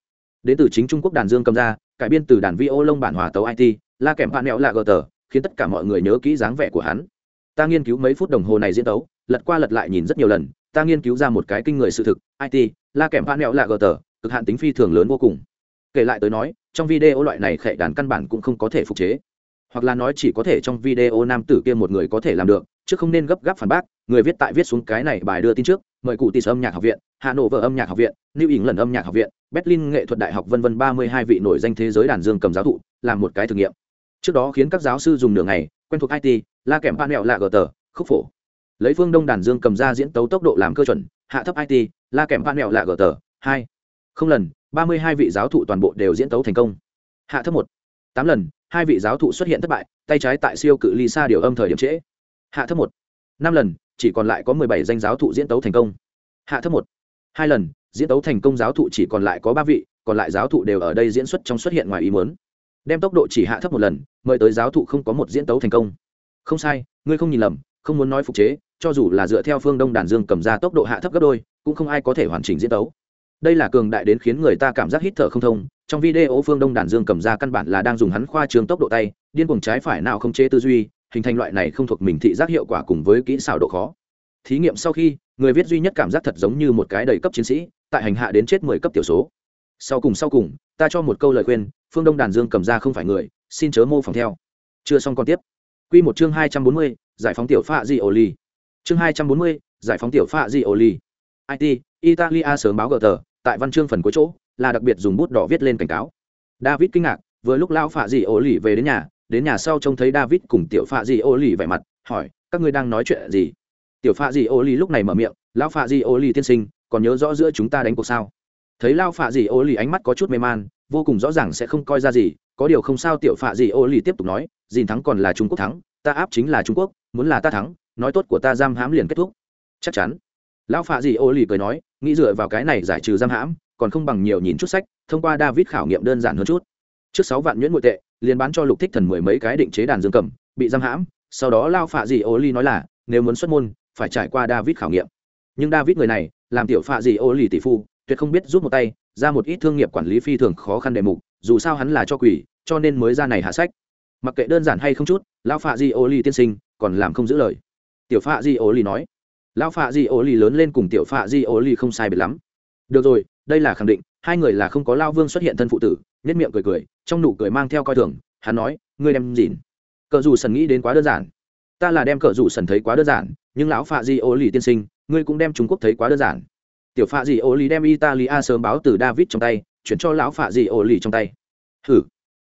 Đến từ chính trung quốc đàn dương cầm ra, cải biên từ đàn vi ô lông bản hòa tấu it la kèm bạn nẹo là gờ tờ, khiến tất cả mọi người nhớ kỹ dáng vẻ của hắn. Ta nghiên cứu mấy phút đồng hồ này diễn tấu, lật qua lật lại nhìn rất nhiều lần, ta nghiên cứu ra một cái kinh người sự thực it la kèm bạn nẹo là gờ tờ, cực hạn tính phi thường lớn vô cùng. Kể lại tới nói, trong video loại này khệ đàn căn bản cũng không có thể phục chế. Hoặc là nói chỉ có thể trong video nam tử kia một người có thể làm được chứ không nên gấp gáp phản bác, người viết tại viết xuống cái này bài đưa tin trước, mời cụ tis âm nhạc học viện, hà nội vợ âm nhạc học viện, new ỉng lần âm nhạc học viện, berlin nghệ thuật đại học vân vân ba mươi hai vị nổi danh thế giới đàn dương cầm giáo thụ, làm một cái thử nghiệm. Trước đó khiến các giáo sư dùng nửa ngày, quen thuộc it la kèm panel là gờ tờ, khúc phổ. Lấy phương đông đàn dương cầm ra diễn tấu tốc độ làm cơ chuẩn, hạ thấp it la kèm panel là gờ tờ, hai. Không lần, ba mươi hai vị giáo thụ toàn bộ đều diễn tấu thành công. Hạ thấp một. Tám lần, hai vị giáo thụ xuất hiện thất bại, tay trái tại siêu cự ly xa điều âm thời điểm trễ hạ thấp một. Năm lần, chỉ còn lại có mười bảy danh giáo thụ diễn tấu thành công. Hạ thấp một. Hai lần, diễn tấu thành công giáo thụ chỉ còn lại có ba vị, còn lại giáo thụ đều ở đây diễn xuất trong xuất hiện ngoài ý muốn. Đem tốc độ chỉ hạ thấp một lần, mời tới giáo thụ không có một diễn tấu thành công. Không sai, ngươi không nhìn lầm, không muốn nói phục chế, cho dù là dựa theo phương đông đàn dương cầm ra tốc độ hạ thấp gấp đôi, cũng không ai có thể hoàn chỉnh diễn tấu. Đây là cường đại đến khiến người ta cảm giác hít thở không thông, trong video phương đông đàn dương cầm ra căn bản là đang dùng hắn khoa trường tốc độ tay, điên cuồng trái phải nào không chế tư duy hình thành loại này không thuộc mình thị giác hiệu quả cùng với kỹ xảo độ khó. Thí nghiệm sau khi, người viết duy nhất cảm giác thật giống như một cái đầy cấp chiến sĩ, tại hành hạ đến chết mười cấp tiểu số. Sau cùng sau cùng, ta cho một câu lời khuyên, phương đông đàn dương cầm ra không phải người, xin chớ mô phỏng theo. Chưa xong còn tiếp. Q một chương hai trăm bốn mươi, giải phóng tiểu phạ di ô ly chương hai trăm bốn mươi, giải phóng tiểu phạ di ô ly it italia sớm báo gờ tờ, tại văn chương phần cuối chỗ, là đặc biệt dùng bút đỏ viết lên cảnh cáo. David kinh ngạc, vừa lúc lão phạ dị ổ lì về đến nhà đến nhà sau trông thấy david cùng tiểu phạ di ô lì vẻ mặt, hỏi, các ngươi đang nói chuyện gì? Tiểu phạ di ô lì lúc này mở miệng, lão phạ di ô lì tiên sinh, còn nhớ rõ giữa chúng ta đánh cuộc sao? Thấy lao phạ di ô lì ánh mắt có chút mê man, vô cùng rõ ràng sẽ không coi ra gì, có điều không sao tiểu phạ di ô lì tiếp tục nói, dìn thắng còn là trung quốc thắng, ta áp chính là trung quốc, muốn là ta thắng, nói tốt của ta giam hãm liền kết thúc. Chắc chắn. Lão phạ di ô lì cười nói, nghĩ dựa vào cái này giải trừ giam hãm, còn không bằng nhiều nhìn chút sách, thông qua david khảo nghiệm đơn giản hơn chút trước sáu vạn nhuyễn nội tệ, liền bán cho lục thích thần mười mấy cái định chế đàn dương cầm, bị giam hãm, sau đó lao phạ dì ô ly nói là, nếu muốn xuất môn, phải trải qua david khảo nghiệm. Nhưng david người này, làm tiểu phạ dì ô ly tỷ phu, tuyệt không biết giúp một tay, ra một ít thương nghiệp quản lý phi thường khó khăn đề mục, dù sao hắn là cho quỷ, cho nên mới ra này hạ sách. Mặc kệ đơn giản hay không chút, lao phạ di ô ly tiên sinh, còn làm không giữ lời. Tiểu phạ di ô ly nói. Lao phạ di ô ly lớn lên cùng tiểu phạ di ô ly không sai biệt lắm. Được rồi, đây là khẳng định, hai người là không có lao vương xuất hiện thân phụ tử nhất miệng cười cười, trong nụ cười mang theo coi thường, hắn nói, ngươi đem dìn. Cờ dù sần nghĩ đến quá đơn giản. Ta là đem cờ dù sần thấy quá đơn giản, nhưng lão phạ di ô lì tiên sinh, ngươi cũng đem trung quốc thấy quá đơn giản. Tiểu phạ di ô lì đem italia sớm báo từ david trong tay, chuyển cho lão phạ di ô lì trong tay. Hử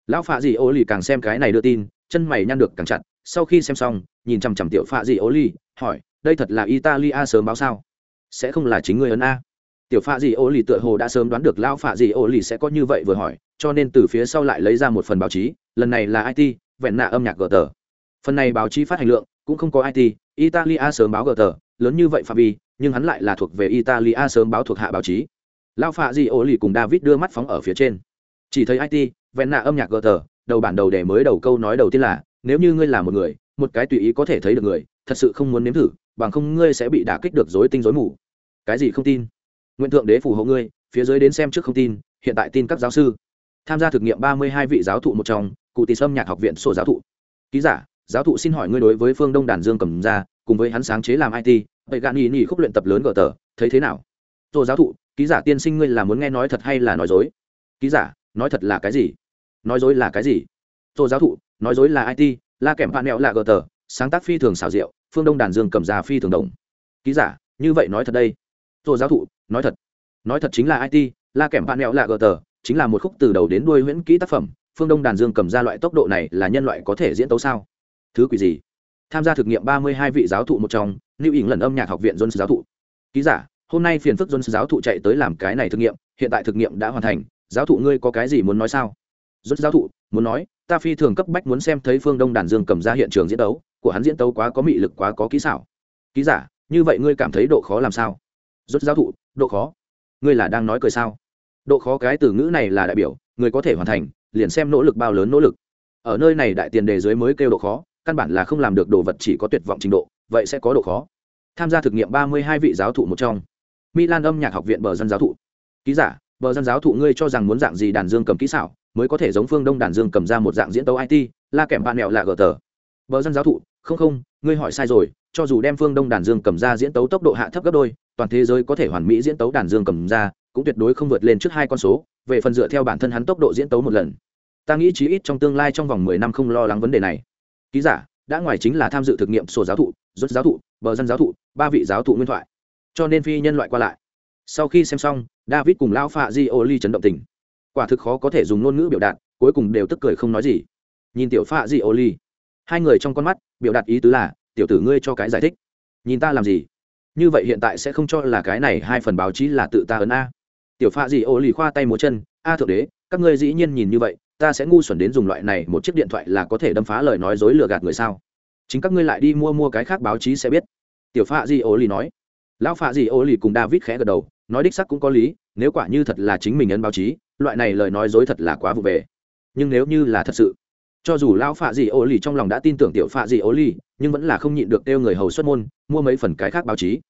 lão phạ di ô lì càng xem cái này đưa tin, chân mày nhăn được càng chặt, sau khi xem xong, nhìn chằm chằm tiểu phạ di ô lì, hỏi, đây thật là italia sớm báo sao? Sẽ không là chính ngươi ấn a? Tiểu phạ dị ô lì tựa hồ đã sớm đoán được lão phạ dị ô lì sẽ có như vậy vừa hỏi, cho nên từ phía sau lại lấy ra một phần báo chí, lần này là it vẹn nạ âm nhạc gờ tờ. Phần này báo chí phát hành lượng cũng không có it italia sớm báo gờ tờ, lớn như vậy phạm vi, nhưng hắn lại là thuộc về italia sớm báo thuộc hạ báo chí. Lão phạ dị ô lì cùng david đưa mắt phóng ở phía trên. Chỉ thấy it vẹn nạ âm nhạc gờ tờ, đầu bản đầu để mới đầu câu nói đầu tiên là, nếu như ngươi là một người, một cái tùy ý có thể thấy được người, thật sự không muốn nếm thử, bằng không ngươi sẽ bị đả kích được dối tinh dối mù. Cái gì không tin? Nguyện thượng đế phù hộ ngươi, phía dưới đến xem trước không tin, hiện tại tin các giáo sư. Tham gia thực nghiệm ba mươi hai vị giáo thụ một trong, cụ tỷ sâm nhạc học viện sổ giáo thụ. Ký giả, giáo thụ xin hỏi ngươi đối với phương đông đàn dương cầm ra, cùng với hắn sáng chế làm it vậy gạn nghỉ nghỉ khúc luyện tập lớn gờ tờ, thấy thế nào? Tô giáo thụ, ký giả tiên sinh ngươi là muốn nghe nói thật hay là nói dối? Ký giả, nói thật là cái gì? Nói dối là cái gì? Tô giáo thụ, nói dối là it la kèm bạn mẹo là gờ tờ, sáng tác phi thường xảo diệu, phương đông đàn dương cầm ra phi thường đồng. Ký giả, như vậy nói thật đây. Tô giáo thụ nói thật nói thật chính là it la kèm bạn mẹo là gờ tờ, chính là một khúc từ đầu đến đuôi huyễn kỹ tác phẩm, phương đông đàn dương cầm ra loại tốc độ này là nhân loại có thể diễn tấu sao? Thứ quỷ gì? Tham gia thực nghiệm ba mươi hai vị giáo thụ một trong lưu ỉng lần âm nhạc học viện jones giáo thụ. Ký giả, hôm nay phiền phức jones giáo thụ chạy tới làm cái này thực nghiệm, hiện tại thực nghiệm đã hoàn thành, giáo thụ ngươi có cái gì muốn nói sao? Jones giáo thụ, muốn nói, ta phi thường cấp bách muốn xem thấy phương đông đàn dương cầm ra hiện trường diễn tấu, của hắn diễn tấu quá có mị lực, quá có kỹ xảo. Ký giả, như vậy ngươi cảm thấy độ khó làm sao? Rốt giáo thụ độ khó? Ngươi là đang nói cười sao? Độ khó cái từ ngữ này là đại biểu, người có thể hoàn thành, liền xem nỗ lực bao lớn nỗ lực. Ở nơi này đại tiền đề dưới mới kêu độ khó, căn bản là không làm được đồ vật chỉ có tuyệt vọng trình độ, vậy sẽ có độ khó? Tham gia thực nghiệm ba mươi hai vị giáo thụ một trong. Milan âm nhạc học viện bờ dân giáo thụ. Ký giả, bờ dân giáo thụ ngươi cho rằng muốn dạng gì đàn dương cầm kỹ xảo, mới có thể giống phương đông đàn dương cầm ra một dạng diễn tấu it la kèm bạn mẹo là gờ tờ. Bờ dân giáo thụ, không không, ngươi hỏi sai rồi, cho dù đem phương đông đàn dương cầm ra diễn tấu tốc độ hạ thấp gấp đôi toàn thế giới có thể hoàn mỹ diễn tấu đàn dương cầm ra, cũng tuyệt đối không vượt lên trước hai con số, về phần dựa theo bản thân hắn tốc độ diễn tấu một lần. Ta nghĩ chí ít trong tương lai trong vòng mười năm không lo lắng vấn đề này. Ký giả, đã ngoài chính là tham dự thực nghiệm sổ giáo thụ, rốt giáo thụ, bờ dân giáo thụ, ba vị giáo thụ nguyên thoại. Cho nên phi nhân loại qua lại. Sau khi xem xong, david cùng lao phạ di ô ly chấn động tình. Quả thực khó có thể dùng ngôn ngữ biểu đạt, cuối cùng đều tức cười không nói gì. Nhìn tiểu phạ di ô ly, hai người trong con mắt, biểu đạt ý tứ là, tiểu tử ngươi cho cái giải thích. Nhìn ta làm gì? Như vậy hiện tại sẽ không cho là cái này hai phần báo chí là tự ta ấn a. Tiểu pha gì ô lì khoa tay múa chân, a thượng đế, các ngươi dĩ nhiên nhìn như vậy, ta sẽ ngu xuẩn đến dùng loại này một chiếc điện thoại là có thể đâm phá lời nói dối lừa gạt người sao? Chính các ngươi lại đi mua mua cái khác báo chí sẽ biết. Tiểu pha gì ô lì nói. Lão pha gì ô lì cùng david khẽ gật đầu, nói đích sắc cũng có lý, nếu quả như thật là chính mình ấn báo chí, loại này lời nói dối thật là quá vụ về. Nhưng nếu như là thật sự cho dù lão phạ dị ô lì trong lòng đã tin tưởng tiểu phạ dị ô lì, nhưng vẫn là không nhịn được kêu người hầu xuất môn, mua mấy phần cái khác báo chí.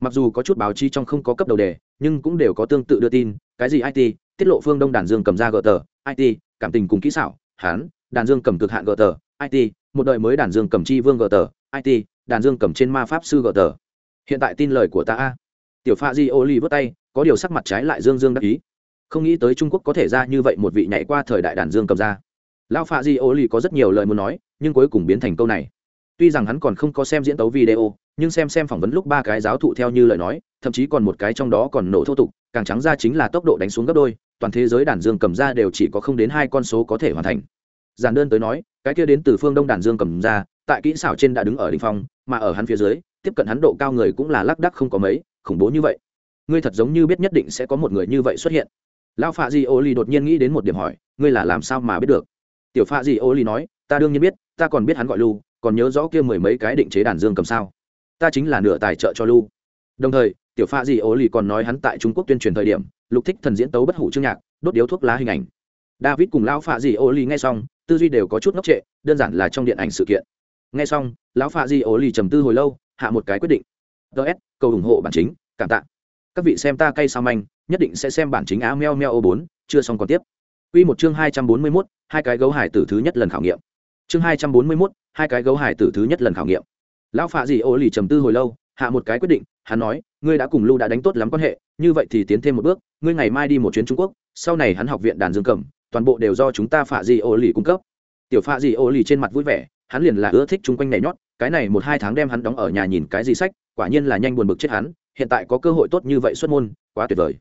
Mặc dù có chút báo chí trong không có cấp đầu đề, nhưng cũng đều có tương tự đưa tin, cái gì it tiết lộ phương đông đàn dương cầm ra gờ tờ it cảm tình cùng kỹ xảo, hán, đàn dương cầm cực hạn gờ tờ it một đời mới đàn dương cầm chi vương gờ tờ it đàn dương cầm trên ma pháp sư gờ tờ. Hiện tại tin lời của ta a. Tiểu pha di ô ly vớt tay, có điều sắc mặt trái lại dương dương đắc ý. Không nghĩ tới trung quốc có thể ra như vậy một vị nhảy qua thời đại đàn dương cầm ra lão pha di ô Lì có rất nhiều lời muốn nói, nhưng cuối cùng biến thành câu này. Tuy rằng hắn còn không có xem diễn tấu video, nhưng xem xem phỏng vấn lúc ba cái giáo thụ theo như lời nói, thậm chí còn một cái trong đó còn nổ thô tục, càng trắng ra chính là tốc độ đánh xuống gấp đôi, toàn thế giới đàn dương cầm ra đều chỉ có không đến hai con số có thể hoàn thành. Giản đơn tới nói, cái kia đến từ phương đông đàn dương cầm ra, tại kỹ xảo trên đã đứng ở đ ỉ n h phong, mà ở hắn phía dưới, tiếp cận hắn độ cao người cũng là lác đắc không có mấy, khủng bố như vậy. Ngươi thật giống như biết nhất định sẽ có một người như vậy xuất hiện. Lão phạ di ô ly đột nhiên nghĩ đến một điểm hỏi, ngươi là làm sao mà biết được? Tiểu pha gì ô ly nói, ta đương nhiên biết, ta còn biết hắn gọi lưu còn nhớ rõ kia mười mấy cái định chế đàn dương cầm sao. Ta chính là nửa tài trợ cho lưu đồng thời, tiểu pha gì ô lì còn nói hắn tại trung quốc tuyên truyền thời điểm, lục thích thần diễn tấu bất hủ chương nhạc, đốt điếu thuốc lá hình ảnh. David cùng lão pha gì ô lì nghe xong, tư duy đều có chút ngốc trệ, đơn giản là trong điện ảnh sự kiện. Nghe xong, lão pha di ố lì trầm tư hồi lâu, hạ một cái quyết định. Ts cầu ủng hộ bản chính, cảm tạ. Các vị xem ta cay sao manh, nhất định sẽ xem bản chính á meo meo ô bốn, chưa xong còn tiếp. Quy một chương hai trăm bốn mươi 241, hai cái gấu hải tử thứ nhất lần khảo nghiệm. Chương hai trăm bốn mươi 241, hai cái gấu hải tử thứ nhất lần khảo nghiệm. Lão phạ dị ô lì trầm tư hồi lâu hạ một cái quyết định hắn nói ngươi đã cùng lưu đã đánh tốt lắm quan hệ như vậy thì tiến thêm một bước ngươi ngày mai đi một chuyến trung quốc sau này hắn học viện đàn dương cầm toàn bộ đều do chúng ta phạ dị ô lì cung cấp. Tiểu phạ dị ô lì trên mặt vui vẻ hắn liền là ưa thích chung quanh này nhót cái này một hai tháng đem hắn đóng ở nhà nhìn cái gì sách quả nhiên là nhanh buồn bực chết hắn hiện tại có cơ hội tốt như vậy xuất môn quá tuyệt vời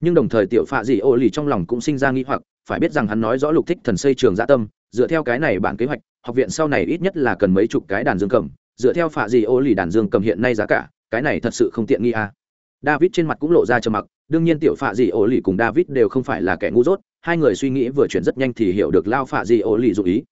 nhưng đồng thời tiểu phạ dị ô lì trong lòng cũng sinh ra nghi hoặc, phải biết rằng hắn nói rõ lục thích thần xây trường dạ tâm, dựa theo cái này bản kế hoạch, học viện sau này ít nhất là cần mấy chục cái đàn dương cầm, dựa theo phạ dị ô lì đàn dương cầm hiện nay giá cả, cái này thật sự không tiện nghi à. david trên mặt cũng lộ ra trầm mặc, đương nhiên tiểu phạ dị ô lì cùng david đều không phải là kẻ ngu dốt, hai người suy nghĩ vừa chuyển rất nhanh thì hiểu được lao phạ dị ô lì dụ ý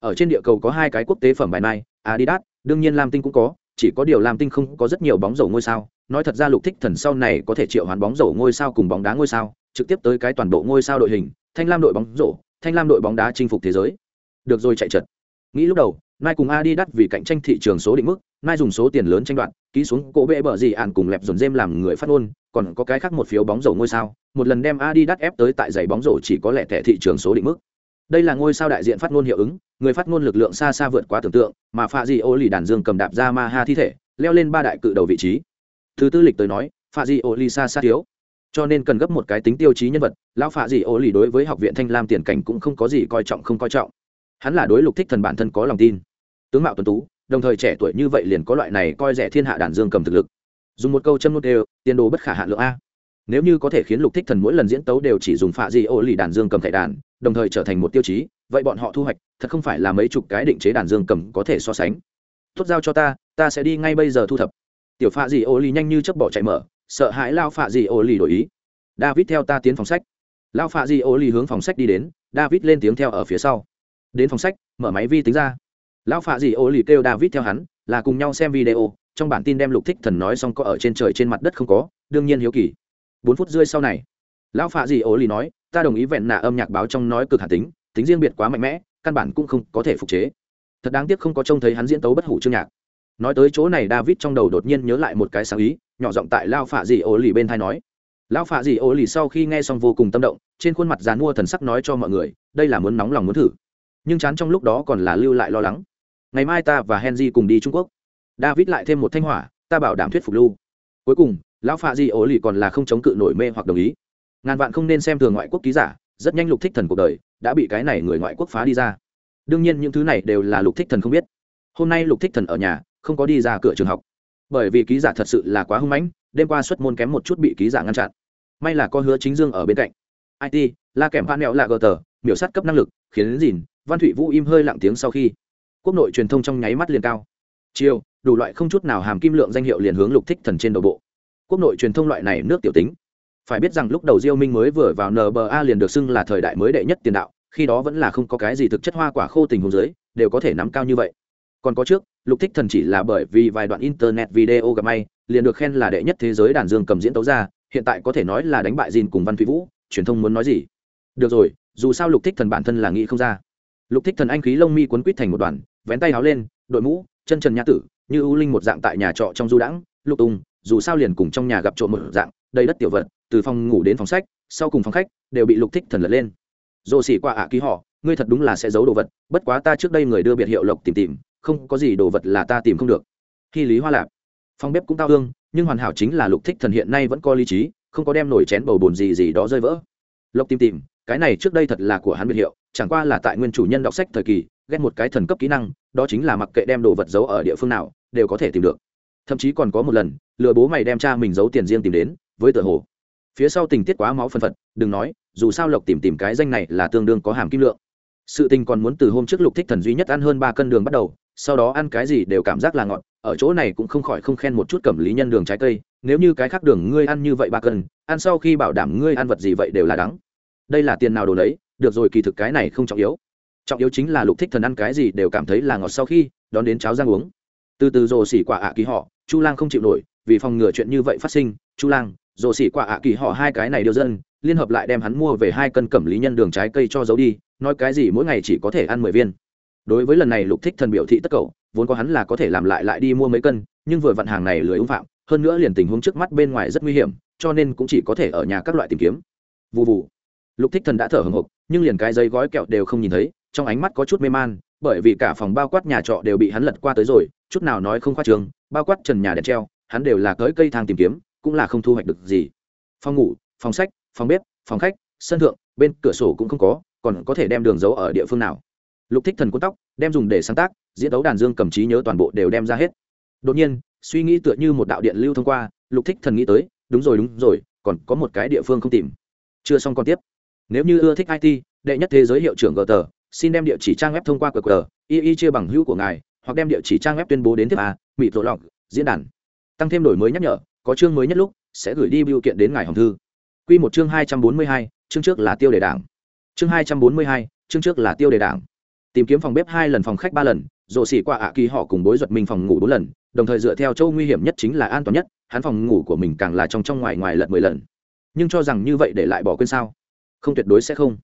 ở trên địa cầu có hai cái quốc tế phẩm bài mai, adidas, đương nhiên lam tinh cũng có, chỉ có điều lam tinh không có rất nhiều bóng dầu ngôi sao nói thật ra lục thích thần sau này có thể triệu hoán bóng rổ ngôi sao cùng bóng đá ngôi sao trực tiếp tới cái toàn bộ ngôi sao đội hình thanh lam đội bóng rổ thanh lam đội bóng đá chinh phục thế giới được rồi chạy trật nghĩ lúc đầu nay cùng Adidas vì cạnh tranh thị trường số định mức, nay dùng số tiền lớn tranh đoạt, ký xuống cổ bệ bở gì ản cùng lẹp dồn dêm làm người phát ngôn, còn có cái khác một phiếu bóng rổ ngôi sao, một lần đem Adidas ép tới tại giày bóng rổ chỉ có lẻ thẻ thị trường số định mức. Đây là ngôi sao đại diện phát ngôn hiệu ứng, người phát ngôn lực lượng xa xa vượt quá tưởng tượng, mà Phạ ô lì đàn dương cầm đạp ra Ma Ha thi thể, leo lên ba đại cự đầu vị trí. Thứ tư lịch tới nói, Phạ Di Oli xa xa thiếu, cho nên cần gấp một cái tính tiêu chí nhân vật, lão Phạ Di Oli đối với học viện Thanh Lam tiền cảnh cũng không có gì coi trọng không coi trọng. Hắn là đối lục thích thần bản thân có lòng tin. Tướng mạo tuấn tú đồng thời trẻ tuổi như vậy liền có loại này coi rẻ thiên hạ đàn dương cầm thực lực. Dùng một câu châm nốt đều tiền đồ bất khả hạ lượng a. Nếu như có thể khiến lục thích thần mỗi lần diễn tấu đều chỉ dùng phạ di ô lì đàn dương cầm thẻ đàn đồng thời trở thành một tiêu chí vậy bọn họ thu hoạch thật không phải là mấy chục cái định chế đàn dương cầm có thể so sánh. Tốt giao cho ta ta sẽ đi ngay bây giờ thu thập tiểu phạ di ô ly nhanh như chấp bỏ chạy mở, sợ hãi lao phạ di ô ly đổi ý. David theo ta tiến phòng sách. Lao phạ di ô ly hướng phòng sách đi đến, david lên tiếng theo ở phía sau. Đến phòng sách, mở máy vi tính ra. Lão phạ dị ô ly kêu david theo hắn, là cùng nhau xem video, trong bản tin đem lục thích thần nói xong có ở trên trời trên mặt đất không có, đương nhiên hiếu kỳ. Bốn phút rưỡi sau này lão phạ dị ô ly nói, ta đồng ý vẹn nạ âm nhạc báo trong nói cực hạt tính tính riêng biệt quá mạnh mẽ, căn bản cũng không có thể phục chế. Thật đáng tiếc không có trông thấy hắn diễn tấu bất hủ chương nhạc nói tới chỗ này david trong đầu đột nhiên nhớ lại một cái sáng ý, nhỏ giọng tại lao phạ dị ô lì bên thai nói. Lão phạ dị ô lì sau khi nghe xong vô cùng tâm động, trên khuôn mặt dàn mua thần sắc nói cho mọi người, đây là muốn nóng lòng muốn thử. Nhưng chán trong lúc đó còn là lưu lại lo lắng. Ngày mai ta và henry cùng đi trung quốc. David lại thêm một thanh hỏa, ta bảo đảm thuyết phục lưu cuối cùng lão phạ di ố lì còn là không chống cự nổi mê hoặc đồng ý. Ngàn vạn không nên xem thường ngoại quốc ký giả, rất nhanh lục thích thần cuộc đời, đã bị cái này người ngoại quốc phá đi ra. Đương nhiên những thứ này đều là lục thích thần không biết. Hôm nay lục thích thần ở nhà không có đi ra cửa trường học. Bởi vì ký giả thật sự là quá hưng mãnh, đêm qua xuất môn kém một chút bị ký giả ngăn chặn. May là có hứa chính dương ở bên cạnh. It la kèm phan nẹo là gờ tờ, miểu sát cấp năng lực, khiến đến dìn, văn thụy vũ im hơi lặng tiếng sau khi. Quốc nội truyền thông trong nháy mắt liền cao. Chiều, đủ loại không chút nào hàm kim lượng danh hiệu liền hướng lục thích thần trên đầu bộ. Quốc nội truyền thông loại này nước tiểu tính. Phải biết rằng lúc đầu diêu minh mới vừa vào nba liền được xưng là thời đại mới đệ nhất tiền đạo, khi đó vẫn là không có cái gì thực chất hoa quả khô tình hồ dưới, đều có thể nắm cao như vậy còn có trước lục thích thần chỉ là bởi vì vài đoạn internet video gặp may liền được khen là đệ nhất thế giới đàn dương cầm diễn tấu ra hiện tại có thể nói là đánh bại Jin cùng Văn Thụy Vũ, truyền thông muốn nói gì? Được rồi, dù sao Lục Thích Thần bản thân là nghĩ không ra lục thích thần anh khí lông mi cuốn quít thành một đoàn vén tay áo lên đội mũ chân trần nhã tử như ưu linh một dạng tại nhà trọ trong du đãng lục tung dù sao liền cùng trong nhà gặp trộm một dạng đầy đất tiểu vật từ phòng ngủ đến phòng sách sau cùng phòng khách đều bị lục thích thần lật lên dồ xỉ qua ạ ký họ ngươi thật đúng là sẽ giấu đồ vật bất quá ta trước đây người đưa biệt hiệu lộc tìm tìm không có gì đồ vật là ta tìm không được. Khi lý hoa lạp, phòng bếp cũng tao hương, nhưng hoàn hảo chính là lục thích thần hiện nay vẫn có lý trí, không có đem nổi chén bầu bồn gì gì đó rơi vỡ. Lộc tìm tìm, cái này trước đây thật là của hắn biệt hiệu, chẳng qua là tại nguyên chủ nhân đọc sách thời kỳ, ghét một cái thần cấp kỹ năng, đó chính là mặc kệ đem đồ vật giấu ở địa phương nào, đều có thể tìm được. Thậm chí còn có một lần, lừa bố mày đem cha mình giấu tiền riêng tìm đến, với tựa hồ. Phía sau tình tiết quá máu phân phật, đừng nói, dù sao lộc tìm tìm cái danh này là tương đương có hàm kim lượng. Sự tình còn muốn từ hôm trước lục thích thần duy nhất ăn hơn ba cân đường bắt đầu sau đó ăn cái gì đều cảm giác là ngọt, ở chỗ này cũng không khỏi không khen một chút cẩm lý nhân đường trái cây, nếu như cái khác đường ngươi ăn như vậy ba cân, ăn sau khi bảo đảm ngươi ăn vật gì vậy đều là đắng. Đây là tiền nào đồ đấy, được rồi kỳ thực cái này không trọng yếu. Trọng yếu chính là lục thích thần ăn cái gì đều cảm thấy là ngọt sau khi đón đến cháo rang uống. Từ từ rồ xỉ quả ạ kỳ họ, chu lang không chịu nổi, vì phòng ngừa chuyện như vậy phát sinh, chu lang, rồ xỉ quả ạ kỳ họ hai cái này đều dân, liên hợp lại đem hắn mua về hai cân cẩm lý nhân đường trái cây cho giấu đi, nói cái gì mỗi ngày chỉ có thể ăn mười viên đối với lần này lục thích thần biểu thị tất cầu, vốn có hắn là có thể làm lại lại đi mua mấy cân, nhưng vừa vận hàng này lười ung phạm, hơn nữa liền tình huống trước mắt bên ngoài rất nguy hiểm, cho nên cũng chỉ có thể ở nhà các loại tìm kiếm. Vụ vụ lục thích thần đã thở hồng hộc, nhưng liền cái giấy gói kẹo đều không nhìn thấy, trong ánh mắt có chút mê man, bởi vì cả phòng bao quát nhà trọ đều bị hắn lật qua tới rồi, chút nào nói không khoa trường, bao quát trần nhà đèn treo, hắn đều là cới cây thang tìm kiếm, cũng là không thu hoạch được gì. Phòng ngủ, phòng sách, phòng bếp, phòng khách, sân thượng, bên cửa sổ cũng không có, còn có thể đem đường giấu ở địa phương nào lục thích thần cuốn tóc, đem dùng để sáng tác, diễn đấu đàn dương cầm trí nhớ toàn bộ đều đem ra hết. Đột nhiên, suy nghĩ tựa như một đạo điện lưu thông qua, lục thích thần nghĩ tới, đúng rồi đúng rồi, còn có một cái địa phương không tìm. Chưa xong còn tiếp. Nếu như ưa thích it đệ nhất thế giới hiệu trưởng gờ tờ xin đem địa chỉ trang web thông qua qr y y chia bằng hữu của ngài, hoặc đem địa chỉ trang web tuyên bố đến tiếp a mỹ tổ lọc diễn đàn. Tăng thêm đổi mới nhắc nhở, có chương mới nhất lúc, sẽ gửi đi biểu kiện đến ngài hồng thư. Quy một chương hai trăm bốn mươi hai, chương trước là tiêu đề đảng. Chương hai trăm bốn mươi hai, chương trước là tiêu đề đảng tìm kiếm phòng bếp hai lần, phòng khách ba lần rộ xỉ qua ạ kỳ họ cùng bối duật mình phòng ngủ bốn lần, đồng thời dựa theo châu nguy hiểm nhất chính là an toàn nhất, hắn phòng ngủ của mình càng là trong trong ngoài ngoài lật mười lần. Nhưng cho rằng như vậy để lại bỏ quên sao? Không tuyệt đối sẽ không.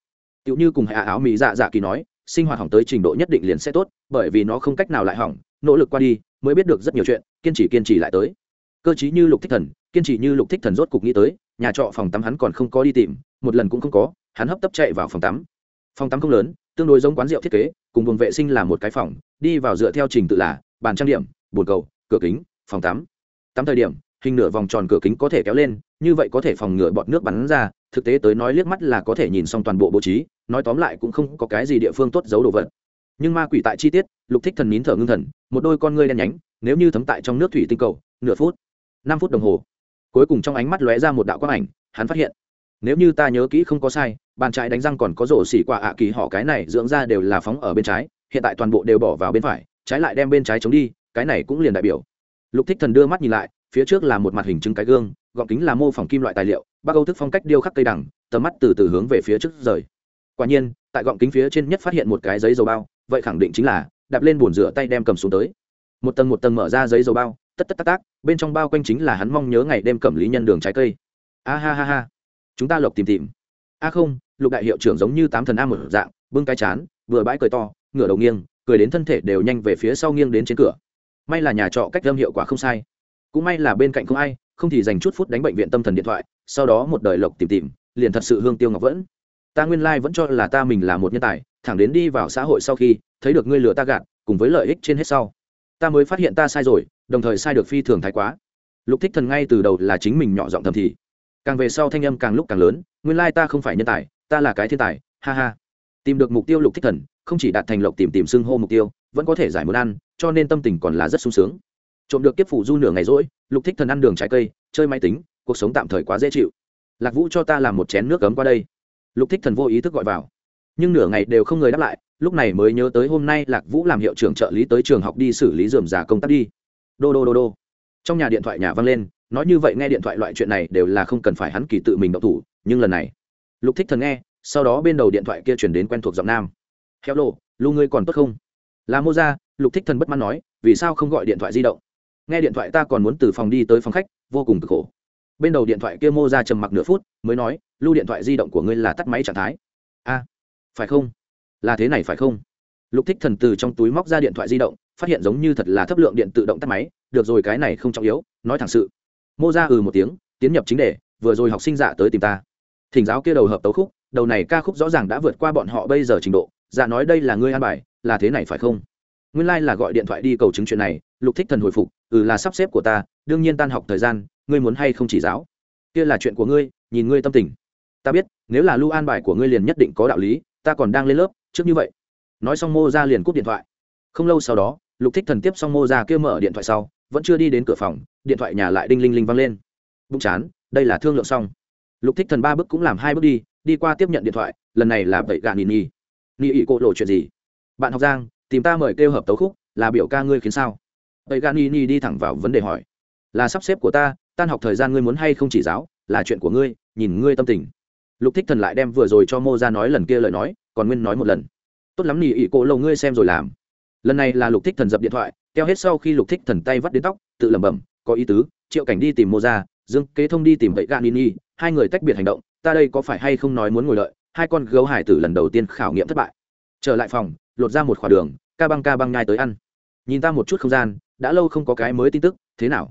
Tựu như cùng hạ áo mỹ dạ dạ kỳ nói, sinh hoạt hỏng tới trình độ nhất định liền sẽ tốt, bởi vì nó không cách nào lại hỏng, nỗ lực qua đi, mới biết được rất nhiều chuyện, kiên trì kiên trì lại tới. Cơ chí như lục thích thần, kiên trì như lục thích thần rốt cục nghĩ tới, nhà trọ phòng tắm hắn còn không có đi tìm, một lần cũng không có, hắn hấp tấp chạy vào phòng tắm. Phòng tắm không lớn, tương đối giống quán rượu thiết kế cùng buồng vệ sinh là một cái phòng, đi vào dựa theo trình tự là bàn trang điểm, bồn cầu, cửa kính, phòng tắm. Tắm thời điểm, hình nửa vòng tròn cửa kính có thể kéo lên, như vậy có thể phòng ngừa bọt nước bắn ra, thực tế tới nói liếc mắt là có thể nhìn xong toàn bộ bố trí, nói tóm lại cũng không có cái gì địa phương tốt giấu đồ vật. Nhưng ma quỷ tại chi tiết, lục thích thần nín thở ngưng thần, một đôi con ngươi đen nhánh, nếu như thấm tại trong nước thủy tinh cầu, nửa phút, năm phút đồng hồ. Cuối cùng trong ánh mắt lóe ra một đạo quang ảnh, hắn phát hiện, nếu như ta nhớ kỹ không có sai bàn trái đánh răng còn có rổ xỉ quả ạ kỳ họ cái này dưỡng ra đều là phóng ở bên trái, hiện tại toàn bộ đều bỏ vào bên phải, trái lại đem bên trái chống đi, cái này cũng liền đại biểu. Lục thích thần đưa mắt nhìn lại, phía trước là một mặt hình chứng cái gương, gọng kính là mô phỏng kim loại tài liệu, bắc âu thức phong cách điêu khắc cây đằng, tầm mắt từ từ hướng về phía trước rời. Quả nhiên, tại gọng kính phía trên nhất phát hiện một cái giấy dầu bao, vậy khẳng định chính là, đạp lên bồn rửa tay đem cầm xuống tới. Một tầng một tầng mở ra giấy dầu bao, tất tất tác tác, bên trong bao quanh chính là hắn mong nhớ ngày đêm cầm lý nhân đường trái cây. A ha ha ha. Chúng ta lộc tìm tìm. A không lục đại hiệu trưởng giống như tám thần a một dạng, bưng cái chán, vừa bãi cười to, ngửa đầu nghiêng, cười đến thân thể đều nhanh về phía sau nghiêng đến trên cửa. May là nhà trọ cách âm hiệu quả không sai. Cũng may là bên cạnh không ai, không thì dành chút phút đánh bệnh viện tâm thần điện thoại, sau đó một đời lộc tìm tìm, liền thật sự hương tiêu ngọc vẫn. Ta nguyên lai、like、vẫn cho là ta mình là một nhân tài, thẳng đến đi vào xã hội sau khi, thấy được ngươi lừa ta gạt, cùng với lợi ích trên hết sau. Ta mới phát hiện ta sai rồi, đồng thời sai được phi thường thái quá. Lục thích thần ngay từ đầu là chính mình nhỏ giọng thầm thì. Càng về sau thanh âm càng lúc càng lớn, nguyên lai ta không phải nhân tài ta là cái thiên tài, ha ha. Tìm được mục tiêu lục thích thần, không chỉ đạt thành lộc tìm tìm xưng hô mục tiêu, vẫn có thể giải món ăn, cho nên tâm tình còn là rất sung sướng. Trộm được kiếp phủ du nửa ngày rỗi, lục thích thần ăn đường trái cây, chơi máy tính, cuộc sống tạm thời quá dễ chịu. Lạc vũ cho ta làm một chén nước cấm qua đây. Lục thích thần vô ý thức gọi vào. Nhưng nửa ngày đều không người đáp lại, lúc này mới nhớ tới hôm nay lạc vũ làm hiệu trưởng trợ lý tới trường học đi xử lý dườm già công tác đi. Đô đô đô đô. Trong nhà điện thoại nhà vang lên, nói như vậy nghe điện thoại loại chuyện này đều là không cần phải hắn kỳ tự mình động thủ, nhưng lần này lục thích thần nghe, sau đó bên đầu điện thoại kia chuyển đến quen thuộc giọng nam. Theo lộ lu ngươi còn tốt không? Là mô ra lục thích thần bất mãn nói, vì sao không gọi điện thoại di động? Nghe điện thoại ta còn muốn từ phòng đi tới phòng khách, vô cùng cực khổ. Bên đầu điện thoại kia mô ra trầm mặc nửa phút, mới nói lưu điện thoại di động của ngươi là tắt máy trạng thái. A, phải không? Là thế này phải không? Lục thích thần từ trong túi móc ra điện thoại di động, phát hiện giống như thật là thấp lượng điện tự động tắt máy, được rồi, cái này không trọng yếu, nói thẳng sự. Mô ra ừ một tiếng, tiến nhập chính đề, vừa rồi học sinh dạ tới tìm ta thỉnh giáo kia đầu hợp tấu khúc, đầu này ca khúc rõ ràng đã vượt qua bọn họ bây giờ trình độ. Dạ nói đây là ngươi an bài, là thế này phải không? Nguyên lai、like、là gọi điện thoại đi cầu chứng chuyện này, lục thích thần hồi phục ừ là sắp xếp của ta, đương nhiên tan học thời gian, ngươi muốn hay không chỉ giáo? Kia là chuyện của ngươi, nhìn ngươi tâm tình. Ta biết, nếu là lưu an bài của ngươi liền nhất định có đạo lý, ta còn đang lên lớp, trước như vậy. Nói xong mô ra liền cúp điện thoại. Không lâu sau đó, lục thích thần tiếp xong mô ra kia mở điện thoại sau, vẫn chưa đi đến cửa phòng, điện thoại nhà lại đinh linh linh văng lên. Bụng chán, đây là thương lượng xong lục thích thần ba bước cũng làm hai bước đi đi qua tiếp nhận điện thoại, lần này là vậy gà nỉ nhì nhì ỷ cô lộ chuyện gì? Bạn học giang, tìm ta mời kêu hợp tấu khúc, là biểu ca ngươi khiến sao? Vậy gan nhì nhì đi thẳng vào vấn đề hỏi. Là sắp xếp của ta, tan học thời gian ngươi muốn hay không chỉ giáo, là chuyện của ngươi, nhìn ngươi tâm tình. Lục thích thần lại đem vừa rồi cho mô ra nói lần kia lời nói, còn nguyên nói một lần. Tốt lắm nhì ỉ Cô lầu ngươi xem rồi làm. Lần này là lục thích thần dập điện thoại, keo hết sau khi lục thích thần tay vắt đến tóc, tự lẩm bẩm, có ý tứ, triệu cảnh đi tìm mô ra dương kế thông đi tìm vậy gan nini hai người tách biệt hành động, ta đây có phải hay không nói muốn ngồi lợi hai con gấu hải tử lần đầu tiên khảo nghiệm thất bại. Trở lại phòng, lột ra một khỏa đường, ca băng ca băng nhai tới ăn. Nhìn ta một chút không gian, đã lâu không có cái mới tin tức, thế nào?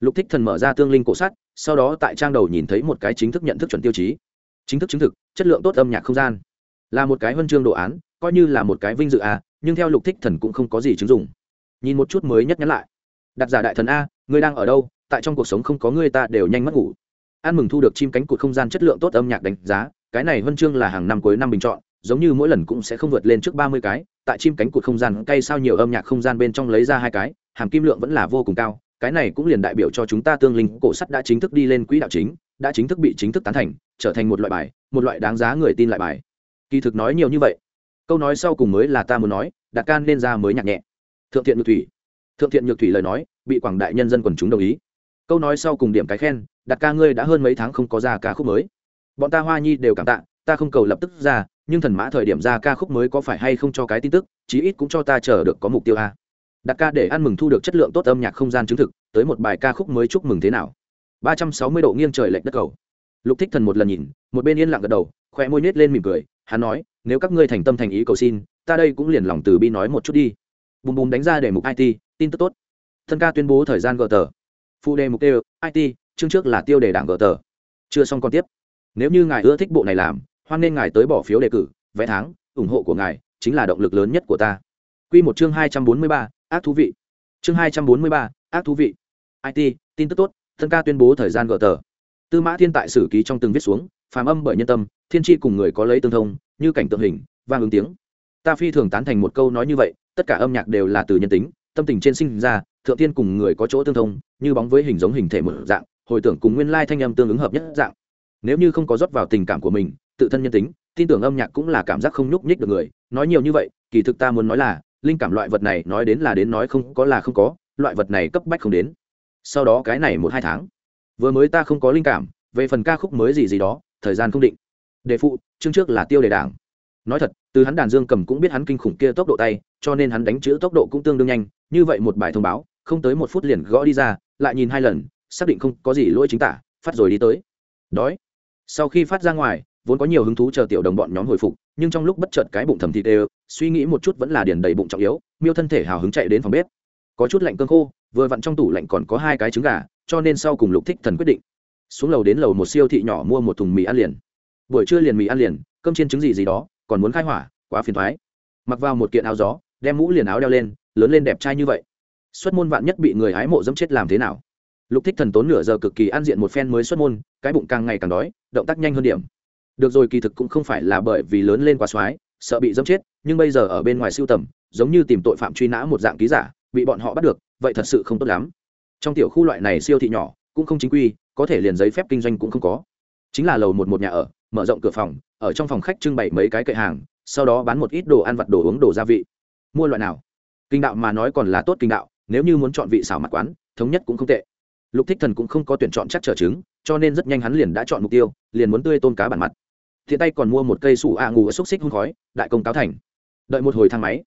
Lục thích thần mở ra tương linh cổ sắt, sau đó tại trang đầu nhìn thấy một cái chính thức nhận thức chuẩn tiêu chí. Chính thức chứng thực, chất lượng tốt âm nhạc không gian. Là một cái huân chương đồ án, coi như là một cái vinh dự à nhưng theo lục thích thần cũng không có gì chứng dụng. Nhìn một chút mới nhất nhắn lại. Đặt giả đại thần a, ngươi đang ở đâu? Tại trong cuộc sống không có ngươi ta đều nhanh mất ngủ ăn mừng thu được chim cánh cụt không gian chất lượng tốt âm nhạc đánh giá, cái này huân chương là hàng năm cuối năm bình chọn, giống như mỗi lần cũng sẽ không vượt lên trước ba mươi cái, tại chim cánh cụt không gian cay sao nhiều âm nhạc không gian bên trong lấy ra hai cái, hàm kim lượng vẫn là vô cùng cao, cái này cũng liền đại biểu cho chúng ta tương linh cổ sắt đã chính thức đi lên quỹ đạo chính, đã chính thức bị chính thức tán thành, trở thành một loại bài, một loại đáng giá người tin lại bài. Kỳ thực nói nhiều như vậy, câu nói sau cùng mới là ta muốn nói, đạt can nên ra mới nhạc nhẹ. Thượng thiện nhược thủy. Thượng thiện nhược thủy lời nói, bị quảng đại nhân dân quần chúng đồng ý câu nói sau cùng điểm cái khen, đặt ca ngươi đã hơn mấy tháng không có ra ca khúc mới. Bọn ta hoa nhi đều cảm tạ, ta không cầu lập tức ra, nhưng thần mã thời điểm ra ca khúc mới có phải hay không cho cái tin tức, chí ít cũng cho ta chờ được có mục tiêu a. Đặt ca để ăn mừng thu được chất lượng tốt âm nhạc không gian chứng thực, tới một bài ca khúc mới chúc mừng thế nào. Ba trăm sáu mươi độ nghiêng trời lệch đất cầu. Lục thích thần một lần nhìn, một bên yên lặng gật đầu khoe môi nết lên mỉm cười, hắn nói, nếu các ngươi thành tâm thành ý cầu xin, ta đây cũng liền lòng từ bi nói một chút đi. Bùm bùm đánh ra để mục it tin tức tốt. Thân ca tuyên bố thời gian gờ tờ phụ đề mục tiêu it chương trước là tiêu đề đảng gờ tờ. Chưa xong còn tiếp. Nếu như ngài ưa thích bộ này làm, hoan nên ngài tới bỏ phiếu đề cử, vé tháng, ủng hộ của ngài chính là động lực lớn nhất của ta. Q một chương hai trăm bốn mươi ba, ác thú vị. Chương hai trăm bốn mươi ba, ác thú vị. It tin tức tốt, thân ca tuyên bố thời gian gờ tờ. Tư mã thiên tại sử ký trong từng viết xuống, phàm âm bởi nhân tâm, thiên tri cùng người có lấy tương thông, như cảnh tượng hình, vang ứng tiếng. Ta phi thường tán thành một câu nói như vậy, tất cả âm nhạc đều là từ nhân tính, tâm tình trên sinh ra thượng tiên cùng người có chỗ tương thông, như bóng với hình giống hình thể một dạng, hồi tưởng cùng nguyên lai thanh âm tương ứng hợp nhất dạng. Nếu như không có rót vào tình cảm của mình, tự thân nhân tính, tin tưởng âm nhạc cũng là cảm giác không nhúc nhích được người. Nói nhiều như vậy, kỳ thực ta muốn nói là, linh cảm loại vật này nói đến là đến nói không có là không có, loại vật này cấp bách không đến. Sau đó cái này một hai tháng, vừa mới ta không có linh cảm, về phần ca khúc mới gì gì đó, thời gian không định. Đề phụ, chương trước là tiêu đề đảng nói thật, từ hắn đàn dương cầm cũng biết hắn kinh khủng kia tốc độ tay, cho nên hắn đánh chữ tốc độ cũng tương đương nhanh, như vậy một bài thông báo, không tới một phút liền gõ đi ra, lại nhìn hai lần, xác định không có gì lỗi chính tả, phát rồi đi tới. Đói. Sau khi phát ra ngoài, vốn có nhiều hứng thú chờ tiểu đồng bọn nhóm hồi phục, nhưng trong lúc bất chợt cái bụng thầm thịt đều, suy nghĩ một chút vẫn là điền đầy bụng trọng yếu, miêu thân thể hào hứng chạy đến phòng bếp. Có chút lạnh cơn khô, vừa vặn trong tủ lạnh còn có hai cái trứng gà, cho nên sau cùng lục thích thần quyết định, xuống lầu đến lầu một siêu thị nhỏ mua một thùng mì ăn liền. Buổi trưa liền mì ăn liền, cơm chiên trứng gì gì đó còn muốn khai hỏa, quá phiền thoái. Mặc vào một kiện áo gió, đem mũ liền áo đeo lên, lớn lên đẹp trai như vậy. Xuất môn vạn nhất bị người hái mộ dẫm chết làm thế nào? Lục thích thần tốn nửa giờ cực kỳ an diện một phen mới xuất môn, cái bụng càng ngày càng đói, động tác nhanh hơn điểm. Được rồi, kỳ thực cũng không phải là bởi vì lớn lên quá xoái sợ bị dẫm chết, nhưng bây giờ ở bên ngoài siêu tầm, giống như tìm tội phạm truy nã một dạng ký giả, bị bọn họ bắt được, vậy thật sự không tốt lắm. Trong tiểu khu loại này siêu thị nhỏ, cũng không chính quy, có thể liền giấy phép kinh doanh cũng không có. Chính là lầu một một nhà ở mở rộng cửa phòng, ở trong phòng khách trưng bày mấy cái kệ hàng, sau đó bán một ít đồ ăn vặt đồ uống đồ gia vị. Mua loại nào? Kinh đạo mà nói còn là tốt kinh đạo, nếu như muốn chọn vị xào mặt quán, thống nhất cũng không tệ. Lục thích thần cũng không có tuyển chọn chắc trở trứng, cho nên rất nhanh hắn liền đã chọn mục tiêu, liền muốn tươi tôm cá bản mặt. Thiện tay còn mua một cây sủ a à ngủ xúc xích hun khói, đại công cáo thành. Đợi một hồi thang máy.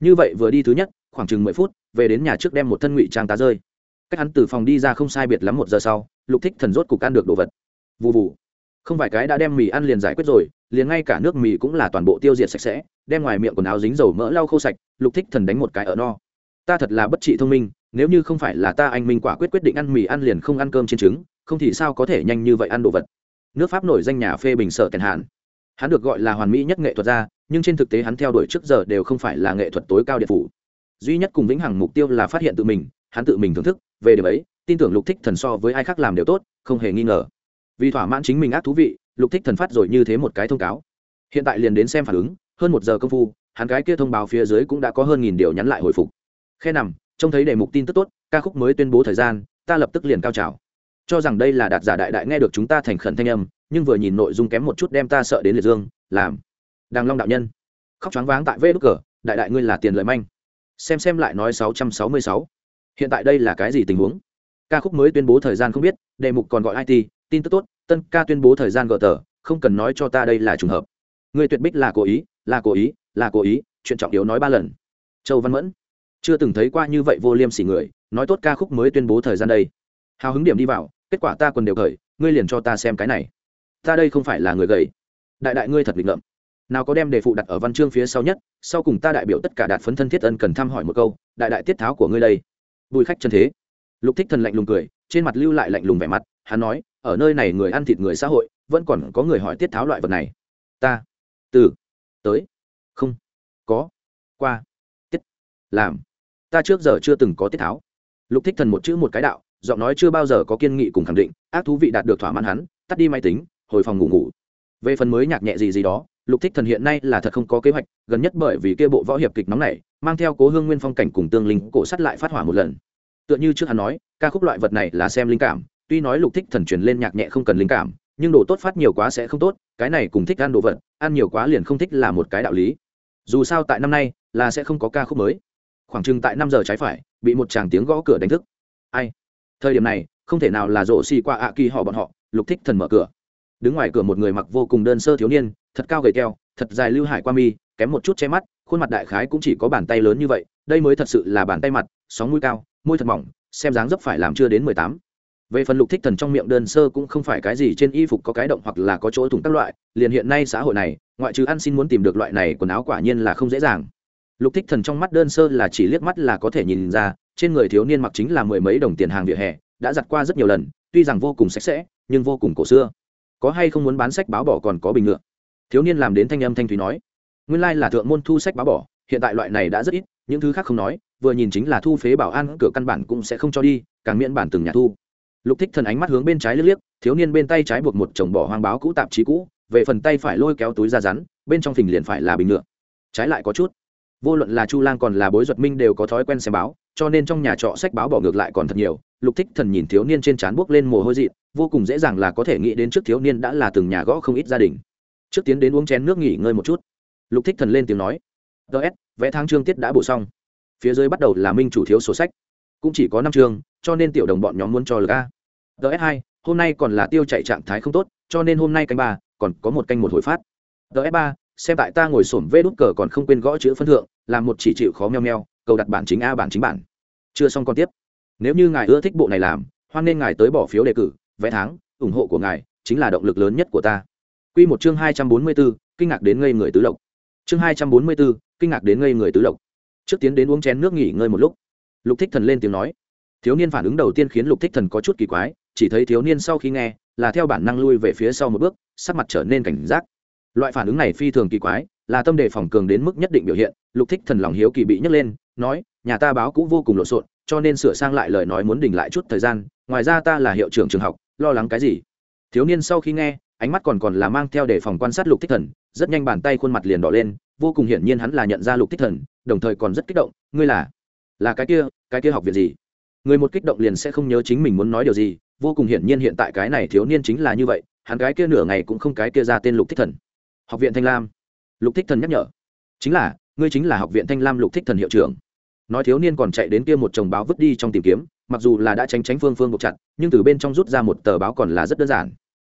Như vậy vừa đi thứ nhất, khoảng chừng mười phút, về đến nhà trước đem một thân ngụy trang tá rơi. Cách hắn từ phòng đi ra không sai biệt lắm một giờ sau, lục thích thần rốt cục ăn được đồ vật. Vụ vụ không phải cái đã đem mì ăn liền giải quyết rồi, liền ngay cả nước mì cũng là toàn bộ tiêu diệt sạch sẽ, đem ngoài miệng quần áo dính dầu mỡ lau khô sạch, lục thích thần đánh một cái ở no. Ta thật là bất trị thông minh, nếu như không phải là ta anh minh quả quyết quyết định ăn mì ăn liền không ăn cơm trên trứng, không thì sao có thể nhanh như vậy ăn đồ vật. Nước pháp nổi danh nhà phê bình sở kèn hàn hắn được gọi là hoàn mỹ nhất nghệ thuật gia, nhưng trên thực tế hắn theo đuổi trước giờ đều không phải là nghệ thuật tối cao điện phủ. Duy nhất cùng vĩnh hằng mục tiêu là phát hiện tự mình, hắn tự mình thưởng thức, về điểm ấy, tin tưởng lục thích thần so với ai khác làm đều tốt, không hề nghi ngờ vì thỏa mãn chính mình ác thú vị, lục thích thần phát rồi như thế một cái thông cáo. Hiện tại liền đến xem phản ứng, hơn một giờ công phu, hắn cái kia thông báo phía dưới cũng đã có hơn nghìn điều nhắn lại hồi phục. Khe nằm, trông thấy đề mục tin tức tốt, ca khúc mới tuyên bố thời gian, ta lập tức liền cao trào. Cho rằng đây là đạt giả đại đại nghe được chúng ta thành khẩn thanh âm, nhưng vừa nhìn nội dung kém một chút đem ta sợ đến liệt dương, làm. Đàng long đạo nhân. Khóc choáng váng tại vê đức cờ, đại đại ngươi là tiền lợi manh. Xem xem lại nói sáu trăm sáu mươi sáu. Hiện tại đây là cái gì tình huống? Ca khúc mới tuyên bố thời gian không biết, đề mục còn gọi it tin tức tốt, tân ca tuyên bố thời gian gỡ tờ, không cần nói cho ta đây là trùng hợp. Người tuyệt bích là cố ý, là cố ý, là cố ý, chuyện trọng yếu nói ba lần. Châu văn mẫn, chưa từng thấy qua như vậy vô liêm sỉ người, nói tốt ca khúc mới tuyên bố thời gian đây. Hào hứng điểm đi vào, kết quả ta còn đều khởi, ngươi liền cho ta xem cái này. Ta đây không phải là người gầy. Đại đại ngươi thật nghịch ngợm. Nào có đem đề phụ đặt ở văn chương phía sau nhất, sau cùng ta đại biểu tất cả đạt phấn thân thiết ân cần thăm hỏi một câu, đại đại tiết tháo của ngươi đây. Bùi khách chân thế. Lục thích thần lạnh lùng cười, trên mặt lưu lại lạnh lùng vẻ mặt, hắn nói ở nơi này người ăn thịt người xã hội, vẫn còn có người hỏi tiết tháo loại vật này. Ta, từ, tới, không, có, qua, tiết, làm. Ta trước giờ chưa từng có tiết tháo. Lục thích thần một chữ một cái đạo, giọng nói chưa bao giờ có kiên nghị cùng khẳng định, ác thú vị đạt được thỏa mãn hắn, tắt đi máy tính, hồi phòng ngủ ngủ. Về phần mới nhạc nhẹ gì gì đó, lục thích thần hiện nay là thật không có kế hoạch, gần nhất bởi vì kia bộ võ hiệp kịch nóng này, mang theo cố hương nguyên phong cảnh cùng tương linh cổ sắt lại phát hỏa một lần. Tựa như trước hắn nói, ca khúc loại vật này là xem linh cảm tuy nói lục thích thần truyền lên nhạc nhẹ không cần linh cảm, nhưng đồ tốt phát nhiều quá sẽ không tốt, cái này cùng thích ăn đồ vật, ăn nhiều quá liền không thích là một cái đạo lý. Dù sao tại năm nay, là sẽ không có ca khúc mới. Khoảng chừng tại năm giờ trái phải, bị một chàng tiếng gõ cửa đánh thức. Ai? Thời điểm này, không thể nào là rộ xì qua ạ kỳ họ bọn họ, lục thích thần mở cửa. Đứng ngoài cửa một người mặc vô cùng đơn sơ thiếu niên, thật cao gầy keo, thật dài lưu hải qua mi, kém một chút che mắt, khuôn mặt đại khái cũng chỉ có bàn tay lớn như vậy, đây mới thật sự là bàn tay mặt, sóng mũi cao, môi thật mỏng, xem dáng dấp phải làm chưa đến mười tám về phần lục thích thần trong miệng đơn sơ cũng không phải cái gì, trên y phục có cái động hoặc là có chỗ thủng các loại, liền hiện nay xã hội này, ngoại trừ ăn xin muốn tìm được loại này quần áo quả nhiên là không dễ dàng. Lục thích thần trong mắt đơn sơ là chỉ liếc mắt là có thể nhìn ra, trên người thiếu niên mặc chính là mười mấy đồng tiền hàng vỉa hè, đã giặt qua rất nhiều lần, tuy rằng vô cùng sạch sẽ, nhưng vô cùng cổ xưa. Có hay không muốn bán sách báo bỏ còn có bình ngựa. Thiếu niên làm đến thanh âm thanh thúy nói, nguyên lai là thượng môn thu sách báo bỏ, hiện tại loại này đã rất ít, những thứ khác không nói, vừa nhìn chính là thu phế bảo an, cửa căn bản cũng sẽ không cho đi, càng miễn bản từng nhà thu lục thích thần ánh mắt hướng bên trái liếc liếc, thiếu niên bên tay trái buộc một chồng bỏ hoang báo cũ tạp chí cũ, về phần tay phải lôi kéo túi ra rắn, bên trong phình liền phải là bình ngựa trái lại có chút. Vô luận là chu lang còn là bối duật minh đều có thói quen xem báo, cho nên trong nhà trọ sách báo bỏ ngược lại còn thật nhiều. Lục thích thần nhìn thiếu niên trên trán buốc lên mồ hôi dị vô cùng dễ dàng là có thể nghĩ đến trước thiếu niên đã là từng nhà gõ không ít gia đình. Trước tiến đến uống chén nước nghỉ ngơi một chút. Lục thích thần lên tiếng nói ts vẽ tháng chương tiết đã bổ xong. Phía dưới bắt đầu là minh chủ thiếu sổ sách cũng chỉ có năm chương cho nên tiểu đồng bọn nhóm muốn cho lực a. Ts hai hôm nay còn là tiêu chạy trạng thái không tốt cho nên hôm nay canh ba còn có một canh một hồi phát. Ts ba xem tại ta ngồi sổm vê đút cờ còn không quên gõ chữ phân thượng làm một chỉ chịu khó meo meo cầu đặt bản chính a bản chính bản. Chưa xong còn tiếp. Nếu như ngài ưa thích bộ này làm hoan nên ngài tới bỏ phiếu đề cử vé tháng ủng hộ của ngài chính là động lực lớn nhất của ta. Quy một chương hai trăm bốn mươi 244, kinh ngạc đến ngây người tứ lộc. Chương hai trăm bốn mươi 244, kinh ngạc đến ngây người tứ lộc. Trước tiến đến uống chén nước nghỉ ngơi một lúc, Lục Thích Thần lên tiếng nói. Thiếu niên phản ứng đầu tiên khiến Lục Thích Thần có chút kỳ quái, chỉ thấy thiếu niên sau khi nghe, là theo bản năng lui về phía sau một bước, sắc mặt trở nên cảnh giác. Loại phản ứng này phi thường kỳ quái, là tâm đề phòng cường đến mức nhất định biểu hiện, Lục Thích Thần lòng hiếu kỳ bị nhấc lên, nói, nhà ta báo cũng vô cùng lộn xộn, cho nên sửa sang lại lời nói muốn đình lại chút thời gian, ngoài ra ta là hiệu trưởng trường học, lo lắng cái gì? Thiếu niên sau khi nghe, ánh mắt còn còn là mang theo đề phòng quan sát lục thích thần rất nhanh bàn tay khuôn mặt liền đỏ lên vô cùng hiển nhiên hắn là nhận ra lục thích thần đồng thời còn rất kích động ngươi là là cái kia cái kia học viện gì? Người một kích động liền sẽ không nhớ chính mình muốn nói điều gì, vô cùng hiển nhiên hiện tại cái này thiếu niên chính là như vậy, hắn cái kia nửa ngày cũng không cái kia ra tên lục thích thần. Học viện thanh lam. Lục thích thần nhắc nhở. Chính là, ngươi chính là học viện thanh lam lục thích thần hiệu trưởng. Nói thiếu niên còn chạy đến kia một chồng báo vứt đi trong tìm kiếm, mặc dù là đã tránh tránh phương phương buộc chặt, nhưng từ bên trong rút ra một tờ báo còn là rất đơn giản.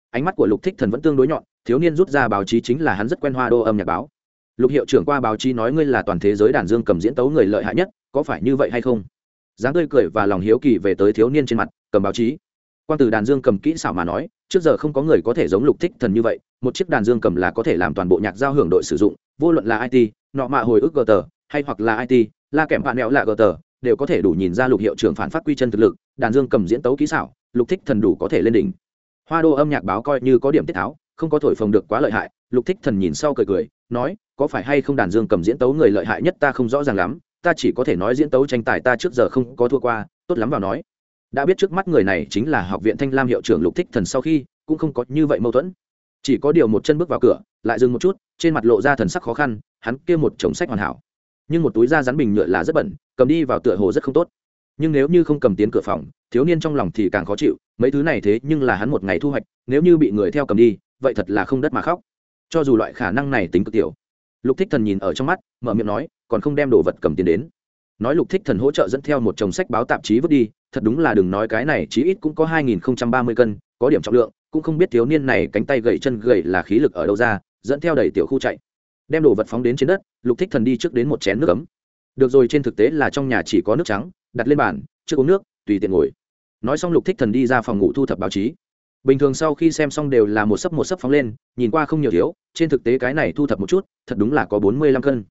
Ánh mắt của lục thích thần vẫn tương đối nhọn, thiếu niên rút ra báo chí chính là hắn rất quen hoa đô âm nhạc báo lục hiệu trưởng qua báo chí nói ngươi là toàn thế giới đàn dương cầm diễn tấu người lợi hại nhất, có phải như vậy hay không? Dáng tươi cười và lòng hiếu kỳ về tới thiếu niên trên mặt, cầm báo chí. Quan từ đàn dương cầm kỹ xảo mà nói, trước giờ không có người có thể giống lục thích thần như vậy, một chiếc đàn dương cầm là có thể làm toàn bộ nhạc giao hưởng đội sử dụng, vô luận là it nọ mạ hồi ức gờ tờ hay hoặc là it la kèm bạn mẹo là gờ tờ đều có thể đủ nhìn ra lục hiệu trưởng phản phát quy chân thực lực, đàn dương cầm diễn tấu kỹ xảo, lục thích thần đủ có thể lên đỉnh. Hoa đô âm nhạc báo coi như có điểm tiết tháo, không có thổi phồng được quá lợi hại lục thích thần nhìn sau cười cười, nói, có phải hay không đàn dương cầm diễn tấu người lợi hại nhất ta không rõ ràng lắm, ta chỉ có thể nói diễn tấu tranh tài ta trước giờ không có thua qua, tốt lắm vào nói. Đã biết trước mắt người này chính là học viện thanh lam hiệu trưởng lục thích thần sau khi, cũng không có như vậy mâu thuẫn. Chỉ có điều một chân bước vào cửa, lại dừng một chút, trên mặt lộ ra thần sắc khó khăn, hắn kia một chồng sách hoàn hảo. Nhưng một túi da rắn bình nhựa là rất bẩn, cầm đi vào tựa hồ rất không tốt. Nhưng nếu như không cầm tiến cửa phòng, thiếu niên trong lòng thì càng khó chịu, mấy thứ này thế nhưng là hắn một ngày thu hoạch, nếu như bị người theo cầm đi, vậy thật là không đất mà khóc cho dù loại khả năng này tính cực tiểu. Lục thích thần nhìn ở trong mắt, mở miệng nói, còn không đem đồ vật cầm tiền đến. Nói lục thích thần hỗ trợ dẫn theo một chồng sách báo tạp chí vứt đi, thật đúng là đừng nói cái này, chí ít cũng có hai nghìn không trăm ba mươi cân, có điểm trọng lượng, cũng không biết thiếu niên này cánh tay gậy chân gậy là khí lực ở đâu ra, dẫn theo đầy tiểu khu chạy. Đem đồ vật phóng đến trên đất, lục thích thần đi trước đến một chén nước ấm. Được rồi, trên thực tế là trong nhà chỉ có nước trắng, đặt lên bàn, trước uống nước, tùy tiện ngồi. Nói xong lục thích thần đi ra phòng ngủ thu thập báo chí bình thường sau khi xem xong đều là một sấp một sấp phóng lên nhìn qua không nhiều thiếu trên thực tế cái này thu thập một chút thật đúng là có bốn mươi lăm cân.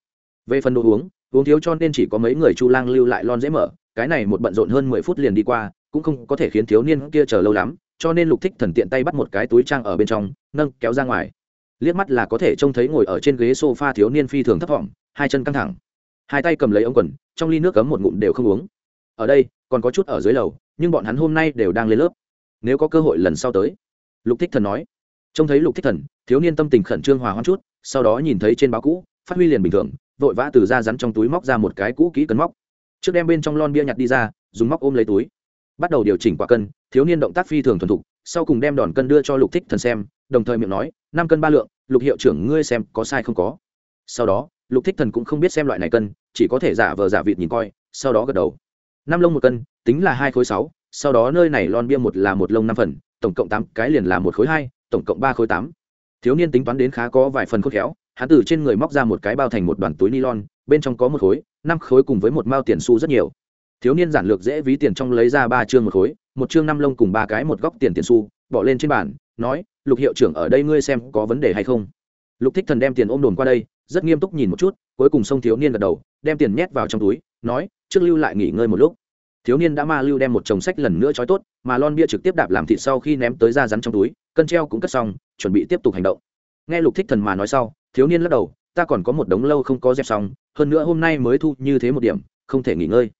Về phần đồ uống uống thiếu cho nên chỉ có mấy người chu lang lưu lại lon dễ mở cái này một bận rộn hơn mười phút liền đi qua cũng không có thể khiến thiếu niên kia chờ lâu lắm cho nên lục thích thần tiện tay bắt một cái túi trang ở bên trong nâng kéo ra ngoài. Liếc mắt là có thể trông thấy ngồi ở trên ghế s o f a thiếu niên phi thường thấp vọng, hai chân căng thẳng. Hai tay cầm lấy ống quần trong ly nước cấm một ngụm đều không uống. Ở đây còn có chút ở dưới lầu nhưng bọn hắn hôm nay đều đang lên lớp nếu có cơ hội lần sau tới. Lục thích thần nói. Trông thấy lục thích thần, thiếu niên tâm tình khẩn trương hòa hoãn chút, sau đó nhìn thấy trên báo cũ, phát huy liền bình thường, vội vã từ ra rắn trong túi móc ra một cái cũ kỹ cân móc. Trước đem bên trong lon bia nhặt đi ra, dùng móc ôm lấy túi. Bắt đầu điều chỉnh quả cân, thiếu niên động tác phi thường thuần thục, sau cùng đem đòn cân đưa cho lục thích thần xem, đồng thời miệng nói, năm cân ba lượng, lục hiệu trưởng ngươi xem có sai không có. Sau đó, lục thích thần cũng không biết xem loại này cân, chỉ có thể giả vờ giả vịt nhìn coi, sau đó gật đầu. Năm lông một cân, tính là hai khối sáu sau đó nơi này lon bia một là một lông năm phần, tổng cộng tám cái liền là một khối hai, tổng cộng ba khối tám. Thiếu niên tính toán đến khá có vài phần khôn khéo, hắn từ trên người móc ra một cái bao thành một đoàn túi nylon, bên trong có một khối, năm khối cùng với một mao tiền xu rất nhiều. Thiếu niên giản lược dễ ví tiền trong lấy ra ba chương một khối, một chương năm lông cùng ba cái một góc tiền tiền xu, bỏ lên trên bàn, nói, lục hiệu trưởng ở đây ngươi xem có vấn đề hay không? Lục thích thần đem tiền ôm đồn qua đây, rất nghiêm túc nhìn một chút, cuối cùng sông thiếu niên gật đầu, đem tiền nhét vào trong túi, nói, trước lưu lại nghỉ ngơi một lúc thiếu niên đã ma lưu đem một chồng sách lần nữa trói tốt, mà lon bia trực tiếp đạp làm thịt sau khi ném tới ra rắn trong túi, cân treo cũng cất xong, chuẩn bị tiếp tục hành động. Nghe lục thích thần mà nói sau, thiếu niên lắc đầu, ta còn có một đống lâu không có dẹp xong, hơn nữa hôm nay mới thu như thế một điểm, không thể nghỉ ngơi.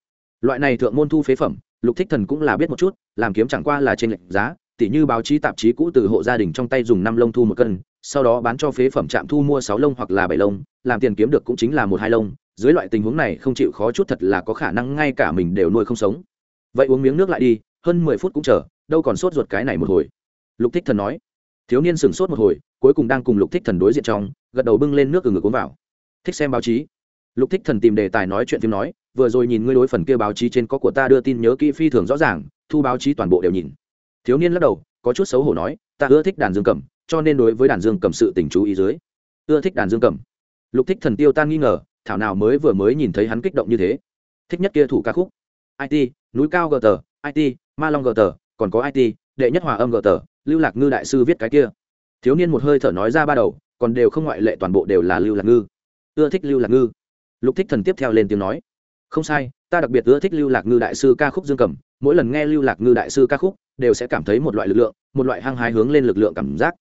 Loại này thượng môn thu phế phẩm, lục thích thần cũng là biết một chút, làm kiếm chẳng qua là trên lệnh giá, tỉ như báo chí tạp chí cũ từ hộ gia đình trong tay dùng năm lông thu một cân, sau đó bán cho phế phẩm trạm thu mua sáu lông hoặc là bảy lông, làm tiền kiếm được cũng chính là một hai lông dưới loại tình huống này không chịu khó chút thật là có khả năng ngay cả mình đều nuôi không sống. Vậy uống miếng nước lại đi, hơn mười phút cũng chờ, đâu còn sốt ruột cái này một hồi. Lục thích thần nói. Thiếu niên sửng sốt một hồi, cuối cùng đang cùng lục thích thần đối diện trong, gật đầu bưng lên nước từ ngực uống vào. Thích xem báo chí. Lục thích thần tìm đề tài nói chuyện phim nói, vừa rồi nhìn ngươi đối phần kia báo chí trên có của ta đưa tin nhớ kỹ phi thường rõ ràng, thu báo chí toàn bộ đều nhìn. Thiếu niên lắc đầu, có chút xấu hổ nói, ta ưa thích đàn dương cầm, cho nên đối với đàn dương cầm sự tình chú ý dưới. Ưa thích đàn dương cầm. Lục thích thần tiêu tan nghi ngờ thảo nào mới vừa mới nhìn thấy hắn kích động như thế. Thích nhất kia thủ ca khúc. It núi cao gờ tờ it ma long gờ tờ, còn có it đệ nhất hòa âm gờ tờ, lưu lạc ngư đại sư viết cái kia. Thiếu niên một hơi thở nói ra ba đầu, còn đều không ngoại lệ toàn bộ đều là lưu lạc ngư. Ưa thích lưu lạc ngư. Lục thích thần tiếp theo lên tiếng nói. Không sai, ta đặc biệt ưa thích lưu lạc ngư đại sư ca khúc dương cầm. Mỗi lần nghe lưu lạc ngư đại sư ca khúc, đều sẽ cảm thấy một loại lực lượng, một loại hăng hái hướng lên lực lượng cảm giác.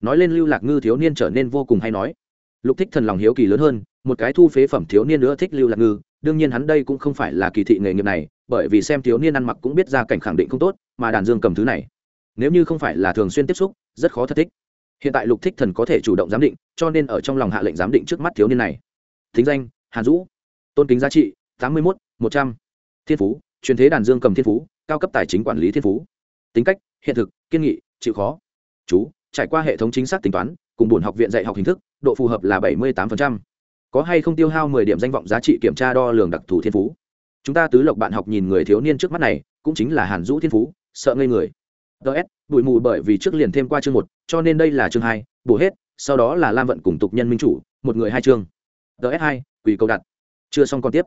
Nói lên lưu lạc ngư thiếu niên trở nên vô cùng hay nói lục thích thần lòng hiếu kỳ lớn hơn, một cái thu phế phẩm thiếu niên nữa thích lưu lạc ngư, đương nhiên hắn đây cũng không phải là kỳ thị nghề nghiệp này, bởi vì xem thiếu niên ăn mặc cũng biết ra cảnh khẳng định không tốt, mà đàn dương cầm thứ này, nếu như không phải là thường xuyên tiếp xúc, rất khó thất thích. Hiện tại lục thích thần có thể chủ động giám định, cho nên ở trong lòng hạ lệnh giám định trước mắt thiếu niên này. Thính danh, hàn dũ. Tôn kính giá trị, tám mươi một một trăm. Thiên phú, truyền thế đàn dương cầm thiên phú, cao cấp tài chính quản lý thiên phú. Tính cách, hiện thực, kiên nghị, chịu khó. Chú, trải qua hệ thống chính xác tính toán cùng buồn học viện dạy học hình thức, độ phù hợp là bảy mươi tám có hay không tiêu hao mười điểm danh vọng giá trị kiểm tra đo lường đặc thù thiên phú? Chúng ta tứ lộc bạn học nhìn người thiếu niên trước mắt này, cũng chính là hàn dũ thiên phú, sợ ngây người. Ts bụi mù bởi vì trước liền thêm qua chương một, cho nên đây là chương hai, bổ hết, sau đó là lam vận cùng tục nhân minh chủ, một người hai chương. Ts hai quỳ câu đặt. Chưa xong còn tiếp.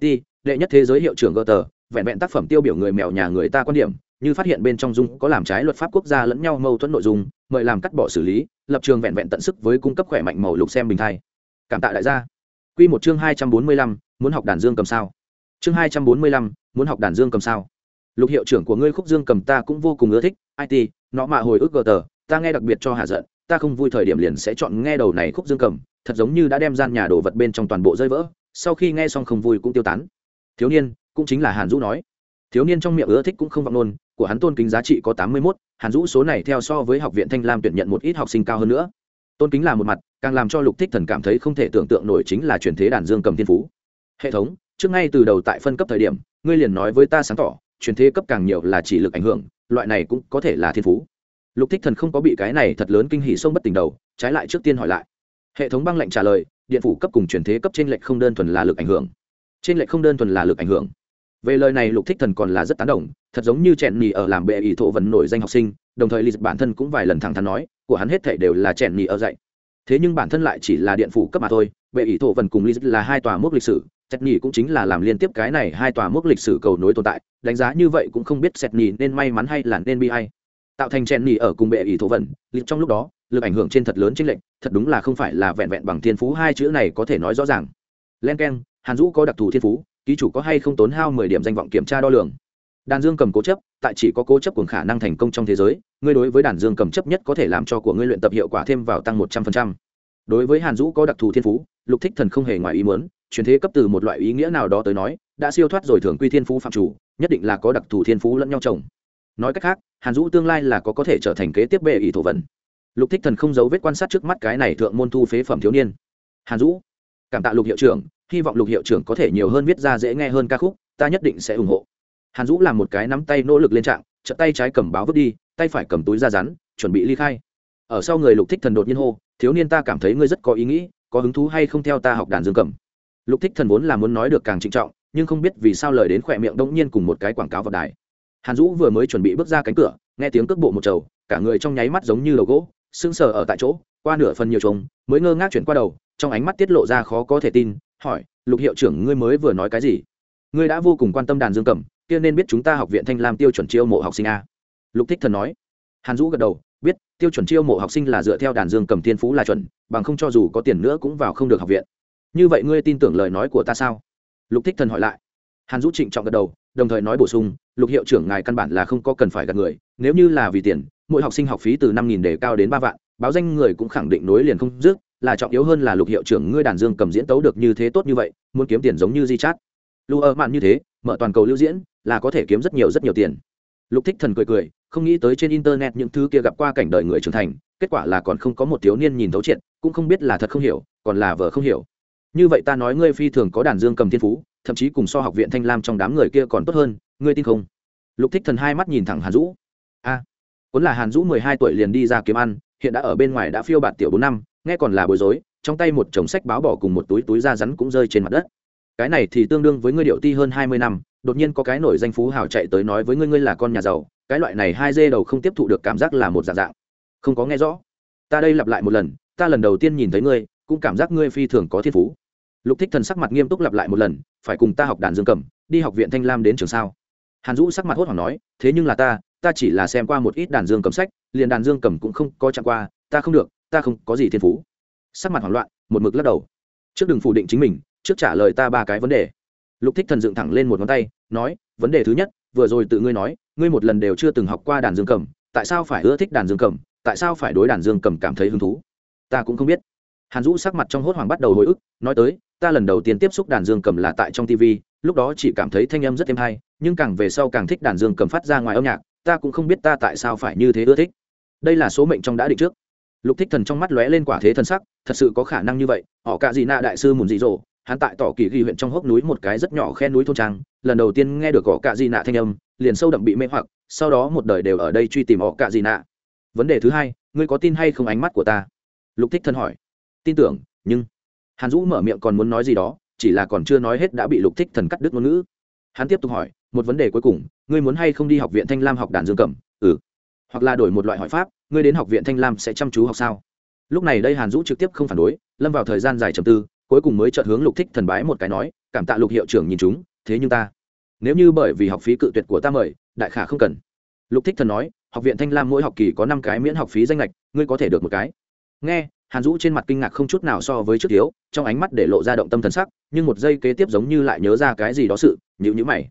It đệ nhất thế giới hiệu trưởng gờ tờ vẹn vẹn tác phẩm tiêu biểu người mèo nhà người ta quan điểm, như phát hiện bên trong dung có làm trái luật pháp quốc gia lẫn nhau mâu thuẫn nội dung, mời làm cắt bỏ xử lý lập trường vẹn vẹn tận sức với cung cấp khỏe mạnh màu lục xem bình thai. Cảm tạ đại gia. Quy một chương hai trăm bốn mươi lăm, muốn học đàn dương cầm sao? Chương hai trăm bốn mươi lăm, muốn học đàn dương cầm sao? Lục hiệu trưởng của ngươi khúc dương cầm ta cũng vô cùng ưa thích it nó mạ hồi ức gờ tờ, ta nghe đặc biệt cho hạ giận, ta không vui thời điểm liền sẽ chọn nghe đầu này khúc dương cầm, thật giống như đã đem gian nhà đổ vật bên trong toàn bộ rơi vỡ, sau khi nghe xong không vui cũng tiêu tán. Thiếu niên, cũng chính là hàn dũ nói. Thiếu niên trong miệng ưa thích cũng không vọng nôn của hắn tôn kính giá trị có tám mươi mốt, hàn dũ số này theo so với học viện thanh lam tuyển nhận một ít học sinh cao hơn nữa. Tôn kính là một mặt, càng làm cho lục thích thần cảm thấy không thể tưởng tượng nổi chính là truyền thế đàn dương cầm thiên phú. Hệ thống, trước ngay từ đầu tại phân cấp thời điểm, ngươi liền nói với ta sáng tỏ truyền thế cấp càng nhiều là chỉ lực ảnh hưởng, loại này cũng có thể là thiên phú. Lục thích thần không có bị cái này thật lớn kinh hỉ sông bất tỉnh đầu, trái lại trước tiên hỏi lại. Hệ thống băng lệnh trả lời, điện phủ cấp cùng truyền thế cấp trên lệch không đơn thuần là lực ảnh hưởng. Trên lệch không đơn thuần là lực ảnh hưởng về lời này lục thích thần còn là rất tán đồng, thật giống như chèn nhì ở làm bệ ý thổ vẫn nổi danh học sinh, đồng thời lịch bản thân cũng vài lần thẳng thắn nói, của hắn hết thể đều là chèn nhì ở dạy. Thế nhưng bản thân lại chỉ là điện phủ cấp mà thôi, bệ ý thổ vần cùng lịch là hai tòa mốc lịch sử sẹt nhì cũng chính là làm liên tiếp cái này hai tòa mốc lịch sử cầu nối tồn tại, đánh giá như vậy cũng không biết sẹt nhì nên may mắn hay là nên bi hay tạo thành chèn nhì ở cùng bệ ý thổ vần lịch trong lúc đó, lực ảnh hưởng trên thật lớn trên lệnh thật đúng là không phải là vẹn vẹn bằng thiên phú hai chữ này có thể nói rõ ràng. Len keng, hàn dũ có đặc thù thiên phú ký chủ có hay không tốn hao mười điểm danh vọng kiểm tra đo lường. Đàn dương cầm cố chấp, tại chỉ có cố chấp cùng khả năng thành công trong thế giới, ngươi đối với đàn dương cầm chấp nhất có thể làm cho của ngươi luyện tập hiệu quả thêm vào tăng một trăm phần trăm. Đối với hàn dũ có đặc thù thiên phú, lục thích thần không hề ngoài ý muốn truyền thế cấp từ một loại ý nghĩa nào đó tới nói, đã siêu thoát rồi thường quy thiên phú phạm chủ, nhất định là có đặc thù thiên phú lẫn nhau chồng. Nói cách khác, hàn dũ tương lai là có có thể trở thành kế tiếp bệ ỷ thổ vận. Lục thích thần không giấu vết quan sát trước mắt cái này thượng môn thu phế phẩm thiếu niên. Hàn dũ, cảm tạ lục hiệu trưởng hy vọng lục hiệu trưởng có thể nhiều hơn viết ra dễ nghe hơn ca khúc, ta nhất định sẽ ủng hộ. Hàn dũ làm một cái nắm tay nỗ lực lên trạng, chợt tay trái cầm báo vứt đi, tay phải cầm túi ra rắn, chuẩn bị ly khai. Ở sau người lục thích thần đột nhiên hô, thiếu niên ta cảm thấy ngươi rất có ý nghĩ, có hứng thú hay không theo ta học đàn dương cầm? Lục thích thần vốn là muốn nói được càng trịnh trọng, nhưng không biết vì sao lời đến khỏe miệng đông nhiên cùng một cái quảng cáo vào đài. Hàn dũ vừa mới chuẩn bị bước ra cánh cửa, nghe tiếng cước bộ một trầu, cả người trong nháy mắt giống như đầu gỗ, sững sờ ở tại chỗ, qua nửa phần nhiều trống, mới ngơ ngác chuyển qua đầu, trong ánh mắt tiết lộ ra khó có thể tin hỏi, lục hiệu trưởng, ngươi mới vừa nói cái gì? Ngươi đã vô cùng quan tâm đàn dương cầm kia nên biết chúng ta học viện thanh lam tiêu chuẩn chiêu mộ học sinh a. Lục thích thần nói. Hàn dũ gật đầu, biết, tiêu chuẩn chiêu mộ học sinh là dựa theo đàn dương cầm thiên phú là chuẩn, bằng không cho dù có tiền nữa cũng vào không được học viện. Như vậy ngươi tin tưởng lời nói của ta sao? Lục thích thần hỏi lại. Hàn dũ trịnh trọng gật đầu, đồng thời nói bổ sung, lục hiệu trưởng, ngài căn bản là không có cần phải gạt người, nếu như là vì tiền, mỗi học sinh học phí từ năm nghìn để cao đến ba vạn, báo danh người cũng khẳng định nối liền không dứt là trọng yếu hơn là lục hiệu trưởng ngươi đàn dương cầm diễn tấu được như thế tốt như vậy muốn kiếm tiền giống như di chát. Lưu ơ mạn như thế mở toàn cầu lưu diễn là có thể kiếm rất nhiều rất nhiều tiền. Lục thích thần cười cười không nghĩ tới trên internet những thứ kia gặp qua cảnh đời người trưởng thành kết quả là còn không có một thiếu niên nhìn thấu triệt cũng không biết là thật không hiểu còn là vợ không hiểu. Như vậy ta nói ngươi phi thường có đàn dương cầm thiên phú thậm chí cùng so học viện thanh lam trong đám người kia còn tốt hơn ngươi tin không? Lục thích thần hai mắt nhìn thẳng hàn dũ. A à, vốn là hàn dũ mười hai tuổi liền đi ra kiếm ăn hiện đã ở bên ngoài đã phiêu bạt tiểu bốn năm nghe còn là bối rối, trong tay một chồng sách báo bỏ cùng một túi túi da rắn cũng rơi trên mặt đất. Cái này thì tương đương với ngươi điệu ti hơn hai mươi năm, đột nhiên có cái nổi danh phú hào chạy tới nói với ngươi ngươi là con nhà giàu, cái loại này hai dê đầu không tiếp thụ được cảm giác là một dạng dạng. Không có nghe rõ. Ta đây lặp lại một lần, ta lần đầu tiên nhìn thấy ngươi, cũng cảm giác ngươi phi thường có thiên phú. Lục thích thần sắc mặt nghiêm túc lặp lại một lần, phải cùng ta học đàn dương cầm, đi học viện thanh lam đến trường sao? Hàn dũ sắc mặt hốt hoảng nói, thế nhưng là ta ta chỉ là xem qua một ít đàn dương cầm sách, liền đàn dương cầm cũng không có chạm qua, ta không được ta không có gì thiên phú. Sắc mặt hoảng loạn, một mực lắc đầu. Trước đừng phủ định chính mình, trước trả lời ta ba cái vấn đề. Lục thích thần dựng thẳng lên một ngón tay, nói, vấn đề thứ nhất, vừa rồi tự ngươi nói, ngươi một lần đều chưa từng học qua đàn dương cầm, tại sao phải ưa thích đàn dương cầm, tại sao phải đối đàn dương cầm cảm thấy hứng thú? Ta cũng không biết. Hàn dũ sắc mặt trong hốt hoảng bắt đầu hồi ức, nói tới, ta lần đầu tiên tiếp xúc đàn dương cầm là tại trong tv lúc đó chỉ cảm thấy thanh âm rất êm hay, nhưng càng về sau càng thích đàn dương cầm phát ra ngoài âm nhạc, ta cũng không biết ta tại sao phải như thế ưa thích. Đây là số mệnh trong đã định trước lục thích thần trong mắt lóe lên quả thế thần sắc, thật sự có khả năng như vậy, họ cả gì nạ đại sư mùn dị dỗ, hắn tại tỏ kỳ ghi huyện trong hốc núi một cái rất nhỏ khe núi thôn trang, lần đầu tiên nghe được họ cả gì nạ thanh âm, liền sâu đậm bị mê hoặc, sau đó một đời đều ở đây truy tìm họ cả gì nạ vấn đề thứ hai, ngươi có tin hay không ánh mắt của ta? Lục thích Thần hỏi. Tin tưởng, nhưng hàn dũ mở miệng còn muốn nói gì đó, chỉ là còn chưa nói hết đã bị lục thích thần cắt đứt ngôn ngữ. Hắn tiếp tục hỏi, một vấn đề cuối cùng, ngươi muốn hay không đi học viện thanh lam học đàn dương cầm? Ừ hoặc là đổi một loại hỏi pháp, ngươi đến học viện thanh lam sẽ chăm chú học sao? Lúc này đây hàn dũ trực tiếp không phản đối, lâm vào thời gian dài trầm tư, cuối cùng mới chợt hướng lục thích thần bái một cái nói, cảm tạ lục hiệu trưởng nhìn chúng, thế nhưng ta, nếu như bởi vì học phí cự tuyệt của ta mời, đại khả không cần. Lục thích thần nói, học viện thanh lam mỗi học kỳ có năm cái miễn học phí danh lệch ngươi có thể được một cái. Nghe, hàn dũ trên mặt kinh ngạc không chút nào so với trước thiếu, trong ánh mắt để lộ ra động tâm thần sắc, nhưng một giây kế tiếp giống như lại nhớ ra cái gì đó sự nhữ nhữ mày.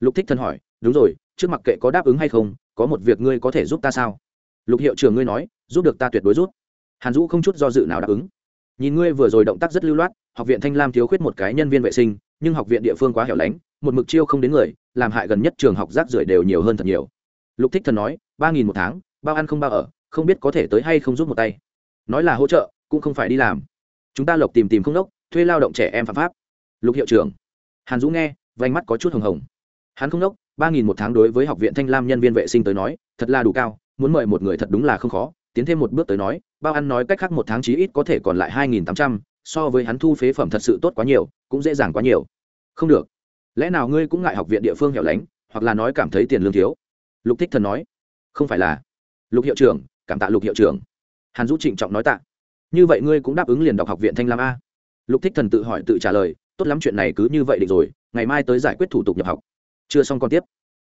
Lục thích thần hỏi, đúng rồi trước mặt kệ có đáp ứng hay không, có một việc ngươi có thể giúp ta sao? Lục hiệu trưởng ngươi nói, giúp được ta tuyệt đối rút hàn dũ không chút do dự nào đáp ứng. Nhìn ngươi vừa rồi động tác rất lưu loát, học viện thanh lam thiếu khuyết một cái nhân viên vệ sinh, nhưng học viện địa phương quá hẻo lánh, một mực chiêu không đến người, làm hại gần nhất trường học rác rưởi đều nhiều hơn thật nhiều. Lục thích thần nói, ba nghìn một tháng, bao ăn không bao ở, không biết có thể tới hay không giúp một tay. Nói là hỗ trợ, cũng không phải đi làm. Chúng ta lộc tìm tìm không đốc, thuê lao động trẻ em phạm pháp. Lục hiệu trưởng. Hàn dũ nghe, vành mắt có chút hồng hồng. Hắn không đốc ba nghìn một tháng đối với học viện thanh lam nhân viên vệ sinh tới nói, thật là đủ cao, muốn mời một người thật đúng là không khó, tiến thêm một bước tới nói, bao ăn nói cách khác một tháng chí ít có thể còn lại hai nghìn tám trăm, so với hắn thu phế phẩm thật sự tốt quá nhiều, cũng dễ dàng quá nhiều. Không được. Lẽ nào ngươi cũng ngại học viện địa phương hẻo lánh, hoặc là nói cảm thấy tiền lương thiếu? Lục thích thần nói. Không phải là. Lục hiệu trưởng, cảm tạ lục hiệu trưởng. Hàn dũ trịnh trọng nói tạ. Như vậy ngươi cũng đáp ứng liền đọc học viện thanh lam a. Lục thích thần tự hỏi tự trả lời. Tốt lắm, chuyện này cứ như vậy định rồi, ngày mai tới giải quyết thủ tục nhập học chưa xong còn tiếp.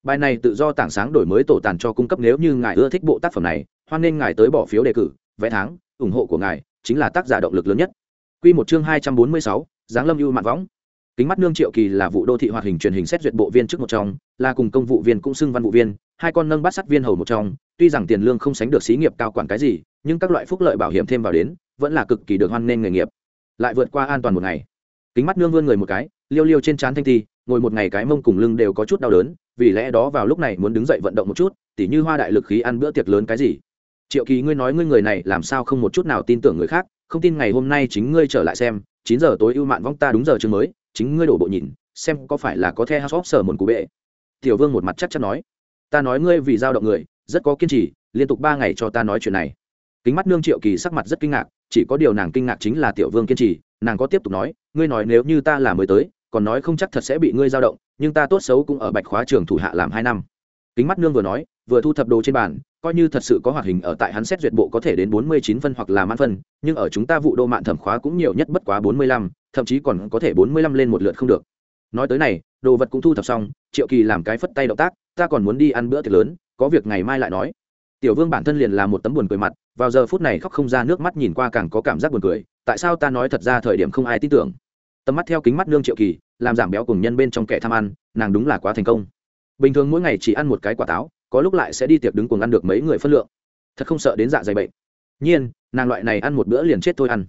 Bài này tự do tảng sáng đổi mới tổ tàn cho cung cấp nếu như ngài ưa thích bộ tác phẩm này, hoan nên ngài tới bỏ phiếu đề cử vẽ tháng, ủng hộ của ngài chính là tác giả động lực lớn nhất. Quy một chương hai trăm bốn mươi sáu, giáng lâm ưu mạn võng. Kính mắt nương triệu kỳ là vụ đô thị hoạt hình truyền hình xét duyệt bộ viên trước một trong, là cùng công vụ viên cũng xưng văn vụ viên, hai con nâng bát sắt viên hầu một trong. Tuy rằng tiền lương không sánh được xí nghiệp cao quản cái gì, nhưng các loại phúc lợi bảo hiểm thêm vào đến, vẫn là cực kỳ được hoan nghênh nghề nghiệp. Lại vượt qua an toàn một ngày. Kính mắt nương vươn người một cái, liêu liêu trên trán thanh ti ngồi một ngày cái mông cùng lưng đều có chút đau đớn, vì lẽ đó vào lúc này muốn đứng dậy vận động một chút, tỉ như hoa đại lực khí ăn bữa tiệc lớn cái gì. Triệu kỳ, ngươi nói ngươi người này làm sao không một chút nào tin tưởng người khác, không tin ngày hôm nay chính ngươi trở lại xem, chín giờ tối ưu mạn vong ta đúng giờ chương mới, chính ngươi đổ bộ nhìn, xem có phải là có the house sở một cú bệ. Tiểu vương một mặt chắc chắn nói, ta nói ngươi vì giao động người, rất có kiên trì, liên tục ba ngày cho ta nói chuyện này. Kính mắt nương triệu kỳ sắc mặt rất kinh ngạc, chỉ có điều nàng kinh ngạc chính là tiểu vương kiên trì, nàng có tiếp tục nói, ngươi nói nếu như ta là mới tới còn nói không chắc thật sẽ bị ngươi giao động, nhưng ta tốt xấu cũng ở bạch khóa trường thủ hạ làm hai năm. Kính mắt nương vừa nói, vừa thu thập đồ trên bàn, coi như thật sự có hoạt hình ở tại hắn xét duyệt bộ có thể đến bốn mươi chín phân hoặc là mãn phân, nhưng ở chúng ta vụ đô mạng thẩm khóa cũng nhiều nhất bất quá bốn mươi lăm, thậm chí còn có thể bốn mươi lăm lên một lượt không được. Nói tới này, đồ vật cũng thu thập xong, triệu kỳ làm cái phất tay động tác, ta còn muốn đi ăn bữa tiệc lớn, có việc ngày mai lại nói. Tiểu vương bản thân liền là một tấm buồn cười mặt, vào giờ phút này khóc không ra nước mắt nhìn qua càng có cảm giác buồn cười, tại sao ta nói thật ra thời điểm không ai tin tưởng tầm mắt theo kính mắt nương triệu kỳ, làm giảm béo cùng nhân bên trong kẻ tham ăn, nàng đúng là quá thành công. Bình thường mỗi ngày chỉ ăn một cái quả táo, có lúc lại sẽ đi tiệc đứng cùng ăn được mấy người phân lượng. Thật không sợ đến dạ dày bệnh. Nhiên, nàng loại này ăn một bữa liền chết thôi ăn.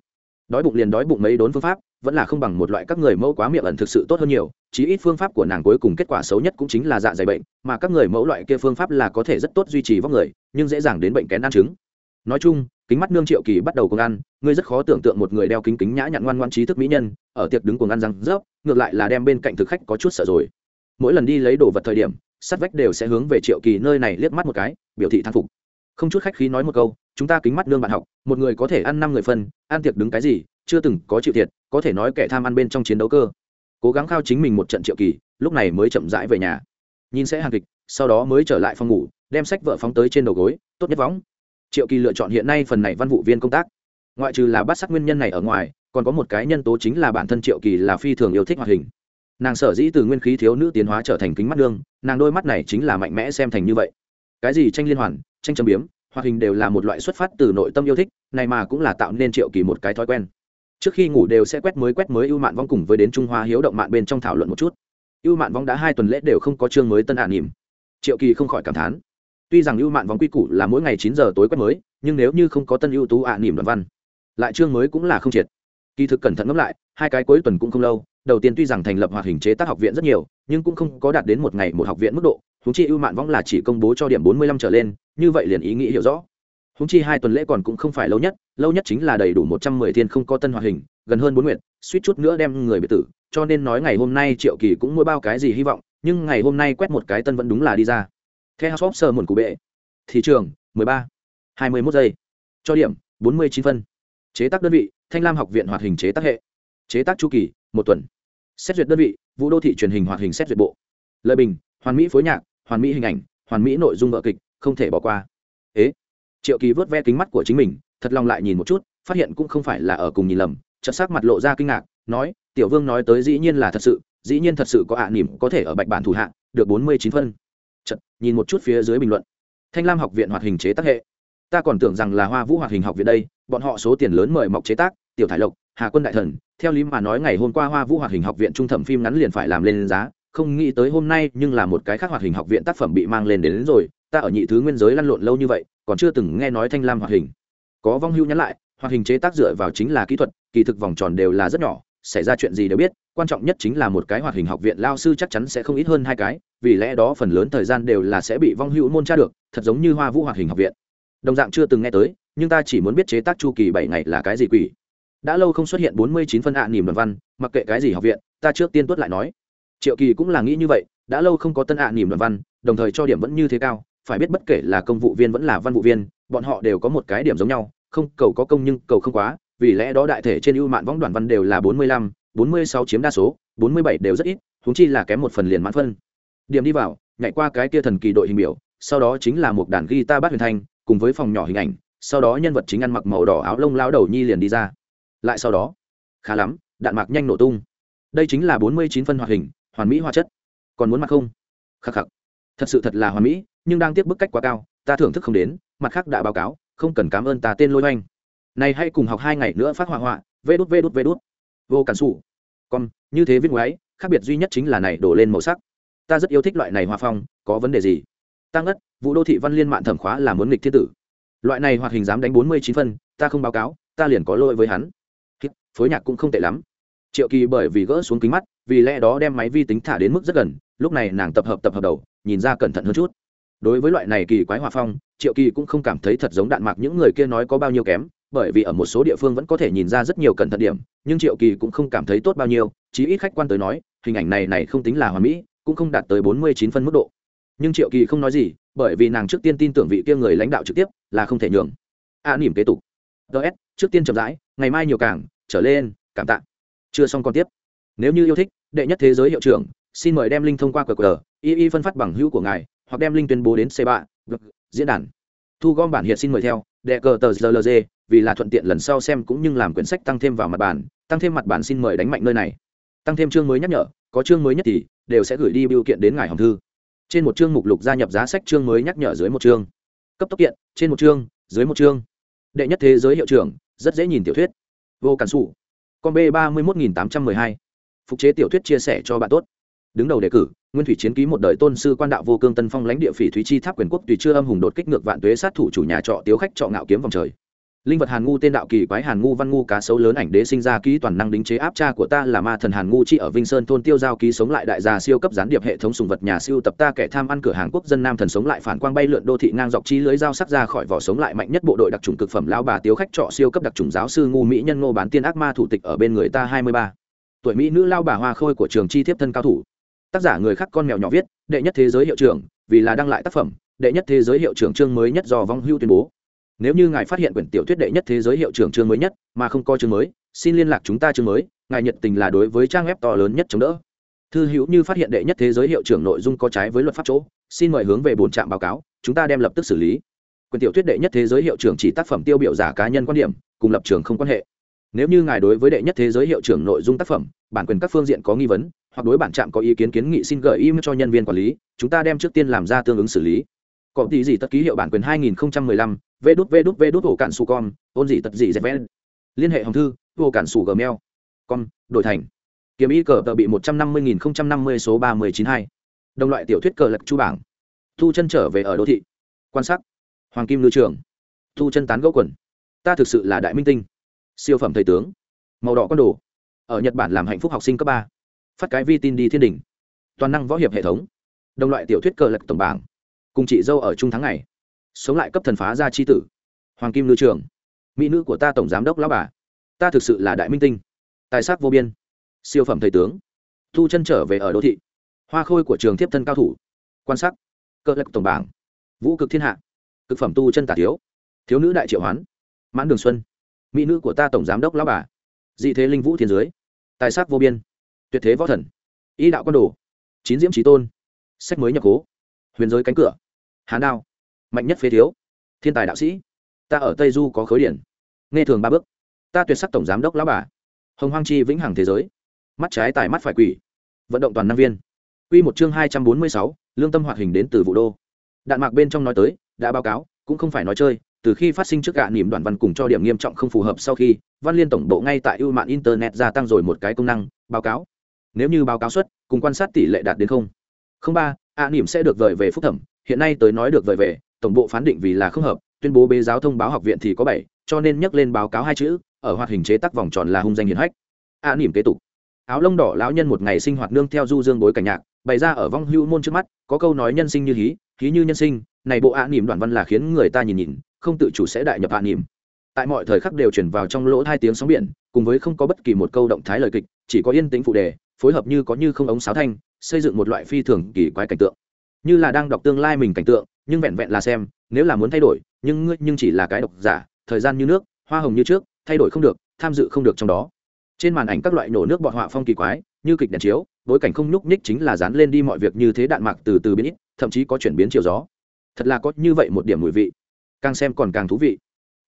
Đói bụng liền đói bụng mấy đốn phương pháp, vẫn là không bằng một loại các người mẫu quá miệng ẩn thực sự tốt hơn nhiều, chí ít phương pháp của nàng cuối cùng kết quả xấu nhất cũng chính là dạ dày bệnh, mà các người mẫu loại kia phương pháp là có thể rất tốt duy trì vóc người, nhưng dễ dàng đến bệnh kén ăn trứng. Nói chung kính mắt nương triệu kỳ bắt đầu cùng ăn, ngươi rất khó tưởng tượng một người đeo kính kính nhã nhặn ngoan ngoan trí thức mỹ nhân, ở tiệc đứng cùng ăn răng rớp, ngược lại là đem bên cạnh thực khách có chút sợ rồi. Mỗi lần đi lấy đồ vật thời điểm sắt vách đều sẽ hướng về triệu kỳ nơi này liếc mắt một cái, biểu thị thán phục. Không chút khách khí nói một câu, chúng ta kính mắt nương bạn học, một người có thể ăn năm người phân, ăn tiệc đứng cái gì, chưa từng có chịu thiệt, có thể nói kẻ tham ăn bên trong chiến đấu cơ. Cố gắng khao chính mình một trận triệu kỳ, lúc này mới chậm rãi về nhà. Nhìn sẽ hàng kịch, sau đó mới trở lại phòng ngủ, đem sách vợ phóng tới trên đầu gối, tốt nhất võng triệu kỳ lựa chọn hiện nay phần này văn vụ viên công tác. Ngoại trừ là bắt sắc nguyên nhân này ở ngoài còn có một cái nhân tố chính là bản thân triệu kỳ là phi thường yêu thích hoạt hình. Nàng sở dĩ từ nguyên khí thiếu nữ tiến hóa trở thành kính mắt đương, nàng đôi mắt này chính là mạnh mẽ xem thành như vậy. Cái gì tranh liên hoàn tranh châm biếm hoạt hình đều là một loại xuất phát từ nội tâm yêu thích này mà cũng là tạo nên triệu kỳ một cái thói quen. Trước khi ngủ đều sẽ quét mới quét mới ưu mạn vong cùng với đến trung hoa hiếu động mạn bên trong thảo luận một chút. Ưu mạn vong đã hai tuần lễ đều không có chương mới tân hạ nỉm triệu kỳ không khỏi cảm thán tuy rằng ưu mạn vòng quy củ là mỗi ngày chín giờ tối quét mới, nhưng nếu như không có tân ưu tú ạ nỉm đoạn văn, lại chương mới cũng là không triệt. Kỳ thực cẩn thận ngẫm lại, hai cái cuối tuần cũng không lâu, đầu tiên tuy rằng thành lập hoạt hình chế tác học viện rất nhiều, nhưng cũng không có đạt đến một ngày một học viện mức độ húng chi ưu mạn võng là chỉ công bố cho điểm bốn mươi lăm trở lên, như vậy liền ý nghĩ hiểu rõ. Húng chi hai tuần lễ còn cũng không phải lâu nhất lâu nhất chính là đầy đủ một trăm mười thiên không có tân hoạt hình, gần hơn bốn nguyện suýt chút nữa đem người biệt tử, cho nên nói ngày hôm nay triệu kỳ cũng mua bao cái gì hy vọng, nhưng ngày hôm nay quét một cái tân vẫn đúng là đi ra theo hop sơ một cụ bệ, thị trường, mười ba, hai mươi mốt giây. Cho điểm, bốn mươi chín phân. Chế tác đơn vị, thanh lam học viện hoạt hình chế tác hệ. Chế tác chu kỳ, một tuần. Xét duyệt đơn vị, vũ đô thị truyền hình hoạt hình xét duyệt bộ. Lời bình, hoàn mỹ phối nhạc, hoàn mỹ hình ảnh, hoàn mỹ nội dung vợ kịch, không thể bỏ qua. Ế, triệu kỳ vớt ve kính mắt của chính mình, thật lòng lại nhìn một chút, phát hiện cũng không phải là ở cùng nhìn lầm, chợt sắc mặt lộ ra kinh ngạc, nói, tiểu vương nói tới dĩ nhiên là thật sự, dĩ nhiên thật sự có ạ à nỉm có thể ở bạch bản thủ hạng được bốn mươi chín phân. Chật, nhìn một chút phía dưới bình luận. Thanh lam học viện hoạt hình chế tác hệ. Ta còn tưởng rằng là hoa vũ hoạt hình học viện đây bọn họ số tiền lớn mời mọc chế tác tiểu thải lộc hà quân đại thần theo lý mà nói ngày hôm qua hoa vũ hoạt hình học viện trung thẩm phim ngắn liền phải làm lên giá không nghĩ tới hôm nay nhưng là một cái khác hoạt hình học viện tác phẩm bị mang lên đến, đến rồi ta ở nhị thứ nguyên giới lăn lộn lâu như vậy còn chưa từng nghe nói thanh lam hoạt hình. Có vong hưu nhắn lại hoạt hình chế tác dựa vào chính là kỹ thuật kỳ thực vòng tròn đều là rất nhỏ xảy ra chuyện gì đều biết, quan trọng nhất chính là một cái hoạt hình học viện lao sư chắc chắn sẽ không ít hơn hai cái, vì lẽ đó phần lớn thời gian đều là sẽ bị vong hữu môn tra được, thật giống như hoa vũ hoạt hình học viện. Đồng dạng chưa từng nghe tới, nhưng ta chỉ muốn biết chế tác chu kỳ bảy ngày là cái gì quỷ. Đã lâu không xuất hiện bốn mươi chín phân ạ à nỉm đoàn văn, mặc kệ cái gì học viện, ta trước tiên tuất lại nói. Triệu kỳ cũng là nghĩ như vậy, đã lâu không có tân ạ à nỉm đoàn văn, đồng thời cho điểm vẫn như thế cao, phải biết bất kể là công vụ viên vẫn là văn vụ viên, bọn họ đều có một cái điểm giống nhau, không cầu có công nhưng cầu không quá vì lẽ đó đại thể trên ưu mạn võng đoạn văn đều là bốn mươi lăm, bốn mươi sáu chiếm đa số, bốn mươi bảy đều rất ít, huống chi là kém một phần liền mãn phân. Điểm đi vào, nhảy qua cái kia thần kỳ đội hình biểu, sau đó chính là một đàn guitar bát huyền thanh, cùng với phòng nhỏ hình ảnh, sau đó nhân vật chính ăn mặc màu đỏ áo lông lao đầu nhi liền đi ra. Lại sau đó, khá lắm, đạn mạc nhanh nổ tung. Đây chính là bốn mươi chín phân hoạt hình, hoàn mỹ hóa chất. Còn muốn mặc không? Khắc khắc. Thật sự thật là hoàn mỹ, nhưng đang tiếp bức cách quá cao, ta thưởng thức không đến, mặt khác đã báo cáo, không cần cảm ơn ta tên lôi Hoành này hay cùng học hai ngày nữa phát họa họa, vê đút vê đút vê đút. Vô cản xù còn như thế viết ngoái khác biệt duy nhất chính là này đổ lên màu sắc. Ta rất yêu thích loại này hoa phong, có vấn đề gì? Tăng ất vụ đô thị văn liên mạng thẩm khóa là muốn nghịch thiên tử. Loại này hoạt hình dám đánh bốn mươi chín phân, ta không báo cáo, ta liền có lỗi với hắn. Phối nhạc cũng không tệ lắm. Triệu kỳ bởi vì gỡ xuống kính mắt, vì lẽ đó đem máy vi tính thả đến mức rất gần, lúc này nàng tập hợp tập hợp đầu, nhìn ra cẩn thận hơn chút. Đối với loại này kỳ quái hòa phong, triệu kỳ cũng không cảm thấy thật giống đạn mạc những người kia nói có bao nhiêu kém bởi vì ở một số địa phương vẫn có thể nhìn ra rất nhiều cẩn thận điểm nhưng triệu kỳ cũng không cảm thấy tốt bao nhiêu chí ít khách quan tới nói hình ảnh này này không tính là hoàn mỹ cũng không đạt tới bốn mươi chín phân mức độ. Nhưng triệu kỳ không nói gì bởi vì nàng trước tiên tin tưởng vị kia người lãnh đạo trực tiếp là không thể nhường. A à, nỉm kế tục. Ts trước tiên chậm rãi ngày mai nhiều càng trở lên cảm tạ. Chưa xong còn tiếp. Nếu như yêu thích đệ nhất thế giới hiệu trưởng xin mời đem linh thông qua qr y y phân phát bằng hữu của ngài hoặc đem linh tuyên bố đến c ba diễn đàn. Thu gom bản hiện xin mời theo đệ cờ tờ rlg vì là thuận tiện lần sau xem cũng như làm quyển sách tăng thêm vào mặt bản tăng thêm mặt bản xin mời đánh mạnh nơi này. Tăng thêm chương mới nhắc nhở, có chương mới nhất thì đều sẽ gửi đi biểu kiện đến ngài hồng thư. Trên một chương mục lục gia nhập giá sách chương mới nhắc nhở dưới một chương. Cấp tốc kiện, trên một chương, dưới một chương. Đệ nhất thế giới hiệu trưởng, rất dễ nhìn tiểu thuyết. Vô cản sụ con b ba mươi một nghìn tám trăm mười hai. Phục chế tiểu thuyết chia sẻ cho bạn tốt. Đứng đầu đề cử, nguyên thủy chiến ký một đời tôn sư quan đạo vô cương tân phong lãnh địa phỉ thúy chi tháp quyền quốc tùy chưa âm hùng đột kích ngược vạn tuế sát thủ chủ nhà trọ tiếu khách trọ ngạo kiếm vòng trời linh vật hàn ngu tên đạo kỳ quái hàn ngu văn ngu cá sấu lớn ảnh đế sinh ra ký toàn năng đính chế áp cha của ta là ma thần hàn ngu chi ở vinh sơn thôn tiêu giao ký sống lại đại gia siêu cấp gián điệp hệ thống sùng vật nhà siêu tập ta kẻ tham ăn cửa hàng quốc dân nam thần sống lại phản quang bay lượn đô thị ngang dọc chi lưới dao sắc ra khỏi vỏ sống lại mạnh nhất bộ đội đặc trùng cực phẩm lão bà tiếu khách trọ siêu cấp đặc trùng giáo sư ngu mỹ nhân ngô bán tiên ác ma thủ tịch ở bên người ta hai mươi ba. Tuổi mỹ nữ lao bà hoa khôi của trường chi thiếp thân cao thủ. Tác giả người khác con mèo nhỏ viết, đệ nhất thế giới hiệu trưởng, vì là đăng lại tác phẩm, đệ nhất thế giới hiệu trưởng chương mới nhất do vong hưu tuyên bố nếu như ngài phát hiện quyển tiểu thuyết đệ nhất thế giới hiệu trưởng chương mới nhất mà không có chương mới xin liên lạc chúng ta chương mới ngài nhiệt tình là đối với trang web to lớn nhất chống đỡ. Thư hữu như phát hiện đệ nhất thế giới hiệu trưởng nội dung có trái với luật pháp chỗ xin mời hướng về bồn trạm báo cáo chúng ta đem lập tức xử lý. Quyển tiểu thuyết đệ nhất thế giới hiệu trưởng chỉ tác phẩm tiêu biểu giả cá nhân quan điểm cùng lập trường không quan hệ. Nếu như ngài đối với đệ nhất thế giới hiệu trưởng nội dung tác phẩm bản quyền các phương diện có nghi vấn hoặc đối bản trạm có ý kiến kiến nghị xin gửi email cho nhân viên quản lý chúng ta đem trước tiên làm ra tương ứng xử lý. Có tí gì tất ký hiệu bản quyền 2015, vê đút vê đút vê đút ổ cản su con ôn gì tật gì dẹp vẽ liên hệ hồng thư, ổ cản su gmail con đổi thành. Kiếm y cờ tờ bị một trăm năm mươi nghìn năm mươi số ba mươi chín hai. Đồng loại tiểu thuyết cờ lật chu bảng. Thu chân trở về ở đô thị. Quan sát. Hoàng kim ngư trường. Thu chân tán gẫu quần. Ta thực sự là đại minh tinh. Siêu phẩm thầy tướng. Màu đỏ con đồ. Ở nhật bản làm hạnh phúc học sinh cấp ba. Phát cái vi tin đi thiên đình toàn năng võ hiệp hệ thống. Đồng loại tiểu thuyết cờ lật tổng bảng. Cùng chị dâu ở trung tháng ngày sống lại cấp thần phá ra c h i tử. Hoàng kim ngư trường, mỹ nữ của ta tổng giám đốc lão bà, ta thực sự là đại minh tinh, tài sắc vô biên. Siêu phẩm thầy tướng, thu chân trở về ở đô thị, hoa khôi của trường tiếp thân cao thủ, quan sắc, cơ lạc tổng bảng, vũ cực thiên hạ, cực phẩm tu chân tà thiếu thiếu nữ đại triệu hoán, mãn đường xuân, mỹ nữ của ta tổng giám đốc lão bà, dị thế linh vũ thiên dưới, tài sắc vô biên, tuyệt thế võ thần, y đạo quan đồ, chín diễm trí tôn, sách mới nhập cố, huyền giới cánh cửa, hán đao mạnh nhất phế thiếu. Thiên tài đạo sĩ ta ở tây du có khối điển. Nghe thường ba bước. Ta tuyệt sắc tổng giám đốc lão bà. Hồng hoang chi vĩnh hằng thế giới. Mắt trái tài mắt phải quỷ. Vận động toàn năng viên. Quy một chương hai trăm bốn mươi sáu, lương tâm hoạt hình đến từ vụ đô. Đạn mạc bên trong nói tới, đã báo cáo, cũng không phải nói chơi, từ khi phát sinh trước gạ niệm đoạn văn cùng cho điểm nghiêm trọng không phù hợp sau khi, Văn Liên tổng bộ ngay tại ưu mạng internet gia tăng rồi một cái công năng, báo cáo. Nếu như báo cáo xuất, cùng quan sát tỷ lệ đạt đến không. Không ba, ạ niệm sẽ được vời về phúc thẩm, hiện nay tới nói được vời về, tổng bộ phán định vì là không hợp tuyên bố bế giáo thông báo học viện thì có bảy cho nên nhắc lên báo cáo hai chữ ở hoạt hình chế tác vòng tròn là hung danh hiền hách. A à, nỉm kế tục. Áo lông đỏ lão nhân một ngày sinh hoạt nương theo du dương bối cảnh nhạc bày ra ở vong hưu môn trước mắt có câu nói nhân sinh như hí hí như nhân sinh này bộ a à, nỉm đoạn văn là khiến người ta nhìn nhìn không tự chủ sẽ đại nhập a à, nỉm tại mọi thời khắc đều chuyển vào trong lỗ hai tiếng sóng biển cùng với không có bất kỳ một câu động thái lời kịch chỉ có yên tĩnh phụ đề phối hợp như có như không ống sáo thanh xây dựng một loại phi thường kỳ quái cảnh tượng. Như là đang đọc tương lai mình cảnh tượng nhưng vẹn vẹn là xem, nếu là muốn thay đổi, nhưng ngươi, nhưng chỉ là cái độc giả, thời gian như nước, hoa hồng như trước, thay đổi không được, tham dự không được trong đó. Trên màn ảnh các loại nổ nước bọt họa phong kỳ quái, như kịch đèn chiếu, bối cảnh không nhúc nhích chính là dán lên đi mọi việc như thế đạn mạc từ từ biến ít, thậm chí có chuyển biến chiều gió. Thật là có như vậy một điểm mùi vị. Càng xem còn càng thú vị.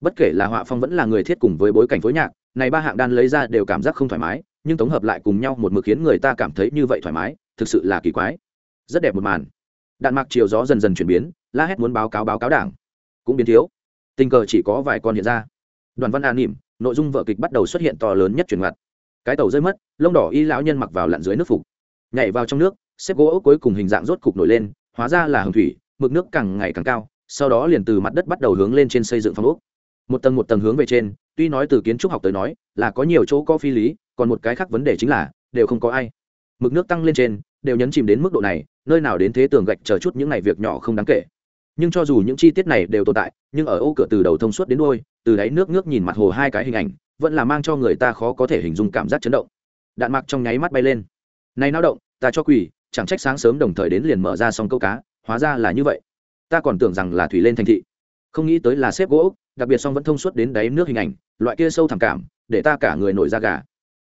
Bất kể là họa phong vẫn là người thiết cùng với bối cảnh phối nhạc, này ba hạng đan lấy ra đều cảm giác không thoải mái, nhưng tổng hợp lại cùng nhau một mực khiến người ta cảm thấy như vậy thoải mái, thực sự là kỳ quái. Rất đẹp một màn. Đạn mạc chiều gió dần dần chuyển biến la hét muốn báo cáo báo cáo đảng. Cũng biến thiếu. Tình cờ chỉ có vài con hiện ra. Đoàn văn an nỉm, nội dung vợ kịch bắt đầu xuất hiện to lớn nhất chuyển ngặt cái tàu rơi mất, lông đỏ y lão nhân mặc vào lặn dưới nước phục. Nhảy vào trong nước, xếp gỗ cuối cùng hình dạng rốt cục nổi lên, hóa ra là hồng thủy, mực nước càng ngày càng cao, sau đó liền từ mặt đất bắt đầu hướng lên trên xây dựng phong ốc. Một tầng một tầng hướng về trên, tuy nói từ kiến trúc học tới nói, là có nhiều chỗ có phi lý, còn một cái khác vấn đề chính là, đều không có ai. Mực nước tăng lên trên, đều nhấn chìm đến mức độ này, nơi nào đến thế tường gạch chờ chút những ngày việc nhỏ không đáng kể nhưng cho dù những chi tiết này đều tồn tại, nhưng ở ô cửa từ đầu thông suốt đến đôi từ đáy nước nước nhìn mặt hồ hai cái hình ảnh, vẫn là mang cho người ta khó có thể hình dung cảm giác chấn động. Đạn mặc trong nháy mắt bay lên. Này náo động, ta cho quỳ chẳng trách sáng sớm đồng thời đến liền mở ra xong câu cá, hóa ra là như vậy. Ta còn tưởng rằng là thủy lên thành thị. Không nghĩ tới là xếp gỗ, đặc biệt song vẫn thông suốt đến đáy nước hình ảnh, loại kia sâu thẳm cảm, để ta cả người nổi da gà.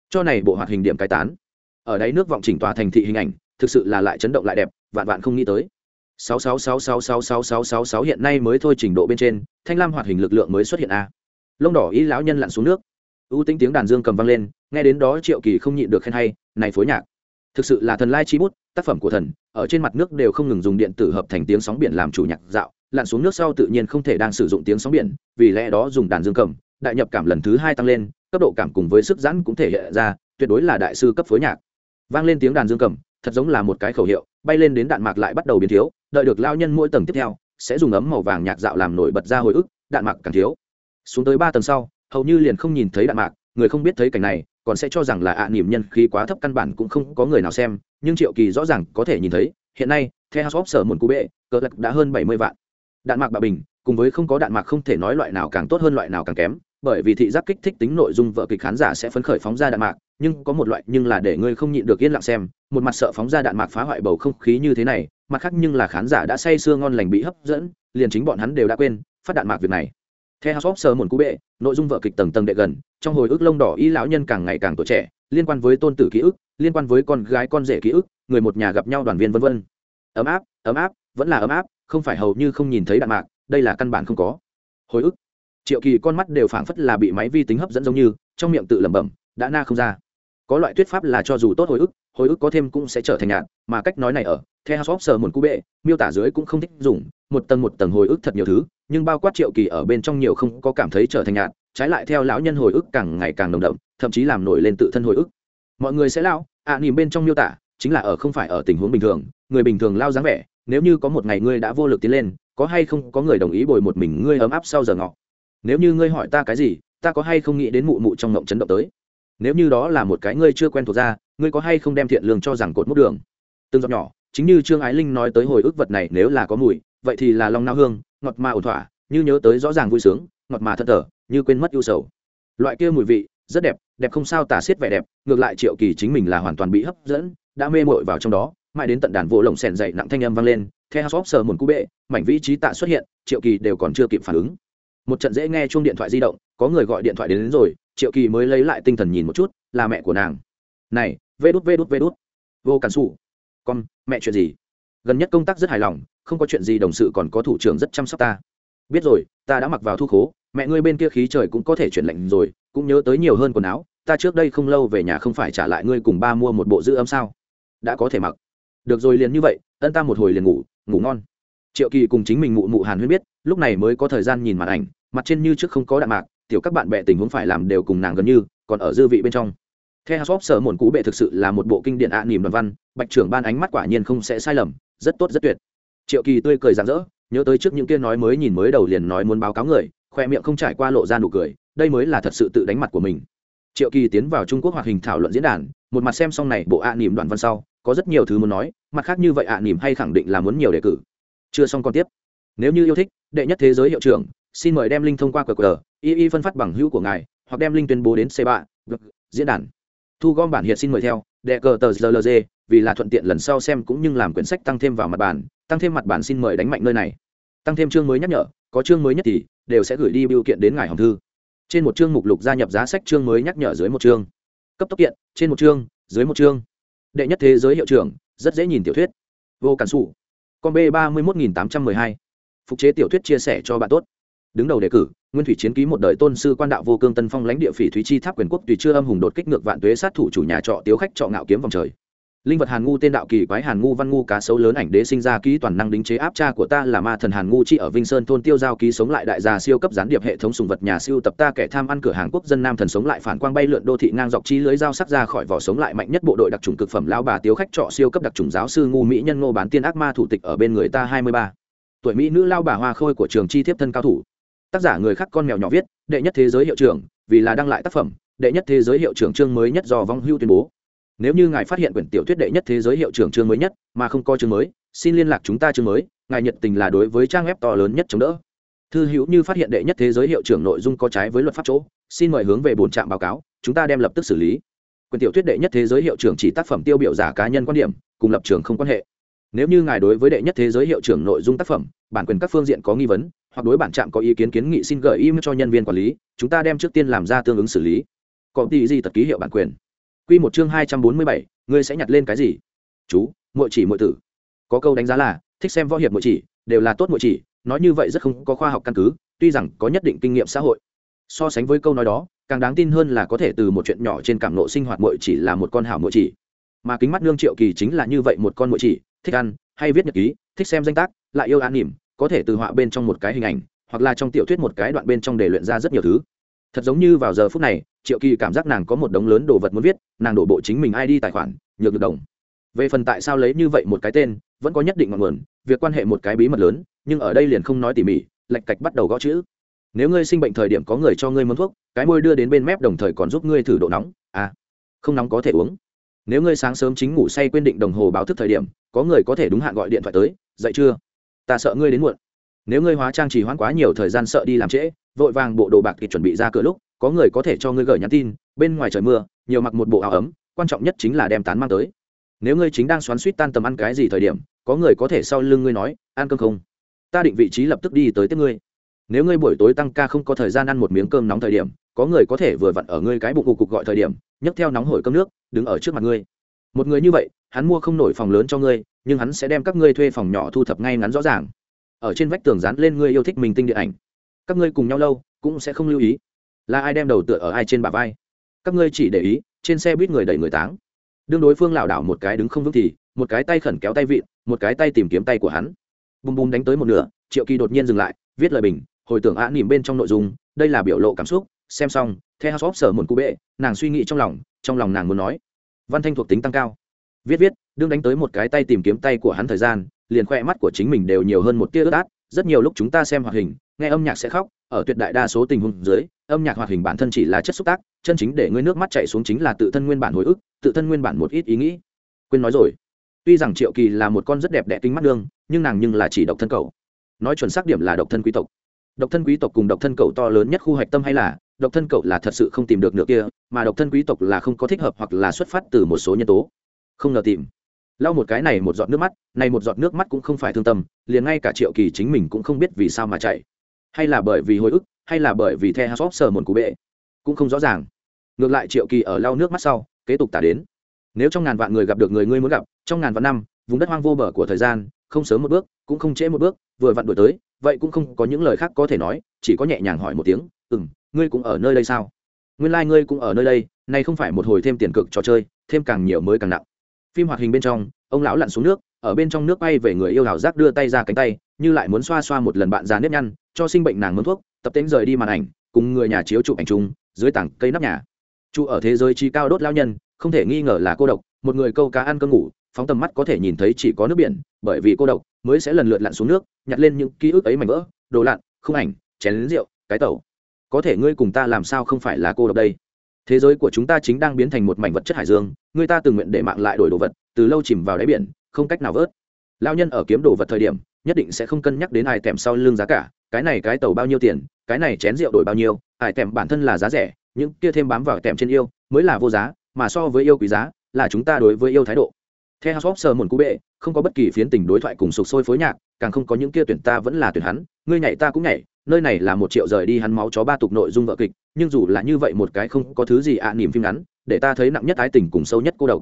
Cho này bộ hoạt hình điểm cai tán. Ở đáy nước vọng chỉnh tòa thành thị hình ảnh, thực sự là lại chấn động lại đẹp, vạn vạn không nghĩ tới sáu sáu sáu sáu sáu sáu sáu sáu sáu hiện nay mới thôi trình độ bên trên, thanh lam hoạt hình lực lượng mới xuất hiện a. Lông đỏ ý lão nhân lặn xuống nước. Ưu tính tiếng đàn dương cầm vang lên, nghe đến đó triệu kỳ không nhịn được khen hay, này phối nhạc. Thực sự là thần lai chi bút, tác phẩm của thần, ở trên mặt nước đều không ngừng dùng điện tử hợp thành tiếng sóng biển làm chủ nhạc dạo, lặn xuống nước sau tự nhiên không thể đang sử dụng tiếng sóng biển, vì lẽ đó dùng đàn dương cầm, đại nhập cảm lần thứ hai tăng lên, cấp độ cảm cùng với sức giãn cũng thể hiện ra, tuyệt đối là đại sư cấp phối nhạc. Vang lên tiếng đàn dương cầm, thật giống là một cái khẩu hiệu, bay lên đến đạn mạc lại bắt đầu biến thiếu đợi được lao nhân mỗi tầng tiếp theo, sẽ dùng ấm màu vàng nhạc dạo làm nổi bật ra hồi ức, đạn mạc càng thiếu. Xuống tới ba tầng sau, hầu như liền không nhìn thấy đạn mạc, người không biết thấy cảnh này, còn sẽ cho rằng là ạ à niềm nhân khí quá thấp căn bản cũng không có người nào xem, nhưng triệu kỳ rõ ràng có thể nhìn thấy, hiện nay theo house of sở một cú bệ, cờ lạc đã hơn bảy mươi vạn. Đạn mạc bạo bình, cùng với không có đạn mạc không thể nói loại nào càng tốt hơn loại nào càng kém, bởi vì thị giác kích thích tính nội dung vợ kịch khán giả sẽ phấn khởi phóng ra đạn mạc, nhưng có một loại nhưng là để ngươi không nhịn được yên lặng xem, một mặt sợ phóng ra đạn mạc phá hoại bầu không khí như thế này mặt khác nhưng là khán giả đã say sưa ngon lành bị hấp dẫn, liền chính bọn hắn đều đã quên, phát đạn mạc việc này. Theo house of sơ mồn cú bệ nội dung vợ kịch tầng tầng đệ gần, trong hồi ức lông đỏ y lão nhân càng ngày càng tuổi trẻ, liên quan với tôn tử ký ức, liên quan với con gái con rể ký ức, người một nhà gặp nhau đoàn viên vân vân. Ấm áp ấm áp, vẫn là ấm áp, không phải hầu như không nhìn thấy đạn mạc, đây là căn bản không có. Hồi ức. Triệu kỳ con mắt đều phảng phất là bị máy vi tính hấp dẫn giống như, trong miệng tự lẩm bẩm, đã na không ra có loại thuyết pháp là cho dù tốt hồi ức hồi ức có thêm cũng sẽ trở thành nhạt mà cách nói này ở theo of sờ một cú bệ miêu tả dưới cũng không thích dùng một tầng một tầng hồi ức thật nhiều thứ nhưng bao quát triệu kỳ ở bên trong nhiều không có cảm thấy trở thành nhạt trái lại theo lão nhân hồi ức càng ngày càng nồng đậm thậm chí làm nổi lên tự thân hồi ức. Mọi người sẽ lao ạ à, nhìn bên trong miêu tả chính là ở không phải ở tình huống bình thường người bình thường lao dáng vẻ nếu như có một ngày ngươi đã vô lực tiến lên có hay không có người đồng ý bồi một mình ngươi ấm áp sau giờ ngọ? Nếu như ngươi hỏi ta cái gì ta có hay không nghĩ đến mụ mụ trong ngộng chấn động tới? Nếu như đó là một cái ngươi chưa quen thuộc ra ngươi có hay không đem thiện lương cho rằng cột mốc đường? Từng giọt nhỏ chính như trương ái linh nói tới hồi ức vật này nếu là có mùi vậy thì là lòng nao hương ngọt mà ổn thỏa như nhớ tới rõ ràng vui sướng ngọt mà thân thở như quên mất ưu sầu. Loại kia mùi vị rất đẹp đẹp không sao tả xiết vẻ đẹp ngược lại triệu kỳ chính mình là hoàn toàn bị hấp dẫn đã mê mội vào trong đó mãi đến tận đàn vỗ lồng sèn dậy nặng thanh âm vang lên theo shop sờ một cú bệ mảnh vị trí tạ xuất hiện triệu kỳ đều còn chưa kịp phản ứng. Một trận dễ nghe chuông điện thoại di động có người gọi điện thoại đến, đến rồi triệu kỳ mới lấy lại tinh thần nhìn một chút, là mẹ của nàng. Này, vê đút vê đút vê đút. Vô cản xù con, mẹ chuyện gì? Gần nhất công tác rất hài lòng, không có chuyện gì đồng sự còn có thủ trưởng rất chăm sóc ta. Biết rồi, ta đã mặc vào thu khố, mẹ ngươi bên kia khí trời cũng có thể chuyển lạnh rồi, cũng nhớ tới nhiều hơn quần áo, ta trước đây không lâu về nhà không phải trả lại ngươi cùng ba mua một bộ giữ ấm sao? Đã có thể mặc. Được rồi liền như vậy, ân ta một hồi liền ngủ ngủ ngon. Triệu kỳ cùng chính mình mụ mụ hàn huyên biết, lúc này mới có thời gian nhìn màn ảnh, mặt trên như trước không có đạn mạc tiểu các bạn bè tình huống phải làm đều cùng nàng gần như, còn ở dư vị bên trong. Theo shop sở mồn cũ bệ thực sự là một bộ kinh điển ạ à nỉm đoàn văn, bạch trưởng ban ánh mắt quả nhiên không sẽ sai lầm, rất tốt, rất tuyệt. Triệu kỳ tươi cười rạng rỡ, nhớ tới trước những kia nói mới nhìn mới đầu liền nói muốn báo cáo người, khoe miệng không trải qua lộ ra nụ cười, đây mới là thật sự tự đánh mặt của mình. Triệu kỳ tiến vào trung quốc hoạt hình thảo luận diễn đàn, một mặt xem xong này bộ ạ à nỉm đoàn văn sau, có rất nhiều thứ muốn nói, mặt khác như vậy ạ à nỉm hay khẳng định là muốn nhiều đề cử. Chưa xong còn tiếp. Nếu như yêu thích, đệ nhất thế giới hiệu trưởng xin mời đem linh thông qua qr, y y phân phát bằng hữu của ngài, hoặc đem linh tuyên bố đến c ba diễn đàn. Thu gom bản hiện xin mời theo, đệ cờ tờ rlg vì là thuận tiện lần sau xem cũng như làm quyển sách tăng thêm vào mặt bản, tăng thêm mặt bản xin mời đánh mạnh nơi này. Tăng thêm chương mới nhắc nhở, có chương mới nhất thì, đều sẽ gửi đi biểu kiện đến ngài hồng thư. Trên một chương mục lục gia nhập giá sách chương mới nhắc nhở dưới một chương. Cấp tốc kiện, trên một chương, dưới một chương. Đệ nhất thế giới hiệu trưởng, rất dễ nhìn tiểu thuyết. Vô cản sụ con b ba mươi một nghìn tám trăm mười hai. Phục chế tiểu thuyết chia sẻ cho bạn tốt đứng đầu đề cử, nguyên thủy chiến ký một đời tôn sư quan đạo vô cương tân phong lãnh địa phỉ thúy chi tháp quyền quốc tùy chưa âm hùng đột kích ngược vạn tuế sát thủ chủ nhà trọ tiếu khách trọ ngạo kiếm vòng trời. Linh vật hàn ngu tên đạo kỳ quái hàn ngu văn ngu cá sấu lớn ảnh đế sinh ra ký toàn năng đính chế áp cha của ta là ma thần hàn ngu chi ở vinh sơn thôn tiêu giao ký sống lại đại gia siêu cấp gián điệp hệ thống sùng vật nhà siêu tập ta kẻ tham ăn cửa hàng quốc dân nam thần sống lại phản quang bay lượn đô thị ngang dọc chi lưới dao sắc ra khỏi vỏ sống lại mạnh nhất bộ đội đặc trùng cực phẩm lao bà tiếu khách trọ siêu cấp đặc trùng giáo sư ngu mỹ nhân ngô bán tiên ác ma thủ tịch ở bên người ta hai mươi ba. Tuổi mỹ nữ lao bà hoa khôi của trường chi tiếp thân cao thủ tác giả người khác con mèo nhỏ viết, đệ nhất thế giới hiệu trưởng, vì là đăng lại tác phẩm, đệ nhất thế giới hiệu trưởng chương mới nhất do vong hưu tuyên bố. Nếu như ngài phát hiện quyển tiểu thuyết đệ nhất thế giới hiệu trưởng chương mới nhất mà không có chương mới, xin liên lạc chúng ta chương mới, ngài nhiệt tình là đối với trang web to lớn nhất chống đỡ. Thư hữu như phát hiện đệ nhất thế giới hiệu trưởng nội dung có trái với luật pháp chỗ, xin mời hướng về bổn trạm báo cáo, chúng ta đem lập tức xử lý. Quyển tiểu thuyết đệ nhất thế giới hiệu trưởng chỉ tác phẩm tiêu biểu giả cá nhân quan điểm, cùng lập trường không quan hệ. Nếu như ngài đối với đệ nhất thế giới hiệu trưởng nội dung tác phẩm, bản quyền các phương diện có nghi vấn hoặc đối bản trạm có ý kiến kiến nghị xin gửi email cho nhân viên quản lý chúng ta đem trước tiên làm ra tương ứng xử lý có tỷ gì tật ký hiệu bản quyền Quy một chương hai trăm bốn mươi bảy, ngươi sẽ nhặt lên cái gì? Chú, muội chỉ muội tử. Có câu đánh giá là, thích xem võ hiệp muội chỉ, đều là tốt muội chỉ, nói như vậy rất không có khoa học căn cứ, tuy rằng có nhất định kinh nghiệm xã hội. So sánh với câu nói đó, càng đáng tin hơn là có thể từ một chuyện nhỏ trên cảm nộ sinh hoạt muội chỉ là một con hảo muội chỉ. Mà kính mắt nương Triệu Kỳ chính là như vậy một con muội chỉ, thích ăn, hay viết nhật ký, thích xem danh tác, lại yêu an nỉm, có thể từ họa bên trong một cái hình ảnh, hoặc là trong tiểu thuyết một cái đoạn bên trong để luyện ra rất nhiều thứ. Thật giống như vào giờ phút này triệu kỳ cảm giác nàng có một đống lớn đồ vật muốn viết nàng đổ bộ chính mình id tài khoản nhược được đồng. Về phần tại sao lấy như vậy một cái tên vẫn có nhất định ngọn nguồn việc quan hệ một cái bí mật lớn nhưng ở đây liền không nói tỉ mỉ lạch cạch bắt đầu gõ chữ. Nếu ngươi sinh bệnh thời điểm có người cho ngươi muốn thuốc cái môi đưa đến bên mép đồng thời còn giúp ngươi thử độ nóng à không nóng có thể uống. Nếu ngươi sáng sớm chính ngủ say quên định đồng hồ báo thức thời điểm có người có thể đúng hạn gọi điện thoại tới dậy chưa? Ta sợ ngươi đến muộn. Nếu ngươi hóa trang trì hoãn quá nhiều thời gian sợ đi làm trễ, vội vàng bộ đồ bạc thì chuẩn bị ra cửa lúc, có người có thể cho ngươi gửi nhắn tin, bên ngoài trời mưa, nhiều mặc một bộ áo ấm, quan trọng nhất chính là đem tán mang tới. Nếu ngươi chính đang xoắn suýt tan tầm ăn cái gì thời điểm, có người có thể sau lưng ngươi nói, ăn cơm không? Ta định vị trí lập tức đi tới tiếp ngươi. Nếu ngươi buổi tối tăng ca không có thời gian ăn một miếng cơm nóng thời điểm, có người có thể vừa vặn ở ngươi cái bụng cục cục gọi thời điểm, nhấc theo nóng hổi cơm nước, đứng ở trước mặt ngươi. Một người như vậy hắn mua không nổi phòng lớn cho ngươi, nhưng hắn sẽ đem các ngươi thuê phòng nhỏ thu thập ngay ngắn rõ ràng. Ở trên vách tường dán lên ngươi yêu thích mình tinh điện ảnh. Các ngươi cùng nhau lâu, cũng sẽ không lưu ý. Là ai đem đầu tựa ở ai trên bả vai? Các ngươi chỉ để ý, trên xe buýt người đẩy người táng. Đương đối phương lảo đảo một cái đứng không vững thì, một cái tay khẩn kéo tay vịn, một cái tay tìm kiếm tay của hắn. Bùm bùm đánh tới một nửa, triệu kỳ đột nhiên dừng lại, viết lời bình, hồi tưởng ạ nỉm bên trong nội dung, đây là biểu lộ cảm xúc, xem xong theo house sở một cú bệ, nàng suy nghĩ trong lòng trong lòng nàng muốn nói. Văn thanh thuộc tính tăng cao viết viết, đương đánh tới một cái tay tìm kiếm tay của hắn thời gian, liền khoe mắt của chính mình đều nhiều hơn một tia ướt át. Rất nhiều lúc chúng ta xem hoạt hình, nghe âm nhạc sẽ khóc, ở tuyệt đại đa số tình huống dưới, âm nhạc hoạt hình bản thân chỉ là chất xúc tác, chân chính để ngươi nước mắt chạy xuống chính là tự thân nguyên bản hồi ức, tự thân nguyên bản một ít ý nghĩ. Quên nói rồi. Tuy rằng triệu kỳ là một con rất đẹp đẽ kinh mắt đương, nhưng nàng nhưng là chỉ độc thân cầu nói chuẩn xác điểm là độc thân quý tộc. Độc thân quý tộc cùng độc thân cầu to lớn nhất khu hạch tâm hay là, độc thân cậu là thật sự không tìm được nửa kia, mà độc thân quý tộc là không có thích hợp hoặc là xuất phát từ một số nhân tố không ngờ tìm. Lau một cái này một giọt nước mắt, này một giọt nước mắt cũng không phải thương tâm, liền ngay cả triệu kỳ chính mình cũng không biết vì sao mà chạy. Hay là bởi vì hồi ức, hay là bởi vì the hop sờ một cú bệ, cũng không rõ ràng. Ngược lại triệu kỳ ở lau nước mắt sau, kế tục tả đến. Nếu trong ngàn vạn người gặp được người ngươi muốn gặp, trong ngàn vạn năm, vùng đất hoang vô bờ của thời gian, không sớm một bước, cũng không trễ một bước, vừa vặn đổi tới, vậy cũng không có những lời khác có thể nói, chỉ có nhẹ nhàng hỏi một tiếng ừ m ngươi cũng ở nơi đây sao? Nguyên lai、like、ngươi cũng ở nơi đây này không phải một hồi thêm tiền cực trò chơi, thêm càng nhiều mới càng nặng phim hoạt hình bên trong, ông lão lặn xuống nước, ở bên trong nước bay về người yêu hảo giác đưa tay ra cánh tay, như lại muốn xoa xoa một lần bạn già nếp nhăn, cho sinh bệnh nàng mướn thuốc, tập tính rời đi màn ảnh, cùng người nhà chiếu chụp ảnh chung, dưới tảng cây nắp nhà. Trụ ở thế giới chi cao đốt lao nhân, không thể nghi ngờ là cô độc, một người câu cá ăn cơm ngủ, phóng tầm mắt có thể nhìn thấy chỉ có nước biển, bởi vì cô độc mới sẽ lần lượt lặn xuống nước, nhặt lên những ký ức ấy mảnh vỡ, đồ lặn không ảnh, chén lính rượu, cái tẩu. Có thể ngươi cùng ta làm sao không phải là cô độc đây? Thế giới của chúng ta chính đang biến thành một mảnh vật chất hải dương, người ta từng nguyện để mạng lại đổi đồ vật, từ lâu chìm vào đáy biển, không cách nào vớt. Lao nhân ở kiếm đồ vật thời điểm, nhất định sẽ không cân nhắc đến ai tèm sau lưng giá cả, cái này cái tàu bao nhiêu tiền, cái này chén rượu đổi bao nhiêu, ai tèm bản thân là giá rẻ, những kia thêm bám vào tèm trên yêu, mới là vô giá, mà so với yêu quý giá, là chúng ta đối với yêu thái độ. Theo house sờ mồn cú bệ, không có bất kỳ phiến tình đối thoại cùng sục sôi phối nhạc, càng không có những kia tuyển ta vẫn là tuyển hắn, ngươi nhảy ta cũng nhảy nơi này là một triệu rời đi hắn máu chó ba tục nội dung vợ kịch, nhưng dù là như vậy một cái không có thứ gì ạ niềm phim ngắn, để ta thấy nặng nhất ái tình cùng sâu nhất cô độc.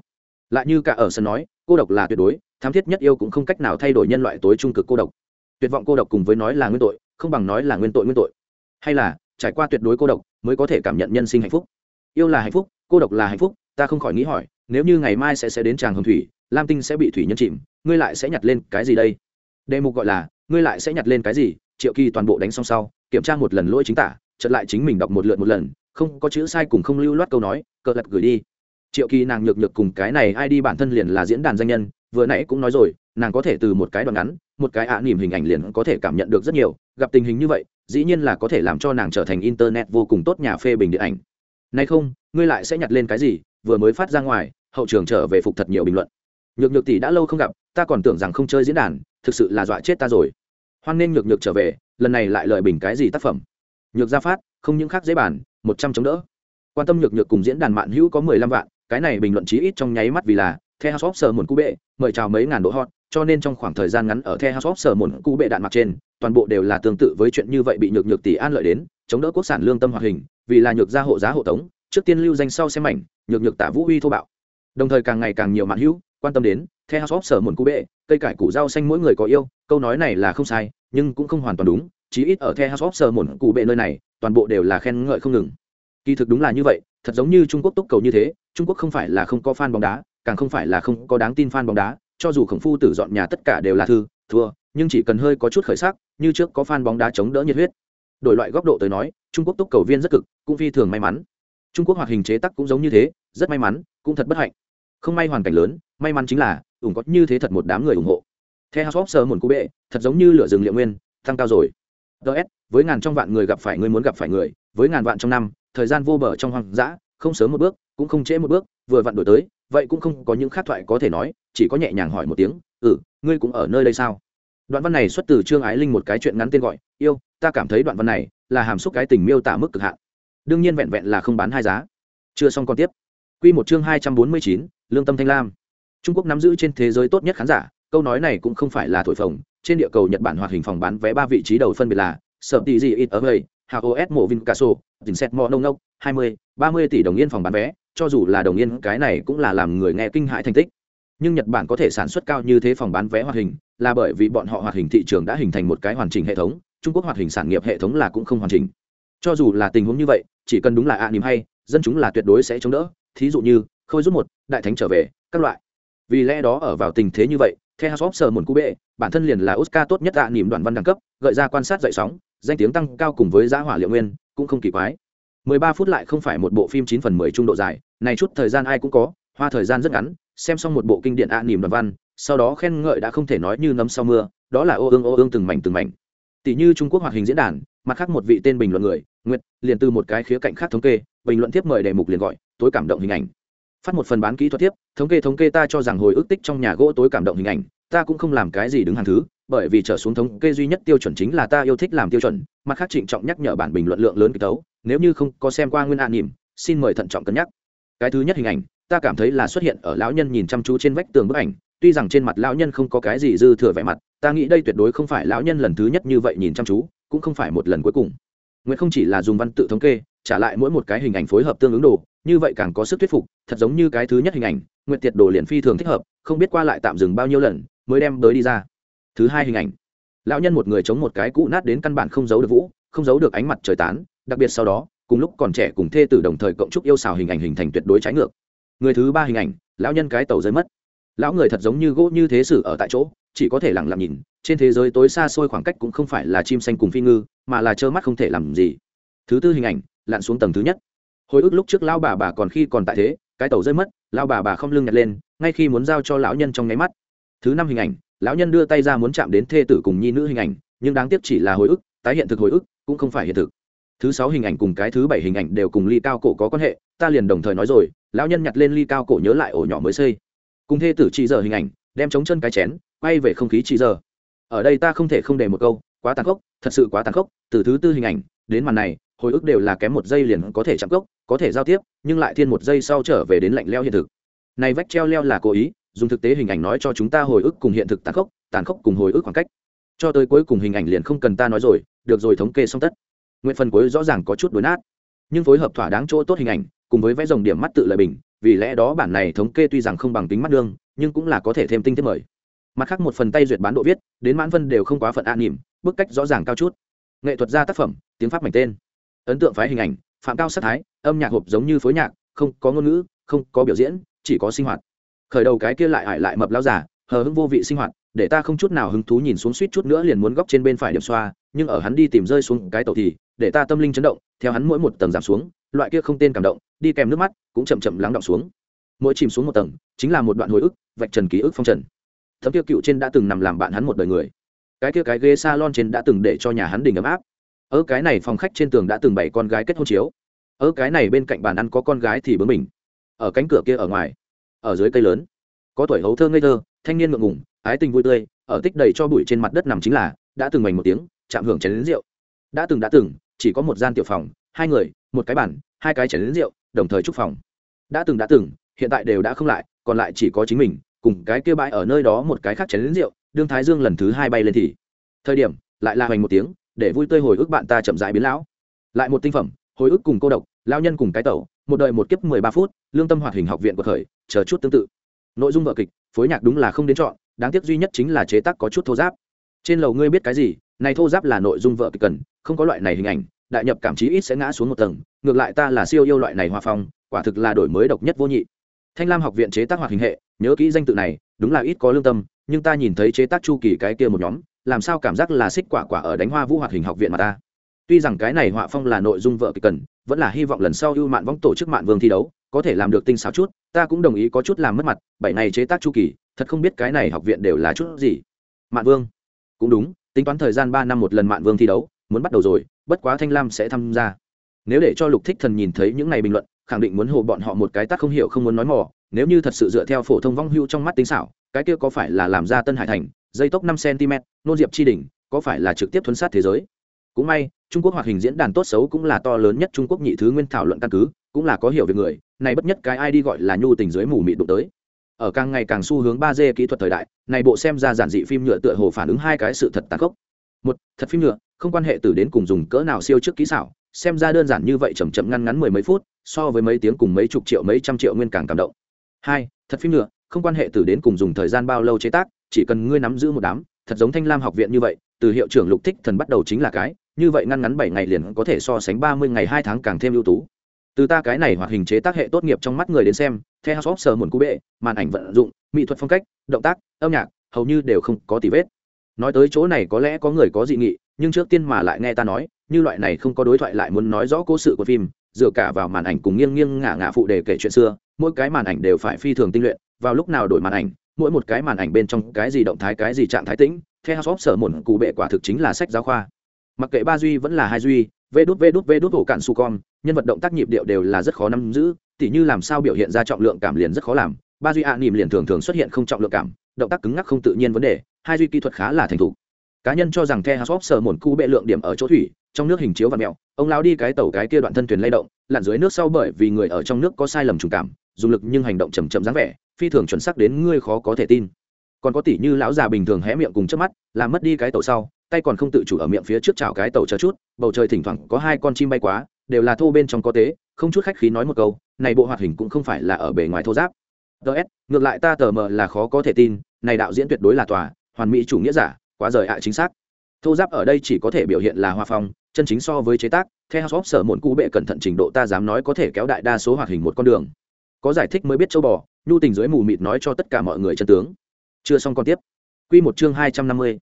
Lại như cả ở sân nói, cô độc là tuyệt đối, thám thiết nhất yêu cũng không cách nào thay đổi nhân loại tối trung cực cô độc. Tuyệt vọng cô độc cùng với nói là nguyên tội, không bằng nói là nguyên tội nguyên tội. Hay là, trải qua tuyệt đối cô độc mới có thể cảm nhận nhân sinh hạnh phúc. Yêu là hạnh phúc, cô độc là hạnh phúc, ta không khỏi nghĩ hỏi, nếu như ngày mai sẽ sẽ đến tràng hồng thủy, lam tinh sẽ bị thủy nhân chìm, ngươi lại sẽ nhặt lên cái gì đây? Đề mục gọi là, ngươi lại sẽ nhặt lên cái gì? Triệu kỳ toàn bộ đánh xong sau, kiểm tra một lần lỗi chính tả chật lại chính mình đọc một lượt một lần, không có chữ sai cùng không lưu loát câu nói, cờ lật gửi đi. Triệu kỳ nàng nhược nhược cùng cái này ai đi bản thân liền là diễn đàn danh nhân, vừa nãy cũng nói rồi, nàng có thể từ một cái đoạn ngắn, một cái ạ à nỉm hình ảnh liền có thể cảm nhận được rất nhiều, gặp tình hình như vậy, dĩ nhiên là có thể làm cho nàng trở thành internet vô cùng tốt nhà phê bình điện ảnh. Nay không, ngươi lại sẽ nhặt lên cái gì, vừa mới phát ra ngoài, hậu trường trở về phục thật nhiều bình luận. Nhược nhược tỷ đã lâu không gặp, ta còn tưởng rằng không chơi diễn đàn, thực sự là dọa chết ta rồi hoan nên nhược nhược trở về lần này lại lợi bình cái gì tác phẩm? Nhược gia phát không những khác dễ bàn, một trăm chống đỡ. Quan tâm nhược nhược cùng diễn đàn mạng hữu có mười lăm vạn cái này bình luận chí ít trong nháy mắt vì là the house of sở một cú bệ mời chào mấy ngàn độ hot cho nên trong khoảng thời gian ngắn ở the house of sở một cú bệ đạn mặt trên toàn bộ đều là tương tự với chuyện như vậy bị nhược nhược tỷ an lợi đến chống đỡ quốc sản lương tâm hoạt hình vì là nhược gia hộ giá hộ tống trước tiên lưu danh sau xem mảnh nhược nhược tả vũ huy thô bạo. Đồng thời càng ngày càng nhiều mạng hữu quan tâm đến, the house of sở một cú bệ, cây cải củ rau xanh mỗi người có yêu, câu nói này là không sai, nhưng cũng không hoàn toàn đúng, chí ít ở the house of sở một cú bệ nơi này, toàn bộ đều là khen ngợi không ngừng. Kỳ thực đúng là như vậy, thật giống như trung quốc túc cầu như thế, trung quốc không phải là không có fan bóng đá, càng không phải là không có đáng tin fan bóng đá, cho dù khổng phu tử dọn nhà tất cả đều là thư, thua, nhưng chỉ cần hơi có chút khởi sắc, như trước có fan bóng đá chống đỡ nhiệt huyết. Đổi loại góc độ tới nói, trung quốc túc cầu viên rất cực, cũng phi thường may mắn. Trung quốc hoạt hình chế tắc cũng giống như thế, rất may mắn, cũng thật bất hạnh. Không may hoàn cảnh lớn may mắn chính là, ủng có như thế thật một đám người ủng hộ. Theo house of sơ một cú bệ, thật giống như lửa rừng liệu nguyên, tăng cao rồi. Ts với ngàn trong vạn người gặp phải người muốn gặp phải người, với ngàn vạn trong năm, thời gian vô bờ trong hoang dã, không sớm một bước, cũng không trễ một bước, vừa vặn đổi tới, vậy cũng không có những khát thoại có thể nói, chỉ có nhẹ nhàng hỏi một tiếng ừ ngươi cũng ở nơi đây sao? Đoạn văn này xuất từ trương ái linh một cái chuyện ngắn tên gọi, yêu, ta cảm thấy đoạn văn này là hàm xúc cái tình miêu tả mức cực hạn. Đương nhiên vẹn vẹn là không bán hai giá. Chưa xong còn tiếp. Q một chương hai trăm bốn mươi chín, lương tâm thanh lam trung quốc nắm giữ trên thế giới tốt nhất khán giả, câu nói này cũng không phải là thổi phồng, trên địa cầu nhật bản hoạt hình phòng bán vé ba vị trí đầu phân biệt là sợ tỷ gì ít ở đây hào os mộ vin caso dình xét mò nông nốc, hai mươi, ba mươi tỷ đồng yên phòng bán vé, cho dù là đồng yên, cái này cũng là làm người nghe kinh hãi thành tích. Nhưng nhật bản có thể sản xuất cao như thế phòng bán vé hoạt hình, là bởi vì bọn họ hoạt hình thị trường đã hình thành một cái hoàn chỉnh hệ thống, trung quốc hoạt hình sản nghiệp hệ thống là cũng không hoàn chỉnh. Cho dù là tình huống như vậy, chỉ cần đúng là ạ à hay, dân chúng là tuyệt đối sẽ chống đỡ, thí dụ như, khôi rút một, đại thánh trở về, các loại vì lẽ đó ở vào tình thế như vậy theo house of sờ một cú bệ bản thân liền là oscar tốt nhất ạ à đoạn văn đẳng cấp, gợi ra quan sát dậy sóng, danh tiếng tăng cao cùng với giá hỏa liệu nguyên, cũng không kỳ quái. 13 phút lại không phải một bộ phim 9 phần 10 trung độ dài, này chút thời gian ai cũng có, hoa thời gian rất ngắn, xem xong một bộ kinh điển ạ à nỉm văn, sau đó khen ngợi đã không thể nói như nấm sau mưa, đó là ô ương ô ương từng mảnh từng mảnh. Tỷ như trung quốc hoạt hình diễn đàn, mặt khác một vị tên bình luận người, nguyệt, liền từ một cái khía cạnh khác thống kê, bình luận tiếp mời đề mục liền gọi, tối cảm động hình ảnh phát một phần bán kỹ thuật tiếp, thống kê thống kê ta cho rằng hồi ức tích trong nhà gỗ tối cảm động hình ảnh, ta cũng không làm cái gì đứng hàng thứ, bởi vì trở xuống thống kê duy nhất tiêu chuẩn chính là ta yêu thích làm tiêu chuẩn, mặt khác trịnh trọng nhắc nhở bản bình luận lượng lớn kịch tấu nếu như không có xem qua nguyên an nỉm, xin mời thận trọng cân nhắc. Cái thứ nhất hình ảnh, ta cảm thấy là xuất hiện ở lão nhân nhìn chăm chú trên vách tường bức ảnh, tuy rằng trên mặt lão nhân không có cái gì dư thừa vẻ mặt, ta nghĩ đây tuyệt đối không phải lão nhân lần thứ nhất như vậy nhìn chăm chú, cũng không phải một lần cuối cùng. Nguyễn không chỉ là dùng văn tự thống kê trả lại mỗi một cái hình ảnh phối hợp tương ứng đồ, như vậy càng có sức thuyết phục, thật giống như cái thứ nhất hình ảnh nguyện tiệt đồ liền phi thường thích hợp, không biết qua lại tạm dừng bao nhiêu lần, mới đem tới đi ra. Thứ hai hình ảnh. Lão nhân một người chống một cái cũ nát đến căn bản không giấu được vũ, không giấu được ánh mặt trời tán, đặc biệt sau đó, cùng lúc còn trẻ cùng thê tử đồng thời cộng trúc yêu xào hình ảnh hình thành tuyệt đối trái ngược. Người thứ ba hình ảnh, lão nhân cái tàu rơi mất. Lão người thật giống như gỗ như thế sử ở tại chỗ, chỉ có thể lặng lặng nhìn, trên thế giới tối xa xôi khoảng cách cũng không phải là chim xanh cùng phi ngư, mà là trơ mắt không thể làm gì. Thứ tư hình ảnh lặn xuống tầng thứ nhất. Hồi ức lúc trước lão bà bà còn khi còn tại thế, cái tàu rơi mất, lão bà bà không lưng nhặt lên, ngay khi muốn giao cho lão nhân trong nháy mắt. Thứ năm hình ảnh, lão nhân đưa tay ra muốn chạm đến thê tử cùng nhi nữ hình ảnh, nhưng đáng tiếc chỉ là hồi ức, tái hiện thực hồi ức, cũng không phải hiện thực. Thứ sáu hình ảnh cùng cái thứ bảy hình ảnh đều cùng ly cao cổ có quan hệ, ta liền đồng thời nói rồi, lão nhân nhặt lên ly cao cổ nhớ lại ổ nhỏ mới xây. Cùng thê tử chị giờ hình ảnh, đem chống chân cái chén, quay về không khí chị giờ. Ở đây ta không thể không để một câu, quá tàn khốc, thật sự quá tàn khốc, từ thứ tư hình ảnh, đến màn này hồi ức đều là kém một giây liền có thể chạm cốc, có thể giao tiếp, nhưng lại thiên một giây sau trở về đến lạnh leo hiện thực. Này vách treo leo là cố ý, dùng thực tế hình ảnh nói cho chúng ta hồi ức cùng hiện thực tàn khốc tàn khốc cùng hồi ức khoảng cách. Cho tới cuối cùng hình ảnh liền không cần ta nói rồi, được rồi thống kê xong tất. Nguyện phần cuối rõ ràng có chút đối nát. Nhưng phối hợp thỏa đáng chỗ tốt hình ảnh, cùng với vẽ dòng điểm mắt tự lợi bình, vì lẽ đó bản này thống kê tuy rằng không bằng tính mắt đương nhưng cũng là có thể thêm tinh tiết mời. Mặt khác một phần tay duyệt bán độ viết, đến mãn phân đều không quá phận an nỉm, bức cách rõ ràng cao chút. Nghệ thuật gia tác phẩm, tiếng pháp mảnh tên ấn tượng phái hình ảnh, phạm cao sát thái, âm nhạc hộp giống như phối nhạc, không có ngôn ngữ, không có biểu diễn, chỉ có sinh hoạt. Khởi đầu cái kia lại hại lại mập lao giả hờ hững vô vị sinh hoạt, để ta không chút nào hứng thú nhìn xuống suýt chút nữa liền muốn góc trên bên phải điểm xoa, nhưng ở hắn đi tìm rơi xuống cái tàu thì, để ta tâm linh chấn động, theo hắn mỗi một tầng giảm xuống, loại kia không tên cảm động, đi kèm nước mắt, cũng chậm chậm lắng động xuống. Mỗi chìm xuống một tầng, chính là một đoạn hồi ức, vạch trần ký ức phong trần. Thấm kia cựu trên đã từng nằm làm bạn hắn một đời người. Cái kia cái ghế salon trên đã từng để cho nhà hắn đình ấm áp ở cái này phòng khách trên tường đã từng bảy con gái kết hôn chiếu. Ở cái này bên cạnh bàn ăn có con gái thì bướng mình ở cánh cửa kia ở ngoài, ở dưới cây lớn, có tuổi hấu thơ ngây thơ, thanh niên ngượng ngùng, ái tình vui tươi, ở tích đầy cho bụi trên mặt đất nằm chính là, đã từng mảnh một tiếng, chạm hưởng chén lính rượu. Đã từng đã từng, chỉ có một gian tiểu phòng, hai người, một cái bàn, hai cái chén lính rượu, đồng thời chúc phòng. Đã từng đã từng, hiện tại đều đã không lại, còn lại chỉ có chính mình, cùng cái kia bãi ở nơi đó một cái khác chén lính rượu, đương thái dương lần thứ hai bay lên thì. Thời điểm, lại la hoành một tiếng để vui tươi hồi ức bạn ta chậm rãi biến lão. Lại một tinh phẩm, hồi ức cùng cô độc lao nhân cùng cái tẩu, một đời một kiếp mười ba phút, lương tâm hoạt hình học viện của khởi, chờ chút tương tự. Nội dung vợ kịch, phối nhạc đúng là không đến chọn, đáng tiếc duy nhất chính là chế tác có chút thô giáp. Trên lầu ngươi biết cái gì, này thô giáp là nội dung vợ kịch cần, không có loại này hình ảnh, đại nhập cảm trí ít sẽ ngã xuống một tầng, ngược lại ta là siêu yêu loại này hoa phong, quả thực là đổi mới độc nhất vô nhị. Thanh lam học viện chế tác hoạt hình hệ, nhớ kỹ danh tự này, đúng là ít có lương tâm, nhưng ta nhìn thấy chế tác chu kỳ cái kia một nhóm làm sao cảm giác là xích quả quả ở đánh hoa vũ hoạt hình học viện mà ta? Tuy rằng cái này họa phong là nội dung vợ kịch cần, vẫn là hy vọng lần sau ưu mạn võng tổ chức mạn vương thi đấu, có thể làm được tinh xảo chút, ta cũng đồng ý có chút làm mất mặt, bảy ngày chế tác chu kỳ, thật không biết cái này học viện đều là chút gì. Mạn vương. Cũng đúng, tính toán thời gian ba năm một lần mạn vương thi đấu, muốn bắt đầu rồi, bất quá thanh lam sẽ tham gia. Nếu để cho lục thích thần nhìn thấy những ngày bình luận, khẳng định muốn hồ bọn họ một cái tác không hiểu không muốn nói mỏ nếu như thật sự dựa theo phổ thông vong hưu trong mắt tính xảo, cái kia có phải là làm ra tân hải thành dây tốc năm cm, nôn diệp chi đỉnh, có phải là trực tiếp thuấn sát thế giới? Cũng may, trung quốc hoạt hình diễn đàn tốt xấu cũng là to lớn nhất trung quốc nhị thứ nguyên thảo luận căn cứ, cũng là có hiểu về người, này bất nhất cái ai đi gọi là nhu tình dưới mù mịt đụng tới. Ở càng ngày càng xu hướng ba d kỹ thuật thời đại, này bộ xem ra giản dị phim nhựa tựa hồ phản ứng hai cái sự thật tàn khốc. Một, thật phim nhựa, không quan hệ từ đến cùng dùng cỡ nào siêu trước kỹ xảo, xem ra đơn giản như vậy chầm chậm ngăn ngắn mười mấy phút, so với mấy tiếng cùng mấy chục triệu mấy trăm triệu nguyên càng cảm động. Hai, thật phim nhựa, không quan hệ từ đến cùng dùng thời gian bao lâu chế tác chỉ cần ngươi nắm giữ một đám, thật giống thanh lam học viện như vậy, từ hiệu trưởng lục thích thần bắt đầu chính là cái, như vậy ngăn ngắn bảy ngày liền có thể so sánh ba mươi ngày hai tháng càng thêm ưu tú. Từ ta cái này hoạt hình chế tác hệ tốt nghiệp trong mắt người đến xem theo house of sờ muộn cú bệ, màn ảnh vận dụng, mỹ thuật phong cách, động tác, âm nhạc, hầu như đều không có tì vết. Nói tới chỗ này có lẽ có người có dị nghị, nhưng trước tiên mà lại nghe ta nói, như loại này không có đối thoại lại muốn nói rõ cố sự của phim, dựa cả vào màn ảnh cùng nghiêng nghiêng ngả ngả phụ để kể chuyện xưa, mỗi cái màn ảnh đều phải phi thường tinh luyện, vào lúc nào đổi màn ảnh mỗi một cái màn ảnh bên trong cái gì động thái cái gì trạng thái tĩnh theo house sở muộn cụ bệ quả thực chính là sách giáo khoa. Mặc kệ ba duy vẫn là hai duy vê đút vê đút vê đút ổ cạn su con nhân vật động tác nhịp điệu đều là rất khó nắm giữ tỉ như làm sao biểu hiện ra trọng lượng cảm liền rất khó làm. Ba duy ạ à, nỉm liền thường thường xuất hiện không trọng lượng cảm động tác cứng ngắc không tự nhiên vấn đề hai duy kỹ thuật khá là thành thục. Cá nhân cho rằng the hop sở mồn cụ bệ lượng điểm ở chỗ thủy trong nước hình chiếu và mẹo ông lao đi cái tàu cái kia đoạn thân thuyền lay động lặn dưới nước sau bởi vì người ở trong nước có sai lầm trùng cảm dùng lực nhưng hành động chầm chậm dáng vẻ phi thường chuẩn xác đến ngươi khó có thể tin. Còn có tỷ như lão già bình thường hé miệng cùng trước mắt, làm mất đi cái tàu sau, tay còn không tự chủ ở miệng phía trước chảo cái tàu chờ chút, bầu trời thỉnh thoảng có hai con chim bay quá, đều là thô bên trong có tế, không chút khách khí nói một câu, này bộ hoạt hình cũng không phải là ở bề ngoài thô giáp. Ts ngược lại ta tờ mờ là khó có thể tin, này đạo diễn tuyệt đối là tòa, hoàn mỹ chủ nghĩa giả, quá rời ạ chính xác. Thô giáp ở đây chỉ có thể biểu hiện là hoa phong, chân chính so với chế tác theo sở muộn cũ bệ cẩn thận trình độ ta dám nói có thể kéo đại đa số hoạt hình một con đường có giải thích mới biết châu bò, nhu tình dưới mù mịt nói cho tất cả mọi người chân tướng. Chưa xong còn tiếp. Q một chương hai trăm năm mươi.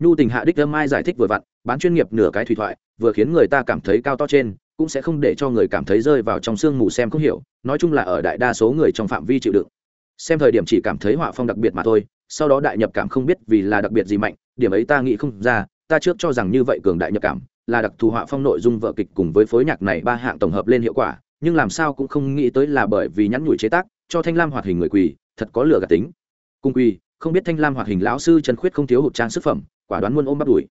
Nhu tình hạ đích âm mai giải thích vừa vặn, bán chuyên nghiệp nửa cái thủy thoại, vừa khiến người ta cảm thấy cao to trên, cũng sẽ không để cho người cảm thấy rơi vào trong sương mù xem không hiểu, nói chung là ở đại đa số người trong phạm vi chịu đựng. Xem thời điểm chỉ cảm thấy họa phong đặc biệt mà thôi, sau đó đại nhập cảm không biết vì là đặc biệt gì mạnh, điểm ấy ta nghĩ không ra, ta trước cho rằng như vậy cường đại nhập cảm, là đặc thù họa phong nội dung vợ kịch cùng với phối nhạc này ba hạng tổng hợp lên hiệu quả nhưng làm sao cũng không nghĩ tới là bởi vì nhắn nhủi chế tác, cho thanh lam hoạt hình người quỳ, thật có lừa gạt tính. Cung quỳ, không biết thanh lam hoạt hình lão sư trần khuyết không thiếu hụt trang sức phẩm, quả đoán muôn ôm bắt đuổi.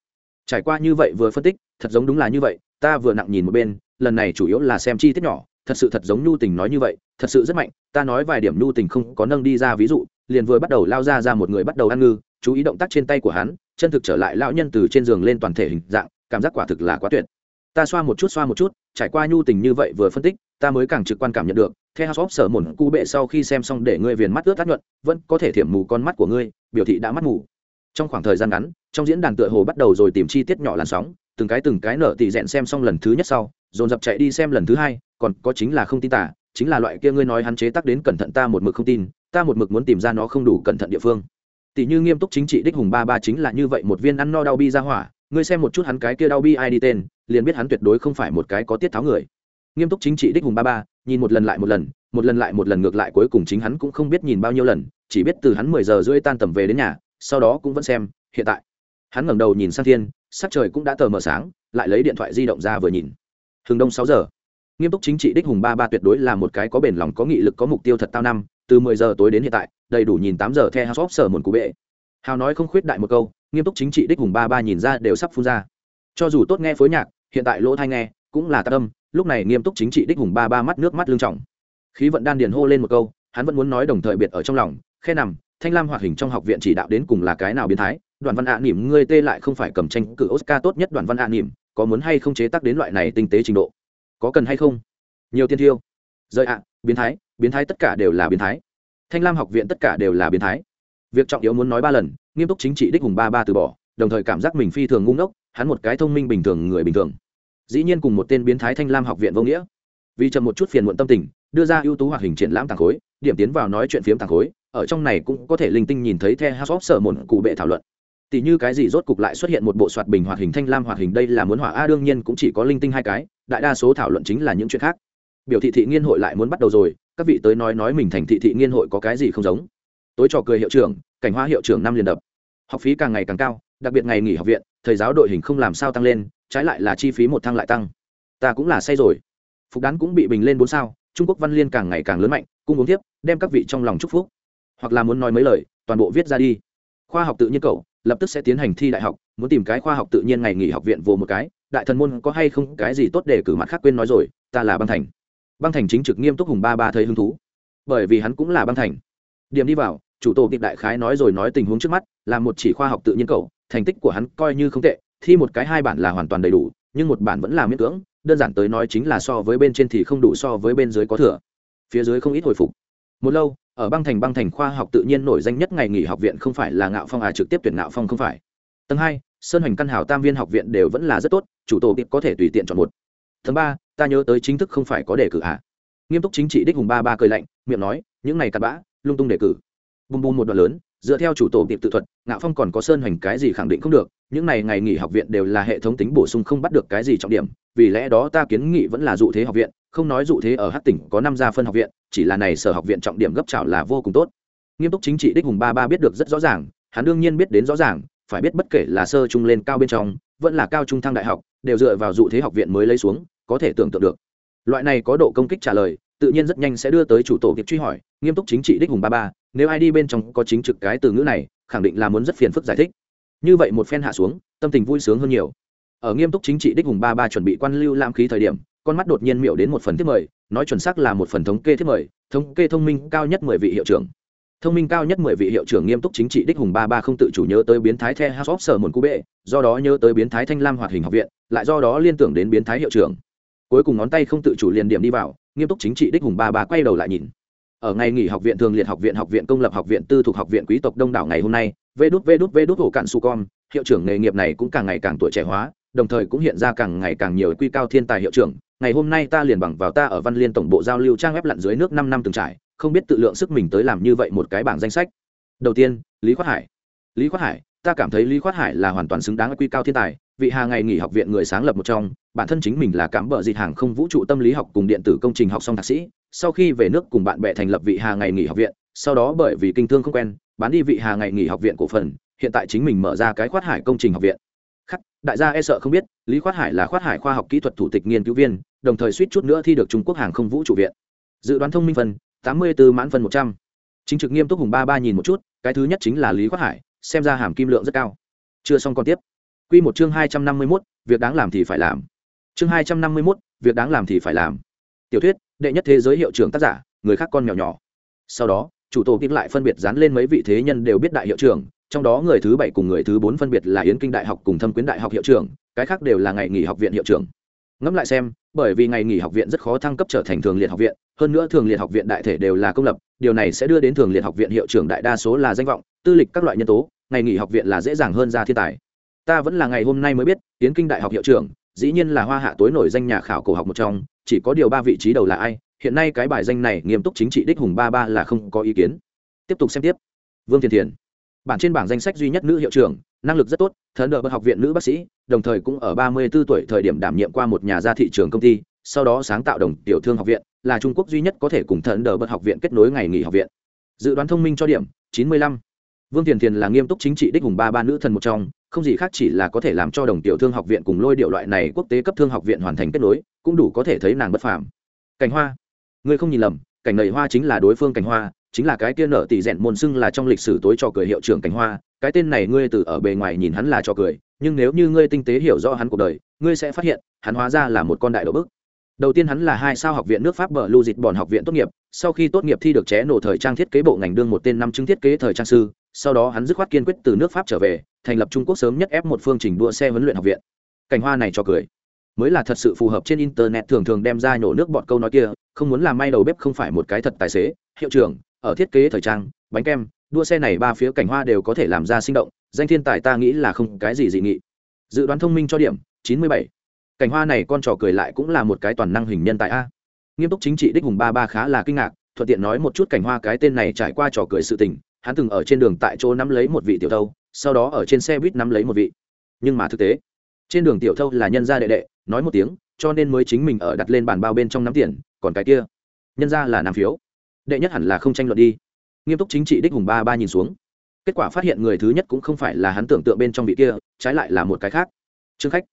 Trải qua như vậy vừa phân tích, thật giống đúng là như vậy, ta vừa nặng nhìn một bên, lần này chủ yếu là xem chi tiết nhỏ, thật sự thật giống nhu tình nói như vậy, thật sự rất mạnh, ta nói vài điểm nhu tình không có nâng đi ra ví dụ, liền vừa bắt đầu lao ra ra một người bắt đầu ăn ngư, chú ý động tác trên tay của hắn, chân thực trở lại lão nhân từ trên giường lên toàn thể hình dạng, cảm giác quả thực là quá tuyệt ta xoa một chút, xoa một chút, trải qua nhu tình như vậy vừa phân tích, ta mới càng trực quan cảm nhận được theo house of sở mồn cu bệ sau khi xem xong để ngươi viền mắt ướt át nhuận, vẫn có thể thiểm mù con mắt của ngươi, biểu thị đã mắt mù. Trong khoảng thời gian ngắn, trong diễn đàn tựa hồ bắt đầu rồi tìm chi tiết nhỏ làn sóng, từng cái từng cái nở tỷ rẽn xem xong lần thứ nhất sau, dồn dập chạy đi xem lần thứ hai, còn có chính là không tin tả, chính là loại kia ngươi nói hắn chế tác đến cẩn thận ta một mực không tin, ta một mực muốn tìm ra nó không đủ cẩn thận địa phương. Tỷ như nghiêm túc chính trị đích hùng ba ba chính là như vậy một viên ăn no đau bi ra hỏa, ngươi xem một chút hắn cái kia đau bi ai đi tên liền biết hắn tuyệt đối không phải một cái có tiết tháo người. Nghiêm túc chính trị đích hùng ba ba, nhìn một lần lại một lần một lần lại một lần ngược lại cuối cùng chính hắn cũng không biết nhìn bao nhiêu lần, chỉ biết từ hắn mười giờ rưỡi tan tầm về đến nhà, sau đó cũng vẫn xem, hiện tại. Hắn ngẩng đầu nhìn sang thiên, sắc trời cũng đã tờ mờ sáng, lại lấy điện thoại di động ra vừa nhìn. Hừng đông sáu giờ. Nghiêm túc chính trị đích hùng ba ba tuyệt đối là một cái có bền lòng, có nghị lực, có mục tiêu thật tao năm, từ mười giờ tối đến hiện tại, đầy đủ nhìn tám giờ theo house of sở một cụ bệ. Hào nói không khuyết đại một câu, nghiêm túc chính trị đích hùng ba ba nhìn ra đều sắp phun ra. Cho dù tốt nghe phối nhạc hiện tại lỗ thai nghe, cũng là tác âm, lúc này nghiêm túc chính trị đích hùng ba ba mắt nước mắt lương trọng. Khí vận đan điền hô lên một câu, hắn vẫn muốn nói đồng thời biệt ở trong lòng, khe nằm, thanh lam hoạt hình trong học viện chỉ đạo đến cùng là cái nào biến thái, đoàn văn ạ à nỉm ngươi tê lại không phải cầm tranh cử oscar tốt nhất đoàn văn ạ à nỉm có muốn hay không chế tác đến loại này tinh tế trình độ? Có cần hay không? Nhiều tiên thiêu. Rời ạ, biến thái biến thái tất cả đều là biến thái. Thanh lam học viện tất cả đều là biến thái. Việc trọng yếu muốn nói ba lần, nghiêm túc chính trị đích hùng ba ba từ bỏ, đồng thời cảm giác mình phi thường ngu ngốc, hắn một cái thông minh bình thường người bình thường dĩ nhiên cùng một tên biến thái thanh lam học viện vô nghĩa. Vì chậm một chút phiền muộn tâm tình, đưa ra ưu tú hoạt hình triển lãm tàng khối, điểm tiến vào nói chuyện phiếm tàng khối, ở trong này cũng có thể linh tinh nhìn thấy theo house sở một cụ bệ thảo luận. Tỷ như cái gì rốt cục lại xuất hiện một bộ soạt bình hoạt hình thanh lam hoạt hình đây là muốn hỏa a, đương nhiên cũng chỉ có linh tinh hai cái, đại đa số thảo luận chính là những chuyện khác. Biểu thị thị nghiên hội lại muốn bắt đầu rồi, các vị tới nói nói mình thành thị thị nghiên hội có cái gì không giống. Tối trò cười hiệu trưởng, cảnh hoa hiệu trưởng năm liền đập. Học phí càng ngày càng cao, đặc biệt ngày nghỉ học viện, thầy giáo đội hình không làm sao tăng lên trái lại là chi phí một thăng lại tăng. Ta cũng là say rồi. Phục đán cũng bị bình lên bốn sao trung quốc văn liên càng ngày càng lớn mạnh cung uống tiếp đem các vị trong lòng chúc phúc. Hoặc là muốn nói mấy lời toàn bộ viết ra đi. Khoa học tự nhiên cậu lập tức sẽ tiến hành thi đại học muốn tìm cái khoa học tự nhiên ngày nghỉ học viện vô một cái đại thần môn có hay không cái gì tốt để cử mặt khác quên nói rồi ta là băng thành. Băng thành chính trực nghiêm túc hùng ba ba thấy hứng thú. Bởi vì hắn cũng là băng thành. Điểm đi vào chủ tổ kịp đại khái nói rồi nói tình huống trước mắt là một chỉ khoa học tự nhiên cậu, thành tích của hắn coi như không tệ thi một cái hai bản là hoàn toàn đầy đủ, nhưng một bản vẫn là miễn cưỡng, đơn giản tới nói chính là so với bên trên thì không đủ so với bên dưới có thừa. Phía dưới không ít hồi phục. Một lâu, ở băng thành băng thành khoa học tự nhiên nổi danh nhất ngày nghỉ học viện không phải là ngạo phong à trực tiếp tuyển ngạo phong không phải. Tầng hai, sơn hoành căn hảo tam viên học viện đều vẫn là rất tốt, chủ tổ kịp có thể tùy tiện chọn một. Tầng ba, ta nhớ tới chính thức không phải có đề cử à? Nghiêm túc chính trị đích hùng ba ba cười lạnh, miệng nói, những này cặn bã, lung tung đề cử. Bùm bùm một đoạn lớn dựa theo chủ tổ tiệp tự thuật, ngạo phong còn có sơn hoành cái gì khẳng định không được, những này ngày nghỉ học viện đều là hệ thống tính bổ sung không bắt được cái gì trọng điểm, vì lẽ đó ta kiến nghị vẫn là dụ thế học viện, không nói dụ thế ở hát tỉnh có năm gia phân học viện, chỉ là này sở học viện trọng điểm gấp trào là vô cùng tốt. Nghiêm túc chính trị đích hùng ba ba biết được rất rõ ràng, hắn đương nhiên biết đến rõ ràng, phải biết bất kể là sơ trung lên cao bên trong, vẫn là cao trung thăng đại học, đều dựa vào dụ thế học viện mới lấy xuống, có thể tưởng tượng được. Loại này có độ công kích trả lời, tự nhiên rất nhanh sẽ đưa tới chủ tổ kịp truy hỏi, nghiêm túc chính trị đích hùng ba ba nếu ai đi bên trong có chính trực cái từ ngữ này, khẳng định là muốn rất phiền phức giải thích. Như vậy một phen hạ xuống, tâm tình vui sướng hơn nhiều. Ở nghiêm túc chính trị đích hùng ba ba chuẩn bị quan lưu lãm khí thời điểm, con mắt đột nhiên miệu đến một phần thiết mời, nói chuẩn xác là một phần thống kê thiết mời, thống kê thông minh cao nhất mười vị hiệu trưởng. Thông minh cao nhất mười vị hiệu trưởng nghiêm túc chính trị đích hùng ba ba không tự chủ nhớ tới biến thái the house of sở một cú bệ do đó nhớ tới biến thái thanh lam hoạt hình học viện, lại do đó liên tưởng đến biến thái hiệu trưởng. Cuối cùng ngón tay không tự chủ liền điểm đi vào, nghiêm túc chính trị đích hùng ba ba quay đầu lại nhìn ở ngày nghỉ học viện thường liệt học viện học viện công lập, học viện tư thuộc, học viện quý tộc đông đảo ngày hôm nay, vê đút vê đút vê đút hồ cạn su con hiệu trưởng nghề nghiệp này cũng càng ngày càng tuổi trẻ hóa, đồng thời cũng hiện ra càng ngày càng nhiều quy cao thiên tài hiệu trưởng. Ngày hôm nay ta liền bằng vào ta ở văn liên tổng bộ giao lưu trang web lặn dưới nước năm năm từng trải, không biết tự lượng sức mình tới làm như vậy một cái bảng danh sách. Đầu tiên, lý khoát hải. Lý khoát hải, ta cảm thấy lý khoát hải là hoàn toàn xứng đáng quy cao thiên tài. Vị hà ngày nghỉ học viện người sáng lập một trong, bản thân chính mình là cảm bợ dịch hàng không vũ trụ tâm lý học cùng điện tử công trình học xong thạc sĩ sau khi về nước cùng bạn bè thành lập vị hà ngày nghỉ học viện sau đó bởi vì kinh thương không quen bán đi vị hà ngày nghỉ học viện cổ phần hiện tại chính mình mở ra cái khoát hải công trình học viện. Khắc đại gia e sợ không biết lý khoát hải là khoát hải khoa học kỹ thuật thủ tịch nghiên cứu viên đồng thời suýt chút nữa thi được trung quốc hàng không vũ trụ viện. Dự đoán thông minh phần tám mươi 84 mãn phần một trăm. Chính trực nghiêm túc hùng ba ba nhìn một chút cái thứ nhất chính là lý khoát hải xem ra hàm kim lượng rất cao. Chưa xong còn tiếp. Quy một chương 251, việc đáng làm thì phải làm. Chương 251, việc đáng làm thì phải làm. Tiểu thuyết, đệ nhất thế giới hiệu trưởng tác giả, người khác con mèo nhỏ. Sau đó, chủ tổ kịp lại phân biệt dán lên mấy vị thế nhân đều biết đại hiệu trưởng, trong đó người thứ bảy cùng người thứ bốn phân biệt là Yến Kinh Đại học cùng Thâm Quyến Đại học hiệu trưởng, cái khác đều là ngày nghỉ học viện hiệu trưởng ngẫm lại xem bởi vì ngày nghỉ học viện rất khó thăng cấp trở thành thường liệt học viện hơn nữa thường liệt học viện đại thể đều là công lập điều này sẽ đưa đến thường liệt học viện hiệu trưởng đại đa số là danh vọng tư lịch các loại nhân tố ngày nghỉ học viện là dễ dàng hơn ra thiên tài ta vẫn là ngày hôm nay mới biết tiến kinh đại học hiệu trưởng dĩ nhiên là hoa hạ tối nổi danh nhà khảo cổ học một trong chỉ có điều ba vị trí đầu là ai, hiện nay cái bài danh này nghiêm túc chính trị đích hùng ba ba là không có ý kiến. Tiếp tục xem tiếp. Vương thiền thiền. Bản trên bảng danh sách duy nhất nữ hiệu trưởng, năng lực rất tốt thần đỡ bậc học viện nữ bác sĩ, đồng thời cũng ở ba mươi 34 tuổi thời điểm đảm nhiệm qua một nhà gia thị trường công ty, sau đó sáng tạo đồng tiểu thương học viện, là trung quốc duy nhất có thể cùng thần đỡ bậc học viện kết nối ngày nghỉ học viện. Dự đoán thông minh cho điểm, chín mươi lăm. Vương thiền thiền là nghiêm túc chính trị đích hùng ba ba nữ thần một trong không gì khác chỉ là có thể làm cho đồng tiểu thương học viện cùng lôi điệu loại này quốc tế cấp thương học viện hoàn thành kết nối, cũng đủ có thể thấy nàng bất phàm. Cảnh hoa. Ngươi không nhìn lầm, cảnh nầy hoa chính là đối phương cảnh hoa, chính là cái kia nở tỷ rèn môn xưng là trong lịch sử tối trò cười hiệu trưởng cảnh hoa, cái tên này ngươi từ ở bề ngoài nhìn hắn là trò cười, nhưng nếu như ngươi tinh tế hiểu rõ hắn cuộc đời, ngươi sẽ phát hiện, hắn hóa ra là một con đại độ bức đầu tiên hắn là hai sao học viện nước pháp bờ lưu dịch bọn học viện tốt nghiệp, sau khi tốt nghiệp thi được ché nổ thời trang thiết kế bộ ngành đương một tên năm chứng thiết kế thời trang sư, sau đó hắn dứt khoát kiên quyết từ nước pháp trở về, thành lập trung quốc sớm nhất ép một phương trình đua xe huấn luyện học viện. Cảnh hoa này cho cười. Mới là thật sự phù hợp trên internet thường thường đem ra nhổ nước bọt câu nói kia, không muốn làm may đầu bếp không phải một cái thật tài xế, hiệu trưởng, ở thiết kế thời trang, bánh kem, đua xe này ba phía cảnh hoa đều có thể làm ra sinh động, danh thiên tài ta nghĩ là không cái gì dị nghị. Dự đoán thông minh cho điểm, chín mươi bảy cảnh hoa này con trò cười lại cũng là một cái toàn năng hình nhân tại a. Nghiêm túc chính trị đích hùng ba ba khá là kinh ngạc, thuận tiện nói một chút cảnh hoa cái tên này trải qua trò cười sự tình, hắn từng ở trên đường tại chỗ nắm lấy một vị tiểu thâu, sau đó ở trên xe buýt nắm lấy một vị. Nhưng mà thực tế, trên đường tiểu thâu là nhân gia đệ đệ, nói một tiếng, cho nên mới chính mình ở đặt lên bàn bao bên trong nắm tiền, còn cái kia. Nhân gia là nam phiếu. Đệ nhất hẳn là không tranh luận đi. Nghiêm túc chính trị đích hùng ba ba nhìn xuống. Kết quả phát hiện người thứ nhất cũng không phải là hắn tưởng tượng bên trong vị kia, trái lại là một cái khác. Trương khách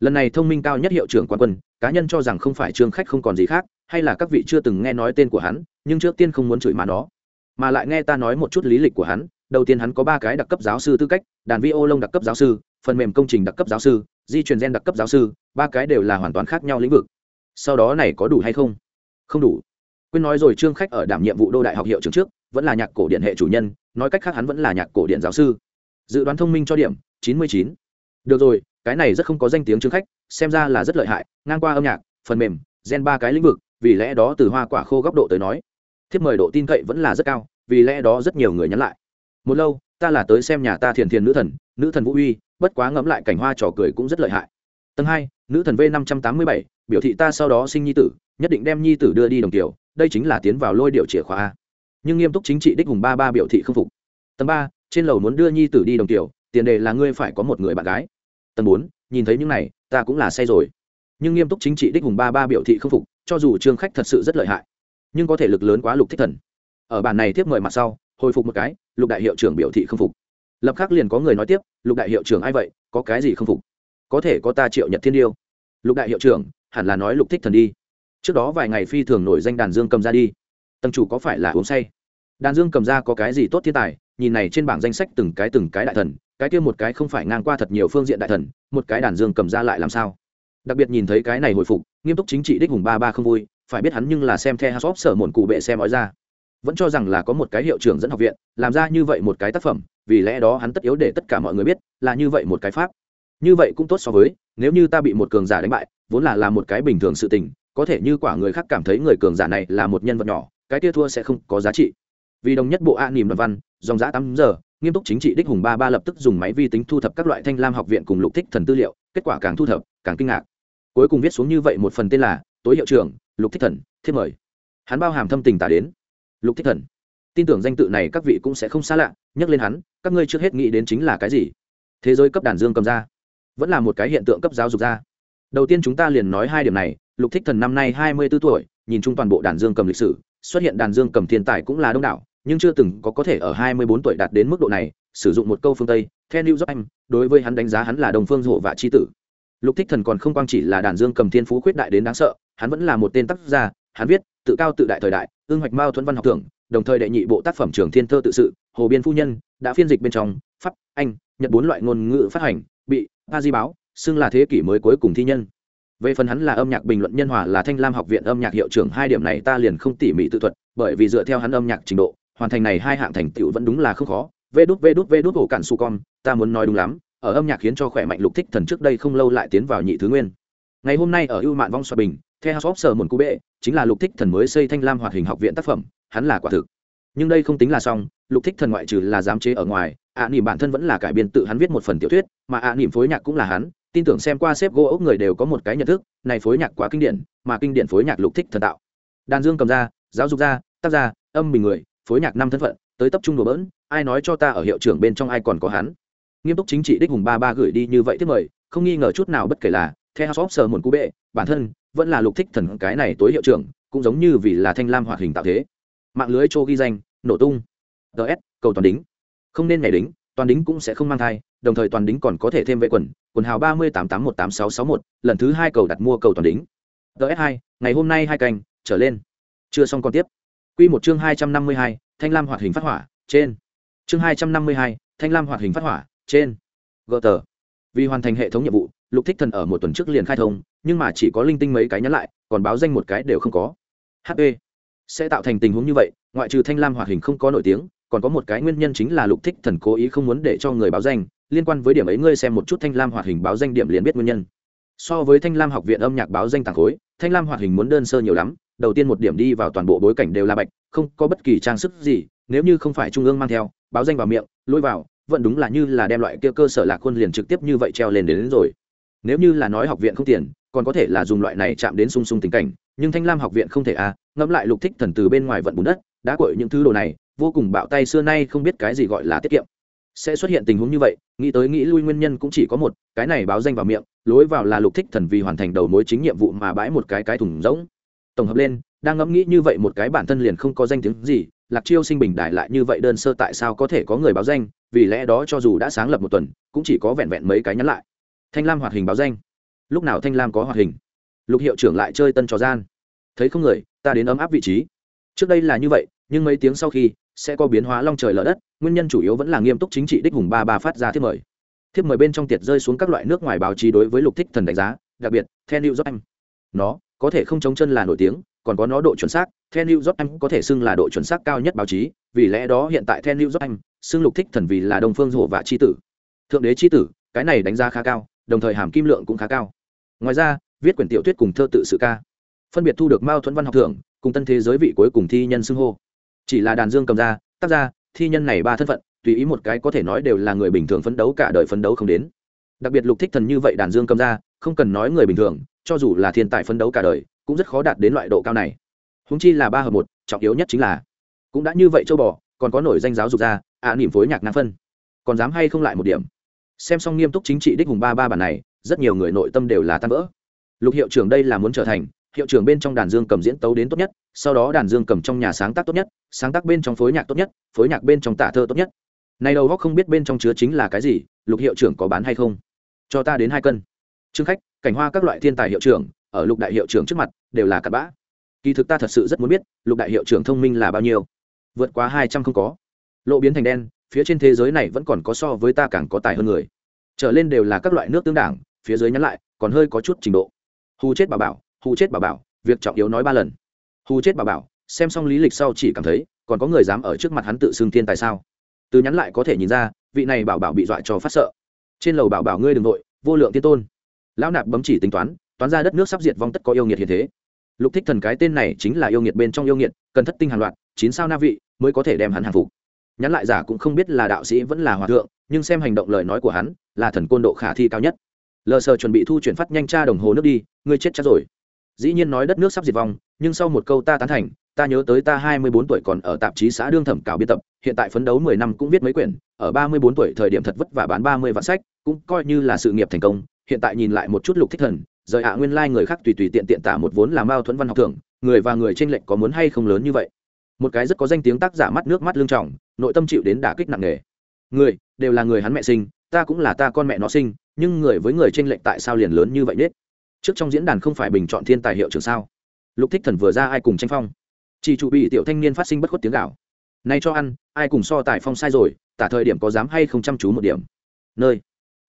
lần này thông minh cao nhất hiệu trưởng quan quân, cá nhân cho rằng không phải trương khách không còn gì khác, hay là các vị chưa từng nghe nói tên của hắn, nhưng trước tiên không muốn chửi mà nó. Mà lại nghe ta nói một chút lý lịch của hắn, đầu tiên hắn có ba cái đặc cấp giáo sư tư cách, đàn vi ô lông đặc cấp giáo sư, phần mềm công trình đặc cấp giáo sư, di truyền gen đặc cấp giáo sư, ba cái đều là hoàn toàn khác nhau lĩnh vực. Sau đó này có đủ hay không? Không đủ. Quên nói rồi trương khách ở đảm nhiệm vụ đô đại học hiệu trường trước, vẫn là nhạc cổ điện hệ chủ nhân, nói cách khác hắn vẫn là nhạc cổ điện giáo sư. Dự đoán thông minh cho điểm, chín mươi chín. Được rồi cái này rất không có danh tiếng chứng khách, xem ra là rất lợi hại, ngang qua âm nhạc, phần mềm, gen ba cái lĩnh vực, vì lẽ đó từ hoa quả khô góc độ tới nói, thiếp mời độ tin cậy vẫn là rất cao, vì lẽ đó rất nhiều người nhắn lại. Một lâu, ta là tới xem nhà ta thiền thiền nữ thần nữ thần vũ uy, bất quá ngẫm lại cảnh hoa trò cười cũng rất lợi hại. Tầng hai, nữ thần v năm trăm tám mươi bảy, biểu thị ta sau đó sinh nhi tử, nhất định đem nhi tử đưa đi đồng tiểu, đây chính là tiến vào lôi điệu chìa khóa a. Nhưng nghiêm túc chính trị đích hùng ba ba biểu thị không phục. Tầng ba, trên lầu muốn đưa nhi tử đi đồng tiểu, tiền đề là ngươi phải có một người bạn gái tầng bốn, nhìn thấy những này, ta cũng là say rồi. Nhưng nghiêm túc chính trị đích hùng ba ba biểu thị không phục, cho dù trương khách thật sự rất lợi hại, nhưng có thể lực lớn quá lục thích thần. Ở bản này tiếp mời mặt sau, hồi phục một cái, lục đại hiệu trưởng biểu thị không phục. Lập khắc liền có người nói tiếp, lục đại hiệu trưởng ai vậy, có cái gì không phục? Có thể có ta triệu nhật thiên điêu. Lục đại hiệu trưởng, hẳn là nói lục thích thần đi. Trước đó vài ngày phi thường nổi danh đàn dương cầm ra đi. Tầng chủ có phải là uống say? Đàn dương cầm ra có cái gì tốt thiên tài, nhìn này trên bảng danh sách từng cái từng cái đại thần cái kia một cái không phải ngang qua thật nhiều phương diện đại thần, một cái đàn dương cầm ra lại làm sao? Đặc biệt nhìn thấy cái này hồi phục, nghiêm túc chính trị đích hùng ba ba không vui, phải biết hắn nhưng là xem theo hop sở mồn cụ bệ xem ói ra. Vẫn cho rằng là có một cái hiệu trưởng dẫn học viện, làm ra như vậy một cái tác phẩm, vì lẽ đó hắn tất yếu để tất cả mọi người biết, là như vậy một cái pháp. Như vậy cũng tốt so với, nếu như ta bị một cường giả đánh bại, vốn là là một cái bình thường sự tình, có thể như quả người khác cảm thấy người cường giả này là một nhân vật nhỏ, cái kia thua sẽ không có giá trị. Vì đồng nhất bộ a nìm đoạn văn, dòng giã tám giờ nghiêm túc chính trị đích hùng ba ba lập tức dùng máy vi tính thu thập các loại thanh lam học viện cùng lục thích thần tư liệu, kết quả càng thu thập, càng kinh ngạc. Cuối cùng viết xuống như vậy một phần tên là tối hiệu trưởng, lục thích thần thiết mời. Hắn bao hàm thâm tình tả đến. Lục thích thần. Tin tưởng danh tự này các vị cũng sẽ không xa lạ, nhắc lên hắn, các ngươi trước hết nghĩ đến chính là cái gì? Thế giới cấp đàn dương cầm ra. Vẫn là một cái hiện tượng cấp giáo dục ra. Đầu tiên chúng ta liền nói hai điểm này, lục thích thần năm nay hai mươi b ố tuổi, nhìn chung toàn bộ đàn dương cầm lịch sử, xuất hiện đàn dương cầm thiên tài cũng là đông đảo nhưng chưa từng có có thể ở hai mươi bốn tuổi đạt đến mức độ này, sử dụng một câu phương tây theo new york anh đối với hắn đánh giá hắn là đồng phương hộ và chi tử. Lục thích thần còn không quang chỉ là đàn dương cầm thiên phú khuyết đại đến đáng sợ, hắn vẫn là một tên tác gia hắn viết, tự cao tự đại thời đại, ương hoạch mao thuần văn học tưởng đồng thời đệ nhị bộ tác phẩm trường thiên thơ tự sự, hồ biên phu nhân, đã phiên dịch bên trong, pháp, anh, nhật bốn loại ngôn ngữ phát hành, bị a di báo, xưng là thế kỷ mới cuối cùng thi nhân. Về phần hắn là âm nhạc bình luận nhân hòa là thanh lam học viện âm nhạc hiệu trưởng, hai điểm này ta liền không tỉ mỉ tự thuật, bởi vì dựa theo hắn âm nhạc trình độ hoàn thành này hai hạng thành tựu vẫn đúng là không khó. Vê đút vê đút vê đút ổ cạn su con ta muốn nói đúng lắm ở âm nhạc khiến cho khỏe mạnh lục thích thần trước đây không lâu lại tiến vào nhị thứ nguyên. Ngày hôm nay ở ưu mạn vong xoa bình theo house of sở một cú bệ chính là lục thích thần mới xây thanh lam hoạt hình học viện tác phẩm hắn là quả thực. Nhưng đây không tính là xong lục thích thần ngoại trừ là giám chế ở ngoài ạ à, nỉm bản thân vẫn là cải biên tự hắn viết một phần tiểu thuyết mà ạ à, nỉm phối nhạc cũng là hắn tin tưởng xem qua xếp gỗ ốc người đều có một cái nhận thức này phối nhạc quá kinh điển mà kinh điển phối nhạc lục thích thần tạo. Đàn dương cầm ra giáo dục ra tác ra âm bình người phối nhạc năm thân phận, tới tập trung đùa bỡn, ai nói cho ta ở hiệu trưởng bên trong ai còn có hắn. Nghiêm túc chính trị đích hùng ba ba gửi đi như vậy tiếp mời, không nghi ngờ chút nào bất kể là theo shop sờ một cú bệ, bản thân vẫn là lục thích thần cái này tối hiệu trưởng, cũng giống như vì là thanh lam hoạt hình tạo thế. Mạng lưới trô ghi danh, nổ tung. Ts cầu toàn đính. Không nên nhảy đính, toàn đính cũng sẽ không mang thai, đồng thời toàn đính còn có thể thêm vệ quần quần hào ba mươi tám tám một tám sáu sáu một, lần thứ hai cầu đặt mua cầu toàn đính. Ts hai, ngày hôm nay hai canh, trở lên. Chưa xong còn tiếp quy một chương hai trăm năm mươi hai, thanh lam hoạt hình phát hỏa, trên. Chương hai trăm năm mươi hai, thanh lam hoạt hình phát hỏa, trên. Gutter. tờ. Vì hoàn thành hệ thống nhiệm vụ, lục thích thần ở một tuần trước liền khai thông, nhưng mà chỉ có linh tinh mấy cái nhắn lại, còn báo danh một cái đều không có. Hp sẽ tạo thành tình huống như vậy, ngoại trừ thanh lam hoạt hình không có nổi tiếng, còn có một cái nguyên nhân chính là lục thích thần cố ý không muốn để cho người báo danh, liên quan với điểm ấy ngươi xem một chút thanh lam hoạt hình báo danh điểm liền biết nguyên nhân. So với thanh lam học viện âm nhạc báo danh tàng khối, thanh lam hoạt hình muốn đơn sơ nhiều lắm đầu tiên một điểm đi vào toàn bộ bối cảnh đều là bạch không có bất kỳ trang sức gì nếu như không phải trung ương mang theo báo danh vào miệng lôi vào vẫn đúng là như là đem loại kia cơ sở lạc quân liền trực tiếp như vậy treo lên đến, đến rồi. Nếu như là nói học viện không tiền còn có thể là dùng loại này chạm đến sung sung tình cảnh nhưng thanh lam học viện không thể à ngẫm lại lục thích thần từ bên ngoài vận bùn đất đã cội những thứ đồ này vô cùng bạo tay xưa nay không biết cái gì gọi là tiết kiệm. Sẽ xuất hiện tình huống như vậy nghĩ tới nghĩ lui nguyên nhân cũng chỉ có một cái này báo danh vào miệng lối vào là lục thích thần vì hoàn thành đầu mối chính nhiệm vụ mà bãi một cái cái thùng rỗng tổng hợp lên, đang ngẫm nghĩ như vậy một cái bản thân liền không có danh tiếng gì, lạc chiêu sinh bình đại lại như vậy đơn sơ tại sao có thể có người báo danh, vì lẽ đó cho dù đã sáng lập một tuần, cũng chỉ có vẹn vẹn mấy cái nhắn lại. Thanh lam hoạt hình báo danh. Lúc nào thanh lam có hoạt hình? Lục hiệu trưởng lại chơi tân trò gian. Thấy không người, ta đến ấm áp vị trí. Trước đây là như vậy, nhưng mấy tiếng sau khi, sẽ có biến hóa long trời lở đất, nguyên nhân chủ yếu vẫn là nghiêm túc chính trị đích hùng ba ba phát ra thiết mời. Thiếp mời bên trong tiệt rơi xuống các loại nước ngoài báo chí đối với lục thích thần đánh giá, đặc biệt theo new york anh nó có thể không chống chân là nổi tiếng, còn có nó độ chuẩn xác theo new york anh có thể xưng là độ chuẩn xác cao nhất báo chí, vì lẽ đó hiện tại theo new york anh xưng lục thích thần vì là đông phương rộ và tri tử. Thượng đế tri tử, cái này đánh giá khá cao, đồng thời hàm kim lượng cũng khá cao. Ngoài ra, viết quyển tiểu thuyết cùng thơ tự sự ca. Phân biệt thu được mao thuẫn văn học thưởng, cùng tân thế giới vị cuối cùng thi nhân xưng hô. Chỉ là đàn dương cầm ra, tác ra thi nhân này ba thân phận, tùy ý một cái có thể nói đều là người bình thường phấn đấu cả đời phấn đấu không đến. Đặc biệt lục thích thần như vậy đàn dương cầm ra, không cần nói người bình thường cho dù là thiên tài phấn đấu cả đời cũng rất khó đạt đến loại độ cao này. Húng chi là ba hợp một trọng yếu nhất chính là cũng đã như vậy châu bò còn có nổi danh giáo dục ra ạ à, niềm phối nhạc năng phân. Còn dám hay không lại một điểm. Xem xong nghiêm túc chính trị đích hùng ba ba bản này rất nhiều người nội tâm đều là tan vỡ. Lục hiệu trưởng đây là muốn trở thành hiệu trưởng bên trong đàn dương cầm diễn tấu đến tốt nhất sau đó đàn dương cầm trong nhà sáng tác tốt nhất sáng tác bên trong phối nhạc tốt nhất phối nhạc bên trong tả thơ tốt nhất. Này đầu góc không biết bên trong chứa chính là cái gì lục hiệu trưởng có bán hay không? Cho ta đến hai cân trương khách, cảnh hoa các loại thiên tài hiệu trưởng, ở lục đại hiệu trưởng trước mặt, đều là cặn bã. Kỳ thực ta thật sự rất muốn biết, lục đại hiệu trưởng thông minh là bao nhiêu. Vượt quá hai trăm không có. Lộ biến thành đen, phía trên thế giới này vẫn còn có so với ta càng có tài hơn người. Trở lên đều là các loại nước tương đảng, phía dưới nhắn lại, còn hơi có chút trình độ. Hù chết bà bảo, hù chết bà bảo, việc trọng yếu nói ba lần. Hù chết bà bảo, xem xong lý lịch sau chỉ cảm thấy, còn có người dám ở trước mặt hắn tự xưng thiên tại sao? Từ nhắn lại có thể nhìn ra, vị này bảo bảo bị dọa cho phát sợ. Trên lầu bảo bảo ngươi đ ừ n g nội vô lượng tiên tôn lão nạp bấm chỉ tính toán toán ra đất nước sắp diệt vong tất có yêu nghiệt hiện thế. Lục thích thần cái tên này chính là yêu nghiệt bên trong yêu nghiệt, cần thất tinh hàng loạt, chín sao na vị, mới có thể đem hắn hàng phục. Nhắn lại giả cũng không biết là đạo sĩ vẫn là hòa thượng, nhưng xem hành động lời nói của hắn, là thần côn độ khả thi cao nhất. Lờ sờ chuẩn bị thu chuyển phát nhanh tra đồng hồ nước đi, ngươi chết chắc rồi. Dĩ nhiên nói đất nước sắp diệt vong, nhưng sau một câu ta tán thành, ta nhớ tới ta hai mươi bốn tuổi còn ở tạp chí xã đương thẩm cảo biên tập, hiện tại phấn đấu mười năm cũng viết mấy quyển, ở ba mươi bốn tuổi thời điểm thật vất vả bán ba mươi vạn sách, cũng coi như là sự nghiệp thành công hiện tại nhìn lại một chút lục thích thần, rời ạ nguyên lai、like、người khác tùy tùy tiện tiện tả một vốn là mao thuẫn văn học thưởng, người và người t r ê n lệch có muốn hay không lớn như vậy. Một cái rất có danh tiếng tác giả mắt nước mắt lương trọng nội tâm chịu đến đả kích nặng nề. Người, đều là người hắn mẹ sinh, ta cũng là ta con mẹ nó sinh, nhưng người với người t r ê n lệch tại sao liền lớn như vậy nết trước trong diễn đàn không phải bình chọn thiên tài hiệu trường sao? Lục thích thần vừa ra ai cùng tranh phong? Chỉ chủ bị tiểu thanh niên phát sinh bất khuất tiếng gạo nay cho ăn, ai cùng so tài phong sai rồi, tả thời điểm có dám hay không chăm chú một điểm? Nơi,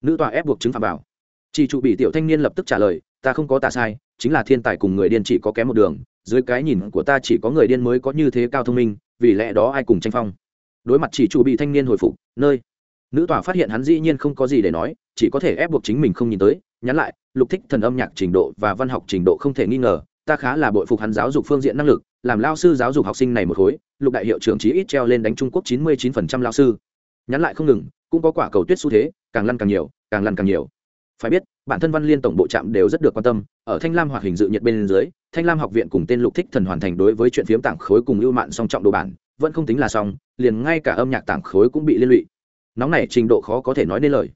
nữ tòa ép buộc chứng phạm bảo chỉ chủ bị tiểu thanh niên lập tức trả lời, ta không có tà sai, chính là thiên tài cùng người điên chỉ có kém một đường, dưới cái nhìn của ta chỉ có người điên mới có như thế cao thông minh, vì lẽ đó ai cùng tranh phong? Đối mặt chỉ chủ bị thanh niên hồi phục, nơi. Nữ tòa phát hiện hắn dĩ nhiên không có gì để nói, chỉ có thể ép buộc chính mình không nhìn tới, nhắn lại, lục thích thần âm nhạc trình độ và văn học trình độ không thể nghi ngờ, ta khá là bội phục hắn giáo dục phương diện năng lực, làm lao sư giáo dục học sinh này một khối, lục đại hiệu trưởng chí ít treo lên đánh trung quốc chín mươi chín phần trăm lao sư. Nhắn lại không ngừng, cũng có quả cầu tuyết xu thế, càng lăn càng nhiều, càng lăn càng nhiều phải biết, bản thân văn liên tổng bộ trạm đều rất được quan tâm. Ở thanh lam hoạt hình dự nhiệt bên dưới, thanh lam học viện cùng tên lục thích thần hoàn thành đối với chuyện phiếm tảng khối cùng ưu mạn song trọng đồ bản, vẫn không tính là xong, liền ngay cả âm nhạc tảng khối cũng bị liên lụy. Nóng này trình độ khó có thể nói nên lời.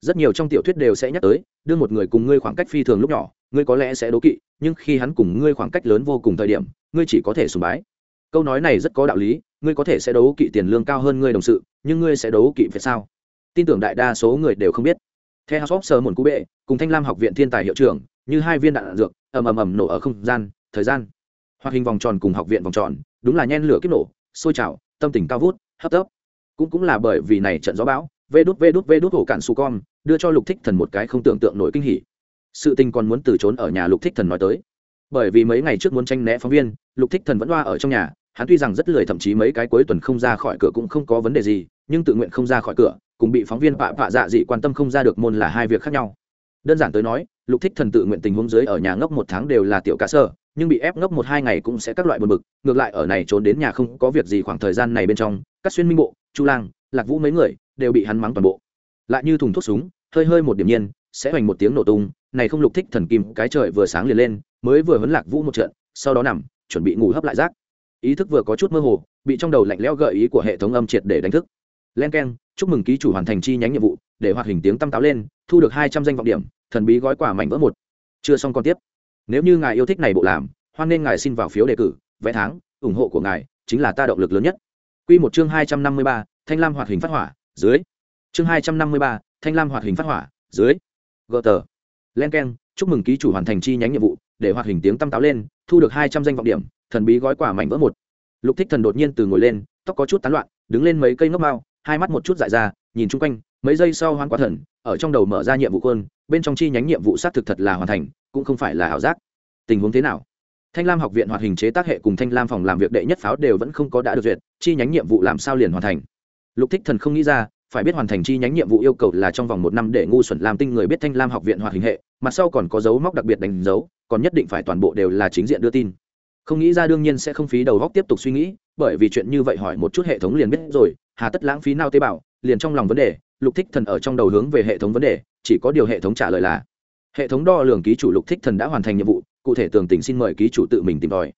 Rất nhiều trong tiểu thuyết đều sẽ nhắc tới, đưa một người cùng ngươi khoảng cách phi thường lúc nhỏ, ngươi có lẽ sẽ đố kỵ, nhưng khi hắn cùng ngươi khoảng cách lớn vô cùng thời điểm, ngươi chỉ có thể sùng bái. Câu nói này rất có đạo lý, ngươi có thể sẽ đấu kỵ tiền lương cao hơn ngươi đồng sự, nhưng ngươi sẽ đấu kỵ về sao? Tin tưởng đại đa số người đều không biết theo house sơ một cú bệ cùng thanh lam học viện thiên tài hiệu trưởng như hai viên đạn dược ầm ầm ầm nổ ở không gian, thời gian. Hoặc hình vòng tròn cùng học viện vòng tròn, đúng là nhen lửa kích nổ, sôi trào, tâm tình cao vút, hấp tấp. Cũng cũng là bởi vì này trận gió bão, vê đút vê đút vê đút hổ cạn su con, đưa cho lục thích thần một cái không tưởng tượng nổi kinh hỉ. Sự tình còn muốn từ trốn ở nhà lục thích thần nói tới. Bởi vì mấy ngày trước muốn tranh né phóng viên, lục thích thần vẫn loa ở trong nhà hắn tuy rằng rất lười, thậm chí mấy cái cuối tuần không ra khỏi cửa cũng không có vấn đề gì, nhưng tự nguyện không ra khỏi cửa, cùng bị phóng viên pạ pạ dạ dị quan tâm không ra được môn là hai việc khác nhau. Đơn giản tới nói, lục thích thần tự nguyện tình huống dưới ở nhà ngốc một tháng đều là tiểu cá sơ, nhưng bị ép ngốc một hai ngày cũng sẽ các loại buồn bực, ngược lại ở này trốn đến nhà không có việc gì khoảng thời gian này bên trong, các xuyên minh bộ, chu lang, lạc vũ mấy người đều bị hắn mắng toàn bộ. Lại như thùng thuốc súng, hơi hơi một điểm nhiên, sẽ hoành một tiếng nổ tung, này không lục thích thần kim cái trời vừa sáng liền lên, mới vừa vấn lạc vũ một trận, sau đó nằm, chuẩn bị ngủ hấp lại rác ý thức vừa có chút mơ hồ, bị trong đầu lạnh lẽo gợi ý của hệ thống âm triệt để đánh thức. Len k e n chúc mừng ký chủ hoàn thành chi nhánh nhiệm vụ, để hoạt hình tiếng tăm táo lên, thu được hai trăm danh vọng điểm, thần bí gói quả mảnh vỡ một. Chưa xong còn tiếp. Nếu như ngài yêu thích này bộ làm, hoan nên ngài xin vào phiếu đề cử vẽ tháng, ủng hộ của ngài chính là ta động lực lớn nhất. Q một chương hai trăm năm mươi ba, thanh lam hoạt hình phát hỏa, dưới. Chương hai trăm năm mươi ba, thanh lam hoạt hình phát hỏa, dưới. Gờ tờ. Len k e n chúc mừng ký chủ hoàn thành chi nhánh nhiệm vụ để hoạt hình tiếng tăm táo lên, thu được hai trăm danh vọng điểm, thần bí gói quả mảnh vỡ một. Lục thích thần đột nhiên từ ngồi lên, tóc có chút tán loạn, đứng lên mấy cây ngốc mau hai mắt một chút dại ra, nhìn chung quanh, mấy giây sau hoan quá thần, ở trong đầu mở ra nhiệm vụ quân bên trong chi nhánh nhiệm vụ xác thực thật là hoàn thành, cũng không phải là ảo giác. Tình huống thế nào? Thanh lam học viện hoạt hình chế tác hệ cùng thanh lam phòng làm việc đệ nhất pháo đều vẫn không có đã được duyệt, chi nhánh nhiệm vụ làm sao liền hoàn thành? Lục thích thần không nghĩ ra phải biết hoàn thành chi nhánh nhiệm vụ yêu cầu là trong vòng một năm để ngu xuẩn làm tinh người biết thanh lam học viện hoạt hình hệ mặt sau còn có dấu móc đặc biệt đánh dấu, còn nhất định phải toàn bộ đều là chính diện đưa tin. Không nghĩ ra đương nhiên sẽ không phí đầu góc tiếp tục suy nghĩ, bởi vì chuyện như vậy hỏi một chút hệ thống liền biết rồi, hà tất lãng phí nao tế bào, liền trong lòng vấn đề, lục thích thần ở trong đầu hướng về hệ thống vấn đề, chỉ có điều hệ thống trả lời là, hệ thống đo lường ký chủ lục thích thần đã hoàn thành nhiệm vụ, cụ thể tường tình xin mời ký chủ tự mình tìm tòi.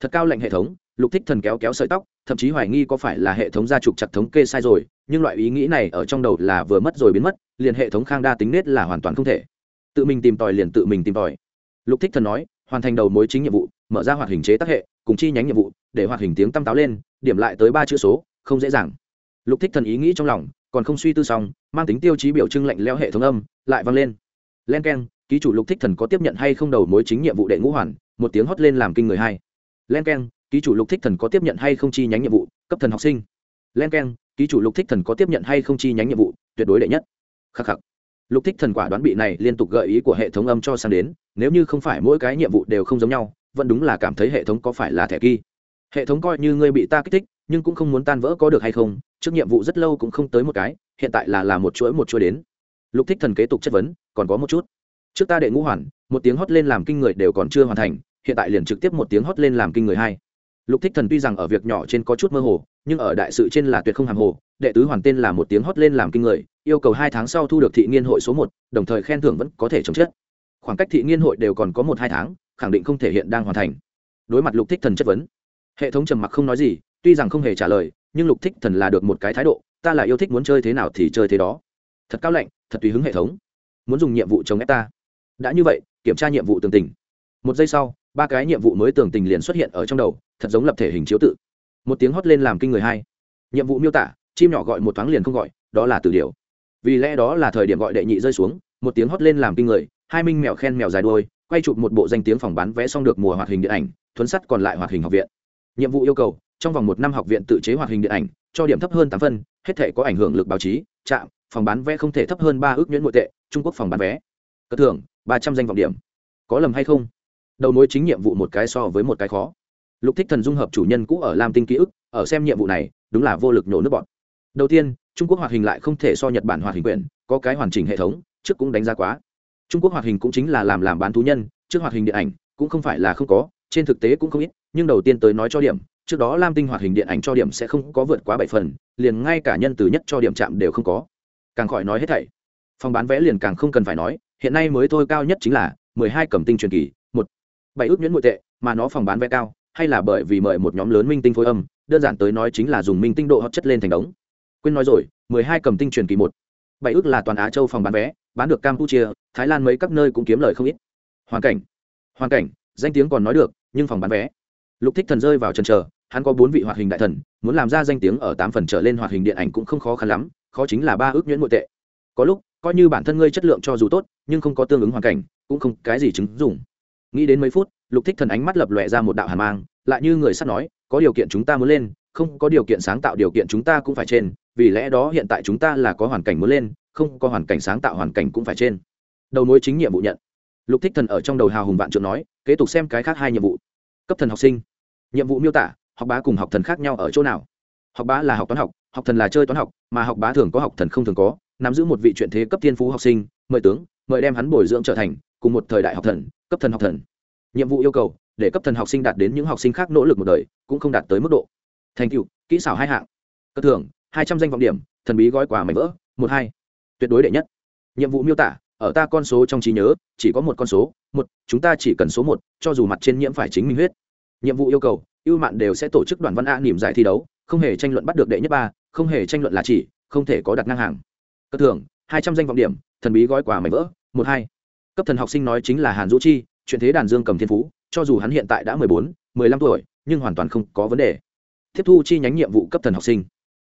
Thật cao lệnh hệ thống, lục thích thần kéo kéo sợi tóc, thậm chí hoài nghi có phải là hệ thống gia trục chặt thống kê sai rồi nhưng loại ý nghĩ này ở trong đầu là vừa mất rồi biến mất, liền hệ thống khang đa tính nết là hoàn toàn không thể. Tự mình tìm tòi liền tự mình tìm tòi. Lục thích thần nói, hoàn thành đầu mối chính nhiệm vụ, mở ra hoạt hình chế tác hệ, cùng chi nhánh nhiệm vụ, để hoạt hình tiếng tăm táo lên, điểm lại tới ba chữ số, không dễ dàng. Lục thích thần ý nghĩ trong lòng, còn không suy tư xong, mang tính tiêu chí biểu trưng lạnh leo hệ thống âm, lại vang lên. Len keng, ký chủ lục thích thần có tiếp nhận hay không đầu mối chính nhiệm vụ đệ ngũ hoàn? Một tiếng hót lên làm kinh người hai len keng, ký chủ lục thích thần có tiếp nhận hay không chi nhánh nhiệm vụ? Cấp thần học sinh. Len keng ký chủ lục thích thần có tiếp nhận hay không chi nhánh nhiệm vụ, tuyệt đối đệ nhất. Khắc khắc. Lục thích thần quả đoán bị này liên tục gợi ý của hệ thống âm cho sang đến, nếu như không phải mỗi cái nhiệm vụ đều không giống nhau, vẫn đúng là cảm thấy hệ thống có phải là thẻ kỳ hệ thống coi như ngươi bị ta kích thích, nhưng cũng không muốn tan vỡ có được hay không, trước nhiệm vụ rất lâu cũng không tới một cái, hiện tại là làm một chuỗi một chuỗi đến. Lục thích thần kế tục chất vấn, còn có một chút. Trước ta đệ ngũ hoàn, một tiếng hót lên làm kinh người đều còn chưa hoàn thành, hiện tại liền trực tiếp một tiếng hót lên làm kinh người hai lục thích thần tuy rằng ở việc nhỏ trên có chút mơ hồ, nhưng ở đại sự trên là tuyệt không hàm hồ. Đệ tứ hoàn tên là một tiếng hót lên làm kinh người, yêu cầu hai tháng sau thu được thị nghiên hội số một, đồng thời khen thưởng vẫn có thể chống chết khoảng cách thị nghiên hội đều còn có một hai tháng, khẳng định không thể hiện đang hoàn thành. Đối mặt lục thích thần chất vấn, hệ thống trầm mặc không nói gì, tuy rằng không hề trả lời, nhưng lục thích thần là được một cái thái độ, ta là yêu thích muốn chơi thế nào thì chơi thế đó. Thật cao lạnh, thật tùy hứng hệ thống. Muốn dùng nhiệm vụ chống ép ta. Đã như vậy, kiểm tra nhiệm vụ tường tình. Một giây sau ba cái nhiệm vụ mới tưởng tình liền xuất hiện ở trong đầu, thật giống lập thể hình chiếu tự. Một tiếng hót lên làm kinh người hai. Nhiệm vụ miêu tả, chim nhỏ gọi một thoáng liền không gọi, đó là từ điều vì lẽ đó là thời điểm gọi đệ nhị rơi xuống, một tiếng hót lên làm kinh người, hai minh mèo khen mèo dài đuôi, quay chụp một bộ danh tiếng phòng bán vé xong được mùa hoạt hình điện ảnh, thuấn sắt còn lại hoạt hình học viện. Nhiệm vụ yêu cầu, trong vòng một năm học viện tự chế hoạt hình điện ảnh, cho điểm thấp hơn tám phân, hết thể có ảnh hưởng lực báo chí, trạm, phòng bán vé không thể thấp hơn ba ước nhuyễn nội tệ, trung quốc phòng bán vé. Cất thưởng, ba trăm danh vọng điểm. Có lầm hay không? Đầu mối chính nhiệm vụ một cái so với một cái khó. Lục thích thần dung hợp chủ nhân cũ ở lam tinh ký ức, ở xem nhiệm vụ này, đúng là vô lực nhổ nước bọn đầu tiên, trung quốc hoạt hình lại không thể so nhật bản hoạt hình quyển, có cái hoàn chỉnh hệ thống, trước cũng đánh giá quá. Trung quốc hoạt hình cũng chính là làm làm bán thú nhân, trước hoạt hình điện ảnh cũng không phải là không có, trên thực tế cũng không ít, nhưng đầu tiên tới nói cho điểm, trước đó lam tinh hoạt hình điện ảnh cho điểm sẽ không có vượt quá bảy phần, liền ngay cả nhân từ nhất cho điểm chạm đều không có. Càng khỏi nói hết thảy, phòng bán vé liền càng không cần phải nói, hiện nay mới thôi cao nhất chính là mười hai cẩm tinh truyền kỳ bảy ước nhuyễn nội tệ, mà nó phòng bán vé cao, hay là bởi vì mời một nhóm lớn minh tinh phối âm, đơn giản tới nói chính là dùng minh tinh độ hợp chất lên thành đống. Quên nói rồi, mười hai cầm tinh truyền kỳ một. Bảy ước là toàn á châu phòng bán vé, bán được campuchia, thái lan mấy các nơi cũng kiếm lời không ít. Hoàn cảnh. Hoàn cảnh, danh tiếng còn nói được, nhưng phòng bán vé. Lục thích thần rơi vào chân chờ hắn có bốn vị hoạt hình đại thần, muốn làm ra danh tiếng ở tám phần trở lên hoạt hình điện ảnh cũng không khó khăn lắm, khó chính là ba ước nhuyễn nội tệ. Có lúc, coi như bản thân ngươi chất lượng cho dù tốt, nhưng không có tương ứng hoàn cảnh, cũng không cái gì chứng dùng nghĩ đến mấy phút, lục thích thần ánh mắt lập lòe ra một đạo hàn mang, lại như người sắp nói, có điều kiện chúng ta muốn lên, không có điều kiện sáng tạo điều kiện chúng ta cũng phải trên, vì lẽ đó hiện tại chúng ta là có hoàn cảnh muốn lên, không có hoàn cảnh sáng tạo hoàn cảnh cũng phải trên. Đầu mối chính nhiệm vụ nhận. Lục thích thần ở trong đầu hào hùng vạn trượng nói, kế tục xem cái khác hai nhiệm vụ. Cấp thần học sinh. Nhiệm vụ miêu tả, học bá cùng học thần khác nhau ở chỗ nào? Học bá là học toán học học thần là chơi toán học, mà học bá thường có, học thần không thường có. Nắm giữ một vị chuyện thế cấp thiên phú học sinh, mời tướng, mời đem hắn bồi dưỡng trở thành, cùng một thời đại học thần cấp thần học thần. Nhiệm vụ yêu cầu, để cấp thần học sinh đạt đến những học sinh khác nỗ lực một đời, cũng không đạt tới mức độ. Thành tựu, kỹ xảo hai hạng. Cơ thưởng, hai trăm danh vọng điểm, thần bí gói quà mảnh vỡ, một hai. Tuyệt đối đệ nhất. Nhiệm vụ miêu tả, ở ta con số trong trí nhớ, chỉ có một con số, một, chúng ta chỉ cần số một, cho dù mặt trên nhiễm phải chính minh huyết. Nhiệm vụ yêu cầu, ưu mạn đều sẽ tổ chức đoàn văn a niềm giải thi đấu, không hề tranh luận bắt được đệ nhất ba, không hề tranh luận là chỉ, không thể có đặt ngang hàng. Cơ thưởng, hai trăm danh vọng điểm, thần bí gói quà mảnh vỡ, một hai cấp thần học sinh nói chính là hàn dũ chi, chuyện thế đàn dương cầm thiên phú, cho dù hắn hiện tại đã mười bốn, mười lăm tuổi, nhưng hoàn toàn không có vấn đề. Tiếp thu chi nhánh nhiệm vụ cấp thần học sinh.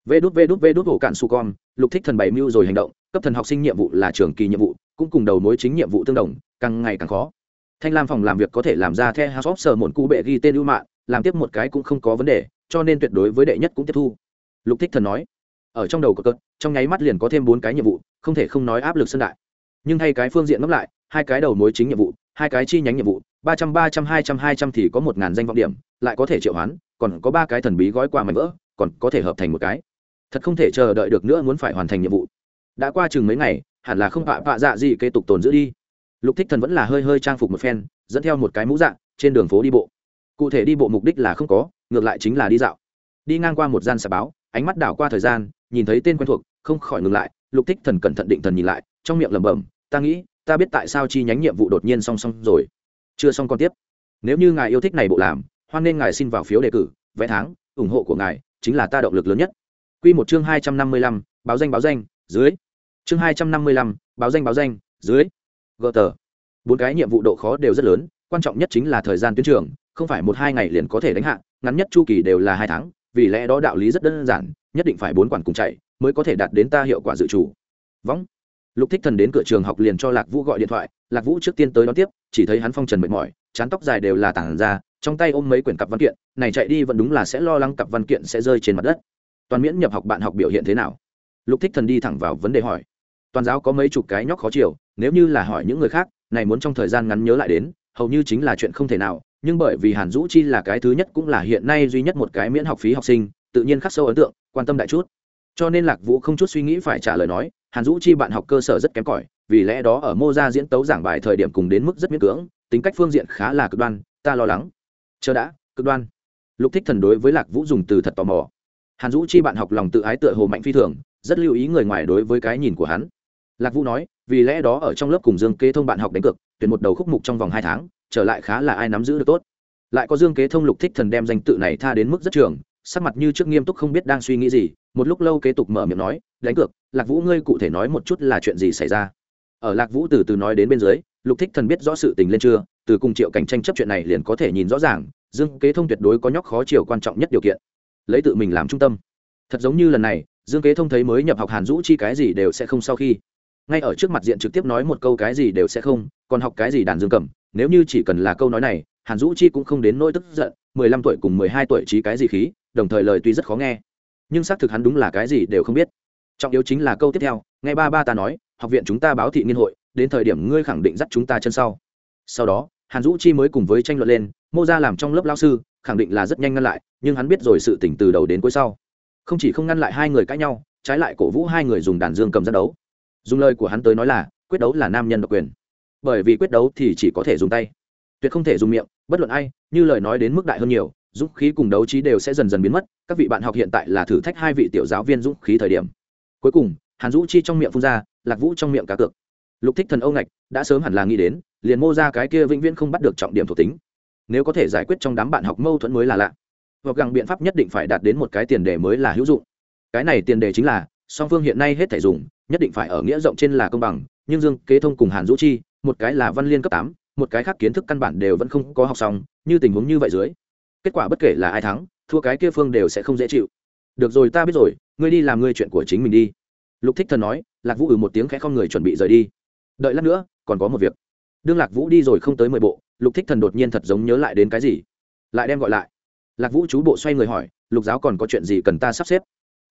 Vê đút vê đút vê đút hổ cạn su con, lục thích thần bảy mưu rồi hành động, cấp thần học sinh nhiệm vụ là trường kỳ nhiệm vụ, cũng cùng đầu mối chính nhiệm vụ tương đồng, càng ngày càng khó. Thanh lam phòng làm việc có thể làm ra theo house of sở một cụ bệ ghi tên ưu mạng làm tiếp một cái cũng không có vấn đề, cho nên tuyệt đối với đệ nhất cũng tiếp thu. Lục thích thần nói, ở trong đầu của cơn trong nháy mắt liền có thêm bốn cái nhiệm vụ, không thể không nói áp lực sân đại. Nhưng thay cái phương diện ngấp lại hai cái đầu mối chính nhiệm vụ, hai cái chi nhánh nhiệm vụ, ba trăm ba trăm, hai trăm hai trăm thì có một ngàn danh vọng điểm, lại có thể triệu hoán, còn có ba cái thần bí gói quà mảnh vỡ, còn có thể hợp thành một cái. Thật không thể chờ đợi được nữa muốn phải hoàn thành nhiệm vụ. Đã qua chừng mấy ngày, hẳn là không vạ vạ dạ gì kế tục tồn giữ đi. Lục thích thần vẫn là hơi hơi trang phục một phen, dẫn theo một cái mũ dạng trên đường phố đi bộ. Cụ thể đi bộ mục đích là không có, ngược lại chính là đi dạo. Đi ngang qua một gian xà báo, ánh mắt đảo qua thời gian, nhìn thấy tên quen thuộc, không khỏi ngừng lại. Lục thích thần cẩn thận định thần nhìn lại, trong miệng lẩm bẩm, ta nghĩ ta biết tại sao chi nhánh nhiệm vụ đột nhiên song song rồi. Chưa xong còn tiếp. Nếu như ngài yêu thích này bộ làm, hoan nên ngài xin vào phiếu đề cử vẽ tháng, ủng hộ của ngài chính là ta động lực lớn nhất. Quy một chương hai trăm năm mươi lăm, báo danh báo danh, dưới. Chương hai trăm năm mươi lăm, báo danh báo danh, dưới. Gờ tờ. Bốn cái nhiệm vụ độ khó đều rất lớn, quan trọng nhất chính là thời gian tuyến trường, không phải một hai ngày liền có thể đánh hạ, ngắn nhất chu kỳ đều là hai tháng, vì lẽ đó đạo lý rất đơn giản, nhất định phải bốn quản cùng chạy, mới có thể đạt đến ta hiệu quả dự chủ võng lục thích thần đến cửa trường học liền cho lạc vũ gọi điện thoại lạc vũ trước tiên tới đón tiếp chỉ thấy hắn phong trần mệt mỏi chán tóc dài đều là tảng ra trong tay ôm mấy quyển cặp văn kiện này chạy đi vẫn đúng là sẽ lo lắng cặp văn kiện sẽ rơi trên mặt đất. Toàn miễn nhập học bạn học biểu hiện thế nào? Lục thích thần đi thẳng vào vấn đề hỏi. Toàn giáo có mấy chục cái nhóc khó chịu, nếu như là hỏi những người khác này muốn trong thời gian ngắn nhớ lại đến hầu như chính là chuyện không thể nào nhưng bởi vì hàn dũ chi là cái thứ nhất cũng là hiện nay duy nhất một cái miễn học phí học sinh tự nhiên khắc sâu ấn tượng quan tâm đại chút. Cho nên lạc vũ không chút suy nghĩ phải trả lời nói hàn dũ chi bạn học cơ sở rất kém cỏi, vì lẽ đó ở mô gia diễn tấu giảng bài thời điểm cùng đến mức rất miễn cưỡng, tính cách phương diện khá là cực đoan, ta lo lắng. Chờ đã, cực đoan. Lục thích thần đối với lạc vũ dùng từ thật tò mò. Hàn dũ chi bạn học lòng tự ái tựa hồ mạnh phi thường, rất lưu ý người ngoài đối với cái nhìn của hắn. Lạc vũ nói, vì lẽ đó ở trong lớp cùng dương kế thông bạn học đánh cực tuyển một đầu khúc mục trong vòng hai tháng, trở lại khá là ai nắm giữ được tốt. Lại có dương kế thông lục thích thần đem danh tự này tha đến mức rất trường sắc mặt như trước nghiêm túc không biết đang suy nghĩ gì, một lúc lâu kế tục mở miệng nói, đánh cược, lạc vũ ngươi cụ thể nói một chút là chuyện gì xảy ra? Ở lạc vũ từ từ nói đến bên dưới, lục thích thần biết rõ sự tình lên chưa, từ cùng triệu cảnh tranh chấp chuyện này liền có thể nhìn rõ ràng, dương kế thông tuyệt đối có nhóc khó chiều quan trọng nhất điều kiện. Lấy tự mình làm trung tâm. Thật giống như lần này, dương kế thông thấy mới nhập học hàn dũ chi cái gì đều sẽ không sau khi. Ngay ở trước mặt diện trực tiếp nói một câu cái gì đều sẽ không, còn học cái gì đàn dương cầm, nếu như chỉ cần là câu nói này, hàn dũ chi cũng không đến nỗi tức giận, mười lăm tuổi cùng mười hai tuổi trí cái gì khí đồng thời lời tuy rất khó nghe. Nhưng xác thực hắn đúng là cái gì đều không biết. Trọng yếu chính là câu tiếp theo ngay ba ba ta nói, học viện chúng ta báo thị nghiên hội, đến thời điểm ngươi khẳng định dắt chúng ta chân sau. Sau đó, hàn dũ chi mới cùng với tranh luận lên, mô ra làm trong lớp lao sư, khẳng định là rất nhanh ngăn lại, nhưng hắn biết rồi sự tỉnh từ đầu đến cuối sau. Không chỉ không ngăn lại hai người cãi nhau, trái lại cổ vũ hai người dùng đàn dương cầm ra đấu. Dùng lời của hắn tới nói là, quyết đấu là nam nhân độc quyền. Bởi vì quyết đấu thì chỉ có thể dùng tay. Tuyệt không thể dùng miệng, bất luận ai, như lời nói đến mức đại hơn nhiều dũng khí cùng đấu trí đều sẽ dần dần biến mất, các vị bạn học hiện tại là thử thách hai vị tiểu giáo viên dũng khí thời điểm. Cuối cùng, hàn dũ chi trong miệng phun ra, lạc vũ trong miệng cá cược. Lục thích thần âu ngạch, đã sớm hẳn là nghĩ đến, liền mô ra cái kia vĩnh viễn không bắt được trọng điểm thuộc tính. Nếu có thể giải quyết trong đám bạn học mâu thuẫn mới là lạ. Hoặc gặng biện pháp nhất định phải đạt đến một cái tiền đề mới là hữu dụng. Cái này tiền đề chính là, song phương hiện nay hết thể dùng, nhất định phải ở nghĩa rộng trên là công bằng, nhưng dương kế thông cùng hàn dũ chi, một cái là văn liên cấp tám, một cái khác kiến thức căn bản đều vẫn không có học xong, như tình huống như vậy dưới kết quả bất kể là ai thắng, thua cái kia phương đều sẽ không dễ chịu. Được rồi, ta biết rồi, ngươi đi làm ngươi chuyện của chính mình đi. Lục thích thần nói, lạc vũ ừ một tiếng khẽ không người chuẩn bị rời đi. Đợi lát nữa, còn có một việc. Đương lạc vũ đi rồi không tới mười bộ, lục thích thần đột nhiên thật giống nhớ lại đến cái gì. Lại đem gọi lại. Lạc vũ chú bộ xoay người hỏi, lục giáo còn có chuyện gì cần ta sắp xếp?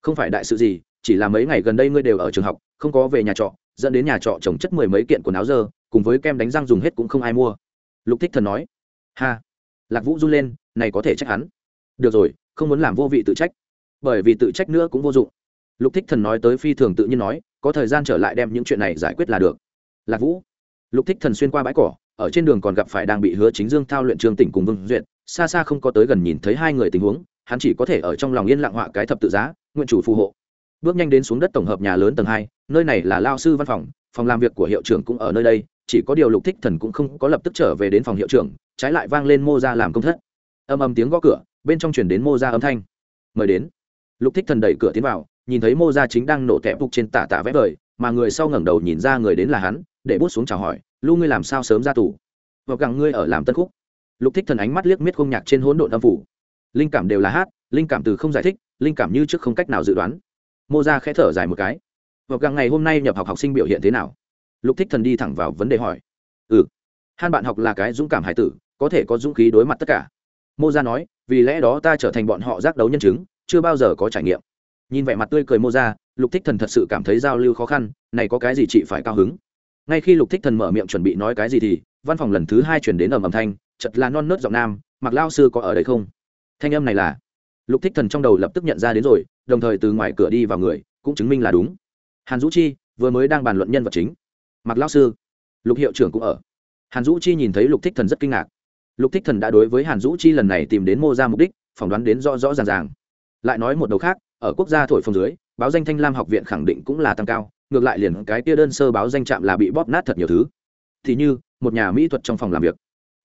Không phải đại sự gì, chỉ là mấy ngày gần đây ngươi đều ở trường học, không có về nhà trọ, dẫn đến nhà trọ trồng chất mười mấy kiện quần áo dơ, cùng với kem đánh răng dùng hết cũng không ai mua. Lục thích thần nói. Ha. Lạc vũ run lên này có thể trách hắn. Được rồi, không muốn làm vô vị tự trách. Bởi vì tự trách nữa cũng vô dụng. Lục thích thần nói tới phi thường tự nhiên nói, có thời gian trở lại đem những chuyện này giải quyết là được. Lạc vũ. Lục thích thần xuyên qua bãi cỏ, ở trên đường còn gặp phải đang bị hứa chính dương thao luyện trương tỉnh cùng vương duyệt, xa xa không có tới gần nhìn thấy hai người tình huống, hắn chỉ có thể ở trong lòng yên lặng họa cái thập tự giá, nguyện chủ phù hộ. Bước nhanh đến xuống đất tổng hợp nhà lớn tầng hai, nơi này là lao sư văn phòng phòng làm việc của hiệu trưởng cũng ở nơi đây, chỉ có điều lục thích thần cũng không có lập tức trở về đến phòng hiệu trưởng, trái lại vang lên mô ra làm công thất âm âm tiếng gõ cửa, bên trong chuyển đến mô ra âm thanh. Mời đến. Lục thích thần đẩy cửa tiến vào, nhìn thấy mô ra chính đang nổ tẹp phục trên tả tả vẽ vời, mà người sau ngẩng đầu nhìn ra người đến là hắn, để bút xuống chào hỏi lưu ngươi làm sao sớm ra tù? Hoặc gặng ngươi ở làm tân khúc. Lục thích thần ánh mắt liếc miết không nhạc trên hỗn độn âm phủ. Linh cảm đều là hát, linh cảm từ không giải thích, linh cảm như trước không cách nào dự đoán. Mô ra khẽ thở dài một cái. Hoặc gặng ngày hôm nay nhập học học sinh biểu hiện thế nào? Lục thích thần đi thẳng vào vấn đề hỏi. Ừ han bạn học là cái dũng cảm hải tử, có thể có dũng khí đối mặt tất cả mô ra nói, vì lẽ đó ta trở thành bọn họ giác đấu nhân chứng, chưa bao giờ có trải nghiệm. Nhìn vẻ mặt tươi cười mô ra lục thích thần thật sự cảm thấy giao lưu khó khăn, này có cái gì chị phải cao hứng? Ngay khi lục thích thần mở miệng chuẩn bị nói cái gì thì, văn phòng lần thứ hai chuyển đến ầm ầm thanh chật là non nớt giọng nam mặc lao sư có ở đây không? Thanh âm này là, lục thích thần trong đầu lập tức nhận ra đến rồi, đồng thời từ ngoài cửa đi vào người, cũng chứng minh là đúng. Hàn dũ chi, vừa mới đang bàn luận nhân vật chính. Mặc lao sư. Lục hiệu trưởng cũng ở. Hàn dũ chi nhìn thấy lục thích thần rất kinh ngạc lục thích thần đã đối với hàn dũ chi lần này tìm đến mô ra mục đích, phỏng đoán đến rõ rõ ràng ràng. Lại nói một đầu khác, ở quốc gia thổi phồng dưới, báo danh thanh lam học viện khẳng định cũng là tăng cao, ngược lại liền cái tia đơn sơ báo danh trạm là bị bóp nát thật nhiều thứ. Thì như, một nhà mỹ thuật trong phòng làm việc.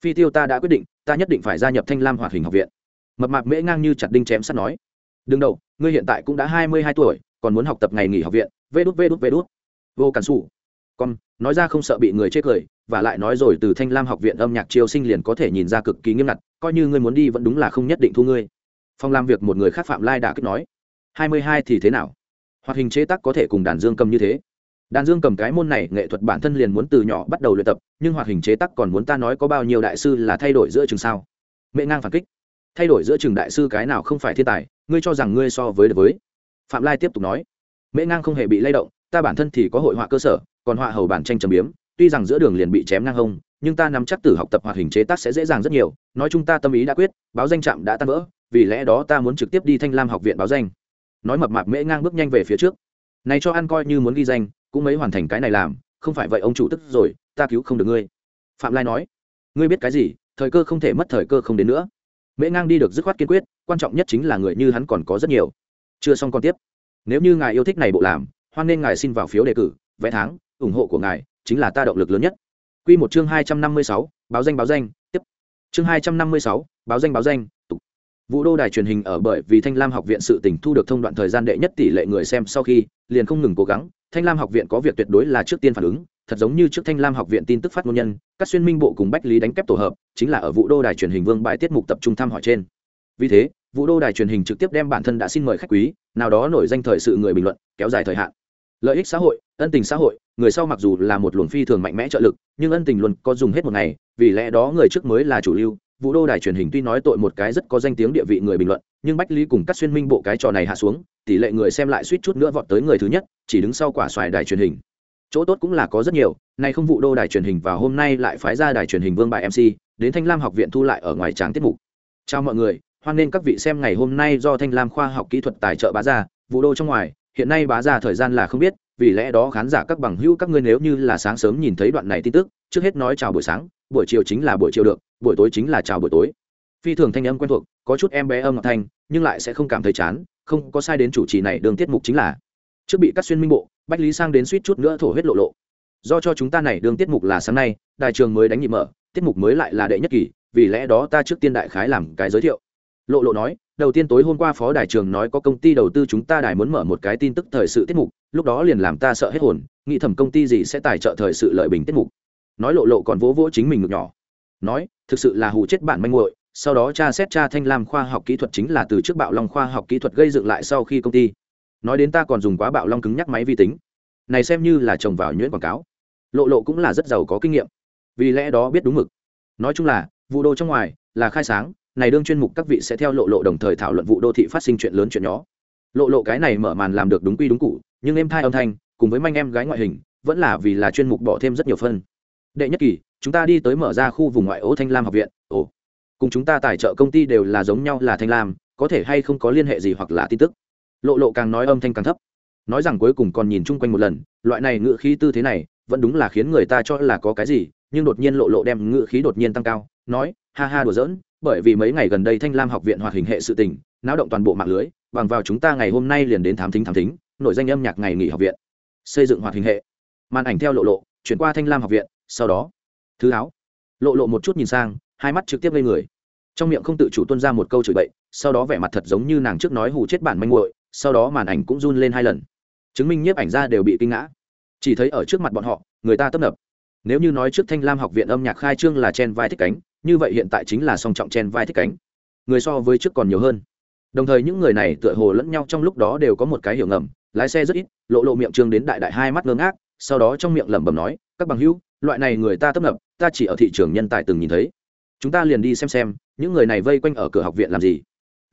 Phi tiêu ta đã quyết định, ta nhất định phải gia nhập thanh lam hoạt hình học viện. Mập mạp mễ ngang như chặt đinh chém sắt nói. Đừng đầu, ngươi hiện tại cũng đã hai mươi hai tuổi, còn muốn học tập ngày nghỉ học viện. Vê đút vê đút vê đút. Vô cản xù con, nói ra không sợ bị người chê cười và lại nói rồi từ thanh lam học viện âm nhạc triều sinh liền có thể nhìn ra cực kỳ nghiêm ngặt, coi như ngươi muốn đi vẫn đúng là không nhất định thu ngươi. Phong làm việc một người khác phạm lai đã kích nói, hai mươi hai thì thế nào? Hoạt hình chế tác có thể cùng đàn dương cầm như thế? Đàn dương cầm cái môn này, nghệ thuật bản thân liền muốn từ nhỏ bắt đầu luyện tập, nhưng hoạt hình chế tác còn muốn ta nói có bao nhiêu đại sư là thay đổi giữa trường sao? Mẹ ngang phản kích. Thay đổi giữa trường đại sư cái nào không phải thiên tài, ngươi cho rằng ngươi so với được với? Phạm lai tiếp tục nói, mẹ ngang không hề bị lay động, ta bản thân thì có hội họa cơ sở, còn họa hầu bản tranh trầm biếm tuy rằng giữa đường liền bị chém ngang hông, nhưng ta nắm chắc từ học tập hoạt hình chế tác sẽ dễ dàng rất nhiều. Nói chung ta tâm ý đã quyết, báo danh trạm đã tan vỡ, vì lẽ đó ta muốn trực tiếp đi thanh lam học viện báo danh. Nói mập mạp mễ ngang bước nhanh về phía trước. Này cho ăn coi như muốn ghi danh, cũng mấy hoàn thành cái này làm, không phải vậy ông chủ tức rồi, ta cứu không được ngươi. Phạm lai nói, ngươi biết cái gì, thời cơ không thể mất thời cơ không đến nữa. Mễ ngang đi được dứt khoát kiên quyết, quan trọng nhất chính là người như hắn còn có rất nhiều. Chưa xong còn tiếp. Nếu như ngài yêu thích này bộ làm, hoan nên ngài xin vào phiếu đề cử, vé tháng, ủng hộ của ngài chính là ta động lực lớn nhất Quy một chương hai trăm năm mươi sáu báo danh báo danh tiếp chương hai trăm năm mươi sáu báo danh báo danh tục Vũ đô đài truyền hình ở bởi vì Thanh Lam học viện sự tình thu được thông đoạn thời gian đệ nhất tỷ lệ người xem sau khi, liền không ngừng cố gắng, Thanh Lam học viện có việc tuyệt đối là trước tiên phản ứng, thật giống như trước Thanh Lam học viện tin tức phát ngôn nhân, các xuyên minh bộ cùng Bách Lý đánh kép tổ hợp, chính là ở Vũ đô đài truyền hình Vương bãi tiết mục tập trung thăm hỏi trên. Vì thế, Vũ đô đài truyền hình trực tiếp đem bản thân đã xin mời khách quý, nào đó nổi danh thời sự người bình luận, kéo dài thời hạn. Lợi ích xã hội, ân tình xã hội, người sau mặc dù là một luồng phi thường mạnh mẽ trợ lực, nhưng ân tình luôn có dùng hết một ngày, vì lẽ đó người trước mới là chủ lưu, vũ đô đài truyền hình tuy nói tội một cái rất có danh tiếng địa vị người bình luận nhưng bách lý cùng các xuyên minh bộ cái trò này hạ xuống tỷ lệ người xem lại suýt chút nữa vọt tới người thứ nhất chỉ đứng sau quả xoài đài truyền hình. Chỗ tốt cũng là có rất nhiều nay không vụ đô đài truyền hình và hôm nay lại phái ra đài truyền hình vương bài mc đến thanh lam học viện thu lại ở ngoài tràng tiết mục. Chào mọi người hoan nghênh các vị xem ngày hôm nay do thanh lam khoa học kỹ thuật tài trợ bá ra vụ đô trong ngoài hiện nay bá ra thời gian là không biết, vì lẽ đó khán giả các bằng hữu các ngươi nếu như là sáng sớm nhìn thấy đoạn này tin tức, trước hết nói chào buổi sáng, buổi chiều chính là buổi chiều được, buổi tối chính là chào buổi tối. Phi thường thanh âm quen thuộc, có chút em bé âm ngọc thanh, nhưng lại sẽ không cảm thấy chán, không có sai đến chủ trì này đường tiết mục chính là. Trước bị cắt xuyên minh bộ, bách lý sang đến suýt chút nữa thổ huyết lộ lộ. Do cho chúng ta này đường tiết mục là sáng nay, đài trường mới đánh nhịp mở, tiết mục mới lại là đệ nhất kỳ, vì lẽ đó ta trước tiên đại khái làm cái giới thiệu. Lộ lộ nói đầu tiên tối hôm qua phó đại trường nói có công ty đầu tư chúng ta đài muốn mở một cái tin tức thời sự tiết mục, lúc đó liền làm ta sợ hết hồn, nghĩ thầm công ty gì sẽ tài trợ thời sự lợi bình tiết mục. Nói lộ lộ còn vỗ vỗ chính mình ngực nhỏ. Nói, thực sự là hù chết bạn manh muội, sau đó cha xét cha thanh lam khoa học kỹ thuật chính là từ trước bạo long khoa học kỹ thuật gây dựng lại sau khi công ty. Nói đến ta còn dùng quá bạo long cứng nhắc máy vi tính. Này xem như là trồng vào nhuyễn quảng cáo. Lộ lộ cũng là rất giàu có kinh nghiệm. Vì lẽ đó biết đúng mực. Nói chung là, vụ đồ trong ngoài là khai sáng này đương chuyên mục các vị sẽ theo lộ lộ đồng thời thảo luận vụ đô thị phát sinh chuyện lớn chuyện nhỏ. Lộ lộ cái này mở màn làm được đúng quy đúng cụ nhưng em thai âm thanh, cùng với manh em gái ngoại hình, vẫn là vì là chuyên mục bỏ thêm rất nhiều phân. Đệ nhất kỳ, chúng ta đi tới mở ra khu vùng ngoại ô thanh lam học viện. Ồ, cùng chúng ta tài trợ công ty đều là giống nhau là thanh lam, có thể hay không có liên hệ gì hoặc là tin tức. Lộ lộ càng nói âm thanh càng thấp. Nói rằng cuối cùng còn nhìn chung quanh một lần, loại này ngựa khí tư thế này, vẫn đúng là khiến người ta cho là có cái gì, nhưng đột nhiên lộ lộ đem ngựa khí đột nhiên tăng cao nói, ha ha đùa giỡn, bởi vì mấy ngày gần đây thanh lam học viện hoạt hình hệ sự tình, náo động toàn bộ mạng lưới, bằng vào chúng ta ngày hôm nay liền đến thám thính thám thính nội danh âm nhạc ngày nghỉ học viện. Xây dựng hoạt hình hệ. Màn ảnh theo lộ lộ, chuyển qua thanh lam học viện, sau đó, thứ áo. Lộ lộ một chút nhìn sang, hai mắt trực tiếp lên người. Trong miệng không tự chủ tuân ra một câu chửi bậy, sau đó vẻ mặt thật giống như nàng trước nói hù chết bản manh muội, sau đó màn ảnh cũng run lên hai lần. Chứng minh nhiếp ảnh ra đều bị kinh ngã. Chỉ thấy ở trước mặt bọn họ, người ta tấp nập. Nếu như nói trước thanh lam học viện âm nhạc khai trương là chen vai thích cánh như vậy hiện tại chính là song trọng chen vai thích cánh. Người so với trước còn nhiều hơn. Đồng thời những người này tựa hồ lẫn nhau trong lúc đó đều có một cái hiểu ngầm, lái xe rất ít, lộ lộ miệng trương đến đại đại hai mắt ngơ ngác, sau đó trong miệng lẩm bẩm nói, các bằng hữu, loại này người ta tấp nập, ta chỉ ở thị trường nhân tài từng nhìn thấy. Chúng ta liền đi xem xem, những người này vây quanh ở cửa học viện làm gì.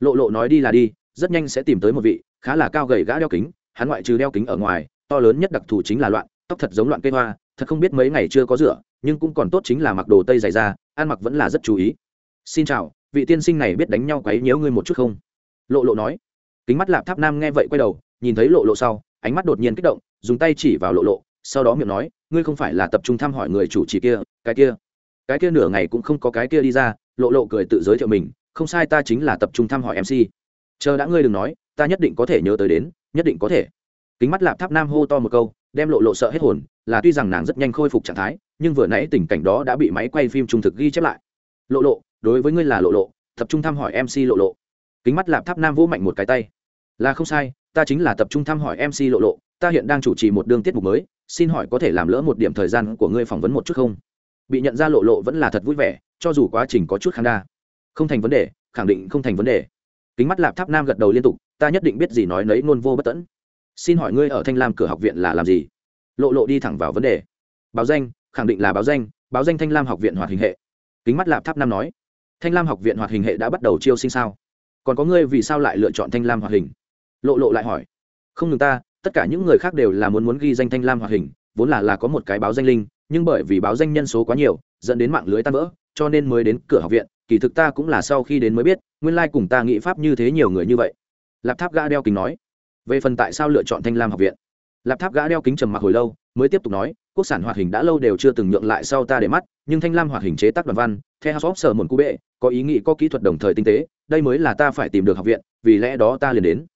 Lộ lộ nói đi là đi, rất nhanh sẽ tìm tới một vị, khá là cao gầy gã đeo kính, hắn ngoại trừ đeo kính ở ngoài, to lớn nhất đặc thù chính là loạn, tóc thật giống loạn cây hoa, thật không biết mấy ngày chưa có rửa, nhưng cũng còn tốt chính là mặc đồ tây dày ra ăn mặc vẫn là rất chú ý. Xin chào, vị tiên sinh này biết đánh nhau quấy nhớ ngươi một chút không? Lộ lộ nói. Kính mắt lạp tháp nam nghe vậy quay đầu, nhìn thấy lộ lộ sau, ánh mắt đột nhiên kích động, dùng tay chỉ vào lộ lộ, sau đó miệng nói, ngươi không phải là tập trung thăm hỏi người chủ trì kia, cái kia. Cái kia nửa ngày cũng không có cái kia đi ra, lộ lộ cười tự giới thiệu mình, không sai ta chính là tập trung thăm hỏi mc chờ đã ngươi đừng nói, ta nhất định có thể nhớ tới đến, nhất định có thể. Kính mắt lạp tháp nam hô to một câu đem lộ lộ sợ hết hồn, là tuy rằng nàng rất nhanh khôi phục trạng thái, nhưng vừa nãy tình cảnh đó đã bị máy quay phim trung thực ghi chép lại. Lộ lộ, đối với ngươi là lộ lộ, tập trung thăm hỏi mc lộ lộ. Kính mắt lạp tháp nam vỗ mạnh một cái tay. Là không sai, ta chính là tập trung thăm hỏi mc lộ lộ, ta hiện đang chủ trì một đương tiết mục mới, xin hỏi có thể làm lỡ một điểm thời gian của ngươi phỏng vấn một chút không? Bị nhận ra lộ lộ vẫn là thật vui vẻ, cho dù quá trình có chút kháng đa. Không thành vấn đề, khẳng định không thành vấn đề. Kính mắt lạp tháp nam gật đầu liên tục, ta nhất định biết gì nói nấy, nôn vô bất tẫn xin hỏi ngươi ở thanh lam cửa học viện là làm gì? Lộ lộ đi thẳng vào vấn đề. Báo danh, khẳng định là báo danh báo danh thanh lam học viện hoạt hình hệ. Kính mắt lạp tháp nam nói, thanh lam học viện hoạt hình hệ đã bắt đầu chiêu sinh sao? Còn có ngươi vì sao lại lựa chọn thanh lam hoạt hình? Lộ lộ lại hỏi, không ngừng ta, tất cả những người khác đều là muốn muốn ghi danh thanh lam hoạt hình, vốn là là có một cái báo danh linh, nhưng bởi vì báo danh nhân số quá nhiều, dẫn đến mạng lưới tan vỡ, cho nên mới đến cửa học viện, kỳ thực ta cũng là sau khi đến mới biết, nguyên lai、like、cùng ta nghĩ pháp như thế nhiều người như vậy. Lạp tháp gã đeo kính nói về phần tại sao lựa chọn thanh lam học viện. Lạp tháp gã đeo kính trầm mặc hồi lâu, mới tiếp tục nói, quốc sản hoạt hình đã lâu đều chưa từng nhượng lại sau ta để mắt, nhưng thanh lam hoạt hình chế tác đoàn văn theo house sở một cú bệ có ý nghĩ, có kỹ thuật đồng thời tinh tế, đây mới là ta phải tìm được học viện, vì lẽ đó ta liền đến.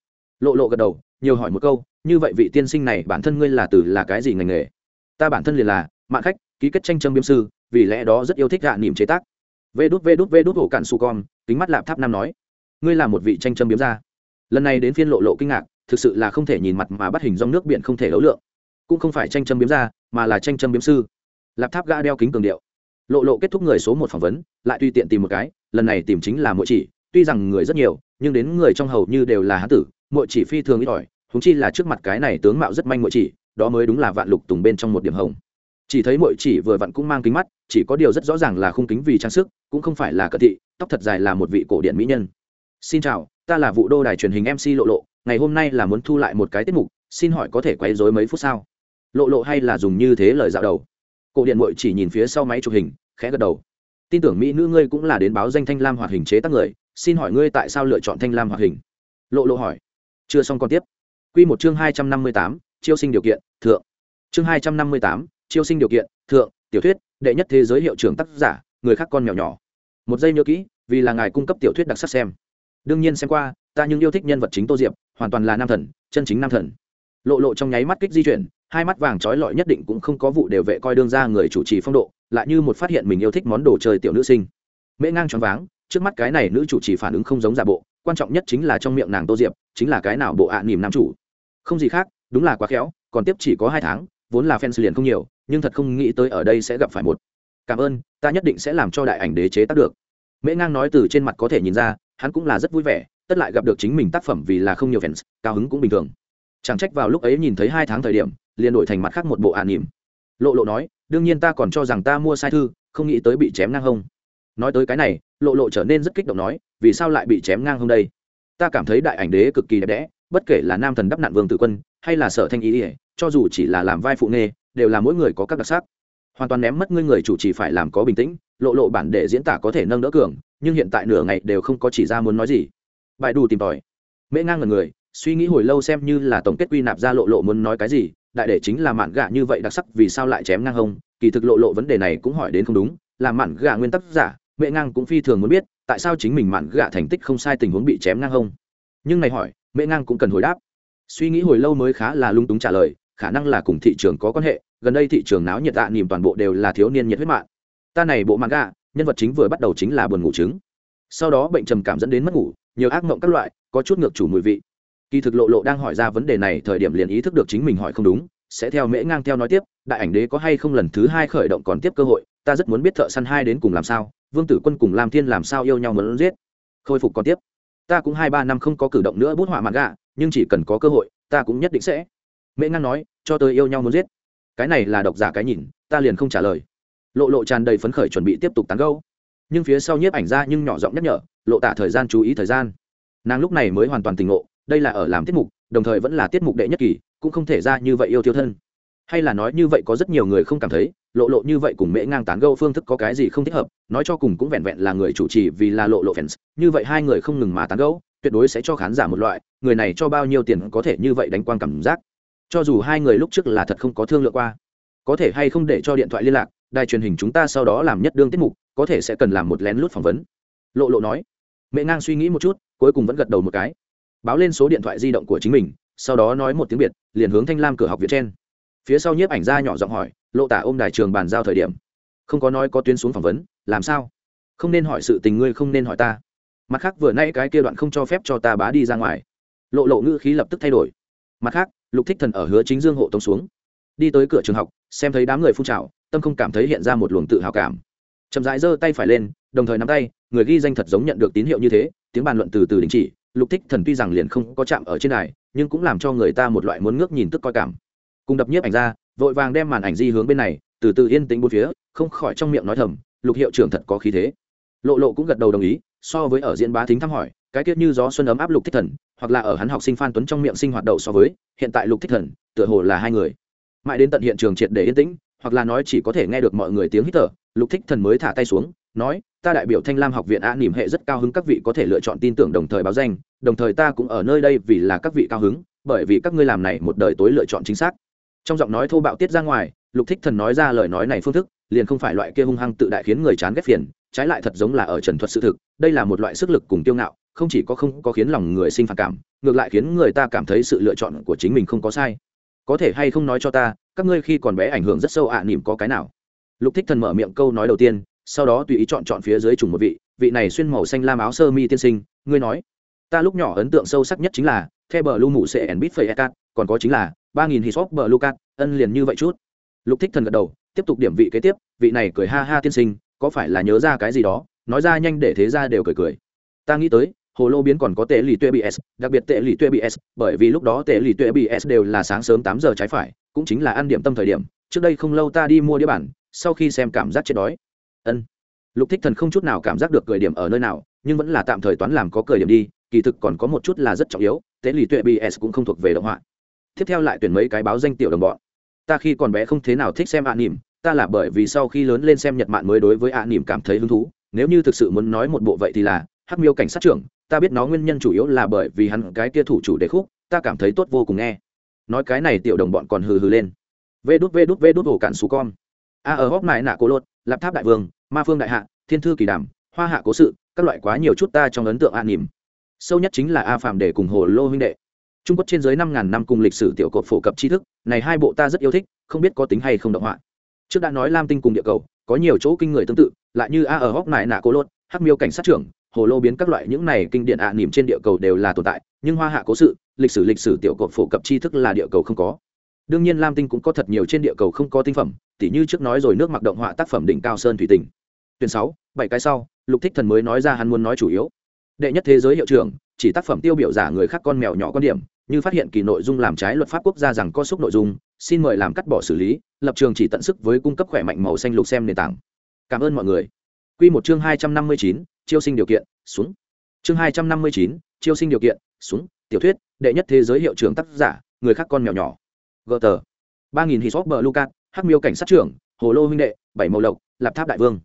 Lộ lộ gật đầu, nhiều hỏi một câu, như vậy vị tiên sinh này bản thân ngươi là từ, là cái gì ngành nghề? Ta bản thân liền là mạng khách, ký kết tranh châm biếm sư, vì lẽ đó rất yêu thích gạ niềm chế tác. Vê đút vê đút vê đút hổ cạn su con, kính mắt lạp tháp nam nói, ngươi là một vị tranh châm biếm ra lần này đến phiên lộ lộ kinh ngạc thực sự là không thể nhìn mặt mà bắt hình dòng nước biển không thể đấu lượng. Cũng không phải tranh châm biếm ra mà là tranh châm biếm sư. Lạp tháp gã đeo kính cường điệu. Lộ lộ kết thúc người số một phỏng vấn, lại tùy tiện tìm một cái, lần này tìm chính là mỗi chỉ, tuy rằng người rất nhiều, nhưng đến người trong hầu như đều là hán tử mỗi chỉ phi thường ít ỏi húng chi là trước mặt cái này tướng mạo rất manh mỗi chỉ, đó mới đúng là vạn lục tùng bên trong một điểm hồng. Chỉ thấy mỗi chỉ vừa vặn cũng mang kính mắt, chỉ có điều rất rõ ràng là khung kính vì trang sức, cũng không phải là cận thị, tóc thật dài là một vị cổ điện mỹ nhân xin chào, ta là vụ đô đài truyền hình mc lộ lộ, ngày hôm nay là muốn thu lại một cái tiết mục, xin hỏi có thể quấy dối mấy phút sao? Lộ lộ hay là dùng như thế lời dạo đầu? Cổ điện mội chỉ nhìn phía sau máy chụp hình, khẽ gật đầu. Tin tưởng mỹ nữ ngươi cũng là đến báo danh thanh lam hoạt hình chế tác người, xin hỏi ngươi tại sao lựa chọn thanh lam hoạt hình? Lộ lộ hỏi. Chưa xong còn tiếp. Quy một chương hai trăm năm mươi tám, chiêu sinh điều kiện, thượng. Chương hai trăm năm mươi tám, chiêu sinh điều kiện, thượng, tiểu thuyết, đệ nhất thế giới hiệu trưởng tác giả, người khác con nhỏ nhỏ. Một giây nhớ kỹ, vì là ngài cung cấp tiểu thuyết đặc sắc xem đương nhiên xem qua, ta nhưng yêu thích nhân vật chính tô diệp, hoàn toàn là nam thần, chân chính nam thần. Lộ lộ trong nháy mắt kích di chuyển, hai mắt vàng trói lọi nhất định cũng không có vụ đều vệ coi đương ra người chủ trì phong độ, lại như một phát hiện mình yêu thích món đồ chơi tiểu nữ sinh. Mễ ngang choáng váng, trước mắt cái này nữ chủ trì phản ứng không giống giả bộ, quan trọng nhất chính là trong miệng nàng tô diệp, chính là cái nào bộ ạ à nỉm nam chủ. Không gì khác, đúng là quá khéo, còn tiếp chỉ có hai tháng, vốn là fans liền không nhiều, nhưng thật không nghĩ tới ở đây sẽ gặp phải một. Cảm ơn, ta nhất định sẽ làm cho đại ảnh đế chế tác được. Mễ ngang nói từ trên mặt có thể nhìn ra hắn cũng là rất vui vẻ, tất lại gặp được chính mình tác phẩm vì là không nhiều fans, cao hứng cũng bình thường. Chẳng trách vào lúc ấy nhìn thấy hai tháng thời điểm, liền đổi thành mặt khác một bộ ả nỉm lộ lộ nói, đương nhiên ta còn cho rằng ta mua sai thư, không nghĩ tới bị chém ngang hông. Nói tới cái này, lộ lộ trở nên rất kích động nói, vì sao lại bị chém ngang hông đây? Ta cảm thấy đại ảnh đế cực kỳ đẹp đẽ, bất kể là nam thần đắp nạn vương tử quân, hay là sở thanh ý ỉa cho dù chỉ là làm vai phụ nghề, đều là mỗi người có các đặc sắc hoàn toàn ném mất ngươi người chủ chỉ phải làm có bình tĩnh, lộ lộ bản để diễn tả có thể nâng đỡ cường, nhưng hiện tại nửa ngày đều không có chỉ ra muốn nói gì. Bài đủ tìm tòi. Mễ ngang ngần người, suy nghĩ hồi lâu xem như là tổng kết quy nạp ra lộ lộ muốn nói cái gì, đại để chính là mạn gạ như vậy đặc sắc vì sao lại chém ngang hông, kỳ thực lộ lộ vấn đề này cũng hỏi đến không đúng, là mạn gạ nguyên tắc giả mẹ ngang cũng phi thường muốn biết, tại sao chính mình mạn gạ thành tích không sai tình huống bị chém ngang hông. Nhưng này hỏi mẹ ngang cũng cần hồi đáp. Suy nghĩ hồi lâu mới khá là lung túng trả lời khả năng là cùng thị trường có quan hệ, gần đây thị trường náo nhiệt tạ nỉm toàn bộ đều là thiếu niên nhiệt huyết mạng. Ta này bộ mạng gà nhân vật chính vừa bắt đầu chính là buồn ngủ trứng. Sau đó bệnh trầm cảm dẫn đến mất ngủ, nhiều ác mộng các loại, có chút ngược chủ mùi vị. Kỳ thực lộ lộ đang hỏi ra vấn đề này thời điểm liền ý thức được chính mình hỏi không đúng, sẽ theo mễ ngang theo nói tiếp, đại ảnh đế có hay không lần thứ hai khởi động còn tiếp cơ hội, ta rất muốn biết thợ săn hai đến cùng làm sao, vương tử quân cùng lam thiên làm sao yêu nhau muốn giết. Khôi phục còn tiếp. Ta cũng hai ba năm không có cử động nữa bút họa mặt gạ nhưng chỉ cần có cơ hội, ta cũng nhất định sẽ mễ ngang nói, cho tôi yêu nhau muốn giết. Cái này là độc giả cái nhìn, ta liền không trả lời. Lộ lộ tràn đầy phấn khởi chuẩn bị tiếp tục tán gâu nhưng phía sau nhiếp ảnh ra nhưng nhỏ giọng nhắc nhở, lộ tả thời gian chú ý thời gian. Nàng lúc này mới hoàn toàn tỉnh ngộ, đây là ở làm tiết mục, đồng thời vẫn là tiết mục đệ nhất kỳ, cũng không thể ra như vậy yêu thiêu thân. Hay là nói như vậy có rất nhiều người không cảm thấy, lộ lộ như vậy cùng mễ ngang tán gâu phương thức có cái gì không thích hợp, nói cho cùng cũng vẹn vẹn là người chủ trì vì là lộ lộ fans, như vậy hai người không ngừng mà tán gâu tuyệt đối sẽ cho khán giả một loại, người này cho bao nhiêu tiền có thể như vậy đánh quang cảm giác cho dù hai người lúc trước là thật không có thương lượng qua, có thể hay không để cho điện thoại liên lạc, đài truyền hình chúng ta sau đó làm nhất đương tiết mục, có thể sẽ cần làm một lén lút phỏng vấn. Lộ lộ nói. Mẹ ngang suy nghĩ một chút, cuối cùng vẫn gật đầu một cái. Báo lên số điện thoại di động của chính mình, sau đó nói một tiếng biệt, liền hướng thanh lam cửa học viện trên. Phía sau nhiếp ảnh ra nhỏ giọng hỏi, lộ tả ôm đài trường bàn giao thời điểm, không có nói có tuyến xuống phỏng vấn, làm sao? Không nên hỏi sự tình ngươi không nên hỏi ta. Mặt khác vừa nay cái kia đoạn không cho phép cho ta bá đi ra ngoài. Lộ lộ ngữ khí lập tức thay đổi mặt khác, lục thích thần ở hứa chính dương hộ tống xuống. Đi tới cửa trường học, xem thấy đám người phun trào, tâm không cảm thấy hiện ra một luồng tự hào cảm. Chậm rãi giơ tay phải lên, đồng thời nắm tay, người ghi danh thật giống nhận được tín hiệu như thế, tiếng bàn luận từ từ đình chỉ, lục thích thần tuy rằng liền không có chạm ở trên này nhưng cũng làm cho người ta một loại muốn ngước nhìn tức coi cảm. Cùng đập nhiếp ảnh ra, vội vàng đem màn ảnh di hướng bên này, từ từ yên tĩnh bốn phía, không khỏi trong miệng nói thầm, lục hiệu trưởng thật có khí thế. Lộ lộ cũng gật đầu đồng ý, so với ở diễn bá thính thăm hỏi cái tiết như gió xuân ấm áp lục thích thần, hoặc là ở hắn học sinh phan tuấn trong miệng sinh hoạt đậu so với, hiện tại lục thích thần, tựa hồ là hai người. Mãi đến tận hiện trường triệt để yên tĩnh, hoặc là nói chỉ có thể nghe được mọi người tiếng hít thở, lục thích thần mới thả tay xuống, nói, ta đại biểu thanh lam học viện a nỉm hệ rất cao hứng các vị có thể lựa chọn tin tưởng đồng thời báo danh, đồng thời ta cũng ở nơi đây vì là các vị cao hứng, bởi vì các ngươi làm này một đời tối lựa chọn chính xác. Trong giọng nói thô bạo tiết ra ngoài, lục thích thần nói ra lời nói này phương thức, liền không phải loại kia hung hăng tự đại khiến người chán ghét phiền, trái lại thật giống là ở trần thuật sự thực, đây là một loại sức lực cùng tiêu ngạo không chỉ có không có khiến lòng người sinh phản cảm ngược lại khiến người ta cảm thấy sự lựa chọn của chính mình không có sai. Có thể hay không nói cho ta các ngươi khi còn bé ảnh hưởng rất sâu ạ à, nỉm có cái nào? Lục thích thần mở miệng câu nói đầu tiên sau đó tùy ý chọn chọn phía dưới trùng một vị vị này xuyên màu xanh lam áo sơ mi tiên sinh ngươi nói. Ta lúc nhỏ ấn tượng sâu sắc nhất chính là theo bờ lu mụ sẽ ẩn bít phẩy ecat còn có chính là ba nghìn hít bờ lu cat ân liền như vậy chút. Lục thích thần gật đầu tiếp tục điểm vị kế tiếp vị này cười ha ha tiên sinh có phải là nhớ ra cái gì đó? Nói ra nhanh để thế ra đều cười cười. Ta nghĩ tới hồ lô biến còn có tệ lì tuệ bs đặc biệt tệ lì tuệ bs bởi vì lúc đó tệ lì tuệ bs đều là sáng sớm tám giờ trái phải, cũng chính là ăn điểm tâm thời điểm. Trước đây không lâu ta đi mua đĩa bản, sau khi xem cảm giác chết đói. Ân. Lục thích thần không chút nào cảm giác được cười điểm ở nơi nào, nhưng vẫn là tạm thời toán làm có cười điểm đi, kỳ thực còn có một chút là rất trọng yếu, tệ lì tuệ bs cũng không thuộc về động họa. Tiếp theo lại tuyển mấy cái báo danh tiểu đồng bọn. Ta khi còn bé không thế nào thích xem ạ nỉm, ta là bởi vì sau khi lớn lên xem nhật mạn mới đối với ạ nỉm cảm thấy hứng thú. Nếu như thực sự muốn nói một bộ vậy thì là hắc miêu cảnh sát trưởng ta biết nó nguyên nhân chủ yếu là bởi vì hắn cái kia thủ chủ đề khúc, ta cảm thấy tốt vô cùng nghe. Nói cái này tiểu đồng bọn còn hừ hừ lên. Vê đút vê đút vê đút ổ cạn xù con. A ở góc này nạ cố lột, lạp tháp đại vương, ma phương đại hạ, thiên thư kỳ đàm, hoa hạ cố sự, các loại quá nhiều chút ta trong ấn tượng an nỉm. Sâu nhất chính là a phạm để cùng hồ lô huynh đệ. Trung quốc trên dưới năm ngàn năm cùng lịch sử tiểu cột phổ cập tri thức, này hai bộ ta rất yêu thích, không biết có tính hay không động họa. Trước đã nói lam tinh cùng địa cầu, có nhiều chỗ kinh người tương tự, lại như a ở góc này nạ cố lột, hắc miêu cảnh sát trưởng hồ lô biến các loại những này kinh điển ạ à nỉm trên địa cầu đều là tồn tại, nhưng hoa hạ cố sự, lịch sử lịch sử tiểu cột phổ cập tri thức là địa cầu không có. Đương nhiên lam tinh cũng có thật nhiều trên địa cầu không có tinh phẩm, tỉ như trước nói rồi nước mặc động họa tác phẩm đỉnh cao sơn thủy tình. Tuyển sáu, bảy cái sau, lục thích thần mới nói ra hắn muốn nói chủ yếu. Đệ nhất thế giới hiệu trưởng, chỉ tác phẩm tiêu biểu giả người khác con mèo nhỏ con điểm, như phát hiện kỳ nội dung làm trái luật pháp quốc gia rằng có xúc nội dung, xin mời làm cắt bỏ xử lý, lập trường chỉ tận sức với cung cấp khỏe mạnh màu xanh lục xem nền tảng. Cảm ơn mọi người. Quy một chương hai trăm năm mươi chín chiêu sinh điều kiện, xuống. Chương hai trăm năm mươi chín, chiêu sinh điều kiện, xuống. Tiểu thuyết, đệ nhất thế giới hiệu trưởng tác giả, người khác con mèo nhỏ. Gờ tờ ba nghìn hít bờ lucat hắc miêu cảnh sát trưởng, hồ lô huynh đệ, bảy màu lộc, lạp tháp đại vương.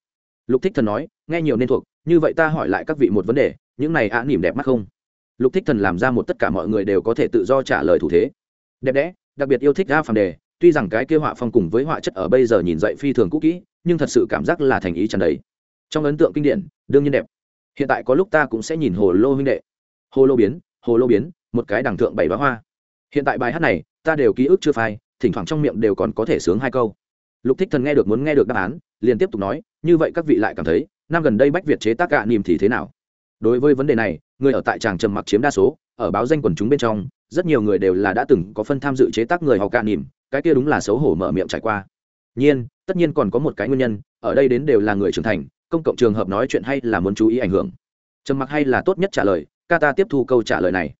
Lục thích thần nói, nghe nhiều nên thuộc, như vậy ta hỏi lại các vị một vấn đề, những này ạ nỉm đẹp mắt không? Lục thích thần làm ra một tất cả mọi người đều có thể tự do trả lời thủ thế. Đẹp đẽ, đặc biệt yêu thích ra phàm đề, tuy rằng cái kia họa phong cùng với họa chất ở bây giờ nhìn dậy phi thường cũ kỹ, nhưng thật sự cảm giác là thành ý tràn đầy. Trong ấn tượng kinh điển, đương nhiên đẹp hiện tại có lúc ta cũng sẽ nhìn hồ lô huynh đệ. Hồ lô biến hồ lô biến một cái đẳng thượng bảy bá hoa. Hiện tại bài hát này ta đều ký ức chưa phai thỉnh thoảng trong miệng đều còn có thể sướng hai câu. Lục thích thần nghe được muốn nghe được đáp án liền tiếp tục nói như vậy các vị lại cảm thấy năm gần đây bách việt chế tác gạ niềm thì thế nào? Đối với vấn đề này người ở tại tràng trầm mặc chiếm đa số ở báo danh quần chúng bên trong rất nhiều người đều là đã từng có phân tham dự chế tác người học gạ niềm, cái kia đúng là xấu hổ mở miệng trải qua. Nhiên tất nhiên còn có một cái nguyên nhân ở đây đến đều là người trưởng thành công cộng trường hợp nói chuyện hay là muốn chú ý ảnh hưởng. Trầm mặc hay là tốt nhất trả lời, ca ta tiếp thu câu trả lời này.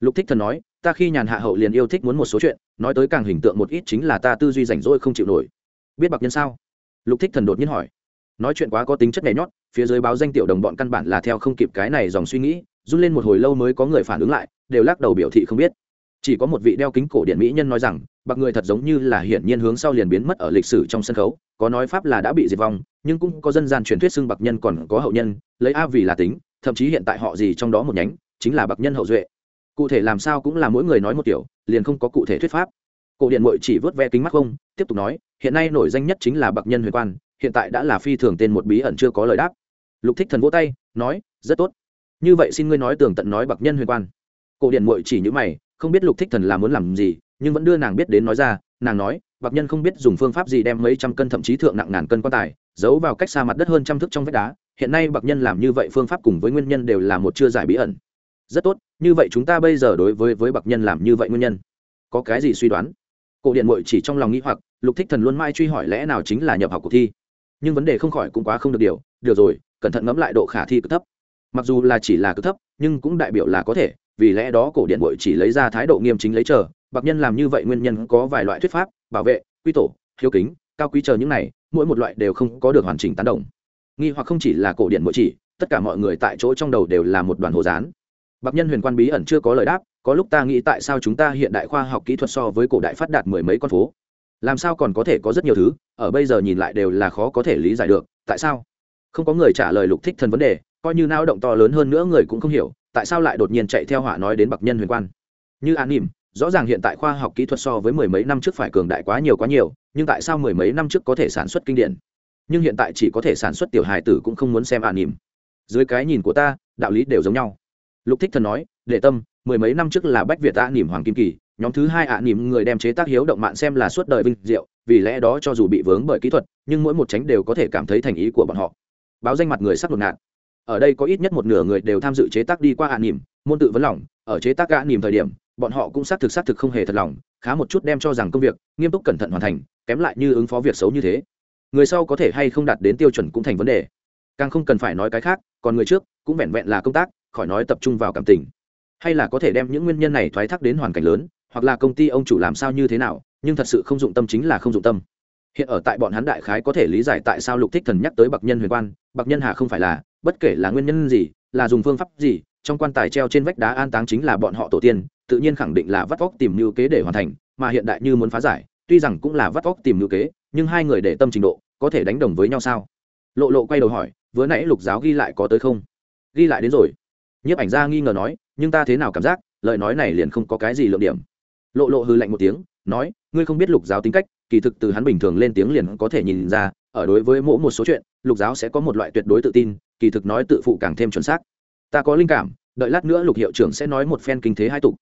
Lục thích thần nói, ta khi nhàn hạ hậu liền yêu thích muốn một số chuyện, nói tới càng hình tượng một ít chính là ta tư duy rảnh rỗi không chịu nổi. Biết bạc nhân sao? Lục thích thần đột nhiên hỏi. Nói chuyện quá có tính chất nhảy nhót, phía dưới báo danh tiểu đồng bọn căn bản là theo không kịp cái này dòng suy nghĩ, run lên một hồi lâu mới có người phản ứng lại, đều lắc đầu biểu thị không biết chỉ có một vị đeo kính cổ điện mỹ nhân nói rằng, bạc người thật giống như là hiển nhiên hướng sau liền biến mất ở lịch sử trong sân khấu, có nói pháp là đã bị diệt vong, nhưng cũng có dân gian truyền thuyết xưng bạc nhân còn có hậu nhân, lấy a vì là tính, thậm chí hiện tại họ gì trong đó một nhánh, chính là bạc nhân hậu duệ. Cụ thể làm sao cũng là mỗi người nói một kiểu, liền không có cụ thể thuyết pháp. Cổ điện mội chỉ vớt ve kính mắt không, tiếp tục nói, hiện nay nổi danh nhất chính là bậc nhân huyền quan, hiện tại đã là phi thường tên một bí ẩn chưa có lời đáp. Lục thích thần vỗ tay, nói, rất tốt. Như vậy xin ngươi nói tường tận nói bậc nhân huyền quan. Cổ điện mội chỉ như mày không biết lục thích thần là muốn làm gì, nhưng vẫn đưa nàng biết đến nói ra, nàng nói bậc nhân không biết dùng phương pháp gì đem mấy trăm cân thậm chí thượng nặng ngàn cân quan tài, giấu vào cách xa mặt đất hơn trăm thước trong vách đá, hiện nay bậc nhân làm như vậy phương pháp cùng với nguyên nhân đều là một chưa giải bí ẩn. Rất tốt, như vậy chúng ta bây giờ đối với với bậc nhân làm như vậy nguyên nhân, có cái gì suy đoán? Cổ điện mội chỉ trong lòng nghĩ hoặc, lục thích thần luôn mãi truy hỏi lẽ nào chính là nhập học cuộc thi. Nhưng vấn đề không khỏi cũng quá không được điều, được rồi, cẩn thận ngẫm lại độ khả thi cực thấp. Mặc dù là chỉ là cực thấp, nhưng cũng đại biểu là có thể vì lẽ đó cổ điện bội chỉ lấy ra thái độ nghiêm chính lấy chờ bậc nhân làm như vậy nguyên nhân có vài loại thuyết pháp, bảo vệ, quy tổ, hiếu kính, cao quý chờ những này, mỗi một loại đều không có được hoàn chỉnh tán đồng. Nghi hoặc không chỉ là cổ điện bội chỉ, tất cả mọi người tại chỗ trong đầu đều là một đoàn hồ dán bậc nhân huyền quan bí ẩn chưa có lời đáp, có lúc ta nghĩ tại sao chúng ta hiện đại khoa học kỹ thuật so với cổ đại phát đạt mười mấy con phố? Làm sao còn có thể có rất nhiều thứ, ở bây giờ nhìn lại đều là khó có thể lý giải được, tại sao? Không có người trả lời lục thích thần vấn đề, coi như nao động to lớn hơn nữa người cũng không hiểu tại sao lại đột nhiên chạy theo họa nói đến bậc nhân huyền quan? Như an nỉm rõ ràng hiện tại khoa học kỹ thuật so với mười mấy năm trước phải cường đại quá nhiều quá nhiều, nhưng tại sao mười mấy năm trước có thể sản xuất kinh điển? Nhưng hiện tại chỉ có thể sản xuất tiểu hài tử cũng không muốn xem an nỉm dưới cái nhìn của ta, đạo lý đều giống nhau. Lục thích thần nói, để tâm, mười mấy năm trước là bách việt an nỉm hoàng kim kỳ, nhóm thứ hai ạ nỉm người đem chế tác hiếu động mạng xem là suốt đời vinh diệu, vì lẽ đó cho dù bị vướng bởi kỹ thuật, nhưng mỗi một tránh đều có thể cảm thấy thành ý của bọn họ. Báo danh mặt người sắc đột ngạt ở đây có ít nhất một nửa người đều tham dự chế tác đi qua ạ nỉm môn tự vấn lòng, ở chế tác ạ nỉm thời điểm, bọn họ cũng xác thực xác thực không hề thật lòng, khá một chút đem cho rằng công việc nghiêm túc cẩn thận hoàn thành, kém lại như ứng phó việc xấu như thế. Người sau có thể hay không đạt đến tiêu chuẩn cũng thành vấn đề. Càng không cần phải nói cái khác, còn người trước, cũng vẹn vẹn là công tác, khỏi nói tập trung vào cảm tình. Hay là có thể đem những nguyên nhân này thoái thác đến hoàn cảnh lớn, hoặc là công ty ông chủ làm sao như thế nào, nhưng thật sự không dụng tâm chính là không dụng tâm hiện ở tại bọn hắn đại khái có thể lý giải tại sao lục thích thần nhắc tới bậc nhân huyền quan bậc nhân hà không phải là, bất kể là nguyên nhân gì, là dùng phương pháp gì, trong quan tài treo trên vách đá an táng chính là bọn họ tổ tiên, tự nhiên khẳng định là vắt vóc tìm mưu kế để hoàn thành, mà hiện đại như muốn phá giải, tuy rằng cũng là vắt vóc tìm mưu kế, nhưng hai người để tâm trình độ, có thể đánh đồng với nhau sao? Lộ lộ quay đầu hỏi, vừa nãy lục giáo ghi lại có tới không? Ghi lại đến rồi. Nhiếp ảnh gia nghi ngờ nói, nhưng ta thế nào cảm giác, lời nói này liền không có cái gì lượng điểm. Lộ lộ hư lạnh một tiếng, nói, ngươi không biết lục giáo tính cách kỳ thực từ hắn bình thường lên tiếng liền có thể nhìn ra, ở đối với mỗi một số chuyện, lục giáo sẽ có một loại tuyệt đối tự tin, kỳ thực nói tự phụ càng thêm chuẩn xác. Ta có linh cảm, đợi lát nữa lục hiệu trưởng sẽ nói một phen kinh thế hai tục.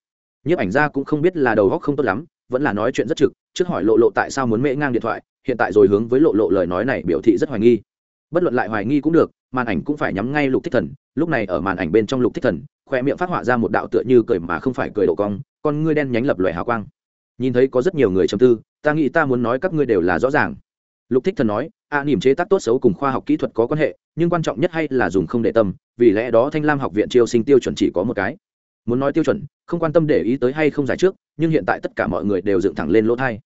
Nhiếp ảnh gia cũng không biết là đầu góc không tốt lắm, vẫn là nói chuyện rất trực, trước hỏi lộ lộ tại sao muốn mễ ngang điện thoại, hiện tại rồi hướng với lộ lộ lời nói này biểu thị rất hoài nghi. Bất luận lại hoài nghi cũng được, màn ảnh cũng phải nhắm ngay lục thích thần, lúc này ở màn ảnh bên trong lục thích thần, khoe miệng phát họa ra một đạo tựa như cười mà không phải cười độ cong, con ngươi đen nhánh lập lòe hào quang nhìn thấy có rất nhiều người chầm tư ta nghĩ ta muốn nói các ngươi đều là rõ ràng. Lục thích thần nói a à, niềm chế tác tốt xấu cùng khoa học kỹ thuật có quan hệ nhưng quan trọng nhất hay là dùng không để tâm vì lẽ đó thanh lam học viện chiêu sinh tiêu chuẩn chỉ có một cái. Muốn nói tiêu chuẩn không quan tâm để ý tới hay không giải trước nhưng hiện tại tất cả mọi người đều dựng thẳng lên lỗ thai.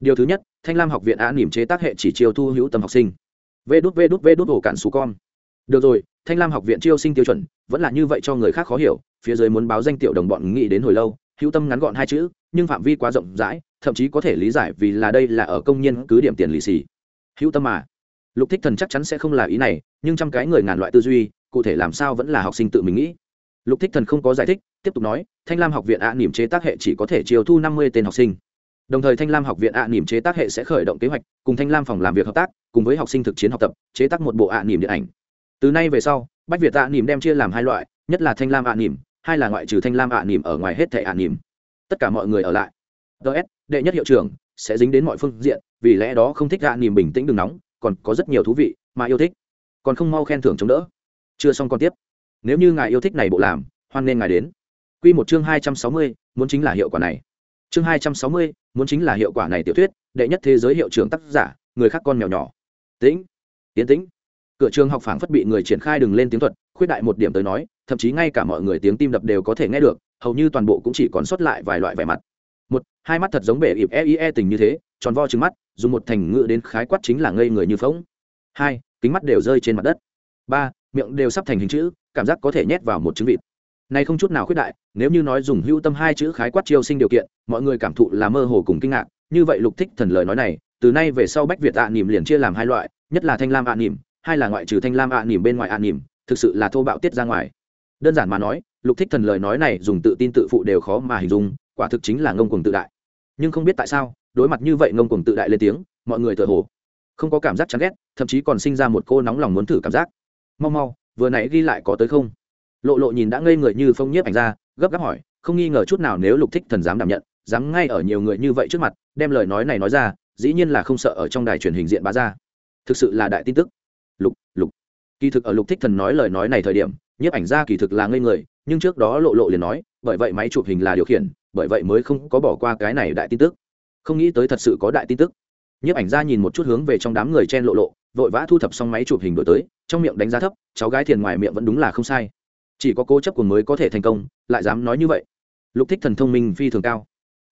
Điều thứ nhất thanh lam học viện a niềm chế tác hệ chỉ chiêu thu hữu tâm học sinh. Vê đút vê đút vê đút ổ cản xù con. Được rồi thanh lam học viện chiêu sinh tiêu chuẩn vẫn là như vậy cho người khác khó hiểu phía dưới muốn báo danh tiểu đồng bọn nghĩ đến hồi lâu hữu tâm ngắn gọn hai chữ nhưng phạm vi quá rộng rãi thậm chí có thể lý giải vì là đây là ở công nhân cứ điểm tiền lì xì. Hữu tâm mà. Lục thích thần chắc chắn sẽ không là ý này nhưng trăm cái người ngàn loại tư duy cụ thể làm sao vẫn là học sinh tự mình nghĩ. Lục thích thần không có giải thích tiếp tục nói thanh lam học viện ạ à, niềm chế tác hệ chỉ có thể chiều thu năm mươi tên học sinh. Đồng thời thanh lam học viện ạ à, niềm chế tác hệ sẽ khởi động kế hoạch cùng thanh lam phòng làm việc hợp tác cùng với học sinh thực chiến học tập chế tác một bộ ạ à, niềm điện ảnh. Từ nay về sau bách việt ạ niềm đem chia làm hai loại nhất là thanh lam ạ niềm hai là ngoại trừ thanh lam ạ niềm ở ngoài hết thẻ ạ niềm tất cả mọi người ở lại. Ts đệ nhất hiệu trưởng, sẽ dính đến mọi phương diện, vì lẽ đó không thích ạ niềm bình tĩnh đừng nóng, còn có rất nhiều thú vị mà yêu thích. Còn không mau khen thưởng chống đỡ. Chưa xong còn tiếp. Nếu như ngài yêu thích này bộ làm, hoan nên ngài đến. Q một chương hai trăm sáu mươi, muốn chính là hiệu quả này. Chương hai trăm sáu mươi, muốn chính là hiệu quả này tiểu thuyết, đệ nhất thế giới hiệu trưởng tác giả, người khác con mèo nhỏ. Tĩnh, tiến tĩnh cửa trường học phảng phất bị người triển khai đừng lên tiếng thuật khuyết đại một điểm tới nói thậm chí ngay cả mọi người tiếng tim đập đều có thể nghe được hầu như toàn bộ cũng chỉ còn sót lại vài loại vẻ mặt. Một hai mắt thật giống bể ịp e, e tình như thế tròn vo trứng mắt dùng một thành ngữ đến khái quát chính là ngây người như phóng hai kính mắt đều rơi trên mặt đất. Ba miệng đều sắp thành hình chữ cảm giác có thể nhét vào một trứng vịt. Này không chút nào khuyết đại nếu như nói dùng hữu tâm hai chữ khái quát chiêu sinh điều kiện mọi người cảm thụ là mơ hồ cùng kinh ngạc như vậy lục thích thần lời nói này từ nay về sau bách việt ạ à nỉm liền chia làm hai loại nhất là thanh lam ạ à nỉm hai là ngoại trừ thanh lam ạ à nỉm bên ngoài ạ à nỉm, thực sự là thô bạo tiết ra ngoài. Đơn giản mà nói, lục thích thần lời nói này dùng tự tin tự phụ đều khó mà hình dung, quả thực chính là ngông cuồng tự đại. Nhưng không biết tại sao, đối mặt như vậy ngông cuồng tự đại lên tiếng, mọi người tự hồ không có cảm giác chán ghét, thậm chí còn sinh ra một cô nóng lòng muốn thử cảm giác. Mau mau, vừa nãy ghi lại có tới không? Lộ lộ nhìn đã ngây người như phong nhiếp ảnh ra, gấp gáp hỏi, không nghi ngờ chút nào nếu lục thích thần dám đảm nhận, dám ngay ở nhiều người như vậy trước mặt, đem lời nói này nói ra, dĩ nhiên là không sợ ở trong đài truyền hình diện bá ra. Thực sự là đại tin tức lục lục. Kỳ thực ở lục thích thần nói lời nói này thời điểm, nhiếp ảnh ra kỳ thực là ngây người, nhưng trước đó lộ lộ liền nói, bởi vậy máy chụp hình là điều khiển, bởi vậy mới không có bỏ qua cái này đại tin tức. Không nghĩ tới thật sự có đại tin tức. Nhiếp ảnh ra nhìn một chút hướng về trong đám người chen lộ lộ, vội vã thu thập xong máy chụp hình đổi tới, trong miệng đánh giá thấp, cháu gái thiền ngoài miệng vẫn đúng là không sai. Chỉ có cố chấp của mới có thể thành công, lại dám nói như vậy. Lục thích thần thông minh phi thường cao.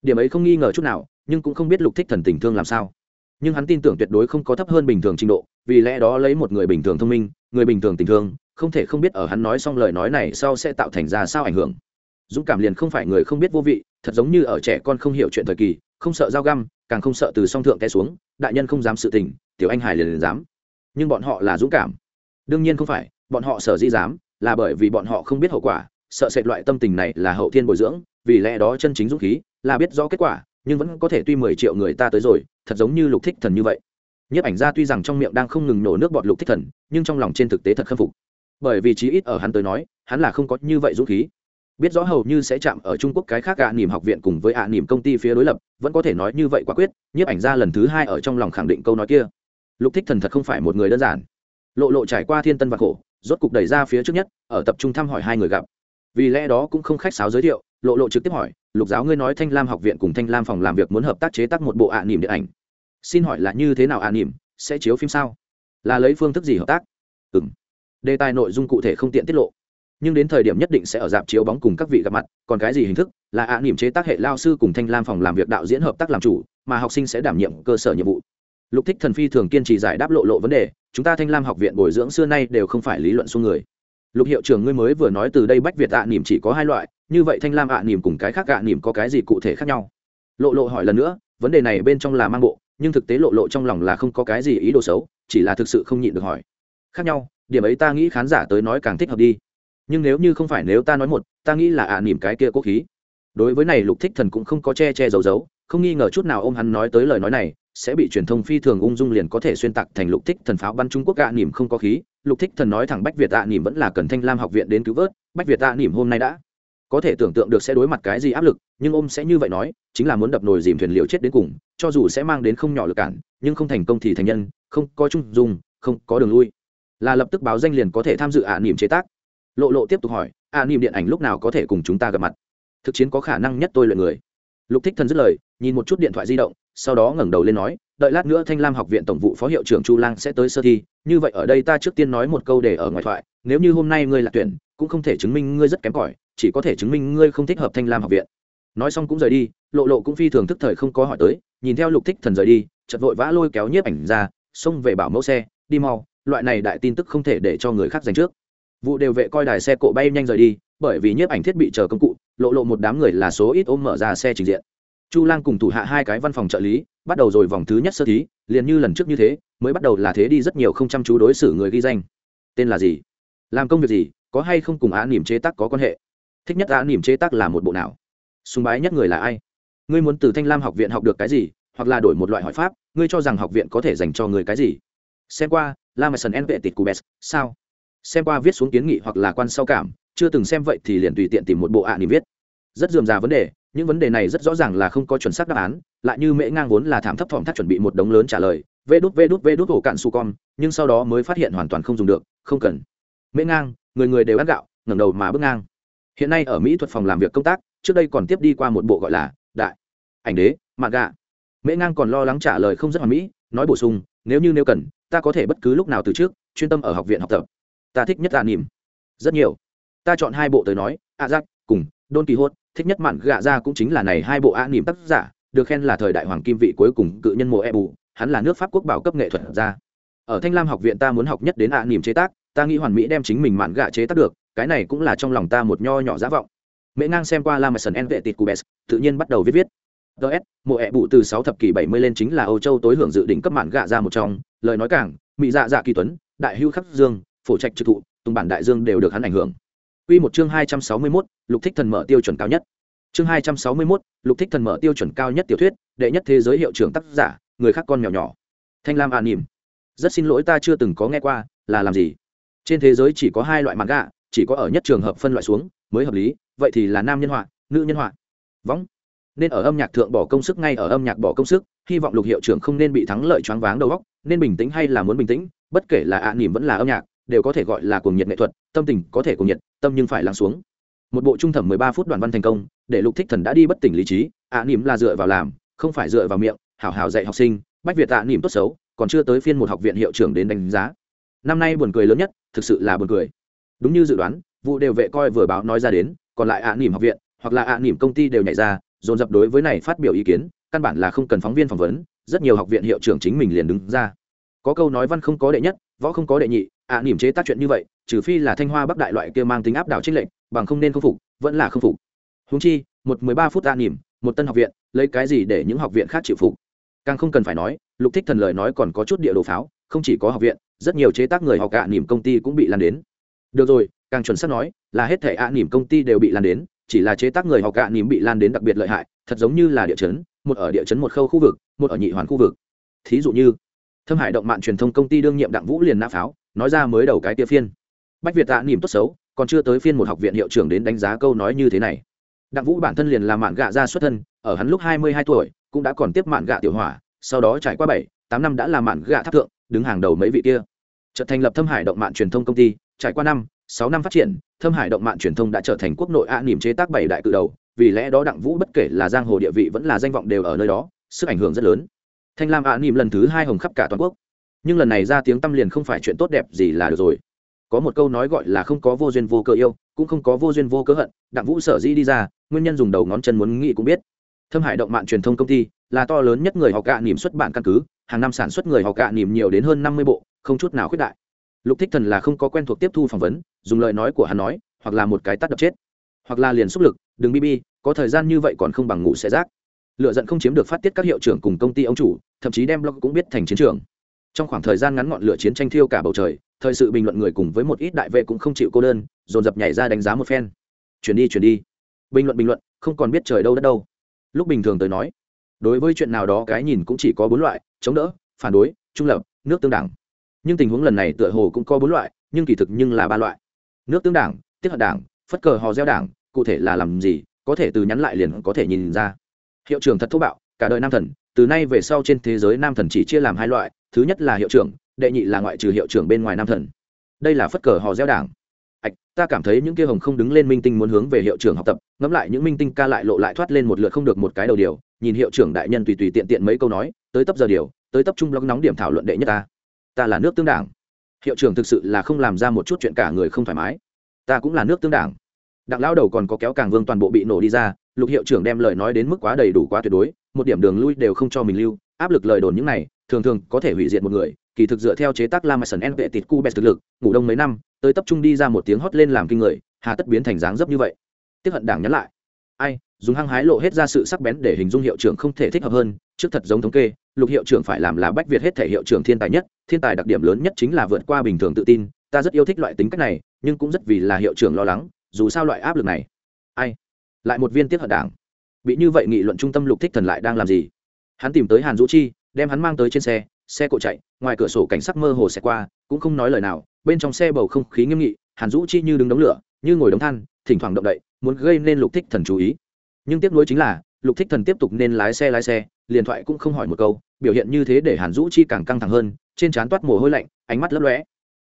Điểm ấy không nghi ngờ chút nào, nhưng cũng không biết lục thích thần tình thương làm sao. Nhưng hắn tin tưởng tuyệt đối không có thấp hơn bình thường trình độ vì lẽ đó lấy một người bình thường thông minh, người bình thường tình thương, không thể không biết ở hắn nói xong lời nói này sau sẽ tạo thành ra sao ảnh hưởng. Dũng cảm liền không phải người không biết vô vị, thật giống như ở trẻ con không hiểu chuyện thời kỳ, không sợ dao găm, càng không sợ từ song thượng té xuống, đại nhân không dám sự tình, tiểu anh hải liền liền dám. Nhưng bọn họ là dũng cảm. Đương nhiên không phải, bọn họ sở di dám, là bởi vì bọn họ không biết hậu quả, sợ sệt loại tâm tình này là hậu thiên bồi dưỡng, vì lẽ đó chân chính dũng khí là biết rõ kết quả, nhưng vẫn có thể tuy mười triệu người ta tới rồi, thật giống như lục thích thần như vậy nhiếp ảnh gia tuy rằng trong miệng đang không ngừng nổ nước bọt lục thích thần, nhưng trong lòng trên thực tế thật khâm phục. Bởi vì chí ít ở hắn tới nói, hắn là không có như vậy dũng khí. Biết rõ hầu như sẽ chạm ở trung quốc cái khác ạ à nỉm học viện cùng với ạ à nỉm công ty phía đối lập, vẫn có thể nói như vậy quả quyết, nhiếp ảnh gia lần thứ hai ở trong lòng khẳng định câu nói kia. Lục thích thần thật không phải một người đơn giản. Lộ lộ trải qua thiên tân và khổ, rốt cục đẩy ra phía trước nhất, ở tập trung thăm hỏi hai người gặp. Vì lẽ đó cũng không khách sáo giới thiệu, lộ lộ trực tiếp hỏi, lục giáo ngươi nói thanh lam học viện cùng thanh lam phòng làm việc muốn hợp tác chế tác một bộ ạ à nỉm điện ảnh xin hỏi là như thế nào an à nỉm, sẽ chiếu phim sao? Là lấy phương thức gì hợp tác? Ừ m đề tài nội dung cụ thể không tiện tiết lộ. Nhưng đến thời điểm nhất định sẽ ở dạp chiếu bóng cùng các vị gặp mặt, còn cái gì hình thức? Là ạ à nỉm chế tác hệ lao sư cùng thanh lam phòng làm việc đạo diễn hợp tác làm chủ, mà học sinh sẽ đảm nhiệm cơ sở nhiệm vụ. Lục thích thần phi thường kiên trì giải đáp lộ lộ vấn đề, chúng ta thanh lam học viện bồi dưỡng xưa nay đều không phải lý luận xuống người. Lục hiệu trưởng ngươi mới vừa nói từ đây bách việt ạ à nỉm chỉ có hai loại, như vậy thanh lam ạ à nỉm cùng cái khác ạ nỉm có cái gì cụ thể khác nhau? Lộ lộ hỏi lần nữa, vấn đề này bên trong là mang bộ nhưng thực tế lộ lộ trong lòng là không có cái gì ý đồ xấu, chỉ là thực sự không nhịn được hỏi. Khác nhau, điểm ấy ta nghĩ khán giả tới nói càng thích hợp đi. Nhưng nếu như không phải nếu ta nói một, ta nghĩ là ạ nỉm cái kia cố khí. Đối với này lục thích thần cũng không có che che giấu giấu, không nghi ngờ chút nào ông hắn nói tới lời nói này, sẽ bị truyền thông phi thường ung dung liền có thể xuyên tạc thành lục thích thần pháo bắn trung quốc ạ nỉm không có khí. Lục thích thần nói thẳng bách việt ạ nỉm vẫn là cần thanh lam học viện đến cứu vớt, bách việt ạ nỉm hôm nay đã có thể tưởng tượng được sẽ đối mặt cái gì áp lực nhưng ôm sẽ như vậy nói chính là muốn đập nồi dìm thuyền liều chết đến cùng cho dù sẽ mang đến không nhỏ lực cản nhưng không thành công thì thành nhân không có chung dung, không có đường lui. Là lập tức báo danh liền có thể tham dự ạ niềm chế tác. Lộ lộ tiếp tục hỏi ạ niềm điện ảnh lúc nào có thể cùng chúng ta gặp mặt? Thực chiến có khả năng nhất tôi luyện người. Lục thích thần dứt lời nhìn một chút điện thoại di động sau đó ngẩng đầu lên nói đợi lát nữa thanh lam học viện tổng vụ phó hiệu trưởng chu lang sẽ tới sơ thi như vậy ở đây ta trước tiên nói một câu để ở ngoài thoại nếu như hôm nay ngươi là tuyển cũng không thể chứng minh ngươi rất kém cỏi, chỉ có thể chứng minh ngươi không thích hợp thanh lam học viện. Nói xong cũng rời đi, lộ lộ cũng phi thường thức thời không có hỏi tới, nhìn theo lục thích thần rời đi chật vội vã lôi kéo nhiếp ảnh ra, xông về bảo mẫu xe, đi mau, loại này đại tin tức không thể để cho người khác giành trước. Vụ đều vệ coi đài xe cộ bay nhanh rời đi, bởi vì nhiếp ảnh thiết bị chờ công cụ, lộ lộ một đám người là số ít ôm mở ra xe trình diện. Chu lang cùng thủ hạ hai cái văn phòng trợ lý, bắt đầu rồi vòng thứ nhất sơ thí, liền như lần trước như thế, mới bắt đầu là thế đi rất nhiều không chăm chú đối xử người ghi danh. Tên là gì? Làm công việc gì? Có hay không cùng á niềm chế tác có quan hệ? Thích nhất á niềm chế tác là một bộ nào? Sùng bái nhất người là ai? Ngươi muốn từ thanh lam học viện học được cái gì, hoặc là đổi một loại hỏi pháp, ngươi cho rằng học viện có thể dành cho người cái gì? Xem qua la mật sần en vệ tịt cubes, sao? Xem qua viết xuống kiến nghị hoặc là quan sau cảm, chưa từng xem vậy thì liền tùy tiện tìm một bộ ạ à viết. Rất dườm già vấn đề, những vấn đề này rất rõ ràng là không có chuẩn xác đáp án, lại như mễ ngang vốn là thảm thấp thỏm thắt chuẩn bị một đống lớn trả lời, vê đút vê đút vê đút ổ cạn su con nhưng sau đó mới phát hiện hoàn toàn không dùng được, không cần. Mễ ngang người người đều ăn gạo, ngẩng đầu mà bước ngang. Hiện nay ở mỹ thuật phòng làm việc công tác, trước đây còn tiếp đi qua một bộ gọi là đại ảnh đế, mạn gạ. Mễ ngang còn lo lắng trả lời không rất hoàn mỹ, nói bổ sung, nếu như nếu cần, ta có thể bất cứ lúc nào từ trước, chuyên tâm ở học viện học tập. Ta thích nhất là nỉm rất nhiều. Ta chọn hai bộ tới nói, a giác cùng đôn kỳ hốt, thích nhất mạn gạ ra cũng chính là này hai bộ a nỉm tác giả, được khen là thời đại hoàng kim vị cuối cùng cự nhân mùa e bù hắn là nước pháp quốc bảo cấp nghệ thuật ra ở thanh lam học viện ta muốn học nhất đến a nỉm chế tác ta nghĩ hoàn mỹ đem chính mình mạn gạ chế tác được cái này cũng là trong lòng ta một nho nhỏ giá vọng mễ ngang xem qua la mật sần en vệ tịt cubes tự nhiên bắt đầu viết viết ts mùa ẹ bụ từ sáu thập kỷ bảy mươi lên chính là âu châu tối hưởng dự định cấp mạn gạ ra một trong lời nói cảng mỹ dạ dạ kỳ tuấn đại hưu khắc dương phổ trạch trực thụ tùng bản đại dương đều được hắn ảnh hưởng Quy một chương hai trăm sáu mươi 261, Lục Thích Thần mở tiêu chuẩn cao nhất. Chương hai trăm sáu mươi 261, Lục Thích Thần mở tiêu chuẩn cao nhất tiểu thuyết, đệ nhất thế giới hiệu trưởng tác giả, người khác con mèo nhỏ. Thanh Lam An Nỉm. Rất xin lỗi ta chưa từng có nghe qua, là làm gì? Trên thế giới chỉ có hai loại manga, chỉ có ở nhất trường hợp phân loại xuống mới hợp lý, vậy thì là nam nhân họa, nữ nhân họa. Võng. Nên ở âm nhạc thượng bỏ công sức ngay ở âm nhạc bỏ công sức, hy vọng Lục hiệu trưởng không nên bị thắng lợi choáng váng đầu óc, nên bình tĩnh hay là muốn bình tĩnh, bất kể là ạ nỉm vẫn là âm nhạc, đều có thể gọi là cuồng nhiệt nghệ thuật tâm tình có thể cuồng nhiệt tâm nhưng phải lắng xuống một bộ trung thẩm mười ba phút đoạn văn thành công để lục thích thần đã đi bất tỉnh lý trí ạ nỉm là dựa vào làm không phải dựa vào miệng hảo hảo dạy học sinh bách việt ạ nỉm tốt xấu còn chưa tới phiên một học viện hiệu trưởng đến đánh giá năm nay buồn cười lớn nhất thực sự là buồn cười. Đúng như dự đoán vụ đều vệ coi vừa báo nói ra đến còn lại ạ nỉm học viện hoặc là ạ nỉm công ty đều nhảy ra dồn dập đối với này phát biểu ý kiến căn bản là không cần phóng viên phỏng vấn rất nhiều học viện hiệu trưởng chính mình liền đứng ra. Có câu nói văn không có đệ nhất võ không có đệ nhị ạ à, nỉm chế tác chuyện như vậy trừ phi là thanh hoa bắc đại loại kia mang tính áp đảo trích lệnh bằng không nên không phục vẫn là không phục. Húng chi một mười ba phút ạ nỉm một tân học viện lấy cái gì để những học viện khác chịu phục? Càng không cần phải nói lục thích thần lời nói còn có chút địa đồ pháo không chỉ có học viện rất nhiều chế tác người họ cả nỉm công ty cũng bị lan đến. Được rồi, càng chuẩn xác nói, là hết thể ạ nỉm công ty đều bị lan đến, chỉ là chế tác người họ cả nỉm bị lan đến đặc biệt lợi hại, thật giống như là địa chấn, một ở địa chấn một khâu khu vực, một ở nhị hoàn khu vực. Thí dụ như, thâm hải động mạng truyền thông công ty đương nhiệm đặng vũ liền nã pháo, nói ra mới đầu cái tia phiên. Bách việt tạ nỉm tốt xấu, còn chưa tới phiên một học viện hiệu trưởng đến đánh giá câu nói như thế này. Đặng vũ bản thân liền là mạn gạ ra xuất thân, ở hắn lúc hai mươi hai tuổi, cũng đã còn tiếp mạn gạ tiểu hỏa, sau đó trải qua bảy, tám năm đã là mạn gạ tháp thượng đứng hàng đầu mấy vị kia. Trở thành lập thâm hải động mạng truyền thông công ty, trải qua năm, sáu năm phát triển, thâm hải động mạng truyền thông đã trở thành quốc nội a nỉm chế tác bảy đại cự đầu, vì lẽ đó đặng vũ bất kể là giang hồ địa vị vẫn là danh vọng đều ở nơi đó, sức ảnh hưởng rất lớn. Thanh lam a nỉm lần thứ hai hồng khắp cả toàn quốc. Nhưng lần này ra tiếng tâm liền không phải chuyện tốt đẹp gì là được rồi. Có một câu nói gọi là không có vô duyên vô cơ yêu, cũng không có vô duyên vô cớ hận, đặng vũ sở dĩ đi ra, nguyên nhân dùng đầu ngón chân muốn nghĩ cũng biết. Thâm hải động mạng truyền thông công ty là to lớn nhất người học gạ niềm xuất bản căn cứ hàng năm sản xuất người họ cạ nỉm nhiều đến hơn năm mươi bộ, không chút nào khuyết đại. Lục thích thần là không có quen thuộc tiếp thu phỏng vấn, dùng lời nói của hắn nói, hoặc là một cái tắt đập chết, hoặc là liền xúc lực, đừng bb có thời gian như vậy còn không bằng ngủ sẽ rác. Lựa giận không chiếm được phát tiết các hiệu trưởng cùng công ty ông chủ, thậm chí đem blog cũng biết thành chiến trường. Trong khoảng thời gian ngắn ngọn lửa chiến tranh thiêu cả bầu trời, thời sự bình luận người cùng với một ít đại vệ cũng không chịu cô đơn, dồn dập nhảy ra đánh giá một phen. Chuyển đi chuyển đi. Bình luận bình luận, không còn biết trời đâu đất đâu. Lúc bình thường tới nói đối với chuyện nào đó cái nhìn cũng chỉ có bốn loại, chống đỡ, phản đối, trung lập, nước tương đảng. Nhưng tình huống lần này tựa hồ cũng có bốn loại, nhưng kỳ thực nhưng là ba loại. Nước tương đảng, tiếp hận đảng, phất cờ hò gieo đảng, cụ thể là làm gì, có thể từ nhắn lại liền có thể nhìn ra. Hiệu trưởng thật thô bạo, cả đời nam thần, từ nay về sau trên thế giới nam thần chỉ chia làm hai loại, thứ nhất là hiệu trưởng, đệ nhị là ngoại trừ hiệu trưởng bên ngoài nam thần. Đây là phất cờ hò gieo đảng ạch ta cảm thấy những kia hồng không đứng lên minh tinh muốn hướng về hiệu trưởng học tập, ngẫm lại những minh tinh ca lại lộ lại thoát lên một lượt không được một cái đầu điều, nhìn hiệu trưởng đại nhân tùy tùy tiện tiện mấy câu nói, tới tấp giờ điều, tới tập trung blog nóng điểm thảo luận đệ nhất ta. Ta là nước tương đảng. Hiệu trưởng thực sự là không làm ra một chút chuyện cả người không thoải mái. Ta cũng là nước tương đảng. Đặng lão đầu còn có kéo càng vương toàn bộ bị nổ đi ra, lục hiệu trưởng đem lời nói đến mức quá đầy đủ quá tuyệt đối, một điểm đường lui đều không cho mình lưu, áp lực lời đồn những này, thường thường có thể hủy diệt một người kỳ thực dựa theo chế tác la mason en vệ tịt cu bè thực lực, ngủ đông mấy năm, tới tập trung đi ra một tiếng hót lên làm kinh người, hà tất biến thành dáng dấp như vậy. Tiếp hận đảng nhắn lại. Ai, dùng hăng hái lộ hết ra sự sắc bén để hình dung hiệu trưởng không thể thích hợp hơn, trước thật giống thống kê, lục hiệu trưởng phải làm là bách việt hết thể hiệu trưởng thiên tài nhất, thiên tài đặc điểm lớn nhất chính là vượt qua bình thường tự tin, ta rất yêu thích loại tính cách này, nhưng cũng rất vì là hiệu trưởng lo lắng, dù sao loại áp lực này. Ai? Lại một viên tiếp hận đảng. Bị như vậy nghị luận trung tâm lục thích thần lại đang làm gì? Hắn tìm tới hàn dũ chi, đem hắn mang tới trên xe xe cộ chạy, ngoài cửa sổ cảnh sắc mơ hồ xẹt qua, cũng không nói lời nào, bên trong xe bầu không khí nghiêm nghị, hàn dũ chi như đứng đống lửa, như ngồi đống than, thỉnh thoảng động đậy, muốn gây nên lục thích thần chú ý. Nhưng tiếc nuối chính là, lục thích thần tiếp tục nên lái xe lái xe, liền thoại cũng không hỏi một câu, biểu hiện như thế để hàn dũ chi càng căng thẳng hơn, trên trán toát mồ hôi lạnh, ánh mắt lấp lóe.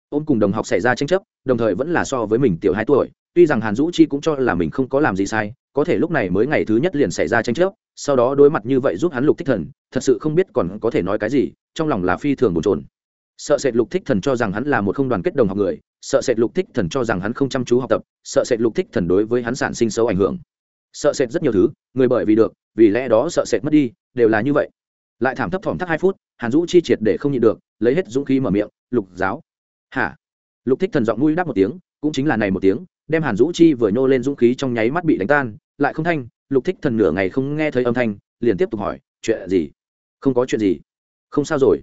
Ôm cùng đồng học xảy ra tranh chấp, đồng thời vẫn là so với mình tiểu hai tuổi, tuy rằng hàn dũ chi cũng cho là mình không có làm gì sai, có thể lúc này mới ngày thứ nhất liền xảy ra tranh chấp sau đó đối mặt như vậy giúp hắn lục thích thần, thật sự không biết còn có thể nói cái gì, trong lòng là phi thường bồn trồn sợ sệt lục thích thần cho rằng hắn là một không đoàn kết đồng học người, sợ sệt lục thích thần cho rằng hắn không chăm chú học tập, sợ sệt lục thích thần đối với hắn sản sinh xấu ảnh hưởng. Sợ sệt rất nhiều thứ, người bởi vì được, vì lẽ đó sợ sệt mất đi, đều là như vậy. Lại thảm thấp thỏm thắt hai phút, hàn dũ chi triệt để không nhịn được, lấy hết dũng khí mở miệng, lục giáo. Hả? Lục thích thần giọng mũi đáp một tiếng, cũng chính là này một tiếng, đem hàn dũ chi vừa nhô lên dũng khí trong nháy mắt bị đánh tan, lại không thanh lục thích thần nửa ngày không nghe thấy âm thanh, liền tiếp tục hỏi, chuyện gì? Không có chuyện gì. Không sao rồi.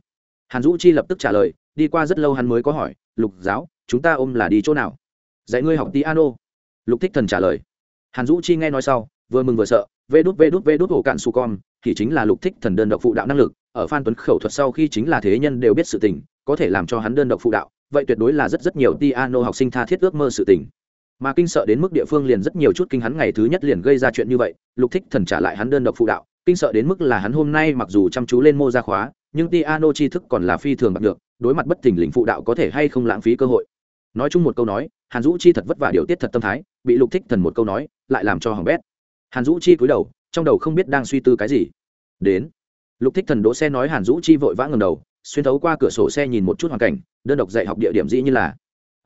Hàn dũ chi lập tức trả lời, đi qua rất lâu hắn mới có hỏi, lục giáo, chúng ta ôm là đi chỗ nào? Dạy ngươi học piano. Lục thích thần trả lời. Hàn dũ chi nghe nói sau, vừa mừng vừa sợ, vê đút vê đút vê đút hồ cạn su con, thì chính là lục thích thần đơn độc phụ đạo năng lực, ở phan tuấn khẩu thuật sau khi chính là thế nhân đều biết sự tình, có thể làm cho hắn đơn độc phụ đạo, vậy tuyệt đối là rất rất nhiều piano học sinh tha thiết ước mơ sự tình mà kinh sợ đến mức địa phương liền rất nhiều chút kinh hắn ngày thứ nhất liền gây ra chuyện như vậy, lục thích thần trả lại hắn đơn độc phụ đạo, kinh sợ đến mức là hắn hôm nay mặc dù chăm chú lên mô gia khóa, nhưng Tiano tri thức còn là phi thường bạc được, đối mặt bất tình lính phụ đạo có thể hay không lãng phí cơ hội. Nói chung một câu nói, hàn dũ chi thật vất vả điều tiết thật tâm thái, bị lục thích thần một câu nói, lại làm cho hỏng bét. Hàn dũ chi cúi đầu, trong đầu không biết đang suy tư cái gì. Đến, lục thích thần đỗ xe nói hàn dũ chi vội vã ngầm đầu, xuyên thấu qua cửa sổ xe nhìn một chút hoàn cảnh, đơn độc dạy học địa điểm dĩ như là.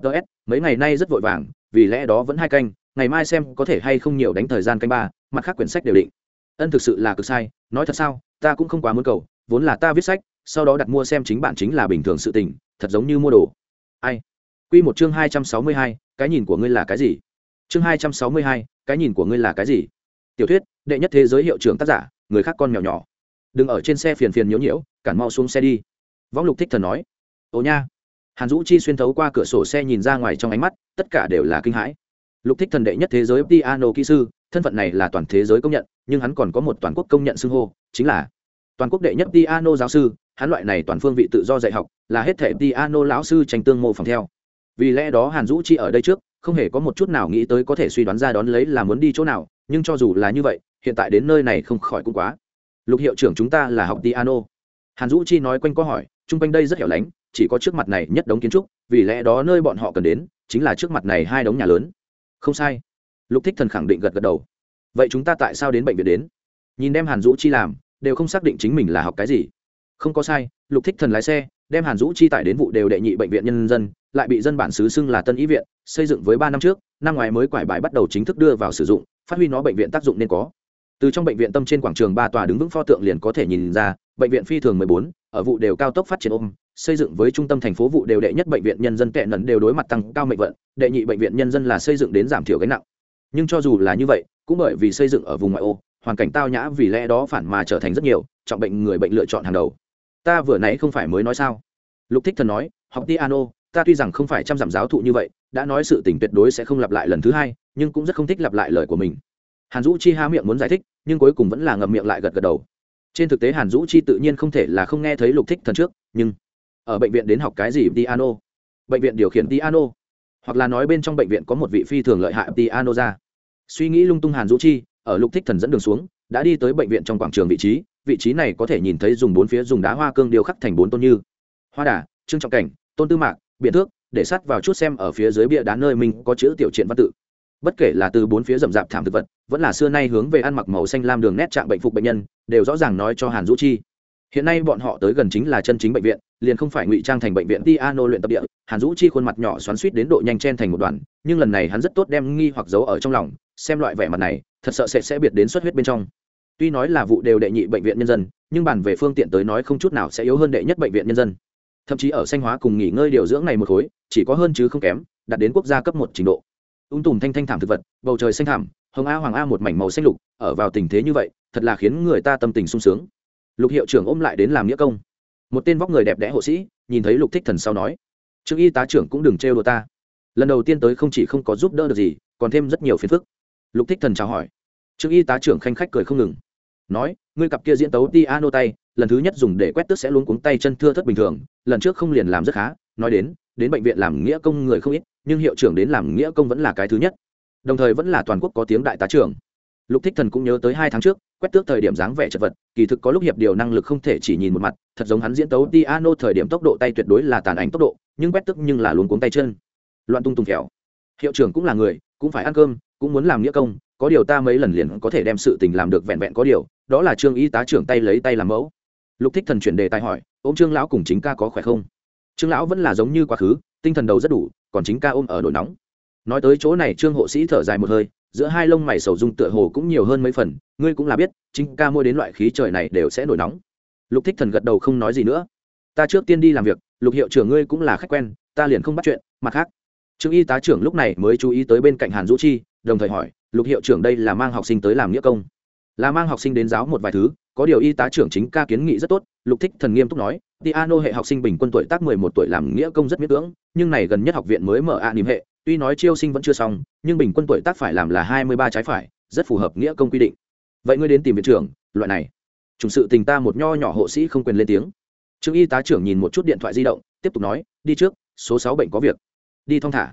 Ts mấy ngày nay rất vội vàng vì lẽ đó vẫn hai canh, ngày mai xem có thể hay không nhiều đánh thời gian canh ba, mặt khác quyển sách đều định. Ân thực sự là cực sai, nói thật sao, ta cũng không quá muốn cầu, vốn là ta viết sách, sau đó đặt mua xem chính bạn chính là bình thường sự tình, thật giống như mua đồ. Ai? Quy một chương hai trăm sáu mươi hai, cái nhìn của ngươi là cái gì? Chương hai trăm sáu mươi hai, cái nhìn của ngươi là cái gì? Tiểu thuyết, đệ nhất thế giới hiệu trưởng tác giả, người khác con mèo nhỏ. Đừng ở trên xe phiền phiền nhiễu nhiễu, cản mau xuống xe đi. Võng lục thích thần nói. Ồ nha. Hàn dũ chi xuyên thấu qua cửa sổ xe nhìn ra ngoài trong ánh mắt tất cả đều là kinh hãi. Lục thích thần đệ nhất thế giới piano kỹ sư, thân phận này là toàn thế giới công nhận, nhưng hắn còn có một toàn quốc công nhận xưng hô, chính là toàn quốc đệ nhất piano giáo sư. Hắn loại này toàn phương vị tự do dạy học, là hết thể piano lão sư tranh tương mô phỏng theo. Vì lẽ đó hàn dũ chi ở đây trước, không hề có một chút nào nghĩ tới có thể suy đoán ra đón lấy là muốn đi chỗ nào, nhưng cho dù là như vậy, hiện tại đến nơi này không khỏi cũng quá. Lục hiệu trưởng chúng ta là học piano. Hàn dũ chi nói quanh có hỏi, chung quanh đây rất hẻo lánh chỉ có trước mặt này nhất đống kiến trúc, vì lẽ đó nơi bọn họ cần đến chính là trước mặt này hai đống nhà lớn. Không sai. Lục thích thần khẳng định gật gật đầu. Vậy chúng ta tại sao đến bệnh viện đến? Nhìn đem hàn dũ chi làm, đều không xác định chính mình là học cái gì. Không có sai, lục thích thần lái xe, đem hàn dũ chi tải đến vụ đều đệ nhị bệnh viện nhân dân, lại bị dân bản xứ xưng là tân ý viện, xây dựng với ba năm trước, năm ngoài mới quải bài bắt đầu chính thức đưa vào sử dụng, phát huy nó bệnh viện tác dụng nên có. Từ trong bệnh viện tâm trên quảng trường ba tòa đứng vững pho tượng liền có thể nhìn ra, bệnh viện phi thường mười bốn, ở vụ đều cao tốc phát triển ôm xây dựng với trung tâm thành phố vụ đều đệ nhất bệnh viện nhân dân tệ nần đều đối mặt tăng cao mệnh vận, đệ nhị bệnh viện nhân dân là xây dựng đến giảm thiểu gánh nặng. Nhưng cho dù là như vậy, cũng bởi vì xây dựng ở vùng ngoại ô, hoàn cảnh tao nhã vì lẽ đó phản mà trở thành rất nhiều, trọng bệnh người bệnh lựa chọn hàng đầu. Ta vừa nãy không phải mới nói sao? Lục thích thần nói, học piano, ta tuy rằng không phải chăm giảm giáo thụ như vậy, đã nói sự tình tuyệt đối sẽ không lặp lại lần thứ hai, nhưng cũng rất không thích lặp lại lời của mình. Hàn dũ chi há miệng muốn giải thích, nhưng cuối cùng vẫn là ngậm miệng lại gật gật đầu. Trên thực tế hàn dũ chi tự nhiên không thể là không nghe thấy lục thích thần trước, nhưng ở bệnh viện đến học cái gì piano? Bệnh viện điều khiển piano. Hoặc là nói bên trong bệnh viện có một vị phi thường lợi hại piano ra suy nghĩ lung tung hàn dũ chi, ở lục thích thần dẫn đường xuống, đã đi tới bệnh viện trong quảng trường vị trí. Vị trí này có thể nhìn thấy dùng bốn phía dùng đá hoa cương điêu khắc thành bốn tôn như. Hoa đà, trương trọng cảnh, tôn tư mạc biện thước, để sắt vào chút xem ở phía dưới bia đá nơi mình có chữ tiểu triện văn tự. Bất kể là từ bốn phía rậm rạp thảm thực vật, vẫn là xưa nay hướng về ăn mặc màu xanh lam đường nét trạng bệnh phục bệnh nhân, đều rõ ràng nói cho hàn dũ chi hiện nay bọn họ tới gần chính là chân chính bệnh viện, liền không phải ngụy trang thành bệnh viện piano luyện tập địa. Hàn dũ chi khuôn mặt nhỏ xoắn suýt đến độ nhanh chen thành một đoàn nhưng lần này hắn rất tốt đem nghi hoặc giấu ở trong lòng, xem loại vẻ mặt này, thật sợ sẽ sẽ biệt đến xuất huyết bên trong. Tuy nói là vụ đều đệ nhị bệnh viện nhân dân, nhưng bàn về phương tiện tới nói không chút nào sẽ yếu hơn đệ nhất bệnh viện nhân dân. Thậm chí ở sanh hóa cùng nghỉ ngơi điều dưỡng này một khối, chỉ có hơn chứ không kém, đạt đến quốc gia cấp một trình độ. Ung tùm thanh thanh thảm thực vật, bầu trời xanh thảm hồng a hoàng a một mảnh màu xanh lục, ở vào tình thế như vậy, thật là khiến người ta tâm tình sung sướng lục hiệu trưởng ôm lại đến làm nghĩa công. Một tên vóc người đẹp đẽ hộ sĩ, nhìn thấy lục thích thần sau nói, trương y tá trưởng cũng đừng trêu đùa ta. Lần đầu tiên tới không chỉ không có giúp đỡ được gì, còn thêm rất nhiều phiền phức. Lục thích thần chào hỏi. Trương y tá trưởng khanh khách cười không ngừng, nói, ngươi cặp kia diễn tấu piano tay, lần thứ nhất dùng để quét tước sẽ luôn cuống tay chân thưa thất bình thường, lần trước không liền làm rất khá, nói đến đến bệnh viện làm nghĩa công người không ít, nhưng hiệu trưởng đến làm nghĩa công vẫn là cái thứ nhất. Đồng thời vẫn là toàn quốc có tiếng đại tá trưởng lục thích thần cũng nhớ tới hai tháng trước, quét tước thời điểm dáng vẻ chật vật, kỳ thực có lúc hiệp điều năng lực không thể chỉ nhìn một mặt, thật giống hắn diễn tấu piano thời điểm tốc độ tay tuyệt đối là tàn ảnh tốc độ, nhưng quét tước nhưng là luống cuống tay chân. Loạn tung tung kẹo. hiệu trưởng cũng là người, cũng phải ăn cơm, cũng muốn làm nghĩa công, có điều ta mấy lần liền có thể đem sự tình làm được vẹn vẹn có điều, đó là trương y tá trưởng tay lấy tay làm mẫu. Lục thích thần chuyển đề tài hỏi, ôm trương lão cùng chính ca có khỏe không? Trương lão vẫn là giống như quá khứ, tinh thần đầu rất đủ, còn chính ca ôm ở nổi nóng. Nói tới chỗ này, trương hộ sĩ thở dài một hơi giữa hai lông mày sầu dung tựa hồ cũng nhiều hơn mấy phần, ngươi cũng là biết, chính ca môi đến loại khí trời này đều sẽ nổi nóng. Lục thích thần gật đầu không nói gì nữa. Ta trước tiên đi làm việc, lục hiệu trưởng ngươi cũng là khách quen, ta liền không bắt chuyện, mặt khác. Trương y tá trưởng lúc này mới chú ý tới bên cạnh hàn dũ chi, đồng thời hỏi, lục hiệu trưởng đây là mang học sinh tới làm nghĩa công? Là mang học sinh đến giáo một vài thứ, có điều y tá trưởng chính ca kiến nghị rất tốt, lục thích thần nghiêm túc nói piano hệ học sinh bình quân tuổi tác mười một tuổi làm nghĩa công rất miễn cưỡng, nhưng này gần nhất học viện mới mở ạ niệm hệ tuy nói chiêu sinh vẫn chưa xong, nhưng bình quân tuổi tác phải làm là hai mươi ba trái phải, rất phù hợp nghĩa công quy định. Vậy ngươi đến tìm viện trưởng, loại này. Chủng sự tình ta một nho nhỏ hộ sĩ không quyền lên tiếng. Trương y tá trưởng nhìn một chút điện thoại di động, tiếp tục nói, đi trước, số sáu bệnh có việc. Đi thong thả.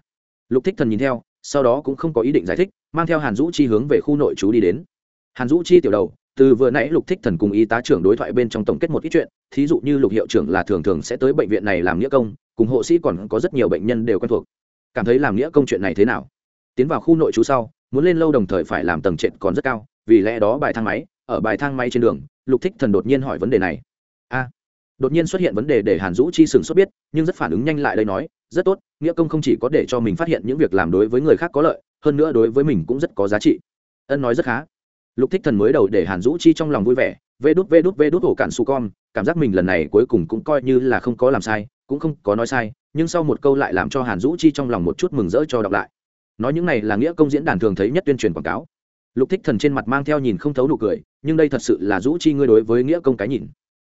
Lục thích thần nhìn theo, sau đó cũng không có ý định giải thích, mang theo hàn dũ chi hướng về khu nội trú đi đến. Hàn dũ chi tiểu đầu, từ vừa nãy lục thích thần cùng y tá trưởng đối thoại bên trong tổng kết một ít chuyện, thí dụ như lục hiệu trưởng là thường thường sẽ tới bệnh viện này làm nghĩa công, cùng hộ sĩ còn có rất nhiều bệnh nhân đều quen thuộc cảm thấy làm nghĩa công chuyện này thế nào? Tiến vào khu nội trú sau, muốn lên lâu đồng thời phải làm tầng trệt còn rất cao, vì lẽ đó bài thang máy, ở bài thang máy trên đường, lục thích thần đột nhiên hỏi vấn đề này. A, đột nhiên xuất hiện vấn đề để hàn dũ chi sừng xuất biết, nhưng rất phản ứng nhanh lại đây nói, rất tốt, nghĩa công không chỉ có để cho mình phát hiện những việc làm đối với người khác có lợi, hơn nữa đối với mình cũng rất có giá trị. Ân nói rất khá. Lục thích thần mới đầu để hàn dũ chi trong lòng vui vẻ, vê đút vê đút vê đút ổ cạn su con cảm giác mình lần này cuối cùng cũng coi như là không có làm sai cũng không có nói sai, nhưng sau một câu lại làm cho hàn dũ chi trong lòng một chút mừng rỡ cho đọc lại. Nói những này là nghĩa công diễn đàn thường thấy nhất tuyên truyền quảng cáo. Lục thích thần trên mặt mang theo nhìn không thấu nụ cười, nhưng đây thật sự là dũ chi ngươi đối với nghĩa công cái nhìn.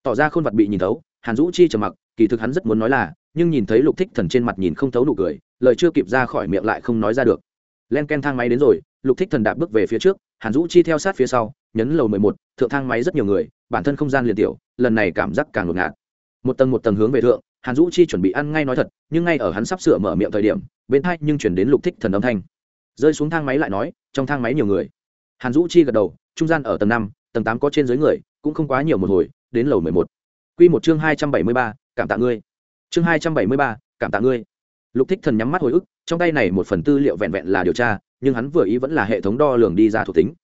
Tỏ ra khôn vật bị nhìn thấu, hàn dũ chi trầm mặc, kỳ thực hắn rất muốn nói là, nhưng nhìn thấy lục thích thần trên mặt nhìn không thấu nụ cười, lời chưa kịp ra khỏi miệng lại không nói ra được. Len ken thang máy đến rồi, lục thích thần đạp bước về phía trước, hàn dũ chi theo sát phía sau, nhấn lầu mười một, thượng thang máy rất nhiều người, bản thân không gian liền tiểu, lần này cảm giác càng ngột ngạt. Một tầng một tầng hướng về thượng hàn dũ chi chuẩn bị ăn ngay nói thật, nhưng ngay ở hắn sắp sửa mở miệng thời điểm, bên tai nhưng chuyển đến lục thích thần âm thanh. Rơi xuống thang máy lại nói, trong thang máy nhiều người. Hàn dũ chi gật đầu, trung gian ở tầng năm, tầng tám có trên dưới người, cũng không quá nhiều một hồi, đến lầu mười một. Q một chương hai trăm bảy mươi ba, cảm tạ ngươi. Chương hai trăm bảy mươi ba, cảm tạ ngươi. Lục thích thần nhắm mắt hồi ức, trong tay này một phần tư liệu vẹn vẹn là điều tra, nhưng hắn vừa ý vẫn là hệ thống đo lường đi ra thuộc tính.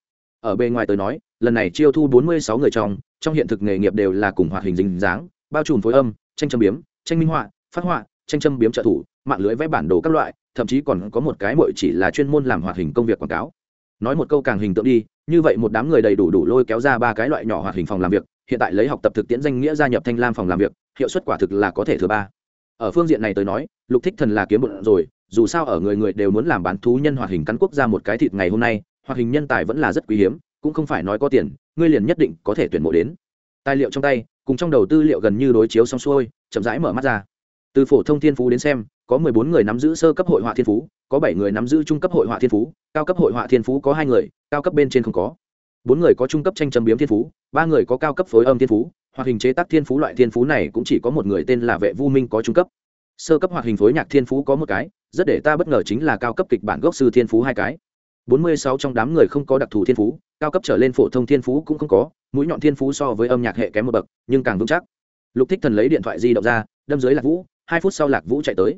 Ở bề ngoài tới nói, lần này chiêu thu bốn mươi sáu người trong trong hiện thực nghề nghiệp đều là cùng hoạt hình dính dáng, bao trùm phối âm, tranh châm biếm tranh minh họa, phát họa, tranh châm biếm trợ thủ, mạng lưới vẽ bản đồ các loại, thậm chí còn có một cái mội chỉ là chuyên môn làm hoạt hình công việc quảng cáo. Nói một câu càng hình tượng đi, như vậy một đám người đầy đủ đủ lôi kéo ra ba cái loại nhỏ hoạt hình phòng làm việc, hiện tại lấy học tập thực tiễn danh nghĩa gia nhập thanh lam phòng làm việc, hiệu suất quả thực là có thể thừa ba. Ở phương diện này tới nói, lục thích thần là kiếm bụng rồi, dù sao ở người người đều muốn làm bán thú nhân hoạt hình cắn quốc ra một cái thịt ngày hôm nay, hoạt hình nhân tài vẫn là rất quý hiếm, cũng không phải nói có tiền, ngươi liền nhất định có thể tuyển mộ đến. Tài liệu trong tay, cùng trong đầu tư liệu gần như đối chiếu xong xuôi chậm rãi mở mắt ra. Từ phổ thông thiên phú đến xem, có mười bốn người nắm giữ sơ cấp hội họa thiên phú, có bảy người nắm giữ trung cấp hội họa thiên phú, cao cấp hội họa thiên phú có hai người, cao cấp bên trên không có. Bốn người có trung cấp tranh châm biếm thiên phú, ba người có cao cấp phối âm thiên phú, hoạt hình chế tác thiên phú loại thiên phú này cũng chỉ có một người tên là vệ vu minh có trung cấp. Sơ cấp hoạt hình phối nhạc thiên phú có một cái, rất để ta bất ngờ chính là cao cấp kịch bản gốc sư thiên phú hai cái. Bốn mươi sáu trong đám người không có đặc thù thiên phú, cao cấp trở lên phổ thông thiên phú cũng không có, mũi nhọn thiên phú so với âm nhạc hệ kém một bậc, nhưng càng vững chắc lục thích thần lấy điện thoại di động ra, đâm dưới lạc vũ, hai phút sau lạc vũ chạy tới.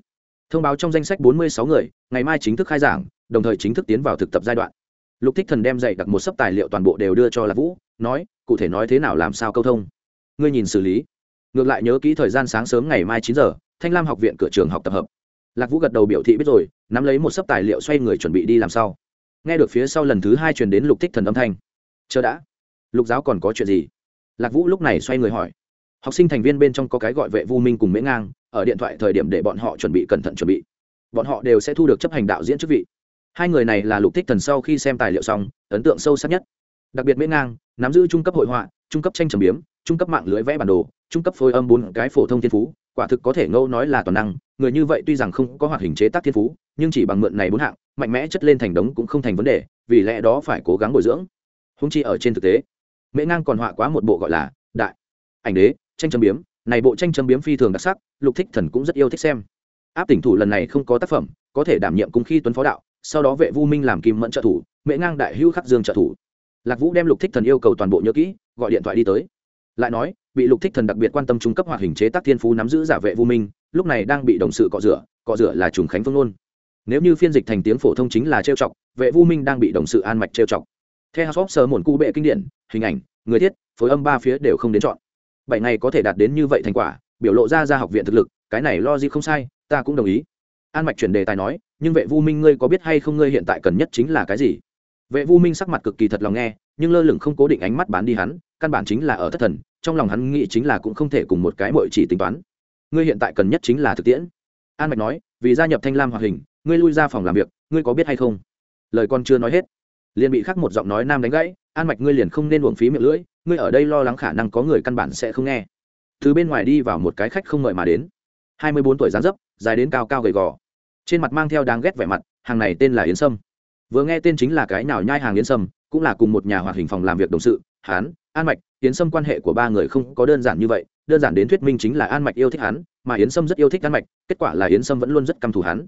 Thông báo trong danh sách bốn mươi sáu người, ngày mai chính thức khai giảng, đồng thời chính thức tiến vào thực tập giai đoạn. Lục thích thần đem dạy đặt một sấp tài liệu toàn bộ đều đưa cho lạc vũ, nói, cụ thể nói thế nào làm sao câu thông? Ngươi nhìn xử lý. Ngược lại nhớ kỹ thời gian sáng sớm ngày mai chín giờ, thanh lam học viện cửa trường học tập hợp. Lạc vũ gật đầu biểu thị biết rồi, nắm lấy một sấp tài liệu xoay người chuẩn bị đi làm sau. Nghe được phía sau lần thứ hai truyền đến lục thích thần âm thanh. Chờ đã. Lục giáo còn có chuyện gì? Lạc vũ lúc này xoay người hỏi học sinh thành viên bên trong có cái gọi vệ vu minh cùng mễ ngang, ở điện thoại thời điểm để bọn họ chuẩn bị cẩn thận chuẩn bị. Bọn họ đều sẽ thu được chấp hành đạo diễn chức vị. Hai người này là lục thích thần sau khi xem tài liệu xong, ấn tượng sâu sắc nhất. Đặc biệt mễ ngang, nắm giữ trung cấp hội họa, trung cấp tranh trầm biếm, trung cấp mạng lưới vẽ bản đồ, trung cấp phôi âm bốn cái phổ thông thiên phú, quả thực có thể ngâu nói là toàn năng. Người như vậy tuy rằng không có hoạt hình chế tác thiên phú, nhưng chỉ bằng mượn này bốn hạng, mạnh mẽ chất lên thành đống cũng không thành vấn đề, vì lẽ đó phải cố gắng bồi dưỡng. Húng chi ở trên thực tế, mễ ngang còn họa quá một bộ gọi là đại ảnh đế tranh châm biếm, này bộ tranh châm biếm phi thường đặc sắc, lục thích thần cũng rất yêu thích xem. Áp tỉnh thủ lần này không có tác phẩm, có thể đảm nhiệm cùng khi tuấn phó đạo, sau đó vệ vu minh làm kim mẫn trợ thủ mẹ ngang đại hữu khắc dương trợ thủ. Lạc vũ đem lục thích thần yêu cầu toàn bộ nhớ kỹ, gọi điện thoại đi tới. Lại nói, bị lục thích thần đặc biệt quan tâm trung cấp hoạt hình chế tác thiên phú nắm giữ giả vệ vu minh, lúc này đang bị đồng sự cọ rửa cọ rửa là trùng khánh phương luôn nếu như phiên dịch thành tiếng phổ thông chính là trêu chọc, vệ vu minh đang bị đồng sự an mạch trêu chọc. Theo hop sơ một cu bệ kinh điển, hình ảnh, người thiết, phối âm ba phía đều không đến chọn bảy ngày có thể đạt đến như vậy thành quả, biểu lộ ra ra học viện thực lực, cái này lo gì không sai, ta cũng đồng ý. An mạch chuyển đề tài nói, nhưng vệ vu minh ngươi có biết hay không ngươi hiện tại cần nhất chính là cái gì? Vệ vu minh sắc mặt cực kỳ thật lòng nghe, nhưng lơ lửng không cố định ánh mắt bán đi hắn, căn bản chính là ở thất thần, trong lòng hắn nghĩ chính là cũng không thể cùng một cái mội chỉ tính toán. Ngươi hiện tại cần nhất chính là thực tiễn. An mạch nói, vì gia nhập thanh lam hoạt hình, ngươi lui ra phòng làm việc, ngươi có biết hay không? Lời con chưa nói hết liền bị khắc một giọng nói nam đánh gãy, an mạch ngươi liền không nên uổng phí miệng lưỡi, ngươi ở đây lo lắng khả năng có người căn bản sẽ không nghe. Từ bên ngoài đi vào một cái khách không mời mà đến. Hai mươi bốn tuổi dáng dấp, dài đến cao cao gầy gò. Trên mặt mang theo đáng ghét vẻ mặt, hàng này tên là yến sâm. Vừa nghe tên chính là cái nào nhai hàng yến sâm, cũng là cùng một nhà hoạt hình phòng làm việc đồng sự hán an mạch, yến sâm quan hệ của ba người không có đơn giản như vậy, đơn giản đến thuyết minh chính là an mạch yêu thích hắn, mà yến sâm rất yêu thích an mạch, kết quả là yến sâm vẫn luôn rất căm thù hắn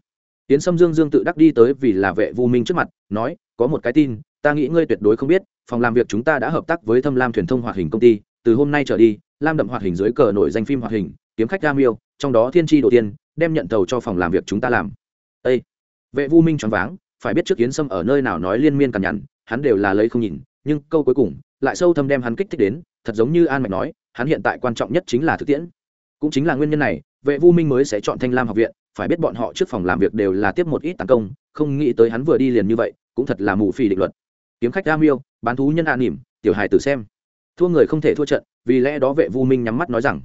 yến sâm dương dương tự đắc đi tới vì là vệ vu minh trước mặt, nói, có một cái tin, ta nghĩ ngươi tuyệt đối không biết, phòng làm việc chúng ta đã hợp tác với thâm lam thuyền thông hoạt hình công ty, từ hôm nay trở đi, lam đậm hoạt hình dưới cờ nổi danh phim hoạt hình, kiếm khách đam trong đó thiên Chi đầu tiên, đem nhận tàu cho phòng làm việc chúng ta làm Ê! vệ vu minh choáng váng, phải biết trước yến sâm ở nơi nào nói liên miên cằn nhằn, hắn đều là lấy không nhìn, nhưng câu cuối cùng, lại sâu thâm đem hắn kích thích đến, thật giống như an mạch nói, hắn hiện tại quan trọng nhất chính là thực tiễn cũng chính là nguyên nhân này, vệ vu minh mới sẽ chọn thanh lam học viện phải biết bọn họ trước phòng làm việc đều là tiếp một ít tấn công, không nghĩ tới hắn vừa đi liền như vậy, cũng thật là mù phì định luật. Kiếm khách đam yêu bán thú nhân an nỉm, tiểu hài tử xem. Thua người không thể thua trận, vì lẽ đó vệ vu minh nhắm mắt nói rằng,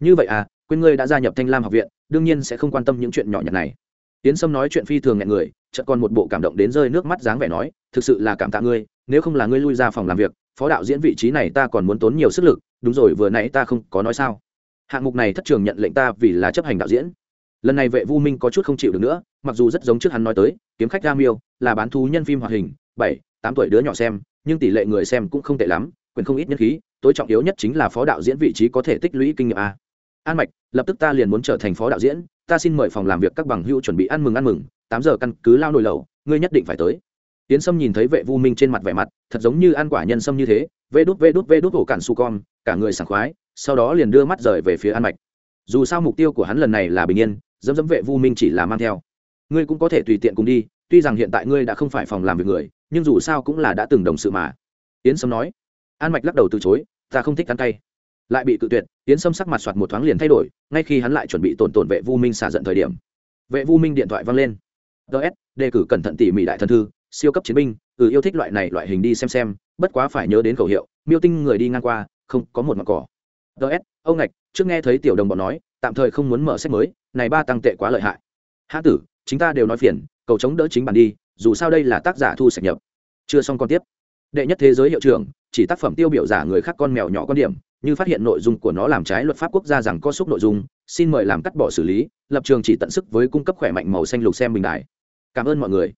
như vậy à quên ngươi đã gia nhập thanh lam học viện, đương nhiên sẽ không quan tâm những chuyện nhỏ nhặt này. Tiến sâm nói chuyện phi thường nghẹn người, chợt còn một bộ cảm động đến rơi nước mắt dáng vẻ nói, thực sự là cảm tạ ngươi, nếu không là ngươi lui ra phòng làm việc, phó đạo diễn vị trí này ta còn muốn tốn nhiều sức lực, đúng rồi vừa nãy ta không có nói sao. Hạng mục này thất trường nhận lệnh ta vì là chấp hành đạo diễn lần này vệ vu minh có chút không chịu được nữa, mặc dù rất giống trước hắn nói tới, kiếm khách ga miêu là bán thú nhân phim hoạt hình, bảy, tám tuổi đứa nhỏ xem, nhưng tỷ lệ người xem cũng không tệ lắm, quyền không ít nhân khí, tối trọng yếu nhất chính là phó đạo diễn vị trí có thể tích lũy kinh nghiệm a. An mạch, lập tức ta liền muốn trở thành phó đạo diễn, ta xin mời phòng làm việc các bằng hữu chuẩn bị ăn mừng ăn mừng, tám giờ căn cứ lao nồi lẩu, ngươi nhất định phải tới. Tiến sâm nhìn thấy vệ vu minh trên mặt vẻ mặt, thật giống như ăn quả nhân sâm như thế, vê đút vê đút vê đút ổ cản su con, cả người sảng khoái, sau đó liền đưa mắt rời về phía an mạch. Dù sao mục tiêu của hắn lần này là bình yên dẫm dẫm vệ vu minh chỉ là mang theo. Ngươi cũng có thể tùy tiện cùng đi, tuy rằng hiện tại ngươi đã không phải phòng làm việc người, nhưng dù sao cũng là đã từng đồng sự mà. Yến sâm nói. An mạch lắc đầu từ chối, ta không thích ăn cay. Lại bị cự tuyệt, yến sâm sắc mặt soạt một thoáng liền thay đổi, ngay khi hắn lại chuẩn bị tổn tổn vệ vu minh xả giận thời điểm. Vệ vu minh điện thoại văng lên. Ts đề cử cẩn thận tỉ mỉ đại thần thư, siêu cấp chiến binh ừ yêu thích loại này loại hình đi xem xem, bất quá phải nhớ đến khẩu hiệu, miêu tinh người đi ngang qua, không có một mặt cỏ. Ts ông ngạch, trước nghe thấy tiểu đồng bọn nói tạm thời không muốn mở sách mới, này ba tăng tệ quá lợi hại. Hạ tử chúng ta đều nói phiền, cầu chống đỡ chính bản đi, dù sao đây là tác giả thu sạch nhập. Chưa xong còn tiếp. Đệ nhất thế giới hiệu trưởng, chỉ tác phẩm tiêu biểu giả người khác con mèo nhỏ con điểm, như phát hiện nội dung của nó làm trái luật pháp quốc gia rằng có xúc nội dung, xin mời làm cắt bỏ xử lý, lập trường chỉ tận sức với cung cấp khỏe mạnh màu xanh lục xem bình đại. Cảm ơn mọi người.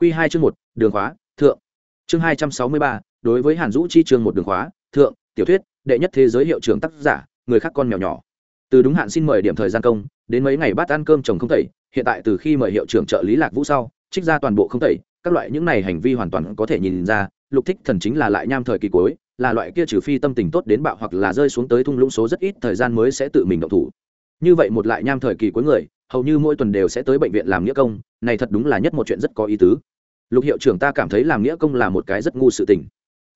Q hai chương một, đường khóa, thượng. Chương hai trăm sáu mươi ba, đối với hàn dũ chi trường một đường khóa, thượng, tiểu thuyết, đệ nhất thế giới hiệu trưởng tác giả, người khác con mèo nhỏ từ đúng hạn xin mời điểm thời gian công, đến mấy ngày bắt ăn cơm chồng không tẩy, hiện tại từ khi mời hiệu trưởng trợ lý lạc vũ sau, trích ra toàn bộ không tẩy, các loại những này hành vi hoàn toàn có thể nhìn ra, lục thích thần chính là lại nham thời kỳ cuối, là loại kia trừ phi tâm tình tốt đến bạo hoặc là rơi xuống tới thung lũng số rất ít thời gian mới sẽ tự mình động thủ. Như vậy một lại nham thời kỳ cuối người, hầu như mỗi tuần đều sẽ tới bệnh viện làm nghĩa công, này thật đúng là nhất một chuyện rất có ý tứ. Lục hiệu trưởng ta cảm thấy làm nghĩa công là một cái rất ngu sự tình.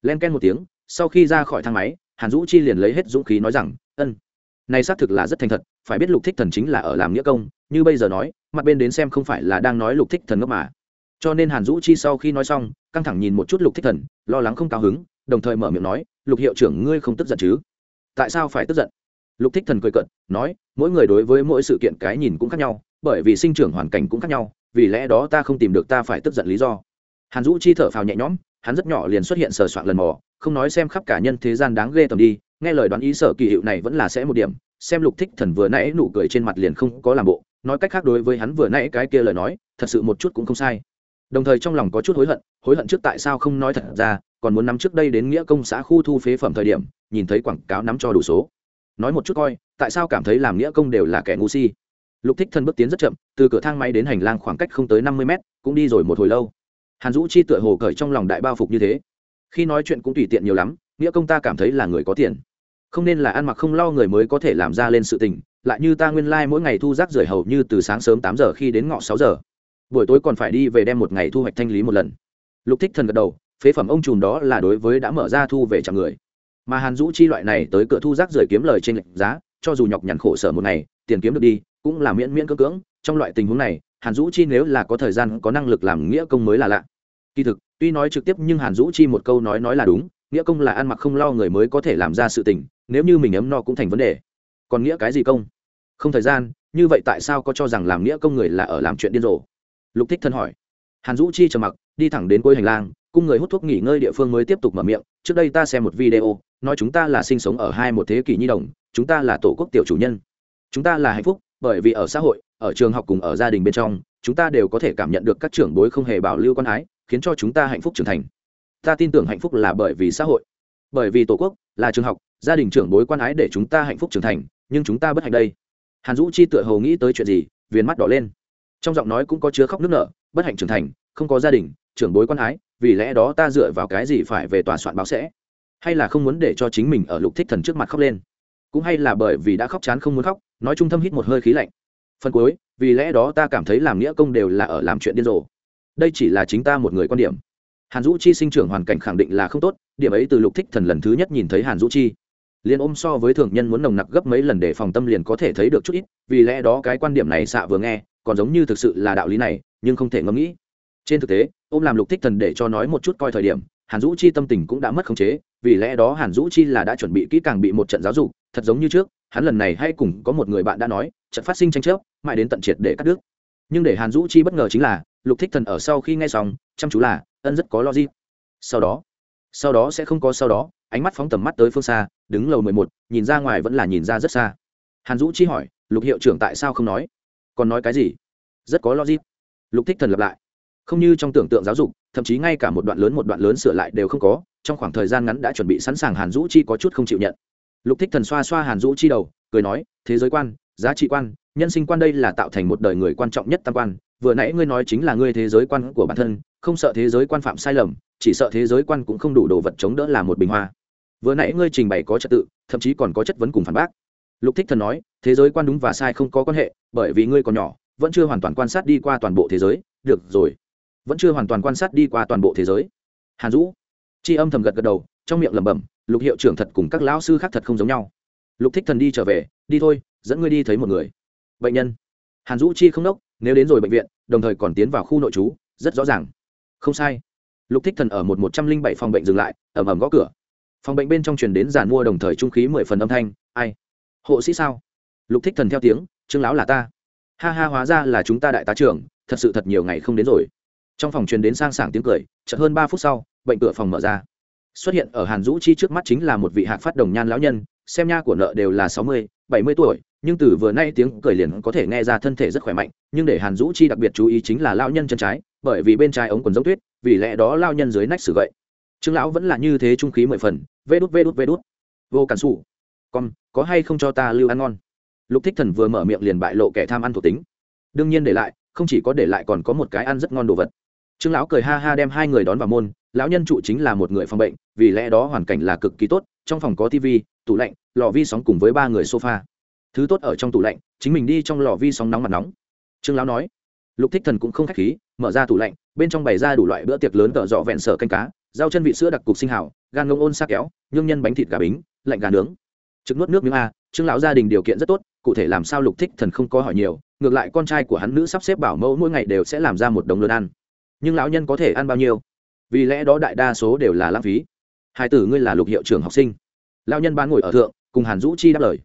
Len ken một tiếng, sau khi ra khỏi thang máy, hàn dũ chi liền lấy hết dũng khí nói rằng, ân này xác thực là rất thành thật, phải biết lục thích thần chính là ở làm nghĩa công, như bây giờ nói, mặt bên đến xem không phải là đang nói lục thích thần ngốc mà. Cho nên hàn dũ chi sau khi nói xong, căng thẳng nhìn một chút lục thích thần, lo lắng không cao hứng, đồng thời mở miệng nói, lục hiệu trưởng ngươi không tức giận chứ? Tại sao phải tức giận? Lục thích thần cười cận nói, mỗi người đối với mỗi sự kiện cái nhìn cũng khác nhau, bởi vì sinh trưởng hoàn cảnh cũng khác nhau, vì lẽ đó ta không tìm được ta phải tức giận lý do. Hàn dũ chi thở phào nhẹ nhõm, hắn rất nhỏ liền xuất hiện sờ soạn lần mò, không nói xem khắp cả nhân thế gian đáng ghê tầm đi nghe lời đoán ý sở kỳ hiệu này vẫn là sẽ một điểm, xem lục thích thần vừa nãy nụ cười trên mặt liền không có làm bộ, nói cách khác đối với hắn vừa nãy cái kia lời nói, thật sự một chút cũng không sai. Đồng thời trong lòng có chút hối hận hối hận trước tại sao không nói thật ra, còn muốn nắm trước đây đến nghĩa công xã khu thu phế phẩm thời điểm, nhìn thấy quảng cáo nắm cho đủ số. Nói một chút coi, tại sao cảm thấy làm nghĩa công đều là kẻ ngu si? Lục thích thân bước tiến rất chậm, từ cửa thang máy đến hành lang khoảng cách không tới năm mươi mét, cũng đi rồi một hồi lâu. Hàn dũ chi tựa hồ cởi trong lòng đại bao phục như thế. Khi nói chuyện cũng tùy tiện nhiều lắm nghĩa công ta cảm thấy là người có tiền. Không nên là ăn mặc không lo người mới có thể làm ra lên sự tình, lại như ta nguyên lai、like、mỗi ngày thu rác rưởi hầu như từ sáng sớm tám giờ khi đến ngọ sáu giờ. Buổi tối còn phải đi về đem một ngày thu hoạch thanh lý một lần. Lục thích thần gật đầu, phế phẩm ông trùm đó là đối với đã mở ra thu về chẳng người. Mà hàn dũ chi loại này tới cửa thu rác rưởi kiếm lời trên lệnh giá, cho dù nhọc nhằn khổ sở một ngày, tiền kiếm được đi, cũng là miễn miễn cưỡng cưỡng. Trong loại tình huống này, hàn dũ chi nếu là có thời gian, có năng lực làm nghĩa công mới là lạ. Kỳ thực, tuy nói trực tiếp nhưng hàn dũ chi một câu nói nói là đúng nghĩa công là ăn mặc không lo người mới có thể làm ra sự tình, nếu như mình ấm no cũng thành vấn đề. Còn nghĩa cái gì công? Không thời gian, như vậy tại sao có cho rằng làm nghĩa công người là ở làm chuyện điên rồ? Lục thích thân hỏi. Hàn dũ chi trầm mặc, đi thẳng đến cuối hành lang, cung người hút thuốc nghỉ ngơi địa phương mới tiếp tục mở miệng, trước đây ta xem một video, nói chúng ta là sinh sống ở hai một thế kỷ nhi đồng, chúng ta là tổ quốc tiểu chủ nhân. Chúng ta là hạnh phúc, bởi vì ở xã hội, ở trường học cùng ở gia đình bên trong, chúng ta đều có thể cảm nhận được các trưởng bối không hề bảo lưu con ái, khiến cho chúng ta hạnh phúc trưởng thành ta tin tưởng hạnh phúc là bởi vì xã hội, bởi vì tổ quốc, là trường học, gia đình trưởng bối quan ái để chúng ta hạnh phúc trưởng thành, nhưng chúng ta bất hạnh đây. Hàn dũ chi tựa hầu nghĩ tới chuyện gì, viền mắt đỏ lên. Trong giọng nói cũng có chứa khóc nước nở, bất hạnh trưởng thành, không có gia đình, trưởng bối quan ái, vì lẽ đó ta dựa vào cái gì phải về tòa soạn báo sẽ? Hay là không muốn để cho chính mình ở lục thích thần trước mặt khóc lên? Cũng hay là bởi vì đã khóc chán không muốn khóc, nói trung tâm hít một hơi khí lạnh. Phần cuối, vì lẽ đó ta cảm thấy làm nghĩa công đều là ở làm chuyện điên rồ. Đây chỉ là chính ta một người quan điểm hàn dũ chi sinh trưởng hoàn cảnh khẳng định là không tốt, điểm ấy từ lục thích thần lần thứ nhất nhìn thấy hàn dũ chi. Liền ôm so với thường nhân muốn nồng nặc gấp mấy lần để phòng tâm liền có thể thấy được chút ít, vì lẽ đó cái quan điểm này xạ vừa nghe, còn giống như thực sự là đạo lý này, nhưng không thể ngẫm nghĩ. Trên thực tế, ôm làm lục thích thần để cho nói một chút coi thời điểm, hàn dũ chi tâm tình cũng đã mất khống chế, vì lẽ đó hàn dũ chi là đã chuẩn bị kỹ càng bị một trận giáo dục, thật giống như trước, hắn lần này hay cùng có một người bạn đã nói, trận phát sinh tranh chấp, mãi đến tận triệt để cắt đứt. Nhưng để hàn dũ chi bất ngờ chính là, lục thích thần ở sau khi nghe xong, chăm chú là ân rất có logic. Sau đó sau đó sẽ không có sau đó, ánh mắt phóng tầm mắt tới phương xa, đứng lầu mười một, nhìn ra ngoài vẫn là nhìn ra rất xa. Hàn dũ chi hỏi, lục hiệu trưởng tại sao không nói? Còn nói cái gì? Rất có logic. Lục thích thần lặp lại, không như trong tưởng tượng giáo dục, thậm chí ngay cả một đoạn lớn một đoạn lớn sửa lại đều không có, trong khoảng thời gian ngắn đã chuẩn bị sẵn sàng hàn dũ chi có chút không chịu nhận. Lục thích thần xoa xoa hàn dũ chi đầu, cười nói, thế giới quan, giá trị quan, nhân sinh quan đây là tạo thành một đời người quan trọng nhất tam quan, vừa nãy ngươi nói chính là ngươi thế giới quan của bản thân không sợ thế giới quan phạm sai lầm, chỉ sợ thế giới quan cũng không đủ đồ vật chống đỡ là một bình hoa. Vừa nãy ngươi trình bày có trật tự, thậm chí còn có chất vấn cùng phản bác. Lục thích thần nói, thế giới quan đúng và sai không có quan hệ, bởi vì ngươi còn nhỏ, vẫn chưa hoàn toàn quan sát đi qua toàn bộ thế giới. Được rồi. Vẫn chưa hoàn toàn quan sát đi qua toàn bộ thế giới. Hàn dũ. Chi âm thầm gật gật đầu, trong miệng lẩm bẩm, lục hiệu trưởng thật cùng các lão sư khác thật không giống nhau. Lục thích thần đi trở về, đi thôi, dẫn ngươi đi thấy một người. Bệnh nhân. Hàn dũ chi không đốc, nếu đến rồi bệnh viện, đồng thời còn tiến vào khu nội trú, rất rõ ràng không sai. Lục thích thần ở một một trăm linh bảy phòng bệnh dừng lại ẩm ẩm gõ cửa. Phòng bệnh bên trong truyền đến giàn mua đồng thời trung khí mười phần âm thanh, ai? Hộ sĩ sao? Lục thích thần theo tiếng, trương lão là ta. Ha ha, hóa ra là chúng ta đại tá trưởng, thật sự thật nhiều ngày không đến rồi. Trong phòng truyền đến sang sảng tiếng cười, chợt hơn ba phút sau, bệnh cửa phòng mở ra. Xuất hiện ở hàn dũ chi trước mắt chính là một vị hạc phát đồng nhan lão nhân, xem nha của nợ đều là sáu mươi, bảy mươi tuổi nhưng từ vừa nay tiếng cười liền có thể nghe ra thân thể rất khỏe mạnh, nhưng để hàn dũ chi đặc biệt chú ý chính là lao nhân chân trái, bởi vì bên trái ống quần giống tuyết, vì lẽ đó lao nhân dưới nách sử gậy. Trương lão vẫn là như thế trung khí mười phần, vê đút vê đút vê đút. Vô cản xù con, có hay không cho ta lưu ăn ngon? Lục thích thần vừa mở miệng liền bại lộ kẻ tham ăn thuộc tính. Đương nhiên để lại, không chỉ có để lại còn có một cái ăn rất ngon đồ vật. Trương lão cười ha ha đem hai người đón vào môn, lão nhân trụ chính là một người phòng bệnh, vì lẽ đó hoàn cảnh là cực kỳ tốt, trong phòng có tivi, tủ lạnh, lò vi sóng cùng với ba người sofa thứ tốt ở trong tủ lạnh, chính mình đi trong lò vi sóng nóng mặt nóng. Trương lão nói. Lục thích thần cũng không khách khí, mở ra tủ lạnh, bên trong bày ra đủ loại bữa tiệc lớn cỡ dọ vẹn sở canh cá, rau chân vị sữa đặc cục sinh hảo, gan ngông ôn xa kéo, nhương nhân bánh thịt gà bính, lạnh gà nướng. Trực nuốt nước miếng a, trương lão gia đình điều kiện rất tốt, cụ thể làm sao lục thích thần không có hỏi nhiều, ngược lại con trai của hắn nữ sắp xếp bảo mẫu mỗi ngày đều sẽ làm ra một đồng lớn ăn. Nhưng lão nhân có thể ăn bao nhiêu? Vì lẽ đó đại đa số đều là lãng phí. Hai tử ngươi là lục hiệu trưởng học sinh. Lão nhân bán ngồi ở thượng, cùng hàn dũ chi đáp lời.